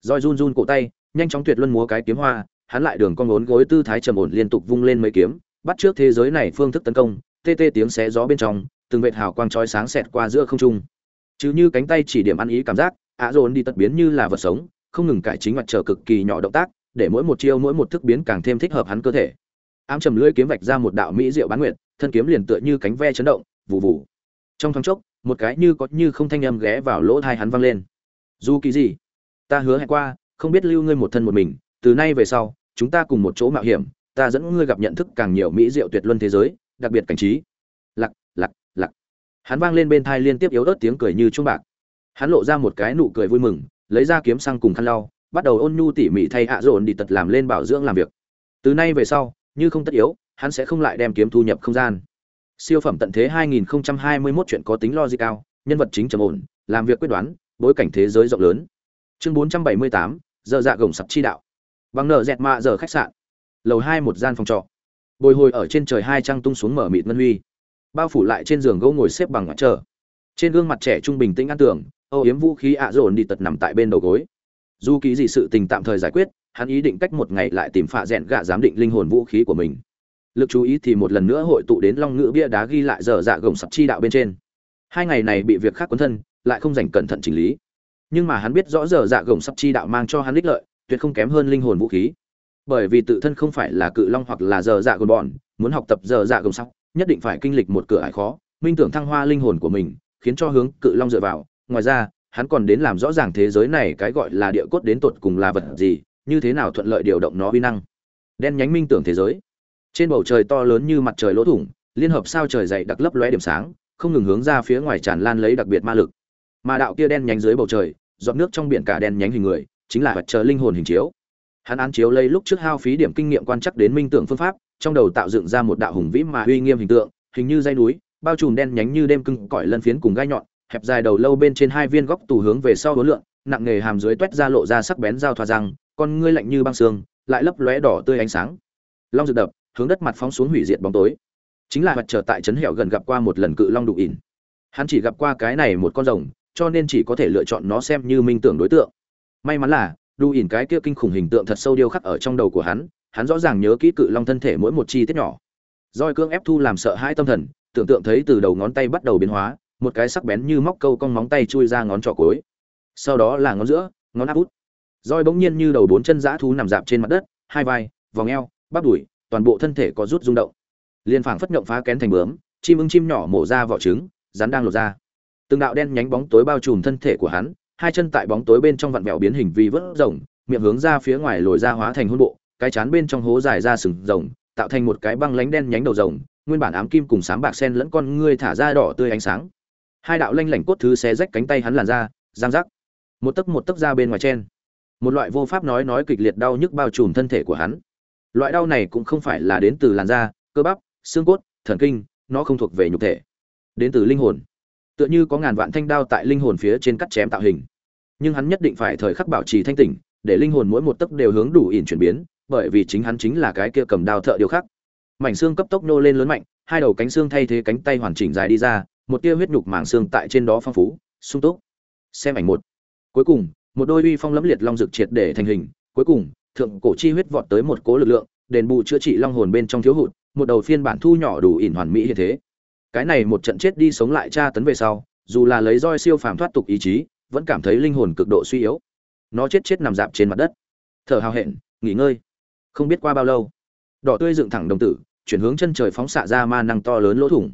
Roi run run cổ tay, nhanh chóng tuyệt luân múa cái kiếm hoa hắn lại đường con ngốn gối tư thái trầm ổn liên tục vung lên mấy kiếm, bắt trước thế giới này phương thức tấn công, tê tê tiếng xé gió bên trong, từng vệt hào quang chói sáng xẹt qua giữa không trung. Chứ như cánh tay chỉ điểm ăn ý cảm giác, ạ dồn đi tật biến như là vật sống, không ngừng cải chính mặt trở cực kỳ nhỏ động tác, để mỗi một chiêu mỗi một thức biến càng thêm thích hợp hắn cơ thể. Ám trầm lưỡi kiếm vạch ra một đạo mỹ diệu bán nguyệt, thân kiếm liền tựa như cánh ve chấn động vụ vụ trong thoáng chốc, một cái như có như không thanh âm ghé vào lỗ thai hắn vang lên. Dù kỳ gì? Ta hứa hẹn qua, không biết lưu ngươi một thân một mình, từ nay về sau chúng ta cùng một chỗ mạo hiểm ta dẫn ngươi gặp nhận thức càng nhiều mỹ diệu tuyệt luân thế giới đặc biệt cảnh trí. Lặc lặc lặc. Hắn vang lên bên thai liên tiếp yếu ớt tiếng cười như chuông bạc. Hắn lộ ra một cái nụ cười vui mừng lấy ra kiếm xăng cùng khăn lau bắt đầu ôn nhu tỉ mỉ thay hạ dồn đi tật làm lên bảo dưỡng làm việc. Từ nay về sau như không tất yếu hắn sẽ không lại đem kiếm thu nhập không gian. Siêu phẩm tận thế 2021 chuyện có tính logic cao nhân vật chính trầm ổn làm việc quyết đoán bối cảnh thế giới rộng lớn. Chương 478, giờ dạ gồng sập chi đạo bằng nợ dẹt mạ giờ khách sạn. Lầu hai một gian phòng trọ. Bồi hồi ở trên trời hai trăng tung xuống mở mịt ngân huy. Bao phủ lại trên giường gỗ ngồi xếp bằng ngoại trở trên gương mặt trẻ trung bình tĩnh an tưởng âu yếm vũ khí ạ dồn đi tật nằm tại bên đầu gối. Dù ký gì sự tình tạm thời giải quyết, hắn ý định cách một ngày lại tìm phạ rẽn gạ giám định linh hồn vũ khí của mình. Lực chú ý thì một lần nữa hội tụ đến long ngữ bia đá ghi lại giờ dạ gồng sập chi đạo bên trên. Hai ngày này bị việc khác quấn thân, lại không dành cẩn thận chỉnh lý. Nhưng mà hắn biết rõ giờ dạ gồng sập chi đạo mang cho hắn ích lợi tuyệt không kém hơn linh hồn vũ khí. Bởi vì tự thân không phải là cự long hoặc là giờ dạ gồn bọn muốn học tập giờ dạ gồng sắc, nhất định phải kinh lịch một cửa ải khó minh tưởng thăng hoa linh hồn của mình khiến cho hướng cự long dựa vào. Ngoài ra hắn còn đến làm rõ ràng thế giới này cái gọi là địa cốt đến tột cùng là vật gì như thế nào thuận lợi điều động nó uy năng. Đen nhánh minh tưởng thế giới. Trên bầu trời to lớn như mặt trời lỗ thủng liên hợp sao trời dày đặc lấp lóe điểm sáng không ngừng hướng ra phía ngoài tràn lan lấy đặc biệt ma lực. Mà đạo kia đen nhánh dưới bầu trời giọt nước trong biển cả đen nhánh hình người chính là vật chờ linh hồn hình chiếu. Hắn án chiếu lấy lúc trước hao phí điểm kinh nghiệm quan chắc đến minh tưởng phương pháp, trong đầu tạo dựng ra một đạo hùng vĩ mà uy nghiêm hình tượng, hình như dây núi, bao trùm đen nhánh như đêm cưng cõi lân phiến cùng gai nhọn, hẹp dài đầu lâu bên trên hai viên góc tù hướng về sau hối lượng, nặng nghề hàm dưới toét ra lộ ra sắc bén dao thoa răng, con ngươi lạnh như băng xương lại lấp lóe đỏ tươi ánh sáng. Long rực đập, hướng đất mặt phóng xuống hủy diệt bóng tối. Chính là mặt trở tại trấn hẻo gần gặp qua một lần cự long đục ỉn. Hắn chỉ gặp qua cái này một con rồng, cho nên chỉ có thể lựa chọn nó xem như minh tưởng đối tượng may mắn là, đu ỉn cái kia kinh khủng hình tượng thật sâu điêu khắc ở trong đầu của hắn hắn rõ ràng nhớ kỹ cự long thân thể mỗi một chi tiết nhỏ. Roi cương ép thu làm sợ hãi tâm thần, tưởng tượng thấy từ đầu ngón tay bắt đầu biến hóa, một cái sắc bén như móc câu cong móng tay chui ra ngón trỏ cối sau đó là ngón giữa, ngón áp út. Roi bỗng nhiên như đầu bốn chân dã thú nằm dạp trên mặt đất, hai vai, vòng eo, bắp đùi, toàn bộ thân thể có rút rung động. Liên phảng phất nhộng phá kén thành bướm, chim ưng chim nhỏ mổ ra vỏ trứng, rắn đang lột ra. Từng đạo đen nhánh bóng tối bao trùm thân thể của hắn hai chân tại bóng tối bên trong vặn vẹo biến hình vì vớt rồng, miệng hướng ra phía ngoài lồi ra hóa thành hôn bộ, cái chán bên trong hố dài ra sừng rồng, tạo thành một cái băng lánh đen nhánh đầu rồng, nguyên bản ám kim cùng sáng bạc sen lẫn con ngươi thả ra đỏ tươi ánh sáng. Hai đạo lanh lảnh cốt thứ xé rách cánh tay hắn làn ra giang rắc một tấc một tấc ra bên ngoài trên. Một loại vô pháp nói nói kịch liệt đau nhức bao trùm thân thể của hắn. Loại đau này cũng không phải là đến từ làn da, cơ bắp, xương cốt, thần kinh, nó không thuộc về nhục thể. Đến từ linh hồn. Tựa như có ngàn vạn thanh đao tại linh hồn phía trên cắt chém tạo hình nhưng hắn nhất định phải thời khắc bảo trì thanh tỉnh, để linh hồn mỗi một tấc đều hướng đủ ỉn chuyển biến, bởi vì chính hắn chính là cái kia cầm đao thợ điều khắc. Mảnh xương cấp tốc nô lên lớn mạnh, hai đầu cánh xương thay thế cánh tay hoàn chỉnh dài đi ra, một tia huyết nhục mảng xương tại trên đó phong phú, sung túc. Xem ảnh một. Cuối cùng, một đôi uy phong lẫm liệt long dực triệt để thành hình, cuối cùng, thượng cổ chi huyết vọt tới một cố lực lượng, đền bù chữa trị long hồn bên trong thiếu hụt, một đầu phiên bản thu nhỏ đủ ỉn hoàn mỹ như thế. Cái này một trận chết đi sống lại tra tấn về sau, dù là lấy roi siêu phàm thoát tục ý chí vẫn cảm thấy linh hồn cực độ suy yếu. Nó chết chết nằm dạp trên mặt đất. Thở hào hẹn, nghỉ ngơi. Không biết qua bao lâu, đỏ tươi dựng thẳng đồng tử, chuyển hướng chân trời phóng xạ ra ma năng to lớn lỗ thủng.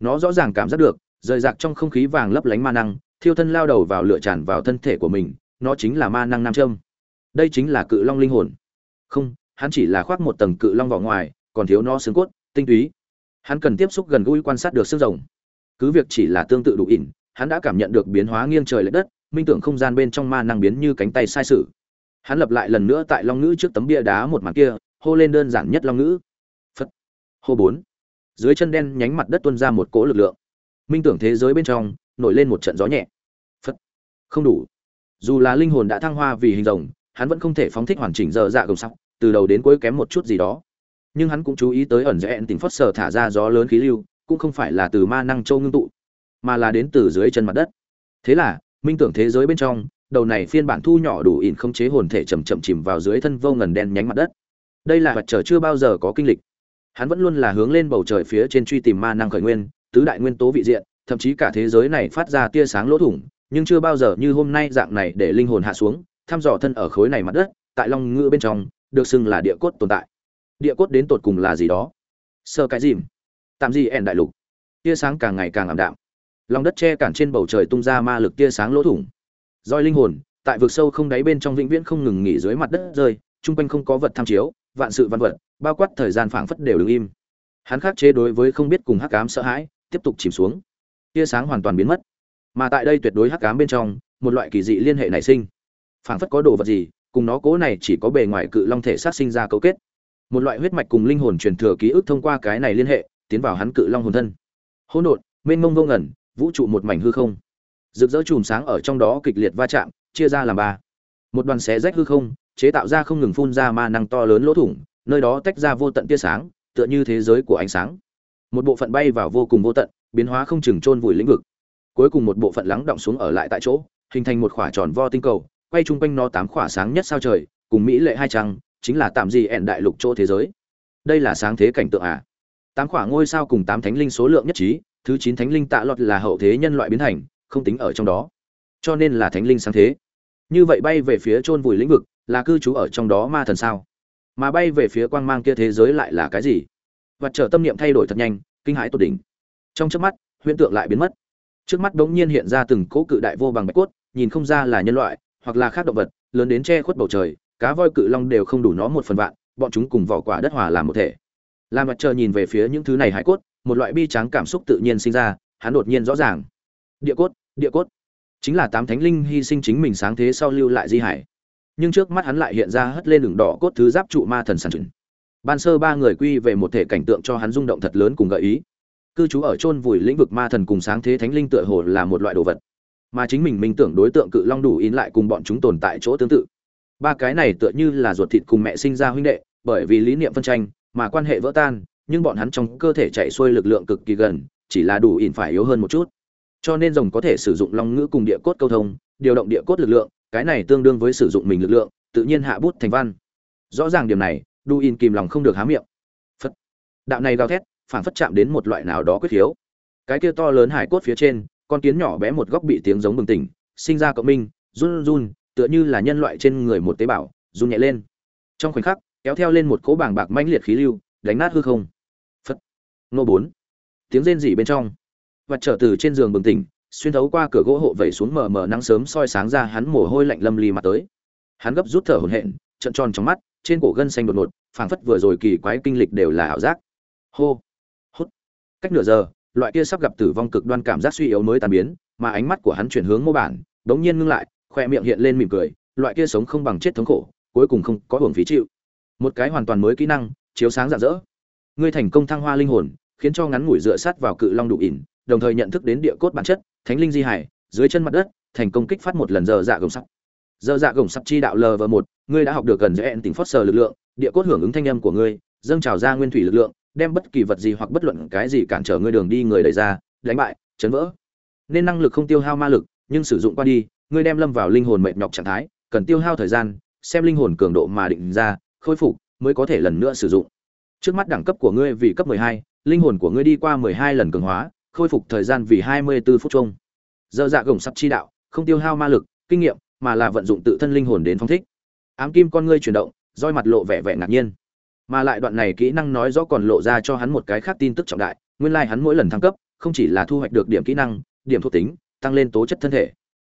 Nó rõ ràng cảm giác được, rời rạc trong không khí vàng lấp lánh ma năng, thiêu thân lao đầu vào lửa tràn vào thân thể của mình, nó chính là ma năng nam châm. Đây chính là cự long linh hồn. Không, hắn chỉ là khoác một tầng cự long vào ngoài, còn thiếu nó xương cốt, tinh túy. Hắn cần tiếp xúc gần gũi quan sát được xương rồng. Cứ việc chỉ là tương tự đủ ỉn hắn đã cảm nhận được biến hóa nghiêng trời lệch đất, minh tưởng không gian bên trong ma năng biến như cánh tay sai sự. Hắn lập lại lần nữa tại long ngữ trước tấm bia đá một mặt kia, hô lên đơn giản nhất long ngữ. Phật hô bốn. Dưới chân đen nhánh mặt đất tuôn ra một cỗ lực lượng. Minh tưởng thế giới bên trong, nổi lên một trận gió nhẹ. Phật không đủ. Dù là linh hồn đã thăng hoa vì hình rồng, hắn vẫn không thể phóng thích hoàn chỉnh dở dạ gồng sắc từ đầu đến cuối kém một chút gì đó. Nhưng hắn cũng chú ý tới ẩn rẽ tình phất sở thả ra gió lớn khí lưu, cũng không phải là từ ma năng châu ngưng tụ mà là đến từ dưới chân mặt đất. Thế là, minh tưởng thế giới bên trong, đầu này phiên bản thu nhỏ đủ ỉn không chế hồn thể chầm chậm chìm vào dưới thân vô ngần đen nhánh mặt đất. Đây là vật trở chưa bao giờ có kinh lịch. Hắn vẫn luôn là hướng lên bầu trời phía trên truy tìm ma năng khởi nguyên, tứ đại nguyên tố vị diện, thậm chí cả thế giới này phát ra tia sáng lỗ thủng, nhưng chưa bao giờ như hôm nay dạng này để linh hồn hạ xuống, thăm dò thân ở khối này mặt đất, tại long ngữ bên trong, được xưng là địa cốt tồn tại. Địa cốt đến tột cùng là gì đó? Sơ cái dìm. Tạm gì ẻn đại lục. Tia sáng càng ngày càng ảm đạm lòng đất che cản trên bầu trời tung ra ma lực tia sáng lỗ thủng. Roi linh hồn, tại vực sâu không đáy bên trong vĩnh viễn không ngừng nghỉ dưới mặt đất rơi, chung quanh không có vật tham chiếu, vạn sự văn vật, bao quát thời gian phảng phất đều đứng im. Hắn khắc chế đối với không biết cùng hắc ám sợ hãi, tiếp tục chìm xuống. Tia sáng hoàn toàn biến mất. Mà tại đây tuyệt đối hắc ám bên trong, một loại kỳ dị liên hệ nảy sinh. Phảng phất có đồ vật gì, cùng nó cố này chỉ có bề ngoài cự long thể sát sinh ra cấu kết. Một loại huyết mạch cùng linh hồn truyền thừa ký ức thông qua cái này liên hệ, tiến vào hắn cự long hồn thân. Hỗn độn, mênh mông vô ngẩn vũ trụ một mảnh hư không. Rực rỡ chùm sáng ở trong đó kịch liệt va chạm, chia ra làm ba. Một đoàn xé rách hư không, chế tạo ra không ngừng phun ra ma năng to lớn lỗ thủng, nơi đó tách ra vô tận tia sáng, tựa như thế giới của ánh sáng. Một bộ phận bay vào vô cùng vô tận, biến hóa không chừng chôn vùi lĩnh vực. Cuối cùng một bộ phận lắng động xuống ở lại tại chỗ, hình thành một khỏa tròn vo tinh cầu, quay chung quanh nó tám khỏa sáng nhất sao trời, cùng mỹ lệ hai trăng, chính là tạm gì ẹn đại lục chỗ thế giới. Đây là sáng thế cảnh tượng à? Tám khỏa ngôi sao cùng tám thánh linh số lượng nhất trí thứ chín thánh linh tạ lọt là hậu thế nhân loại biến thành, không tính ở trong đó. Cho nên là thánh linh sáng thế. Như vậy bay về phía chôn vùi lĩnh vực, là cư trú ở trong đó ma thần sao? Mà bay về phía quang mang kia thế giới lại là cái gì? Và trở tâm niệm thay đổi thật nhanh, kinh hãi tột đỉnh. Trong trước mắt, huyễn tượng lại biến mất. Trước mắt đống nhiên hiện ra từng cỗ cự đại vô bằng bạch cốt, nhìn không ra là nhân loại, hoặc là khác động vật, lớn đến che khuất bầu trời, cá voi cự long đều không đủ nó một phần vạn, bọn chúng cùng vỏ quả đất hòa làm một thể. Làm mặt trời nhìn về phía những thứ này hải cốt một loại bi tráng cảm xúc tự nhiên sinh ra, hắn đột nhiên rõ ràng. Địa cốt địa cốt. Chính là tám thánh linh hy sinh chính mình sáng thế sau lưu lại di hải. Nhưng trước mắt hắn lại hiện ra hất lên đường đỏ cốt thứ giáp trụ ma thần sản trừng ban sơ ba người quy về một thể cảnh tượng cho hắn rung động thật lớn cùng gợi ý. Cư trú ở chôn vùi lĩnh vực ma thần cùng sáng thế thánh linh tựa hồ là một loại đồ vật. Mà chính mình minh tưởng đối tượng cự long đủ in lại cùng bọn chúng tồn tại chỗ tương tự. Ba cái này tựa như là ruột thịt cùng mẹ sinh ra huynh đệ, bởi vì lý niệm phân tranh, mà quan hệ vỡ tan nhưng bọn hắn trong cơ thể chạy xuôi lực lượng cực kỳ gần, chỉ là đủ ỉn phải yếu hơn một chút. Cho nên rồng có thể sử dụng long ngữ cùng địa cốt câu thông, điều động địa cốt lực lượng, cái này tương đương với sử dụng mình lực lượng, tự nhiên hạ bút thành văn. Rõ ràng điểm này, đu in kìm lòng không được há miệng. Phất. Đạo này gào thét, phản phất chạm đến một loại nào đó quyết thiếu cái kia to lớn hải cốt phía trên, con kiến nhỏ bé một góc bị tiếng giống bừng tỉnh, sinh ra cộng minh, run run tựa như là nhân loại trên người một tế bào, run nhẹ lên. Trong khoảnh khắc, kéo theo lên một cỗ bảng bạc mãnh liệt khí lưu, đánh nát hư không nô bốn. Tiếng rên rỉ bên trong. Và trở từ trên giường bừng tỉnh, xuyên thấu qua cửa gỗ hộ vẩy xuống mờ mờ nắng sớm soi sáng ra hắn mồ hôi lạnh lâm ly mặt tới. Hắn gấp rút thở hổn hển trận tròn trong mắt, trên cổ gân xanh đột ngột, phảng phất vừa rồi kỳ quái kinh lịch đều là ảo giác. Hô, hút. Cách nửa giờ, loại kia sắp gặp tử vong cực đoan cảm giác suy yếu mới tan biến, mà ánh mắt của hắn chuyển hướng mô bản, đống nhiên ngưng lại, khoe miệng hiện lên mỉm cười, loại kia sống không bằng chết thống khổ, cuối cùng không có hưởng phí chịu. Một cái hoàn toàn mới kỹ năng, chiếu sáng rạng rỡ. Ngươi thành công thăng hoa linh hồn khiến cho ngắn ngủi dựa sát vào cự long đủ ỉn đồng thời nhận thức đến địa cốt bản chất thánh linh di hải dưới chân mặt đất thành công kích phát một lần giờ dạ gồng sắt. Giờ dạ gồng sắt chi đạo lv một ngươi đã học được gần dễ tỉnh phót sờ lực lượng địa cốt hưởng ứng thanh âm của ngươi dâng trào ra nguyên thủy lực lượng đem bất kỳ vật gì hoặc bất luận cái gì cản trở ngươi đường đi người đẩy ra đánh bại chấn vỡ. Nên năng lực không tiêu hao ma lực nhưng sử dụng qua đi ngươi đem lâm vào linh hồn mệt nhọc trạng thái cần tiêu hao thời gian xem linh hồn cường độ mà định ra khôi phục mới có thể lần nữa sử dụng. Trước mắt đẳng cấp của ngươi vì cấp 12, linh hồn của ngươi đi qua 12 lần cường hóa, khôi phục thời gian vì 24 phút chung. Dơ dạ gồng sắp chi đạo, không tiêu hao ma lực, kinh nghiệm, mà là vận dụng tự thân linh hồn đến phong thích. Ám kim con ngươi chuyển động, roi mặt lộ vẻ vẻ ngạc nhiên. Mà lại đoạn này kỹ năng nói rõ còn lộ ra cho hắn một cái khác tin tức trọng đại, nguyên lai hắn mỗi lần thăng cấp, không chỉ là thu hoạch được điểm kỹ năng, điểm thuộc tính, tăng lên tố chất thân thể.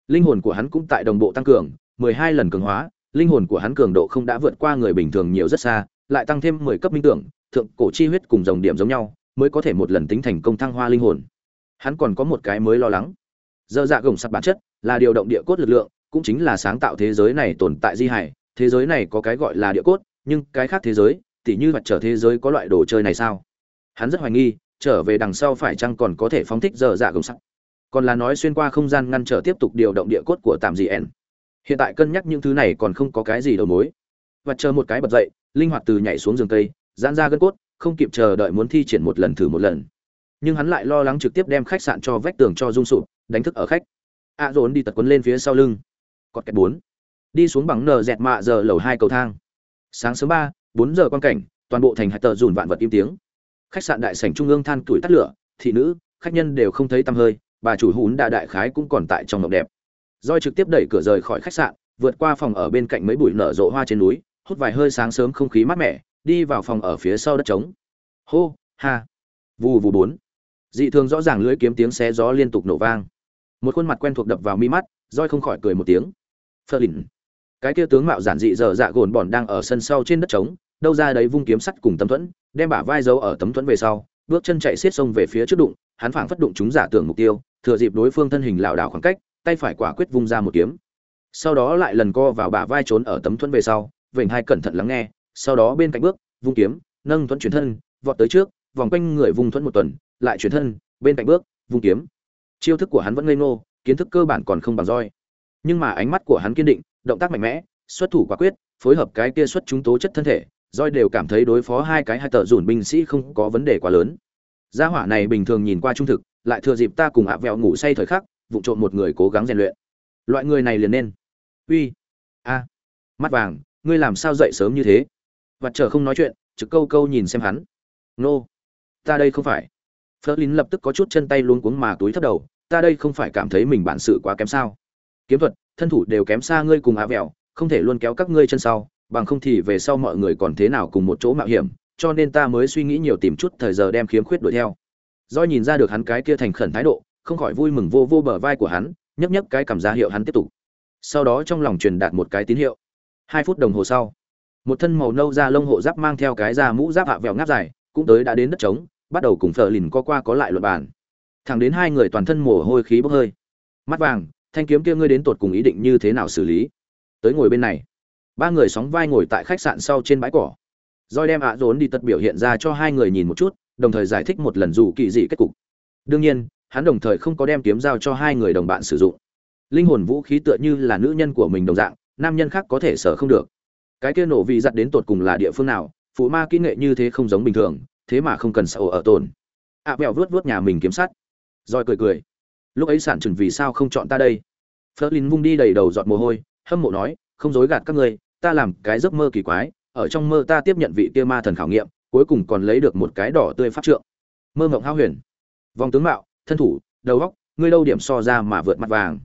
Linh hồn của hắn cũng tại đồng bộ tăng cường, mười hai lần cường hóa, linh hồn của hắn cường độ không đã vượt qua người bình thường nhiều rất xa, lại tăng thêm mười cấp minh tưởng thượng cổ chi huyết cùng dòng điểm giống nhau, mới có thể một lần tính thành công thăng hoa linh hồn. Hắn còn có một cái mới lo lắng. Dơ dạ gồng sắt bản chất là điều động địa cốt lực lượng, cũng chính là sáng tạo thế giới này tồn tại di hải. Thế giới này có cái gọi là địa cốt, nhưng cái khác thế giới, tỉ như mặt trở thế giới có loại đồ chơi này sao? Hắn rất hoài nghi, trở về đằng sau phải chăng còn có thể phóng thích dở dạ gồng sắt. Còn là nói xuyên qua không gian ngăn trở tiếp tục điều động địa cốt của tạm dị ẻn. Hiện tại cân nhắc những thứ này còn không có cái gì đầu mối. Và chờ một cái bật dậy, linh hoạt từ nhảy xuống giường cây giãn ra gân cốt, không kịp chờ đợi muốn thi triển một lần thử một lần. Nhưng hắn lại lo lắng trực tiếp đem khách sạn cho vách tường cho rung sụp, đánh thức ở khách. A à dồn đi tật quấn lên phía sau lưng. Cọt kẹt bốn. Đi xuống bằng nờ dẹt mạ giờ lầu hai cầu thang. Sáng sớm ba, bốn giờ quan cảnh, toàn bộ thành hạt tờ dùn vạn vật im tiếng. Khách sạn đại sảnh trung ương than tuổi tắt lửa, thị nữ, khách nhân đều không thấy tăm hơi, bà chủ hún đa đại khái cũng còn tại trong mộng đẹp. Roi trực tiếp đẩy cửa rời khỏi khách sạn, vượt qua phòng ở bên cạnh mấy bụi nở rộ hoa trên núi, hút vài hơi sáng sớm không khí mát mẻ đi vào phòng ở phía sau đất trống. Hô, ha. Vù vù bốn. Dị thường rõ ràng lưỡi kiếm tiếng xé gió liên tục nổ vang. Một khuôn mặt quen thuộc đập vào mi mắt, roi không khỏi cười một tiếng. Phơ lìn. Cái kia tướng mạo giản dị dở dạ gồn bòn đang ở sân sau trên đất trống, đâu ra đấy vung kiếm sắt cùng tấm thuẫn, đem bả vai giấu ở tấm thuẫn về sau, bước chân chạy xiết sông về phía trước đụng, hắn phảng phất đụng chúng giả tưởng mục tiêu, thừa dịp đối phương thân hình lảo đảo khoảng cách, tay phải quả quyết vung ra một kiếm. Sau đó lại lần co vào bả vai trốn ở tấm thuẫn về sau, vểnh hai cẩn thận lắng nghe sau đó bên cạnh bước, vung kiếm, nâng thuẫn chuyển thân, vọt tới trước, vòng quanh người vung thuẫn một tuần, lại chuyển thân, bên cạnh bước, vung kiếm. Chiêu thức của hắn vẫn ngây ngô, kiến thức cơ bản còn không bằng roi. Nhưng mà ánh mắt của hắn kiên định, động tác mạnh mẽ, xuất thủ quả quyết, phối hợp cái kia xuất chúng tố chất thân thể, roi đều cảm thấy đối phó hai cái hai tờ dùn binh sĩ không có vấn đề quá lớn. Gia hỏa này bình thường nhìn qua trung thực, lại thừa dịp ta cùng ạ vẹo ngủ say thời khắc vụ trộm một người cố gắng rèn luyện. Loại người này liền nên. Uy. A. Mắt vàng, ngươi làm sao dậy sớm như thế? Và chờ không nói chuyện, trực câu câu nhìn xem hắn. Nô, ta đây không phải. Phớt lín lập tức có chút chân tay luống cuống mà túi thấp đầu, ta đây không phải cảm thấy mình bản sự quá kém sao. Kiếm thuật, thân thủ đều kém xa ngươi cùng a vẹo, không thể luôn kéo các ngươi chân sau, bằng không thì về sau mọi người còn thế nào cùng một chỗ mạo hiểm, cho nên ta mới suy nghĩ nhiều tìm chút thời giờ đem khiếm khuyết đuổi theo. Do nhìn ra được hắn cái kia thành khẩn thái độ, không khỏi vui mừng vô vô bờ vai của hắn nhấp nhấp cái cảm giá hiệu hắn tiếp tục. Sau đó trong lòng truyền đạt một cái tín hiệu. Hai phút đồng hồ sau một thân màu nâu da lông hộ giáp mang theo cái da mũ giáp hạ vẹo ngáp dài, cũng tới đã đến đất trống, bắt đầu cùng phờ lìn co qua có lại luật bàn. Thẳng đến hai người toàn thân mồ hôi khí bốc hơi. Mắt vàng, thanh kiếm kia ngươi đến tột cùng ý định như thế nào xử lý? Tới ngồi bên này. Ba người sóng vai ngồi tại khách sạn sau trên bãi cỏ. Roi đem ạ rốn đi tật biểu hiện ra cho hai người nhìn một chút, đồng thời giải thích một lần dù kỳ dị kết cục. Đương nhiên, hắn đồng thời không có đem kiếm giao cho hai người đồng bạn sử dụng. Linh hồn vũ khí tựa như là nữ nhân của mình đồng dạng, nam nhân khác có thể sở không được cái kia nổ vị giặt đến tột cùng là địa phương nào phụ ma kỹ nghệ như thế không giống bình thường thế mà không cần sợ ở tồn. Ạ à, vẹo vớt vớt nhà mình kiếm sắt rồi cười cười. Lúc ấy sản trừng vì sao không chọn ta đây? Phớt linh vung đi đầy đầu giọt mồ hôi hâm mộ nói không dối gạt các ngươi ta làm cái giấc mơ kỳ quái ở trong mơ ta tiếp nhận vị kia ma thần khảo nghiệm cuối cùng còn lấy được một cái đỏ tươi pháp trượng. Mơ mộng hao huyền. Vòng tướng mạo thân thủ đầu góc ngươi đâu điểm so ra mà vượt mặt vàng.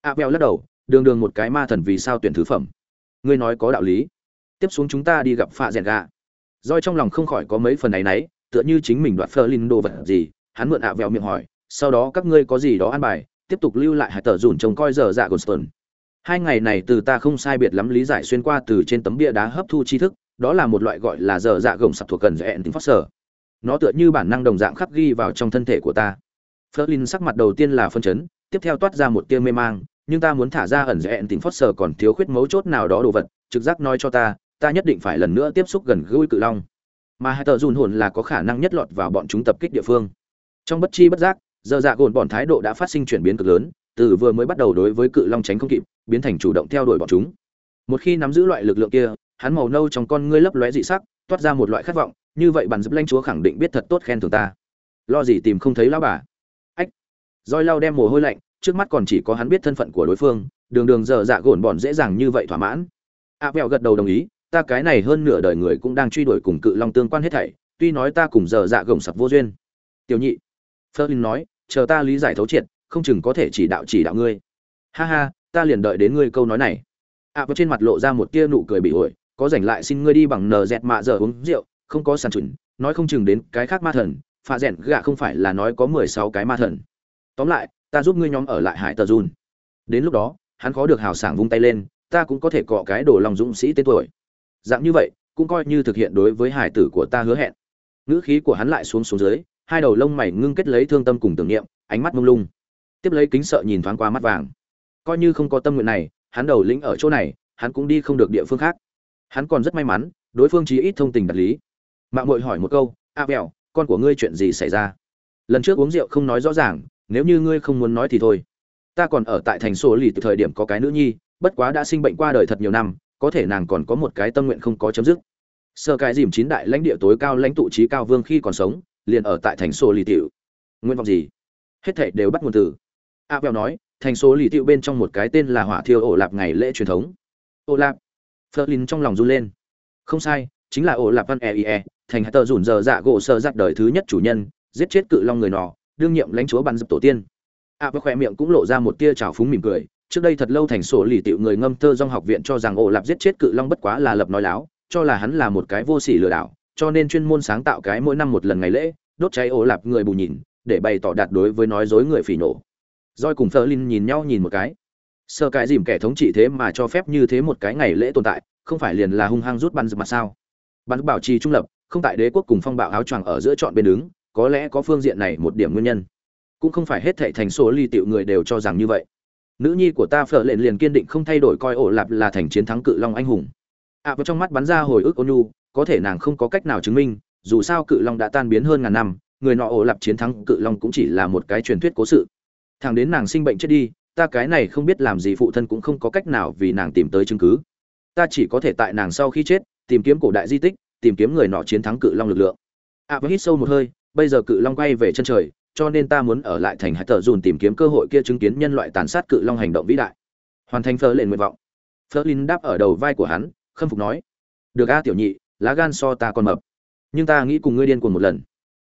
A vẹo lắc đầu đường đường một cái ma thần vì sao tuyển thứ phẩm. Ngươi nói có đạo lý tiếp xuống chúng ta đi gặp phạ rèn gà roi trong lòng không khỏi có mấy phần này náy tựa như chính mình đoạt phơ linh đồ vật gì hắn mượn ạ à miệng hỏi sau đó các ngươi có gì đó ăn bài tiếp tục lưu lại hải tờ dùn trông coi giờ dạ Goston. Hai ngày này từ ta không sai biệt lắm lý giải xuyên qua từ trên tấm bia đá hấp thu tri thức, đó là một loại gọi là giờ dạ gồng sập thuộc cần rẽn tính phát sở. Nó tựa như bản năng đồng dạng khắc ghi vào trong thân thể của ta. Flerlin sắc mặt đầu tiên là phân chấn, tiếp theo toát ra một tia mê mang, nhưng ta muốn thả ra ẩn rẽn tính phát sở còn thiếu khuyết mấu chốt nào đó đồ vật, trực giác nói cho ta, ta nhất định phải lần nữa tiếp xúc gần gũi cự long. Mà hai tờ dùn hồn là có khả năng nhất lọt vào bọn chúng tập kích địa phương. Trong bất chi bất giác, giờ dạ gồn bọn thái độ đã phát sinh chuyển biến cực lớn, từ vừa mới bắt đầu đối với cự long tránh không kịp biến thành chủ động theo đuổi bọn chúng. Một khi nắm giữ loại lực lượng kia hắn màu nâu trong con ngươi lấp lóe dị sắc toát ra một loại khát vọng như vậy bản giúp lanh chúa khẳng định biết thật tốt khen thưởng ta. Lo gì tìm không thấy lão bà. Ách. Roi lau đem mồ hôi lạnh trước mắt còn chỉ có hắn biết thân phận của đối phương đường đường giờ dạ gồn bọn dễ dàng như vậy thỏa mãn. A à, gật đầu đồng ý ta cái này hơn nửa đời người cũng đang truy đuổi cùng cự long tương quan hết thảy tuy nói ta cùng giờ dạ gồng sập vô duyên. Tiểu nhị Ferlin nói chờ ta lý giải thấu triệt không chừng có thể chỉ đạo chỉ đạo ngươi. Ha ha ta liền đợi đến ngươi câu nói này. Ạ à, trên mặt lộ ra một tia nụ cười bị ổi có rảnh lại xin ngươi đi bằng nờ dẹt mạ giờ uống rượu không có sàn chuẩn nói không chừng đến cái khác ma thần pha rẽn gạ không phải là nói có mười sáu cái ma thần. Tóm lại ta giúp ngươi nhóm ở lại hải tờ dùn. Đến lúc đó hắn khó được hào sảng vung tay lên ta cũng có thể cọ cái đồ lòng dũng sĩ tên tuổi dạng như vậy, cũng coi như thực hiện đối với hải tử của ta hứa hẹn. Ngữ khí của hắn lại xuống xuống dưới, hai đầu lông mày ngưng kết lấy thương tâm cùng tưởng niệm, ánh mắt mông lung. Tiếp lấy kính sợ nhìn thoáng qua mắt vàng. Coi như không có tâm nguyện này, hắn đầu lĩnh ở chỗ này, hắn cũng đi không được địa phương khác. Hắn còn rất may mắn, đối phương chí ít thông tình đặt lý. Mạng mội hỏi một câu, a bèo con của ngươi chuyện gì xảy ra? Lần trước uống rượu không nói rõ ràng, nếu như ngươi không muốn nói thì thôi. Ta còn ở tại thành số lì từ thời điểm có cái nữ nhi, bất quá đã sinh bệnh qua đời thật nhiều năm có thể nàng còn có một cái tâm nguyện không có chấm dứt. Sơ cái dìm chín đại lãnh địa tối cao lãnh tụ trí cao vương khi còn sống, liền ở tại thành số lì tiểu. Nguyện vọng gì? Hết thảy đều bắt nguồn từ. A bèo nói, thành số lì tiệu bên trong một cái tên là hỏa thiêu ổ lạp ngày lễ truyền thống. Ổ lạp. Phớt trong lòng run lên. Không sai, chính là ổ lạp văn e e thành hai tờ rủn giờ dạ gỗ sơ giặc đời thứ nhất chủ nhân, giết chết cự long người nọ, đương nhiệm lãnh chúa bắn dập tổ tiên. A bèo khỏe miệng cũng lộ ra một tia trào phúng mỉm cười trước đây thật lâu thành số lì tiệu người ngâm thơ dong học viện cho rằng ổ lạp giết chết cự long bất quá là lập nói láo cho là hắn là một cái vô sỉ lừa đảo cho nên chuyên môn sáng tạo cái mỗi năm một lần ngày lễ đốt cháy ổ lạp người bù nhìn để bày tỏ đạt đối với nói dối người phỉ nổ roi cùng Flerlin nhìn nhau nhìn một cái. Sơ cái dìm kẻ thống trị thế mà cho phép như thế một cái ngày lễ tồn tại, không phải liền là hung hăng rút bắn mà sao? Bắn bảo trì trung lập, không tại đế quốc cùng phong bạo áo choàng ở giữa chọn bên đứng, có lẽ có phương diện này một điểm nguyên nhân. Cũng không phải hết thảy thành số ly tiệu người đều cho rằng như vậy. Nữ nhi của ta Phở lệnh liền kiên định không thay đổi coi ổ lạp là thành chiến thắng cự long anh hùng. À vào trong mắt bắn ra hồi ức ônu, có thể nàng không có cách nào chứng minh, dù sao cự long đã tan biến hơn ngàn năm, người nọ ổ lạp chiến thắng cự long cũng chỉ là một cái truyền thuyết cố sự. Thằng đến nàng sinh bệnh chết đi ta cái này không biết làm gì phụ thân cũng không có cách nào vì nàng tìm tới chứng cứ. Ta chỉ có thể tại nàng sau khi chết tìm kiếm cổ đại di tích tìm kiếm người nọ chiến thắng cự long lực lượng. Ạ à, và hít sâu một hơi bây giờ cự long quay về chân trời cho nên ta muốn ở lại thành hải tờ dùn tìm kiếm cơ hội kia chứng kiến nhân loại tàn sát cự long hành động vĩ đại. Hoàn thành phơ lên nguyện vọng. Phơ linh đáp ở đầu vai của hắn, khâm phục nói, được a, tiểu nhị, lá gan so ta còn mập. Nhưng ta nghĩ cùng ngươi điên cuồng một lần.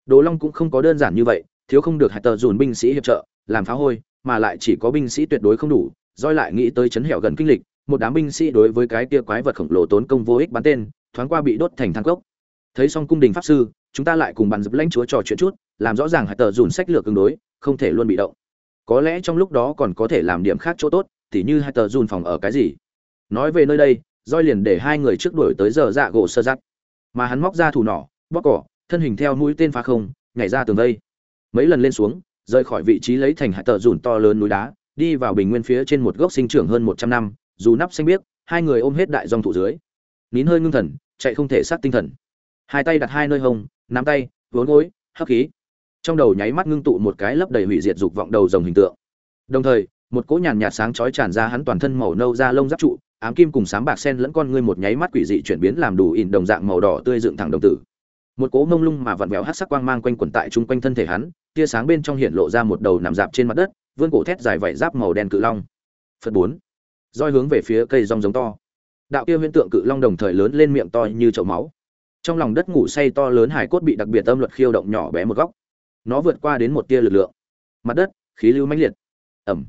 Đồ long cũng không có đơn giản như vậy, thiếu không được hải tờ dùn binh sĩ hiệp trợ, làm phá hôi, mà lại chỉ có binh sĩ tuyệt đối không đủ roi lại nghĩ tới chấn hẻo gần kinh lịch, một đám binh sĩ đối với cái kia quái vật khổng lồ tốn công vô ích bắn tên, thoáng qua bị đốt thành thang cốc thấy xong cung đình pháp sư, chúng ta lại cùng bàn dập lãnh chúa trò chuyện chút, làm rõ ràng hải tờ dùn sách lược tương đối, không thể luôn bị động. Có lẽ trong lúc đó còn có thể làm điểm khác chỗ tốt thì như hải tờ dùn phòng ở cái gì. Nói về nơi đây roi liền để hai người trước đuổi tới giờ dạ gỗ sơ dắt mà hắn móc ra thủ nỏ, bóc cỏ, thân hình theo mũi tên phá không, nhảy ra tường vây. Mấy lần lên xuống, rời khỏi vị trí lấy thành hải tờ dùn to lớn núi đá, đi vào bình nguyên phía trên một gốc sinh trưởng hơn một trăm năm, dù nắp xanh biếc, hai người ôm hết đại dòng thụ dưới. Nín hơi ngưng thần, chạy không thể sát tinh thần hai tay đặt hai nơi hông, nắm tay vốn gối, hấp khí. Trong đầu nháy mắt ngưng tụ một cái lấp đầy hủy diệt dục vọng đầu dòng hình tượng. Đồng thời, một cỗ nhàn nhạt sáng chói tràn ra hắn toàn thân màu nâu da lông giáp trụ, ám kim cùng sáng bạc sen lẫn con ngươi một nháy mắt quỷ dị chuyển biến làm đủ ỉn đồng dạng màu đỏ tươi dựng thẳng đồng tử. Một cỗ mông lung mà vặn vẹo hát sắc quang mang quanh quẩn tại chung quanh thân thể hắn, tia sáng bên trong hiện lộ ra một đầu nằm dạp trên mặt đất, vươn cổ thét dài vảy giáp màu đen cự long. Phật bốn. Roi hướng về phía cây rong giống to. Đạo kia huyễn tượng cự long đồng thời lớn lên miệng to như chậu máu trong lòng đất ngủ say to lớn hải cốt bị đặc biệt âm luật khiêu động nhỏ bé một góc. Nó vượt qua đến một tia lực lượng. Mặt đất, khí lưu mãnh liệt. Ẩm.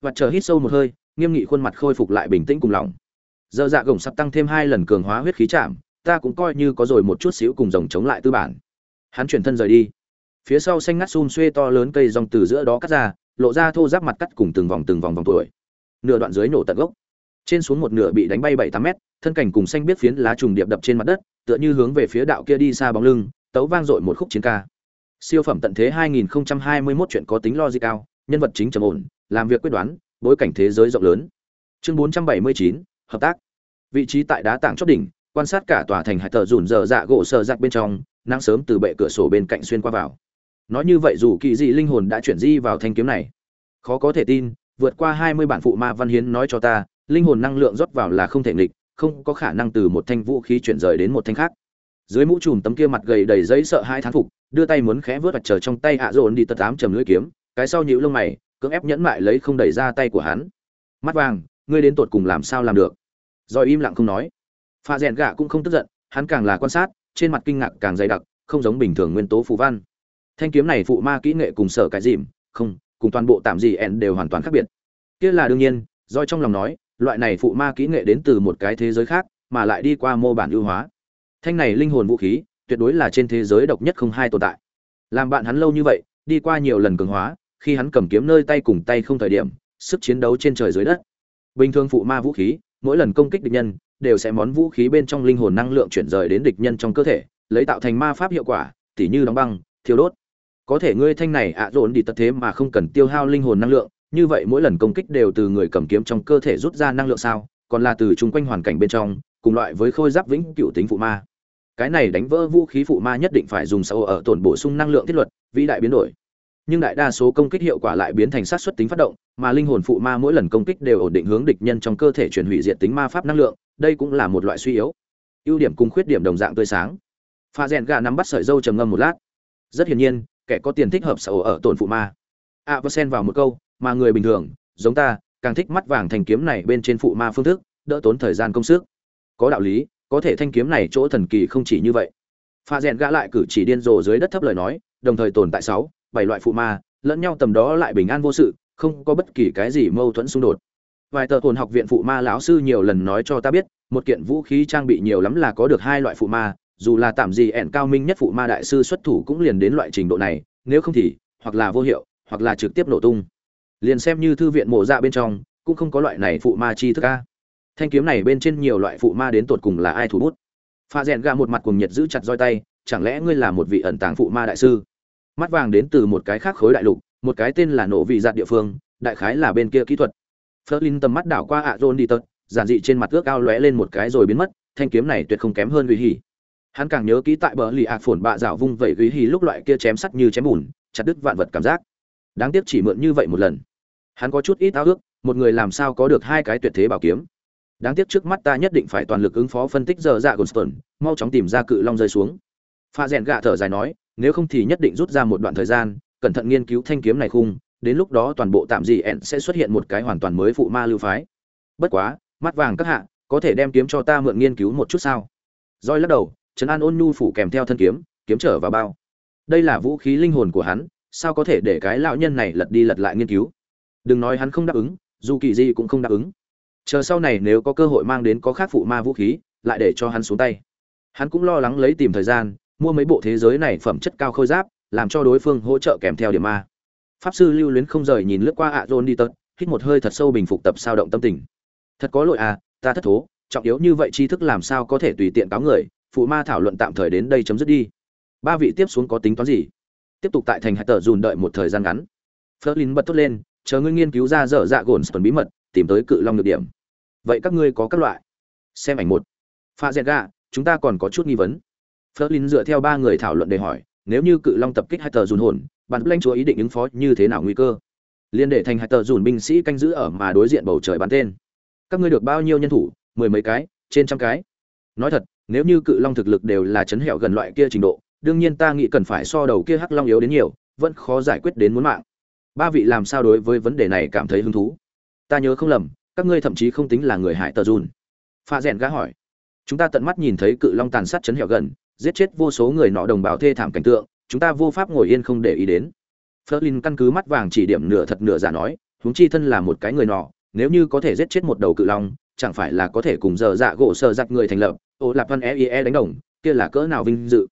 Và chờ hít sâu một hơi, nghiêm nghị khuôn mặt khôi phục lại bình tĩnh cùng lòng. Dơ dạ gồng sắp tăng thêm hai lần cường hóa huyết khí chạm, ta cũng coi như có rồi một chút xíu cùng rồng chống lại tư bản. Hắn chuyển thân rời đi. Phía sau xanh ngắt xun xuê to lớn cây rong từ giữa đó cắt ra, lộ ra thô giáp mặt cắt cùng từng vòng từng vòng vòng tuổi. Nửa đoạn dưới nổ tận gốc. Trên xuống một nửa bị đánh bay bảy tám mét, thân cảnh cùng xanh biết phiến lá trùng điệp đập trên mặt đất tựa như hướng về phía đạo kia đi xa bóng lưng tấu vang dội một khúc chiến ca. Siêu phẩm tận thế 2021 chuyện có tính logic cao nhân vật chính trầm ổn làm việc quyết đoán bối cảnh thế giới rộng lớn. Chương 479, hợp tác. Vị trí tại đá tảng chót đỉnh quan sát cả tòa thành hải tờ rủn dở dạ gỗ sờ giặc bên trong nắng sớm từ bệ cửa sổ bên cạnh xuyên qua vào. Nói như vậy dù kỳ dị linh hồn đã chuyển di vào thanh kiếm này. Khó có thể tin vượt qua 20 bản phụ ma văn hiến nói cho ta linh hồn năng lượng rót vào là không thể nghịch không có khả năng từ một thanh vũ khí chuyển rời đến một thanh khác. Dưới mũ trùm tấm kia mặt gầy đầy giấy sợ hai thán phục, đưa tay muốn khẽ vớt vật chờ trong tay ạ dồn đi tật tám trầm lưỡi kiếm, cái sau nhíu lông mày, cưỡng ép nhẫn mại lấy không đẩy ra tay của hắn. Mắt vàng, ngươi đến tột cùng làm sao làm được? Rồi im lặng không nói. Pha rèn gạ cũng không tức giận, hắn càng là quan sát, trên mặt kinh ngạc càng dày đặc, không giống bình thường nguyên tố phù văn. Thanh kiếm này phụ ma kỹ nghệ cùng sở cái dìm, không, cùng toàn bộ tạm gì ẻn đều hoàn toàn khác biệt. Kia là đương nhiên, rồi trong lòng nói loại này phụ ma kỹ nghệ đến từ một cái thế giới khác, mà lại đi qua mô bản ưu hóa. Thanh này linh hồn vũ khí, tuyệt đối là trên thế giới độc nhất không hai tồn tại. Làm bạn hắn lâu như vậy, đi qua nhiều lần cường hóa, khi hắn cầm kiếm nơi tay cùng tay không thời điểm, sức chiến đấu trên trời dưới đất. Bình thường phụ ma vũ khí, mỗi lần công kích địch nhân, đều sẽ món vũ khí bên trong linh hồn năng lượng chuyển rời đến địch nhân trong cơ thể, lấy tạo thành ma pháp hiệu quả, tỉ như đóng băng, thiêu đốt. Có thể ngươi thanh này ạ à dồn đi tật thế mà không cần tiêu hao linh hồn năng lượng như vậy mỗi lần công kích đều từ người cầm kiếm trong cơ thể rút ra năng lượng sao, còn là từ chung quanh hoàn cảnh bên trong, cùng loại với khôi giáp vĩnh cựu tính phụ ma. Cái này đánh vỡ vũ khí phụ ma nhất định phải dùng sâu ở tổn bổ sung năng lượng thiết luật, vĩ đại biến đổi. Nhưng đại đa số công kích hiệu quả lại biến thành sát xuất tính phát động, mà linh hồn phụ ma mỗi lần công kích đều ổn định hướng địch nhân trong cơ thể chuyển hủy diệt tính ma pháp năng lượng, đây cũng là một loại suy yếu. Ưu điểm cùng khuyết điểm đồng dạng tươi sáng. Pha rèn gà nắm bắt sợi dâu trầm ngâm một lát. Rất hiển nhiên, kẻ có tiền thích hợp sầu ở tổn phụ ma. A và xen vào một câu mà người bình thường, giống ta, càng thích mắt vàng thành kiếm này bên trên phụ ma phương thức, đỡ tốn thời gian công sức. Có đạo lý, có thể thanh kiếm này chỗ thần kỳ không chỉ như vậy. Pha rèn gã lại cử chỉ điên rồ dưới đất thấp lời nói, đồng thời tồn tại sáu, bảy loại phụ ma, lẫn nhau tầm đó lại bình an vô sự, không có bất kỳ cái gì mâu thuẫn xung đột. Vài tờ hồn học viện phụ ma lão sư nhiều lần nói cho ta biết, một kiện vũ khí trang bị nhiều lắm là có được hai loại phụ ma, dù là tạm gì ẻn cao minh nhất phụ ma đại sư xuất thủ cũng liền đến loại trình độ này, nếu không thì, hoặc là vô hiệu, hoặc là trực tiếp nổ tung liền xem như thư viện mộ dạ bên trong cũng không có loại này phụ ma chi thức a thanh kiếm này bên trên nhiều loại phụ ma đến tột cùng là ai thủ bút pha rèn gà một mặt cùng nhiệt giữ chặt roi tay chẳng lẽ ngươi là một vị ẩn tàng phụ ma đại sư mắt vàng đến từ một cái khác khối đại lục một cái tên là nổ vị giạt địa phương đại khái là bên kia kỹ thuật Flerlin tầm mắt đảo qua ạ John đi tật, giản dị trên mặt ước ao lóe lên một cái rồi biến mất, thanh kiếm này tuyệt không kém hơn Uy Hỉ. Hắn càng nhớ kỹ tại bờ lì ạc phồn bạ dạo vung vẩy Uy Hỉ lúc loại kia chém sắt như chém bùn, chặt đứt vạn vật cảm giác. Đáng tiếc chỉ mượn như vậy một lần. Hắn có chút ít ao ước, một người làm sao có được hai cái tuyệt thế bảo kiếm. Đáng tiếc trước mắt ta nhất định phải toàn lực ứng phó phân tích giờ dạ Gunston, mau chóng tìm ra cự long rơi xuống. Pha rèn gạ thở dài nói, nếu không thì nhất định rút ra một đoạn thời gian, cẩn thận nghiên cứu thanh kiếm này khung, đến lúc đó toàn bộ tạm dị ẹn sẽ xuất hiện một cái hoàn toàn mới phụ ma lưu phái bất quá mắt vàng các hạ có thể đem kiếm cho ta mượn nghiên cứu một chút sao roi lắc đầu trấn an ôn nhu phủ kèm theo thân kiếm kiếm trở vào bao đây là vũ khí linh hồn của hắn sao có thể để cái lão nhân này lật đi lật lại nghiên cứu? Đừng nói hắn không đáp ứng, dù kỳ di cũng không đáp ứng. Chờ sau này nếu có cơ hội mang đến có khác phụ ma vũ khí, lại để cho hắn xuống tay. Hắn cũng lo lắng lấy tìm thời gian, mua mấy bộ thế giới này phẩm chất cao khôi giáp, làm cho đối phương hỗ trợ kèm theo điểm ma pháp sư lưu luyến không rời nhìn lướt qua ạ dôn đi tật hít một hơi thật sâu bình phục tập sao động tâm tình. Thật có lỗi à ta thất thố, trọng yếu như vậy tri thức làm sao có thể tùy tiện cáo người, phụ ma thảo luận tạm thời đến đây chấm dứt đi. Ba vị tiếp xuống có tính toán gì? Tiếp tục tại thành hạt tờ dùn đợi một thời gian ngắn. Flerlin bật tốt lên, chờ ngươi nghiên cứu ra dở dạ gồn tuần bí mật, tìm tới cự long nhược điểm. Vậy các ngươi có các loại? Xem ảnh một. Pha dẹt gà, chúng ta còn có chút nghi vấn. Flerlin dựa theo ba người thảo luận để hỏi, nếu như cự long tập kích hai tờ dùn hồn, bạn lãnh chúa ý định ứng phó như thế nào nguy cơ? Liên để thành hai tờ dùn binh sĩ canh giữ ở mà đối diện bầu trời bắn tên. Các ngươi được bao nhiêu nhân thủ? Mười mấy cái? Trên trăm cái? Nói thật, nếu như cự long thực lực đều là chấn hẹo gần loại kia trình độ đương nhiên ta nghĩ cần phải so đầu kia hắc long yếu đến nhiều, vẫn khó giải quyết đến muốn mạng. Ba vị làm sao đối với vấn đề này cảm thấy hứng thú? Ta nhớ không lầm, các ngươi thậm chí không tính là người hại tờ dùn. Pha rèn gã hỏi. Chúng ta tận mắt nhìn thấy cự long tàn sát chấn hẹo gần, giết chết vô số người nọ đồng bào thê thảm cảnh tượng, chúng ta vô pháp ngồi yên không để ý đến. Flerlin căn cứ mắt vàng chỉ điểm nửa thật nửa giả nói, huống chi thân là một cái người nọ, nếu như có thể giết chết một đầu cự long, chẳng phải là có thể cùng giờ dạ gỗ sờ giặc người thành lập, ô lạp văn eie e đánh đồng, kia là cỡ nào vinh dự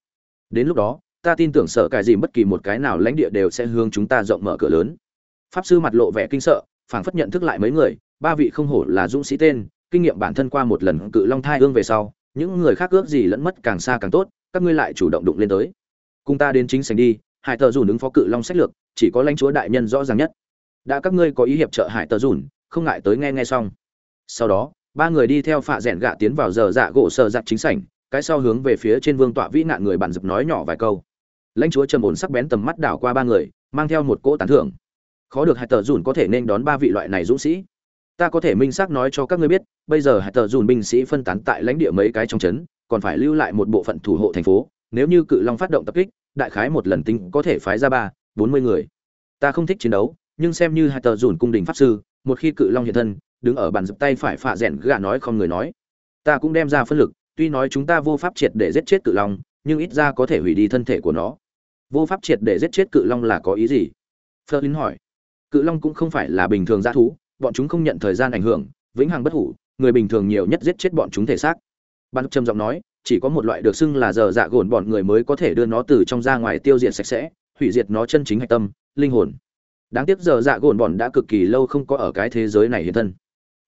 đến lúc đó, ta tin tưởng sợ cải dìm bất kỳ một cái nào lãnh địa đều sẽ hướng chúng ta rộng mở cửa lớn. Pháp sư mặt lộ vẻ kinh sợ, phảng phất nhận thức lại mấy người, ba vị không hổ là dũng sĩ tên, kinh nghiệm bản thân qua một lần cự long thai hương về sau, những người khác ước gì lẫn mất càng xa càng tốt, các ngươi lại chủ động đụng lên tới. Cùng ta đến chính sảnh đi, hải tờ dùn ứng phó cự long sách lược, chỉ có lãnh chúa đại nhân rõ ràng nhất. Đã các ngươi có ý hiệp trợ hải tờ dùn, không ngại tới nghe nghe xong. Sau đó, ba người đi theo phạ rẽn gạ tiến vào giờ dạ gỗ sờ giặc chính sảnh cái sau hướng về phía trên vương tọa vĩ nạn người bản dập nói nhỏ vài câu. Lãnh chúa trầm ổn sắc bén tầm mắt đảo qua ba người, mang theo một cỗ tán thưởng. Khó được hải tờ dùn có thể nên đón ba vị loại này dũng sĩ. Ta có thể minh xác nói cho các ngươi biết, bây giờ hải tờ dùn binh sĩ phân tán tại lãnh địa mấy cái trong trấn, còn phải lưu lại một bộ phận thủ hộ thành phố. Nếu như cự long phát động tập kích, đại khái một lần tính có thể phái ra ba, bốn mươi người. Ta không thích chiến đấu, nhưng xem như hai tờ dùn cung đình pháp sư, một khi cự long hiện thân, đứng ở bàn dập tay phải phạ rẽn gà nói không người nói. Ta cũng đem ra phân lực tuy nói chúng ta vô pháp triệt để giết chết cự long, nhưng ít ra có thể hủy đi thân thể của nó. Vô pháp triệt để giết chết cự long là có ý gì? Flerlin hỏi. Cự long cũng không phải là bình thường g thú, bọn chúng không nhận thời gian ảnh hưởng, vĩnh hằng bất hủ, người bình thường nhiều nhất giết chết bọn chúng thể xác. Ban trầm giọng nói, chỉ có một loại được xưng là giờ dạ gồn bọn người mới có thể đưa nó từ trong ra ngoài tiêu diệt sạch sẽ, hủy diệt nó chân chính hạch tâm, linh hồn. Đáng tiếc giờ dạ gồn bọn đã cực kỳ lâu không có ở cái thế giới này hiện thân.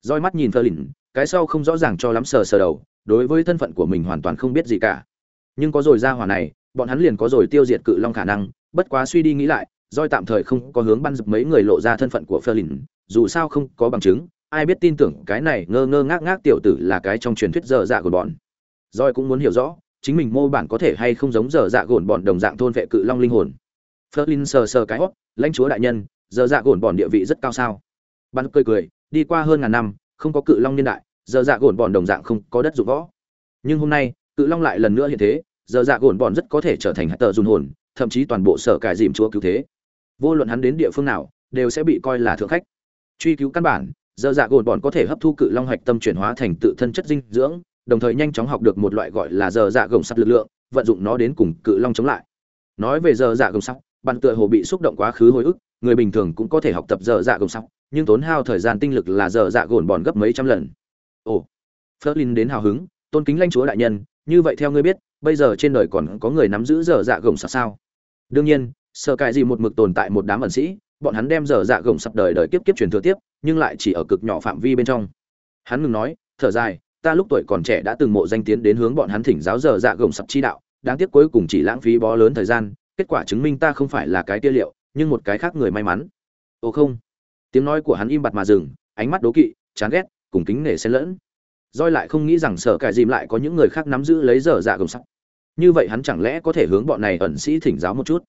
Roi mắt nhìn phơ lìn cái sau không rõ ràng cho lắm sờ sờ đầu đối với thân phận của mình hoàn toàn không biết gì cả nhưng có rồi ra hỏa này bọn hắn liền có rồi tiêu diệt cự long khả năng bất quá suy đi nghĩ lại doi tạm thời không có hướng băn dập mấy người lộ ra thân phận của Ferlin. dù sao không có bằng chứng ai biết tin tưởng cái này ngơ ngơ ngác ngác tiểu tử là cái trong truyền thuyết dở dạ của bọn Doi cũng muốn hiểu rõ, chính mình mô bản có thể hay không giống dở dạ gồn bọn đồng dạng thôn vệ cự long linh hồn. Ferlin sờ sờ cái hót, lãnh chúa đại nhân, dở dạ gồn bọn địa vị rất cao sao? Băn cười cười, đi qua hơn ngàn năm, không có cự long niên đại, giờ dạ gồn bọn đồng dạng không có đất dụng võ. Nhưng hôm nay, cự long lại lần nữa hiện thế, giờ dạ gồn bọn rất có thể trở thành hạt tờ dùn hồn, thậm chí toàn bộ sở cải dìm chúa cứu thế. Vô luận hắn đến địa phương nào, đều sẽ bị coi là thượng khách. Truy cứu căn bản, giờ dạ gồn bọn có thể hấp thu cự long hạch tâm chuyển hóa thành tự thân chất dinh dưỡng đồng thời nhanh chóng học được một loại gọi là giờ dạ gồng sắt lực lượng vận dụng nó đến cùng cự long chống lại nói về giờ dạ gồng sắt bạn tựa hồ bị xúc động quá khứ hồi ức người bình thường cũng có thể học tập giờ dạ gồng sắt nhưng tốn hao thời gian tinh lực là giờ dạ gồn bọn gấp mấy trăm lần ồ. Flerlin đến hào hứng, tôn kính lãnh chúa đại nhân, như vậy theo ngươi biết, bây giờ trên đời còn có người nắm giữ dở dạ gồng sạc sao? Đương nhiên, sợ cải gì một mực tồn tại một đám ẩn sĩ, bọn hắn đem dở dạ gồng sập đời đời kiếp kiếp truyền thừa tiếp, nhưng lại chỉ ở cực nhỏ phạm vi bên trong. Hắn ngừng nói, thở dài, ta lúc tuổi còn trẻ đã từng mộ danh tiến đến hướng bọn hắn thỉnh giáo dở dạ gồng sập chi đạo, đáng tiếc cuối cùng chỉ lãng phí bó lớn thời gian, kết quả chứng minh ta không phải là cái tia liệu, nhưng một cái khác người may mắn. Ồ không. Tiếng nói của hắn im bặt mà dừng, ánh mắt đố kỵ, chán ghét cùng kính nể xen lẫn roi lại không nghĩ rằng sở cải dìm lại có những người khác nắm giữ lấy dở dạ gồng sập như vậy hắn chẳng lẽ có thể hướng bọn này ẩn sĩ thỉnh giáo một chút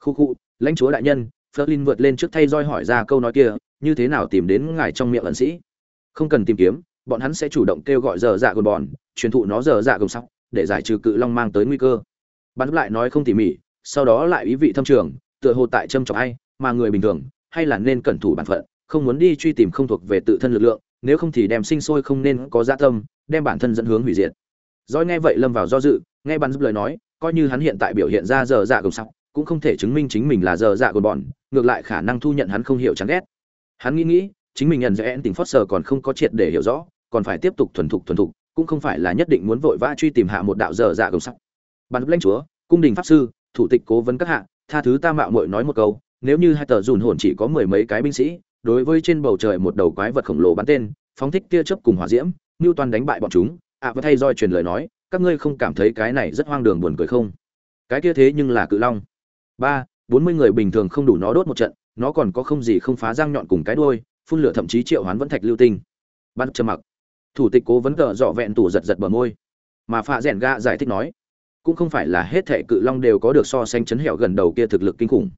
khu khu lãnh chúa đại nhân Flerlin vượt lên trước thay roi hỏi ra câu nói kia, như thế nào tìm đến ngài trong miệng ẩn sĩ? Không cần tìm kiếm, bọn hắn sẽ chủ động kêu gọi giờ dạ gồng bọn, truyền thụ nó giờ dạ gồng sóc, để giải trừ cự long mang tới nguy cơ. Bắn lại nói không tỉ mỉ, sau đó lại ý vị thâm trường, tựa hồ tại châm trọng ai, mà người bình thường, hay là nên cẩn thủ bản phận, không muốn đi truy tìm không thuộc về tự thân lực lượng, nếu không thì đem sinh sôi không nên có dạ tâm, đem bản thân dẫn hướng hủy diệt. Rồi nghe vậy lâm vào do dự, nghe bắn giúp lời nói, coi như hắn hiện tại biểu hiện ra giờ dạ cùng sắc, cũng không thể chứng minh chính mình là giờ dạ của bọn ngược lại khả năng thu nhận hắn không hiểu chán ghét hắn nghĩ nghĩ chính mình nhận dễ tình phớt sờ còn không có triệt để hiểu rõ còn phải tiếp tục thuần thục thuần thục cũng không phải là nhất định muốn vội vã truy tìm hạ một đạo giờ dạ cùng sắc giúp lãnh chúa cung đình pháp sư thủ tịch cố vấn các hạ tha thứ ta mạo muội nói một câu nếu như hai tờ dùn hồn chỉ có mười mấy cái binh sĩ đối với trên bầu trời một đầu quái vật khổng lồ bắn tên phóng thích tia chớp cùng hỏa diễm ngưu toàn đánh bại bọn chúng. Ạ à, và thay roi truyền lời nói các ngươi không cảm thấy cái này rất hoang đường buồn cười không? Cái kia thế nhưng là cự long. Ba bốn mươi người bình thường không đủ nó đốt một trận nó còn có không gì không phá răng nhọn cùng cái đuôi phun lửa thậm chí triệu hoán vẫn thạch lưu tinh. Bắt trầm mặc. Thủ tịch cố vấn cờ dọ vẹn tủ giật giật bờ môi. Mà phạ rèn ga giải thích nói cũng không phải là hết thệ cự long đều có được so sánh chấn hẻo gần đầu kia thực lực kinh khủng.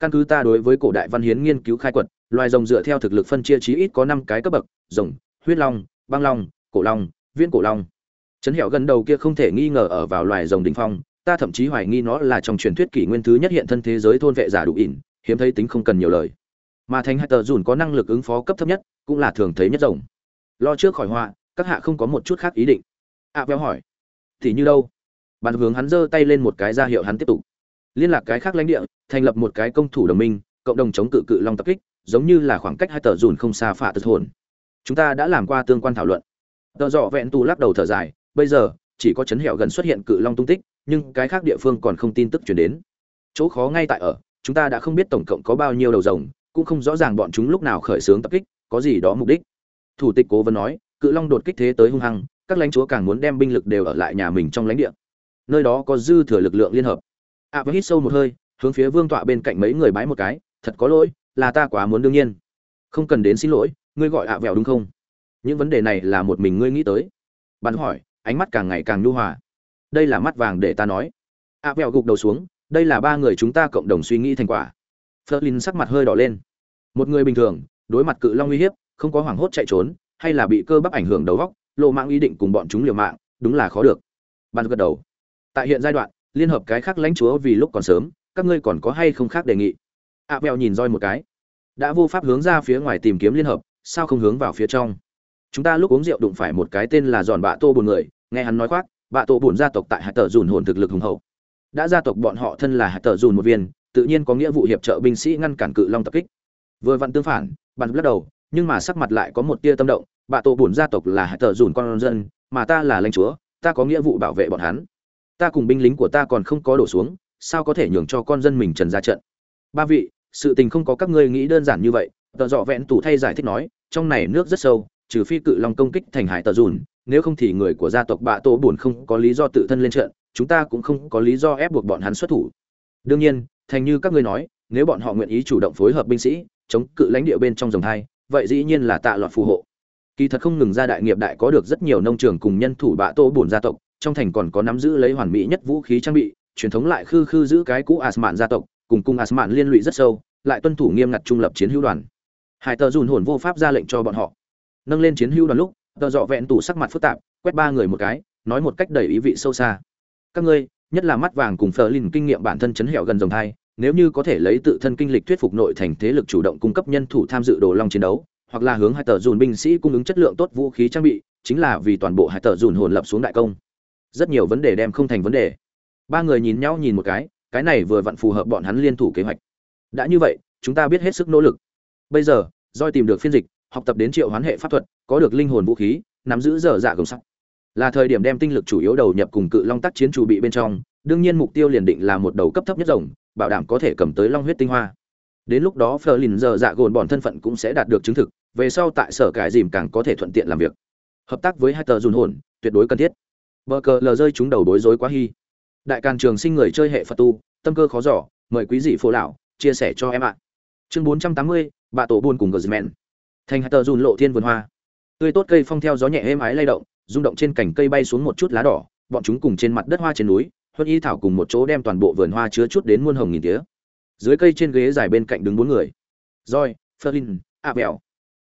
Căn cứ ta đối với cổ đại văn hiến nghiên cứu khai quật loài rồng dựa theo thực lực phân chia chí ít có năm cái cấp bậc rồng huyết long băng long cổ long viễn cổ long. Chấn hẻo gần đầu kia không thể nghi ngờ ở vào loài rồng đỉnh phong ta thậm chí hoài nghi nó là trong truyền thuyết kỷ nguyên thứ nhất hiện thân thế giới thôn vệ giả đủ ỉn hiếm thấy tính không cần nhiều lời. Mà thành hai tờ dùn có năng lực ứng phó cấp thấp nhất cũng là thường thấy nhất rồng. Lo trước khỏi họa các hạ không có một chút khác ý định. Ạ à, véo hỏi thì như đâu? Bàn hướng hắn giơ tay lên một cái ra hiệu hắn tiếp tục. Liên lạc cái khác lãnh địa thành lập một cái công thủ đồng minh cộng đồng chống cự cự long tập kích giống như là khoảng cách hai tờ dùn không xa phạ tật hồn. Chúng ta đã làm qua tương quan thảo luận. Tờ dọ vẹn tu lắc đầu thở dài bây giờ chỉ có chấn hẻo gần xuất hiện cự long tung tích nhưng cái khác địa phương còn không tin tức chuyển đến. Chỗ khó ngay tại ở chúng ta đã không biết tổng cộng có bao nhiêu đầu rồng cũng không rõ ràng bọn chúng lúc nào khởi xướng tập kích có gì đó mục đích. Thủ tịch cố vấn nói cự long đột kích thế tới hung hăng các lãnh chúa càng muốn đem binh lực đều ở lại nhà mình trong lãnh địa. Nơi đó có dư thừa lực lượng liên hợp. Ạ à, và hít sâu một hơi hướng phía vương tọa bên cạnh mấy người bái một cái thật có lỗi là ta quá muốn đương nhiên. Không cần đến xin lỗi ngươi gọi ạ vẹo đúng không? Những vấn đề này là một mình ngươi nghĩ tới. Bắn hỏi ánh mắt càng ngày càng nhu hòa. Đây là mắt vàng để ta nói. ạ vẹo gục đầu xuống đây là ba người chúng ta cộng đồng suy nghĩ thành quả. Flerlin sắc mặt hơi đỏ lên. Một người bình thường đối mặt cự long uy hiếp không có hoảng hốt chạy trốn hay là bị cơ bắp ảnh hưởng đầu vóc, lộ mạng ý định cùng bọn chúng liều mạng đúng là khó được. Ban gật đầu. Tại hiện giai đoạn liên hợp cái khác lãnh chúa vì lúc còn sớm các ngươi còn có hay không khác đề nghị? Ạ à, nhìn roi một cái. Đã vô pháp hướng ra phía ngoài tìm kiếm liên hợp sao không hướng vào phía trong? Chúng ta lúc uống rượu đụng phải một cái tên là giòn bạ tô Bùn người nghe hắn nói khoác bạ tô Bùn gia tộc tại hải tờ dùn hồn thực lực hùng hậu. Đã gia tộc bọn họ thân là hải tờ dùn một viên tự nhiên có nghĩa vụ hiệp trợ binh sĩ ngăn cản cự long tập kích. Vừa vặn tương phản bạn lắc đầu nhưng mà sắc mặt lại có một tia tâm động bạ Tô Bùn gia tộc là hải tờ dùn con dân mà ta là lãnh chúa ta có nghĩa vụ bảo vệ bọn hắn. Ta cùng binh lính của ta còn không có đổ xuống sao có thể nhường cho con dân mình trần ra trận? Ba vị, sự tình không có các ngươi nghĩ đơn giản như vậy. Tờ dọ vẹn tủ thay giải thích nói, trong này nước rất sâu, trừ phi cự long công kích thành hải tờ dùn, nếu không thì người của gia tộc bạ tổ bổn không có lý do tự thân lên trận, chúng ta cũng không có lý do ép buộc bọn hắn xuất thủ. Đương nhiên, thành như các ngươi nói, nếu bọn họ nguyện ý chủ động phối hợp binh sĩ, chống cự lãnh địa bên trong dòng hai vậy dĩ nhiên là tạ loạt phù hộ. Kỳ thật không ngừng ra đại nghiệp đại có được rất nhiều nông trường cùng nhân thủ bạ tô bổn gia tộc, trong thành còn có nắm giữ lấy hoàn mỹ nhất vũ khí trang bị, truyền thống lại khư khư giữ cái cũ asman gia tộc cùng cung asman liên lụy rất sâu, lại tuân thủ nghiêm ngặt trung lập chiến hữu đoàn. Hải tờ dùn hồn vô pháp ra lệnh cho bọn họ. Nâng lên chiến hữu đoàn lúc, tờ dọ vẹn tủ sắc mặt phức tạp, quét ba người một cái, nói một cách đầy ý vị sâu xa. Các ngươi, nhất là mắt vàng cùng phờ kinh nghiệm bản thân chấn hẻo gần dòng thai nếu như có thể lấy tự thân kinh lịch thuyết phục nội thành thế lực chủ động cung cấp nhân thủ tham dự đồ long chiến đấu, hoặc là hướng hai tờ dùn binh sĩ cung ứng chất lượng tốt vũ khí trang bị, chính là vì toàn bộ hai tờ dùn hồn lập xuống đại công. Rất nhiều vấn đề đem không thành vấn đề. Ba người nhìn nhau nhìn một cái cái này vừa vặn phù hợp bọn hắn liên thủ kế hoạch. Đã như vậy, chúng ta biết hết sức nỗ lực. Bây giờ doi tìm được phiên dịch, học tập đến triệu hoán hệ pháp thuật, có được linh hồn vũ khí, nắm giữ dở dạ gồng sắc là thời điểm đem tinh lực chủ yếu đầu nhập cùng cự long tác chiến chủ bị bên trong, đương nhiên mục tiêu liền định là một đầu cấp thấp nhất rồng, bảo đảm có thể cầm tới long huyết tinh hoa. Đến lúc đó phờ lìn giờ dạ gồn bọn thân phận cũng sẽ đạt được chứng thực, về sau tại sở cải dìm càng có thể thuận tiện làm việc. Hợp tác với hai tờ dùn hồn, tuyệt đối cần thiết. Bơ cờ lờ rơi chúng đầu đối rối quá hy đại càn trường sinh người chơi hệ phật tu tâm cơ khó giỏ mời quý dị phố lão chia sẻ cho em ạ. Chương bốn trăm tám mươi bà tổ buôn cùng gờ mẹn. Thành hạt tờ dùn lộ thiên vườn hoa. Tươi tốt cây phong theo gió nhẹ êm ái lay động rung động trên cành cây bay xuống một chút lá đỏ bọn chúng cùng trên mặt đất hoa trên núi huân y thảo cùng một chỗ đem toàn bộ vườn hoa chứa chút đến muôn hồng nghìn tía. Dưới cây trên ghế dài bên cạnh đứng bốn người. Roi Ferlin, a bèo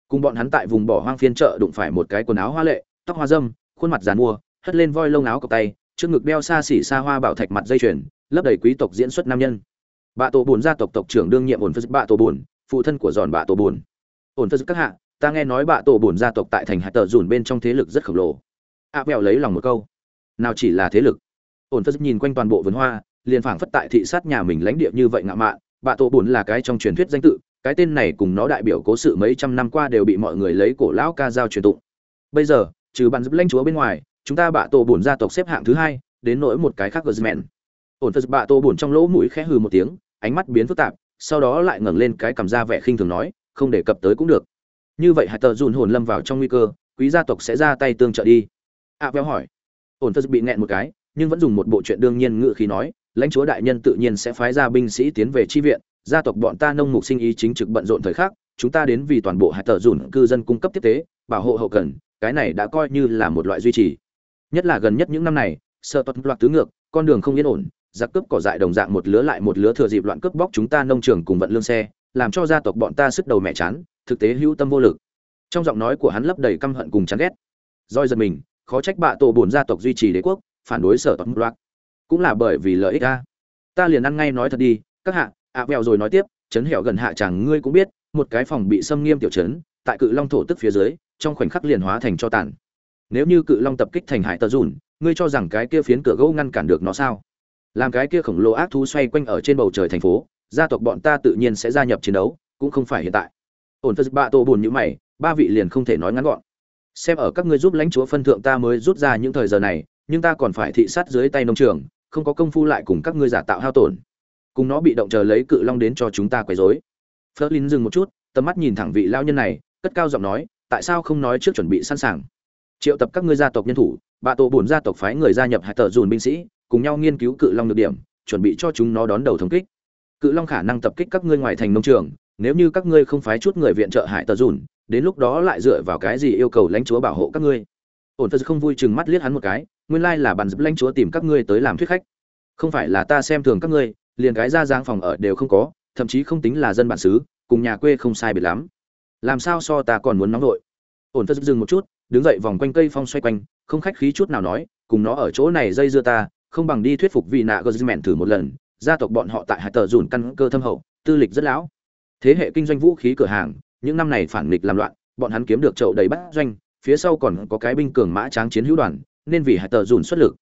cùng bọn hắn tại vùng bỏ hoang phiên chợ đụng phải một cái quần áo hoa lệ tóc hoa dâm khuôn mặt dàn mua hất lên voi lông áo cọc tay trước ngực đeo xa xỉ xa hoa bảo thạch mặt dây chuyền, lấp đầy quý tộc diễn xuất nam nhân. Bạ tổ bùn gia tộc tộc trưởng đương nhiệm ổn phật bạ tổ bùn, phụ thân của giòn bạ tổ bùn. Ổn phật các hạ, ta nghe nói bạ tổ bùn gia tộc tại thành hạt tờ dùn bên trong thế lực rất khổng lồ. A vẹo lấy lòng một câu. Nào chỉ là thế lực? Ổn phật nhìn quanh toàn bộ vườn hoa, liền phảng phất tại thị sát nhà mình lãnh địa như vậy ngạo mạn. Bạ tổ bùn là cái trong truyền thuyết danh tự, cái tên này cùng nó đại biểu cố sự mấy trăm năm qua đều bị mọi người lấy cổ lão ca giao truyền tụng. Bây giờ, trừ bàn giúp lãnh chúa bên ngoài chúng ta bạ tổ bổn gia tộc xếp hạng thứ hai đến nỗi một cái khác guzman ổn phật bạ tổ bổn trong lỗ mũi khẽ hừ một tiếng ánh mắt biến phức tạp sau đó lại ngẩng lên cái cầm ra vẻ khinh thường nói không đề cập tới cũng được. Như vậy hãy tờ dùn hồn lâm vào trong nguy cơ quý gia tộc sẽ ra tay tương trợ đi. Ạ à, véo hỏi. Ổn phật bị nghẹn một cái nhưng vẫn dùng một bộ chuyện đương nhiên ngự khí nói lãnh chúa đại nhân tự nhiên sẽ phái ra binh sĩ tiến về chi viện gia tộc bọn ta nông mục sinh ý chính trực bận rộn thời khắc chúng ta đến vì toàn bộ hạt tờ dùn cư dân cung cấp tiếp tế bảo hộ hậu cần cái này đã coi như là một loại duy trì nhất là gần nhất những năm này sợ tuật loạt tứ ngược con đường không yên ổn giặc cướp cỏ dại đồng dạng một lứa lại một lứa thừa dịp loạn cướp bóc chúng ta nông trường cùng vận lương xe làm cho gia tộc bọn ta sức đầu mẹ chán thực tế hữu tâm vô lực. Trong giọng nói của hắn lấp đầy căm hận cùng chán ghét. Roi giật mình khó trách bạ tổ bổn gia tộc duy trì đế quốc phản đối sở tuật loạt. Cũng là bởi vì lợi ích ta ta liền ăn ngay nói thật đi các hạ ạ à rồi nói tiếp chấn hẻo gần hạ chàng ngươi cũng biết một cái phòng bị xâm nghiêm tiểu chấn, tại cự long thổ tức phía dưới trong khoảnh khắc liền hóa thành cho tàn nếu như cự long tập kích thành hải tờ dùn, ngươi cho rằng cái kia phiến cửa gỗ ngăn cản được nó sao? Làm cái kia khổng lồ ác thú xoay quanh ở trên bầu trời thành phố, gia tộc bọn ta tự nhiên sẽ gia nhập chiến đấu, cũng không phải hiện tại. Ổn phật bạ tổ buồn như mày, ba vị liền không thể nói ngắn gọn. Xem ở các ngươi giúp lãnh chúa phân thượng ta mới rút ra những thời giờ này, nhưng ta còn phải thị sát dưới tay nông trường, không có công phu lại cùng các ngươi giả tạo hao tổn. Cùng nó bị động chờ lấy cự long đến cho chúng ta quấy rối. Phớt lín dừng một chút, tầm mắt nhìn thẳng vị lao nhân này, cất cao giọng nói, tại sao không nói trước chuẩn bị sẵn sàng? Triệu tập các ngươi gia tộc nhân thủ, bạ tổ bổn gia tộc phái người gia nhập hạt tờ dùn binh sĩ, cùng nhau nghiên cứu cự long được điểm, chuẩn bị cho chúng nó đón đầu thống kích. Cự long khả năng tập kích các ngươi ngoài thành nông trường, nếu như các ngươi không phái chút người viện trợ hải tờ dùn, đến lúc đó lại dựa vào cái gì yêu cầu lãnh chúa bảo hộ các ngươi? Ổn phật không vui chừng mắt liếc hắn một cái, nguyên lai là bàn giúp lãnh chúa tìm các ngươi tới làm thuyết khách. Không phải là ta xem thường các ngươi, liền cái ra giang phòng ở đều không có, thậm chí không tính là dân bản xứ, cùng nhà quê không sai biệt lắm. Làm sao so ta còn muốn nóng vội? Ổn phật dừng một chút đứng dậy vòng quanh cây phong xoay quanh, không khách khí chút nào nói, cùng nó ở chỗ này dây dưa ta, không bằng đi thuyết phục vị nạ gờ mẹn thử một lần, gia tộc bọn họ tại hạt tờ dùn căn cơ thâm hậu, tư lịch rất lão. Thế hệ kinh doanh vũ khí cửa hàng, những năm này phản nghịch làm loạn, bọn hắn kiếm được chậu đầy bắt doanh, phía sau còn có cái binh cường mã tráng chiến hữu đoàn, nên vì hạt tờ dùn xuất lực.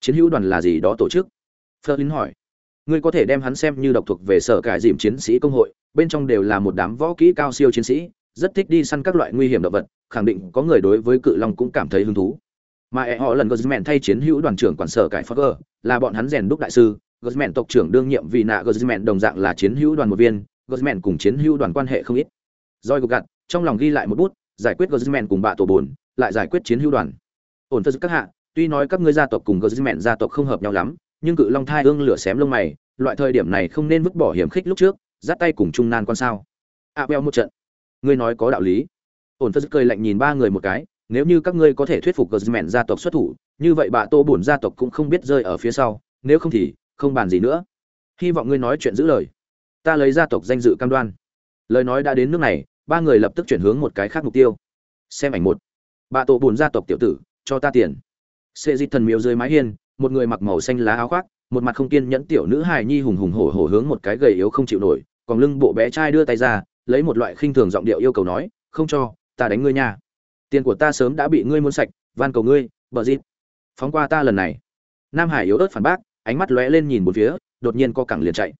Chiến hữu đoàn là gì đó tổ chức? Fleur hỏi. Ngươi có thể đem hắn xem như độc thuộc về sở cải dìm chiến sĩ công hội, bên trong đều là một đám võ kỹ cao siêu chiến sĩ, rất thích đi săn các loại nguy hiểm động vật khẳng định có người đối với cự long cũng cảm thấy hứng thú. Mà e họ lần gosman thay chiến hữu đoàn trưởng quản sở cải Fokker là bọn hắn rèn đúc đại sư. Gosman tộc trưởng đương nhiệm vì nạ gosman đồng dạng là chiến hữu đoàn một viên gosman cùng chiến hữu đoàn quan hệ không ít. Roi gục gặt trong lòng ghi lại một bút giải quyết gosman cùng bạ tổ bồn lại giải quyết chiến hữu đoàn. Ổn thật các hạ tuy nói các ngươi gia tộc cùng gosman gia tộc không hợp nhau lắm nhưng cự long thai ương lửa xém lông mày loại thời điểm này không nên vứt bỏ hiểm khích lúc trước dắt tay cùng trung nan quan sao. A à, một trận. Ngươi nói có đạo lý ổn phật cười lạnh nhìn ba người một cái, nếu như các ngươi có thể thuyết phục gờ gia tộc xuất thủ, như vậy bà tô bổn gia tộc cũng không biết rơi ở phía sau, nếu không thì không bàn gì nữa. Hy vọng ngươi nói chuyện giữ lời. Ta lấy gia tộc danh dự cam đoan. Lời nói đã đến nước này, ba người lập tức chuyển hướng một cái khác mục tiêu. Xem ảnh một. Bà tổ bùn gia tộc tiểu tử, cho ta tiền. Xê di thần miếu dưới mái hiên, một người mặc màu xanh lá áo khoác, một mặt không kiên nhẫn tiểu nữ hài nhi hùng hùng hổ hổ hướng một cái gầy yếu không chịu nổi, còn lưng bộ bé trai đưa tay ra, lấy một loại khinh thường giọng điệu yêu cầu nói, không cho ta đánh ngươi nha. Tiền của ta sớm đã bị ngươi muốn sạch, van cầu ngươi bờ dịp. Phóng qua ta lần này. Nam hải yếu ớt phản bác, ánh mắt lóe lên nhìn một phía, đột nhiên co cẳng liền chạy.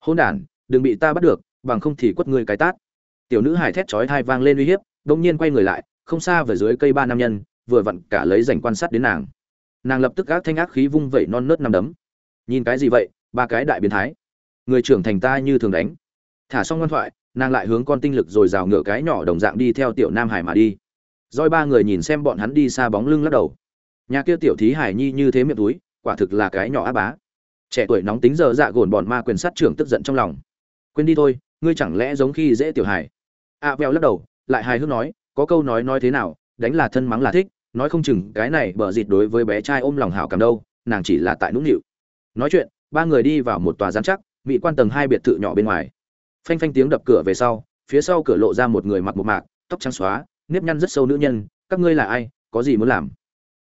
Hôn đản, đừng bị ta bắt được, bằng không thì quất ngươi cái tát. Tiểu nữ hải thét chói thai vang lên uy hiếp đông nhiên quay người lại, không xa về dưới cây ba nam nhân, vừa vặn cả lấy rảnh quan sát đến nàng. Nàng lập tức gác thanh ác khí vung vẩy non nớt nằm đấm. Nhìn cái gì vậy, ba cái đại biến thái. Người trưởng thành ta như thường đánh. Thả xong ngoan thoại nàng lại hướng con tinh lực rồi rào ngựa cái nhỏ đồng dạng đi theo tiểu nam hải mà đi. Roi ba người nhìn xem bọn hắn đi xa bóng lưng lắc đầu. Nhà kia tiểu thí hải nhi như thế miệng túi quả thực là cái nhỏ á bá. Trẻ tuổi nóng tính giờ dạ gồn bọn ma quyền sát trưởng tức giận trong lòng. Quên đi thôi ngươi chẳng lẽ giống khi dễ tiểu hải? A à, veo lắc đầu lại hài hước nói có câu nói nói thế nào đánh là thân mắng là thích nói không chừng cái này bở dịt đối với bé trai ôm lòng hảo cảm đâu nàng chỉ là tại nũng nịu. Nói chuyện ba người đi vào một tòa giám chắc bị quan tầng hai biệt thự nhỏ bên ngoài phanh phanh tiếng đập cửa về sau, phía sau cửa lộ ra một người mặc một mạc, tóc trắng xóa, nếp nhăn rất sâu nữ nhân, các ngươi là ai? Có gì muốn làm?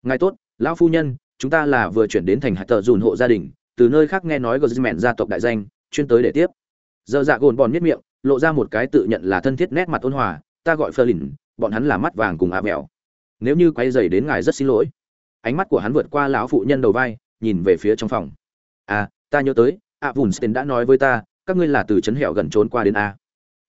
Ngài tốt, lão phu nhân, chúng ta là vừa chuyển đến thành hạt tờ dùn hộ gia đình, từ nơi khác nghe nói gờ gia tộc đại danh, chuyên tới để tiếp. Giờ dạ gồn bòn miết miệng, lộ ra một cái tự nhận là thân thiết nét mặt ôn hòa, ta gọi phơ lìn bọn hắn là mắt vàng cùng ạ à nếu như quay dày đến ngài rất xin lỗi. Ánh mắt của hắn vượt qua lão phụ nhân đầu vai, nhìn về phía trong phòng. À ta nhớ tới, ạ vùn sten đã nói với ta các ngươi là từ trấn hẻo gần trốn qua đến a.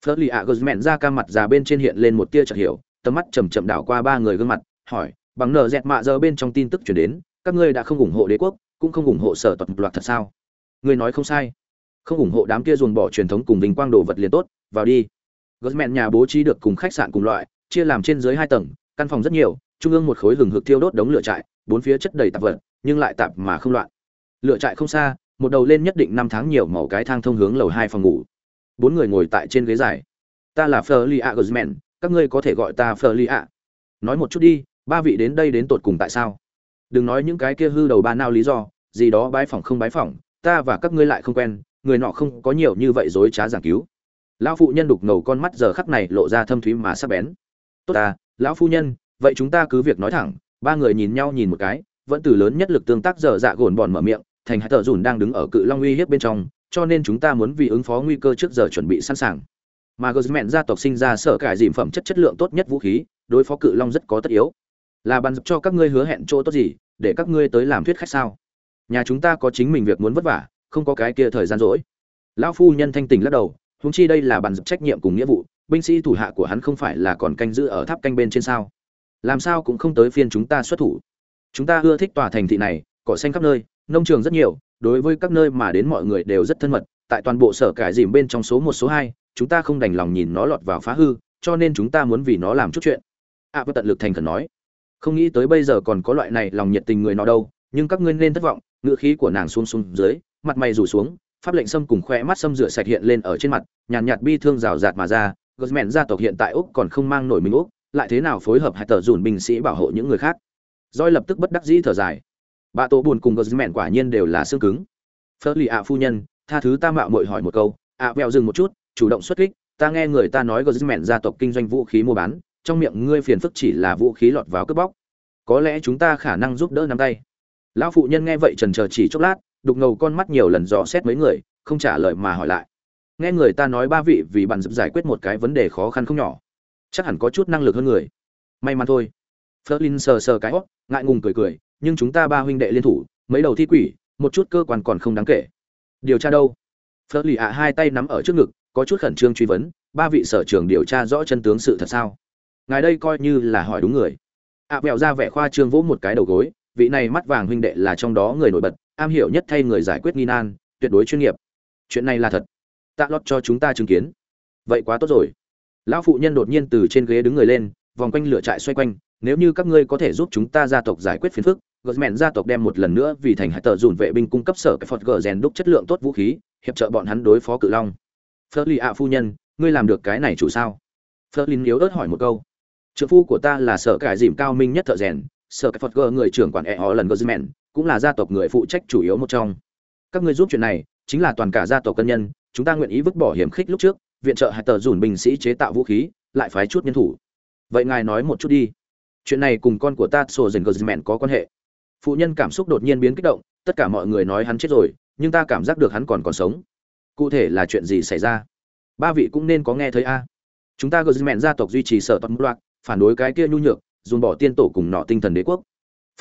Phớt lì ạ gờ mẹn ra ca mặt già bên trên hiện lên một tia chợt hiểu tầm mắt chầm chậm đảo qua ba người gương mặt hỏi bằng nở dẹt mạ giờ bên trong tin tức chuyển đến các ngươi đã không ủng hộ đế quốc cũng không ủng hộ sở toàn loạt thật sao? Ngươi nói không sai. Không ủng hộ đám kia dồn bỏ truyền thống cùng vinh quang đồ vật liền tốt vào đi. Gosman nhà bố trí được cùng khách sạn cùng loại, chia làm trên dưới hai tầng, căn phòng rất nhiều, trung ương một khối hừng hực thiêu đốt đống lửa trại, bốn phía chất đầy tạp vật, nhưng lại tạp mà không loạn. Lửa trại không xa, một đầu lên nhất định năm tháng nhiều màu cái thang thông hướng lầu hai phòng ngủ bốn người ngồi tại trên ghế dài ta là Fleria Guzman, các ngươi có thể gọi ta Fleria. Nói một chút đi, ba vị đến đây đến tột cùng tại sao? Đừng nói những cái kia hư đầu ba nao lý do, gì đó bái phỏng không bái phỏng, ta và các ngươi lại không quen, người nọ không có nhiều như vậy dối trá giảng cứu. Lão phụ nhân đục ngầu con mắt giờ khắc này lộ ra thâm thúy mà sắc bén. Tốt ta, lão phu nhân, vậy chúng ta cứ việc nói thẳng, ba người nhìn nhau nhìn một cái, vẫn từ lớn nhất lực tương tác giờ dạ gồn bòn mở miệng, thành Hải tờ dùn đang đứng ở cự long uy hiếp bên trong, cho nên chúng ta muốn vì ứng phó nguy cơ trước giờ chuẩn bị sẵn sàng. Mà gosmen gia tộc sinh ra sở cải dìm phẩm chất chất lượng tốt nhất vũ khí đối phó cự long rất có tất yếu. Là bàn cho các ngươi hứa hẹn chỗ tốt gì để các ngươi tới làm thuyết khách sao? Nhà chúng ta có chính mình việc muốn vất vả không có cái kia thời gian rỗi. Lão phu nhân thanh tình lắc đầu húng chi đây là bàn trách nhiệm cùng nghĩa vụ binh sĩ thủ hạ của hắn không phải là còn canh giữ ở tháp canh bên trên sao? Làm sao cũng không tới phiên chúng ta xuất thủ. Chúng ta ưa thích tòa thành thị này cỏ xanh khắp nơi nông trường rất nhiều đối với các nơi mà đến mọi người đều rất thân mật tại toàn bộ sở cải dìm bên trong số một số hai chúng ta không đành lòng nhìn nó lọt vào phá hư cho nên chúng ta muốn vì nó làm chút chuyện. Ạ à, tận lực thành khẩn nói. Không nghĩ tới bây giờ còn có loại này lòng nhiệt tình người nó đâu nhưng các ngươi nên thất vọng ngựa khí của nàng xuống xuống dưới mặt mày rủ xuống pháp lệnh sâm cùng khoe mắt sâm rửa sạch hiện lên ở trên mặt nhàn nhạt, nhạt bi thương rào rạt mà ra gosmen gia tộc hiện tại úc còn không mang nổi mình úc lại thế nào phối hợp hay tờ dùn binh sĩ bảo hộ những người khác? Roi lập tức bất đắc dĩ thở dài bà tổ buồn cùng gosmen quả nhiên đều là xương cứng. Phớt lì ạ phu nhân tha thứ ta mạo muội hỏi một câu ạ à, vẹo dừng một chút chủ động xuất kích ta nghe người ta nói gosmen gia tộc kinh doanh vũ khí mua bán trong miệng ngươi phiền phức chỉ là vũ khí lọt vào cướp bóc. Có lẽ chúng ta khả năng giúp đỡ nắm tay. Lão phụ nhân nghe vậy trần chờ chỉ chốc lát đục ngầu con mắt nhiều lần dò xét mấy người không trả lời mà hỏi lại. Nghe người ta nói ba vị vì bạn giải quyết một cái vấn đề khó khăn không nhỏ chắc hẳn có chút năng lực hơn người. May mắn thôi. Flerlin sờ sờ cái óc, ngại ngùng cười cười nhưng chúng ta ba huynh đệ liên thủ mấy đầu thi quỷ một chút cơ quan còn không đáng kể. Điều tra đâu? Phớt lì ạ hai tay nắm ở trước ngực có chút khẩn trương truy vấn ba vị sở trường điều tra rõ chân tướng sự thật sao? Ngài đây coi như là hỏi đúng người. Ạ à, ra vẻ khoa trương vỗ một cái đầu gối vị này mắt vàng huynh đệ là trong đó người nổi bật am hiểu nhất thay người giải quyết nghi nan tuyệt đối chuyên nghiệp. Chuyện này là thật. Tạ lót cho chúng ta chứng kiến. Vậy quá tốt rồi. Lão phụ nhân đột nhiên từ trên ghế đứng người lên vòng quanh lửa trại xoay quanh nếu như các ngươi có thể giúp chúng ta gia tộc giải quyết phiền phức Gosmen gia tộc đem một lần nữa vì thành hải tờ dùn vệ binh cung cấp sở cái Fort G rèn đúc chất lượng tốt vũ khí, hiệp trợ bọn hắn đối phó cự long. Flerly ạ phu nhân, ngươi làm được cái này chủ sao? Flerlin yếu ớt hỏi một câu. Trưởng phu của ta là sở cải dìm cao minh nhất thợ rèn, sở cái Fort G người trưởng quản e họ lần Gosmen, cũng là gia tộc người phụ trách chủ yếu một trong. Các ngươi giúp chuyện này, chính là toàn cả gia tộc cân nhân, chúng ta nguyện ý vứt bỏ hiểm khích lúc trước, viện trợ hải tờ dùn binh sĩ chế tạo vũ khí, lại phái chút nhân thủ. Vậy ngài nói một chút đi. Chuyện này cùng con của ta Sổ Dần Gosmen có quan hệ phụ nhân cảm xúc đột nhiên biến kích động, tất cả mọi người nói hắn chết rồi, nhưng ta cảm giác được hắn còn còn sống. Cụ thể là chuyện gì xảy ra? Ba vị cũng nên có nghe thấy a. Chúng ta gờ mẹn gia tộc duy trì sở toàn loạt phản đối cái kia nhu nhược, dùng bỏ tiên tổ cùng nọ tinh thần đế quốc.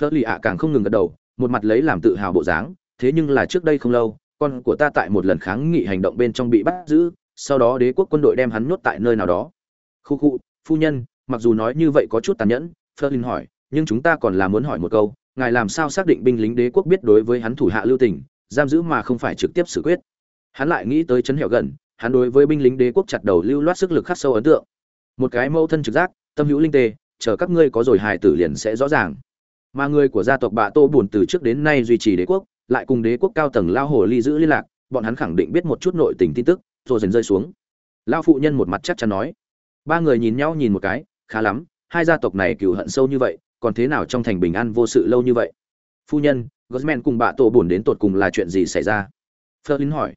Phớt lì ạ càng không ngừng gật đầu, một mặt lấy làm tự hào bộ dáng, thế nhưng là trước đây không lâu, con của ta tại một lần kháng nghị hành động bên trong bị bắt giữ, sau đó đế quốc quân đội đem hắn nhốt tại nơi nào đó. Khu khu, phu nhân, mặc dù nói như vậy có chút tàn nhẫn, phớt hỏi, nhưng chúng ta còn là muốn hỏi một câu ngài làm sao xác định binh lính đế quốc biết đối với hắn thủ hạ lưu tình, giam giữ mà không phải trực tiếp xử quyết? Hắn lại nghĩ tới chấn hiệu gần, hắn đối với binh lính đế quốc chặt đầu lưu loát sức lực khắc sâu ấn tượng. Một cái mâu thân trực giác, tâm hữu linh tê, chờ các ngươi có rồi hài tử liền sẽ rõ ràng. Mà người của gia tộc bạ tô buồn từ trước đến nay duy trì đế quốc, lại cùng đế quốc cao tầng lao hồ ly giữ liên lạc, bọn hắn khẳng định biết một chút nội tình tin tức, rồi dần rơi xuống. Lão phụ nhân một mặt chắc chắn nói. Ba người nhìn nhau nhìn một cái, khá lắm, hai gia tộc này cừu hận sâu như vậy còn thế nào trong thành bình an vô sự lâu như vậy? Phu nhân, gosman cùng bạ tổ buồn đến tột cùng là chuyện gì xảy ra? Flerlin hỏi.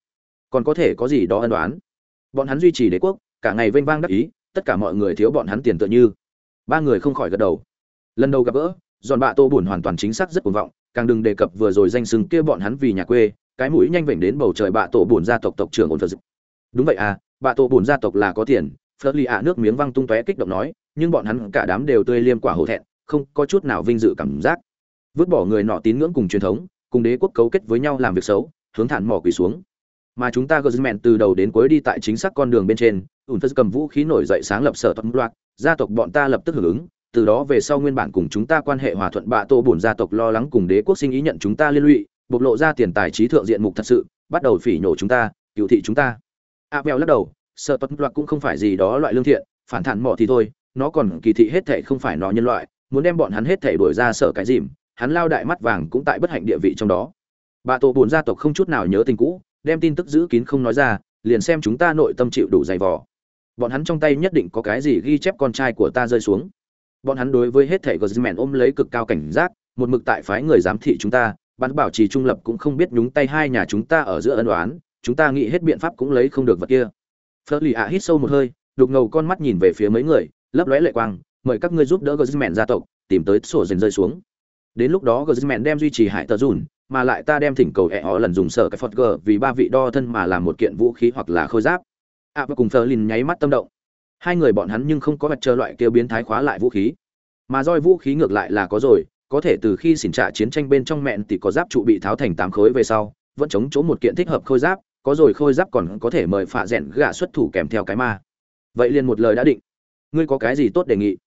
Còn có thể có gì đó ân đoán bọn hắn duy trì đế quốc, cả ngày vênh vang đắc ý, tất cả mọi người thiếu bọn hắn tiền tựa như. Ba người không khỏi gật đầu. Lần đầu gặp gỡ, giòn bạ tô buồn hoàn toàn chính xác rất cuồng vọng, càng đừng đề cập vừa rồi danh sừng kia bọn hắn vì nhà quê, cái mũi nhanh vểnh đến bầu trời bạ tổ buồn gia tộc tộc trưởng ổn phật đúng vậy à bạ tổ buồn gia tộc là có tiền phớt lì ạ nước miếng văng tung tóe kích động nói, nhưng bọn hắn cả đám đều tươi liêm quả hổ thẹn không có chút nào vinh dự cảm giác vứt bỏ người nọ tín ngưỡng cùng truyền thống cùng đế quốc cấu kết với nhau làm việc xấu hướng thản mỏ quỳ xuống mà chúng ta Guzman từ đầu đến cuối đi tại chính xác con đường bên trên, ủn phật cầm vũ khí nổi dậy sáng lập sở toàn loạt, gia tộc bọn ta lập tức hưởng ứng, từ đó về sau nguyên bản cùng chúng ta quan hệ hòa thuận bạ tô bổn gia tộc lo lắng cùng đế quốc sinh ý nhận chúng ta liên lụy, bộc lộ ra tiền tài trí thượng diện mục thật sự, bắt đầu phỉ nhổ chúng ta, cựu thị chúng ta. A à, lắc đầu, sở toàn loạt cũng không phải gì đó loại lương thiện, phản thản mỏ thì thôi, nó còn kỳ thị hết thảy không phải nó nhân loại, muốn đem bọn hắn hết thể đuổi ra sở cái dìm, hắn lao đại mắt vàng cũng tại bất hạnh địa vị trong đó. Bà tổ bùn gia tộc không chút nào nhớ tình cũ, đem tin tức giữ kín không nói ra, liền xem chúng ta nội tâm chịu đủ dày vò. Bọn hắn trong tay nhất định có cái gì ghi chép con trai của ta rơi xuống. Bọn hắn đối với hết thể gờ mẹn ôm lấy cực cao cảnh giác, một mực tại phái người giám thị chúng ta bắn bảo trì trung lập cũng không biết nhúng tay hai nhà chúng ta ở giữa ân đoán chúng ta nghĩ hết biện pháp cũng lấy không được vật kia. Phớt lì ạ hít sâu một hơi, đục ngầu con mắt nhìn về phía mấy người, lấp lóe lệ quang mời các ngươi giúp đỡ gờ gia tộc, tìm tới sổ dần rơi xuống. Đến lúc đó gờ đem duy trì hải tờ dùn, mà lại ta đem thỉnh cầu e họ lần dùng sở cái phật gờ vì ba vị đo thân mà làm một kiện vũ khí hoặc là khôi giáp. Ạ và cùng phờ nháy mắt tâm động. Hai người bọn hắn nhưng không có vật chờ loại kêu biến thái khóa lại vũ khí. Mà roi vũ khí ngược lại là có rồi, có thể từ khi xỉn trả chiến tranh bên trong mẹn thì có giáp trụ bị tháo thành tám khối về sau, vẫn chống chỗ một kiện thích hợp khôi giáp, có rồi khôi giáp còn có thể mời phạ rẽn gạ xuất thủ kèm theo cái ma. Vậy liền một lời đã định. Ngươi có cái gì tốt đề nghị?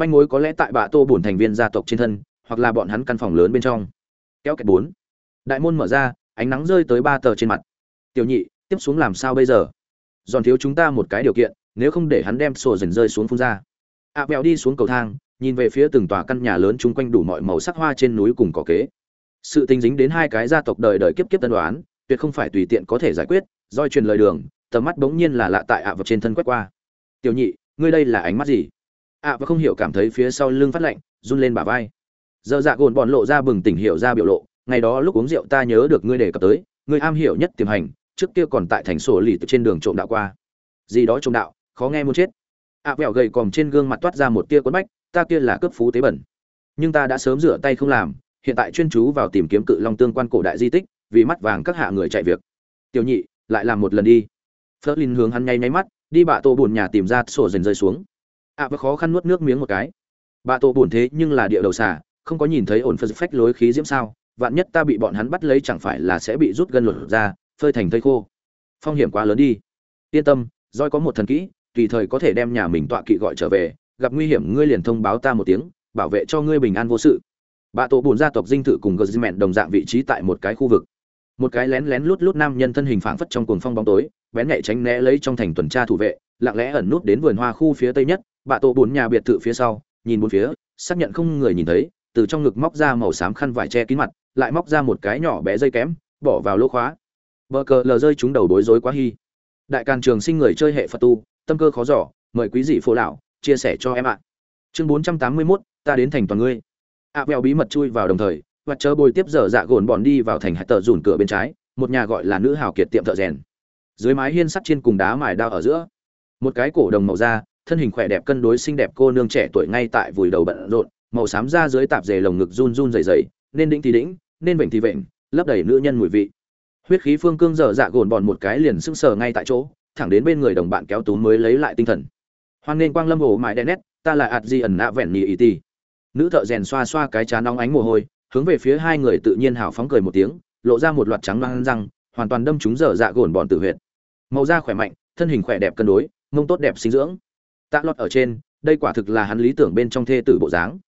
Manh mối có lẽ tại bạ tô bổn thành viên gia tộc trên thân hoặc là bọn hắn căn phòng lớn bên trong. Kéo kẹt bốn. Đại môn mở ra ánh nắng rơi tới ba tờ trên mặt. Tiểu nhị tiếp xuống làm sao bây giờ? Giòn thiếu chúng ta một cái điều kiện nếu không để hắn đem sổ dần rơi xuống phun ra. Ạ à, đi xuống cầu thang nhìn về phía từng tòa căn nhà lớn chung quanh đủ mọi màu sắc hoa trên núi cùng cỏ kế. Sự tình dính đến hai cái gia tộc đời đời kiếp kiếp tân đoán tuyệt không phải tùy tiện có thể giải quyết doi truyền lời đường tầm mắt bỗng nhiên là lạ tại ạ à vật trên thân quét qua. Tiểu nhị ngươi đây là ánh mắt gì? Ạ và không hiểu cảm thấy phía sau lưng phát lạnh run lên bả vai. Giờ dạ gồn bọn lộ ra bừng tỉnh hiểu ra biểu lộ ngày đó lúc uống rượu ta nhớ được ngươi đề cập tới ngươi am hiểu nhất tiềm hành trước kia còn tại thành sổ lì trên đường trộm đạo qua. Gì đó trộm đạo khó nghe muốn chết. Ạ à, gầy còm trên gương mặt toát ra một tia quấn bách ta kia là cướp phú tế bẩn. Nhưng ta đã sớm rửa tay không làm hiện tại chuyên chú vào tìm kiếm cự long tương quan cổ đại di tích vì mắt vàng các hạ người chạy việc. Tiểu nhị lại làm một lần đi. Phớt linh hướng hắn nháy nháy mắt đi bạ tô bùn nhà tìm ra sổ dần rơi xuống ạ à, khó khăn nuốt nước miếng một cái. Bạ tổ buồn thế nhưng là địa đầu xả không có nhìn thấy ổn phật phách lối khí diễm sao vạn nhất ta bị bọn hắn bắt lấy chẳng phải là sẽ bị rút gân lột ra phơi thành thây khô. Phong hiểm quá lớn đi. Yên tâm roi có một thần kỹ tùy thời có thể đem nhà mình tọa kỵ gọi trở về gặp nguy hiểm ngươi liền thông báo ta một tiếng bảo vệ cho ngươi bình an vô sự. Bạ tổ bùn gia tộc dinh thự cùng gờ mẹn đồng dạng vị trí tại một cái khu vực. Một cái lén lén lút lút nam nhân thân hình phảng phất trong cuồng phong bóng tối bén nhạy tránh né lấy trong thành tuần tra thủ vệ lặng lẽ ẩn nút đến vườn hoa khu phía tây nhất bạ tổ bốn nhà biệt thự phía sau nhìn bốn phía xác nhận không người nhìn thấy từ trong ngực móc ra màu xám khăn vải che kín mặt lại móc ra một cái nhỏ bé dây kém bỏ vào lỗ khóa. Bờ cờ lờ rơi chúng đầu bối rối quá hy đại càn trường sinh người chơi hệ phật tu tâm cơ khó giỏ mời quý dị phố lão chia sẻ cho em ạ. Chương bốn trăm tám mươi mốt ta đến thành toàn ngươi. Ạ à, bí mật chui vào đồng thời và chờ bồi tiếp giờ dạ gồn bọn đi vào thành hạt tờ rủn cửa bên trái một nhà gọi là nữ hào kiệt tiệm thợ rèn. Dưới mái hiên sắt trên cùng đá mài đao ở giữa. Một cái cổ đồng màu da thân hình khỏe đẹp cân đối xinh đẹp cô nương trẻ tuổi ngay tại vùi đầu bận rộn, màu xám da dưới tạp dề lồng ngực run run dày dày nên đĩnh thì đĩnh, nên vểnh thì vểnh, lấp đầy nữ nhân mùi vị. Huyết khí phương cương dở dạ gồn bòn một cái liền sưng sờ ngay tại chỗ, thẳng đến bên người đồng bạn kéo túm mới lấy lại tinh thần. Hoan nên quang lâm ổ mãi đen nét, ta là ạt di ẩn nạ vẹn nhì ý ti nữ thợ rèn xoa xoa cái chán nóng ánh mồ hôi, hướng về phía hai người tự nhiên hào phóng cười một tiếng, lộ ra một loạt trắng loang răng, hoàn toàn đâm chúng dở dạ gồn bòn tự huyệt. Màu da khỏe mạnh, thân hình khỏe đẹp cân đối, mông tốt đẹp sinh dưỡng tạ lọt ở trên, đây quả thực là hắn lý tưởng bên trong thê tử bộ dáng.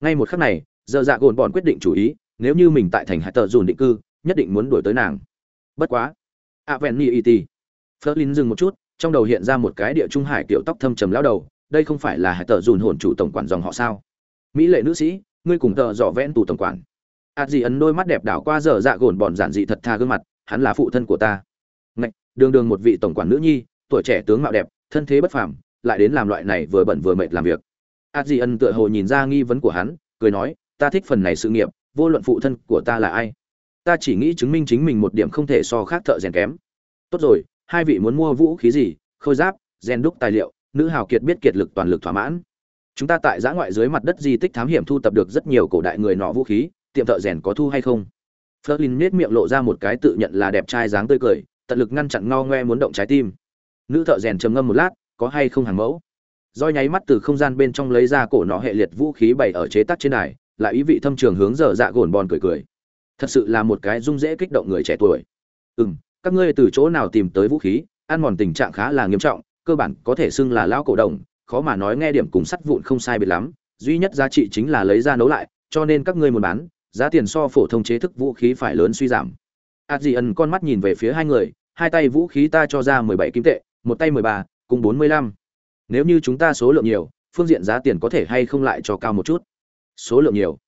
Ngay một khắc này dở dạ gồn bọn quyết định chủ ý, nếu như mình tại thành hải tờ dùn định cư, nhất định muốn đuổi tới nàng. Bất quá. À, A ven ni it phớt linh dừng một chút, trong đầu hiện ra một cái địa trung hải tiểu tóc thâm trầm lão đầu, đây không phải là hải tờ dùn hồn chủ tổng quản dòng họ sao? Mỹ lệ nữ sĩ, ngươi cùng tờ dọ vẽn tù tổng quản. A dì ấn đôi mắt đẹp đảo qua dở dạ gồn bọn giản dị thật tha gương mặt, hắn là phụ thân của ta. Ngạch, đường đường một vị tổng quản nữ nhi, tuổi trẻ tướng mạo đẹp, thân thế bất phàm lại đến làm loại này vừa bận vừa mệt làm việc. A ân tựa hồ nhìn ra nghi vấn của hắn, cười nói, ta thích phần này sự nghiệp, vô luận phụ thân của ta là ai, ta chỉ nghĩ chứng minh chính mình một điểm không thể so khác thợ rèn kém. Tốt rồi, hai vị muốn mua vũ khí gì? Khôi giáp, rèn đúc tài liệu, nữ hào kiệt biết kiệt lực toàn lực thỏa mãn. Chúng ta tại giã ngoại dưới mặt đất di tích thám hiểm thu tập được rất nhiều cổ đại người nọ vũ khí, tiệm thợ rèn có thu hay không? Flerlin nhếch miệng lộ ra một cái tự nhận là đẹp trai dáng tươi cười, tận lực ngăn chặn ngao ngoe muốn động trái tim. Nữ thợ rèn trầm ngâm một lát có hay không hàng mẫu. Doi nháy mắt từ không gian bên trong lấy ra cổ nọ hệ liệt vũ khí bày ở chế tác trên đài, lại ý vị thâm trường hướng dở dạ gồn bòn cười cười. Thật sự là một cái dung dễ kích động người trẻ tuổi. Ừ m các ngươi từ chỗ nào tìm tới vũ khí, ăn mòn tình trạng khá là nghiêm trọng, cơ bản có thể xưng là lão cổ đồng, khó mà nói nghe điểm cùng sắt vụn không sai biệt lắm, duy nhất giá trị chính là lấy ra nấu lại, cho nên các ngươi muốn bán, giá tiền so phổ thông chế thức vũ khí phải lớn suy giảm. A di con mắt nhìn về phía hai người, hai tay vũ khí ta cho ra mười bảy kim tệ, một tay mười ba cùng bốn mươi lăm. Nếu như chúng ta số lượng nhiều, phương diện giá tiền có thể hay không lại cho cao một chút? Số lượng nhiều.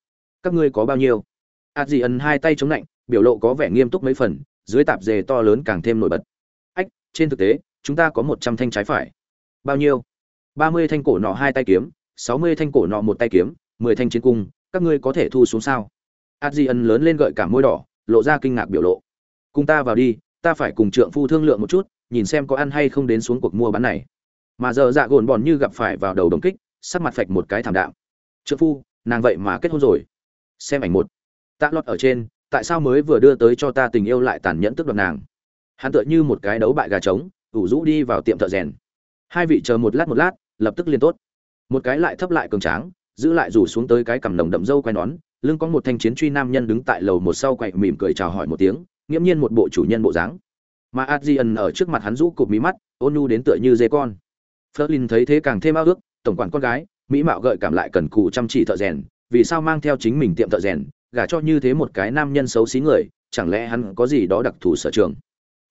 Các ngươi có bao nhiêu? Adrian hai tay chống lạnh, biểu lộ có vẻ nghiêm túc mấy phần, dưới tạp dề to lớn càng thêm nổi bật. Ách, trên thực tế, chúng ta có một trăm thanh trái phải. Bao nhiêu? ba mươi thanh cổ nọ hai tay kiếm, sáu mươi thanh cổ nọ một tay kiếm, mười thanh chiến cung, các ngươi có thể thu xuống sao? Adrian lớn lên gợi cả môi đỏ, lộ ra kinh ngạc biểu lộ. Cùng ta vào đi, ta phải cùng trượng phu thương lượng một chút nhìn xem có ăn hay không đến xuống cuộc mua bán này. Mà giờ dạ gồn bòn như gặp phải vào đầu đồng kích, sắc mặt phạch một cái thảm đạm. Trợ phu, nàng vậy mà kết hôn rồi. Xem ảnh một. Tạ lọt ở trên, tại sao mới vừa đưa tới cho ta tình yêu lại tàn nhẫn tức đoạt nàng? Hắn tựa như một cái đấu bại gà trống, ủ rũ đi vào tiệm thợ rèn. Hai vị chờ một lát một lát, lập tức liên tốt. Một cái lại thấp lại cường tráng, giữ lại rủ xuống tới cái cằm nồng đậm dâu quay nón, lưng có một thanh chiến truy nam nhân đứng tại lầu một sau quậy mỉm cười chào hỏi một tiếng, nghiễm nhiên một bộ chủ nhân bộ dáng mà adrian ở trước mặt hắn rũ cụp mí mắt, ôn nhu đến tựa như dê con. Flerlin thấy thế càng thêm ao ước, tổng quản con gái, mỹ mạo gợi cảm lại cần cù chăm chỉ thợ rèn, vì sao mang theo chính mình tiệm thợ rèn, gả cho như thế một cái nam nhân xấu xí người, chẳng lẽ hắn có gì đó đặc thù sở trường?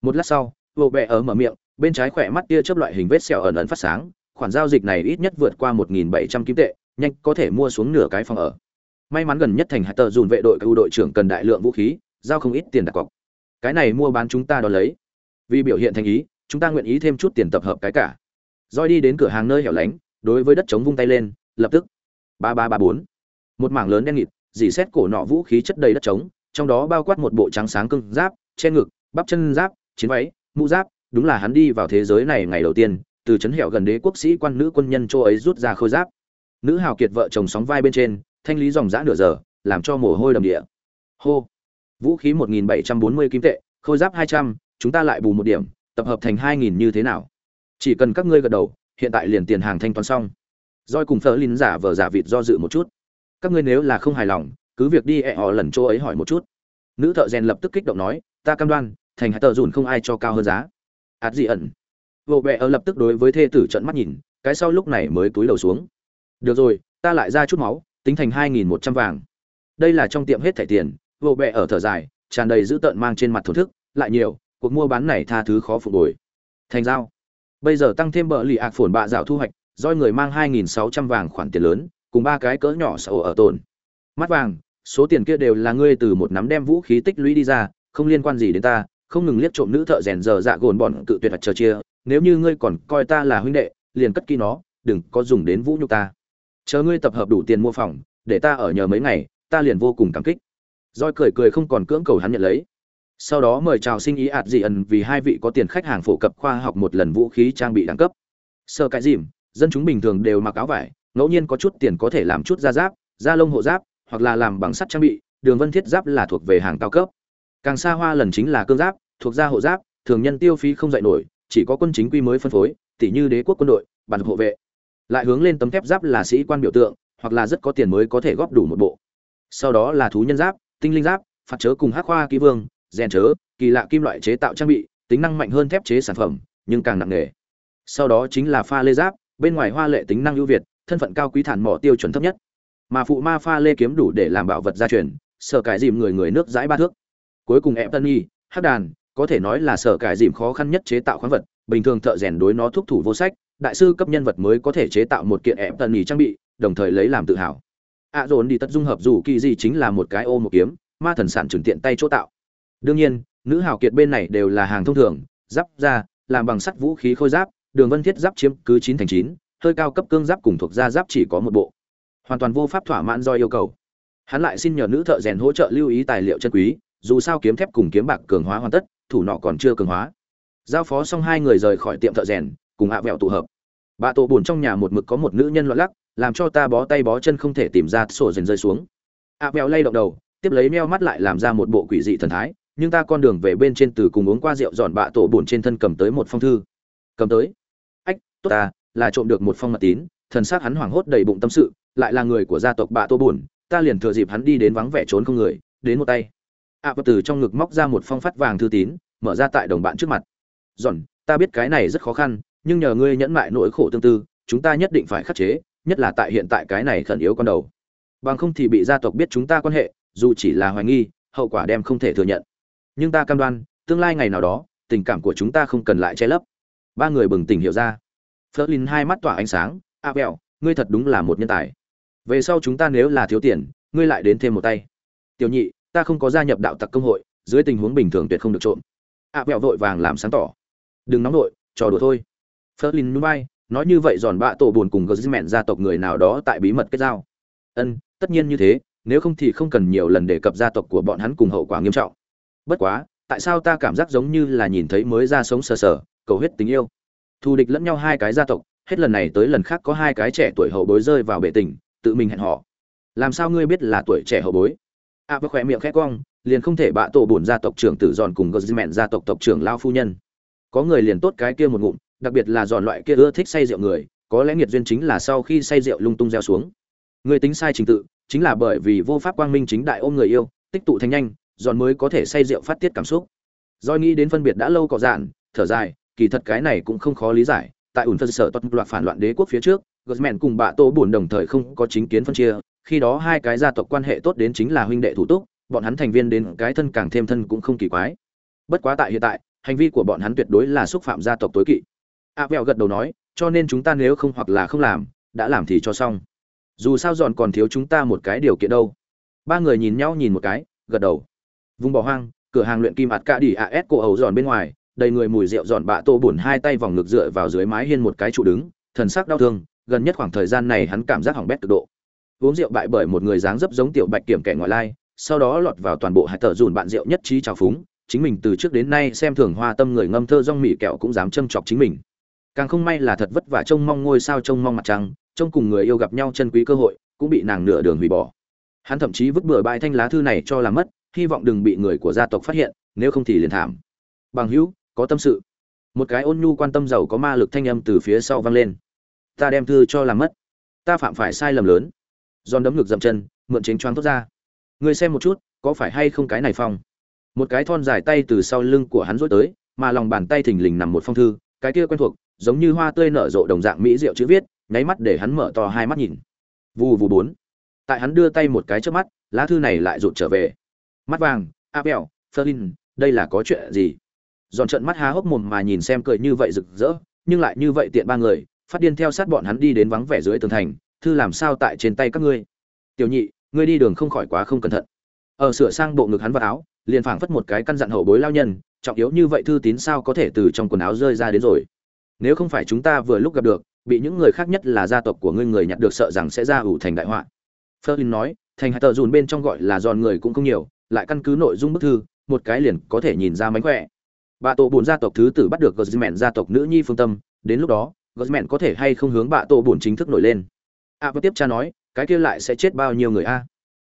Một lát sau, vô bẹ ở mở miệng, bên trái khỏe mắt tia chớp loại hình vết sẹo ẩn ẩn phát sáng, khoản giao dịch này ít nhất vượt qua một nghìn bảy trăm kim tệ, nhanh có thể mua xuống nửa cái phòng ở. May mắn gần nhất thành hạt tờ dùn vệ đội cựu đội trưởng cần đại lượng vũ khí, giao không ít tiền đặt cọc. Cái này mua bán chúng ta đo lấy vì biểu hiện thành ý, chúng ta nguyện ý thêm chút tiền tập hợp cái cả. Roi đi đến cửa hàng nơi hẻo lánh, đối với đất chống vung tay lên, lập tức. Ba ba ba bốn. Một mảng lớn đen nghịt, dì xét cổ nọ vũ khí chất đầy đất trống, trong đó bao quát một bộ trắng sáng cưng giáp, che ngực, bắp chân giáp, chiến váy, mũ giáp, đúng là hắn đi vào thế giới này ngày đầu tiên, từ trấn hẻo gần đế quốc sĩ quan nữ quân nhân châu ấy rút ra khôi giáp. Nữ hào kiệt vợ chồng sóng vai bên trên, thanh lý dòng dã nửa giờ, làm cho mồ hôi đầm địa. Hô. Vũ khí một nghìn bảy trăm bốn mươi kim tệ, khôi giáp hai trăm chúng ta lại bù một điểm, tập hợp thành hai nghìn như thế nào? Chỉ cần các ngươi gật đầu, hiện tại liền tiền hàng thanh toán xong. Roi cùng phở linh giả vờ giả vịt do dự một chút. Các ngươi nếu là không hài lòng, cứ việc đi ẹ họ lần chỗ ấy hỏi một chút. Nữ thợ rèn lập tức kích động nói, ta cam đoan, thành hạt tờ dùn không ai cho cao hơn giá. Ạt dị ẩn. Vô bẹ ở lập tức đối với thê tử trận mắt nhìn, cái sau lúc này mới túi đầu xuống. Được rồi, ta lại ra chút máu, tính thành hai nghìn một trăm vàng. Đây là trong tiệm hết thẻ tiền, vô bẹ ở thở dài, tràn đầy dữ tợn mang trên mặt thổ thức, lại nhiều cuộc mua bán này tha thứ khó phục hồi. Thành giao. Bây giờ tăng thêm bợ lì ạc phồn bạ dạo thu hoạch doi người mang hai nghìn sáu trăm vàng khoản tiền lớn, cùng ba cái cỡ nhỏ sầu ở tồn. Mắt vàng, số tiền kia đều là ngươi từ một nắm đem vũ khí tích lũy đi ra, không liên quan gì đến ta, không ngừng liếc trộm nữ thợ rèn giờ dạ gồn bọn cự tuyệt chờ chia, nếu như ngươi còn coi ta là huynh đệ, liền cất kỹ nó, đừng có dùng đến vũ nhục ta. Chờ ngươi tập hợp đủ tiền mua phòng, để ta ở nhờ mấy ngày, ta liền vô cùng cảm kích. Roi cười cười không còn cưỡng cầu hắn nhận lấy sau đó mời chào sinh ý ạt dị ẩn vì hai vị có tiền khách hàng phổ cập khoa học một lần vũ khí trang bị đẳng cấp. Sơ cái dìm, dân chúng bình thường đều mặc áo vải, ngẫu nhiên có chút tiền có thể làm chút da giáp, da lông hộ giáp, hoặc là làm bằng sắt trang bị, đường vân thiết giáp là thuộc về hàng cao cấp. Càng xa hoa lần chính là cương giáp, thuộc da hộ giáp, thường nhân tiêu phí không dạy nổi, chỉ có quân chính quy mới phân phối, tỷ như đế quốc quân đội, bản hộ vệ. Lại hướng lên tấm thép giáp là sĩ quan biểu tượng, hoặc là rất có tiền mới có thể góp đủ một bộ. Sau đó là thú nhân giáp, tinh linh giáp, phạt chớ cùng hắc khoa ký vương rèn chớ, kỳ lạ kim loại chế tạo trang bị, tính năng mạnh hơn thép chế sản phẩm, nhưng càng nặng nề. Sau đó chính là pha lê giáp, bên ngoài hoa lệ tính năng ưu việt, thân phận cao quý thản mỏ tiêu chuẩn thấp nhất. Mà phụ ma pha lê kiếm đủ để làm bảo vật gia truyền, sở cải dìm người người nước dãi ba thước. Cuối cùng em tân y hắc đàn, có thể nói là sở cải dìm khó khăn nhất chế tạo khoáng vật, bình thường thợ rèn đối nó thúc thủ vô sách, đại sư cấp nhân vật mới có thể chế tạo một kiện em tân y trang bị, đồng thời lấy làm tự hào. Ạ dồn đi tất dung hợp dù kỳ gì chính là một cái ô một kiếm, ma thần sản trừng tiện tay chỗ tạo đương nhiên, nữ hào kiệt bên này đều là hàng thông thường, giáp ra làm bằng sắt vũ khí khôi giáp, đường vân thiết giáp chiếm cứ chín thành chín, hơi cao cấp cương giáp cùng thuộc da giáp chỉ có một bộ. Hoàn toàn vô pháp thỏa mãn do yêu cầu. Hắn lại xin nhờ nữ thợ rèn hỗ trợ lưu ý tài liệu chân quý, dù sao kiếm thép cùng kiếm bạc cường hóa hoàn tất, thủ nọ còn chưa cường hóa. Giao phó xong hai người rời khỏi tiệm thợ rèn, cùng hạ vẹo tụ hợp. Bà tổ buồn trong nhà một mực có một nữ nhân loạn lắc, làm cho ta bó tay bó chân không thể tìm ra sổ rèn rơi xuống. hạ vẹo lay động đầu, tiếp lấy meo mắt lại làm ra một bộ quỷ dị thần thái nhưng ta con đường về bên trên từ cùng uống qua rượu dọn bạ tổ buồn trên thân cầm tới một phong thư. Cầm tới. Ách tốt ta là trộm được một phong mật tín thần xác hắn hoảng hốt đầy bụng tâm sự lại là người của gia tộc bạ tổ buồn ta liền thừa dịp hắn đi đến vắng vẻ trốn không người đến một tay. Ạ à, từ trong ngực móc ra một phong phát vàng thư tín mở ra tại đồng bạn trước mặt. Giòn ta biết cái này rất khó khăn nhưng nhờ ngươi nhẫn mại nỗi khổ tương tư chúng ta nhất định phải khắc chế nhất là tại hiện tại cái này khẩn yếu con đầu. Bằng không thì bị gia tộc biết chúng ta quan hệ dù chỉ là hoài nghi hậu quả đem không thể thừa nhận nhưng ta cam đoan, tương lai ngày nào đó, tình cảm của chúng ta không cần lại che lấp. Ba người bừng tỉnh hiểu ra. Phớt lên hai mắt tỏa ánh sáng. A vẹo, ngươi thật đúng là một nhân tài. Về sau chúng ta nếu là thiếu tiền, ngươi lại đến thêm một tay. Tiểu nhị, ta không có gia nhập đạo tặc công hội, dưới tình huống bình thường tuyệt không được trộm. A vẹo vội vàng làm sáng tỏ. Đừng nóng nổi trò đùa thôi. Ferlin núi bay nói như vậy giòn bạ tổ buồn cùng Griezmann gia tộc người nào đó tại bí mật kết giao. Ân, tất nhiên như thế, nếu không thì không cần nhiều lần đề cập gia tộc của bọn hắn cùng hậu quả nghiêm trọng bất quá tại sao ta cảm giác giống như là nhìn thấy mới ra sống sờ sờ cầu huyết tình yêu? Thù địch lẫn nhau hai cái gia tộc hết lần này tới lần khác có hai cái trẻ tuổi hậu bối rơi vào bể tình tự mình hẹn họ. Làm sao ngươi biết là tuổi trẻ hậu bối? A à, với khỏe miệng khẽ cong liền không thể bạ tổ bổn gia tộc trưởng tử giòn cùng gờ mẹn gia tộc tộc trưởng lao phu nhân. Có người liền tốt cái kia một ngụm đặc biệt là giòn loại kia ưa thích say rượu người có lẽ nghiệt duyên chính là sau khi say rượu lung tung gieo xuống. Người tính sai trình tự chính là bởi vì vô pháp quang minh chính đại ôm người yêu tích tụ thành nhanh giòn mới có thể say rượu phát tiết cảm xúc. Doi nghĩ đến phân biệt đã lâu cọ dạn, thở dài, kỳ thật cái này cũng không khó lý giải, tại ủn phân sở toàn loạt phản loạn đế quốc phía trước Gosman cùng bạ tổ buồn đồng thời không có chính kiến phân chia, khi đó hai cái gia tộc quan hệ tốt đến chính là huynh đệ thủ túc, bọn hắn thành viên đến cái thân càng thêm thân cũng không kỳ quái. Bất quá tại hiện tại, hành vi của bọn hắn tuyệt đối là xúc phạm gia tộc tối kỵ. A vẹo gật đầu nói, cho nên chúng ta nếu không hoặc là không làm, đã làm thì cho xong. Dù sao giòn còn thiếu chúng ta một cái điều kiện đâu. Ba người nhìn nhau nhìn một cái, gật đầu vùng bỏ hoang, cửa hàng luyện kim ạt ca đi as cổ ấu giòn bên ngoài, đầy người mùi rượu giòn bạ tô buồn hai tay vòng ngực dựa vào dưới mái hiên một cái trụ đứng, thần sắc đau thương, gần nhất khoảng thời gian này hắn cảm giác hỏng bét cực độ. Uống rượu bại bởi một người dáng dấp giống tiểu bạch kiểm kẻ ngoại lai, sau đó lọt vào toàn bộ hải tờ dùn bạn rượu nhất trí trào phúng, chính mình từ trước đến nay xem thường hoa tâm người ngâm thơ rong mỉ kẹo cũng dám châm chọc chính mình. Càng không may là thật vất vả trông mong ngôi sao trông mong mặt trăng, trông cùng người yêu gặp nhau chân quý cơ hội, cũng bị nàng nửa đường hủy bỏ. Hắn thậm chí vứt bừa bãi thanh lá thư này cho làm mất hy vọng đừng bị người của gia tộc phát hiện, nếu không thì liền thảm. Bằng hữu, có tâm sự. Một cái ôn nhu quan tâm giàu có ma lực thanh âm từ phía sau vang lên. Ta đem thư cho làm mất. Ta phạm phải sai lầm lớn. Giòn đấm ngực dậm chân, mượn chính choáng tốt ra. Người xem một chút, có phải hay không cái này phong? Một cái thon dài tay từ sau lưng của hắn rối tới, mà lòng bàn tay thình lình nằm một phong thư, cái kia quen thuộc, giống như hoa tươi nở rộ đồng dạng mỹ diệu chữ viết, nháy mắt để hắn mở to hai mắt nhìn. Vù vù bốn. Tại hắn đưa tay một cái trước mắt, lá thư này lại rụt trở về mắt vàng apel ferlin đây là có chuyện gì? Dọn trận mắt há hốc mồm mà nhìn xem cười như vậy rực rỡ, nhưng lại như vậy tiện ba người, phát điên theo sát bọn hắn đi đến vắng vẻ dưới tường thành, thư làm sao tại trên tay các ngươi? Tiểu nhị, ngươi đi đường không khỏi quá không cẩn thận. Ở sửa sang bộ ngực hắn vào áo, liền phảng phất một cái căn dặn hậu bối lao nhân, trọng yếu như vậy thư tín sao có thể từ trong quần áo rơi ra đến rồi? Nếu không phải chúng ta vừa lúc gặp được, bị những người khác nhất là gia tộc của ngươi người nhặt được sợ rằng sẽ ra ủ thành đại họa. Ferlin nói, thành hạt tờ dùn bên trong gọi là giòn người cũng không nhiều lại căn cứ nội dung bức thư một cái liền có thể nhìn ra mánh khỏe. Bạ tổ bùn gia tộc thứ tử bắt được gosmen gia tộc nữ nhi phương tâm đến lúc đó gosmen có thể hay không hướng bạ tổ bùn chính thức nổi lên. A à, tiếp cha nói cái kia lại sẽ chết bao nhiêu người a?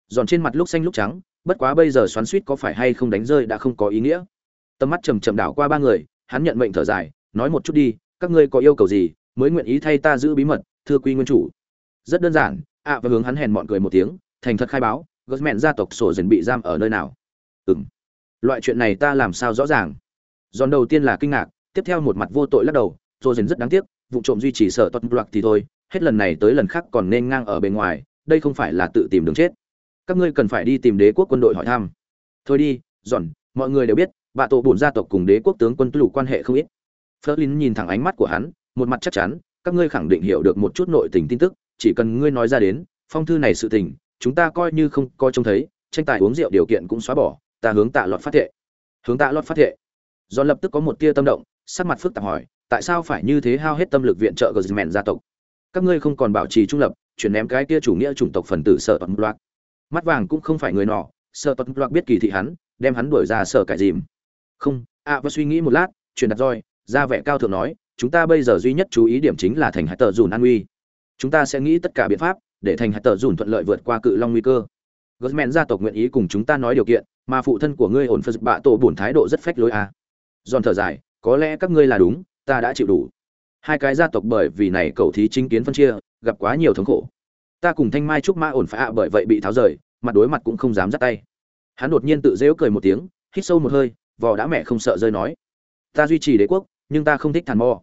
Giòn trên mặt lúc xanh lúc trắng bất quá bây giờ xoắn suýt có phải hay không đánh rơi đã không có ý nghĩa. Tầm mắt trầm trầm đảo qua ba người hắn nhận mệnh thở dài nói một chút đi các ngươi có yêu cầu gì mới nguyện ý thay ta giữ bí mật thưa quy nguyên chủ. Rất đơn giản ạ và hướng hắn hèn mọn cười một tiếng thành thật khai báo gosmen gia tộc sổ dần bị giam ở nơi nào? Ừng loại chuyện này ta làm sao rõ ràng? Giòn đầu tiên là kinh ngạc, tiếp theo một mặt vô tội lắc đầu rồi dần rất đáng tiếc, vụ trộm duy trì sở toàn loạt thì thôi, hết lần này tới lần khác còn nên ngang ở bên ngoài, đây không phải là tự tìm đường chết. Các ngươi cần phải đi tìm đế quốc quân đội hỏi thăm. Thôi đi, giòn, mọi người đều biết bạ tổ bổn gia tộc cùng đế quốc tướng quân lục quan hệ không ít. Flerlin nhìn thẳng ánh mắt của hắn, một mặt chắc chắn, các ngươi khẳng định hiểu được một chút nội tình tin tức, chỉ cần ngươi nói ra đến, phong thư này sự tình chúng ta coi như không coi trông thấy tranh tài uống rượu điều kiện cũng xóa bỏ ta hướng tạ lọt phát thệ. Hướng tạ lọt phát thệ. Do lập tức có một tia tâm động sắc mặt phức tạp hỏi tại sao phải như thế hao hết tâm lực viện trợ gờ gia tộc? Các ngươi không còn bảo trì trung lập chuyển ném cái kia chủ nghĩa chủng tộc phần tử sợ toàn loạt mắt vàng cũng không phải người nọ sợ toàn loạt biết kỳ thị hắn đem hắn đuổi ra sợ cải dìm. Không ạ à, và suy nghĩ một lát truyền đặt roi ra vẻ cao thượng nói chúng ta bây giờ duy nhất chú ý điểm chính là thành hải tờ dùn an uy. Chúng ta sẽ nghĩ tất cả biện pháp để thành hạt tờ dùn thuận lợi vượt qua cự long nguy cơ Gosman gia tộc nguyện ý cùng chúng ta nói điều kiện, mà phụ thân của ngươi ổn phật bạ tổ bổn thái độ rất phách lối à. Giòn thở dài, có lẽ các ngươi là đúng, ta đã chịu đủ. Hai cái gia tộc bởi vì này cầu thí chính kiến phân chia, gặp quá nhiều thống khổ. Ta cùng Thanh Mai trúc mã ổn phạ bởi vậy bị tháo rời, mặt đối mặt cũng không dám dắt tay. Hắn đột nhiên tự dễu cười một tiếng, hít sâu một hơi, vò đã mẹ không sợ rơi nói: "Ta duy trì đế quốc, nhưng ta không thích thàn mò."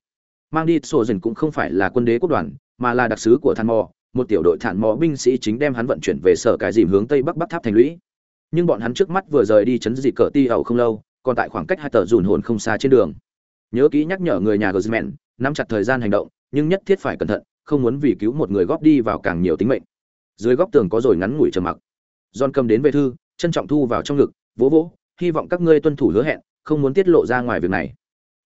Mang đi sổ dần cũng không phải là quân đế quốc đoàn, mà là đặc sứ của thàn mò, một tiểu đội thản mò binh sĩ chính đem hắn vận chuyển về sở cái dìm hướng tây bắc bắc tháp thành lũy. Nhưng bọn hắn trước mắt vừa rời đi chấn dị cờ ti ẩu không lâu, còn tại khoảng cách hai tờ dùn hồn không xa trên đường. Nhớ kỹ nhắc nhở người nhà guzman, nắm chặt thời gian hành động, nhưng nhất thiết phải cẩn thận, không muốn vì cứu một người góp đi vào càng nhiều tính mệnh. Dưới góc tường có rồi ngắn ngủi trầm mặc. John cầm đến về thư, trân trọng thu vào trong ngực, vỗ vỗ, hy vọng các ngươi tuân thủ hứa hẹn, không muốn tiết lộ ra ngoài việc này.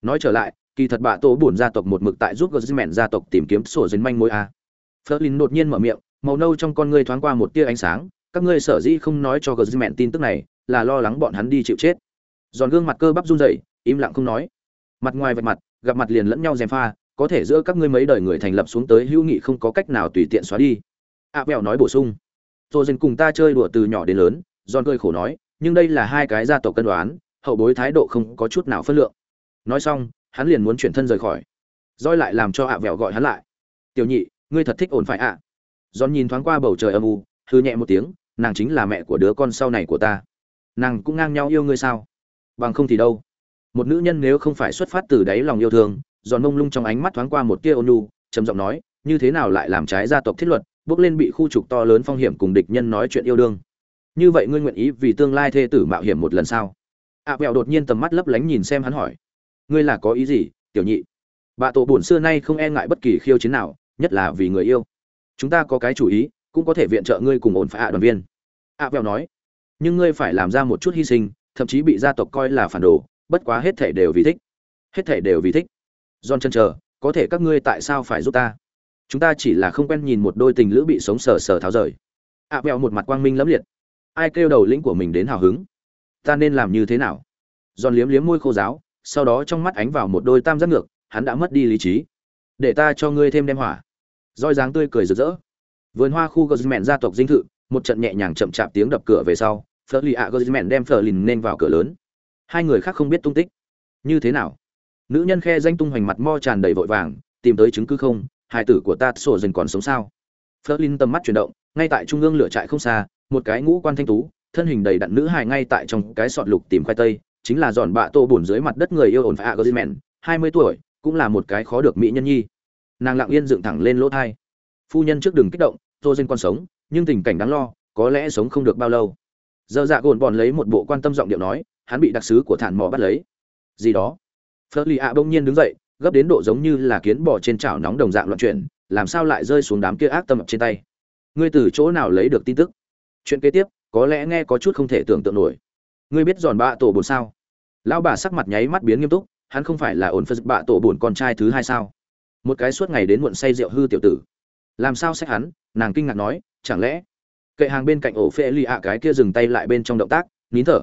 Nói trở lại, kỳ thật bạ tổ bổn gia tộc một mực tại giúp gờ gia tộc tìm kiếm sổ dính manh mối a. Flerlin đột nhiên mở miệng màu nâu trong con ngươi thoáng qua một tia ánh sáng các ngươi sở dĩ không nói cho gờ tin tức này là lo lắng bọn hắn đi chịu chết. Giòn gương mặt cơ bắp run rẩy im lặng không nói. Mặt ngoài vạch mặt gặp mặt liền lẫn nhau gièm pha có thể giữa các ngươi mấy đời người thành lập xuống tới hữu nghị không có cách nào tùy tiện xóa đi. A à, nói bổ sung. Rồi dần cùng ta chơi đùa từ nhỏ đến lớn giòn cười khổ nói nhưng đây là hai cái gia tộc cân đoán hậu bối thái độ không có chút nào phân lượng. Nói xong hắn liền muốn chuyển thân rời khỏi. Rồi lại làm cho ạ à gọi hắn lại. Tiểu nhị ngươi thật thích ổn phải ạ. À. giòn nhìn thoáng qua bầu trời âm u hư nhẹ một tiếng nàng chính là mẹ của đứa con sau này của ta. Nàng cũng ngang nhau yêu ngươi sao? Bằng không thì đâu. Một nữ nhân nếu không phải xuất phát từ đáy lòng yêu thương giòn mông lung trong ánh mắt thoáng qua một tia ônu trầm giọng nói như thế nào lại làm trái gia tộc thiết luật bước lên bị khu trục to lớn phong hiểm cùng địch nhân nói chuyện yêu đương? Như vậy ngươi nguyện ý vì tương lai thê tử mạo hiểm một lần sao? Ạ à, đột nhiên tầm mắt lấp lánh nhìn xem hắn hỏi ngươi là có ý gì tiểu nhị? Bà tổ bổn xưa nay không e ngại bất kỳ khiêu chiến nào nhất là vì người yêu. Chúng ta có cái chủ ý cũng có thể viện trợ ngươi cùng ổn phải ạ đoàn viên. Ạ à, nói. Nhưng ngươi phải làm ra một chút hy sinh thậm chí bị gia tộc coi là phản đồ bất quá hết thể đều vì thích. Hết thể đều vì thích. John chân chờ có thể các ngươi tại sao phải giúp ta? Chúng ta chỉ là không quen nhìn một đôi tình lữ bị sống sờ sờ tháo rời. Ạ à, một mặt quang minh lẫm liệt. Ai kêu đầu lĩnh của mình đến hào hứng? Ta nên làm như thế nào? Giòn liếm liếm môi khô giáo sau đó trong mắt ánh vào một đôi tam giác ngược hắn đã mất đi lý trí. Để ta cho ngươi thêm đem hỏa roi dáng tươi cười rực rỡ. Vườn hoa khu gosmen gia tộc dinh thự, một trận nhẹ nhàng chậm chạp tiếng đập cửa về sau phở lì ạ gosmen đem phở lìn nên vào cửa lớn. Hai người khác không biết tung tích. Như thế nào? Nữ nhân khe danh tung hoành mặt mo tràn đầy vội vàng, tìm tới chứng cứ không? Hai tử của ta sổ dần còn sống sao? Phở lìn tầm mắt chuyển động, ngay tại trung ương lửa trại không xa, một cái ngũ quan thanh tú, thân hình đầy đặn nữ hài ngay tại trong cái sọt lục tìm khoai tây, chính là giòn bạ tô bùn dưới mặt đất người yêu ổn phạ agosmen hai mươi tuổi, cũng là một cái khó được mỹ nhân nhi nàng lặng yên dựng thẳng lên lỗ thai. Phu nhân trước đừng kích động, tô dên còn sống, nhưng tình cảnh đáng lo, có lẽ sống không được bao lâu. Giờ dạ gồn bòn lấy một bộ quan tâm giọng điệu nói, hắn bị đặc sứ của thản mò bắt lấy. Gì đó? Phớt lì ạ bỗng nhiên đứng dậy, gấp đến độ giống như là kiến bò trên chảo nóng đồng dạng loạn chuyển, làm sao lại rơi xuống đám kia ác tâm trên tay? Ngươi từ chỗ nào lấy được tin tức? Chuyện kế tiếp, có lẽ nghe có chút không thể tưởng tượng nổi. Ngươi biết giòn bạ tổ bồn sao? Lão bà sắc mặt nháy mắt biến nghiêm túc, hắn không phải là ổn phật bạ tổ bồn con trai thứ hai sao? Một cái suốt ngày đến muộn say rượu hư tiểu tử. Làm sao xét hắn? Nàng kinh ngạc nói, chẳng lẽ kệ hàng bên cạnh ổ phê lì ạ cái kia dừng tay lại bên trong động tác, nín thở.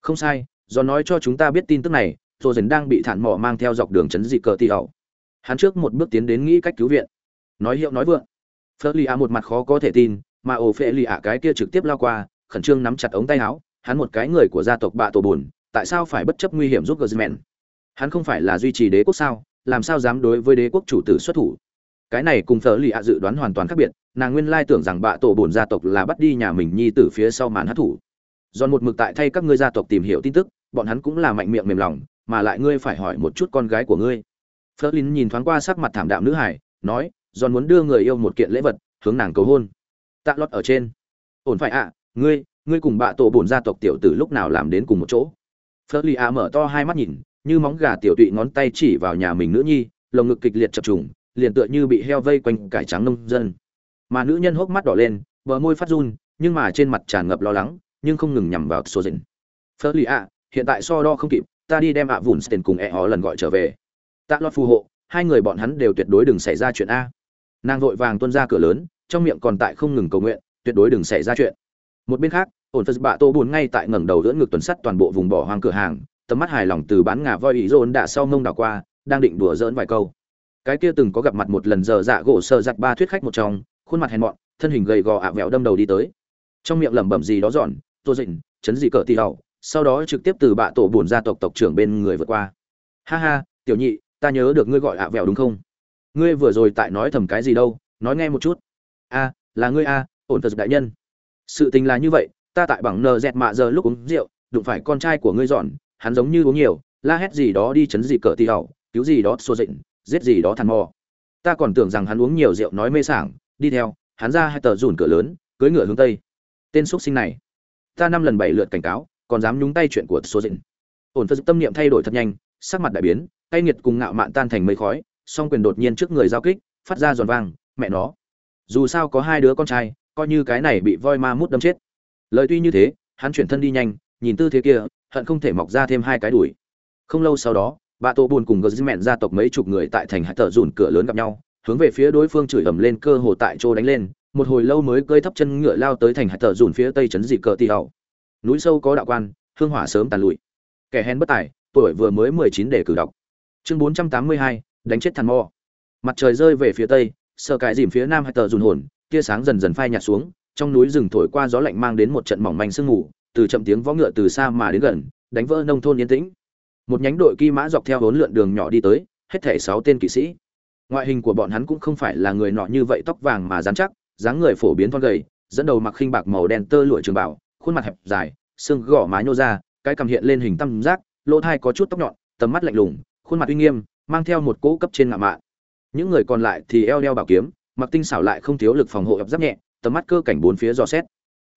Không sai, do nói cho chúng ta biết tin tức này rồi dần đang bị thản mỏ mang theo dọc đường chấn dị cờ tì ẩu hắn trước một bước tiến đến nghĩ cách cứu viện. Nói hiệu nói vượng. Phơ lì ạ một mặt khó có thể tin, mà ổ phê lì ạ cái kia trực tiếp lao qua, khẩn trương nắm chặt ống tay áo, hắn một cái người của gia tộc bạ tổ bùn tại sao phải bất chấp nguy hiểm giúp guzman? Hắn không phải là duy trì đế quốc sao? Làm sao dám đối với đế quốc chủ tử xuất thủ? Cái này cùng phở lì ạ dự đoán hoàn toàn khác biệt, nàng nguyên lai tưởng rằng bạ tổ bổn gia tộc là bắt đi nhà mình nhi tử phía sau màn hát thủ giòn một mực tại thay các ngươi gia tộc tìm hiểu tin tức, bọn hắn cũng là mạnh miệng mềm lòng, mà lại ngươi phải hỏi một chút con gái của ngươi. Phớt nhìn thoáng qua sắc mặt thảm đạm nữ hải, nói, giòn muốn đưa người yêu một kiện lễ vật, hướng nàng cầu hôn. Tạ lót ở trên. Ổn phải ạ, ngươi ngươi cùng bạ tổ bổn gia tộc tiểu tử lúc nào làm đến cùng một chỗ? Phớt lì ạ mở to hai mắt nhìn như móng gà tiểu tụy ngón tay chỉ vào nhà mình nữ nhi, lồng ngực kịch liệt chập trùng, liền tựa như bị heo vây quanh cải trắng nông dân. Mà nữ nhân hốc mắt đỏ lên, bờ môi phát run, nhưng mà trên mặt tràn ngập lo lắng, nhưng không ngừng nhằm vào số dình phớt lì ạ, hiện tại so đo không kịp, ta đi đem ạ vùn sten cùng e họ lần gọi trở về. Tạ lót phù hộ, hai người bọn hắn đều tuyệt đối đừng xảy ra chuyện a. Nàng vội vàng tuân ra cửa lớn, trong miệng còn tại không ngừng cầu nguyện, tuyệt đối đừng xảy ra chuyện. Một bên khác, ổn phật bạ tô buồn ngay tại ngẩng đầu giữa ngực tuần sắt toàn bộ vùng bỏ hoang cửa hàng tầm mắt hài lòng từ bán ngà voi ý rôn đã sau mông đảo qua, đang định đùa dỡn vài câu. Cái kia từng có gặp mặt một lần giờ dạ gỗ sợ giặt ba thuyết khách một trong, khuôn mặt hèn mọn, thân hình gầy gò ạ vẹo đâm đầu đi tới. Trong miệng lẩm bẩm gì đó dọn tô dịnh, chấn gì cỡ tì hậu, sau đó trực tiếp từ bạ tổ buồn gia tộc tộc trưởng bên người vượt qua. Ha ha, tiểu nhị, ta nhớ được ngươi gọi ạ vẹo đúng không? Ngươi vừa rồi tại nói thầm cái gì đâu, nói nghe một chút. A, là ngươi a, ổn thật đại nhân. Sự tình là như vậy, ta tại bằng nờ dẹt mạ giờ lúc uống rượu, đụng phải con trai của ngươi dọn hắn giống như uống nhiều, la hét gì đó đi chấn gì cỡ tì hậu, cứu gì đó xô dịnh, giết gì đó thằn mò. Ta còn tưởng rằng hắn uống nhiều rượu nói mê sảng, đi theo, hắn ra hai tờ rủn cửa lớn, cưỡi ngựa hướng tây. Tên xúc sinh này, ta năm lần bảy lượt cảnh cáo, còn dám nhúng tay chuyện của số dịnh. Ổn phật tâm niệm thay đổi thật nhanh, sắc mặt đại biến, tay nghiệt cùng ngạo mạn tan thành mây khói, song quyền đột nhiên trước người giao kích, phát ra giòn vang, mẹ nó. Dù sao có hai đứa con trai, coi như cái này bị voi ma mút đâm chết. Lời tuy như thế, hắn chuyển thân đi nhanh nhìn tư thế kia, hận không thể mọc ra thêm hai cái đùi. Không lâu sau đó, bà tô buồn cùng gờ mẹn gia tộc mấy chục người tại thành hải tờ dùn cửa lớn gặp nhau, hướng về phía đối phương chửi ầm lên cơ hồ tại chỗ đánh lên, một hồi lâu mới cơi thấp chân ngựa lao tới thành hải tờ dùn phía tây trấn dị cờ tì hậu. Núi sâu có đạo quan, hương hỏa sớm tàn lụi. Kẻ hèn bất tài, tuổi vừa mới mười chín để cử đọc. Chương bốn trăm tám mươi hai, đánh chết thằn mò. mặt trời rơi về phía tây, sợ cãi dìm phía nam hải tờ dùn hồn, tia sáng dần dần phai nhạt xuống, trong núi rừng thổi qua gió lạnh mang đến một trận mỏng manh sương mù từ chậm tiếng võ ngựa từ xa mà đến gần, đánh vỡ nông thôn yên tĩnh. Một nhánh đội kỳ mã dọc theo hốn lượn đường nhỏ đi tới, hết thảy sáu tên kỵ sĩ. Ngoại hình của bọn hắn cũng không phải là người nọ như vậy, tóc vàng mà dán chắc, dáng người phổ biến thon gầy, dẫn đầu mặc khinh bạc màu đen tơ lụa trường bảo khuôn mặt hẹp dài, xương gò má nhô ra, cái cằm hiện lên hình tam giác, lỗ thai có chút tóc nhọn, tầm mắt lạnh lùng, khuôn mặt uy nghiêm, mang theo một cỗ cấp trên ngạo mạn. Những người còn lại thì eo đeo bảo kiếm, mặc tinh xảo lại không thiếu lực phòng hộ ập giáp nhẹ, tầm mắt cơ cảnh bốn phía dò xét.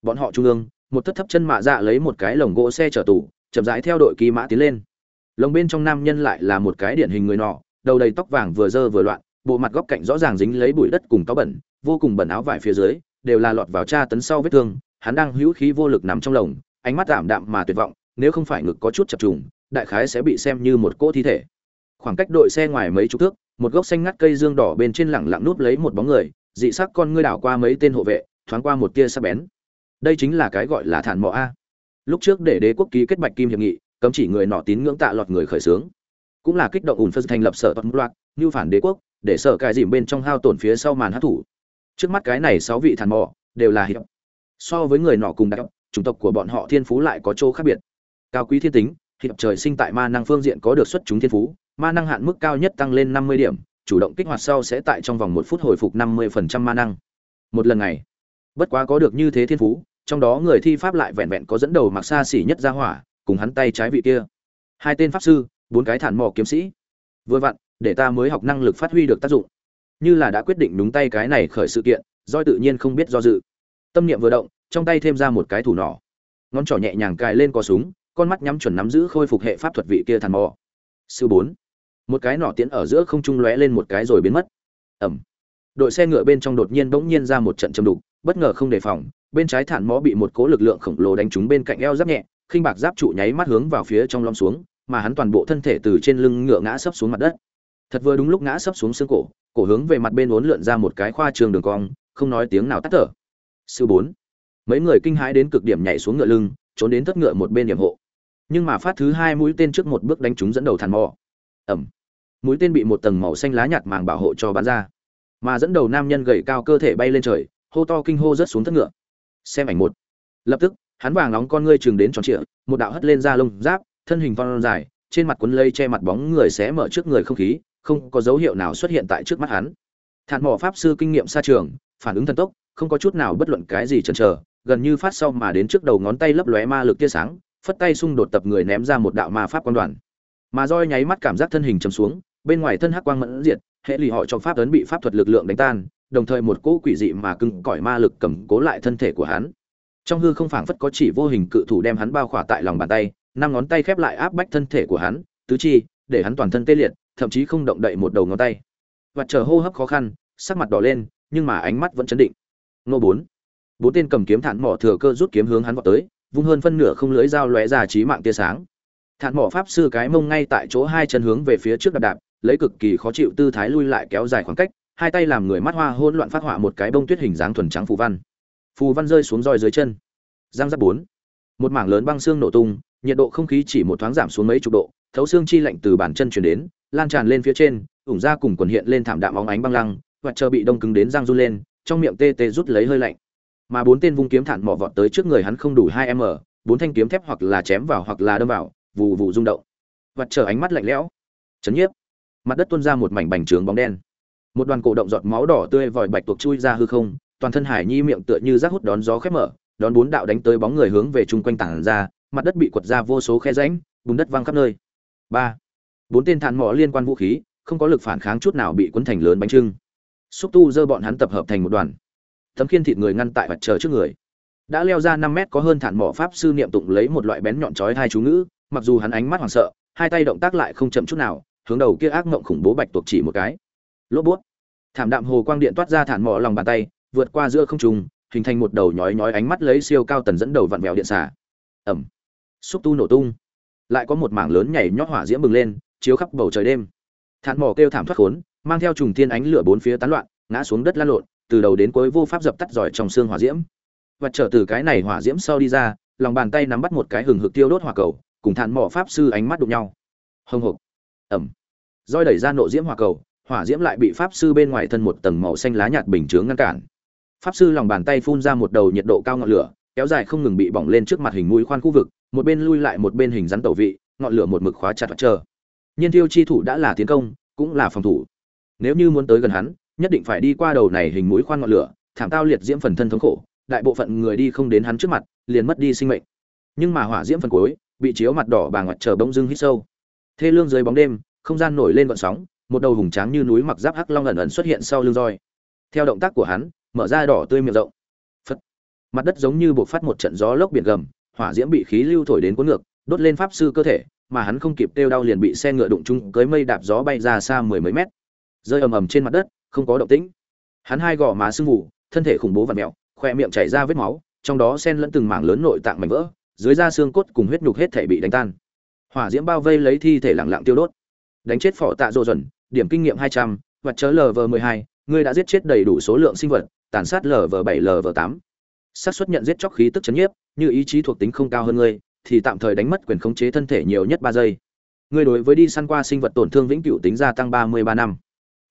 Bọn họ trung ương một thất thấp chân mạ dạ lấy một cái lồng gỗ xe chở tủ chậm rãi theo đội kỳ mã tiến lên. Lồng bên trong nam nhân lại là một cái điển hình người nọ, đầu đầy tóc vàng vừa dơ vừa loạn, bộ mặt góc cạnh rõ ràng dính lấy bụi đất cùng táo bẩn, vô cùng bẩn áo vải phía dưới, đều là lọt vào tra tấn sau vết thương, hắn đang hữu khí vô lực nằm trong lồng, ánh mắt tạm đạm mà tuyệt vọng, nếu không phải ngực có chút chập trùng, đại khái sẽ bị xem như một cỗ thi thể. Khoảng cách đội xe ngoài mấy chục thước, một gốc xanh ngắt cây dương đỏ bên trên lẳng lặng núp lấy một bóng người, dị sắc con ngươi đảo qua mấy tên hộ vệ, thoáng qua một tia sắc bén đây chính là cái gọi là thản mỏ a. Lúc trước để đế quốc ký kết bạch kim hiệp nghị, cấm chỉ người nọ tín ngưỡng tạ lọt người khởi xướng. Cũng là kích động ủn phân thành lập sở toàn loạt, như phản đế quốc, để sở cài dìm bên trong hao tổn phía sau màn hát thủ. Trước mắt cái này sáu vị thản mỏ đều là hiệp. So với người nọ cùng đặc chủng tộc của bọn họ thiên phú lại có chỗ khác biệt. Cao quý thiên tính, hiệp trời sinh tại ma năng phương diện có được xuất chúng thiên phú, ma năng hạn mức cao nhất tăng lên năm mươi điểm, chủ động kích hoạt sau sẽ tại trong vòng một phút hồi phục năm mươi phần trăm ma năng. Một lần này bất quá có được như thế thiên phú, trong đó người thi pháp lại vẹn vẹn có dẫn đầu mặc xa xỉ nhất ra hỏa, cùng hắn tay trái vị kia. Hai tên pháp sư, bốn cái thản mò kiếm sĩ. Vừa vặn, để ta mới học năng lực phát huy được tác dụng. Như là đã quyết định đúng tay cái này khởi sự kiện doi tự nhiên không biết do dự. Tâm niệm vừa động, trong tay thêm ra một cái thủ nỏ. Ngón trỏ nhẹ nhàng cài lên cò súng, con mắt nhắm chuẩn nắm giữ khôi phục hệ pháp thuật vị kia thản mò. Sư bốn. Một cái nỏ tiến ở giữa không trung lóe lên một cái rồi biến mất. Ẩm đội xe ngựa bên trong đột nhiên bỗng nhiên ra một trận châm đục bất ngờ không đề phòng, bên trái thản mõ bị một cố lực lượng khổng lồ đánh trúng bên cạnh eo giáp nhẹ, khinh bạc giáp trụ nháy mắt hướng vào phía trong lom xuống, mà hắn toàn bộ thân thể từ trên lưng ngựa ngã sấp xuống mặt đất. Thật vừa đúng lúc ngã sấp xuống xương cổ cổ hướng về mặt bên uốn lượn ra một cái khoa trường đường cong, không nói tiếng nào tắt thở. Sư bốn. Mấy người kinh hãi đến cực điểm nhảy xuống ngựa lưng, trốn đến thất ngựa một bên điểm hộ. Nhưng mà phát thứ hai mũi tên trước một bước đánh trúng dẫn đầu thản mò ẩm mũi tên bị một tầng màu xanh lá nhạt màng bảo hộ cho bắn ra. Mà dẫn đầu nam nhân gầy cao cơ thể bay lên trời hô to kinh hô rớt xuống thất ngựa. Xem ảnh một. Lập tức, hắn vàng nóng con ngươi chừng đến tròn trịa, một đạo hất lên ra lông giáp, thân hình phong dài, trên mặt quấn lây che mặt bóng người xé mở trước người không khí, không có dấu hiệu nào xuất hiện tại trước mắt hắn. Thản mỏ pháp sư kinh nghiệm xa trường, phản ứng thần tốc, không có chút nào bất luận cái gì chần chờ, gần như phát sau mà đến trước đầu ngón tay lấp lóe ma lực tia sáng, phất tay xung đột tập người ném ra một đạo ma pháp quan đoàn. Mà roi nháy mắt cảm giác thân hình chầm xuống, bên ngoài thân hắc quang mẫn diệt, hệ lì họ trong pháp ấn bị pháp thuật lực lượng đánh tan đồng thời một cỗ quỷ dị mà cứng cỏi ma lực cầm cố lại thân thể của hắn. Trong hư không phảng phất có chỉ vô hình cự thủ đem hắn bao khỏa tại lòng bàn tay, năm ngón tay khép lại áp bách thân thể của hắn, tứ chi, để hắn toàn thân tê liệt, thậm chí không động đậy một đầu ngón tay. Và chờ hô hấp khó khăn, sắc mặt đỏ lên, nhưng mà ánh mắt vẫn chấn định. Nô bốn. Bốn tên cầm kiếm thản mỏ thừa cơ rút kiếm hướng hắn vào tới, vung hơn phân nửa không lưỡi dao lóe ra trí mạng tia sáng. Thản mỏ pháp sư cái mông ngay tại chỗ hai chân hướng về phía trước đạp đạp, lấy cực kỳ khó chịu tư thái lui lại kéo dài khoảng cách hai tay làm người mắt hoa hỗn loạn phát họa một cái bông tuyết hình dáng thuần trắng phù văn. Phù văn rơi xuống roi dưới chân. Giang giáp bốn. Một mảng lớn băng xương nổ tung, nhiệt độ không khí chỉ một thoáng giảm xuống mấy chục độ, thấu xương chi lạnh từ bàn chân chuyển đến, lan tràn lên phía trên, ủng ra cùng quần hiện lên thảm đạm óng ánh băng lăng, và chờ bị đông cứng đến răng run lên, trong miệng tê tê rút lấy hơi lạnh. Mà bốn tên vung kiếm thản mỏ vọt tới trước người hắn không đủ hai m bốn thanh kiếm thép hoặc là chém vào hoặc là đâm vào, vù vù rung động. Vật chờ ánh mắt lạnh lẽo. Chấn nhiếp. Mặt đất tuôn ra một mảnh bành trướng bóng đen một đoàn cổ động giọt máu đỏ tươi vòi bạch tuộc chui ra hư không, toàn thân hải nhi miệng tựa như rác hút đón gió khép mở, đón bốn đạo đánh tới bóng người hướng về chung quanh tảng ra, mặt đất bị quật ra vô số khe rãnh, bùn đất văng khắp nơi. Ba. Bốn tên thản mỏ liên quan vũ khí, không có lực phản kháng chút nào bị cuốn thành lớn bánh trưng. Xúc tu dơ bọn hắn tập hợp thành một đoàn. Tấm khiên thịt người ngăn tại mặt trời trước người. Đã leo ra năm mét có hơn thản mỏ pháp sư niệm tụng lấy một loại bén nhọn chói hai chú ngữ, mặc dù hắn ánh mắt hoảng sợ, hai tay động tác lại không chậm chút nào, hướng đầu kia ác mộng khủng bố bạch tuộc chỉ một cái lốp bút. Thảm đạm hồ quang điện toát ra thản mỏ lòng bàn tay, vượt qua giữa không trung, hình thành một đầu nhói nhói ánh mắt lấy siêu cao tần dẫn đầu vặn vẹo điện xả ẩm xúc tu nổ tung. Lại có một mảng lớn nhảy nhót hỏa diễm bừng lên, chiếu khắp bầu trời đêm. Thản mỏ kêu thảm thoát khốn, mang theo trùng thiên ánh lửa bốn phía tán loạn, ngã xuống đất lăn lộn, từ đầu đến cuối vô pháp dập tắt giỏi trong xương hỏa diễm. Và trở từ cái này hỏa diễm sau đi ra, lòng bàn tay nắm bắt một cái hừng hực tiêu đốt hỏa cầu, cùng thản mỏ pháp sư ánh mắt đụng nhau. Hồng hộc. Ẩm roi đẩy ra nộ diễm hỏa cầu hỏa diễm lại bị pháp sư bên ngoài thân một tầng màu xanh lá nhạt bình chướng ngăn cản. Pháp sư lòng bàn tay phun ra một đầu nhiệt độ cao ngọn lửa, kéo dài không ngừng bị bỏng lên trước mặt hình mũi khoan khu vực, một bên lui lại một bên hình rắn tẩu vị, ngọn lửa một mực khóa chặt và chờ. Nhiên tiêu chi thủ đã là tiến công, cũng là phòng thủ. Nếu như muốn tới gần hắn, nhất định phải đi qua đầu này hình mũi khoan ngọn lửa, thảm tao liệt diễm phần thân thống khổ, đại bộ phận người đi không đến hắn trước mặt, liền mất đi sinh mệnh. Nhưng mà hỏa diễm phần cuối, bị chiếu mặt đỏ bà ngoặt chờ bỗng dưng hít sâu. Thê lương dưới bóng đêm, không gian nổi lên gợn sóng một đầu hùng tráng như núi mặc giáp hắc long ẩn ẩn xuất hiện sau lưng roi. Theo động tác của hắn, mở ra đỏ tươi miệng rộng. Phất. Mặt đất giống như buộc phát một trận gió lốc biển gầm, hỏa diễm bị khí lưu thổi đến cuốn ngược, đốt lên pháp sư cơ thể, mà hắn không kịp tiêu đau liền bị xe ngựa đụng chung cưới mây đạp gió bay ra xa mười mấy mét. Rơi ầm ầm trên mặt đất, không có động tĩnh. Hắn hai gò má sưng mù, thân thể khủng bố và mẹo khoe miệng chảy ra vết máu, trong đó sen lẫn từng mảng lớn nội tạng mảnh vỡ, dưới da xương cốt cùng huyết nhục hết thể bị đánh tan. Hỏa diễm bao vây lấy thi thể lặng lặng tiêu đốt. Đánh chết phỏ tạ dô dần điểm kinh nghiệm 200 vật chớ lv mười hai, ngươi đã giết chết đầy đủ số lượng sinh vật, tàn sát lv bảy lv tám. Xác suất nhận giết chóc khí tức chấn nhiếp, như ý chí thuộc tính không cao hơn ngươi, thì tạm thời đánh mất quyền khống chế thân thể nhiều nhất ba giây. Ngươi đối với đi săn qua sinh vật tổn thương vĩnh cửu tính gia tăng ba mươi ba năm.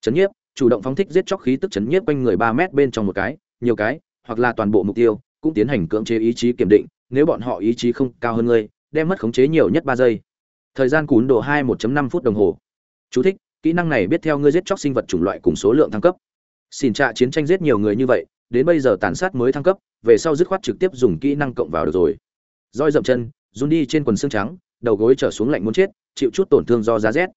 Chấn nhiếp, chủ động phóng thích giết chóc khí tức chấn nhiếp quanh người ba mét bên trong một cái, nhiều cái, hoặc là toàn bộ mục tiêu, cũng tiến hành cưỡng chế ý chí kiểm định, nếu bọn họ ý chí không cao hơn ngươi, đem mất khống chế nhiều nhất ba giây. Thời gian cún độ hai 1 năm phút đồng hồ. Chú thích: Kỹ năng này biết theo ngươi giết chóc sinh vật chủng loại cùng số lượng thăng cấp. Xin trạ chiến tranh giết nhiều người như vậy, đến bây giờ tàn sát mới thăng cấp, về sau dứt khoát trực tiếp dùng kỹ năng cộng vào được rồi. Roi dậm chân, run đi trên quần xương trắng, đầu gối trở xuống lạnh muốn chết, chịu chút tổn thương do giá rét.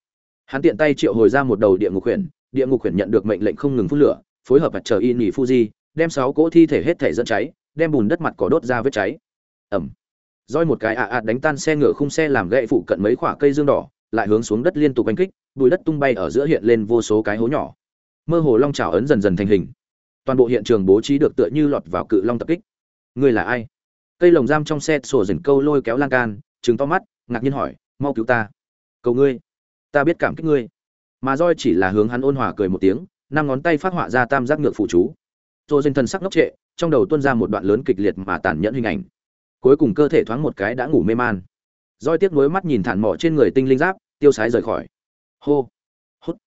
Hắn tiện tay triệu hồi ra một đầu địa ngục huyền, địa ngục huyền nhận được mệnh lệnh không ngừng phun lửa, phối hợp mặt trời y nhị Fuji, đem sáu cỗ thi thể hết thể dẫn cháy, đem bùn đất mặt cỏ đốt ra vết cháy. Ầm. Roi một cái ạ ạ đánh tan xe ngựa khung xe làm gãy phụ cận mấy quả cây dương đỏ, lại hướng xuống đất liên tục đánh kích, bụi đất tung bay ở giữa hiện lên vô số cái hố nhỏ. Mơ hồ long chảo ấn dần dần thành hình. Toàn bộ hiện trường bố trí được tựa như lọt vào cự long tập kích. Ngươi là ai? Cây lồng giam trong xe sổ dần câu lôi kéo lan can trừng to mắt ngạc nhiên hỏi mau cứu ta. Cầu ngươi. Ta biết cảm kích ngươi. Mà roi chỉ là hướng hắn ôn hòa cười một tiếng năm ngón tay phát họa ra tam giác ngược phụ chú. Tô dần thần sắc ngốc trệ trong đầu tuôn ra một đoạn lớn kịch liệt mà tàn nhẫn hình ảnh. Cuối cùng cơ thể thoáng một cái đã ngủ mê man roi tiếc nuối mắt nhìn thản mỏ trên người tinh linh giáp, tiêu sái rời khỏi. Hô, hút.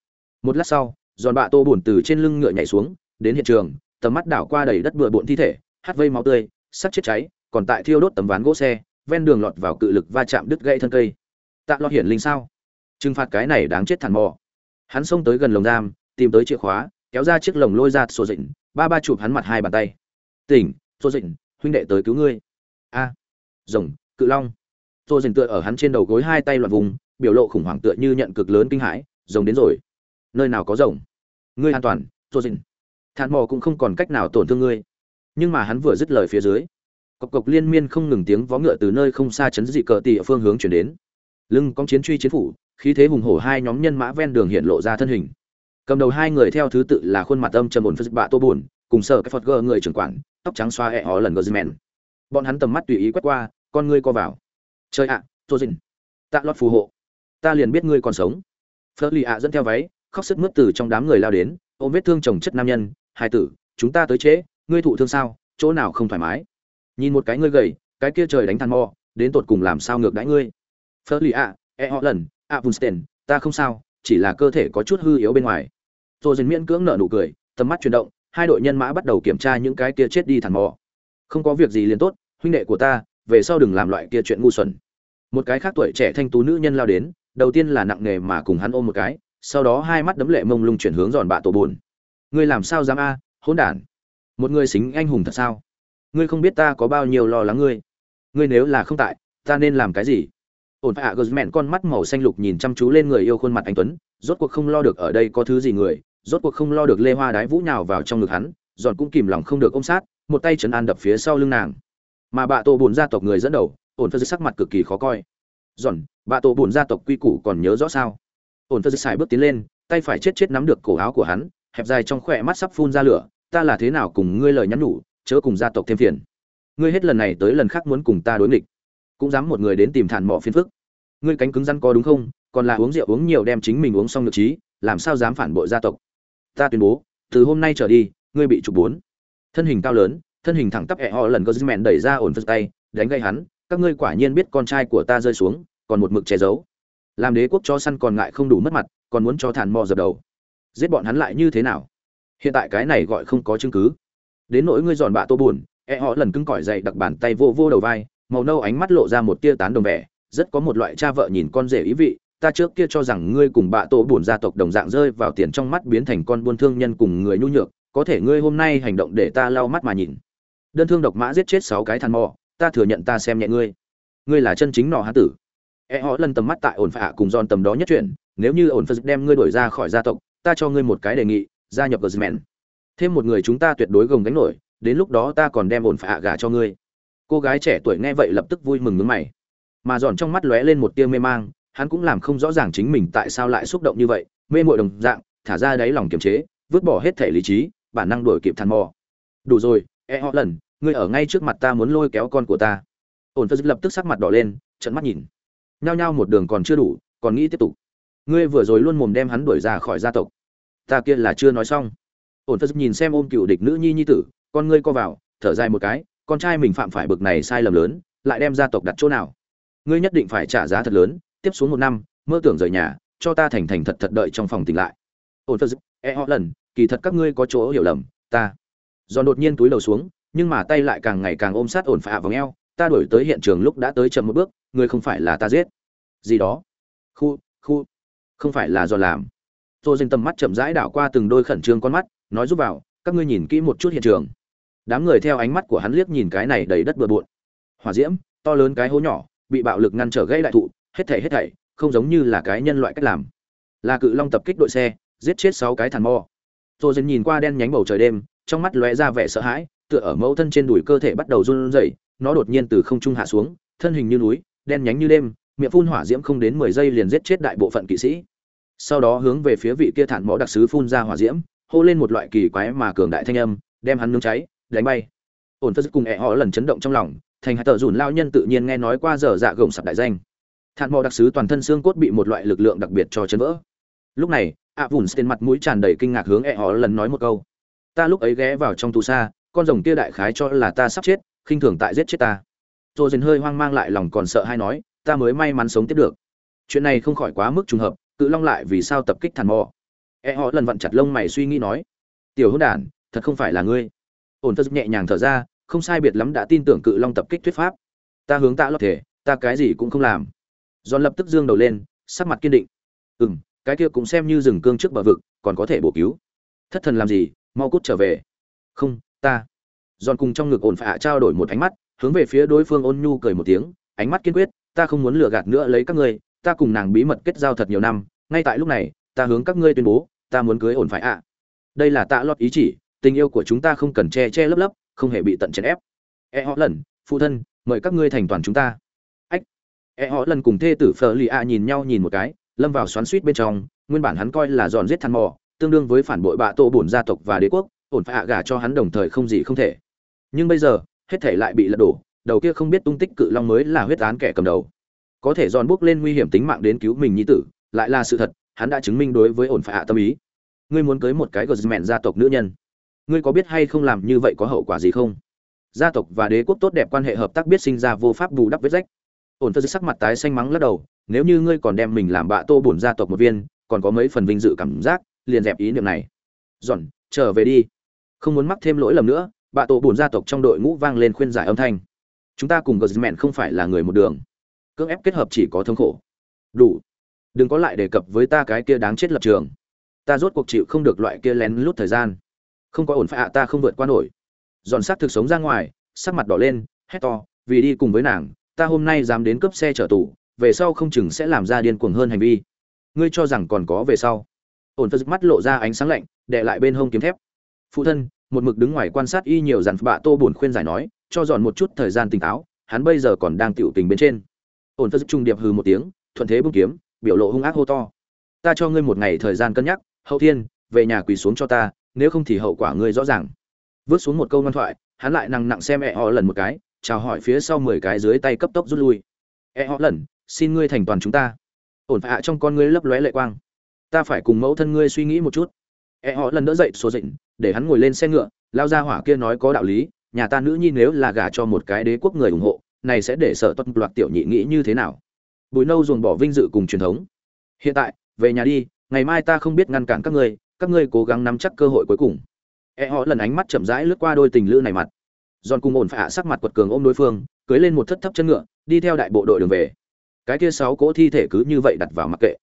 Một lát sau, giòn bạ tô bùn từ trên lưng ngựa nhảy xuống, đến hiện trường, tầm mắt đảo qua đầy đất bừa bộn thi thể, hát vây máu tươi sắt chết cháy, còn tại thiêu đốt tấm ván gỗ xe, ven đường lọt vào cự lực va chạm đứt gãy thân cây. Tạ lo hiển linh sao? Trừng phạt cái này đáng chết thản mò hắn xông tới gần lồng giam, tìm tới chìa khóa, kéo ra chiếc lồng lôi ra sổ dịnh, ba ba chụp hắn mặt hai bàn tay. Tỉnh, sổ dịnh, huynh đệ tới cứu ngươi. A, rồng, cự long. Tô dịnh tựa ở hắn trên đầu gối hai tay loạn vùng, biểu lộ khủng hoảng tựa như nhận cực lớn kinh hãi, rồng đến rồi. Nơi nào có rồng? Ngươi an toàn, tô dinh thản mò cũng không còn cách nào tổn thương ngươi. Nhưng mà hắn vừa dứt lời phía dưới, cộc cộc liên miên không ngừng tiếng vó ngựa từ nơi không xa chấn dị cờ tỷ ở phương hướng chuyển đến. Lưng cong chiến truy chiến phủ, khí thế hùng hổ hai nhóm nhân mã ven đường hiện lộ ra thân hình. Cầm đầu hai người theo thứ tự là khuôn mặt âm trầm ổn phật bạ tô buồn, cùng sở cái phật gờ người trưởng quản, tóc trắng xoa ẹ họ lần gờ mèn bọn hắn tầm mắt tùy ý quét qua, con ngươi co vào chơi ạ, tô dình tạ lót phù hộ. Ta liền biết ngươi còn sống. Phớt lì ạ dẫn theo váy, khóc sức mướt từ trong đám người lao đến, ôm vết thương chồng chất nam nhân. Hai tử, chúng ta tới trễ, ngươi thụ thương sao? Chỗ nào không thoải mái? Nhìn một cái ngươi gầy, cái kia trời đánh than mò, đến tột cùng làm sao ngược đãi ngươi? Phớt lì ạ e họ lần, ạ vunsten ta không sao, chỉ là cơ thể có chút hư yếu bên ngoài. Tô dình miễn cưỡng nở nụ cười, tầm mắt chuyển động, hai đội nhân mã bắt đầu kiểm tra những cái kia chết đi thằn mò. Không có việc gì liền tốt, huynh đệ của ta về sau đừng làm loại kia chuyện ngu xuẩn. Một cái khác tuổi trẻ thanh tú nữ nhân lao đến, đầu tiên là nặng nề mà cùng hắn ôm một cái, sau đó hai mắt đấm lệ mông lung chuyển hướng giòn bạ tổ buồn. Ngươi làm sao dám a? Hỗn đản. Một người xính anh hùng thật sao? Ngươi không biết ta có bao nhiêu lo lắng ngươi. Ngươi nếu là không tại, ta nên làm cái gì? Ổn phải ạ gờ mẹn con mắt màu xanh lục nhìn chăm chú lên người yêu khuôn mặt anh tuấn, rốt cuộc không lo được ở đây có thứ gì người, rốt cuộc không lo được lê hoa đái vũ nhào vào trong ngực hắn, giòn cũng kìm lòng không được ôm sát, một tay trấn an đập phía sau lưng nàng mà bạ tổ buồn gia tộc người dẫn đầu, ổn phật sắc mặt cực kỳ khó coi. Giòn, bạ tổ buồn gia tộc quy củ còn nhớ rõ sao? Ổn phật xài bước tiến lên, tay phải chết chết nắm được cổ áo của hắn, hẹp dài trong khỏe mắt sắp phun ra lửa, ta là thế nào cùng ngươi lời nhắn nhủ, chớ cùng gia tộc thêm phiền. Ngươi hết lần này tới lần khác muốn cùng ta đối nghịch. Cũng dám một người đến tìm thản mỏ phiền phức. Ngươi cánh cứng rắn có đúng không? Còn là uống rượu uống nhiều đem chính mình uống xong được trí, làm sao dám phản bội gia tộc? Ta tuyên bố, từ hôm nay trở đi, ngươi bị trục bốn. Thân hình cao lớn thân hình thẳng tắp ẹ họ lần có đẩy ra ổn phật tay, đánh gây hắn, các ngươi quả nhiên biết con trai của ta rơi xuống, còn một mực che giấu. Làm đế quốc cho săn còn ngại không đủ mất mặt, còn muốn cho thản mò dập đầu. Giết bọn hắn lại như thế nào? Hiện tại cái này gọi không có chứng cứ. Đến nỗi ngươi giòn bạ tô buồn e họ lần cứng cỏi dậy đặc bàn tay vô vô đầu vai, màu nâu ánh mắt lộ ra một tia tán đồng vẻ, rất có một loại cha vợ nhìn con rể ý vị, ta trước kia cho rằng ngươi cùng bạ tổ buồn gia tộc đồng dạng rơi vào tiền trong mắt biến thành con buôn thương nhân cùng người nhu nhược, có thể ngươi hôm nay hành động để ta lau mắt mà nhìn đơn thương độc mã giết chết sáu cái thằn mò, ta thừa nhận ta xem nhẹ ngươi. Ngươi là chân chính nọ hán tử. E họ lần tầm mắt tại ổn phạ cùng giòn tầm đó nhất chuyển nếu như ổn phật đem ngươi đổi ra khỏi gia tộc, ta cho ngươi một cái đề nghị, gia nhập gờ thêm một người chúng ta tuyệt đối gồng gánh nổi, đến lúc đó ta còn đem ổn phạ gả cho ngươi. Cô gái trẻ tuổi nghe vậy lập tức vui mừng ngứng mày. Mà giòn trong mắt lóe lên một tia mê mang, hắn cũng làm không rõ ràng chính mình tại sao lại xúc động như vậy, mê mội đồng dạng, thả ra đáy lòng kiềm chế, vứt bỏ hết thể lý trí, bản năng đổi kịp thằn mò. Đủ rồi e họ lần, ngươi ở ngay trước mặt ta muốn lôi kéo con của ta. Ổn phật lập tức sắc mặt đỏ lên trận mắt nhìn. Nhao nhao một đường còn chưa đủ, còn nghĩ tiếp tục. Ngươi vừa rồi luôn mồm đem hắn đuổi ra khỏi gia tộc. Ta kia là chưa nói xong. Ổn phật nhìn xem ôm cựu địch nữ nhi nhi tử, con ngươi co vào, thở dài một cái, con trai mình phạm phải bực này sai lầm lớn, lại đem gia tộc đặt chỗ nào? Ngươi nhất định phải trả giá thật lớn, tiếp xuống một năm, mơ tưởng rời nhà, cho ta thành thành thật thật đợi trong phòng tỉnh lại. Ổn phật e họ lần, kỳ thật các ngươi có chỗ hiểu lầm, ta do đột nhiên túi đầu xuống, nhưng mà tay lại càng ngày càng ôm sát ổn phạ vào ngheo ta đổi tới hiện trường lúc đã tới chậm một bước ngươi không phải là ta giết. Gì đó? Khu khu. Không phải là do làm. Tôi dành tầm mắt chậm rãi đảo qua từng đôi khẩn trương con mắt, nói giúp vào, các ngươi nhìn kỹ một chút hiện trường. Đám người theo ánh mắt của hắn liếc nhìn cái này đầy đất bừa bộn. Hỏa diễm, to lớn cái hố nhỏ, bị bạo lực ngăn trở gây đại thụ, hết thảy hết thảy, không giống như là cái nhân loại cách làm. Là cự long tập kích đội xe, giết chết sáu cái thằn mò. Tôi dần nhìn qua đen nhánh bầu trời đêm trong mắt lóe ra vẻ sợ hãi, tựa ở mẫu thân trên đùi cơ thể bắt đầu run rẩy, nó đột nhiên từ không trung hạ xuống, thân hình như núi, đen nhánh như đêm, miệng phun hỏa diễm không đến mười giây liền giết chết đại bộ phận kỵ sĩ. Sau đó hướng về phía vị kia thản mõ đặc sứ phun ra hỏa diễm, hô lên một loại kỳ quái mà cường đại thanh âm, đem hắn nướng cháy, đánh bay. Ổn phật cùng ẹ họ lần chấn động trong lòng, thành hạ tờ dùn lao nhân tự nhiên nghe nói qua giờ dạ gồng sập đại danh. Thản mỗ đặc sứ toàn thân xương cốt bị một loại lực lượng đặc biệt cho chấn vỡ. Lúc này, ạ vùn trên mặt mũi tràn đầy kinh ngạc hướng ẹ họ lần nói một câu ta lúc ấy ghé vào trong tù xa, con rồng kia đại khái cho là ta sắp chết, khinh thường tại giết chết ta. Rồi dần hơi hoang mang lại lòng còn sợ hay nói, ta mới may mắn sống tiếp được. Chuyện này không khỏi quá mức trùng hợp, cự long lại vì sao tập kích thằn mò e họ lần vặn chặt lông mày suy nghĩ nói, tiểu hôn đản, thật không phải là ngươi. Ổn phật nhẹ nhàng thở ra, không sai biệt lắm đã tin tưởng cự long tập kích thuyết pháp. Ta hướng ta lót thể, ta cái gì cũng không làm. Giòn lập tức dương đầu lên, sắc mặt kiên định. Ừ m cái kia cũng xem như rừng cương trước bờ vực, còn có thể bổ cứu. Thất thần làm gì mau cút trở về. Không, ta. Giòn cùng trong ngực ổn phạ trao đổi một ánh mắt, hướng về phía đối phương ôn nhu cười một tiếng, ánh mắt kiên quyết, ta không muốn lừa gạt nữa lấy các ngươi, ta cùng nàng bí mật kết giao thật nhiều năm, ngay tại lúc này, ta hướng các ngươi tuyên bố, ta muốn cưới ổn phải ạ. Đây là tạ lót ý chỉ, tình yêu của chúng ta không cần che che lấp lấp, không hề bị tận chèn ép. E họ lần, phụ thân, mời các ngươi thành toàn chúng ta. Ách. E họ lần cùng thê tử phờ lì ạ nhìn nhau nhìn một cái, lâm vào xoắn suýt bên trong, nguyên bản hắn coi là giòn giết than mò tương đương với phản bội bạ tổ bổn gia tộc và đế quốc, ổn phải ạ gả cho hắn đồng thời không gì không thể. Nhưng bây giờ, hết thể lại bị lật đổ, đầu kia không biết tung tích cự long mới là huyết án kẻ cầm đầu. Có thể giòn bước lên nguy hiểm tính mạng đến cứu mình nhi tử, lại là sự thật, hắn đã chứng minh đối với ổn phải hạ tâm ý. Ngươi muốn cưới một cái gờ mẹn gia tộc nữ nhân. Ngươi có biết hay không làm như vậy có hậu quả gì không? Gia tộc và đế quốc tốt đẹp quan hệ hợp tác biết sinh ra vô pháp bù đắp vết rách. Ổn phật sắc mặt tái xanh mắng lắc đầu, nếu như ngươi còn đem mình làm bạ tô bổn gia tộc một viên, còn có mấy phần vinh dự cảm giác liền dẹp ý niệm này. Giòn, trở về đi. Không muốn mắc thêm lỗi lầm nữa, bạ tổ bùn gia tộc trong đội ngũ vang lên khuyên giải âm thanh. Chúng ta cùng gờ mẹn không phải là người một đường. Cưỡng ép kết hợp chỉ có thống khổ. Đủ. Đừng có lại đề cập với ta cái kia đáng chết lập trường. Ta rốt cuộc chịu không được loại kia lén lút thời gian. Không có ổn phải ạ ta không vượt qua nổi. Giòn sắc thực sống ra ngoài, sắc mặt đỏ lên, hét to, vì đi cùng với nàng, ta hôm nay dám đến cướp xe chở tù, về sau không chừng sẽ làm ra điên cuồng hơn hành vi. Ngươi cho rằng còn có về sau ổn phật mắt lộ ra ánh sáng lạnh đệ lại bên hông kiếm thép. Phụ thân, một mực đứng ngoài quan sát y nhiều dàn bạ tô buồn khuyên giải nói, cho dọn một chút thời gian tỉnh táo, hắn bây giờ còn đang tiểu tình bên trên. Ổn phật trung điệp hừ một tiếng, thuận thế bung kiếm, biểu lộ hung ác hô to. Ta cho ngươi một ngày thời gian cân nhắc, hậu thiên, về nhà quỳ xuống cho ta, nếu không thì hậu quả ngươi rõ ràng. Vứt xuống một câu ngoan thoại, hắn lại nặng nặng xem e họ lần một cái, chào hỏi phía sau mười cái dưới tay cấp tốc rút lui. E họ lần, xin ngươi thành toàn chúng ta. Ổn phạ trong con ngươi lấp lóe lệ quang ta phải cùng mẫu thân ngươi suy nghĩ một chút. E họ lần đỡ dậy số dịnh, để hắn ngồi lên xe ngựa, lao ra hỏa kia nói có đạo lý, nhà ta nữ nhi nếu là gả cho một cái đế quốc người ủng hộ, này sẽ để sợ tuân loạt tiểu nhị nghĩ như thế nào? Bùi nâu dồn bỏ vinh dự cùng truyền thống. Hiện tại, về nhà đi, ngày mai ta không biết ngăn cản các ngươi các ngươi cố gắng nắm chắc cơ hội cuối cùng. E họ lần ánh mắt chậm rãi lướt qua đôi tình lữ này mặt. Giòn cùng ổn hạ sắc mặt quật cường ôm đối phương, cưới lên một thất thấp chân ngựa, đi theo đại bộ đội đường về. Cái kia sáu cỗ thi thể cứ như vậy đặt vào mặc kệ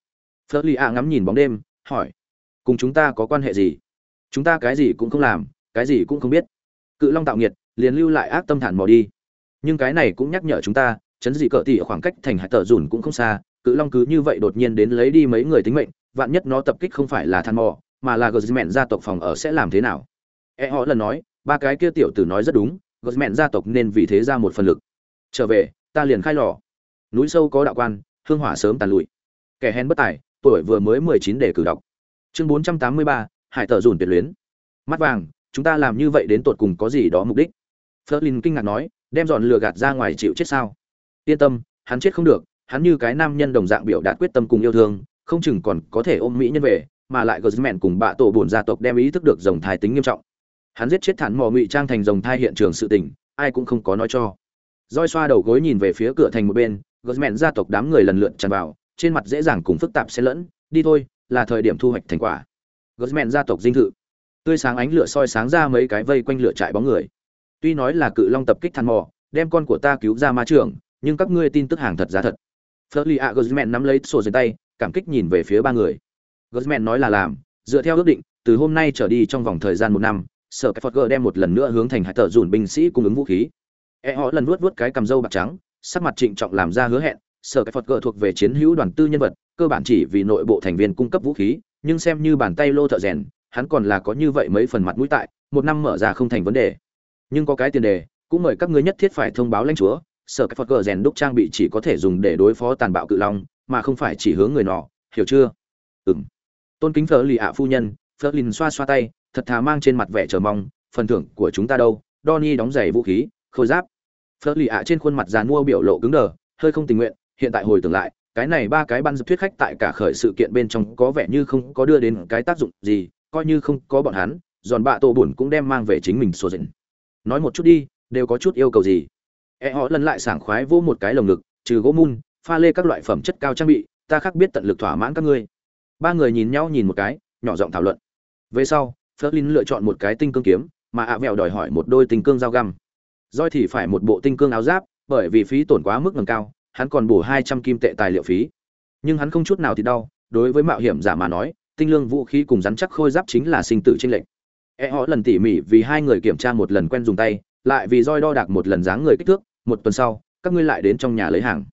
phớt lì ạ ngắm nhìn bóng đêm, hỏi, cùng chúng ta có quan hệ gì? Chúng ta cái gì cũng không làm, cái gì cũng không biết. Cự long tạo nghiệt, liền lưu lại ác tâm thản mò đi. Nhưng cái này cũng nhắc nhở chúng ta, chấn dị cỡ tỉ ở khoảng cách thành hải tờ dùn cũng không xa, cự long cứ như vậy đột nhiên đến lấy đi mấy người tính mệnh, vạn nhất nó tập kích không phải là than mò, mà là gờ mẹn gia tộc phòng ở sẽ làm thế nào? E họ lần nói, ba cái kia tiểu tử nói rất đúng gờ mẹn gia tộc nên vì thế ra một phần lực. Trở về, ta liền khai lò. Núi sâu có đạo quan, hương hỏa sớm tàn lụi. Kẻ hèn bất tài tuổi vừa mới mười chín để cử đọc. Chương bốn trăm tám mươi ba, hải tờ dùn tuyệt luyến. Mắt vàng, chúng ta làm như vậy đến tột cùng có gì đó mục đích? Flerlin kinh ngạc nói, đem dọn lừa gạt ra ngoài chịu chết sao? Yên tâm, hắn chết không được, hắn như cái nam nhân đồng dạng biểu đạt quyết tâm cùng yêu thương, không chừng còn có thể ôm mỹ nhân về, mà lại gờ mẹn cùng bạ tổ bổn gia tộc đem ý thức được dòng thai tính nghiêm trọng. Hắn giết chết thản mò ngụy trang thành dòng thai hiện trường sự tình, ai cũng không có nói cho. Roi xoa đầu gối nhìn về phía cửa thành một bên gờ mẹn gia tộc đám người lần lượt tràn vào trên mặt dễ dàng cùng phức tạp xen lẫn, đi thôi, là thời điểm thu hoạch thành quả. Gosman gia tộc dinh thự. Tươi sáng ánh lửa soi sáng ra mấy cái vây quanh lửa trại bóng người. Tuy nói là cự long tập kích than mò, đem con của ta cứu ra ma trường nhưng các ngươi tin tức hàng thật giá thật. Phớt a ạ nắm lấy sổ dưới tay, cảm kích nhìn về phía ba người. Gosman nói là làm, dựa theo ước định, từ hôm nay trở đi trong vòng thời gian một năm sở cái phật đem một lần nữa hướng thành hải tờ dùn binh sĩ cung ứng vũ khí. E họ lần vuốt vuốt cái cầm râu bạc trắng, sắc mặt trịnh trọng làm ra hứa hẹn sở cái phật gờ thuộc về chiến hữu đoàn tư nhân vật, cơ bản chỉ vì nội bộ thành viên cung cấp vũ khí, nhưng xem như bàn tay lô thợ rèn, hắn còn là có như vậy mấy phần mặt mũi tại, một năm mở ra không thành vấn đề. Nhưng có cái tiền đề, cũng mời các ngươi nhất thiết phải thông báo lãnh chúa, sở cái phật gờ rèn đúc trang bị chỉ có thể dùng để đối phó tàn bạo cự long, mà không phải chỉ hướng người nọ, hiểu chưa? Ừng tôn kính phở lì ạ phu nhân, phở lìn xoa xoa tay, thật thà mang trên mặt vẻ chờ mong, phần thưởng của chúng ta đâu? Donny đóng giày vũ khí, khôi giáp. Phở lì ạ trên khuôn mặt dàn mua biểu lộ cứng đờ, hơi không tình nguyện hiện tại hồi tưởng lại, cái này ba cái ban dập thuyết khách tại cả khởi sự kiện bên trong có vẻ như không có đưa đến cái tác dụng gì, coi như không có bọn hắn, giòn bạ tổ buồn cũng đem mang về chính mình sổ dịnh. Nói một chút đi, đều có chút yêu cầu gì? E họ lần lại sảng khoái vô một cái lồng ngực, trừ gỗ mun, pha lê các loại phẩm chất cao trang bị, ta khác biết tận lực thỏa mãn các ngươi. Ba người nhìn nhau nhìn một cái, nhỏ giọng thảo luận. Về sau, Flerlin lựa chọn một cái tinh cương kiếm, mà ạ vẹo đòi hỏi một đôi tinh cương dao găm. Roi thì phải một bộ tinh cương áo giáp, bởi vì phí tổn quá mức ngầm cao hắn còn bổ hai trăm kim tệ tài liệu phí. Nhưng hắn không chút nào thì đau, đối với mạo hiểm giả mà nói, tinh lương vũ khí cùng rắn chắc khôi giáp chính là sinh tử trên lệnh e họ lần tỉ mỉ vì hai người kiểm tra một lần quen dùng tay, lại vì roi đo đạc một lần dáng người kích thước, một tuần sau, các ngươi lại đến trong nhà lấy hàng.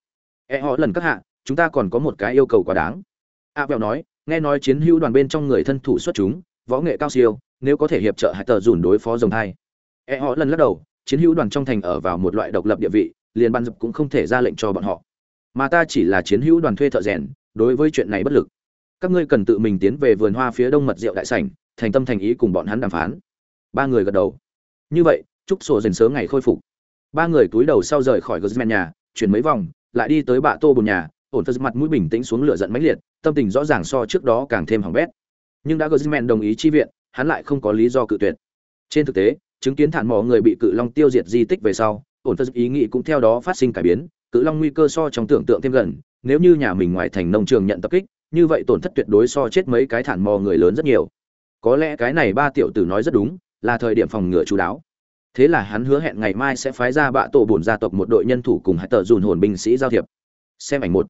E họ lần các hạ, chúng ta còn có một cái yêu cầu quá đáng. A vẹo nói, nghe nói chiến hữu đoàn bên trong người thân thủ xuất chúng, võ nghệ cao siêu, nếu có thể hiệp trợ hải tờ dùn đối phó dòng hai e họ lần lắc đầu, chiến hữu đoàn trong thành ở vào một loại độc lập địa vị liền ban dập cũng không thể ra lệnh cho bọn họ. Mà ta chỉ là chiến hữu đoàn thuê thợ rèn, đối với chuyện này bất lực. Các ngươi cần tự mình tiến về vườn hoa phía đông mật rượu đại sảnh, thành tâm thành ý cùng bọn hắn đàm phán. Ba người gật đầu. Như vậy, chúc sổ dần sớm ngày khôi phục. Ba người túi đầu sau rời khỏi gosman nhà, chuyển mấy vòng, lại đi tới bạ tô bồn nhà, ổn phật mặt mũi bình tĩnh xuống lửa giận mãnh liệt, tâm tình rõ ràng so trước đó càng thêm hỏng bét. Nhưng đã gosman đồng ý chi viện, hắn lại không có lý do cự tuyệt. Trên thực tế, chứng kiến thản mỏ người bị cự long tiêu diệt di tích về sau ổn phật ý nghĩ cũng theo đó phát sinh cải biến, cự long nguy cơ so trong tưởng tượng thêm gần, nếu như nhà mình ngoài thành nông trường nhận tập kích, như vậy tổn thất tuyệt đối so chết mấy cái thản mò người lớn rất nhiều. Có lẽ cái này ba tiểu tử nói rất đúng, là thời điểm phòng ngừa chú đáo. Thế là hắn hứa hẹn ngày mai sẽ phái ra bạ tổ bổn gia tộc một đội nhân thủ cùng hãy tờ dùn hồn binh sĩ giao thiệp. Xem ảnh một.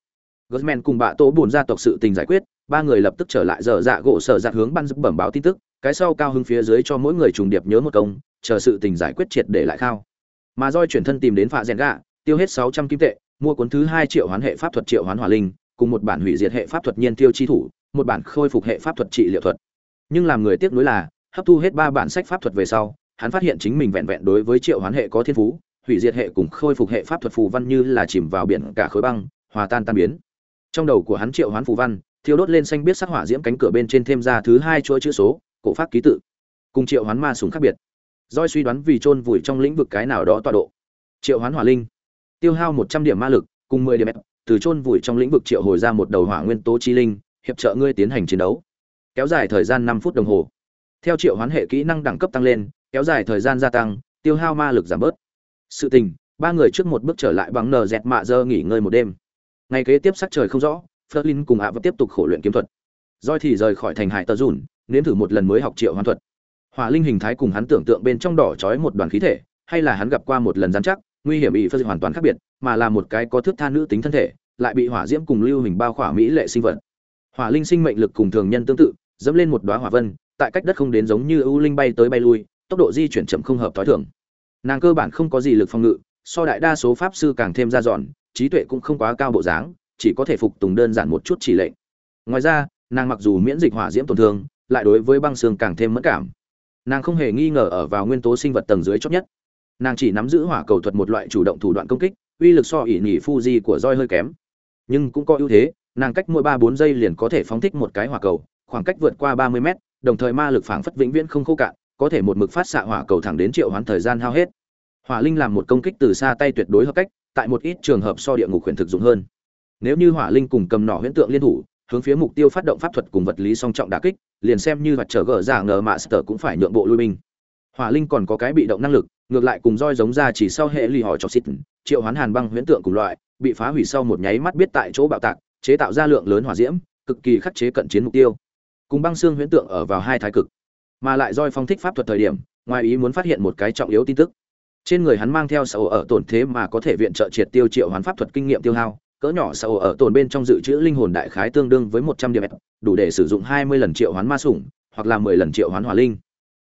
Gosman cùng bạ tổ bổn gia tộc sự tình giải quyết, ba người lập tức trở lại dở dạ gỗ sở dạ hướng ban giúp bẩm báo tin tức, cái sau cao hứng phía dưới cho mỗi người trùng điệp nhớ một công, chờ sự tình giải quyết triệt để lại khao mà roi chuyển thân tìm đến phạ rèn gạ, tiêu hết sáu trăm kim tệ, mua cuốn thứ hai triệu hoán hệ pháp thuật triệu hoán hỏa linh, cùng một bản hủy diệt hệ pháp thuật nhiên tiêu chi thủ, một bản khôi phục hệ pháp thuật trị liệu thuật. Nhưng làm người tiếc nuối là, hấp thu hết ba bản sách pháp thuật về sau, hắn phát hiện chính mình vẹn vẹn đối với triệu hoán hệ có thiên phú, hủy diệt hệ cùng khôi phục hệ pháp thuật phù văn như là chìm vào biển cả khối băng, hòa tan tan biến. Trong đầu của hắn triệu hoán phù văn, thiêu đốt lên xanh biết sắc hỏa diễm cánh cửa bên trên thêm ra thứ hai chuỗi chữ số, cổ pháp ký tự, cùng triệu hoán ma súng khác biệt doi suy đoán vì chôn vùi trong lĩnh vực cái nào đó tọa độ. Triệu hoán hỏa linh. Tiêu hao một trăm điểm ma lực, cùng mười điểm từ chôn vùi trong lĩnh vực triệu hồi ra một đầu hỏa nguyên tố chi linh, hiệp trợ ngươi tiến hành chiến đấu. Kéo dài thời gian năm phút đồng hồ. Theo triệu hoán hệ kỹ năng đẳng cấp tăng lên, kéo dài thời gian gia tăng, tiêu hao ma lực giảm bớt. Sự tình, ba người trước một bước trở lại bằng nờ dẹt mạ dơ nghỉ ngơi một đêm. Ngày kế tiếp sắc trời không rõ, Flerlin cùng ạ vẫn tiếp tục khổ luyện kiếm thuật. Doi thì rời khỏi thành hải tơ dùn, nếm thử một lần mới học triệu hoán thuật hỏa linh hình thái cùng hắn tưởng tượng bên trong đỏ trói một đoàn khí thể, hay là hắn gặp qua một lần giám chắc, nguy hiểm bị phân hoàn toàn khác biệt, mà là một cái có thước than nữ tính thân thể, lại bị hỏa diễm cùng lưu hình bao khỏa mỹ lệ sinh vật. Hỏa linh sinh mệnh lực cùng thường nhân tương tự, dẫm lên một đóa hỏa vân, tại cách đất không đến giống như ưu linh bay tới bay lui, tốc độ di chuyển chậm không hợp thói thường. Nàng cơ bản không có gì lực phòng ngự, so đại đa số pháp sư càng thêm ra dọn trí tuệ cũng không quá cao bộ dáng, chỉ có thể phục tùng đơn giản một chút chỉ lệnh. Ngoài ra, nàng mặc dù miễn dịch hỏa diễm tổn thương, lại đối với băng xương càng thêm mất cảm nàng không hề nghi ngờ ở vào nguyên tố sinh vật tầng dưới chót nhất. Nàng chỉ nắm giữ hỏa cầu thuật một loại chủ động thủ đoạn công kích, uy lực so ỉ nhỉ fuji của roi hơi kém. Nhưng cũng có ưu thế, nàng cách mỗi ba bốn giây liền có thể phóng thích một cái hỏa cầu, khoảng cách vượt qua ba mươi mét, đồng thời ma lực phảng phất vĩnh viễn không khô cạn, có thể một mực phát xạ hỏa cầu thẳng đến triệu hoán thời gian hao hết. Hỏa linh làm một công kích từ xa tay tuyệt đối hợp cách, tại một ít trường hợp so địa ngục huyền thực dụng hơn. Nếu như hỏa linh cùng cầm nỏ huyễn tượng liên thủ, hướng phía mục tiêu phát động pháp thuật cùng vật lý song trọng đả kích liền xem như vật trở gỡ giả ngờ mạ sở cũng phải nhượng bộ lui binh. Hỏa linh còn có cái bị động năng lực, ngược lại cùng roi giống ra chỉ sau hệ lì họ cho xít triệu hoán hàn băng huyễn tượng cùng loại, bị phá hủy sau một nháy mắt biết tại chỗ bạo tạc, chế tạo ra lượng lớn hỏa diễm, cực kỳ khắc chế cận chiến mục tiêu. Cùng băng xương huyễn tượng ở vào hai thái cực. Mà lại roi phong thích pháp thuật thời điểm, ngoài ý muốn phát hiện một cái trọng yếu tin tức. Trên người hắn mang theo sầu ở tổn thế mà có thể viện trợ triệt tiêu triệu hoán pháp thuật kinh nghiệm tiêu hao cỡ nhỏ sao ở tổn bên trong dự trữ linh hồn đại khái tương đương với một trăm điểm đủ để sử dụng hai mươi lần triệu hoán ma sủng, hoặc là mười lần triệu hoán hỏa linh.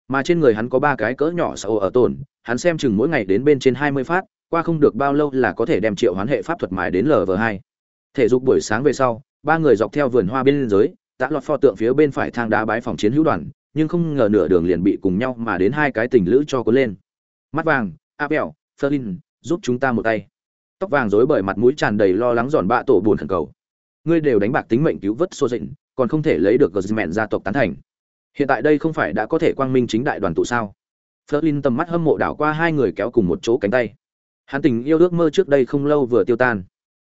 Mà trên người hắn có ba cái cỡ nhỏ sao ở tổn hắn xem chừng mỗi ngày đến bên trên hai mươi phát, qua không được bao lâu là có thể đem triệu hoán hệ pháp thuật mài đến lv hai. Thể dục buổi sáng về sau, ba người dọc theo vườn hoa bên dưới tạ lọt pho tượng phía bên phải thang đá bái phòng chiến hữu đoàn, nhưng không ngờ nửa đường liền bị cùng nhau mà đến hai cái tình lữ cho có lên. Mắt vàng abel ferlin giúp chúng ta một tay tóc vàng rối bởi mặt mũi tràn đầy lo lắng giòn bạ tổ buồn khẩn cầu. Ngươi đều đánh bạc tính mệnh cứu vớt xô dịnh còn không thể lấy được gờ mẹn gia tộc tán thành. Hiện tại đây không phải đã có thể quang minh chính đại đoàn tụ sao? Flerlin tầm mắt hâm mộ đảo qua hai người kéo cùng một chỗ cánh tay. Hắn tình yêu ước mơ trước đây không lâu vừa tiêu tan.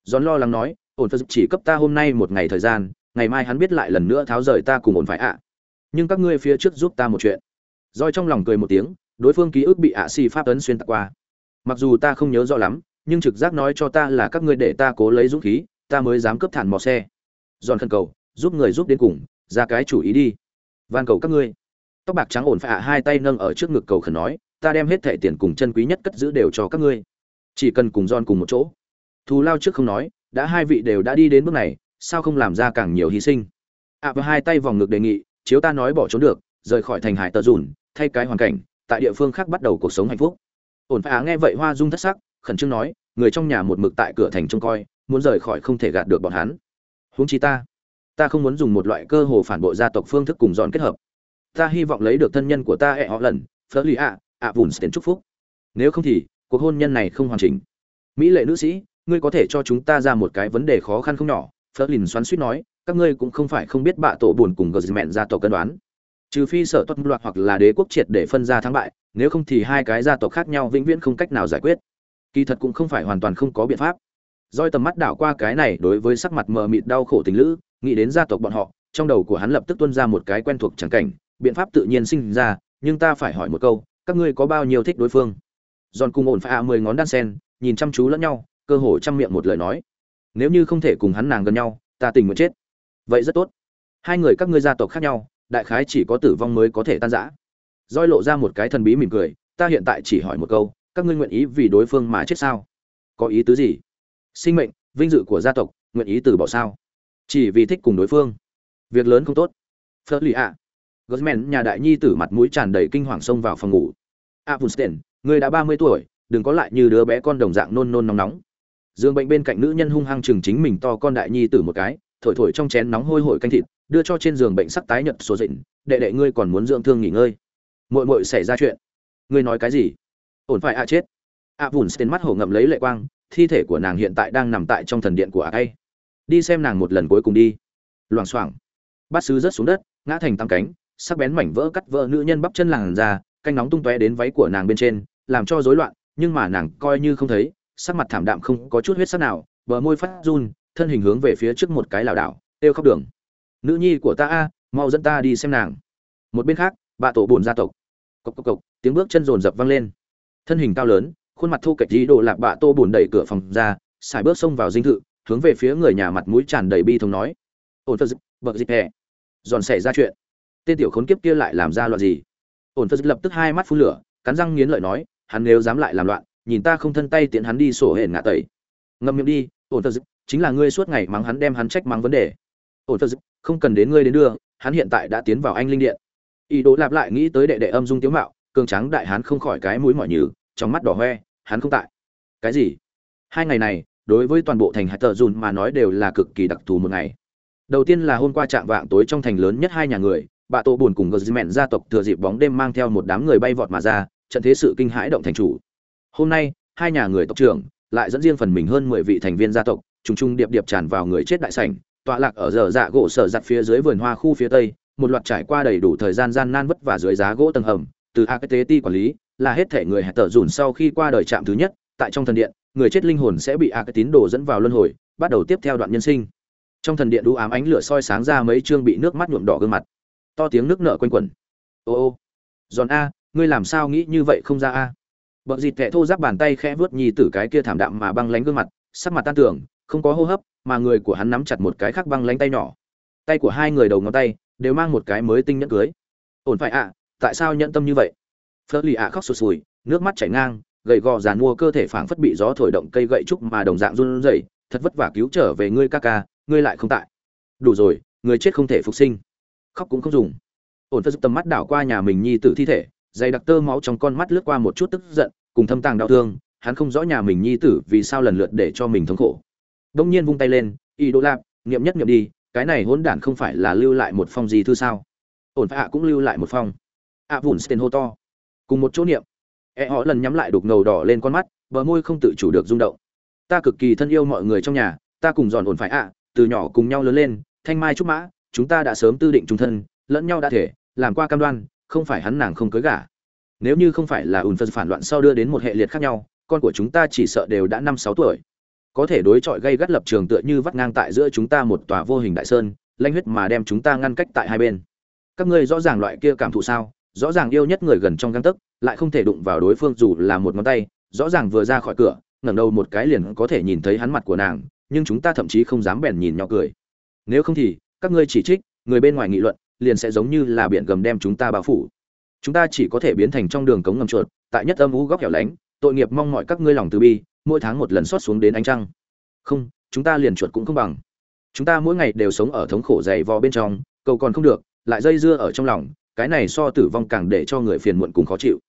Giòn lo lắng nói, ổn phật chỉ cấp ta hôm nay một ngày thời gian, ngày mai hắn biết lại lần nữa tháo rời ta cùng ổn phải ạ. Nhưng các ngươi phía trước giúp ta một chuyện. Roi trong lòng cười một tiếng, đối phương ký ức bị ạ xì pháp ấn xuyên tạc qua. Mặc dù ta không nhớ rõ lắm nhưng trực giác nói cho ta là các ngươi để ta cố lấy dũng khí, ta mới dám cướp thản mò xe. Giòn khẩn cầu, giúp người giúp đến cùng, ra cái chủ ý đi. Van cầu các ngươi. Tóc bạc trắng ổn phạ, hai tay nâng ở trước ngực cầu khẩn nói, ta đem hết thẻ tiền cùng chân quý nhất cất giữ đều cho các ngươi. Chỉ cần cùng giòn cùng một chỗ. Thù lao trước không nói, đã hai vị đều đã đi đến bước này, sao không làm ra càng nhiều hy sinh? Ạ và hai tay vòng ngực đề nghị, chiếu ta nói bỏ trốn được, rời khỏi thành hải tờ dùn, thay cái hoàn cảnh, tại địa phương khác bắt đầu cuộc sống hạnh phúc. Ổn phải nghe vậy hoa dung thất sắc khẩn trương nói, người trong nhà một mực tại cửa thành trông coi, muốn rời khỏi không thể gạt được bọn hắn. Huống chi ta ta không muốn dùng một loại cơ hồ phản bội gia tộc phương thức cùng dọn kết hợp. Ta hy vọng lấy được thân nhân của ta ẹ họ lần, phớ lì ạ ạ vùn tiền chúc phúc. Nếu không thì, cuộc hôn nhân này không hoàn chỉnh. Mỹ lệ nữ sĩ, ngươi có thể cho chúng ta ra một cái vấn đề khó khăn không nhỏ, phớ lìn xoắn suýt nói, các ngươi cũng không phải không biết bạ tổ buồn cùng gờ mẹn gia tộc cân đoán. Trừ phi sở tuất loạt hoặc là đế quốc triệt để phân ra thắng bại, nếu không thì hai cái gia tộc khác nhau vĩnh viễn không cách nào giải quyết kỳ thật cũng không phải hoàn toàn không có biện pháp. Roi tầm mắt đảo qua cái này đối với sắc mặt mờ mịt đau khổ tình lữ, nghĩ đến gia tộc bọn họ, trong đầu của hắn lập tức tuân ra một cái quen thuộc chẳng cảnh, biện pháp tự nhiên sinh ra, nhưng ta phải hỏi một câu, các ngươi có bao nhiêu thích đối phương? Giòn cùng ổn phải à mười ngón đan sen, nhìn chăm chú lẫn nhau, cơ hồ chăm miệng một lời nói. Nếu như không thể cùng hắn nàng gần nhau, ta tình nguyện chết. Vậy rất tốt. Hai người các ngươi gia tộc khác nhau, đại khái chỉ có tử vong mới có thể tan rã. Roi lộ ra một cái thần bí mỉm cười, ta hiện tại chỉ hỏi một câu các ngươi nguyện ý vì đối phương mà chết sao? Có ý tứ gì? Sinh mệnh vinh dự của gia tộc nguyện ý từ bỏ sao? Chỉ vì thích cùng đối phương. Việc lớn không tốt. Phớt lì ạ. Gosman nhà đại nhi tử mặt mũi tràn đầy kinh hoàng xông vào phòng ngủ. A Punsten, người đã ba mươi tuổi đừng có lại như đứa bé con đồng dạng nôn nôn nóng nóng. Dương bệnh bên cạnh nữ nhân hung hăng chừng chính mình to con đại nhi tử một cái thổi thổi trong chén nóng hôi hổi canh thịt đưa cho trên giường bệnh sắc tái nhợt số dịnh. Đệ đệ ngươi còn muốn dưỡng thương nghỉ ngơi. Muội muội xảy ra chuyện. Ngươi nói cái gì? Ổn phải à chết. À vùn tên mắt hổ ngậm lấy lệ quang, thi thể của nàng hiện tại đang nằm tại trong thần điện của ạ cây đi xem nàng một lần cuối cùng đi. Loảng xoảng. Bát sứ rớt xuống đất, ngã thành tam cánh, sắc bén mảnh vỡ cắt vỡ nữ nhân bắp chân làng ra canh nóng tung tóe đến váy của nàng bên trên, làm cho rối loạn, nhưng mà nàng coi như không thấy, sắc mặt thảm đạm không có chút huyết sắc nào, bờ môi phát run, thân hình hướng về phía trước một cái lảo đảo têu khóc đường. Nữ nhi của ta a, mau dẫn ta đi xem nàng. Một bên khác, bà tổ bồn gia tộc. Cộc cộc cộc, tiếng bước chân rồn rập vang lên thân hình cao lớn, khuôn mặt thu kệch dí đồ lạc bạ tô bùn đẩy cửa phòng ra xài bước xông vào dinh thự, hướng về phía người nhà mặt mũi tràn đầy bi thống nói. Ổn phật bậc dịp hè. Dọn xảy ra chuyện. Tên tiểu khốn kiếp kia lại làm ra loạn gì? Ổn phật lập tức hai mắt phun lửa, cắn răng nghiến lợi nói, hắn nếu dám lại làm loạn, nhìn ta không thân tay tiện hắn đi sổ hển ngạ tẩy. Ngâm miệng đi, ổn phật chính là ngươi suốt ngày mắng hắn đem hắn trách mắng vấn đề. Ổn phật không cần đến ngươi đến đưa, hắn hiện tại đã tiến vào anh linh điện. Ý đồ lạp lại nghĩ tới đệ đệ âm dung tiếu mạo cường trắng đại hán không khỏi cái mũi mỏi nhừ, trong mắt đỏ hoe, hắn không tại. Cái gì? Hai ngày này, đối với toàn bộ thành hạt tờ dùn mà nói đều là cực kỳ đặc thù một ngày. Đầu tiên là hôm qua trạng vạng tối trong thành lớn nhất hai nhà người bạ tổ buồn cùng gờ mẹn gia tộc thừa dịp bóng đêm mang theo một đám người bay vọt mà ra, trận thế sự kinh hãi động thành chủ. Hôm nay, hai nhà người tộc trưởng lại dẫn riêng phần mình hơn mười vị thành viên gia tộc, trùng trùng điệp điệp tràn vào người chết đại sảnh, tọa lạc ở giờ dạ gỗ sở giặt phía dưới vườn hoa khu phía tây, một loạt trải qua đầy đủ thời gian gian nan vất vả dưới giá gỗ tầng hầm từ AKT quản lý, là hết thể người hệ tờ dùn sau khi qua đời trạm thứ nhất, tại trong thần điện, người chết linh hồn sẽ bị a tín đồ dẫn vào luân hồi, bắt đầu tiếp theo đoạn nhân sinh. Trong thần điện đũ ám ánh lửa soi sáng ra mấy chương bị nước mắt nhuộm đỏ gương mặt. To tiếng nước nợ quanh quẩn. Ô ô. Giòn a, ngươi làm sao nghĩ như vậy không ra a? Bậc dịt kẹ thô giáp bàn tay khẽ vuốt nhì tử cái kia thảm đạm mà băng lánh gương mặt, sắc mặt tan tưởng không có hô hấp, mà người của hắn nắm chặt một cái khác băng lánh tay nhỏ. Tay của hai người đầu ngón tay, đều mang một cái mới tinh nhẫn cưới. Ổn phải ạ tại sao nhẫn tâm như vậy? Phớt lì ạ khóc sụt sùi, nước mắt chảy ngang, gầy gò dàn mua cơ thể phảng phất bị gió thổi động cây gậy trúc mà đồng dạng run rẩy, thật vất vả cứu trở về ngươi ca ca, ngươi lại không tại. Đủ rồi, người chết không thể phục sinh. Khóc cũng không dùng. Ổn phật tầm mắt đảo qua nhà mình nhi tử thi thể, dày đặc tơ máu trong con mắt lướt qua một chút tức giận, cùng thâm tàng đau thương, hắn không rõ nhà mình nhi tử vì sao lần lượt để cho mình thống khổ. Đông nhiên vung tay lên y đỗ lạp, niệm nhất niệm đi, cái này hỗn đản không phải là lưu lại một phong gì thư sao? Ổn phải ạ cũng lưu lại một phong ạ vùn sten hô to. Cùng một chỗ niệm. E họ lần nhắm lại đục ngầu đỏ lên con mắt, bờ môi không tự chủ được rung động. Ta cực kỳ thân yêu mọi người trong nhà, ta cùng dọn ổn phải ạ, từ nhỏ cùng nhau lớn lên, thanh mai trúc mã, chúng ta đã sớm tư định trung thân, lẫn nhau đã thể, làm qua cam đoan, không phải hắn nàng không cưới gả. Nếu như không phải là ùn phân phản loạn sau đưa đến một hệ liệt khác nhau, con của chúng ta chỉ sợ đều đã năm sáu tuổi. Có thể đối chọi gây gắt lập trường tựa như vắt ngang tại giữa chúng ta một tòa vô hình đại sơn, lanh huyết mà đem chúng ta ngăn cách tại hai bên. Các ngươi rõ ràng loại kia cảm thụ sao? Rõ ràng yêu nhất người gần trong găng tấc, lại không thể đụng vào đối phương dù là một ngón tay, rõ ràng vừa ra khỏi cửa, ngẩng đầu một cái liền có thể nhìn thấy hắn mặt của nàng, nhưng chúng ta thậm chí không dám bèn nhìn nhỏ cười. Nếu không thì, các ngươi chỉ trích, người bên ngoài nghị luận, liền sẽ giống như là biển gầm đem chúng ta bao phủ. Chúng ta chỉ có thể biến thành trong đường cống ngầm chuột, tại nhất âm u góc hẻo lánh, tội nghiệp mong mọi các ngươi lòng từ bi, mỗi tháng một lần xót xuống đến ánh trăng. Không, chúng ta liền chuột cũng không bằng. Chúng ta mỗi ngày đều sống ở thống khổ dày vò bên trong, cầu còn không được, lại dây dưa ở trong lòng cái này so tử vong càng để cho người phiền muộn cùng khó chịu.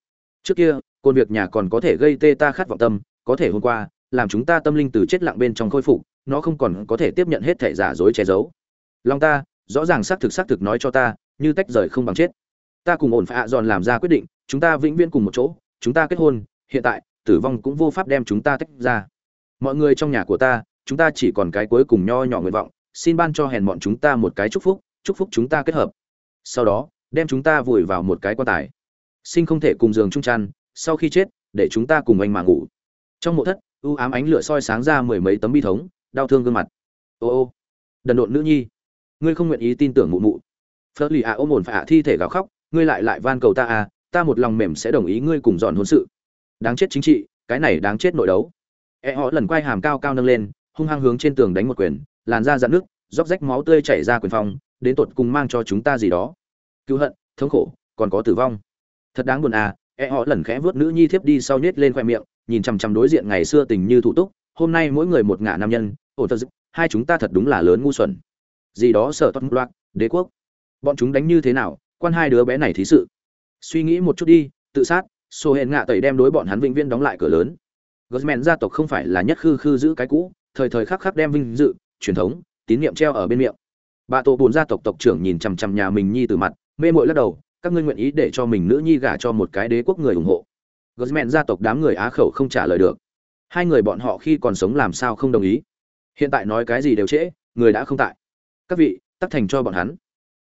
Trước kia, côn việc nhà còn có thể gây tê ta khát vọng tâm, có thể hôm qua, làm chúng ta tâm linh từ chết lặng bên trong khôi phục, nó không còn có thể tiếp nhận hết thể giả dối che giấu. Lòng ta, rõ ràng xác thực xác thực nói cho ta, như tách rời không bằng chết. Ta cùng ổn phạ giòn làm ra quyết định, chúng ta vĩnh viễn cùng một chỗ, chúng ta kết hôn, hiện tại, tử vong cũng vô pháp đem chúng ta tách ra. Mọi người trong nhà của ta, chúng ta chỉ còn cái cuối cùng nho nhỏ nguyện vọng, xin ban cho hèn bọn chúng ta một cái chúc phúc chúc phúc chúng ta kết hợp. Sau đó đem chúng ta vùi vào một cái quan tài. Sinh không thể cùng giường chung chăn, sau khi chết, để chúng ta cùng anh mà ngủ. Trong mộ thất, u ám ánh lửa soi sáng ra mười mấy tấm bi thống, đau thương gương mặt. Ô ô, đần độn nữ nhi, ngươi không nguyện ý tin tưởng mụ mụ. Phớt lì ạ ôm ổn phải ạ thi thể gào khóc, ngươi lại lại van cầu ta à ta một lòng mềm sẽ đồng ý ngươi cùng dọn hôn sự. Đáng chết chính trị, cái này đáng chết nội đấu. E họ lần quay hàm cao cao nâng lên, hung hăng hướng trên tường đánh một quyền, làn da dạn nước róc rách máu tươi chảy ra quyền phong, đến tột cùng mang cho chúng ta gì đó cứu hận thống khổ còn có tử vong. Thật đáng buồn à e họ lần khẽ vớt nữ nhi thiếp đi sau nhét lên khoe miệng nhìn chằm chằm đối diện ngày xưa tình như thủ túc hôm nay mỗi người một ngả nam nhân ổ thật hai chúng ta thật đúng là lớn ngu xuẩn. Gì đó sợ toát loạn, đế quốc. Bọn chúng đánh như thế nào quan hai đứa bé này thí sự. Suy nghĩ một chút đi tự sát sổ hẹn ngạ tẩy đem đối bọn hắn vĩnh viên đóng lại cửa lớn. Gosman gia tộc không phải là nhất khư khư giữ cái cũ thời thời khắc khắc đem vinh dự truyền thống tín niệm treo ở bên miệng. Bà tổ bồn gia tộc tộc trưởng nhìn chằm chằm nhà mình nhi từ mặt mê mội lắc đầu, các ngươi nguyện ý để cho mình nữ nhi gả cho một cái đế quốc người ủng hộ. Gosman gia tộc đám người á khẩu không trả lời được. Hai người bọn họ khi còn sống làm sao không đồng ý. Hiện tại nói cái gì đều trễ, người đã không tại. Các vị, tắt thành cho bọn hắn.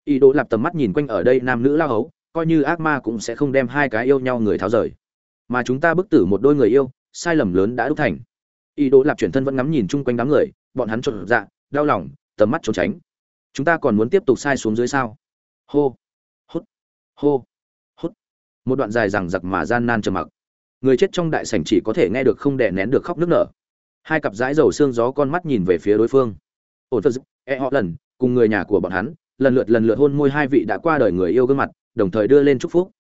Ý đồ lạp tầm mắt nhìn quanh ở đây nam nữ lao hấu, coi như ác ma cũng sẽ không đem hai cái yêu nhau người tháo rời. Mà chúng ta bức tử một đôi người yêu, sai lầm lớn đã đúc thành. Ý đồ lạp chuyển thân vẫn ngắm nhìn chung quanh đám người, bọn hắn trộn dạ đau lòng, tầm mắt trốn tránh. Chúng ta còn muốn tiếp tục sai xuống dưới sao? Hô hô. Hút. Một đoạn dài rằng giặc mà gian nan trầm mặc. Người chết trong đại sảnh chỉ có thể nghe được không đè nén được khóc nức nở. Hai cặp dãi dầu xương gió con mắt nhìn về phía đối phương. Ổn phật e họ lần, cùng người nhà của bọn hắn, lần lượt lần lượt hôn môi hai vị đã qua đời người yêu gương mặt, đồng thời đưa lên chúc phúc.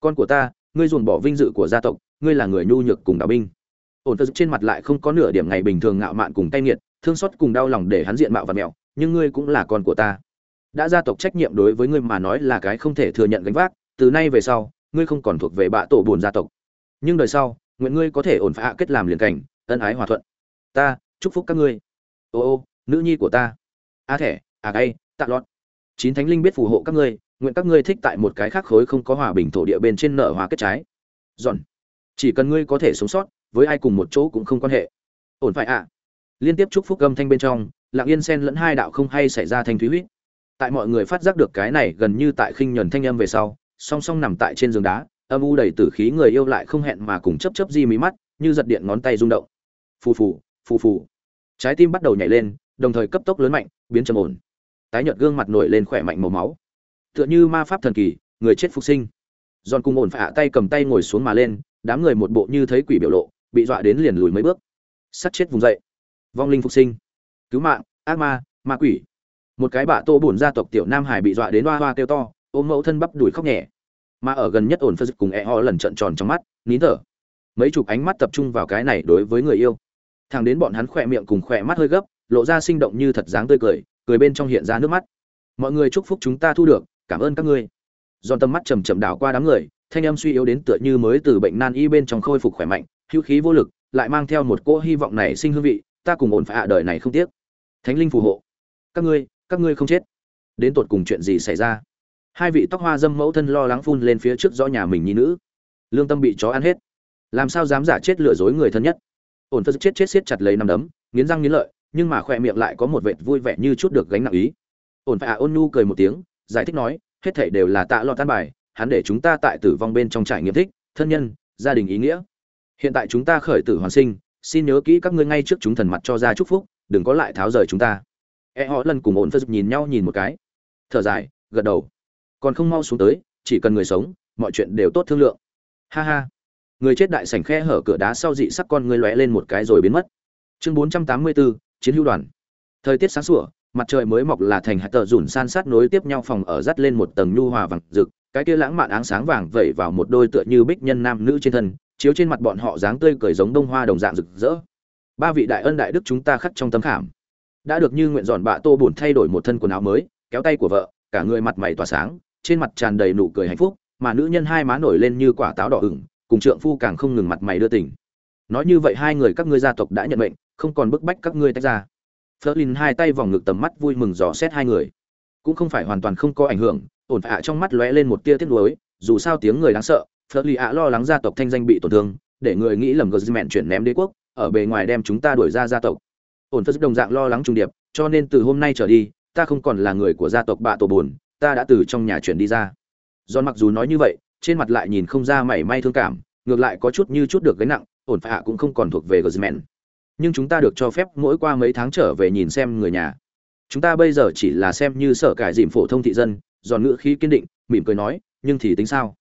Con của ta, ngươi dồn bỏ vinh dự của gia tộc, ngươi là người nhu nhược cùng đạo binh. Ổn phật trên mặt lại không có nửa điểm ngày bình thường ngạo mạn cùng tay nghiệt, thương xót cùng đau lòng để hắn diện mạo và mẹo, nhưng ngươi cũng là con của ta đã gia tộc trách nhiệm đối với ngươi mà nói là cái không thể thừa nhận gánh vác, từ nay về sau, ngươi không còn thuộc về bạ tổ buồn gia tộc. Nhưng đời sau, nguyện ngươi có thể ổn phá kết làm liền cảnh, ân ái hòa thuận. Ta, chúc phúc các ngươi. Ô ô, nữ nhi của ta. A thẻ à gay, tạ lọt. Chín thánh linh biết phù hộ các ngươi, nguyện các ngươi thích tại một cái khác khối không có hòa bình thổ địa bên trên nợ hòa kết trái. Dọn chỉ cần ngươi có thể sống sót, với ai cùng một chỗ cũng không quan hệ. Ổn phải ạ. À. liên tiếp chúc phúc âm thanh bên trong, lặng yên xen lẫn hai đạo không hay xảy ra thanh thúy huyết tại mọi người phát giác được cái này gần như tại khinh nhuần thanh âm về sau, song song nằm tại trên giường đá, âm u đầy tử khí người yêu lại không hẹn mà cùng chấp chấp di mí mắt, như giật điện ngón tay rung động. Phù phù phù phù. Trái tim bắt đầu nhảy lên, đồng thời cấp tốc lớn mạnh, biến trầm ổn. Tái nhợt gương mặt nổi lên khỏe mạnh màu máu. Tựa như ma pháp thần kỳ, người chết phục sinh. Giòn cùng ổn phạ tay cầm tay ngồi xuống mà lên, đám người một bộ như thấy quỷ biểu lộ, bị dọa đến liền lùi mấy bước. Sắt chết vùng dậy. Vong linh phục sinh. Cứu mạng, ác ma ma quỷ một cái bạ tô bổn gia tộc tiểu nam hải bị dọa đến hoa hoa kêu to, ôm mẫu thân bắp đùi khóc nhẹ. Mà ở gần nhất ổn phật cùng e ho lần trận tròn trong mắt, nín thở. Mấy chục ánh mắt tập trung vào cái này đối với người yêu. Thằng đến bọn hắn khỏe miệng cùng khỏe mắt hơi gấp, lộ ra sinh động như thật dáng tươi cười cười bên trong hiện ra nước mắt. Mọi người chúc phúc chúng ta thu được, cảm ơn các ngươi. Giòn tầm mắt chầm chậm đảo qua đám người, thanh âm suy yếu đến tựa như mới từ bệnh nan y bên trong khôi phục khỏe mạnh, hữu khí vô lực, lại mang theo một cỗ hy vọng này sinh hương vị, ta cùng ổn phải hạ đời này không tiếc. Thánh linh phù hộ. Các ngươi các ngươi không chết. Đến tột cùng chuyện gì xảy ra? Hai vị tóc hoa dâm mẫu thân lo lắng phun lên phía trước rõ nhà mình nhi nữ. Lương tâm bị chó ăn hết. Làm sao dám giả chết lừa dối người thân nhất? Ổn phật chết chết siết chặt lấy nằm đấm, nghiến răng nghiến lợi, nhưng mà khỏe miệng lại có một vệt vui vẻ như chút được gánh nặng ý. Ổn phải à ôn nu cười một tiếng, giải thích nói, hết thảy đều là tạ lo tan bài, hắn để chúng ta tại tử vong bên trong trải nghiệm thích, thân nhân, gia đình ý nghĩa. Hiện tại chúng ta khởi tử hoàn sinh, xin nhớ kỹ các ngươi ngay trước chúng thần mặt cho ra chúc phúc, đừng có lại tháo rời chúng ta e họ lần cùng ổn phật nhìn nhau nhìn một cái. Thở dài gật đầu. Còn không mau xuống tới chỉ cần người sống mọi chuyện đều tốt thương lượng. Ha ha. Người chết đại sảnh khe hở cửa đá sau dị sắc con ngươi lóe lên một cái rồi biến mất. Chương 484, chiến hữu đoàn. Thời tiết sáng sủa mặt trời mới mọc là thành hạt tờ rủn san sát nối tiếp nhau phòng ở dắt lên một tầng nhu hòa vàng rực cái kia lãng mạn áng sáng vàng vẩy vào một đôi tựa như bích nhân nam nữ trên thân chiếu trên mặt bọn họ dáng tươi cười giống đông hoa đồng dạng rực rỡ. Ba vị đại ân đại đức chúng ta khắc trong tấm khảm đã được như nguyện dọn bạ tô buồn thay đổi một thân quần áo mới, kéo tay của vợ, cả người mặt mày tỏa sáng, trên mặt tràn đầy nụ cười hạnh phúc, mà nữ nhân hai má nổi lên như quả táo đỏ ửng, cùng trượng phu càng không ngừng mặt mày đưa tỉnh. nói như vậy hai người các ngươi gia tộc đã nhận mệnh, không còn bức bách các ngươi tách ra. Flerlin hai tay vòng ngực tầm mắt vui mừng dò xét hai người. Cũng không phải hoàn toàn không có ảnh hưởng, ổn phạ trong mắt lóe lên một tia tiếc nuối, dù sao tiếng người đáng sợ, Flerlin ạ lo lắng gia tộc thanh danh bị tổn thương, để người nghĩ lầm gờ mẹn chuyển ném đế quốc, ở bề ngoài đem chúng ta đuổi ra gia tộc ổn phật đồng dạng lo lắng trung điệp, cho nên từ hôm nay trở đi, ta không còn là người của gia tộc bạ tổ buồn, ta đã từ trong nhà chuyển đi ra. Giòn mặc dù nói như vậy, trên mặt lại nhìn không ra mảy may thương cảm, ngược lại có chút như chút được gánh nặng, ổn phải hạ cũng không còn thuộc về guzman. Nhưng chúng ta được cho phép mỗi qua mấy tháng trở về nhìn xem người nhà. Chúng ta bây giờ chỉ là xem như sở cải dìm phổ thông thị dân, giòn ngữ khí kiên định, mỉm cười nói, nhưng thì tính sao?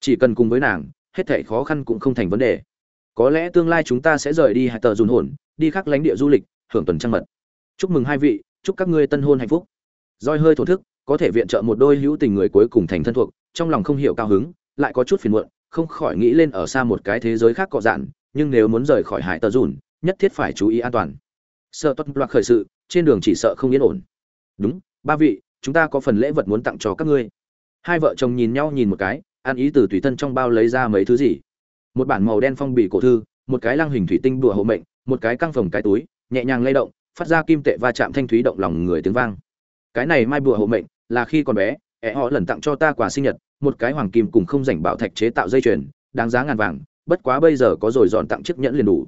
Chỉ cần cùng với nàng, hết thảy khó khăn cũng không thành vấn đề. Có lẽ tương lai chúng ta sẽ rời đi hai tờ dùn hồn, đi khắc lánh địa du lịch hưởng tuần trăng mật. Chúc mừng hai vị, chúc các ngươi tân hôn hạnh phúc. Roi hơi thổ thức, có thể viện trợ một đôi hữu tình người cuối cùng thành thân thuộc, trong lòng không hiểu cao hứng, lại có chút phiền muộn, không khỏi nghĩ lên ở xa một cái thế giới khác cọ dạn, nhưng nếu muốn rời khỏi hải tờ dùn, nhất thiết phải chú ý an toàn. Sợ tốt loạt khởi sự, trên đường chỉ sợ không yên ổn. Đúng, ba vị, chúng ta có phần lễ vật muốn tặng cho các ngươi. Hai vợ chồng nhìn nhau nhìn một cái, ăn ý từ tùy thân trong bao lấy ra mấy thứ gì. Một bản màu đen phong bì cổ thư, một cái lăng hình thủy tinh đùa hộ mệnh, một cái căng phòng cái túi nhẹ nhàng lay động, phát ra kim tệ va chạm thanh thúy động lòng người tiếng vang. Cái này mai bùa hộ mệnh, là khi còn bé, ẹ họ lần tặng cho ta quà sinh nhật, một cái hoàng kim cùng không rảnh bảo thạch chế tạo dây chuyền, đáng giá ngàn vàng, bất quá bây giờ có rồi dọn tặng chiếc nhẫn liền đủ.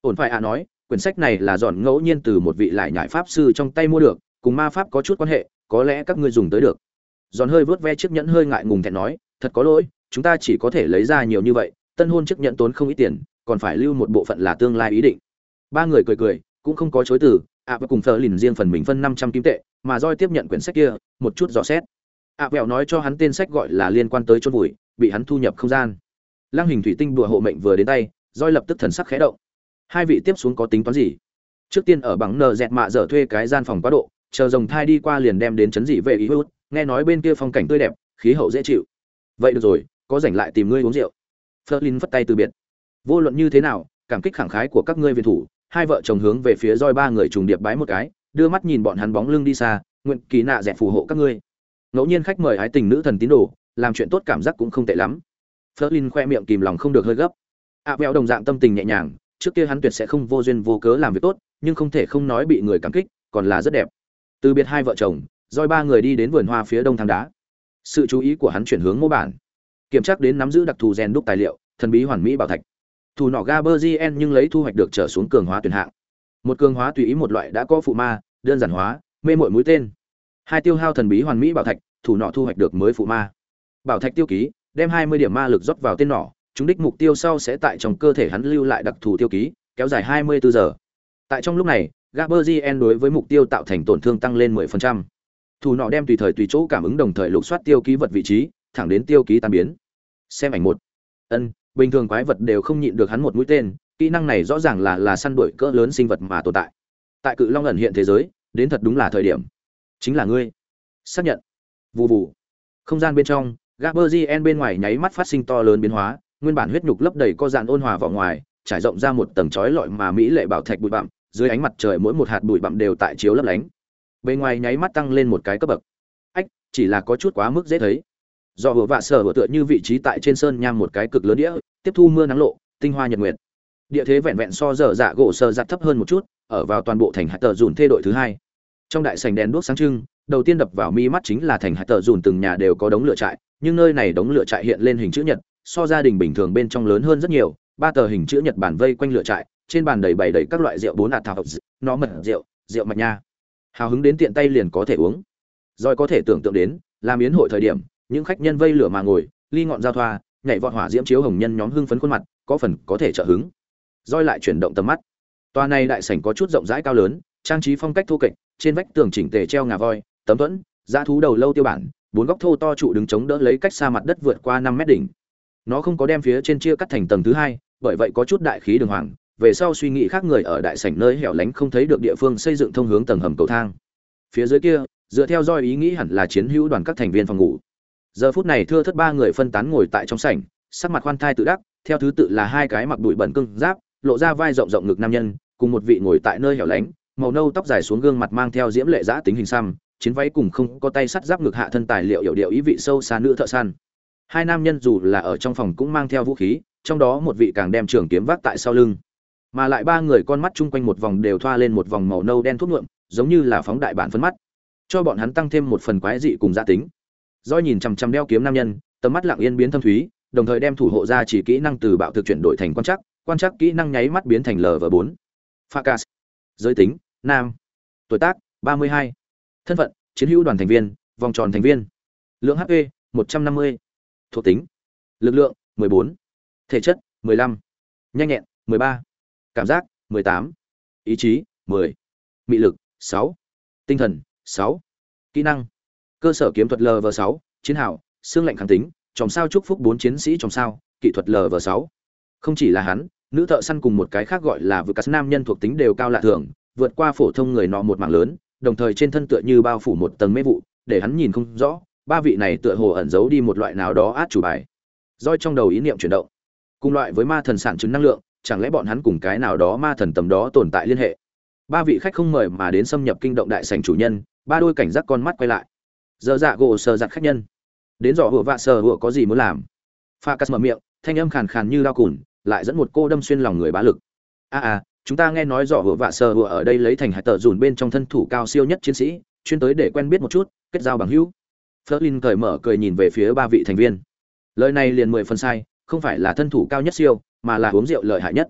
Ổn phải à nói, quyển sách này là dọn ngẫu nhiên từ một vị lại nhải pháp sư trong tay mua được, cùng ma pháp có chút quan hệ, có lẽ các ngươi dùng tới được. Dọn hơi vớt ve chiếc nhẫn hơi ngại ngùng thẹn nói, thật có lỗi, chúng ta chỉ có thể lấy ra nhiều như vậy, tân hôn chiếc nhẫn tốn không ít tiền, còn phải lưu một bộ phận là tương lai ý định. Ba người cười cười cũng không có chối từ, ạ và cùng thờ lìn riêng phần mình phân năm trăm kim tệ, mà roi tiếp nhận quyển sách kia, một chút dò xét. Ạ vẹo nói cho hắn tên sách gọi là liên quan tới chôn vùi, bị hắn thu nhập không gian. Lang hình thủy tinh đùa hộ mệnh vừa đến tay roi lập tức thần sắc khẽ động. Hai vị tiếp xuống có tính toán gì? Trước tiên ở bằng nờ dẹt mạ dở thuê cái gian phòng quá độ, chờ dòng thai đi qua liền đem đến chấn dị về ý hút, nghe nói bên kia phong cảnh tươi đẹp, khí hậu dễ chịu. Vậy được rồi, có rảnh lại tìm ngươi uống rượu. Flerlin vất tay từ biệt. Vô luận như thế nào, cảm kích khẳng khái của các ngươi viên thủ hai vợ chồng hướng về phía roi ba người trùng điệp bái một cái, đưa mắt nhìn bọn hắn bóng lưng đi xa, nguyện kỳ nạ dẹp phù hộ các ngươi. Ngẫu nhiên khách mời ái tình nữ thần tín đồ, làm chuyện tốt cảm giác cũng không tệ lắm. Flerlin khoe miệng kìm lòng không được hơi gấp. Ạ vẹo đồng dạng tâm tình nhẹ nhàng, trước kia hắn tuyệt sẽ không vô duyên vô cớ làm việc tốt, nhưng không thể không nói bị người cảm kích, còn là rất đẹp. Từ biệt hai vợ chồng, roi ba người đi đến vườn hoa phía đông thang đá. Sự chú ý của hắn chuyển hướng mô bản. Kiểm tra đến nắm giữ đặc thù rèn đúc tài liệu, thần bí hoàn mỹ bảo thạch thủ nọ gaberzien nhưng lấy thu hoạch được trở xuống cường hóa tuyển hạng một cường hóa tùy ý một loại đã có phụ ma đơn giản hóa mê mội mũi tên hai tiêu hao thần bí hoàn mỹ bảo thạch thủ nọ thu hoạch được mới phụ ma bảo thạch tiêu ký đem hai mươi điểm ma lực rót vào tên nỏ chúng đích mục tiêu sau sẽ tại trong cơ thể hắn lưu lại đặc thù tiêu ký kéo dài 24 giờ tại trong lúc này Gaberzien đối với mục tiêu tạo thành tổn thương tăng lên 10%. Thủ nọ đem tùy thời tùy chỗ cảm ứng đồng thời lục soát tiêu ký vật vị trí, thẳng đến tiêu ký tan biến. Xem ảnh một. Ân, bình thường quái vật đều không nhịn được hắn một mũi tên, kỹ năng này rõ ràng là là săn đuổi cỡ lớn sinh vật mà tồn tại. Tại Cự Long ẩn hiện thế giới, đến thật đúng là thời điểm. Chính là ngươi. Xác nhận. Vù vù. Không gian bên trong, Gaberzien bên ngoài nháy mắt phát sinh to lớn biến hóa, nguyên bản huyết nhục lấp đầy co dạn ôn hòa vào ngoài, trải rộng ra một tầng chói lọi mà mỹ lệ bảo thạch bụi bặm, dưới ánh mặt trời mỗi một hạt bụi bặm đều tại chiếu lấp lánh bên ngoài nháy mắt tăng lên một cái cấp bậc ách chỉ là có chút quá mức dễ thấy do vừa vạ sở vừa tựa như vị trí tại trên sơn nham một cái cực lớn đĩa, tiếp thu mưa nắng lộ, tinh hoa nhật nguyệt. Địa thế vẹn vẹn so dở dạ gỗ sơ giặt thấp hơn một chút, ở vào toàn bộ thành hạt tờ dùn thê đội thứ hai. Trong đại sành đèn đuốc sáng trưng, đầu tiên đập vào mi mắt chính là thành hạt tờ dùn từng nhà đều có đống lửa trại, nhưng nơi này đống lửa trại hiện lên hình chữ nhật, so gia đình bình thường bên trong lớn hơn rất nhiều, ba tờ hình chữ nhật bản vây quanh lửa trại, trên bàn đầy bày đầy các loại rượu bốn hạt thảo, nó mật rượu rượu mạch nha. Hào hứng đến tiện tay liền có thể uống. Rồi có thể tưởng tượng đến, làm yến hội thời điểm những khách nhân vây lửa mà ngồi, ly ngọn giao thoa, nhảy vọt hỏa diễm chiếu hồng nhân nhóm hưng phấn khuôn mặt, có phần có thể trợ hứng. Roi lại chuyển động tầm mắt. Tòa này đại sảnh có chút rộng rãi cao lớn, trang trí phong cách thô kệch, trên vách tường chỉnh tề treo ngà voi, tấm thuẫn giá thú đầu lâu tiêu bản, bốn góc thô to trụ đứng chống đỡ lấy cách xa mặt đất vượt qua năm mét đỉnh. Nó không có đem phía trên chia cắt thành tầng thứ hai, bởi vậy có chút đại khí đường hoàng, về sau suy nghĩ khác người ở đại sảnh nơi hẻo lánh không thấy được địa phương xây dựng thông hướng tầng hầm cầu thang. Phía dưới kia, dựa theo Doi ý nghĩ hẳn là chiến hữu đoàn các thành viên phòng ngủ giờ phút này thưa thất ba người phân tán ngồi tại trong sảnh, sắc mặt khoan thai tự đắc, theo thứ tự là hai cái mặc bụi bẩn cưng giáp, lộ ra vai rộng rộng ngực nam nhân, cùng một vị ngồi tại nơi hẻo lánh, màu nâu tóc dài xuống gương mặt mang theo diễm lệ giã tính hình xăm, chiến váy cùng không có tay sắt giáp ngực hạ thân tài liệu hiệu điệu ý vị sâu xa nữ thợ săn. Hai nam nhân dù là ở trong phòng cũng mang theo vũ khí, trong đó một vị càng đem trường kiếm vác tại sau lưng. Mà lại ba người con mắt chung quanh một vòng đều thoa lên một vòng màu nâu đen thuốc nhuộm, giống như là phóng đại bản phấn mắt. Cho bọn hắn tăng thêm một phần quái dị cùng gia tính doi nhìn chằm chằm đeo kiếm nam nhân tầm mắt lặng yên biến thâm thúy đồng thời đem thủ hộ ra chỉ kỹ năng từ bạo thực chuyển đổi thành quan chắc quan chắc kỹ năng nháy mắt biến thành lv bốn. Phacas giới tính nam. Tuổi tác ba mươi hai. Thân phận chiến hữu đoàn thành viên vòng tròn thành viên. Lượng hp một trăm năm mươi. Thuộc tính lực lượng mười bốn. Thể chất 15, nhanh nhẹn 13, cảm giác 18, ý chí 10, mị lực sáu, tinh thần sáu, kỹ năng cơ sở kiếm thuật lv 6 chiến hào, xương lạnh kháng tính, chòm sao chúc phúc bốn chiến sĩ chòm sao, kỹ thuật lv 6 không chỉ là hắn, nữ thợ săn cùng một cái khác gọi là vực cắt nam nhân thuộc tính đều cao lạ thường, vượt qua phổ thông người nọ một mảng lớn, đồng thời trên thân tựa như bao phủ một tầng mê vụ, để hắn nhìn không rõ, ba vị này tựa hồ ẩn giấu đi một loại nào đó át chủ bài. Roi trong đầu ý niệm chuyển động, cùng loại với ma thần sản chứng năng lượng, chẳng lẽ bọn hắn cùng cái nào đó ma thần tầm đó tồn tại liên hệ? Ba vị khách không mời mà đến xâm nhập kinh động đại sành chủ nhân, ba đôi cảnh giác con mắt quay lại giờ dạ gỗ sờ giặt khách nhân. Đến dò hựa vạ sờ hựa có gì muốn làm. Pha cắt mở miệng thanh âm khàn khàn như lao cùn lại dẫn một cô đâm xuyên lòng người bá lực. A à, à chúng ta nghe nói dò hựa vạ sờ hựa ở đây lấy thành hải tờ dùn bên trong thân thủ cao siêu nhất chiến sĩ chuyên tới để quen biết một chút kết giao bằng hữu. Flerlin cởi mở cười nhìn về phía ba vị thành viên. Lời này liền mười phần sai không phải là thân thủ cao nhất siêu mà là uống rượu lợi hại nhất.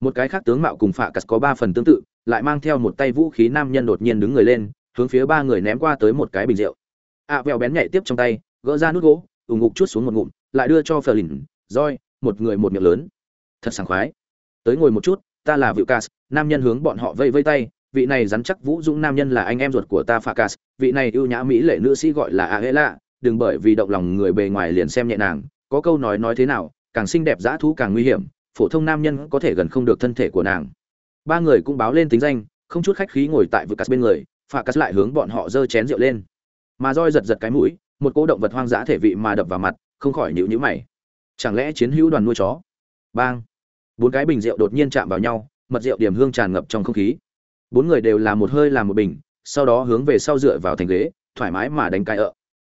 Một cái khác tướng mạo cùng phạ cắt có ba phần tương tự lại mang theo một tay vũ khí nam nhân đột nhiên đứng người lên hướng phía ba người ném qua tới một cái bình rượu ạ à, vẹo bén nhảy tiếp trong tay gỡ ra nút gỗ ủng ngục chút xuống một ngụm lại đưa cho phờ lìn roi một người một miệng lớn thật sảng khoái tới ngồi một chút ta là Vũ Cas, nam nhân hướng bọn họ vây vây tay, vị này rắn chắc vũ dũng nam nhân là anh em ruột của ta Pha Cas. vị này ưu nhã mỹ lệ nữ sĩ gọi là Aela, đừng bởi vì động lòng người bề ngoài liền xem nhẹ nàng, có câu nói nói thế nào, càng xinh đẹp dã thú càng nguy hiểm, phổ thông nam nhân có thể gần không được thân thể của nàng. Ba người cũng báo lên tính danh, không chút khách khí ngồi tại Vũ Cas bên người, Phacas lại hướng bọn họ giơ chén rượu lên. Mà roi giật giật cái mũi, một cỗ động vật hoang dã thể vị mà đập vào mặt, không khỏi nhịu nhữ mày. Chẳng lẽ chiến hữu đoàn nuôi chó? Bang! Bốn cái bình rượu đột nhiên chạm vào nhau, mật rượu điểm hương tràn ngập trong không khí bốn người đều là một hơi làm một bình sau đó hướng về sau dựa vào thành ghế thoải mái mà đánh cái ợ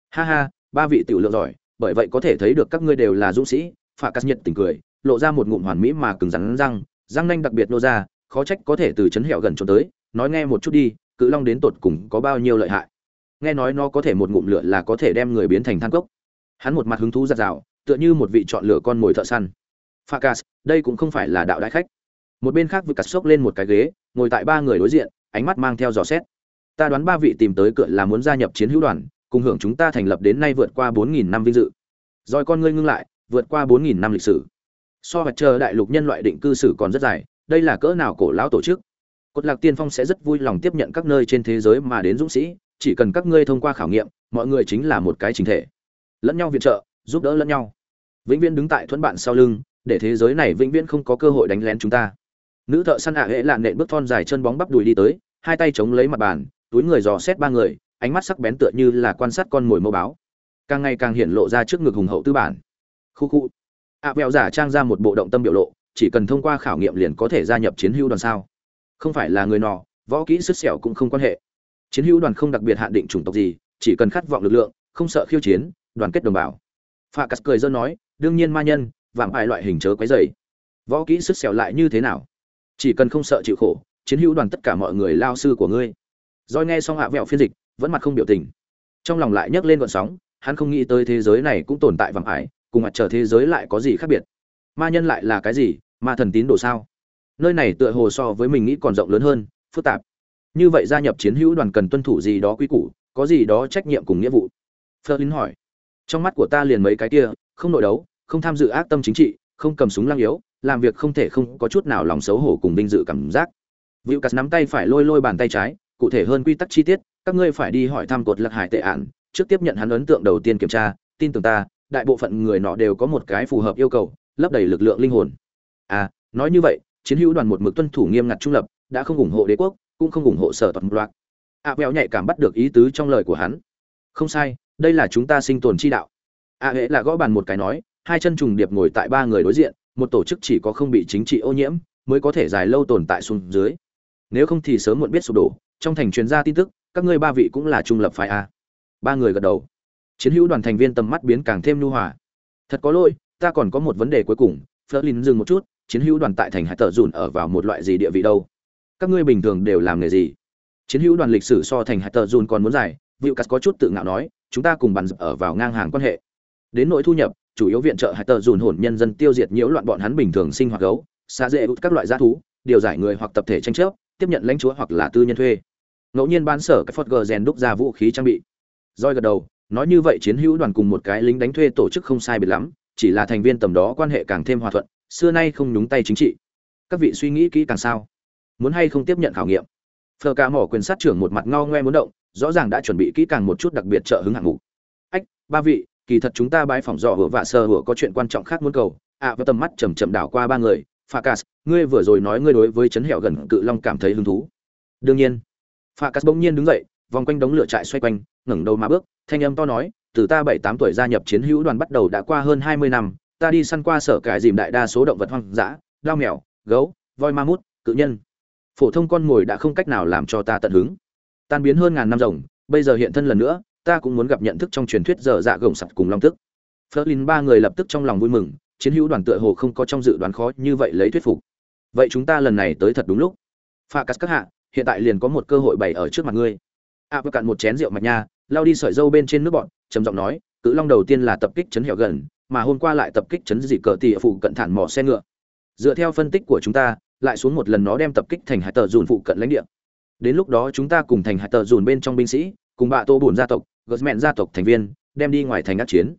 ha ha ba vị tiểu lượng giỏi bởi vậy có thể thấy được các ngươi đều là dũng sĩ phạ cắt nhiệt tình cười lộ ra một ngụm hoàn mỹ mà cứng rắn răng răng nanh đặc biệt nô ra khó trách có thể từ chấn hẻo gần trốn tới nói nghe một chút đi cự long đến tột cùng có bao nhiêu lợi hại nghe nói nó có thể một ngụm lửa là có thể đem người biến thành than cốc. Hắn một mặt hứng thú giặt rào tựa như một vị chọn lựa con mồi thợ săn. Phacas, đây cũng không phải là đạo đại khách. Một bên khác vừa cắt sốc lên một cái ghế ngồi tại ba người đối diện ánh mắt mang theo dò xét. Ta đoán ba vị tìm tới cửa là muốn gia nhập chiến hữu đoàn cùng hưởng chúng ta thành lập đến nay vượt qua bốn nghìn năm vinh dự. Rồi con ngươi ngưng lại vượt qua bốn nghìn năm lịch sử. So với chờ đại lục nhân loại định cư sử còn rất dài đây là cỡ nào cổ lão tổ chức? Cốt lạc tiên phong sẽ rất vui lòng tiếp nhận các nơi trên thế giới mà đến dũng sĩ chỉ cần các ngươi thông qua khảo nghiệm mọi người chính là một cái chính thể. Lẫn nhau viện trợ giúp đỡ lẫn nhau. Vĩnh viễn đứng tại thuẫn bạn sau lưng để thế giới này vĩnh viễn không có cơ hội đánh lén chúng ta. Nữ thợ săn ạ Hễ lạn nện bước thon dài chân bóng bắp đùi đi tới hai tay chống lấy mặt bàn túi người dò xét ba người ánh mắt sắc bén tựa như là quan sát con mồi mâu báo. Càng ngày càng hiện lộ ra trước ngực hùng hậu tư bản. Khu khu. Ạ à, giả trang ra một bộ động tâm biểu lộ chỉ cần thông qua khảo nghiệm liền có thể gia nhập chiến hữu đoàn sao. Không phải là người nọ võ kỹ sức sẹo cũng không quan hệ chiến hữu đoàn không đặc biệt hạn định chủng tộc gì, chỉ cần khát vọng lực lượng, không sợ khiêu chiến, đoàn kết đồng bào. Pha cắt cười dân nói, đương nhiên ma nhân, vạm ai loại hình chớ quấy dày võ kỹ sức xẻo lại như thế nào? Chỉ cần không sợ chịu khổ, chiến hữu đoàn tất cả mọi người lao sư của ngươi. Roi nghe xong hạ vẹo phiên dịch, vẫn mặt không biểu tình. Trong lòng lại nhấc lên gọn sóng, hắn không nghĩ tới thế giới này cũng tồn tại vàng ải cùng mặt trở thế giới lại có gì khác biệt. Ma nhân lại là cái gì? Ma thần tín đồ sao? Nơi này tựa hồ so với mình nghĩ còn rộng lớn hơn, phức tạp như vậy gia nhập chiến hữu đoàn cần tuân thủ gì đó quy củ có gì đó trách nhiệm cùng nghĩa vụ? Fleur hỏi. Trong mắt của ta liền mấy cái kia không nội đấu không tham dự ác tâm chính trị không cầm súng lăng yếu làm việc không thể không có chút nào lòng xấu hổ cùng vinh dự cảm giác. Vũ Cát nắm tay phải lôi lôi bàn tay trái, cụ thể hơn quy tắc chi tiết, các ngươi phải đi hỏi thăm cột lạc hải tệ ản trước tiếp nhận hắn ấn tượng đầu tiên kiểm tra, tin tưởng ta, đại bộ phận người nọ đều có một cái phù hợp yêu cầu, lấp đầy lực lượng linh hồn. À, nói như vậy, chiến hữu đoàn một mực tuân thủ nghiêm ngặt trung lập, đã không ủng hộ đế quốc, cũng không ủng hộ sở toàn loạt. À béo nhạy cảm bắt được ý tứ trong lời của hắn. Không sai, đây là chúng ta sinh tồn chi đạo. À hệ là gõ bàn một cái nói, hai chân trùng điệp ngồi tại ba người đối diện, một tổ chức chỉ có không bị chính trị ô nhiễm mới có thể dài lâu tồn tại xuống dưới nếu không thì sớm muộn biết sụp đổ trong thành chuyên gia tin tức các ngươi ba vị cũng là trung lập phái a ba người gật đầu chiến hữu đoàn thành viên tầm mắt biến càng thêm nhu hòa thật có lỗi ta còn có một vấn đề cuối cùng Flerlin dừng một chút chiến hữu đoàn tại thành hải tờ dùn ở vào một loại gì địa vị đâu các ngươi bình thường đều làm nghề gì? Chiến hữu đoàn lịch sử so thành hạt tờ dùn còn muốn dài Vịu Cắt có chút tự ngạo nói, chúng ta cùng bàn ở vào ngang hàng quan hệ. Đến nội thu nhập, chủ yếu viện trợ hạt tờ dùn hồn nhân dân tiêu diệt nhiễu loạn bọn hắn bình thường sinh hoạt gấu xa dễ các loại g thú điều giải người hoặc tập thể tranh chấp tiếp nhận lãnh chúa hoặc là tư nhân thuê. Ngẫu nhiên ban sở cái phật gờ rèn đúc ra vũ khí trang bị. Roi gật đầu nói như vậy chiến hữu đoàn cùng một cái lính đánh thuê tổ chức không sai biệt lắm chỉ là thành viên tầm đó quan hệ càng thêm hòa thuận xưa nay không nhúng tay chính trị. Các vị suy nghĩ kỹ càng sao? Muốn hay không tiếp nhận khảo nghiệm phờ cả mỏ quyền sát trưởng một mặt ngao ngoe muốn động rõ ràng đã chuẩn bị kỹ càng một chút đặc biệt trợ hứng hạng mục ách ba vị kỳ thật chúng ta bái phỏng dò hửa vạ sơ hửa có chuyện quan trọng khác muốn cầu ạ à, với tầm mắt chầm chậm đảo qua ba người Phacas, ngươi vừa rồi nói ngươi đối với chấn hẻo gần cự long cảm thấy hứng thú. Đương nhiên. Phacas bỗng nhiên đứng dậy, vòng quanh đống lửa trại xoay quanh, ngẩng đầu mà bước, thanh âm to nói, từ ta bảy tám tuổi gia nhập chiến hữu đoàn bắt đầu đã qua hơn hai mươi năm, ta đi săn qua sở cải dìm đại đa số động vật hoang dã, lao mèo, gấu, voi ma mút, cự nhân. Phổ thông con mồi đã không cách nào làm cho ta tận hứng. Tan biến hơn ngàn năm rồng, bây giờ hiện thân lần nữa, ta cũng muốn gặp nhận thức trong truyền thuyết dở dạ gồng sặc cùng long tức. Flerlin ba người lập tức trong lòng vui mừng chiến hữu đoàn tựa hồ không có trong dự đoán khó như vậy lấy thuyết phục. Vậy chúng ta lần này tới thật đúng lúc. Pha cắt các hạ hiện tại liền có một cơ hội bày ở trước mặt ngươi. A à, cạn một chén rượu mạch nha lao đi sợi dâu bên trên nước bọn trầm giọng nói cự long đầu tiên là tập kích chấn hẻo gần mà hôm qua lại tập kích chấn dị cờ tỉ phụ cận thản mỏ xe ngựa. Dựa theo phân tích của chúng ta lại xuống một lần nó đem tập kích thành hải tờ dùn phụ cận lãnh địa. Đến lúc đó chúng ta cùng thành hải tờ dùn bên trong binh sĩ, cùng bạ tô bùn gia tộc Gớt Mẹn gia tộc thành viên, đem đi ngoài thành ngắt chiến.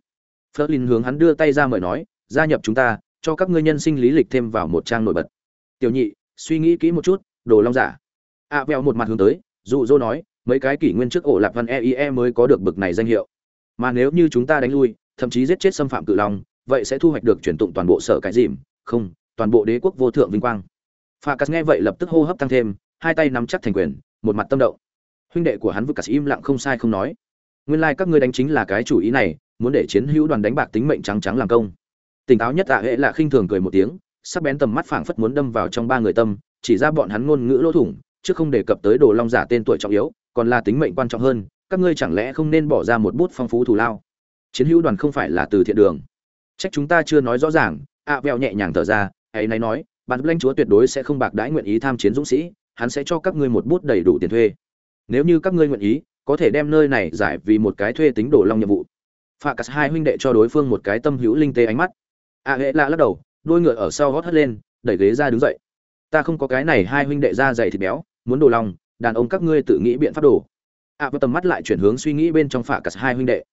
Flerlin hướng hắn đưa tay ra mời nói, gia nhập chúng ta, cho các ngươi nhân sinh lý lịch thêm vào một trang nổi bật. Tiểu nhị, suy nghĩ kỹ một chút, đồ long giả. A vẹo một mặt hướng tới, dụ dỗ nói, mấy cái kỷ nguyên trước ổ lạp văn eie mới có được bực này danh hiệu. Mà nếu như chúng ta đánh lui, thậm chí giết chết xâm phạm cự long, vậy sẽ thu hoạch được chuyển tụng toàn bộ sở cái dìm, không, toàn bộ đế quốc vô thượng vinh quang pha cắt nghe vậy lập tức hô hấp tăng thêm hai tay nắm chắc thành quyền một mặt tâm động. Huynh đệ của hắn vừa cắt im lặng không sai không nói. Nguyên lai các ngươi đánh chính là cái chủ ý này muốn để chiến hữu đoàn đánh bạc tính mệnh trắng trắng làm công. Tỉnh táo nhất tạ hệ là khinh thường cười một tiếng sắc bén tầm mắt phảng phất muốn đâm vào trong ba người tâm chỉ ra bọn hắn ngôn ngữ lỗ thủng chứ không đề cập tới đồ long giả tên tuổi trọng yếu còn là tính mệnh quan trọng hơn các ngươi chẳng lẽ không nên bỏ ra một bút phong phú thù lao? Chiến hữu đoàn không phải là từ thiện đường. Trách chúng ta chưa nói rõ ràng ạ à, vẹo nhẹ nhàng thở ra ấy nay nói bản lãnh chúa tuyệt đối sẽ không bạc đãi nguyện ý tham chiến dũng sĩ hắn sẽ cho các ngươi một bút đầy đủ tiền thuê. Nếu như các ngươi nguyện ý có thể đem nơi này giải vì một cái thuê tính đổ long nhiệm vụ. Phạ cắt hai huynh đệ cho đối phương một cái tâm hữu linh tê ánh mắt. A hệ lạ lắc đầu đôi ngựa ở sau gót hất lên đẩy ghế ra đứng dậy. Ta không có cái này hai huynh đệ ra dày thịt béo muốn đồ lòng đàn ông các ngươi tự nghĩ biện pháp đồ a à, và tầm mắt lại chuyển hướng suy nghĩ bên trong phạ cắt hai huynh đệ.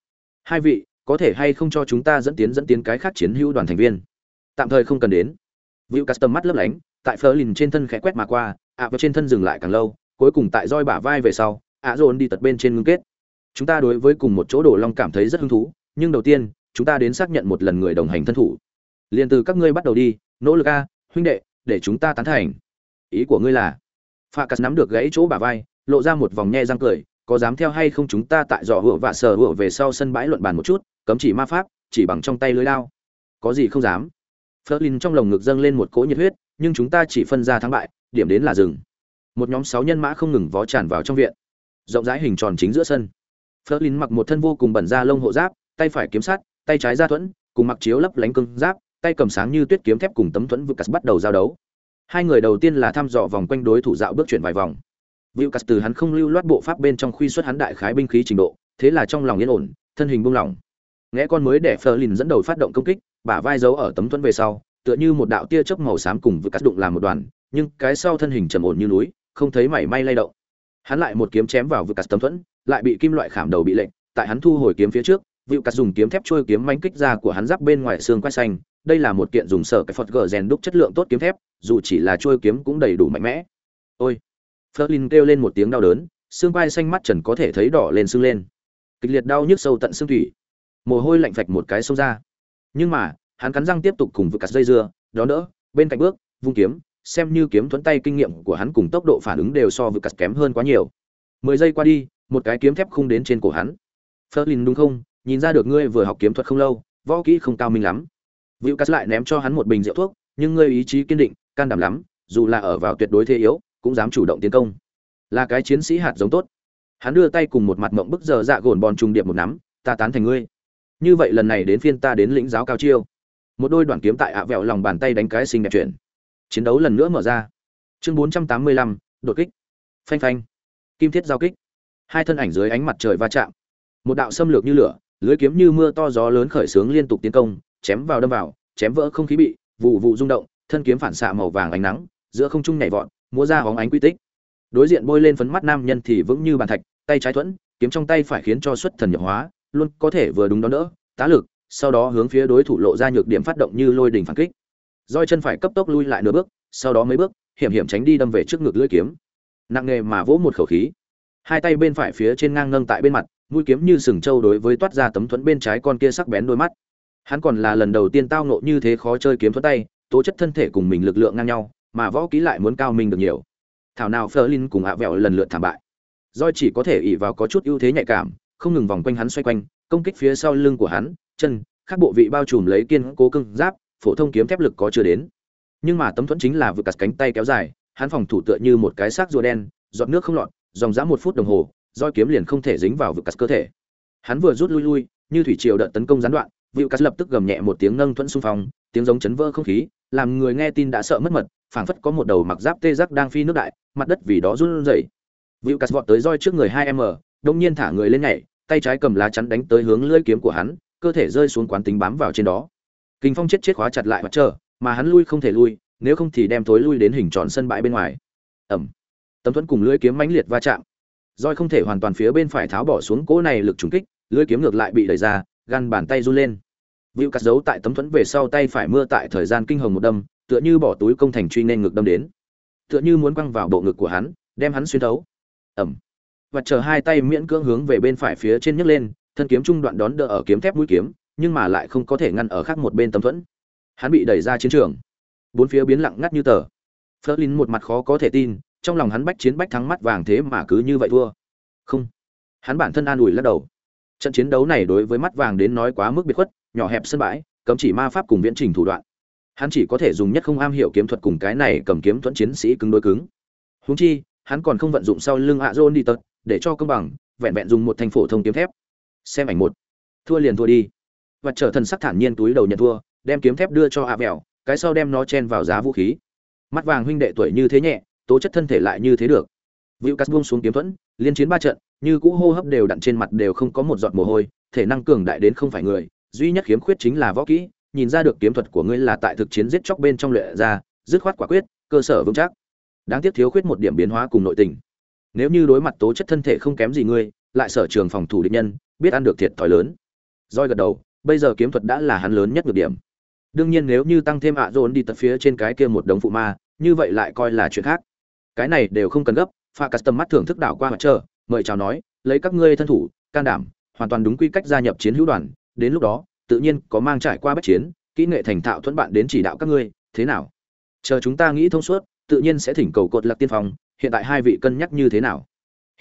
Hai vị có thể hay không cho chúng ta dẫn tiến dẫn tiến cái khác chiến hữu đoàn thành viên? Tạm thời không cần đến. Vũ Cắt tầm mắt lấp lánh, tại Flerlin trên thân khẽ quét mà qua, ạ và trên thân dừng lại càng lâu, cuối cùng tại roi bả vai về sau, ạ dồn đi tật bên trên ngưng kết. Chúng ta đối với cùng một chỗ đổ long cảm thấy rất hứng thú, nhưng đầu tiên, chúng ta đến xác nhận một lần người đồng hành thân thủ. Liên từ các ngươi bắt đầu đi, nỗ lực a, huynh đệ, để chúng ta tán thành. Ý của ngươi là? Phạ Cắt nắm được gãy chỗ bả vai, lộ ra một vòng nhe răng cười, có dám theo hay không chúng ta tại dọ hựa và sờ hựa về sau sân bãi luận bàn một chút, cấm chỉ ma pháp, chỉ bằng trong tay lưới đao, Có gì không dám? Flerlin trong lồng ngực dâng lên một cỗ nhiệt huyết, nhưng chúng ta chỉ phân ra thắng bại, điểm đến là dừng. Một nhóm sáu nhân mã không ngừng vó tràn vào trong viện. Rộng rãi hình tròn chính giữa sân. Flerlin mặc một thân vô cùng bẩn da lông hộ giáp, tay phải kiếm sắt, tay trái ra thuẫn, cùng mặc chiếu lấp lánh cương giáp, tay cầm sáng như tuyết kiếm thép cùng tấm thuẫn cắt bắt đầu giao đấu. Hai người đầu tiên là thăm dò vòng quanh đối thủ dạo bước chuyển vài vòng. Vukas từ hắn không lưu loát bộ pháp bên trong khuy xuất hắn đại khái binh khí trình độ, thế là trong lòng yên ổn, thân hình buông lỏng. Ngẽ con mới để Flerlin dẫn đầu phát động công kích, bả vai giấu ở tấm thuẫn về sau, tựa như một đạo tia chớp màu xám cùng với cắt đụng làm một đoàn, nhưng cái sau thân hình trầm ổn như núi, không thấy mảy may lay động. Hắn lại một kiếm chém vào vực cắt tấm thuẫn, lại bị kim loại khảm đầu bị lệnh, tại hắn thu hồi kiếm phía trước, Vịu Cắt dùng kiếm thép trôi kiếm manh kích ra của hắn giáp bên ngoài xương quai xanh, đây là một kiện dùng sở cái Phật gờ rèn đúc chất lượng tốt kiếm thép, dù chỉ là trôi kiếm cũng đầy đủ mạnh mẽ. Ôi! Flerlin kêu lên một tiếng đau đớn, xương quai xanh mắt trần có thể thấy đỏ lên sưng lên. Kịch liệt đau nhức sâu tận xương thủy. Mồ hôi lạnh phạch một cái xông ra. Nhưng mà, hắn cắn răng tiếp tục cùng vực cắt dây dưa, đó đỡ, bên cạnh bước, vung kiếm, xem như kiếm thuẫn tay kinh nghiệm của hắn cùng tốc độ phản ứng đều so với cắt kém hơn quá nhiều. Mười giây qua đi, một cái kiếm thép khung đến trên cổ hắn. Ferlin đúng không? Nhìn ra được ngươi vừa học kiếm thuật không lâu, võ kỹ không cao minh lắm. Vũ cắt lại ném cho hắn một bình rượu thuốc, nhưng ngươi ý chí kiên định, can đảm lắm, dù là ở vào tuyệt đối thế yếu, cũng dám chủ động tiến công. Là cái chiến sĩ hạt giống tốt. Hắn đưa tay cùng một mặt mộng bức giờ dạ gồn bòn trùng điệp một nắm, ta tán thành ngươi. Như vậy lần này đến phiên ta đến lĩnh giáo cao chiêu. Một đôi đoạn kiếm tại ạ vẹo lòng bàn tay đánh cái xinh đẹp chuyển. Chiến đấu lần nữa mở ra. Chương bốn trăm tám mươi lăm, đột kích. Phanh phanh. Kim thiết giao kích. Hai thân ảnh dưới ánh mặt trời va chạm. Một đạo xâm lược như lửa, lưới kiếm như mưa to gió lớn khởi xướng liên tục tiến công, chém vào đâm vào, chém vỡ không khí bị, vụ vụ rung động, thân kiếm phản xạ màu vàng ánh nắng, giữa không trung nhảy vọt, múa ra hóng ánh quy tích. Đối diện bôi lên phấn mắt nam nhân thì vững như bàn thạch, tay trái thuẫn, kiếm trong tay phải khiến cho xuất thần nhập hóa luôn có thể vừa đúng đó đỡ, tá lực, sau đó hướng phía đối thủ lộ ra nhược điểm phát động như lôi đỉnh phản kích. Roi chân phải cấp tốc lui lại nửa bước, sau đó mấy bước, hiểm hiểm tránh đi đâm về trước ngực lưỡi kiếm. Nặng nghề mà vỗ một khẩu khí. Hai tay bên phải phía trên ngang nâng tại bên mặt, mũi kiếm như sừng trâu đối với toát ra tấm thuẫn bên trái con kia sắc bén đôi mắt. Hắn còn là lần đầu tiên tao nộ như thế khó chơi kiếm thuẫn tay, tố chất thân thể cùng mình lực lượng ngang nhau, mà võ kỹ lại muốn cao mình được nhiều. Thảo nào Flerlin cùng ạ vẹo lần lượt thảm bại. Doi chỉ có thể ỷ vào có chút ưu thế nhạy cảm không ngừng vòng quanh hắn xoay quanh, công kích phía sau lưng của hắn, chân các bộ vị bao trùm lấy kiên cố cưng giáp, phổ thông kiếm thép lực có chưa đến. Nhưng mà tấm thuẫn chính là vừa cắt cánh tay kéo dài, hắn phòng thủ tựa như một cái xác rùa đen, giọt nước không lọt, dòng dã một phút đồng hồ, roi kiếm liền không thể dính vào vượt cắt cơ thể. Hắn vừa rút lui lui, như thủy triều đợt tấn công gián đoạn vịu cắt lập tức gầm nhẹ một tiếng nâng thuẫn xung phong, tiếng giống chấn vỡ không khí, làm người nghe tin đã sợ mất mật, phảng phất có một đầu mặc giáp tê giác đang phi nước đại, mặt đất vì đó run rẩy. Vịu cắt vọt tới roi trước người hai m đông nhiên thả người lên nhảy tay trái cầm lá chắn đánh tới hướng lưỡi kiếm của hắn cơ thể rơi xuống quán tính bám vào trên đó. Kinh phong chết chết khóa chặt lại mặt trời, mà hắn lui không thể lui nếu không thì đem thối lui đến hình tròn sân bãi bên ngoài. Ẩm tấm thuẫn cùng lưỡi kiếm mãnh liệt va chạm. Roi không thể hoàn toàn phía bên phải tháo bỏ xuống cỗ này lực trùng kích lưỡi kiếm ngược lại bị đẩy ra gan bàn tay run lên. Vịu cắt giấu tại tấm thuẫn về sau tay phải mưa tại thời gian kinh hồng một đâm tựa như bỏ túi công thành truy nên ngược đâm đến. Tựa như muốn quăng vào bộ ngực của hắn đem hắn xuyên thấu. Ẩm và chờ hai tay miễn cưỡng hướng về bên phải phía trên nhấc lên, thân kiếm trung đoạn đón đỡ ở kiếm thép mũi kiếm, nhưng mà lại không có thể ngăn ở khác một bên tấm thuẫn. Hắn bị đẩy ra chiến trường. Bốn phía biến lặng ngắt như tờ. Flerlin một mặt khó có thể tin, trong lòng hắn bách chiến bách thắng mắt vàng thế mà cứ như vậy thua. Không. Hắn bản thân an ủi lắc đầu. Trận chiến đấu này đối với mắt vàng đến nói quá mức biệt khuất, nhỏ hẹp sân bãi, cấm chỉ ma pháp cùng viễn trình thủ đoạn. Hắn chỉ có thể dùng nhất không am hiểu kiếm thuật cùng cái này cầm kiếm thuẫn chiến sĩ cứng đối cứng. Húng chi, hắn còn không vận dụng sau lưng ạ dôn đi tật để cho công bằng vẹn vẹn dùng một thanh phổ thông kiếm thép. Xem ảnh một. Thua liền thua đi. Và trở thần sắc thản nhiên túi đầu nhận thua đem kiếm thép đưa cho ạ vẹo cái sau đem nó chen vào giá vũ khí. Mắt vàng huynh đệ tuổi như thế nhẹ tố chất thân thể lại như thế được. Vũ cắt buông xuống kiếm thuẫn, liên chiến ba trận, như cũ hô hấp đều đặn trên mặt đều không có một giọt mồ hôi, thể năng cường đại đến không phải người, duy nhất khiếm khuyết chính là võ kỹ, nhìn ra được kiếm thuật của ngươi là tại thực chiến giết chóc bên trong luyện ra, dứt khoát quả quyết, cơ sở vững chắc. Đáng tiếc thiếu khuyết một điểm biến hóa cùng nội tình. Nếu như đối mặt tố chất thân thể không kém gì ngươi, lại sở trường phòng thủ địch nhân, biết ăn được thiệt thòi lớn. Roi gật đầu, bây giờ kiếm thuật đã là hắn lớn nhất nhược điểm. Đương nhiên nếu như tăng thêm ạ à đi tật phía trên cái kia một đống phụ ma, như vậy lại coi là chuyện khác. Cái này đều không cần gấp, pha custom mắt thưởng thức đảo qua mặt trời mời chào nói lấy các ngươi thân thủ can đảm hoàn toàn đúng quy cách gia nhập chiến hữu đoàn đến lúc đó tự nhiên có mang trải qua bất chiến kỹ nghệ thành thạo thuận bạn đến chỉ đạo các ngươi thế nào chờ chúng ta nghĩ thông suốt tự nhiên sẽ thỉnh cầu cột lạc tiên phong hiện tại hai vị cân nhắc như thế nào?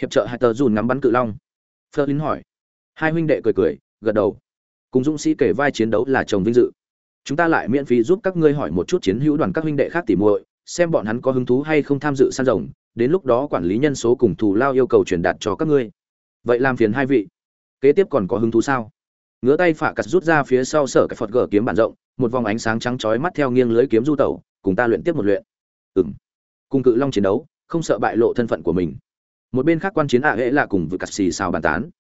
Hiệp trợ hai tờ dùn ngắm bắn cự long. Phơ lín hỏi. Hai huynh đệ cười cười, gật đầu. Cùng dũng sĩ kể vai chiến đấu là chồng vinh dự. Chúng ta lại miễn phí giúp các ngươi hỏi một chút chiến hữu đoàn các huynh đệ khác tỉ muội, xem bọn hắn có hứng thú hay không tham dự săn rồng, đến lúc đó quản lý nhân số cùng thù lao yêu cầu truyền đạt cho các ngươi. Vậy làm phiền hai vị. Kế tiếp còn có hứng thú sao? Ngứa tay phả cắt rút ra phía sau sở cái phật gờ kiếm bản rộng, một vòng ánh sáng trắng chói mắt theo nghiêng lưới kiếm du tẩu, cùng ta luyện tiếp một luyện. Ừng cùng cự long chiến đấu không sợ bại lộ thân phận của mình. Một bên khác quan chiến ạ à hễ là cùng vừa cắt xì xào bàn tán.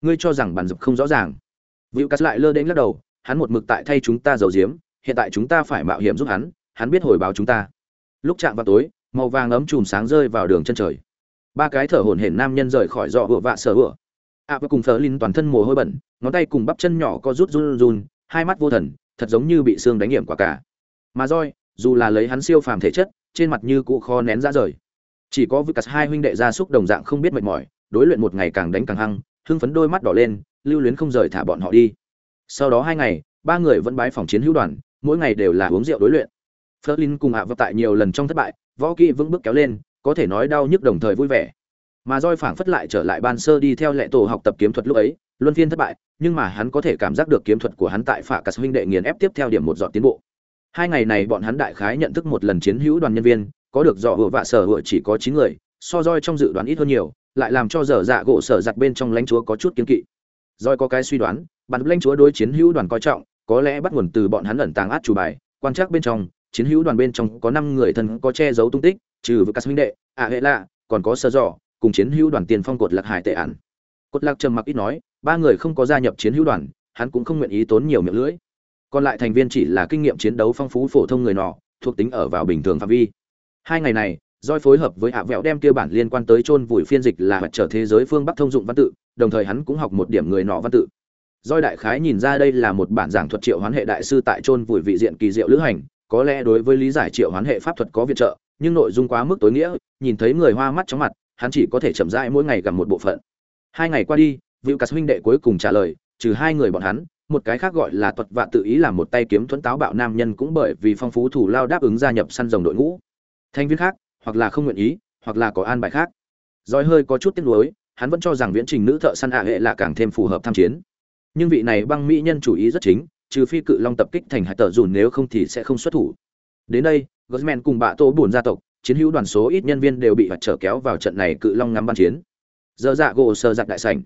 Ngươi cho rằng bàn dập không rõ ràng. Vịu cắt lại lơ đến lắc đầu, hắn một mực tại thay chúng ta giấu giếm, hiện tại chúng ta phải mạo hiểm giúp hắn hắn biết hồi báo chúng ta. Lúc chạm vào tối, màu vàng ấm chùm sáng rơi vào đường chân trời. Ba cái thở hổn hển nam nhân rời khỏi dọ vựa vạ sở vựa ạ và cùng phở linh toàn thân mồ hôi bẩn, ngón tay cùng bắp chân nhỏ có rút run run, hai mắt vô thần, thật giống như bị xương đánh hiểm quả cả. Mà roi, dù là lấy hắn siêu phàm thể chất, trên mặt như cụ kho nén ra rời chỉ có vực cắt hai huynh đệ gia súc đồng dạng không biết mệt mỏi đối luyện một ngày càng đánh càng hăng hưng phấn đôi mắt đỏ lên lưu luyến không rời thả bọn họ đi sau đó hai ngày ba người vẫn bái phòng chiến hữu đoàn mỗi ngày đều là uống rượu đối luyện Flerlin cùng ạ vật tại nhiều lần trong thất bại, võ kỹ vững bước kéo lên, có thể nói đau nhức đồng thời vui vẻ. Mà roi phảng phất lại trở lại ban sơ đi theo lệ tổ học tập kiếm thuật lúc ấy, luân phiên thất bại, nhưng mà hắn có thể cảm giác được kiếm thuật của hắn tại phả cả huynh đệ nghiền ép tiếp theo điểm một dọn tiến bộ. Hai ngày này bọn hắn đại khái nhận thức một lần chiến hữu đoàn nhân viên, có được dọ hựa vạ sở hựa chỉ có 9 người, so roi trong dự đoán ít hơn nhiều, lại làm cho dở dạ gỗ sở giặc bên trong lãnh chúa có chút kiến kỵ. Roi có cái suy đoán, bản lãnh chúa đối chiến hữu đoàn coi trọng, có lẽ bắt nguồn từ bọn hắn ẩn tàng át chủ bài, quan chắc bên trong, chiến hữu đoàn bên trong có năm người thân có che giấu tung tích trừ với các huynh đệ ạ hệ lạ còn có sơ dò cùng chiến hữu đoàn tiền phong cột lạc hải tệ ản. Cột lạc trầm mặc ít nói ba người không có gia nhập chiến hữu đoàn hắn cũng không nguyện ý tốn nhiều miệng lưỡi. Còn lại thành viên chỉ là kinh nghiệm chiến đấu phong phú phổ thông người nọ thuộc tính ở vào bình thường phạm vi hai ngày này doi phối hợp với hạ vẹo đem kia bản liên quan tới chôn vùi phiên dịch là mặt trở thế giới phương bắc thông dụng văn tự, đồng thời hắn cũng học một điểm người nọ văn tự. Doi đại khái nhìn ra đây là một bản giảng thuật triệu hoán hệ đại sư tại chôn vùi vị diện kỳ diệu lữ hành, có lẽ đối với lý giải triệu hoán hệ pháp thuật có viện trợ, nhưng nội dung quá mức tối nghĩa, nhìn thấy người hoa mắt chóng mặt, hắn chỉ có thể chậm rãi mỗi ngày gặp một bộ phận. Hai ngày qua đi Vũ Cát huynh đệ cuối cùng trả lời, trừ hai người bọn hắn, một cái khác gọi là tuật vạn tự ý làm một tay kiếm thuẫn táo bạo nam nhân cũng bởi vì phong phú thủ lao đáp ứng gia nhập săn rồng đội ngũ thành viên khác, hoặc là không nguyện ý, hoặc là có an bài khác. Giỏi hơi có chút tiếc nuối, hắn vẫn cho rằng viễn trình nữ thợ săn hạ hệ là càng thêm phù hợp tham chiến. Nhưng vị này băng mỹ nhân chủ ý rất chính, trừ phi cự long tập kích thành hải tờ dùn nếu không thì sẽ không xuất thủ. Đến đây gosman cùng bạ tô buồn gia tộc, chiến hữu đoàn số ít nhân viên đều bị vật trở kéo vào trận này cự long ngắm ban chiến. Giờ dạ gỗ sơ giặc đại sảnh.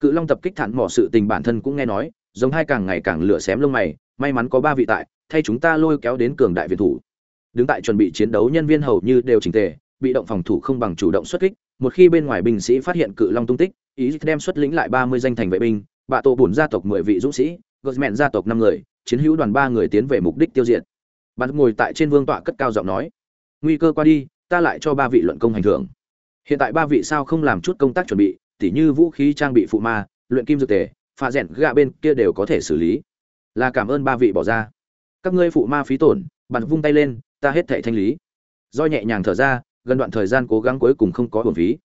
Cự long tập kích thản mỏ sự tình bản thân cũng nghe nói, giống hai càng ngày càng lửa xém lông mày, may mắn có ba vị tại, thay chúng ta lôi kéo đến cường đại việt thủ đứng tại chuẩn bị chiến đấu nhân viên hầu như đều chỉnh tề bị động phòng thủ không bằng chủ động xuất kích một khi bên ngoài binh sĩ phát hiện cự long tung tích ý đem xuất lĩnh lại ba mươi danh thành vệ binh bạ tổ bổn gia tộc mười vị dũng sĩ Gosman gia tộc năm người, chiến hữu đoàn ba người tiến về mục đích tiêu diệt. Bạn ngồi tại trên vương tọa cất cao giọng nói: "Nguy cơ qua đi, ta lại cho ba vị luận công hành thưởng. Hiện tại ba vị sao không làm chút công tác chuẩn bị, tỉ như vũ khí trang bị phụ ma, luyện kim dược tề, pha rèn gạ bên kia đều có thể xử lý. Là cảm ơn ba vị bỏ ra. Các ngươi phụ ma phí tổn, bạn vung tay lên, ta hết thảy thanh lý." Do nhẹ nhàng thở ra, gần đoạn thời gian cố gắng cuối cùng không có hưởng phí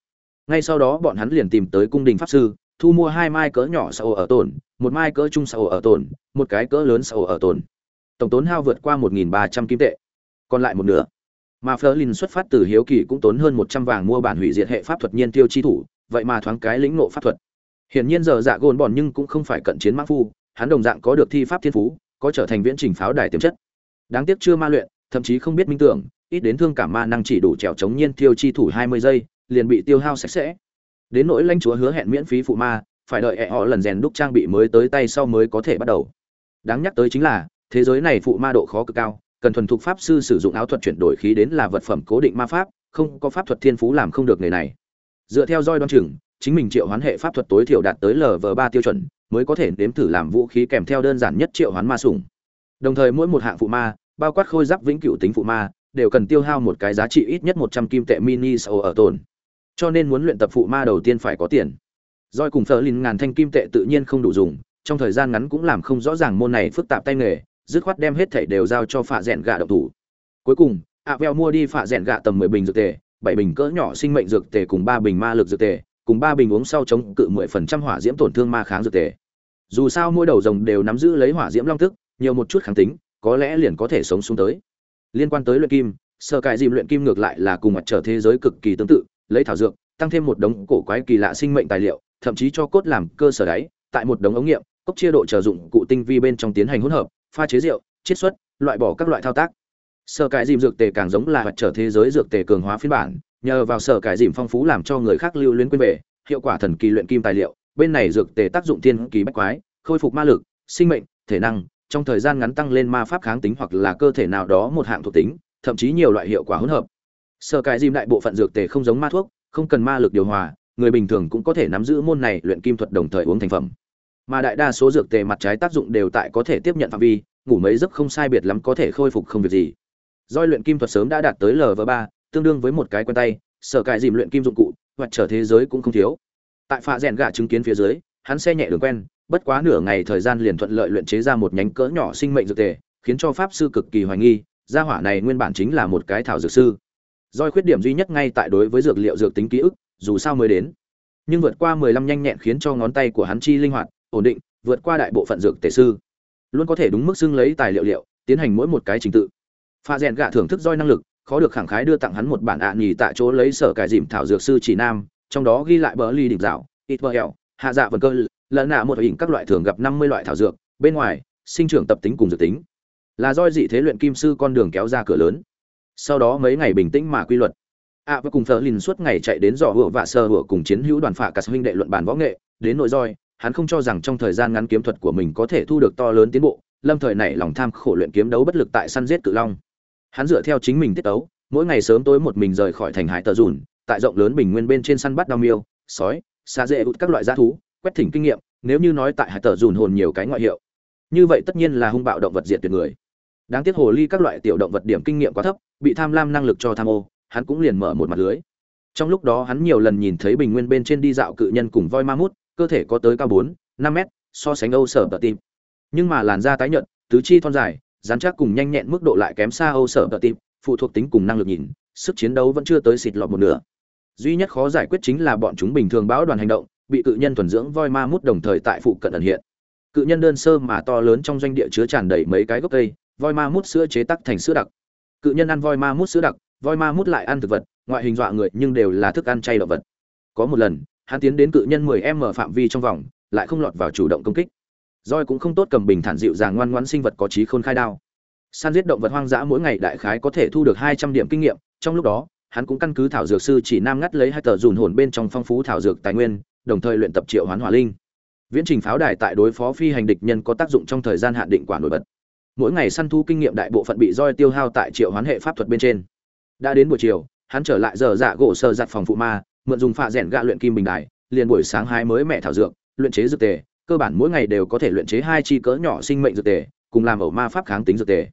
ngay sau đó bọn hắn liền tìm tới cung đình pháp sư thu mua hai mai cỡ nhỏ sau ở tổn một mai cỡ trung sau ở tổn một cái cỡ lớn sau ở tổn tổng tốn hao vượt qua một nghìn ba trăm kim tệ còn lại một nửa mà Flerlin xuất phát từ hiếu kỳ cũng tốn hơn một trăm vàng mua bản hủy diệt hệ pháp thuật nhiên tiêu chi thủ, vậy mà thoáng cái lĩnh ngộ pháp thuật. Hiển nhiên giờ dạ gồn bọn nhưng cũng không phải cận chiến mã phu, hắn đồng dạng có được thi pháp thiên phú, có trở thành viễn trình pháo đài tiềm chất. Đáng tiếc chưa ma luyện, thậm chí không biết minh tưởng, ít đến thương cảm ma năng chỉ đủ trèo chống nhiên tiêu chi thủ hai mươi giây, liền bị tiêu hao sạch sẽ. Đến nỗi lãnh chúa hứa hẹn miễn phí phụ ma, phải đợi họ lần rèn đúc trang bị mới tới tay sau mới có thể bắt đầu. Đáng nhắc tới chính là, thế giới này phụ ma độ khó cực cao, cần thuần thục pháp sư sử dụng áo thuật chuyển đổi khí đến là vật phẩm cố định ma pháp không có pháp thuật thiên phú làm không được nghề này dựa theo roi đoan chừng chính mình triệu hoán hệ pháp thuật tối thiểu đạt tới lv ba tiêu chuẩn mới có thể nếm thử làm vũ khí kèm theo đơn giản nhất triệu hoán ma sủng đồng thời mỗi một hạng phụ ma bao quát khôi giáp vĩnh cửu tính phụ ma, đều cần tiêu hao một cái giá trị ít nhất một trăm kim tệ mini sau ở tồn. Cho nên muốn luyện tập phụ ma đầu tiên phải có tiền. Rồi cùng thờ ngàn thanh kim tệ tự nhiên không đủ dùng, trong thời gian ngắn cũng làm không rõ ràng môn này phức tạp tay nghề, dứt khoát đem hết thảy đều giao cho phạ rèn gạ động thủ. Cuối cùng Avel mua đi phạ rèn gạ tầm mười bình dược tề, bảy bình cỡ nhỏ sinh mệnh dược tề cùng ba bình ma lực dược tề, cùng ba bình uống sau chống cự mười phần trăm hỏa diễm tổn thương ma kháng dược tề. Dù sao mỗi đầu rồng đều nắm giữ lấy hỏa diễm long tức, nhiều một chút kháng tính có lẽ liền có thể sống xuống tới. Liên quan tới luyện kim, sơ cải dìm luyện kim ngược lại là cùng mặt trở thế giới cực kỳ tương tự, lấy thảo dược, tăng thêm một đống cổ quái kỳ lạ sinh mệnh tài liệu, thậm chí cho cốt làm cơ sở đáy, tại một đống ống nghiệm, cốc chia độ chờ dụng cụ tinh vi bên trong tiến hành hỗn hợp, pha chế rượu, chiết xuất, loại bỏ các loại thao tác. Sở cải dìm dược tề càng giống là mặt trở thế giới dược tề cường hóa phiên bản, nhờ vào sở cải dìm phong phú làm cho người khác lưu luyến quên về, hiệu quả thần kỳ luyện kim tài liệu, bên này dược tề tác dụng thiên kỳ bách quái, khôi phục ma lực, sinh mệnh, thể năng trong thời gian ngắn tăng lên ma pháp kháng tính hoặc là cơ thể nào đó một hạng thuộc tính, thậm chí nhiều loại hiệu quả hỗn hợp. Sở cải dìm đại bộ phận dược tề không giống ma thuốc, không cần ma lực điều hòa, người bình thường cũng có thể nắm giữ môn này luyện kim thuật đồng thời uống thành phẩm. Mà đại đa số dược tề mặt trái tác dụng đều tại có thể tiếp nhận phạm vi, ngủ mấy giấc không sai biệt lắm có thể khôi phục không việc gì. Doi luyện kim thuật sớm đã đạt tới lv ba, tương đương với một cái quen tay, sở cải dìm luyện kim dụng cụ, hoặc trở thế giới cũng không thiếu. Tại pha rèn gạ chứng kiến phía dưới, hắn xe nhẹ đường quen bất quá nửa ngày thời gian liền thuận lợi luyện chế ra một nhánh cỡ nhỏ sinh mệnh dược tề, khiến cho pháp sư cực kỳ hoài nghi, gia hỏa này nguyên bản chính là một cái thảo dược sư. Doi khuyết điểm duy nhất ngay tại đối với dược liệu dược tính ký ức, dù sao mới đến. Nhưng vượt qua mười lăm nhanh nhẹn khiến cho ngón tay của hắn chi linh hoạt, ổn định, vượt qua đại bộ phận dược tề sư. Luôn có thể đúng mức xưng lấy tài liệu liệu, tiến hành mỗi một cái trình tự. Pha rèn gạ thưởng thức roi năng lực, khó được khẳng khái đưa tặng hắn một bản ạ à nhì tại chỗ lấy sở cải dìm thảo dược sư chỉ nam, trong đó ghi lại bờ ly đỉnh dạo ít bờ hẹo, hạ dạ vần cơ lợn nạ một hình các loại thường gặp năm mươi loại thảo dược, bên ngoài, sinh trưởng tập tính cùng dược tính. Là roi dị thế luyện kim sư con đường kéo ra cửa lớn. Sau đó mấy ngày bình tĩnh mà quy luật. Ạ và cùng thờ lìn suốt ngày chạy đến dò hựa và sơ hựa cùng chiến hữu đoàn phạ cả huynh đệ luận bàn võ nghệ, đến nội roi, hắn không cho rằng trong thời gian ngắn kiếm thuật của mình có thể thu được to lớn tiến bộ, lâm thời này lòng tham khổ luyện kiếm đấu bất lực tại săn giết cự long. Hắn dựa theo chính mình tiết tấu, mỗi ngày sớm tối một mình rời khỏi thành hải tờ dùn, tại rộng lớn bình nguyên bên trên săn bắt đao miêu, sói xa dễ út các loại g thú quét thỉnh kinh nghiệm, nếu như nói tại hải tờ dùn hồn nhiều cái ngoại hiệu, như vậy tất nhiên là hung bạo động vật diệt tuyệt người. Đáng tiếc hồ ly các loại tiểu động vật điểm kinh nghiệm quá thấp, bị tham lam năng lực cho tham ô, hắn cũng liền mở một mặt lưới. Trong lúc đó hắn nhiều lần nhìn thấy bình nguyên bên trên đi dạo cự nhân cùng voi ma mút, cơ thể có tới cao bốn, năm mét, so sánh âu sở tờ tim. Nhưng mà làn da tái nhợt, tứ chi thon dài, dán chắc cùng nhanh nhẹn mức độ lại kém xa âu sở tờ tim, phụ thuộc tính cùng năng lực nhìn, sức chiến đấu vẫn chưa tới xịt lọt một nửa. Duy nhất khó giải quyết chính là bọn chúng bình thường bão đoàn hành động bị cự nhân thuần dưỡng voi ma mút đồng thời tại phụ cận ẩn hiện. Cự nhân đơn sơ mà to lớn trong doanh địa chứa tràn đầy mấy cái gốc cây, voi ma mút sữa chế tắc thành sữa đặc. Cự nhân ăn voi ma mút sữa đặc, voi ma mút lại ăn thực vật, ngoại hình dọa người nhưng đều là thức ăn chay động vật. Có một lần, hắn tiến đến cự nhân 10 m phạm vi trong vòng, lại không lọt vào chủ động công kích. Roi cũng không tốt cầm bình thản dịu dàng ngoan ngoãn sinh vật có trí khôn khai đao. Săn giết động vật hoang dã mỗi ngày đại khái có thể thu được 200 điểm kinh nghiệm, trong lúc đó, hắn cũng căn cứ thảo dược sư chỉ nam ngắt lấy hai tờ dùn hồn bên trong phong phú thảo dược tài nguyên đồng thời luyện tập triệu hoán hỏa linh. Viễn trình pháo đài tại đối phó phi hành địch nhân có tác dụng trong thời gian hạn định quả nổi bật. Mỗi ngày săn thu kinh nghiệm đại bộ phận bị roi tiêu hao tại triệu hoán hệ pháp thuật bên trên. Đã đến buổi chiều, hắn trở lại giờ dạ gỗ sơ giặt phòng phụ ma, mượn dùng phạ rèn gạ luyện kim bình đài, liền buổi sáng hai mới mẹ thảo dược, luyện chế dược tề, cơ bản mỗi ngày đều có thể luyện chế hai chi cỡ nhỏ sinh mệnh dược tề, cùng làm ẩu ma pháp kháng tính dược tề.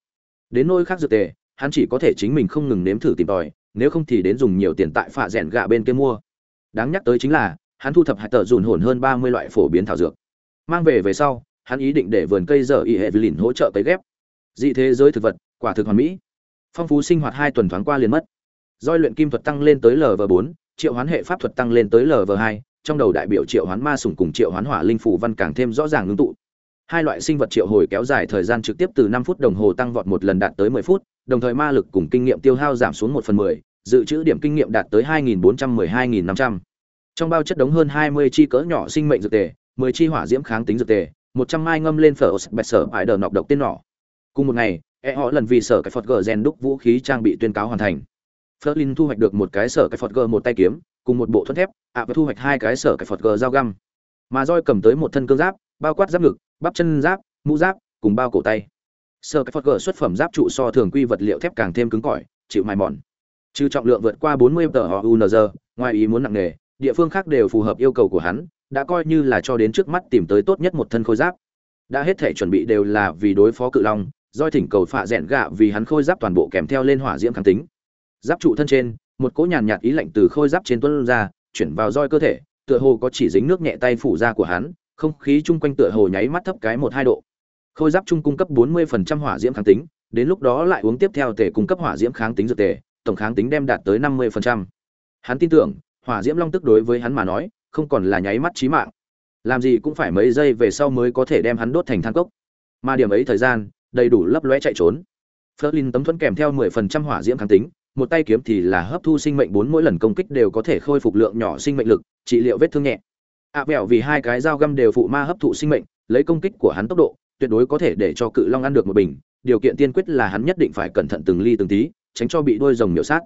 Đến nơi khác dược tề, hắn chỉ có thể chính mình không ngừng nếm thử tìm tòi, nếu không thì đến dùng nhiều tiền tại phạ rèn gạ bên kia mua. Đáng nhắc tới chính là hắn thu thập hạt tờ dùn hồn hơn ba mươi loại phổ biến thảo dược. Mang về về sau, hắn ý định để vườn cây giờ y hệ lìn hỗ trợ cấy ghép. Dị thế giới thực vật, quả thực hoàn mỹ. Phong phú sinh hoạt hai tuần thoáng qua liền mất. Doi luyện kim thuật tăng lên tới lv bốn, triệu hoán hệ pháp thuật tăng lên tới lv hai, trong đầu đại biểu triệu hoán ma sủng cùng triệu hoán hỏa linh phủ văn càng thêm rõ ràng ngưng tụ. Hai loại sinh vật triệu hồi kéo dài thời gian trực tiếp từ năm phút đồng hồ tăng vọt một lần đạt tới mười phút, đồng thời ma lực cùng kinh nghiệm tiêu hao giảm xuống một phần mười, dự trữ điểm kinh nghiệm đạt tới hai nghìn bốn trăm mười hai nghìn năm trăm trong bao chất đống hơn hai mươi chi cỡ nhỏ sinh mệnh dược tề, mười chi hỏa diễm kháng tính dược tề, một trăm mai ngâm lên phở bẹt sở ải đờ nọc độc tên nỏ. Cùng một ngày e họ lần vì sở cái phật gờ rèn đúc vũ khí trang bị tuyên cáo hoàn thành. Flerlin thu hoạch được một cái sở cái phật gờ một tay kiếm, cùng một bộ thuẫn thép, ạ, và thu hoạch hai cái sở cái phật gờ dao găm. Mà roi cầm tới một thân cương giáp, bao quát giáp ngực, bắp chân giáp, mũ giáp, cùng bao cổ tay. Sở cái phật gờ xuất phẩm giáp trụ so thường quy vật liệu thép càng thêm cứng cỏi, chịu mài mòn. Trừ trọng lượng vượt qua 40 tờ họ unz ngoài ý muốn nặng nề địa phương khác đều phù hợp yêu cầu của hắn, đã coi như là cho đến trước mắt tìm tới tốt nhất một thân khôi giáp. Đã hết thể chuẩn bị đều là vì đối phó cự long doi thỉnh cầu phạ rèn gạ vì hắn khôi giáp toàn bộ kèm theo lên hỏa diễm kháng tính. Giáp trụ thân trên, một cỗ nhàn nhạt ý lạnh từ khôi giáp trên tuôn ra, chuyển vào roi cơ thể, tựa hồ có chỉ dính nước nhẹ tay phủ ra của hắn, không khí chung quanh tựa hồ nháy mắt thấp cái một hai độ. Khôi giáp chung cung cấp 40% hỏa diễm kháng tính, đến lúc đó lại uống tiếp theo tể cung cấp hỏa diễm kháng tính dược tề, tổng kháng tính đem đạt tới 50%. hắn tin tưởng hỏa diễm long tức đối với hắn mà nói không còn là nháy mắt chí mạng. Làm gì cũng phải mấy giây về sau mới có thể đem hắn đốt thành than cốc. Mà điểm ấy thời gian đầy đủ lấp lóe chạy trốn. Flerlin tấm thuẫn kèm theo 10% hỏa diễm kháng tính một tay kiếm thì là hấp thu sinh mệnh bốn mỗi lần công kích đều có thể khôi phục lượng nhỏ sinh mệnh lực trị liệu vết thương nhẹ. Ạ à, vì hai cái dao găm đều phụ ma hấp thụ sinh mệnh lấy công kích của hắn tốc độ tuyệt đối có thể để cho cự long ăn được một bình điều kiện tiên quyết là hắn nhất định phải cẩn thận từng ly từng tí tránh cho bị đôi rồng miểu sát.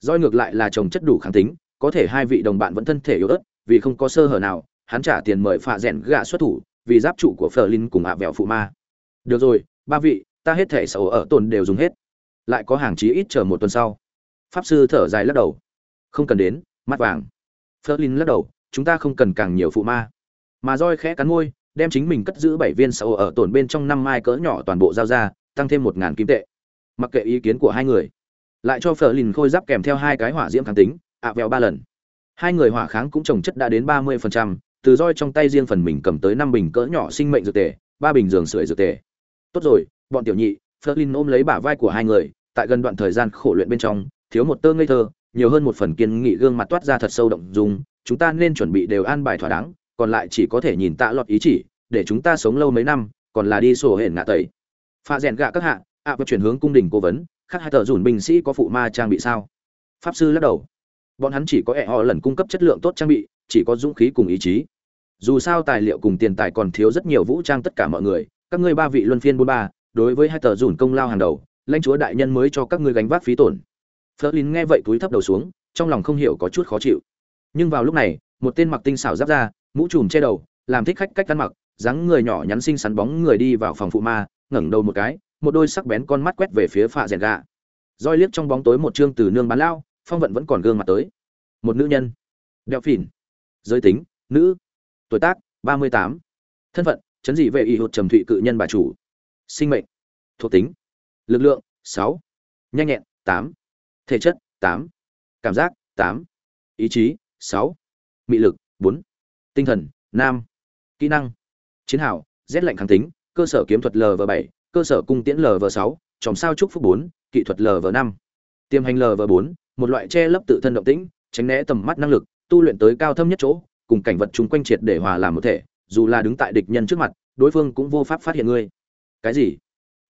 Roi ngược lại là trồng chất đủ kháng tính có thể hai vị đồng bạn vẫn thân thể yếu ớt, vì không có sơ hở nào, hắn trả tiền mời phạ rèn gạ xuất thủ, vì giáp trụ của phờ linh cùng ạ vẹo phụ ma. Được rồi, ba vị, ta hết thể sầu ở tồn đều dùng hết. Lại có hàng chí ít chờ một tuần sau. Pháp sư thở dài lắc đầu. Không cần đến, mắt vàng. Phờ linh lắc đầu, chúng ta không cần càng nhiều phụ ma. Mà roi khẽ cắn môi, đem chính mình cất giữ bảy viên sầu ở tồn bên trong năm mai cỡ nhỏ toàn bộ giao ra, tăng thêm một ngàn kim tệ. Mặc kệ ý kiến của hai người. Lại cho phờ linh khôi giáp kèm theo hai cái hỏa diễm kháng tính ạ vèo ba lần. Hai người hỏa kháng cũng trồng chất đã đến ba mươi phần trăm từ roi trong tay riêng phần mình cầm tới năm bình cỡ nhỏ sinh mệnh dược tề ba bình giường sưởi dược tề. Tốt rồi bọn tiểu nhị Flerlin ôm lấy bả vai của hai người tại gần đoạn thời gian khổ luyện bên trong thiếu một tơ ngây thơ nhiều hơn một phần kiên nghị gương mặt toát ra thật sâu động dung chúng ta nên chuẩn bị đều an bài thỏa đáng còn lại chỉ có thể nhìn tạ lọt ý chỉ để chúng ta sống lâu mấy năm còn là đi sổ hển ngạ tẩy. Pha rèn gạ các hạ ạ à, chuyển hướng cung đình cố vấn khác hai tờ dùn binh sĩ có phụ ma trang bị sao? Pháp sư lắc đầu bọn hắn chỉ có e ẹ họ lần cung cấp chất lượng tốt trang bị, chỉ có dũng khí cùng ý chí. Dù sao tài liệu cùng tiền tài còn thiếu rất nhiều vũ trang tất cả mọi người, các ngươi ba vị luân phiên bốn ba, đối với hai tờ dùn công lao hàng đầu, lãnh chúa đại nhân mới cho các ngươi gánh vác phí tổn. Flerlin nghe vậy túi thấp đầu xuống, trong lòng không hiểu có chút khó chịu. Nhưng vào lúc này, một tên mặc tinh xảo giáp ra mũ trùm che đầu, làm thích khách cách ăn mặc, dáng người nhỏ nhắn xinh xắn bóng người đi vào phòng phụ ma, ngẩng đầu một cái, một đôi sắc bén con mắt quét về phía phạ rèn gà roi liếc trong bóng tối một trương từ nương bán lao phong vận vẫn còn gương mặt tới. Một nữ nhân. Đeo phìn. Giới tính, nữ. Tuổi tác, ba mươi tám. Thân phận, chấn dị vệ y hụt trầm thụy cự nhân bà chủ. Sinh mệnh, thuộc tính. Lực lượng, sáu. Nhanh nhẹn, tám. Thể chất, tám. Cảm giác, tám. Ý chí, sáu. Mị lực, bốn. Tinh thần, nam. Kỹ năng, chiến hào rét lạnh kháng tính, cơ sở kiếm thuật lv bảy, cơ sở cung tiễn lv sáu, chòm sao trúc phúc bốn, kỹ thuật lv năm. Tiềm hành lv bốn một loại che lấp tự thân động tĩnh, tránh né tầm mắt năng lực, tu luyện tới cao thâm nhất chỗ, cùng cảnh vật chung quanh triệt để hòa làm một thể, dù là đứng tại địch nhân trước mặt, đối phương cũng vô pháp phát hiện ngươi. Cái gì?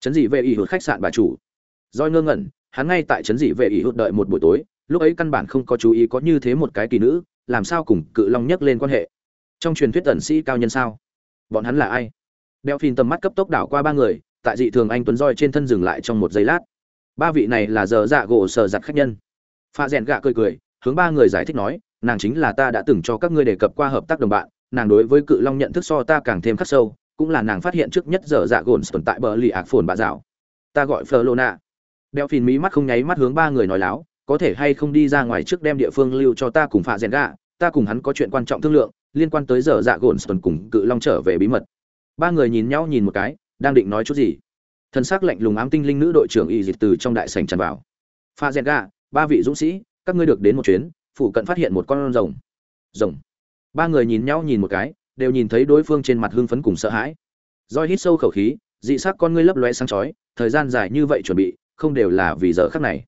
Chấn dị vệ ỷ hụt khách sạn bà chủ. Doi ngơ ngẩn, hắn ngay tại chấn dị vệ ỷ hụt đợi một buổi tối, lúc ấy căn bản không có chú ý có như thế một cái kỳ nữ, làm sao cùng cự long nhắc lên quan hệ. Trong truyền thuyết tần sĩ cao nhân sao? Bọn hắn là ai? Đeo phìn tầm mắt cấp tốc đảo qua ba người, tại dị thường anh tuấn roi trên thân dừng lại trong một giây lát. Ba vị này là giờ dạ gỗ sờ giặt khách nhân pha rèn gạ cười cười hướng ba người giải thích nói nàng chính là ta đã từng cho các ngươi đề cập qua hợp tác đồng bạn nàng đối với cự long nhận thức so ta càng thêm khắc sâu cũng là nàng phát hiện trước nhất giờ dạ gồn tồn tại bờ lì ạc phồn bà dạo ta gọi Florona. Đeo phìn mí mắt không nháy mắt hướng ba người nói láo, có thể hay không đi ra ngoài trước đem địa phương lưu cho ta cùng Pha rèn gạ, ta cùng hắn có chuyện quan trọng thương lượng, liên quan tới giờ dạ gồn tồn cùng cự long trở về bí mật. Ba người nhìn nhau nhìn một cái, đang định nói chút gì. Thân xác lạnh lùng ám tinh linh nữ đội trưởng y dịch từ trong đại sảnh tràn vào. Pha rèn gạ, ba vị dũng sĩ, các ngươi được đến một chuyến, phụ cận phát hiện một con rồng. Rồng. Ba người nhìn nhau nhìn một cái, đều nhìn thấy đối phương trên mặt hưng phấn cùng sợ hãi. roi hít sâu khẩu khí, dị sắc con ngươi lấp lóe sáng chói, thời gian dài như vậy chuẩn bị, không đều là vì giờ khắc này.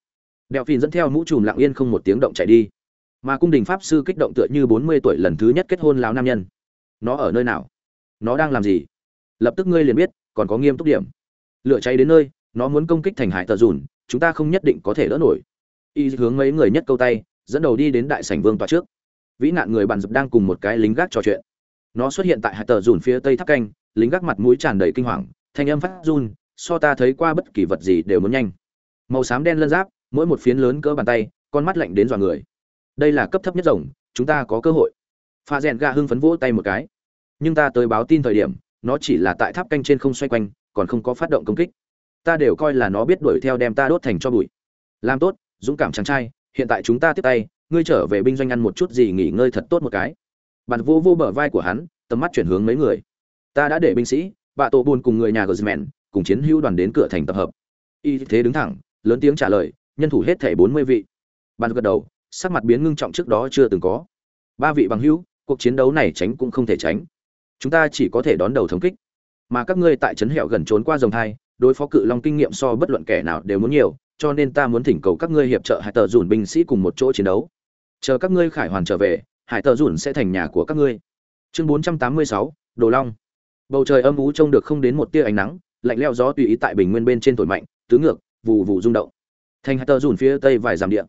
đèo phìn dẫn theo mũ trùm lặng yên không một tiếng động chạy đi mà cung đình pháp sư kích động tựa như bốn mươi tuổi lần thứ nhất kết hôn lão nam nhân nó ở nơi nào nó đang làm gì lập tức ngươi liền biết còn có nghiêm túc điểm lửa cháy đến nơi nó muốn công kích thành hải tờ dùn chúng ta không nhất định có thể đỡ nổi y hướng mấy người nhất câu tay, dẫn đầu đi đến đại sảnh vương tòa trước. Vĩ nạn người bạn dập đang cùng một cái lính gác trò chuyện. Nó xuất hiện tại hạt tờ dùn phía tây tháp canh, lính gác mặt mũi tràn đầy kinh hoàng, thanh âm phát run, so ta thấy qua bất kỳ vật gì đều muốn nhanh. Màu xám đen lân giáp, mỗi một phiến lớn cỡ bàn tay, con mắt lạnh đến dọa người. Đây là cấp thấp nhất rồng, chúng ta có cơ hội. Pha rèn gà hưng phấn vỗ tay một cái. Nhưng ta tới báo tin thời điểm, nó chỉ là tại tháp canh trên không xoay quanh, còn không có phát động công kích. Ta đều coi là nó biết đuổi theo đem ta đốt thành cho bụi. Làm tốt dũng cảm chàng trai, hiện tại chúng ta tiếp tay, ngươi trở về binh doanh ăn một chút gì nghỉ ngơi thật tốt một cái. Bạn vô vô bờ vai của hắn, tầm mắt chuyển hướng mấy người. Ta đã để binh sĩ bạ tổ buồn cùng người nhà gờ mẹn cùng chiến hữu đoàn đến cửa thành tập hợp. Y thế đứng thẳng, lớn tiếng trả lời, nhân thủ hết thảy bốn mươi vị. Bạn gật đầu, sắc mặt biến ngưng trọng trước đó chưa từng có. Ba vị bằng hữu, cuộc chiến đấu này tránh cũng không thể tránh. Chúng ta chỉ có thể đón đầu thống kích. Mà các ngươi tại trấn hẻo gần trốn qua dòng thai, đối phó cự long kinh nghiệm so bất luận kẻ nào đều muốn nhiều cho nên ta muốn thỉnh cầu các ngươi hiệp trợ hải tờ dùn binh sĩ cùng một chỗ chiến đấu. Chờ các ngươi khải hoàn trở về, hải tờ dùn sẽ thành nhà của các ngươi. Chương bốn trăm tám mươi sáu, đồ long. Bầu trời âm ú trông được không đến một tia ánh nắng, lạnh leo gió tùy ý tại bình nguyên bên trên thổi mạnh, tứ ngược vụ vụ rung động. Thành hải tờ dùn phía tây vài dặm địa.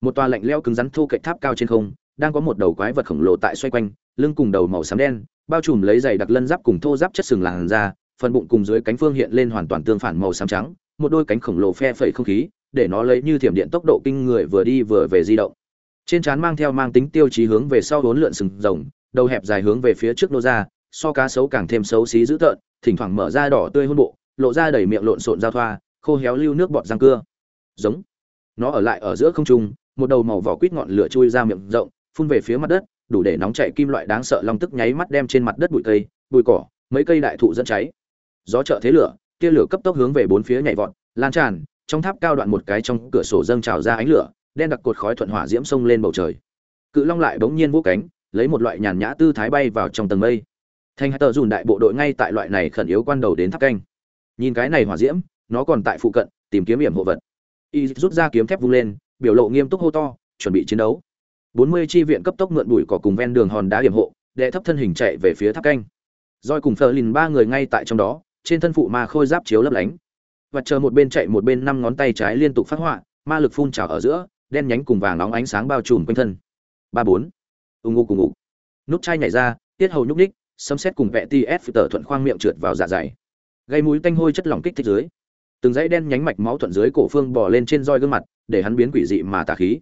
Một tòa lạnh leo cứng rắn thu cạnh tháp cao trên không, đang có một đầu quái vật khổng lồ tại xoay quanh, lưng cùng đầu màu xám đen, bao trùm lấy giày đặc lân giáp cùng thô giáp chất sừng làn ra phần bụng cùng dưới cánh phương hiện lên hoàn toàn tương phản màu xám trắng một đôi cánh khổng lồ phe phẩy không khí, để nó lấy như thiểm điện tốc độ kinh người vừa đi vừa về di động. Trên trán mang theo mang tính tiêu chí hướng về sau bốn lượn sừng rồng, đầu hẹp dài hướng về phía trước nô ra, so cá sấu càng thêm xấu xí dữ tợn, thỉnh thoảng mở ra đỏ tươi hôn bộ, lộ ra đầy miệng lộn xộn giao thoa, khô héo lưu nước bọt răng cưa. Giống. Nó ở lại ở giữa không trung, một đầu màu vỏ quýt ngọn lửa chui ra miệng rộng, phun về phía mặt đất, đủ để nóng chảy kim loại đáng sợ long tức nháy mắt đem trên mặt đất bụi cây, bụi cỏ, mấy cây đại thụ dẫn cháy. Gió trợ thế lửa tia lửa cấp tốc hướng về bốn phía nhảy vọt, lan tràn, trong tháp cao đoạn một cái trong cửa sổ dâng trào ra ánh lửa, đen đặc cột khói thuận hỏa diễm sông lên bầu trời. Cự long lại bỗng nhiên vỗ cánh, lấy một loại nhàn nhã tư thái bay vào trong tầng mây. Thanh hai tờ dùn đại bộ đội ngay tại loại này khẩn yếu quan đầu đến tháp canh. Nhìn cái này hỏa diễm, nó còn tại phụ cận, tìm kiếm hiểm hộ vật. Y rút ra kiếm thép vung lên, biểu lộ nghiêm túc hô to, chuẩn bị chiến đấu. Bốn mươi chi viện cấp tốc mượn bụi cỏ cùng ven đường hòn đá hiểm hộ đệ thấp thân hình chạy về phía tháp canh. Rồi cùng Ferlin lìn ba người ngay tại trong đó trên thân phụ ma khôi giáp chiếu lấp lánh. Và chờ một bên chạy một bên năm ngón tay trái liên tục phát họa, ma lực phun trào ở giữa, đen nhánh cùng vàng nóng ánh sáng bao trùm quanh thân. Ba bốn. Ù ngụ cùng ngụ nút chai nhảy ra, tiết hầu nhúc ních sấm xét cùng vẹ ts tờ thuận khoang miệng trượt vào dạ dày. Gây mũi tanh hôi chất lỏng kích thích dưới. Từng dãy đen nhánh mạch máu thuận dưới cổ phương bò lên trên roi gương mặt, để hắn biến quỷ dị mà tà khí.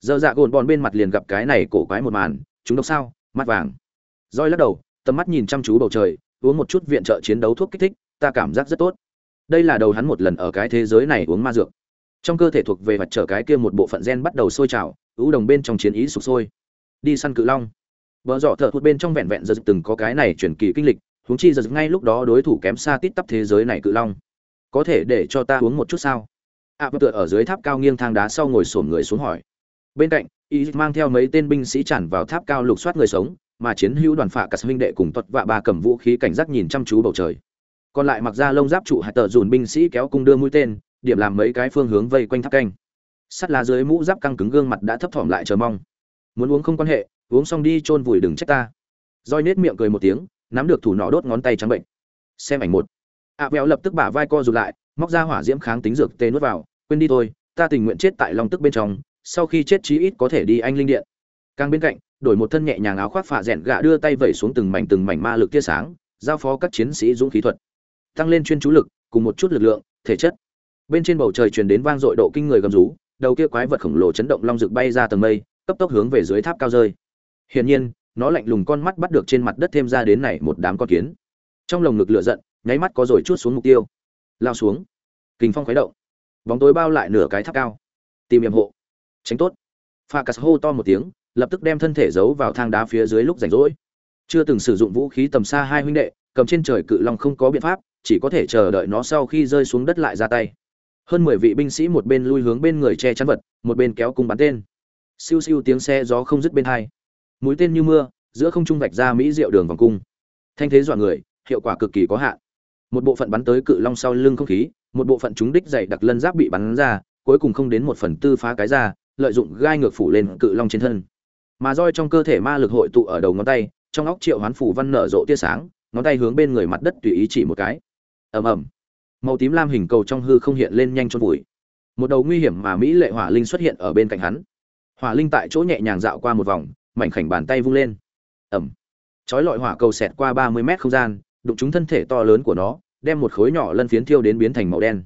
Dơ dạ gồn bòn bên mặt liền gặp cái này cổ quái một màn, chúng độc sao? Mắt vàng. Roi lắc đầu, tầm mắt nhìn chăm chú bầu trời uống một chút viện trợ chiến đấu thuốc kích thích ta cảm giác rất tốt. Đây là đầu hắn một lần ở cái thế giới này uống ma dược. Trong cơ thể thuộc về vật trở cái kia một bộ phận gen bắt đầu sôi trào ưu đồng bên trong chiến ý sụp sôi. Đi săn cự long. Vợ dọ thợ hụt bên trong vẹn vẹn giật từng có cái này chuyển kỳ kinh lịch huống chi giật ngay lúc đó đối thủ kém xa tít tắp thế giới này cự long. Có thể để cho ta uống một chút sao? Ạ à, tựa ở dưới tháp cao nghiêng thang đá sau ngồi sổm người xuống hỏi. Bên cạnh y mang theo mấy tên binh sĩ tràn vào tháp cao lục soát người sống mà chiến hữu đoàn phạ cả huynh đệ cùng tuật vạ ba cầm vũ khí cảnh giác nhìn chăm chú bầu trời. Còn lại mặc ra lông giáp trụ hạt tờ dùn binh sĩ kéo cung đưa mũi tên điểm làm mấy cái phương hướng vây quanh tháp canh. Sắt lá dưới mũ giáp căng cứng gương mặt đã thấp thỏm lại chờ mong. Muốn uống không quan hệ uống xong đi chôn vùi đừng trách ta. Roi nết miệng cười một tiếng nắm được thủ nọ đốt ngón tay trắng bệnh. Xem ảnh một. Ạ à, lập tức bả vai co rụt lại móc ra hỏa diễm kháng tính dược tê nuốt vào quên đi thôi ta tình nguyện chết tại long tức bên trong sau khi chết chí ít có thể đi anh linh điện càng bên cạnh, đổi một thân nhẹ nhàng áo khoác phạ rẽn gạ đưa tay vẩy xuống từng mảnh từng mảnh ma lực tia sáng, giao phó các chiến sĩ dũng khí thuật. Tăng lên chuyên chú lực, cùng một chút lực lượng, thể chất. Bên trên bầu trời truyền đến vang dội độ kinh người gầm rú, đầu kia quái vật khổng lồ chấn động long rực bay ra tầng mây, cấp tốc hướng về dưới tháp cao rơi. Hiển nhiên, nó lạnh lùng con mắt bắt được trên mặt đất thêm ra đến này một đám con kiến. Trong lồng ngực lửa giận, nháy mắt có rồi chút xuống mục tiêu. Lao xuống. Kình phong khuấy động. Bóng tối bao lại nửa cái tháp cao. Tìm hiểm hộ. Tránh tốt. Pha cà hô to một tiếng lập tức đem thân thể giấu vào thang đá phía dưới lúc rảnh rỗi. Chưa từng sử dụng vũ khí tầm xa hai huynh đệ, cầm trên trời cự long không có biện pháp, chỉ có thể chờ đợi nó sau khi rơi xuống đất lại ra tay. Hơn mười vị binh sĩ một bên lui hướng bên người che chắn vật, một bên kéo cung bắn tên. Siêu siêu tiếng xe gió không dứt bên hai. Mũi tên như mưa, giữa không trung vạch ra mỹ diệu đường vòng cung. Thanh thế dọa người, hiệu quả cực kỳ có hạn. Một bộ phận bắn tới cự long sau lưng không khí, một bộ phận chúng đích dày đặc lân giáp bị bắn ra, cuối cùng không đến một phần tư phá cái ra, lợi dụng gai ngược phủ lên cự long trên thân mà roi trong cơ thể ma lực hội tụ ở đầu ngón tay trong óc triệu hoán phủ văn nở rộ tia sáng ngón tay hướng bên người mặt đất tùy ý chỉ một cái. Ầm ầm. Màu tím lam hình cầu trong hư không hiện lên nhanh chóng vùi. Một đầu nguy hiểm mà mỹ lệ hỏa linh xuất hiện ở bên cạnh hắn. Hỏa linh tại chỗ nhẹ nhàng dạo qua một vòng mảnh khảnh bàn tay vung lên. Ầm, chói lọi hỏa cầu xẹt qua ba mươi mét không gian đụng trúng thân thể to lớn của nó đem một khối nhỏ lân phiến thiêu đến biến thành màu đen.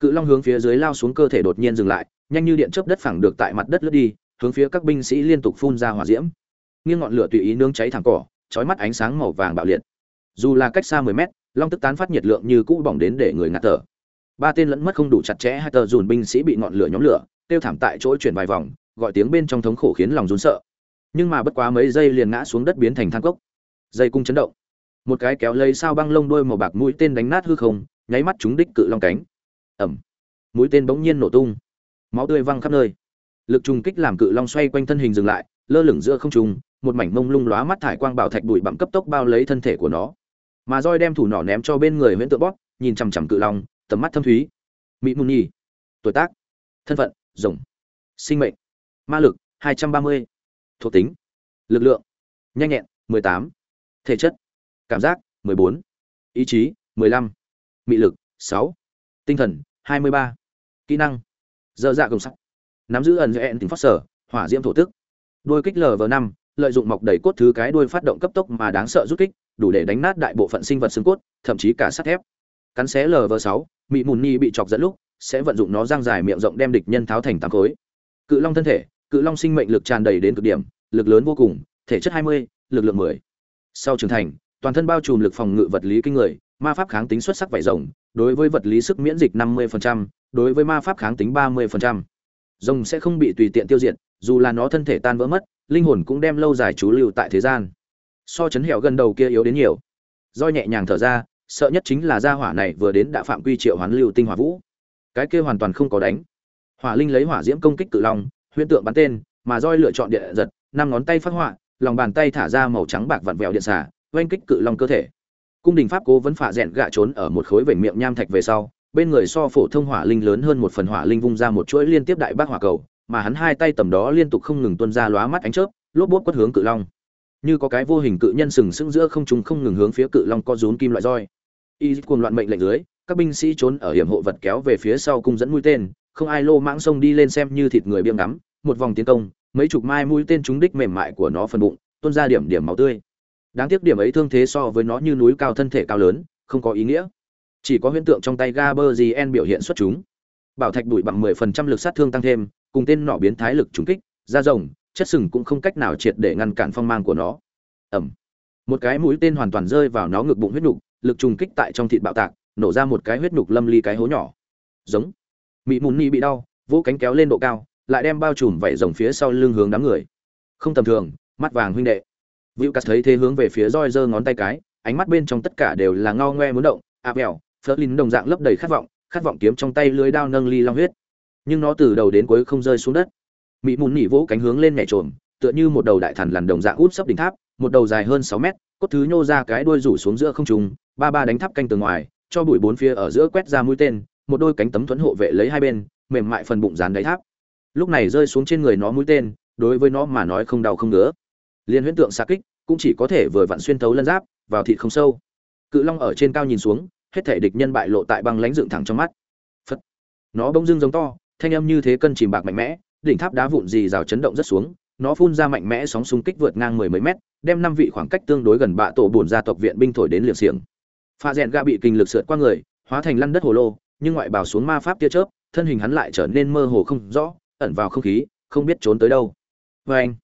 Cự long hướng phía dưới lao xuống cơ thể đột nhiên dừng lại nhanh như điện chớp đất phẳng được tại mặt đất lướt đi hướng phía các binh sĩ liên tục phun ra hỏa diễm. Nghiêng ngọn lửa tùy ý nướng cháy thẳng cỏ, chói mắt ánh sáng màu vàng bạo liệt. Dù là cách xa 10 mét, long tức tán phát nhiệt lượng như cũ bỏng đến để người ngạt thở. Ba tên lẫn mất không đủ chặt chẽ, hai tờ dùn binh sĩ bị ngọn lửa nhóm lửa, tiêu thảm tại chỗ chuyển vài vòng, gọi tiếng bên trong thống khổ khiến lòng run sợ. Nhưng mà bất quá mấy giây liền ngã xuống đất biến thành than cốc. Dây cung chấn động. Một cái kéo lấy sao băng lông đuôi màu bạc mũi tên đánh nát hư không, nháy mắt trúng đích cự long cánh. Ẩm mũi tên bỗng nhiên nổ tung. Máu tươi văng khắp nơi lực trùng kích làm cự long xoay quanh thân hình dừng lại, lơ lửng giữa không trung, một mảnh mông lung lóa mắt thải quang bảo thạch bụi bặm cấp tốc bao lấy thân thể của nó mà roi đem thủ nỏ ném cho bên người huyễn tượng bóp nhìn chằm chằm cự long, tầm mắt thâm thúy mỹ mùn nhi, tuổi tác, thân phận, rồng, sinh mệnh, ma lực 230. thuộc tính, lực lượng, nhanh nhẹn 18. thể chất, cảm giác 14. ý chí 15. mị lực 6. tinh thần 23. kỹ năng, dơ dạ công sắc nắm giữ ẩn dẹn tình phát sở hỏa diễm thổ tức đôi kích lv năm lợi dụng mọc đầy cốt thứ cái đuôi phát động cấp tốc mà đáng sợ rút kích đủ để đánh nát đại bộ phận sinh vật xương cốt thậm chí cả sắt thép cắn xé lv sáu mị mùn nhi bị chọc dẫn lúc sẽ vận dụng nó giang dài miệng rộng đem địch nhân tháo thành tám khối cự long thân thể cự long sinh mệnh lực tràn đầy đến cực điểm lực lớn vô cùng thể chất 20, lực lượng 10. sau trưởng thành toàn thân bao trùm lực phòng ngự vật lý kinh người ma pháp kháng tính xuất sắc vảy rồng đối với vật lý sức miễn dịch 50%, đối với ma pháp kháng tính 30% rồng sẽ không bị tùy tiện tiêu diệt, dù là nó thân thể tan vỡ mất, linh hồn cũng đem lâu dài trú lưu tại thế gian. So chấn hẻo gần đầu kia yếu đến nhiều. Do nhẹ nhàng thở ra, sợ nhất chính là gia hỏa này vừa đến đã phạm quy triệu hoán lưu tinh hỏa vũ. Cái kia hoàn toàn không có đánh. Hỏa linh lấy hỏa diễm công kích cự long, huyễn tượng bắn tên, mà roi lựa chọn điện giật, năm ngón tay phát họa, lòng bàn tay thả ra màu trắng bạc vặn vẹo điện xả oanh kích cự long cơ thể. Cung đình pháp cố vẫn phả rẽn gạ trốn ở một khối vểnh miệng nham thạch về sau bên người so phổ thông hỏa linh lớn hơn một phần hỏa linh vung ra một chuỗi liên tiếp đại bác hỏa cầu, mà hắn hai tay tầm đó liên tục không ngừng tuôn ra lóa mắt ánh chớp, lốp bốt quất hướng cự long. Như có cái vô hình cự nhân sừng sững giữa không trung không ngừng hướng phía cự long co rún kim loại roi. Y cuồng loạn mệnh lệnh dưới, các binh sĩ trốn ở hiểm hộ vật kéo về phía sau cung dẫn mũi tên, không ai lô mãng sông đi lên xem như thịt người biếng ngắm, một vòng tiến công, mấy chục mai mũi tên trúng đích mềm mại của nó phần bụng, tuôn ra điểm điểm máu tươi. Đáng tiếc điểm ấy thương thế so với nó như núi cao thân thể cao lớn, không có ý nghĩa chỉ có huyễn tượng trong tay Gaberzien biểu hiện xuất chúng. Bảo thạch đuổi bằng 10% lực sát thương tăng thêm cùng tên nọ biến thái lực trùng kích da rồng chất sừng cũng không cách nào triệt để ngăn cản phong mang của nó. Ầm, một cái mũi tên hoàn toàn rơi vào nó ngực bụng huyết nhục lực trùng kích tại trong thịt bạo tạc nổ ra một cái huyết nhục lâm ly cái hố nhỏ. Giống. Mị mùn ni bị đau vỗ cánh kéo lên độ cao lại đem bao trùm vảy rồng phía sau lưng hướng đám người. Không tầm thường mắt vàng huynh đệ. Vũ Cát thấy thế hướng về phía roi giơ ngón tay cái, ánh mắt bên trong tất cả đều là ngao ngoe muốn động, a bèo, Flerlin đồng dạng lấp đầy khát vọng, khát vọng kiếm trong tay lưới đao nâng ly long huyết. Nhưng nó từ đầu đến cuối không rơi xuống đất. Mị Mùn nhỉ vỗ cánh hướng lên nhảy trồm, tựa như một đầu đại thần lằn đồng dạng út sấp đỉnh tháp, một đầu dài hơn 6 mét, cốt thứ nhô ra cái đuôi rủ xuống giữa không trung, ba ba đánh tháp canh từ ngoài, cho bụi bốn phía ở giữa quét ra mũi tên, một đôi cánh tấm thuẫn hộ vệ lấy hai bên, mềm mại phần bụng dán đáy tháp. Lúc này rơi xuống trên người nó mũi tên, đối với nó mà nói không đau không ngứa. Liên huyễn tượng xạ kích, cũng chỉ có thể vừa vặn xuyên thấu lân giáp, vào thịt không sâu. Cự Long ở trên cao nhìn xuống, hết thể địch nhân bại lộ tại băng lãnh dựng thẳng trong mắt. Phất. Nó bỗng dưng giống to, thanh âm như thế cân chìm bạc mạnh mẽ, đỉnh tháp đá vụn gì rào chấn động rất xuống, nó phun ra mạnh mẽ sóng xung kích vượt ngang mười mấy mét, đem năm vị khoảng cách tương đối gần bạ tổ bổn gia tộc viện binh thổi đến liều xiềng. Pha rèn ga bị kinh lực sượt qua người, hóa thành lăn đất hồ lô, nhưng ngoại bào xuống ma pháp tia chớp, thân hình hắn lại trở nên mơ hồ không rõ, ẩn vào không khí, không biết trốn tới đâu. Và anh,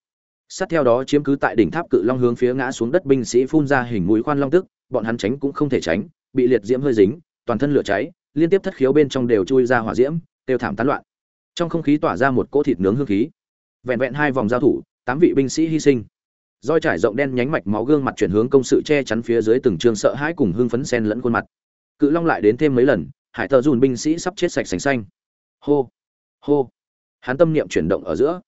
sát theo đó chiếm cứ tại đỉnh tháp cự long hướng phía ngã xuống đất binh sĩ phun ra hình mũi khoan long tức, bọn hắn tránh cũng không thể tránh, bị liệt diễm hơi dính, toàn thân lửa cháy, liên tiếp thất khiếu bên trong đều chui ra hỏa diễm, tiêu thảm tán loạn. Trong không khí tỏa ra một cỗ thịt nướng hương khí. Vẹn vẹn hai vòng giao thủ, tám vị binh sĩ hy sinh. Roi trải rộng đen nhánh mạch máu gương mặt chuyển hướng công sự che chắn phía dưới từng trường sợ hãi cùng hưng phấn xen lẫn khuôn mặt. Cự Long lại đến thêm mấy lần, hải tờ dùn binh sĩ sắp chết sạch sành xanh. Hô, hô. Hắn tâm niệm chuyển động ở giữa.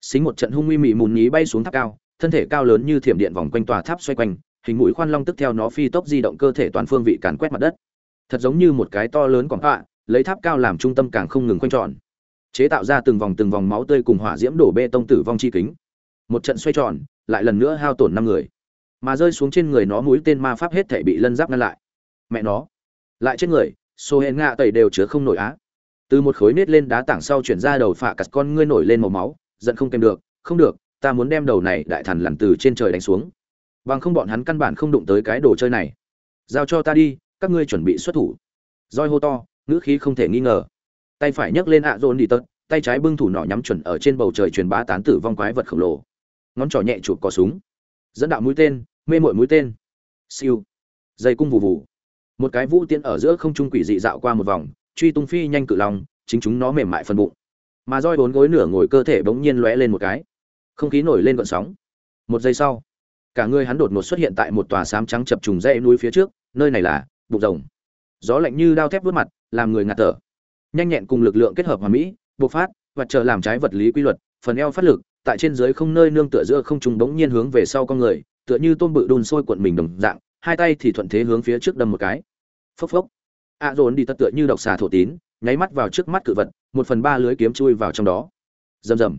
Xính một trận hung nguy mị mùn nhí bay xuống tháp cao, thân thể cao lớn như thiểm điện vòng quanh tòa tháp xoay quanh, hình mũi khoan long tức theo nó phi tốc di động cơ thể toàn phương vị càn quét mặt đất. Thật giống như một cái to lớn quảng họa, lấy tháp cao làm trung tâm càng không ngừng quanh tròn. Chế tạo ra từng vòng từng vòng máu tươi cùng hỏa diễm đổ bê tông tử vong chi kính. Một trận xoay tròn, lại lần nữa hao tổn năm người. Mà rơi xuống trên người nó mũi tên ma pháp hết thể bị lân giáp ngăn lại. Mẹ nó. Lại trên người xô hẹn ngạ tẩy đều chứa không nổi á. Từ một khối nết lên đá tảng sau chuyển ra đầu phạ cắt con ngươi nổi lên màu máu, giận không kèm được, không được, ta muốn đem đầu này đại thần lằn từ trên trời đánh xuống bằng không bọn hắn căn bản không đụng tới cái đồ chơi này. Giao cho ta đi, các ngươi chuẩn bị xuất thủ. Roi hô to, ngữ khí không thể nghi ngờ. Tay phải nhấc lên ạ à dồn đi tật, tay trái bưng thủ nỏ nhắm chuẩn ở trên bầu trời truyền bá tán tử vong quái vật khổng lồ. Ngón trỏ nhẹ chụp cò súng. Dẫn đạo mũi tên, mê mội mũi tên. Siêu. Dây cung vù vù. Một cái vũ tiễn ở giữa không trung quỷ dị dạo qua một vòng, truy tung phi nhanh cự lòng chính chúng nó mềm mại phần bụng. Mà roi bốn gối nửa ngồi cơ thể bỗng nhiên lóe lên một cái. Không khí nổi lên gợn sóng. Một giây sau cả người hắn đột ngột xuất hiện tại một tòa sám trắng chập trùng dãy núi phía trước, nơi này là bụng rồng. Gió lạnh như đao thép vút mặt, làm người ngạt thở. Nhanh nhẹn cùng lực lượng kết hợp hòa mỹ, bộc phát, và chờ làm trái vật lý quy luật, phần eo phát lực, tại trên dưới không nơi nương tựa giữa không trùng bỗng nhiên hướng về sau con người, tựa như tôm bự đun sôi cuộn mình đồng dạng, hai tay thì thuận thế hướng phía trước đâm một cái. Phốc phốc. A dồn đi tất tựa như độc xà thổ tín, nháy mắt vào trước mắt cự vật, một phần ba lưới kiếm chui vào trong đó. Rầm rầm.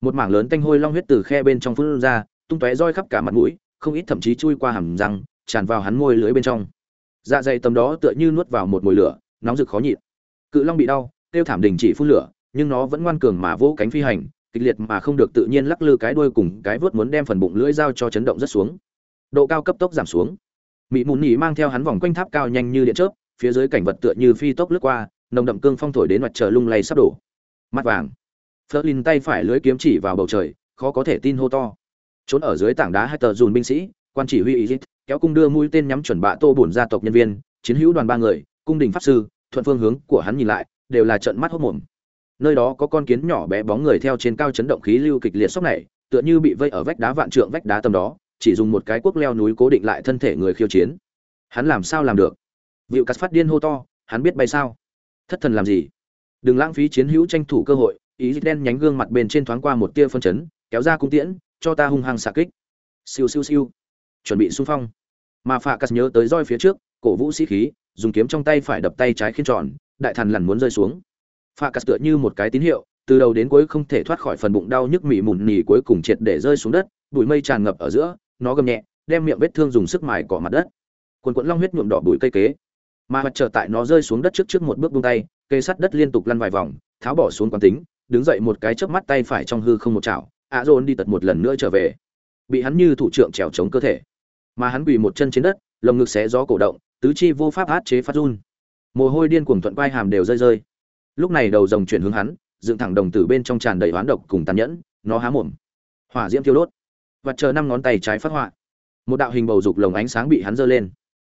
Một mảng lớn tanh hôi long huyết từ khe bên trong phun ra tung tóe roi khắp cả mặt mũi, không ít thậm chí chui qua hàm răng, tràn vào hắn môi lưới bên trong. Dạ dày tầm đó tựa như nuốt vào một mồi lửa, nóng rực khó nhịn. Cự long bị đau tiêu thảm đình chỉ phun lửa, nhưng nó vẫn ngoan cường mà vỗ cánh phi hành, kịch liệt mà không được tự nhiên lắc lư cái đuôi cùng cái vớt muốn đem phần bụng lưỡi dao cho chấn động rất xuống. Độ cao cấp tốc giảm xuống. Mỹ mùn nhỉ mang theo hắn vòng quanh tháp cao nhanh như điện chớp, phía dưới cảnh vật tựa như phi tốc lướt qua, nồng đậm cương phong thổi đến mặt trời lung lay sắp đổ. Mắt vàng. Phớt linh tay phải lưới kiếm chỉ vào bầu trời, khó có thể tin hô to trốn ở dưới tảng đá hai tờ dùn binh sĩ, quan chỉ huy ý kéo cung đưa mũi tên nhắm chuẩn bạ tô bổn gia tộc nhân viên, chiến hữu đoàn ba người, cung đình pháp sư, thuận phương hướng của hắn nhìn lại, đều là trận mắt hốc mồm. Nơi đó có con kiến nhỏ bé bóng người theo trên cao chấn động khí lưu kịch liệt sốc này, tựa như bị vây ở vách đá vạn trượng vách đá tầm đó, chỉ dùng một cái cuốc leo núi cố định lại thân thể người khiêu chiến. Hắn làm sao làm được? Vịu cắt phát điên hô to, hắn biết bay sao? Thất thần làm gì? Đừng lãng phí chiến hữu tranh thủ cơ hội, ý đen nhánh gương mặt bên trên thoáng qua một tia phân chấn, kéo ra cung tiễn cho ta hung hăng xạ kích. Siêu siêu siêu. Chuẩn bị xung phong. Mà phạ cắt nhớ tới roi phía trước, cổ vũ sĩ khí, dùng kiếm trong tay phải đập tay trái khiên tròn, đại thần lằn muốn rơi xuống. Phạ cắt tựa như một cái tín hiệu, từ đầu đến cuối không thể thoát khỏi phần bụng đau nhức mị mùn nỉ cuối cùng triệt để rơi xuống đất, bụi mây tràn ngập ở giữa, nó gầm nhẹ, đem miệng vết thương dùng sức mài cỏ mặt đất. Quần quẫn long huyết nhuộm đỏ bụi cây kế. Mà mặt trở tại nó rơi xuống đất trước trước một bước buông tay cây sắt đất liên tục lăn vài vòng, tháo bỏ xuống quán tính, đứng dậy một cái chớp mắt tay phải trong hư không một chảo ạ dồn đi tật một lần nữa trở về. Bị hắn như thủ trưởng trèo chống cơ thể. Mà hắn quỳ một chân trên đất, lồng ngực xé gió cổ động, tứ chi vô pháp át chế phát run. Mồ hôi điên cuồng thuận quai hàm đều rơi rơi. Lúc này đầu rồng chuyển hướng hắn, dựng thẳng đồng tử bên trong tràn đầy oán độc cùng tàn nhẫn, nó há mồm. Hỏa diễm thiêu đốt. Và chờ năm ngón tay trái phát họa. Một đạo hình bầu dục lồng ánh sáng bị hắn giơ lên.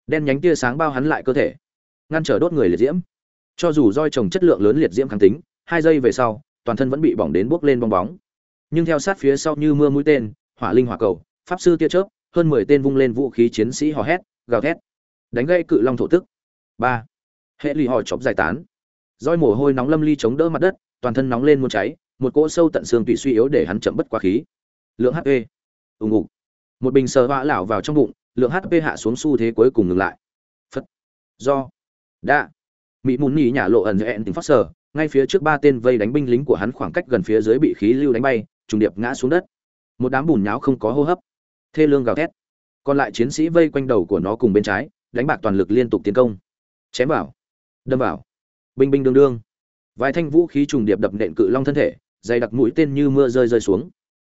Đen nhánh tia sáng bao hắn lại cơ thể. Ngăn trở đốt người liệt diễm. Cho dù roi trồng chất lượng lớn liệt diễm kháng tính, hai giây về sau, toàn thân vẫn bị bỏng đến bốc lên bong bóng nhưng theo sát phía sau như mưa mũi tên, hỏa linh hỏa cầu, pháp sư tia chớp, hơn mười tên vung lên vũ khí chiến sĩ hò hét, gào thét, đánh gây cự long thổ tức. Ba, hệ lì hò chọc giải tán. Roi mồ hôi nóng lâm ly chống đỡ mặt đất, toàn thân nóng lên muốn cháy, một cỗ sâu tận xương tùy suy yếu để hắn chậm bất quá khí. Lượng hp ủng ngục. Một bình sờ vã lảo vào trong bụng, lượng hp hạ xuống xu thế cuối cùng ngừng lại. Phật do. Đa mỹ mùn nhì nhả lộ ẩn hẹn tính phát sờ, ngay phía trước ba tên vây đánh binh lính của hắn khoảng cách gần phía dưới bị khí lưu đánh bay trùng điệp ngã xuống đất. Một đám bùn nháo không có hô hấp. Thê lương gào thét. Còn lại chiến sĩ vây quanh đầu của nó cùng bên trái, đánh bạc toàn lực liên tục tiến công. Chém vào. Đâm vào. Binh binh đương đương. Vài thanh vũ khí trùng điệp đập nện cự long thân thể, dày đặc mũi tên như mưa rơi rơi xuống.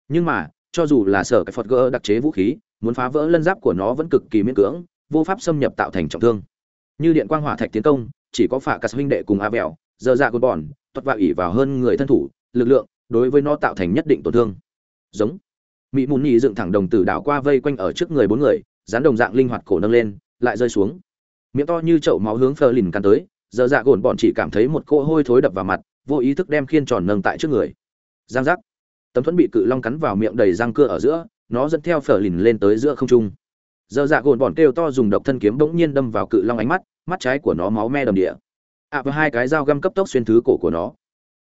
Nhưng mà, cho dù là sở cái phật gỡ đặc chế vũ khí, muốn phá vỡ lân giáp của nó vẫn cực kỳ miễn cưỡng, vô pháp xâm nhập tạo thành trọng thương. Như điện quang hỏa thạch tiến công, chỉ có phả cắt huynh đệ cùng a vẹo, giờ dạ cột bòn tuất vào ỉ vào hơn người thân thủ, lực lượng đối với nó tạo thành nhất định tổn thương. Giống. Mỹ mùn nhị dựng thẳng đồng tử đảo qua vây quanh ở trước người bốn người, dán đồng dạng linh hoạt cổ nâng lên, lại rơi xuống. Miệng to như chậu máu hướng phờ lìn căn tới, giờ dạ gồn bọn chỉ cảm thấy một cỗ hôi thối đập vào mặt, vô ý thức đem khiên tròn nâng tại trước người. Giang giác. Tấm thuẫn bị cự long cắn vào miệng đầy răng cưa ở giữa, nó dẫn theo phở lìn lên tới giữa không trung. Giờ dạ gồn bọn kêu to dùng độc thân kiếm bỗng nhiên đâm vào cự long ánh mắt mắt trái của nó máu me đầm địa. Ạ và hai cái dao găm cấp tốc xuyên thứ cổ của nó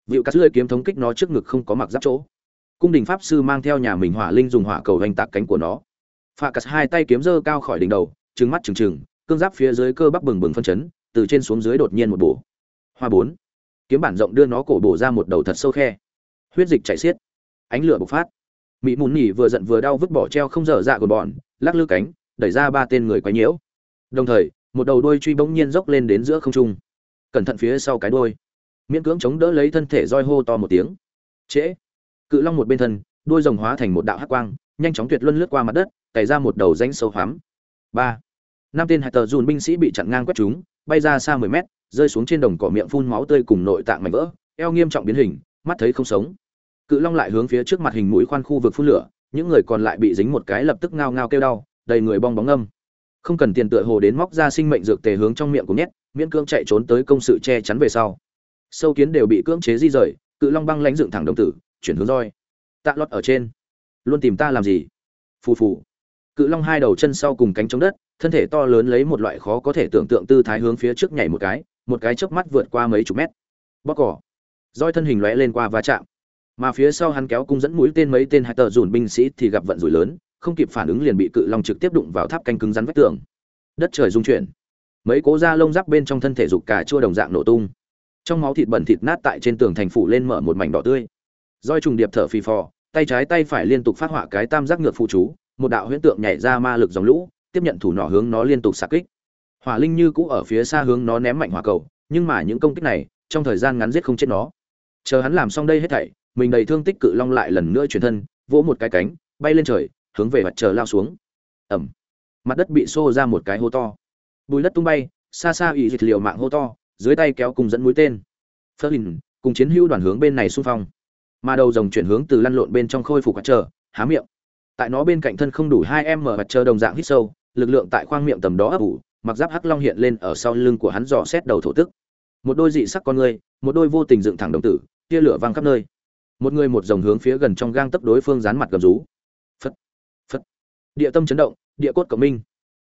vịu cắt lưỡi kiếm thống kích nó trước ngực không có mặc giáp chỗ. Cung đình pháp sư mang theo nhà mình hỏa linh dùng hỏa cầu hành tạc cánh của nó. Phạ cắt hai tay kiếm dơ cao khỏi đỉnh đầu, trừng mắt trừng trừng, cương giáp phía dưới cơ bắp bừng bừng phân chấn, từ trên xuống dưới đột nhiên một bổ. Hoa bốn. Kiếm bản rộng đưa nó cổ bổ ra một đầu thật sâu khe. Huyết dịch chảy xiết. Ánh lửa bộc phát. Mỹ mùn nhỉ vừa giận vừa đau vứt bỏ treo không dở dạ của bọn, lắc lư cánh, đẩy ra ba tên người quấy nhiễu. Đồng thời, một đầu đuôi truy bỗng nhiên dốc lên đến giữa không trung. Cẩn thận phía sau cái đuôi miễn cưỡng chống đỡ lấy thân thể roi hô to một tiếng. Trễ. Cự long một bên thân, đuôi rồng hóa thành một đạo hắc quang, nhanh chóng tuyệt luân lướt qua mặt đất, cày ra một đầu danh sâu hoắm. Ba. Năm tên hải tờ dùn binh sĩ bị chặn ngang quét chúng, bay ra xa mười mét, rơi xuống trên đồng cỏ miệng phun máu tươi cùng nội tạng mảnh vỡ, eo nghiêm trọng biến hình, mắt thấy không sống. Cự long lại hướng phía trước mặt hình mũi khoan khu vực phun lửa, những người còn lại bị dính một cái lập tức ngao ngao kêu đau, đầy người bong bóng âm không cần tiền tựa hồ đến móc ra sinh mệnh dược tề hướng trong miệng của nhét, miễn cưỡng chạy trốn tới công sự che chắn về sau sâu kiến đều bị cưỡng chế di rời, cự long băng lãnh dựng thẳng đồng tử, chuyển hướng roi. Tạ lót ở trên. Luôn tìm ta làm gì? Phù phù. Cự long hai đầu chân sau cùng cánh chống đất, thân thể to lớn lấy một loại khó có thể tưởng tượng tư thái hướng phía trước nhảy một cái một cái chớp mắt vượt qua mấy chục mét. Bóc cỏ. Roi thân hình lóe lên qua va chạm. Mà phía sau hắn kéo cung dẫn mũi tên mấy tên hai tờ dùn binh sĩ thì gặp vận rủi lớn, không kịp phản ứng liền bị cự long trực tiếp đụng vào tháp canh cứng rắn vách tường. Đất trời rung chuyển. Mấy cố da lông giáp bên trong thân thể dục cả chua đồng dạng nổ tung trong máu thịt bẩn thịt nát tại trên tường thành phủ lên mở một mảnh đỏ tươi. Roi trùng điệp thở phì phò, tay trái tay phải liên tục phát họa cái tam giác ngược phụ chú, một đạo huyễn tượng nhảy ra ma lực dòng lũ, tiếp nhận thủ nỏ hướng nó liên tục xạ kích. Hỏa linh như cũ ở phía xa hướng nó ném mạnh hỏa cầu, nhưng mà những công kích này, trong thời gian ngắn giết không chết nó. Chờ hắn làm xong đây hết thảy, mình đầy thương tích cự long lại lần nữa chuyển thân, vỗ một cái cánh, bay lên trời, hướng về mặt trời lao xuống. Ẩm. Mặt đất bị xô ra một cái hố to. Bùi đất tung bay, xa xa ủy dịch liều mạng hô to dưới tay kéo cùng dẫn mũi tên. Ferlin cùng chiến hữu đoàn hướng bên này xung phong. Mà đầu rồng chuyển hướng từ lăn lộn bên trong khôi phục mặt trời há miệng. Tại nó bên cạnh thân không đủ hai em mở mặt trời đồng dạng hít sâu, lực lượng tại khoang miệng tầm đó ấp ủ, mặc giáp hắc long hiện lên ở sau lưng của hắn dò xét đầu thổ tức. Một đôi dị sắc con người, một đôi vô tình dựng thẳng đồng tử, tia lửa văng khắp nơi. Một người một dòng hướng phía gần trong gang tấp đối phương dán mặt gầm rú. Phất phất. Địa tâm chấn động, địa cốt cộng minh.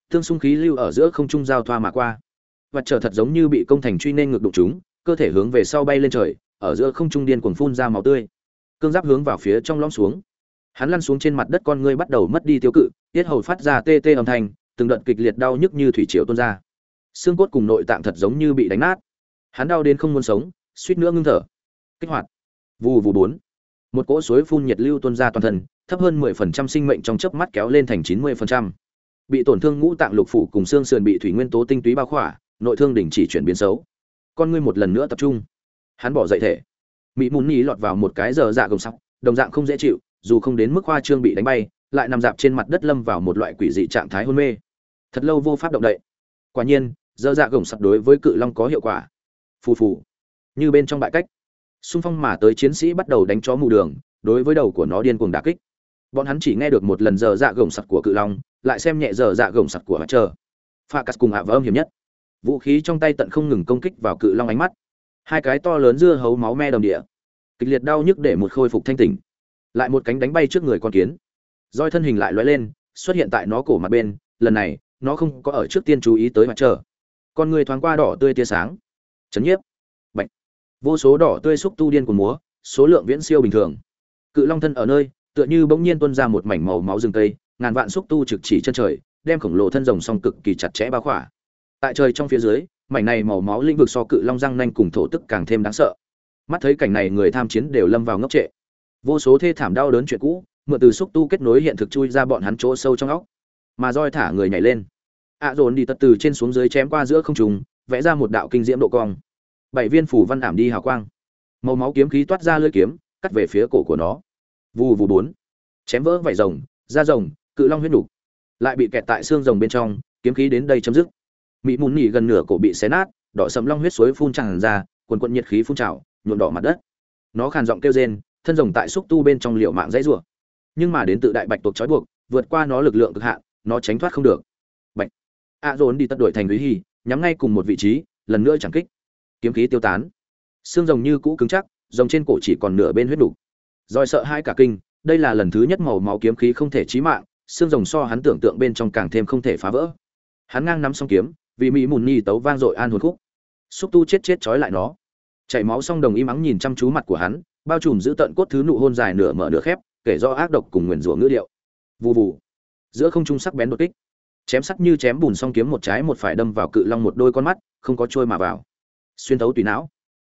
Thương xung khí lưu ở giữa không trung giao thoa mà qua vật trở thật giống như bị công thành truy nên ngược đụng chúng, cơ thể hướng về sau bay lên trời, ở giữa không trung điên cuồng phun ra máu tươi. Cương giáp hướng vào phía trong lõm xuống. Hắn lăn xuống trên mặt đất con ngươi bắt đầu mất đi tiêu cự, tiết hầu phát ra tê tê âm thanh, từng đợt kịch liệt đau nhức như thủy triều tuôn ra. Xương cốt cùng nội tạng thật giống như bị đánh nát. Hắn đau đến không muốn sống, suýt nữa ngưng thở. Kích hoạt. Vù vù bốn. Một cỗ suối phun nhiệt lưu tuôn ra toàn thân, thấp hơn 10% sinh mệnh trong chớp mắt kéo lên thành 90%. bị tổn thương ngũ tạng lục phủ cùng xương sườn bị thủy nguyên tố tinh túy bao khỏa nội thương đình chỉ chuyển biến xấu. Con ngươi một lần nữa tập trung. Hắn bỏ dậy thể. Mỹ mùn nhí lọt vào một cái giờ dạ gồng sắc đồng dạng không dễ chịu, dù không đến mức khoa trương bị đánh bay, lại nằm dạp trên mặt đất lâm vào một loại quỷ dị trạng thái hôn mê. Thật lâu vô pháp động đậy. Quả nhiên dơ dạ gồng sập đối với cự long có hiệu quả. Phù phù. Như bên trong bại cách. Xung phong mà tới chiến sĩ bắt đầu đánh chó mù đường, đối với đầu của nó điên cuồng đả kích. Bọn hắn chỉ nghe được một lần giờ dạ gồng sập của cự long, lại xem nhẹ giờ dạ gồng sập của mặt trời pha cắt cùng hạ vỡ âm hiểm nhất vũ khí trong tay tận không ngừng công kích vào cự long ánh mắt. Hai cái to lớn dưa hấu máu me đồng địa. Kịch liệt đau nhức để một khôi phục thanh tỉnh. Lại một cánh đánh bay trước người con kiến. Roi thân hình lại loay lên, xuất hiện tại nó cổ mặt bên. Lần này, nó không có ở trước tiên chú ý tới mặt trời con người thoáng qua đỏ tươi tia sáng. Chấn nhiếp. Bệnh vô số đỏ tươi xúc tu điên của múa, số lượng viễn siêu bình thường. Cự long thân ở nơi, tựa như bỗng nhiên tuôn ra một mảnh màu máu rừng tây, ngàn vạn xúc tu trực chỉ chân trời, đem khổng lồ thân rồng song cực kỳ chặt chẽ bao khỏa tại trời trong phía dưới mảnh này màu máu lĩnh vực so cự long răng nanh cùng thổ tức càng thêm đáng sợ. Mắt thấy cảnh này người tham chiến đều lâm vào ngốc trệ. Vô số thê thảm đau đớn chuyện cũ mượn từ xúc tu kết nối hiện thực chui ra bọn hắn chỗ sâu trong óc. Mà roi thả người nhảy lên. Ạ dồn đi tật từ trên xuống dưới chém qua giữa không trùng vẽ ra một đạo kinh diễm độ cong. Bảy viên phủ văn ảm đi hào quang. Màu máu kiếm khí toát ra lưỡi kiếm cắt về phía cổ của nó. Vù vù bốn. Chém vỡ vảy rồng da rồng cự long huyết đủ, lại bị kẹt tại xương rồng bên trong kiếm khí đến đây chấm dứt mỹ mùn nỉ gần nửa cổ bị xé nát, đỏ sầm long huyết suối phun tràn ra, quần quận nhiệt khí phun trào, nhuộm đỏ mặt đất. Nó khàn giọng kêu rên, thân rồng tại xúc tu bên trong liệu mạng dãy rủa. Nhưng mà đến tự đại bạch tuộc trói buộc, vượt qua nó lực lượng cực hạn, nó tránh thoát không được. Bạch. A dồn đi tất đuổi thành lưới hy nhắm ngay cùng một vị trí, lần nữa chẳng kích. Kiếm khí tiêu tán. Xương rồng như cũ cứng chắc, rồng trên cổ chỉ còn nửa bên huyết đủ. Rồi sợ hai cả kinh, đây là lần thứ nhất màu máu kiếm khí không thể chí mạng, xương rồng so hắn tưởng tượng bên trong càng thêm không thể phá vỡ. Hắn ngang nắm song kiếm vì mỹ mùn nhi tấu vang dội an hồn khúc. Xúc tu chết chết trói lại nó. Chảy máu xong đồng im ắng nhìn chăm chú mặt của hắn, bao trùm giữ tận cốt thứ nụ hôn dài nửa mở nửa khép, kể do ác độc cùng nguyền rủa ngữ điệu. Vù vù. Giữa không trung sắc bén đột kích. Chém sắc như chém bùn song kiếm một trái một phải đâm vào cự long một đôi con mắt, không có trôi mà vào. Xuyên thấu tùy não.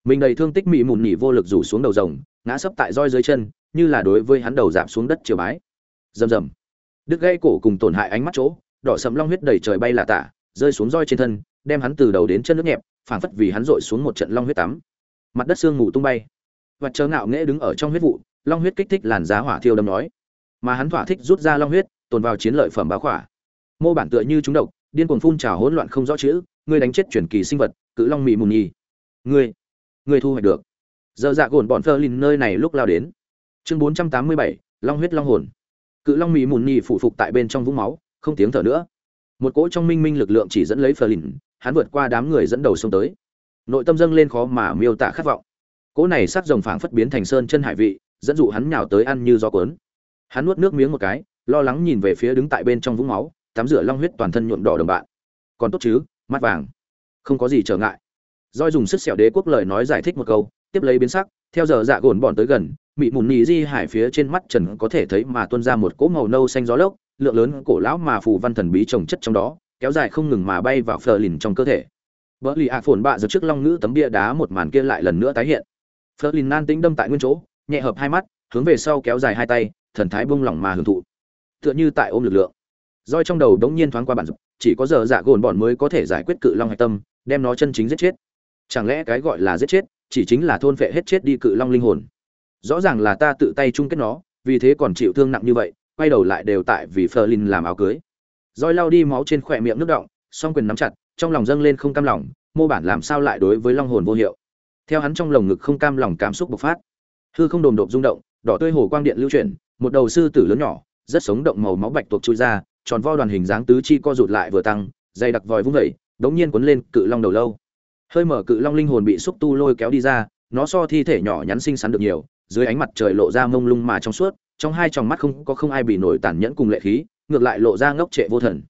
Mình đầy thương tích mị mùn nỉ vô lực rủ xuống đầu rồng, ngã sấp tại roi dưới chân, như là đối với hắn đầu giảm xuống đất chiều bái. Rầm rầm. Đứt gãy cổ cùng tổn hại ánh mắt chỗ, đỏ sầm long huyết đầy trời bay là tả rơi xuống roi trên thân đem hắn từ đầu đến chân nước nhẹp phảng phất vì hắn dội xuống một trận long huyết tắm. Mặt đất xương ngủ tung bay. Và chờ ngạo nghễ đứng ở trong huyết vụ long huyết kích thích làn giá hỏa thiêu đâm nói. Mà hắn thỏa thích rút ra long huyết tồn vào chiến lợi phẩm bá khỏa. Mô bản tựa như chúng độc điên cuồng phun trào hỗn loạn không rõ chữ ngươi đánh chết chuyển kỳ sinh vật cự long mị mùn nhì, ngươi ngươi thu hoạch được. Giờ dạ gồn bọn phơ lìn nơi này lúc lao đến. Chương bốn trăm tám mươi bảy long huyết long hồn. Cự long mị mùn nhì phụ phục tại bên trong vũng máu không tiếng thở nữa một cỗ trong minh minh lực lượng chỉ dẫn lấy phờ lìn, hắn vượt qua đám người dẫn đầu xông tới. Nội tâm dâng lên khó mà miêu tả khát vọng. Cỗ này sắc rồng phảng phất biến thành sơn chân hải vị, dẫn dụ hắn nhào tới ăn như gió cuốn. Hắn nuốt nước miếng một cái, lo lắng nhìn về phía đứng tại bên trong vũng máu, tắm rửa long huyết toàn thân nhuộm đỏ đồng bạn. Còn tốt chứ, mắt vàng. Không có gì trở ngại. Doi dùng sức sẹo đế quốc lời nói giải thích một câu, tiếp lấy biến sắc, theo giờ dạ gồn bọn tới gần, mị mùn nhì di hải phía trên mắt trần có thể thấy mà tuôn ra một cỗ màu nâu xanh gió lốc lượng lớn cổ lão mà phù văn thần bí trồng chất trong đó, kéo dài không ngừng mà bay vào phờ lìn trong cơ thể. Vợ lì ạ phồn bạ giật trước long ngữ tấm bia đá một màn kia lại lần nữa tái hiện. Phờ lìn nan tính đâm tại nguyên chỗ, nhẹ hợp hai mắt, hướng về sau kéo dài hai tay, thần thái bung lỏng mà hưởng thụ. Tựa như tại ôm lực lượng. Roi trong đầu đống nhiên thoáng qua bản dục, chỉ có giờ dạ gồn bọn mới có thể giải quyết cự long hạch tâm, đem nó chân chính giết chết. Chẳng lẽ cái gọi là giết chết, chỉ chính là thôn phệ hết chết đi cự long linh hồn? Rõ ràng là ta tự tay chung kết nó, vì thế còn chịu thương nặng như vậy quay đầu lại đều tại vì phờ linh làm áo cưới. Roi lau đi máu trên khỏe miệng nước động, song quyền nắm chặt, trong lòng dâng lên không cam lòng, mô bản làm sao lại đối với long hồn vô hiệu. Theo hắn trong lồng ngực không cam lòng cảm xúc bộc phát, hư không đồn đột rung động, đỏ tươi hồ quang điện lưu chuyển, một đầu sư tử lớn nhỏ, rất sống động màu máu bạch tuộc chui ra, tròn vo đoàn hình dáng tứ chi co rụt lại vừa tăng, dày đặc vòi vung vẩy đống nhiên cuốn lên cự long đầu lâu. Hơi mở cự long linh hồn bị xúc tu lôi kéo đi ra, nó so thi thể nhỏ nhắn xinh xắn được nhiều, dưới ánh mặt trời lộ ra mông lung mà trong suốt trong hai tròng mắt không có không ai bị nổi tàn nhẫn cùng lệ khí, ngược lại lộ ra ngốc trệ vô thần.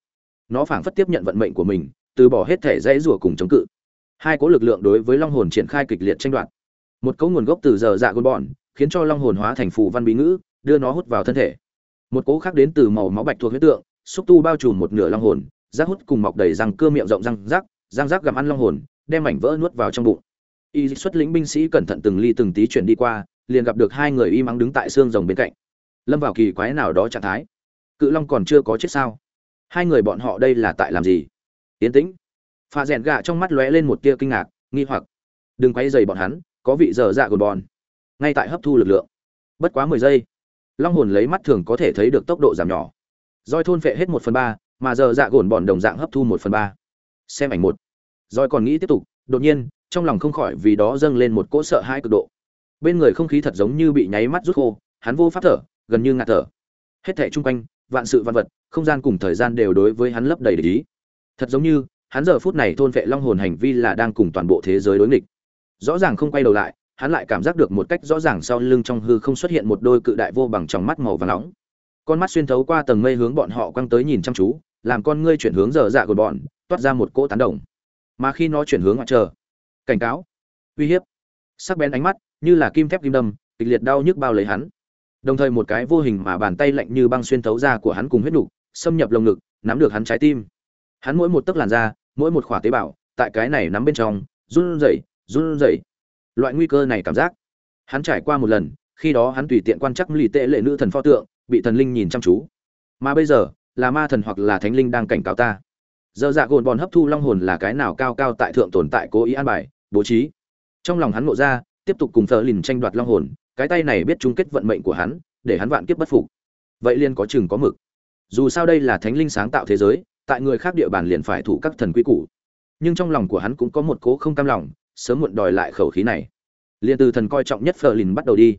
Nó phảng phất tiếp nhận vận mệnh của mình, từ bỏ hết thể dãy rủa cùng chống cự. Hai cố lực lượng đối với long hồn triển khai kịch liệt tranh đoạt. Một cấu nguồn gốc từ giờ dạ gôn bọn, khiến cho long hồn hóa thành phù văn bí ngữ, đưa nó hút vào thân thể. Một cỗ khác đến từ màu máu bạch thuộc huyết tượng, xúc tu bao trùm một nửa long hồn, rác hút cùng mọc đầy răng cưa miệng rộng răng rác răng rác gặm ăn long hồn, đem mảnh vỡ nuốt vào trong bụng. Y xuất lĩnh binh sĩ cẩn thận từng ly từng tí chuyển đi qua, liền gặp được hai người y mắng đứng tại xương rồng bên cạnh lâm vào kỳ quái nào đó trạng thái. Cự long còn chưa có chết sao? Hai người bọn họ đây là tại làm gì? Yến tĩnh. Pha rèn gạ trong mắt lóe lên một tia kinh ngạc, nghi hoặc. Đừng quay dày bọn hắn, có vị dở dạ gồn bòn ngay tại hấp thu lực lượng. Bất quá mười giây, long hồn lấy mắt thường có thể thấy được tốc độ giảm nhỏ. Roi thôn phệ hết một phần ba, mà giờ dạ gồn bòn đồng dạng hấp thu một phần ba. Xem ảnh một. Roi còn nghĩ tiếp tục, đột nhiên, trong lòng không khỏi vì đó dâng lên một cỗ sợ hãi cực độ. Bên người không khí thật giống như bị nháy mắt rút khô, hắn vô pháp thở gần như ngạt thở. Hết thảy chung quanh, vạn sự văn vật, không gian cùng thời gian đều đối với hắn lấp đầy để ý. Thật giống như, hắn giờ phút này thôn vệ long hồn hành vi là đang cùng toàn bộ thế giới đối nghịch. Rõ ràng không quay đầu lại, hắn lại cảm giác được một cách rõ ràng sau lưng trong hư không xuất hiện một đôi cự đại vô bằng trong mắt màu vàng nóng. Con mắt xuyên thấu qua tầng mây hướng bọn họ quăng tới nhìn chăm chú, làm con ngươi chuyển hướng giờ dạ của bọn, toát ra một cỗ tán đồng. Mà khi nó chuyển hướng ngoại chờ cảnh cáo, uy hiếp, sắc bén ánh mắt, như là kim thép kim đâm, kịch liệt đau nhức bao lấy hắn đồng thời một cái vô hình mà bàn tay lạnh như băng xuyên thấu ra của hắn cùng huyết nục, xâm nhập lồng ngực, nắm được hắn trái tim. Hắn mỗi một tấc làn da, mỗi một khỏa tế bào, tại cái này nắm bên trong, run rẩy run rẩy. Loại nguy cơ này cảm giác. Hắn trải qua một lần, khi đó hắn tùy tiện quan chắc lì tệ lệ nữ thần pho tượng, bị thần linh nhìn chăm chú. Mà bây giờ, là ma thần hoặc là thánh linh đang cảnh cáo ta. Giờ dạ gồn bòn hấp thu long hồn là cái nào cao cao tại thượng tồn tại cố ý an bài, bố trí. Trong lòng hắn ngộ ra, tiếp tục cùng thờ lìn tranh đoạt long hồn cái tay này biết chung kết vận mệnh của hắn, để hắn vạn kiếp bất phục. Vậy liền có chừng có mực. Dù sao đây là thánh linh sáng tạo thế giới, tại người khác địa bàn liền phải thủ các thần quy củ. Nhưng trong lòng của hắn cũng có một cố không cam lòng, sớm muộn đòi lại khẩu khí này. Liền từ thần coi trọng nhất phờ lìn bắt đầu đi.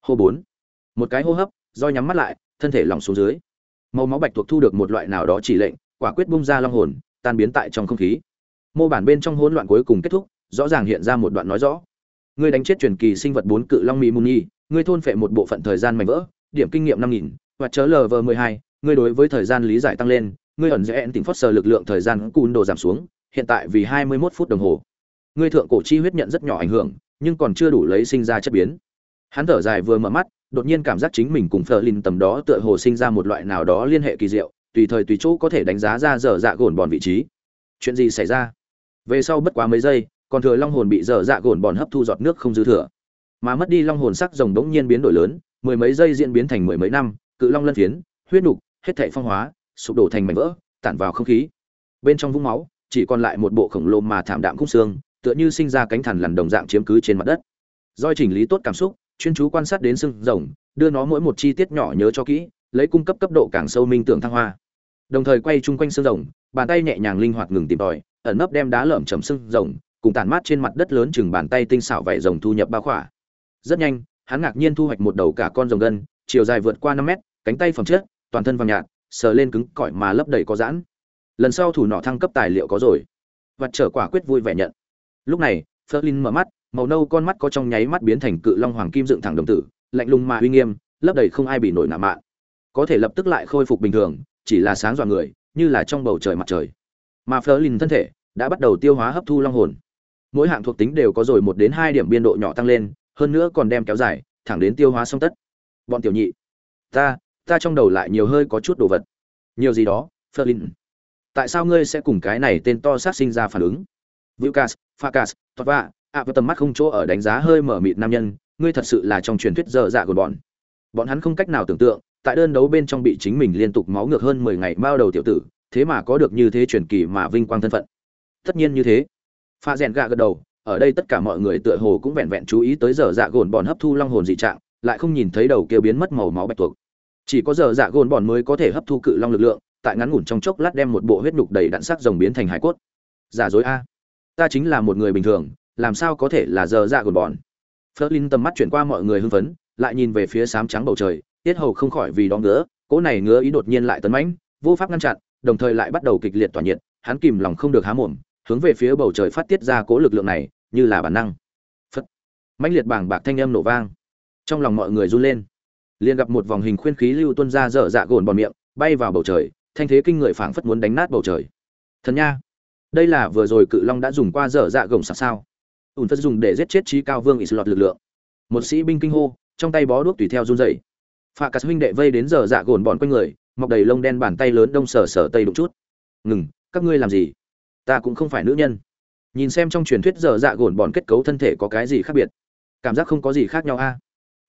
Hô bốn. Một cái hô hấp, do nhắm mắt lại, thân thể lỏng xuống dưới. Màu máu bạch thuộc thu được một loại nào đó chỉ lệnh, quả quyết bung ra long hồn, tan biến tại trong không khí. Mô bản bên trong hỗn loạn cuối cùng kết thúc, rõ ràng hiện ra một đoạn nói rõ ngươi đánh chết truyền kỳ sinh vật bốn cự long mỹ muni nhi ngươi thôn phệ một bộ phận thời gian mảnh vỡ, điểm kinh nghiệm năm nghìn, và chớ lv mười hai, ngươi đối với thời gian lý giải tăng lên, ngươi ẩn dễ tỉnh phót sờ lực lượng thời gian cùn đồ giảm xuống, hiện tại vì hai mươi mốt phút đồng hồ. Ngươi thượng cổ chi huyết nhận rất nhỏ ảnh hưởng, nhưng còn chưa đủ lấy sinh ra chất biến. Hắn thở dài vừa mở mắt, đột nhiên cảm giác chính mình cùng phờ linh tầm đó tựa hồ sinh ra một loại nào đó liên hệ kỳ diệu, tùy thời tùy chỗ có thể đánh giá ra dở dạ gồn bòn vị trí. Chuyện gì xảy ra? Về sau bất quá mấy giây còn thừa long hồn bị dở dạ gồn bòn hấp thu giọt nước không dư thừa. Mà mất đi long hồn sắc rồng đống nhiên biến đổi lớn, mười mấy giây diễn biến thành mười mấy năm, cự long lân phiến, huyết nục, hết thảy phong hóa, sụp đổ thành mảnh vỡ, tản vào không khí. Bên trong vũng máu, chỉ còn lại một bộ khổng lồ mà thảm đạm khung xương, tựa như sinh ra cánh thằn lằn đồng dạng chiếm cứ trên mặt đất. Doi chỉnh lý tốt cảm xúc, chuyên chú quan sát đến xương rồng, đưa nó mỗi một chi tiết nhỏ nhớ cho kỹ, lấy cung cấp cấp độ càng sâu minh tưởng thăng hoa. Đồng thời quay chung quanh xương rồng, bàn tay nhẹ nhàng linh hoạt ngừng tìm tòi, ẩn nấp đem đá lởm chầm xương rồng cùng tàn mát trên mặt đất lớn chừng bàn tay tinh xảo vảy rồng thu nhập ba khỏa. Rất nhanh, hắn ngạc nhiên thu hoạch một đầu cả con rồng gân, chiều dài vượt qua năm mét, cánh tay phẩm chất, toàn thân vàng nhạt, sờ lên cứng cỏi mà lấp đầy có giãn. Lần sau thủ nọ thăng cấp tài liệu có rồi. Vật trở quả quyết vui vẻ nhận. Lúc này Ferlin mở mắt, màu nâu con mắt có trong nháy mắt biến thành cự long hoàng kim dựng thẳng đồng tử, lạnh lùng mà uy nghiêm, lấp đầy không ai bị nổi nạ mạ. Có thể lập tức lại khôi phục bình thường, chỉ là sáng dọa người, như là trong bầu trời mặt trời. Mà Ferlin thân thể đã bắt đầu tiêu hóa hấp thu long hồn mỗi hạng thuộc tính đều có rồi một đến hai điểm biên độ nhỏ tăng lên hơn nữa còn đem kéo dài thẳng đến tiêu hóa xong tất bọn tiểu nhị ta ta trong đầu lại nhiều hơi có chút đồ vật nhiều gì đó Ferlin tại sao ngươi sẽ cùng cái này tên to sát sinh ra phản ứng Vukas, Fakas, vạ, ạ và tầm mắt không chỗ ở đánh giá hơi mở mịt nam nhân, ngươi thật sự là trong truyền thuyết dở dạ của bọn. Bọn hắn không cách nào tưởng tượng, tại đơn đấu bên trong bị chính mình liên tục máu ngược hơn 10 ngày bao đầu tiểu tử, thế mà có được như thế truyền kỳ mà vinh quang thân phận. Tất nhiên như thế. Pha rèn gạ gật đầu, ở đây tất cả mọi người tựa hồ cũng vẹn vẹn chú ý tới dở dạ gồn bọn hấp thu long hồn dị trạng, lại không nhìn thấy đầu kia biến mất màu máu bạch tuộc. Chỉ có dở dạ gồn bọn mới có thể hấp thu cự long lực lượng, tại ngắn ngủn trong chốc lát đem một bộ huyết nhục đầy đặn sắc rồng biến thành hải cốt. Giả dối a. Ta chính là một người bình thường, làm sao có thể là giờ dạ gồn bọn Flerlin tầm mắt chuyển qua mọi người hưng phấn, lại nhìn về phía sám trắng bầu trời, tiết hầu không khỏi vì đó ngứa, cỗ này ngứa ý đột nhiên lại tấn mãnh, vô pháp ngăn chặn, đồng thời lại bắt đầu kịch liệt tỏa nhiệt, hắn kìm lòng không được há mồm, hướng về phía bầu trời phát tiết ra cỗ lực lượng này, như là bản năng. Phất. Mãnh liệt bảng bạc thanh âm nổ vang. Trong lòng mọi người run lên. Liền gặp một vòng hình khuyên khí lưu tuôn ra dở dạ gồn bòn miệng, bay vào bầu trời, thanh thế kinh người phảng phất muốn đánh nát bầu trời. Thần nha, đây là vừa rồi cự long đã dùng qua dở dạ gồng sạc sao? ủn phất dùng để giết chết trí cao vương islot lực lượng một sĩ binh kinh hô trong tay bó đuốc tùy theo run dậy pha cắt huynh đệ vây đến giờ dạ gồn bọn quanh người mọc đầy lông đen bàn tay lớn đông sở sở tây đụng chút ngừng các ngươi làm gì ta cũng không phải nữ nhân. Nhìn xem trong truyền thuyết giờ dạ gồn bọn kết cấu thân thể có cái gì khác biệt? Cảm giác không có gì khác nhau a. À?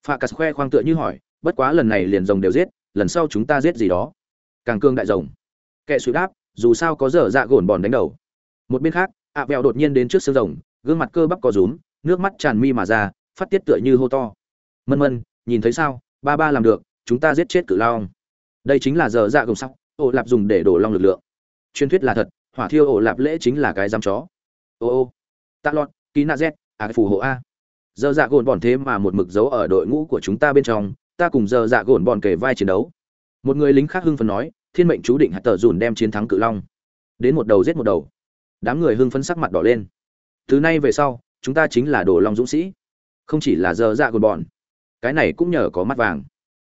phạ khoe khoang tựa như hỏi, bất quá lần này liền rồng đều giết, lần sau chúng ta giết gì đó? Càng cương đại rồng. Kệ suy đáp, dù sao có giờ dạ gồn bọn đánh đầu. Một bên khác, ạ à vẹo đột nhiên đến trước xương rồng, gương mặt cơ bắp có rúm, nước mắt tràn mi mà ra, phát tiết tựa như hô to. Mân mân, nhìn thấy sao? Ba ba làm được, chúng ta giết chết cự long. Đây chính là giờ dạ gồng sắc ô lạp dùng để đổ long lực lượng. Truyền thuyết là thật hỏa thiêu ổ lạp lễ chính là cái giam chó. Ô ô tạ lọt ký na z à phù hộ a. Giờ dạ gồn bọn thế mà một mực dấu ở đội ngũ của chúng ta bên trong ta cùng giờ dạ gồn bọn kề vai chiến đấu. Một người lính khác hưng phấn nói thiên mệnh chú định hạt tờ dùn đem chiến thắng cự long. Đến một đầu giết một đầu. Đám người hưng phấn sắc mặt đỏ lên. Từ nay về sau chúng ta chính là đồ long dũng sĩ. Không chỉ là giờ dạ gồn bọn. Cái này cũng nhờ có mắt vàng.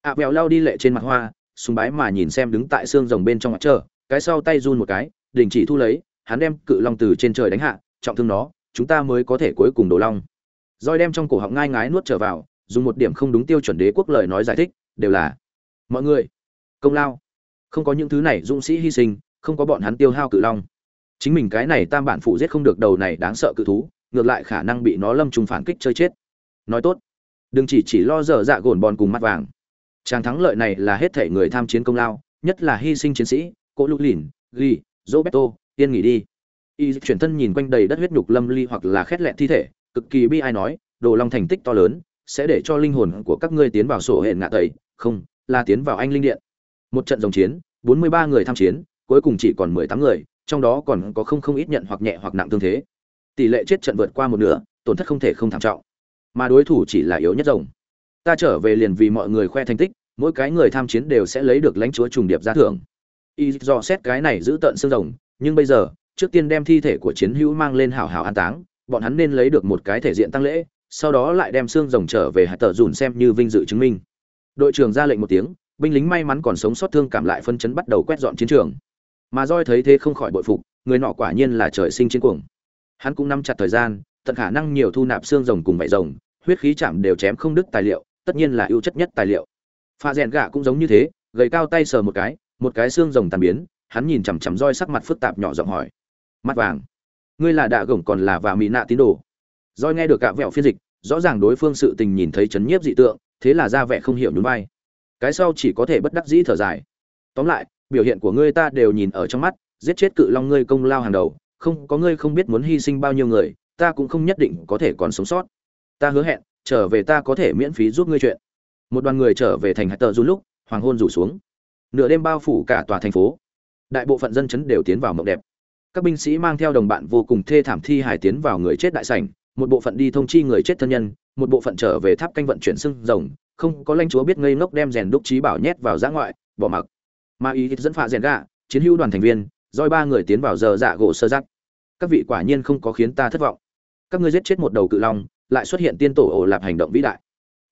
Ạ à, bèo lao đi lệ trên mặt hoa súng bái mà nhìn xem đứng tại xương rồng bên trong mặt trơ cái sau tay run một cái đình chỉ thu lấy, hắn đem cự long từ trên trời đánh hạ, trọng thương nó, chúng ta mới có thể cuối cùng đổ long. Roi đem trong cổ họng ngai ngái nuốt trở vào, dùng một điểm không đúng tiêu chuẩn đế quốc lời nói giải thích, đều là, mọi người, công lao. Không có những thứ này dũng sĩ hy sinh, không có bọn hắn tiêu hao cự long. Chính mình cái này tam bản phụ giết không được đầu này đáng sợ cự thú, ngược lại khả năng bị nó lâm trùng phản kích chơi chết. Nói tốt. Đừng chỉ chỉ lo dở dạ gồn bòn cùng mắt vàng. Tràng thắng lợi này là hết thể người tham chiến công lao, nhất là hy sinh chiến sĩ cỗ lục lìn, ghi roberto, yên nghỉ đi. Y chuyển thân nhìn quanh đầy đất huyết nhục lâm ly hoặc là khét lẹn thi thể, cực kỳ bi ai nói, đồ long thành tích to lớn, sẽ để cho linh hồn của các ngươi tiến vào sổ hệ ngạ tẩy, không, là tiến vào anh linh điện. Một trận dòng chiến, bốn mươi ba người tham chiến, cuối cùng chỉ còn mười tám người, trong đó còn có không không ít nhận hoặc nhẹ hoặc nặng thương thế. Tỷ lệ chết trận vượt qua một nửa, tổn thất không thể không thảm trọng. Mà đối thủ chỉ là yếu nhất rồng. Ta trở về liền vì mọi người khoe thành tích, mỗi cái người tham chiến đều sẽ lấy được lãnh chúa trùng điệp gia thưởng y dò xét cái này giữ tận xương rồng, nhưng bây giờ, trước tiên đem thi thể của chiến hữu mang lên hảo hảo an táng, bọn hắn nên lấy được một cái thể diện tăng lễ, sau đó lại đem xương rồng trở về hạt tờ dùn xem như vinh dự chứng minh. Đội trưởng ra lệnh một tiếng, binh lính may mắn còn sống sót thương cảm lại phân chấn bắt đầu quét dọn chiến trường. Mà roi thấy thế không khỏi bội phục, người nọ quả nhiên là trời sinh chiến cuồng. Hắn cũng nắm chặt thời gian, tận khả năng nhiều thu nạp xương rồng cùng vảy rồng, huyết khí chạm đều chém không đứt tài liệu, tất nhiên là ưu chất nhất tài liệu. Pha rèn gạ cũng giống như thế, gầy cao tay sờ một cái một cái xương rồng tàn biến, hắn nhìn chằm chằm roi sắc mặt phức tạp nhỏ giọng hỏi. Mắt vàng. Ngươi là đạ gổng còn là và mỹ nạ tín đồ? Roi nghe được cả vẹo phiên dịch, rõ ràng đối phương sự tình nhìn thấy chấn nhiếp dị tượng, thế là ra vẻ không hiểu nhún vai. Cái sau chỉ có thể bất đắc dĩ thở dài. Tóm lại, biểu hiện của ngươi ta đều nhìn ở trong mắt, giết chết cự long ngươi công lao hàng đầu, không, có ngươi không biết muốn hy sinh bao nhiêu người, ta cũng không nhất định có thể còn sống sót. Ta hứa hẹn, trở về ta có thể miễn phí giúp ngươi chuyện. Một đoàn người trở về thành hạt tờ run lúc, hoàng hôn rủ xuống nửa đêm bao phủ cả tòa thành phố. Đại bộ phận dân chấn đều tiến vào mộng đẹp. Các binh sĩ mang theo đồng bạn vô cùng thê thảm thi hài tiến vào người chết đại sảnh, một bộ phận đi thông chi người chết thân nhân, một bộ phận trở về tháp canh vận chuyển xương rồng, không có lãnh chúa biết ngây ngốc đem rèn đúc trí bảo nhét vào giã ngoại, bỏ mặc. Ma ý dẫn phạ rèn gạ, chiến hữu đoàn thành viên, roi ba người tiến vào giờ dạ gỗ sơ giác. Các vị quả nhiên không có khiến ta thất vọng. Các ngươi giết chết một đầu cự long, lại xuất hiện tiên tổ ổ lạp hành động vĩ đại.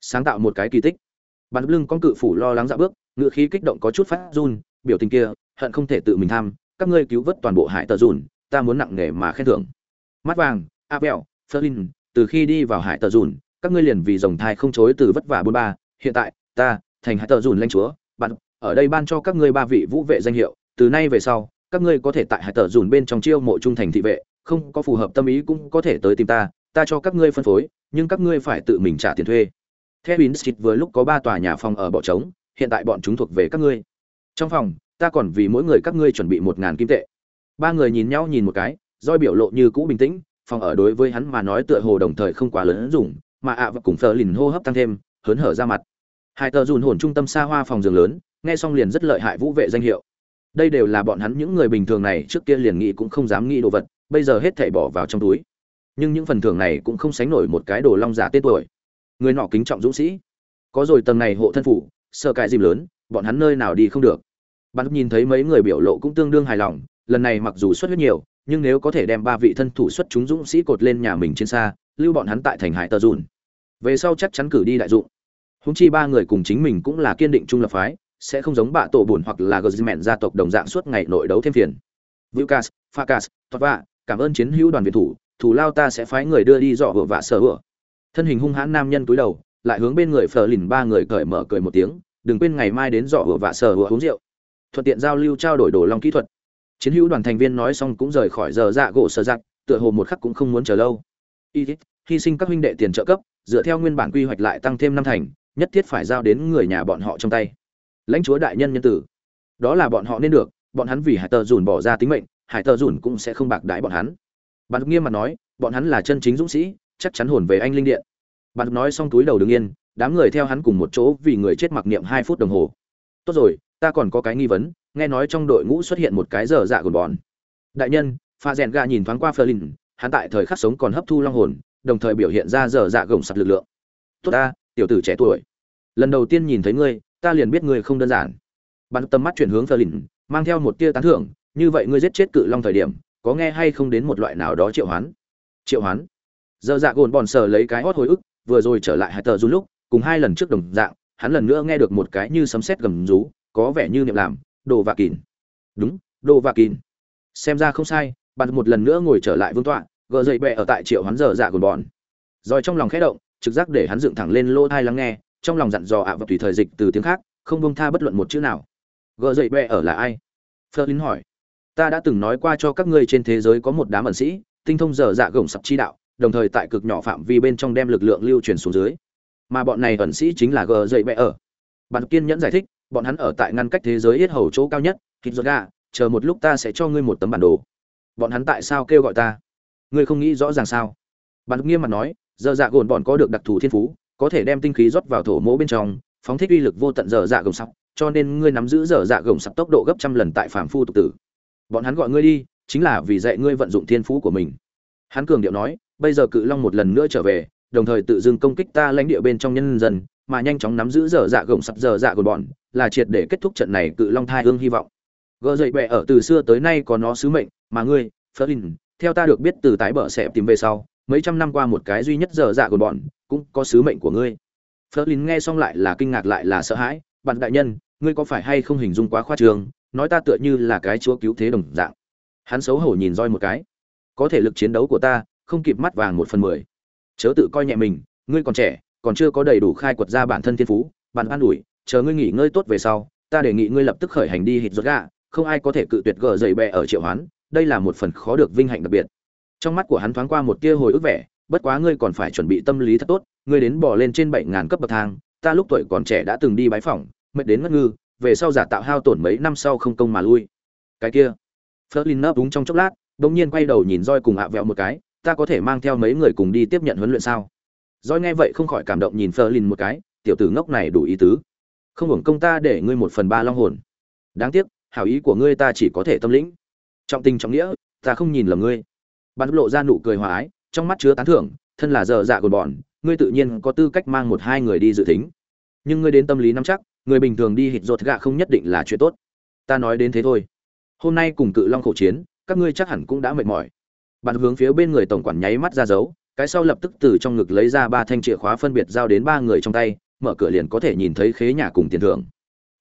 Sáng tạo một cái kỳ tích. Bắn lưng con cự phủ lo lắng dạ bước ngựa khí kích động có chút phát run, biểu tình kia, hận không thể tự mình tham, các ngươi cứu vớt toàn bộ hải tờ dùn, ta muốn nặng nề mà khen thưởng. Mắt vàng apel ferlin từ khi đi vào hải tờ dùn, các ngươi liền vì dòng thai không chối từ vất vả bôn ba, hiện tại, ta, thành hải tờ dùn lanh chúa, bạn, ở đây ban cho các ngươi ba vị vũ vệ danh hiệu, từ nay về sau, các ngươi có thể tại hải tờ dùn bên trong chiêu mộ trung thành thị vệ, không có phù hợp tâm ý cũng có thể tới tìm ta ta cho các ngươi phân phối, nhưng các ngươi phải tự mình trả tiền thuê. Theo Winstreet vừa lúc có ba tòa nhà phòng ở bỏ trống hiện tại bọn chúng thuộc về các ngươi. Trong phòng, ta còn vì mỗi người các ngươi chuẩn bị một ngàn kim tệ. Ba người nhìn nhau nhìn một cái doi biểu lộ như cũ bình tĩnh, phòng ở đối với hắn mà nói tựa hồ đồng thời không quá lớn dùng, mà ạ và cùng phờ lìn hô hấp tăng thêm, hớn hở ra mặt. Hai tờ dùn hồn trung tâm xa hoa phòng giường lớn, nghe xong liền rất lợi hại vũ vệ danh hiệu. Đây đều là bọn hắn những người bình thường này trước kia liền nghĩ cũng không dám nghĩ đồ vật, bây giờ hết thảy bỏ vào trong túi. Nhưng những phần thưởng này cũng không sánh nổi một cái đồ long giả tên tuổi. Người nọ kính trọng dũng sĩ. Có rồi tầng này hộ thân phủ sợ cãi dìm lớn bọn hắn nơi nào đi không được. Bắn nhìn thấy mấy người biểu lộ cũng tương đương hài lòng lần này mặc dù xuất huyết nhiều nhưng nếu có thể đem ba vị thân thủ xuất chúng dũng sĩ cột lên nhà mình trên xa lưu bọn hắn tại thành hải tờ dùn. Về sau chắc chắn cử đi đại dụng. Húng chi ba người cùng chính mình cũng là kiên định trung lập phái sẽ không giống bạ tổ buồn hoặc là gờ mẹn gia tộc đồng dạng suốt ngày nội đấu thêm phiền. Vukas, Fakas, vạ, cảm ơn chiến hữu đoàn việt thủ, thủ lao ta sẽ phái người đưa đi dọ vựa vạ sở vựa Thân hình hung hãn nam nhân cúi đầu, lại hướng bên người phờ Lìn ba người cởi mở cười một tiếng, đừng quên ngày mai đến dọ hựa vạ sở hựa uống rượu. Thuận tiện giao lưu trao đổi đồ long kỹ thuật. Chiến hữu đoàn thành viên nói xong cũng rời khỏi giờ dạ gỗ sở giặc, tựa hồ một khắc cũng không muốn chờ lâu. Y hy sinh các huynh đệ tiền trợ cấp, dựa theo nguyên bản quy hoạch lại tăng thêm năm thành, nhất thiết phải giao đến người nhà bọn họ trong tay. Lãnh chúa đại nhân nhân tử, đó là bọn họ nên được, bọn hắn vì hải tờ dùn bỏ ra tính mệnh, hải tờ dùn cũng sẽ không bạc đãi bọn hắn. Bạn nghiêm mặt nói, bọn hắn là chân chính dũng sĩ, chắc chắn hồn về anh linh điện. Bạn nói xong túi đầu đứng yên, đám người theo hắn cùng một chỗ vì người chết mặc niệm hai phút đồng hồ. Tốt rồi, ta còn có cái nghi vấn, nghe nói trong đội ngũ xuất hiện một cái dở dạ gồn bòn Đại nhân, pha rèn gà nhìn thoáng qua Flerlin, hắn tại thời khắc sống còn hấp thu long hồn, đồng thời biểu hiện ra dở dạ gồng sặc lực lượng. Tốt ta, tiểu tử trẻ tuổi. Lần đầu tiên nhìn thấy ngươi, ta liền biết ngươi không đơn giản. Bạn tầm mắt chuyển hướng Flerlin, mang theo một tia tán thưởng, như vậy ngươi giết chết cự long thời điểm, có nghe hay không đến một loại nào đó triệu hoán? Triệu hoán? Dở dạ gồn bòn sờ lấy cái hót hồi ức, vừa rồi trở lại hai tờ run lúc, cùng hai lần trước đồng dạng, hắn lần nữa nghe được một cái như sấm sét gầm rú, có vẻ như niệm làm, đồ và kín đúng đồ và kín xem ra không sai bạn một lần nữa ngồi trở lại vương tọa gờ dậy bẹ ở tại triệu hắn giờ dạ của bọn. Rồi trong lòng khẽ động trực giác để hắn dựng thẳng lên lỗ thai lắng nghe trong lòng dặn dò ạ và tùy thời dịch từ tiếng khác không bông tha bất luận một chữ nào. Gờ dậy bẹ ở là ai? Fleur hỏi. Ta đã từng nói qua cho các ngươi trên thế giới có một đám ẩn sĩ tinh thông dở dạ gồng sập chi đạo đồng thời tại cực nhỏ phạm vi bên trong đem lực lượng lưu truyền xuống dưới. Mà bọn này ẩn sĩ chính là gờ dậy bẹ ở. Bạn kiên nhẫn giải thích, bọn hắn ở tại ngăn cách thế giới hết hầu chỗ cao nhất kịp giọt gà, chờ một lúc ta sẽ cho ngươi một tấm bản đồ. Bọn hắn tại sao kêu gọi ta? Ngươi không nghĩ rõ ràng sao? Bạn nghiêm mặt nói, giờ dạ gồn bọn có được đặc thù thiên phú, có thể đem tinh khí rót vào thổ mỗ bên trong, phóng thích uy lực vô tận giờ dạ gồng sắp, cho nên ngươi nắm giữ giờ dạ gồng sắp tốc độ gấp trăm lần tại phàm phu tục tử. Bọn hắn gọi ngươi đi, chính là vì dạy ngươi vận dụng thiên phú của mình. Hắn cường điệu nói bây giờ cự long một lần nữa trở về đồng thời tự dưng công kích ta lãnh địa bên trong nhân dân mà nhanh chóng nắm giữ dở dạ gồng sập dở dạ gồn bọn là triệt để kết thúc trận này cự long thai hương hy vọng. Gờ dậy bẹ ở từ xưa tới nay có nó sứ mệnh mà ngươi Flynn, theo ta được biết từ tái bờ sẽ tìm về sau mấy trăm năm qua một cái duy nhất dở dạ của bọn cũng có sứ mệnh của ngươi. Flynn nghe xong lại là kinh ngạc lại là sợ hãi bạn đại nhân ngươi có phải hay không hình dung quá khoa trương nói ta tựa như là cái chúa cứu thế đồng dạng? Hắn xấu hổ nhìn roi một cái. Có thể lực chiến đấu của ta không kịp mắt vàng một phần mười. Chớ tự coi nhẹ mình, ngươi còn trẻ, còn chưa có đầy đủ khai quật ra bản thân thiên phú, bạn an ủi, chờ ngươi nghỉ ngơi tốt về sau, ta đề nghị ngươi lập tức khởi hành đi hít rốt gà, không ai có thể cự tuyệt gờ dày bẹ ở triệu hoán, đây là một phần khó được vinh hạnh đặc biệt. Trong mắt của hắn thoáng qua một tia hồi ức vẻ, bất quá ngươi còn phải chuẩn bị tâm lý thật tốt, ngươi đến bỏ lên trên bảy ngàn cấp bậc thang, ta lúc tuổi còn trẻ đã từng đi bái phỏng, mệt đến ngất ngư, về sau giả tạo hao tổn mấy năm sau không công mà lui. Cái kia. Flerlin nấp đúng trong chốc lát bỗng nhiên quay đầu nhìn roi cùng ạ vẹo một cái ta có thể mang theo mấy người cùng đi tiếp nhận huấn luyện sao? Doi nghe vậy không khỏi cảm động nhìn Ferlin một cái, tiểu tử ngốc này đủ ý tứ. Không hưởng công ta để ngươi một phần ba long hồn. Đáng tiếc, hảo ý của ngươi ta chỉ có thể tâm lĩnh. Trọng tình trọng nghĩa, ta không nhìn lầm ngươi. Bạn lộ ra nụ cười hòa ái, trong mắt chứa tán thưởng, thân là dở dạ cồn bọn, ngươi tự nhiên có tư cách mang một hai người đi dự tính. Nhưng ngươi đến tâm lý nắm chắc, người bình thường đi hịt rột gạ không nhất định là chuyện tốt. Ta nói đến thế thôi. Hôm nay cùng cự long khổ chiến, các ngươi chắc hẳn cũng đã mệt mỏi bạn hướng phía bên người tổng quản nháy mắt ra dấu, cái sau lập tức từ trong ngực lấy ra ba thanh chìa khóa phân biệt giao đến ba người trong tay, mở cửa liền có thể nhìn thấy khế nhà cùng tiền thưởng.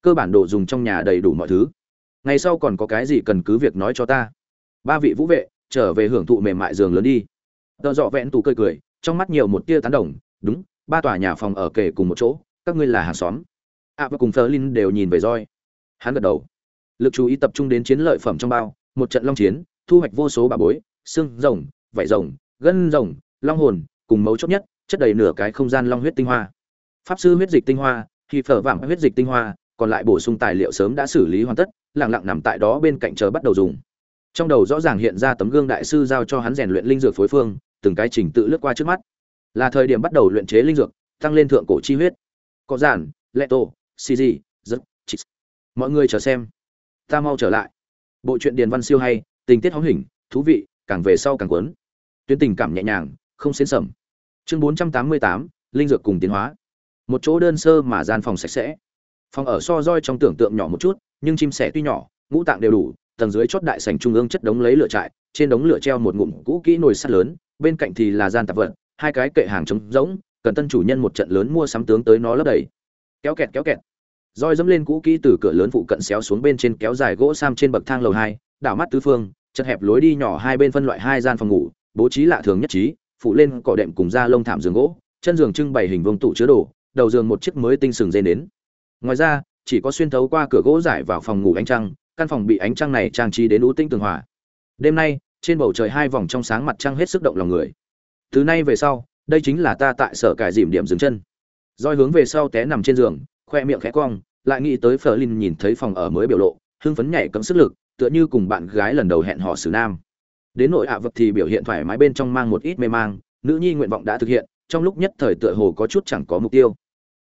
Cơ bản đồ dùng trong nhà đầy đủ mọi thứ. Ngày sau còn có cái gì cần cứ việc nói cho ta. Ba vị vũ vệ, trở về hưởng thụ mềm mại giường lớn đi. Tợ dọ vẹn tù cười cười, trong mắt nhiều một tia tán đồng, đúng, ba tòa nhà phòng ở kể cùng một chỗ, các ngươi là hàng xóm. Ạ và cùng thờ linh đều nhìn về roi. Hắn gật đầu. Lực chú ý tập trung đến chiến lợi phẩm trong bao, một trận long chiến, thu hoạch vô số bà bối xương rồng, vảy rồng, gân rồng, long hồn, cùng mấu chốt nhất, chất đầy nửa cái không gian long huyết tinh hoa. Pháp sư huyết dịch tinh hoa thì phở vàng huyết dịch tinh hoa, còn lại bổ sung tài liệu sớm đã xử lý hoàn tất lẳng lặng nằm tại đó bên cạnh chờ bắt đầu dùng. Trong đầu rõ ràng hiện ra tấm gương đại sư giao cho hắn rèn luyện linh dược phối phương, từng cái trình tự lướt qua trước mắt. Là thời điểm bắt đầu luyện chế linh dược, tăng lên thượng cổ chi huyết. Có giản, lệ tổ cg rất chị. mọi người chờ xem. Ta mau trở lại. Bộ truyện điền văn siêu hay, tình tiết hóm hình, thú vị càng về sau càng cuốn. Tuyến tình cảm nhẹ nhàng, không xến sầm. Chương bốn trăm tám mươi tám, linh dược cùng tiến hóa. Một chỗ đơn sơ mà gian phòng sạch sẽ. Phòng ở so roi trong tưởng tượng nhỏ một chút, nhưng chim sẻ tuy nhỏ, ngũ tạng đều đủ, tầng dưới chót đại sảnh trung ương chất đống lấy lửa trại, trên đống lửa treo một ngụm cũ kỹ nồi sắt lớn, bên cạnh thì là gian tạp vật, hai cái kệ hàng trống rỗng, cần tân chủ nhân một trận lớn mua sắm tướng tới nó lấp đầy. Kéo kẹt kéo kẹt. Roi dẫm lên cũ kỹ từ cửa lớn phụ cận xéo xuống bên trên kéo dài gỗ sam trên bậc thang lầu hai, đảo mắt tứ phương chật hẹp lối đi nhỏ hai bên phân loại hai gian phòng ngủ, bố trí lạ thường nhất trí phụ lên cỏ đệm cùng da lông thảm giường gỗ, chân giường trưng bày hình vương tủ chứa đồ, đầu giường một chiếc mới tinh sừng dây nến. Ngoài ra, chỉ có xuyên thấu qua cửa gỗ giải vào phòng ngủ ánh trăng, căn phòng bị ánh trăng này trang trí đến ú tinh tường hòa. Đêm nay, trên bầu trời hai vòng trong sáng mặt trăng hết sức động lòng người. Từ nay về sau, đây chính là ta tại sở cải dìm điểm dừng chân. Roi hướng về sau té nằm trên giường, khoe miệng khẽ cong, lại nghĩ tới phở linh nhìn thấy phòng ở mới biểu lộ, hưng phấn nhảy cấm sức lực tựa như cùng bạn gái lần đầu hẹn hò xử nam. Đến nội ạ vật thì biểu hiện thoải mái bên trong mang một ít mê mang, nữ nhi nguyện vọng đã thực hiện, trong lúc nhất thời tựa hồ có chút chẳng có mục tiêu.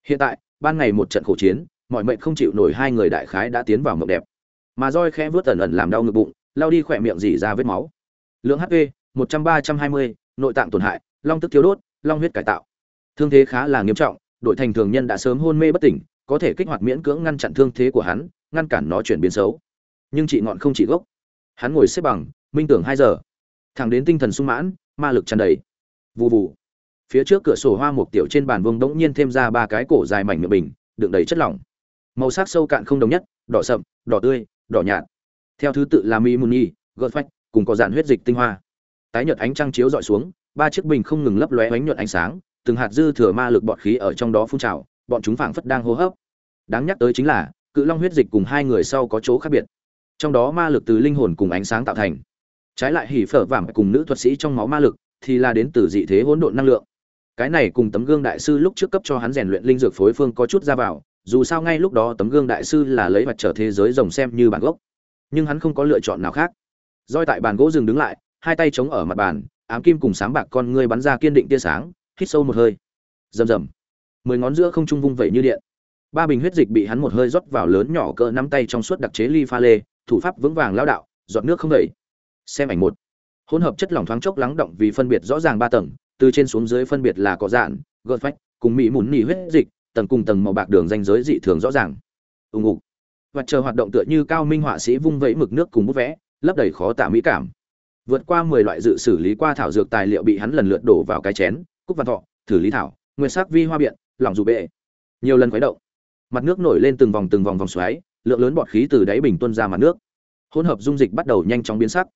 Hiện tại, ban ngày một trận khổ chiến, mọi mệnh không chịu nổi hai người đại khái đã tiến vào mộng đẹp. Mà roi khẽ vớt ẩn ẩn làm đau ngực bụng lao đi khỏe miệng dỉ ra vết máu. Lượng hp một trăm ba trăm hai mươi, nội tạng tổn hại, long tức thiếu đốt, long huyết cải tạo. Thương thế khá là nghiêm trọng, đội thành thường nhân đã sớm hôn mê bất tỉnh, có thể kích hoạt miễn cưỡng ngăn chặn thương thế của hắn, ngăn cản nó chuyển biến xấu nhưng chị ngọn không chỉ gốc. Hắn ngồi xếp bằng, minh tưởng hai giờ. Thẳng đến tinh thần sung mãn, ma lực tràn đầy. Vụ vụ phía trước cửa sổ hoa mục tiểu trên bàn vông đống nhiên thêm ra ba cái cổ dài mảnh miệng bình, đựng đầy chất lỏng. Màu sắc sâu cạn không đồng nhất, đỏ sậm, đỏ tươi, đỏ nhạt. Theo thứ tự là mi muni gợt phách, cùng có dạn huyết dịch tinh hoa. Tái nhợt ánh trăng chiếu dọi xuống, ba chiếc bình không ngừng lấp lóe ánh nhuận ánh sáng, từng hạt dư thừa ma lực bọt khí ở trong đó phun trào, bọn chúng phảng phất đang hô hấp. Đáng nhắc tới chính là, cự long huyết dịch cùng hai người sau có chỗ khác biệt trong đó ma lực từ linh hồn cùng ánh sáng tạo thành. Trái lại hỉ phở vảm cùng nữ thuật sĩ trong máu ma lực thì là đến từ dị thế hỗn độn năng lượng. Cái này cùng tấm gương đại sư lúc trước cấp cho hắn rèn luyện linh dược phối phương có chút ra vào, dù sao ngay lúc đó tấm gương đại sư là lấy mặt trở thế giới rồng xem như bản gốc. Nhưng hắn không có lựa chọn nào khác. Roi tại bàn gỗ rừng đứng lại, hai tay chống ở mặt bàn, ám kim cùng sáng bạc con ngươi bắn ra kiên định tia sáng, hít sâu một hơi. Rầm rầm. Mười ngón giữa không trung vung vẩy như điện. Ba bình huyết dịch bị hắn một hơi rót vào lớn nhỏ cỡ nắm tay trong suốt đặc chế ly pha lê thủ pháp vững vàng lao đạo, giọt nước không đẩy xem ảnh một. Hỗn hợp chất lỏng thoáng chốc lắng động vì phân biệt rõ ràng ba tầng, từ trên xuống dưới phân biệt là có dạn gợt phách, cùng mỹ mùn nỉ huyết dịch, tầng cùng tầng màu bạc đường danh giới dị thường rõ ràng. Ùng ục. Và chờ hoạt động tựa như cao minh họa sĩ vung vẫy mực nước cùng bút vẽ, lấp đầy khó tả mỹ cảm. Vượt qua mười loại dự xử lý qua thảo dược tài liệu bị hắn lần lượt đổ vào cái chén, cúc văn thọ, thử lý thảo, nguyên sắc vi hoa biện, lỏng dù bệ. Nhiều lần khuấy động. Mặt nước nổi lên từng vòng từng vòng vòng xoáy lượng lớn bọt khí từ đáy bình tuôn ra mặt nước. Hỗn hợp dung dịch bắt đầu nhanh chóng biến sắc.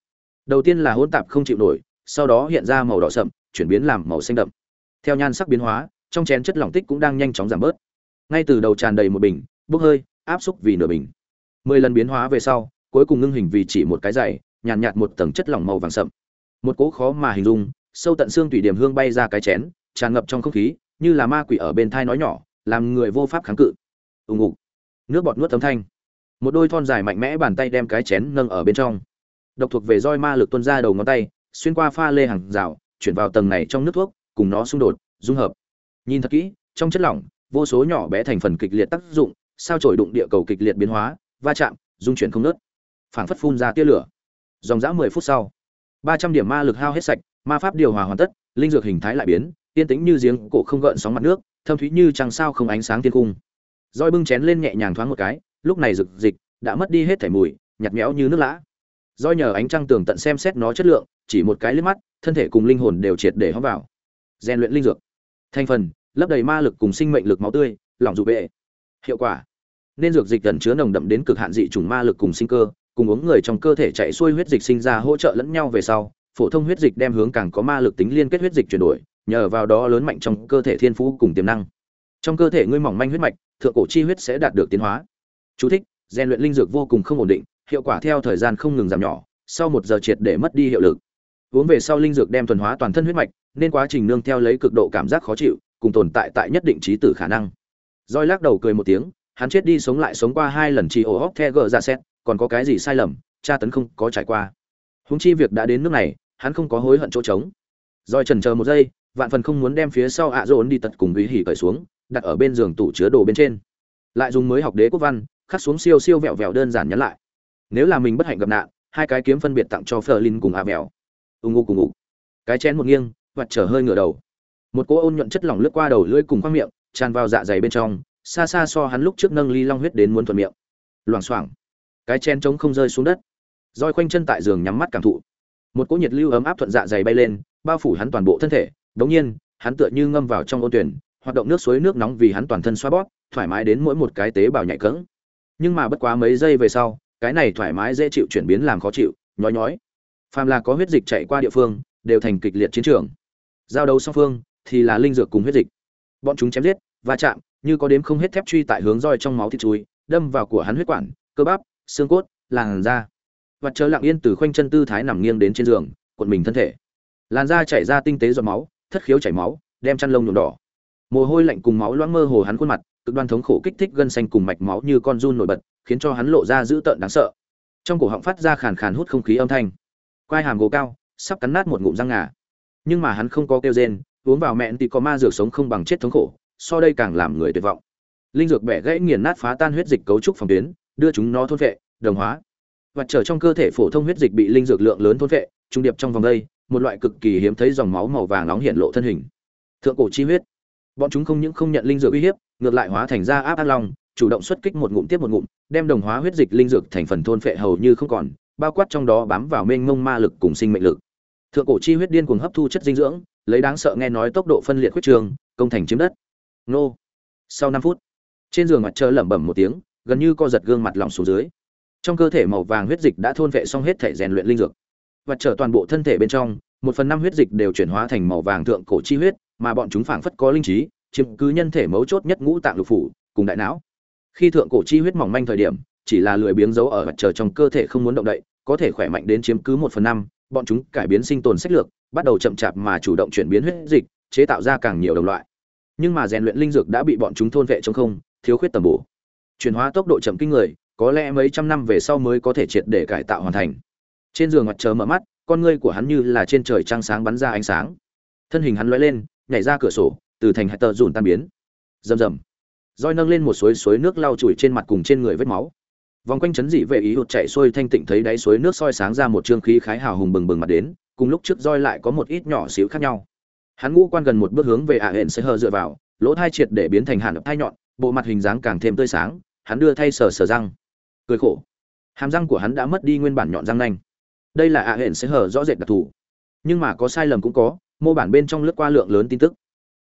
Đầu tiên là hỗn tạp không chịu nổi sau đó hiện ra màu đỏ sậm chuyển biến làm màu xanh đậm. Theo nhan sắc biến hóa trong chén chất lỏng tích cũng đang nhanh chóng giảm bớt. Ngay từ đầu tràn đầy một bình bốc hơi áp xúc vì nửa bình. Mười lần biến hóa về sau cuối cùng ngưng hình vì chỉ một cái dày nhàn nhạt, nhạt một tầng chất lỏng màu vàng sậm. Một cỗ khó mà hình dung sâu tận xương tủy điểm hương bay ra cái chén tràn ngập trong không khí như là ma quỷ ở bên thai nói nhỏ làm người vô pháp kháng cự. Ùng ục nước bọt nuốt tấm thanh một đôi thon dài mạnh mẽ bàn tay đem cái chén nâng ở bên trong. Độc thuộc về roi ma lực tuôn ra đầu ngón tay, xuyên qua pha lê hàng rào, chuyển vào tầng này trong nước thuốc, cùng nó xung đột, dung hợp. Nhìn thật kỹ, trong chất lỏng, vô số nhỏ bé thành phần kịch liệt tác dụng, sao trổi đụng địa cầu kịch liệt biến hóa, va chạm, dung chuyển không nớt phảng phất phun ra tia lửa. Dòng dã mười phút sau, ba trăm điểm ma lực hao hết sạch, ma pháp điều hòa hoàn tất, linh dược hình thái lại biến, yên tĩnh như giếng, cổ không gợn sóng mặt nước, thâm thúy như trăng sao không ánh sáng thiên cung. Roi bưng chén lên nhẹ nhàng thoáng một cái lúc này rực dịch đã mất đi hết thảy mùi, nhạt méo như nước lã. Do nhờ ánh trăng tường tận xem xét nó chất lượng, chỉ một cái liếc mắt, thân thể cùng linh hồn đều triệt để hóa vào. Rèn luyện linh dược. Thành phần, lấp đầy ma lực cùng sinh mệnh lực máu tươi lỏng dụ bệ. Hiệu quả. Nên dược dịch gần chứa nồng đậm đến cực hạn dị chủng ma lực cùng sinh cơ, cùng uống người trong cơ thể chạy xuôi huyết dịch sinh ra hỗ trợ lẫn nhau về sau, phổ thông huyết dịch đem hướng càng có ma lực tính liên kết huyết dịch chuyển đổi, nhờ vào đó lớn mạnh trong cơ thể thiên phú cùng tiềm năng. Trong cơ thể ngươi mỏng manh huyết mạch, thượng cổ chi huyết sẽ đạt được tiến hóa. Chú thích: rèn luyện linh dược vô cùng không ổn định, hiệu quả theo thời gian không ngừng giảm nhỏ, sau một giờ triệt để mất đi hiệu lực. Uống về sau linh dược đem thuần hóa toàn thân huyết mạch, nên quá trình nương theo lấy cực độ cảm giác khó chịu, cùng tồn tại tại nhất định trí tử khả năng. Joy lắc đầu cười một tiếng, hắn chết đi sống lại sống qua hai lần chi ổ hốc the gở ra xét, còn có cái gì sai lầm tra tấn không có trải qua. Huống chi việc đã đến nước này, hắn không có hối hận chỗ trống. Joy trần chờ một giây, vạn phần không muốn đem phía sau ạ dồn đi tật cùng ý hỉ cởi xuống, đặt ở bên giường tủ chứa đồ bên trên. Lại dùng mới học đế quốc văn khắc xuống siêu siêu vẹo vẹo đơn giản nhắn lại. Nếu là mình bất hạnh gặp nạn, hai cái kiếm phân biệt tặng cho phờ linh cùng a vẹo ù ngụ cùng ngủ. Cái chén một nghiêng, vặt trở hơi ngửa đầu. Một cỗ ôn nhuận chất lỏng lướt qua đầu lưỡi cùng khoang miệng, tràn vào dạ dày bên trong, xa xa so hắn lúc trước nâng ly long huyết đến muốn thuận miệng. Loảng xoảng. Cái chén trống không rơi xuống đất. Roi khoanh chân tại giường nhắm mắt cảm thụ. Một cỗ nhiệt lưu ấm áp thuận dạ dày bay lên, bao phủ hắn toàn bộ thân thể. Đột nhiên, hắn tựa như ngâm vào trong ôn tuyển, hoạt động nước suối nước nóng vì hắn toàn thân xoa bóp, thoải mái đến mỗi một cái tế bào nhạy cẫng nhưng mà bất quá mấy giây về sau, cái này thoải mái dễ chịu chuyển biến làm khó chịu, nhói nhói. Phàm là có huyết dịch chạy qua địa phương, đều thành kịch liệt chiến trường. Giao đấu song phương, thì là linh dược cùng huyết dịch. Bọn chúng chém giết, va chạm, như có đếm không hết thép truy tại hướng roi trong máu thịt chui, đâm vào của hắn huyết quản, cơ bắp, xương cốt, làn da. Và chờ lặng yên từ khoanh chân tư thái nằm nghiêng đến trên giường, cuộn mình thân thể. Làn da chảy ra tinh tế giọt máu, thất khiếu chảy máu, đem chăn lông nhuộm đỏ. Mồ hôi lạnh cùng máu loãng mơ hồ hắn khuôn mặt cực đoan thống khổ kích thích gân xanh cùng mạch máu như con run nổi bật, khiến cho hắn lộ ra dữ tợn đáng sợ. Trong cổ họng phát ra khàn khàn hút không khí âm thanh. Quai hàm gồ cao, sắp cắn nát một ngụm răng ngà. Nhưng mà hắn không có kêu rên, uống vào mẹn thì có ma dược sống không bằng chết thống khổ, so đây càng làm người tuyệt vọng. Linh dược bẻ gãy nghiền nát phá tan huyết dịch cấu trúc phòng tuyến, đưa chúng nó thôn vệ, đồng hóa. Và trở trong cơ thể phổ thông huyết dịch bị linh dược lượng lớn thôn vệ, trung điệp trong vòng đây, một loại cực kỳ hiếm thấy dòng máu màu vàng nóng hiện lộ thân hình. Thượng cổ chi huyết. Bọn chúng không những không nhận linh dược uy hiếp ngược lại hóa thành ra áp ác long, chủ động xuất kích một ngụm tiếp một ngụm, đem đồng hóa huyết dịch linh dược thành phần thôn phệ hầu như không còn, bao quát trong đó bám vào mênh mông ma lực cùng sinh mệnh lực. Thượng cổ chi huyết điên cuồng hấp thu chất dinh dưỡng, lấy đáng sợ nghe nói tốc độ phân liệt huyết trường, công thành chiếm đất. Nô. Sau năm phút, trên giường mặt trời lẩm bẩm một tiếng, gần như co giật gương mặt lỏng xuống dưới. Trong cơ thể màu vàng huyết dịch đã thôn vệ xong hết thể rèn luyện linh dược. Và trở toàn bộ thân thể bên trong, một phần năm huyết dịch đều chuyển hóa thành màu vàng thượng cổ chi huyết, mà bọn chúng phảng phất có linh trí chiếm cứ nhân thể mấu chốt nhất ngũ tạng lục phủ, cùng đại não. Khi thượng cổ chi huyết mỏng manh thời điểm, chỉ là lười biếng giấu ở mặt trời trong cơ thể không muốn động đậy, có thể khỏe mạnh đến chiếm cứ một phần năm, bọn chúng cải biến sinh tồn sách lược, bắt đầu chậm chạp mà chủ động chuyển biến huyết dịch, chế tạo ra càng nhiều đồng loại. Nhưng mà rèn luyện linh dược đã bị bọn chúng thôn vệ trong không, thiếu khuyết tầm bổ. Chuyển hóa tốc độ chậm kinh người, có lẽ mấy trăm năm về sau mới có thể triệt để cải tạo hoàn thành. Trên giường mặt trời mở mắt, con ngươi của hắn như là trên trời trăng sáng bắn ra ánh sáng. Thân hình hắn lóe lên, nhảy ra cửa sổ từ thành hạt tờ dùn tan biến. Rầm rầm. Roi nâng lên một suối suối nước lau chùi trên mặt cùng trên người vết máu. Vòng quanh chấn dị vệ ý hụt chạy xuôi thanh tịnh thấy đáy suối nước soi sáng ra một trương khí khái hào hùng bừng bừng mặt đến, cùng lúc trước roi lại có một ít nhỏ xíu khác nhau. Hắn ngũ quan gần một bước hướng về ả hển sẽ hờ dựa vào, lỗ thai triệt để biến thành hàn thai nhọn, bộ mặt hình dáng càng thêm tươi sáng, hắn đưa thay sờ sờ răng. Cười khổ. Hàm răng của hắn đã mất đi nguyên bản nhọn răng nanh. Đây là ả hển sẽ hờ rõ rệt đặc thù. Nhưng mà có sai lầm cũng có, mô bản bên trong lướt qua lượng lớn tin tức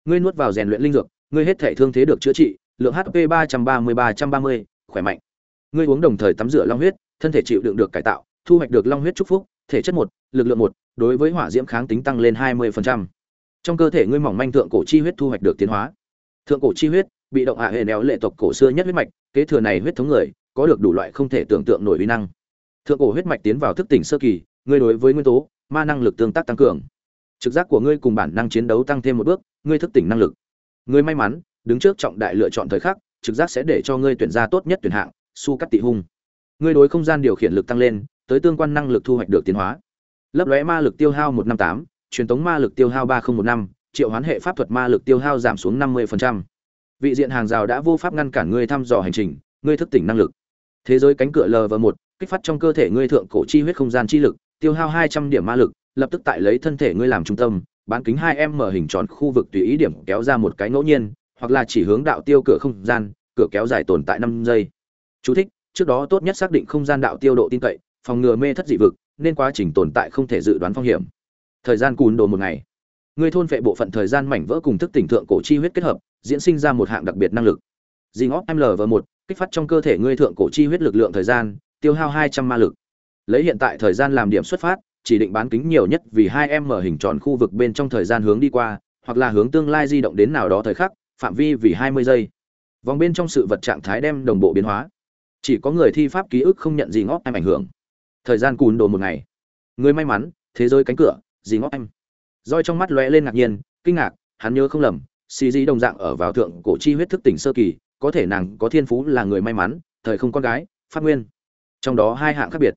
ngươi nuốt vào rèn luyện linh dược, ngươi hết thể thương thế được chữa trị, lượng hp ba trăm ba mươi ba trăm ba mươi, khỏe mạnh. Ngươi uống đồng thời tắm rửa long huyết, thân thể chịu đựng được cải tạo, thu hoạch được long huyết chúc phúc, thể chất một, lực lượng một, đối với hỏa diễm kháng tính tăng lên hai mươi trong cơ thể ngươi mỏng manh thượng cổ chi huyết thu hoạch được tiến hóa. Thượng cổ chi huyết bị động hạ hệ néo lệ tộc cổ xưa nhất huyết mạch, kế thừa này huyết thống người, có được đủ loại không thể tưởng tượng nổi uy năng. Thượng cổ huyết mạch tiến vào thức tỉnh sơ kỳ, ngươi đối với nguyên tố, ma năng lực tương tác tăng cường. Trực giác của ngươi cùng bản năng chiến đấu tăng thêm một bước ngươi thức tỉnh năng lực. Ngươi may mắn, đứng trước trọng đại lựa chọn thời khắc, trực giác sẽ để cho ngươi tuyển ra tốt nhất tuyển hạng, su cắt tị hung. Ngươi đối không gian điều khiển lực tăng lên, tới tương quan năng lực thu hoạch được tiến hóa. Lấp lóe ma lực tiêu hao một năm tám, truyền tống ma lực tiêu hao ba nghìn một năm, triệu hoán hệ pháp thuật ma lực tiêu hao giảm xuống năm mươi vị diện hàng rào đã vô pháp ngăn cản ngươi thăm dò hành trình, ngươi thức tỉnh năng lực. Thế giới cánh cửa lv một, kích phát trong cơ thể ngươi thượng cổ chi huyết không gian chi lực, tiêu hao hai trăm điểm ma lực, lập tức tại lấy thân thể ngươi làm trung tâm bán kính hai em mở hình tròn khu vực tùy ý điểm kéo ra một cái ngẫu nhiên hoặc là chỉ hướng đạo tiêu cửa không gian cửa kéo dài tồn tại năm giây. Chú thích, trước đó tốt nhất xác định không gian đạo tiêu độ tin cậy phòng ngừa mê thất dị vực nên quá trình tồn tại không thể dự đoán phong hiểm. Thời gian cùn đồ một ngày. Người thôn phệ bộ phận thời gian mảnh vỡ cùng thức tỉnh thượng cổ chi huyết kết hợp diễn sinh ra một hạng đặc biệt năng lực. Dinh óc mlv một kích phát trong cơ thể ngươi thượng cổ chi huyết lực lượng thời gian tiêu hao hai trăm ma lực. Lấy hiện tại thời gian làm điểm xuất phát chỉ định bán kính nhiều nhất vì hai em mở hình tròn khu vực bên trong thời gian hướng đi qua, hoặc là hướng tương lai di động đến nào đó thời khắc, phạm vi vì hai mươi giây. Vòng bên trong sự vật trạng thái đem đồng bộ biến hóa. Chỉ có người thi pháp ký ức không nhận gì ngót em ảnh hưởng. Thời gian cùn đồ một ngày. Người may mắn, thế giới cánh cửa, gì ngót em. Roi trong mắt lóe lên ngạc nhiên, kinh ngạc, hắn nhớ không lầm, xì di đồng dạng ở vào thượng cổ chi huyết thức tỉnh sơ kỳ, có thể nàng có thiên phú là người may mắn, thời không con gái, phát nguyên. Trong đó hai hạng khác biệt.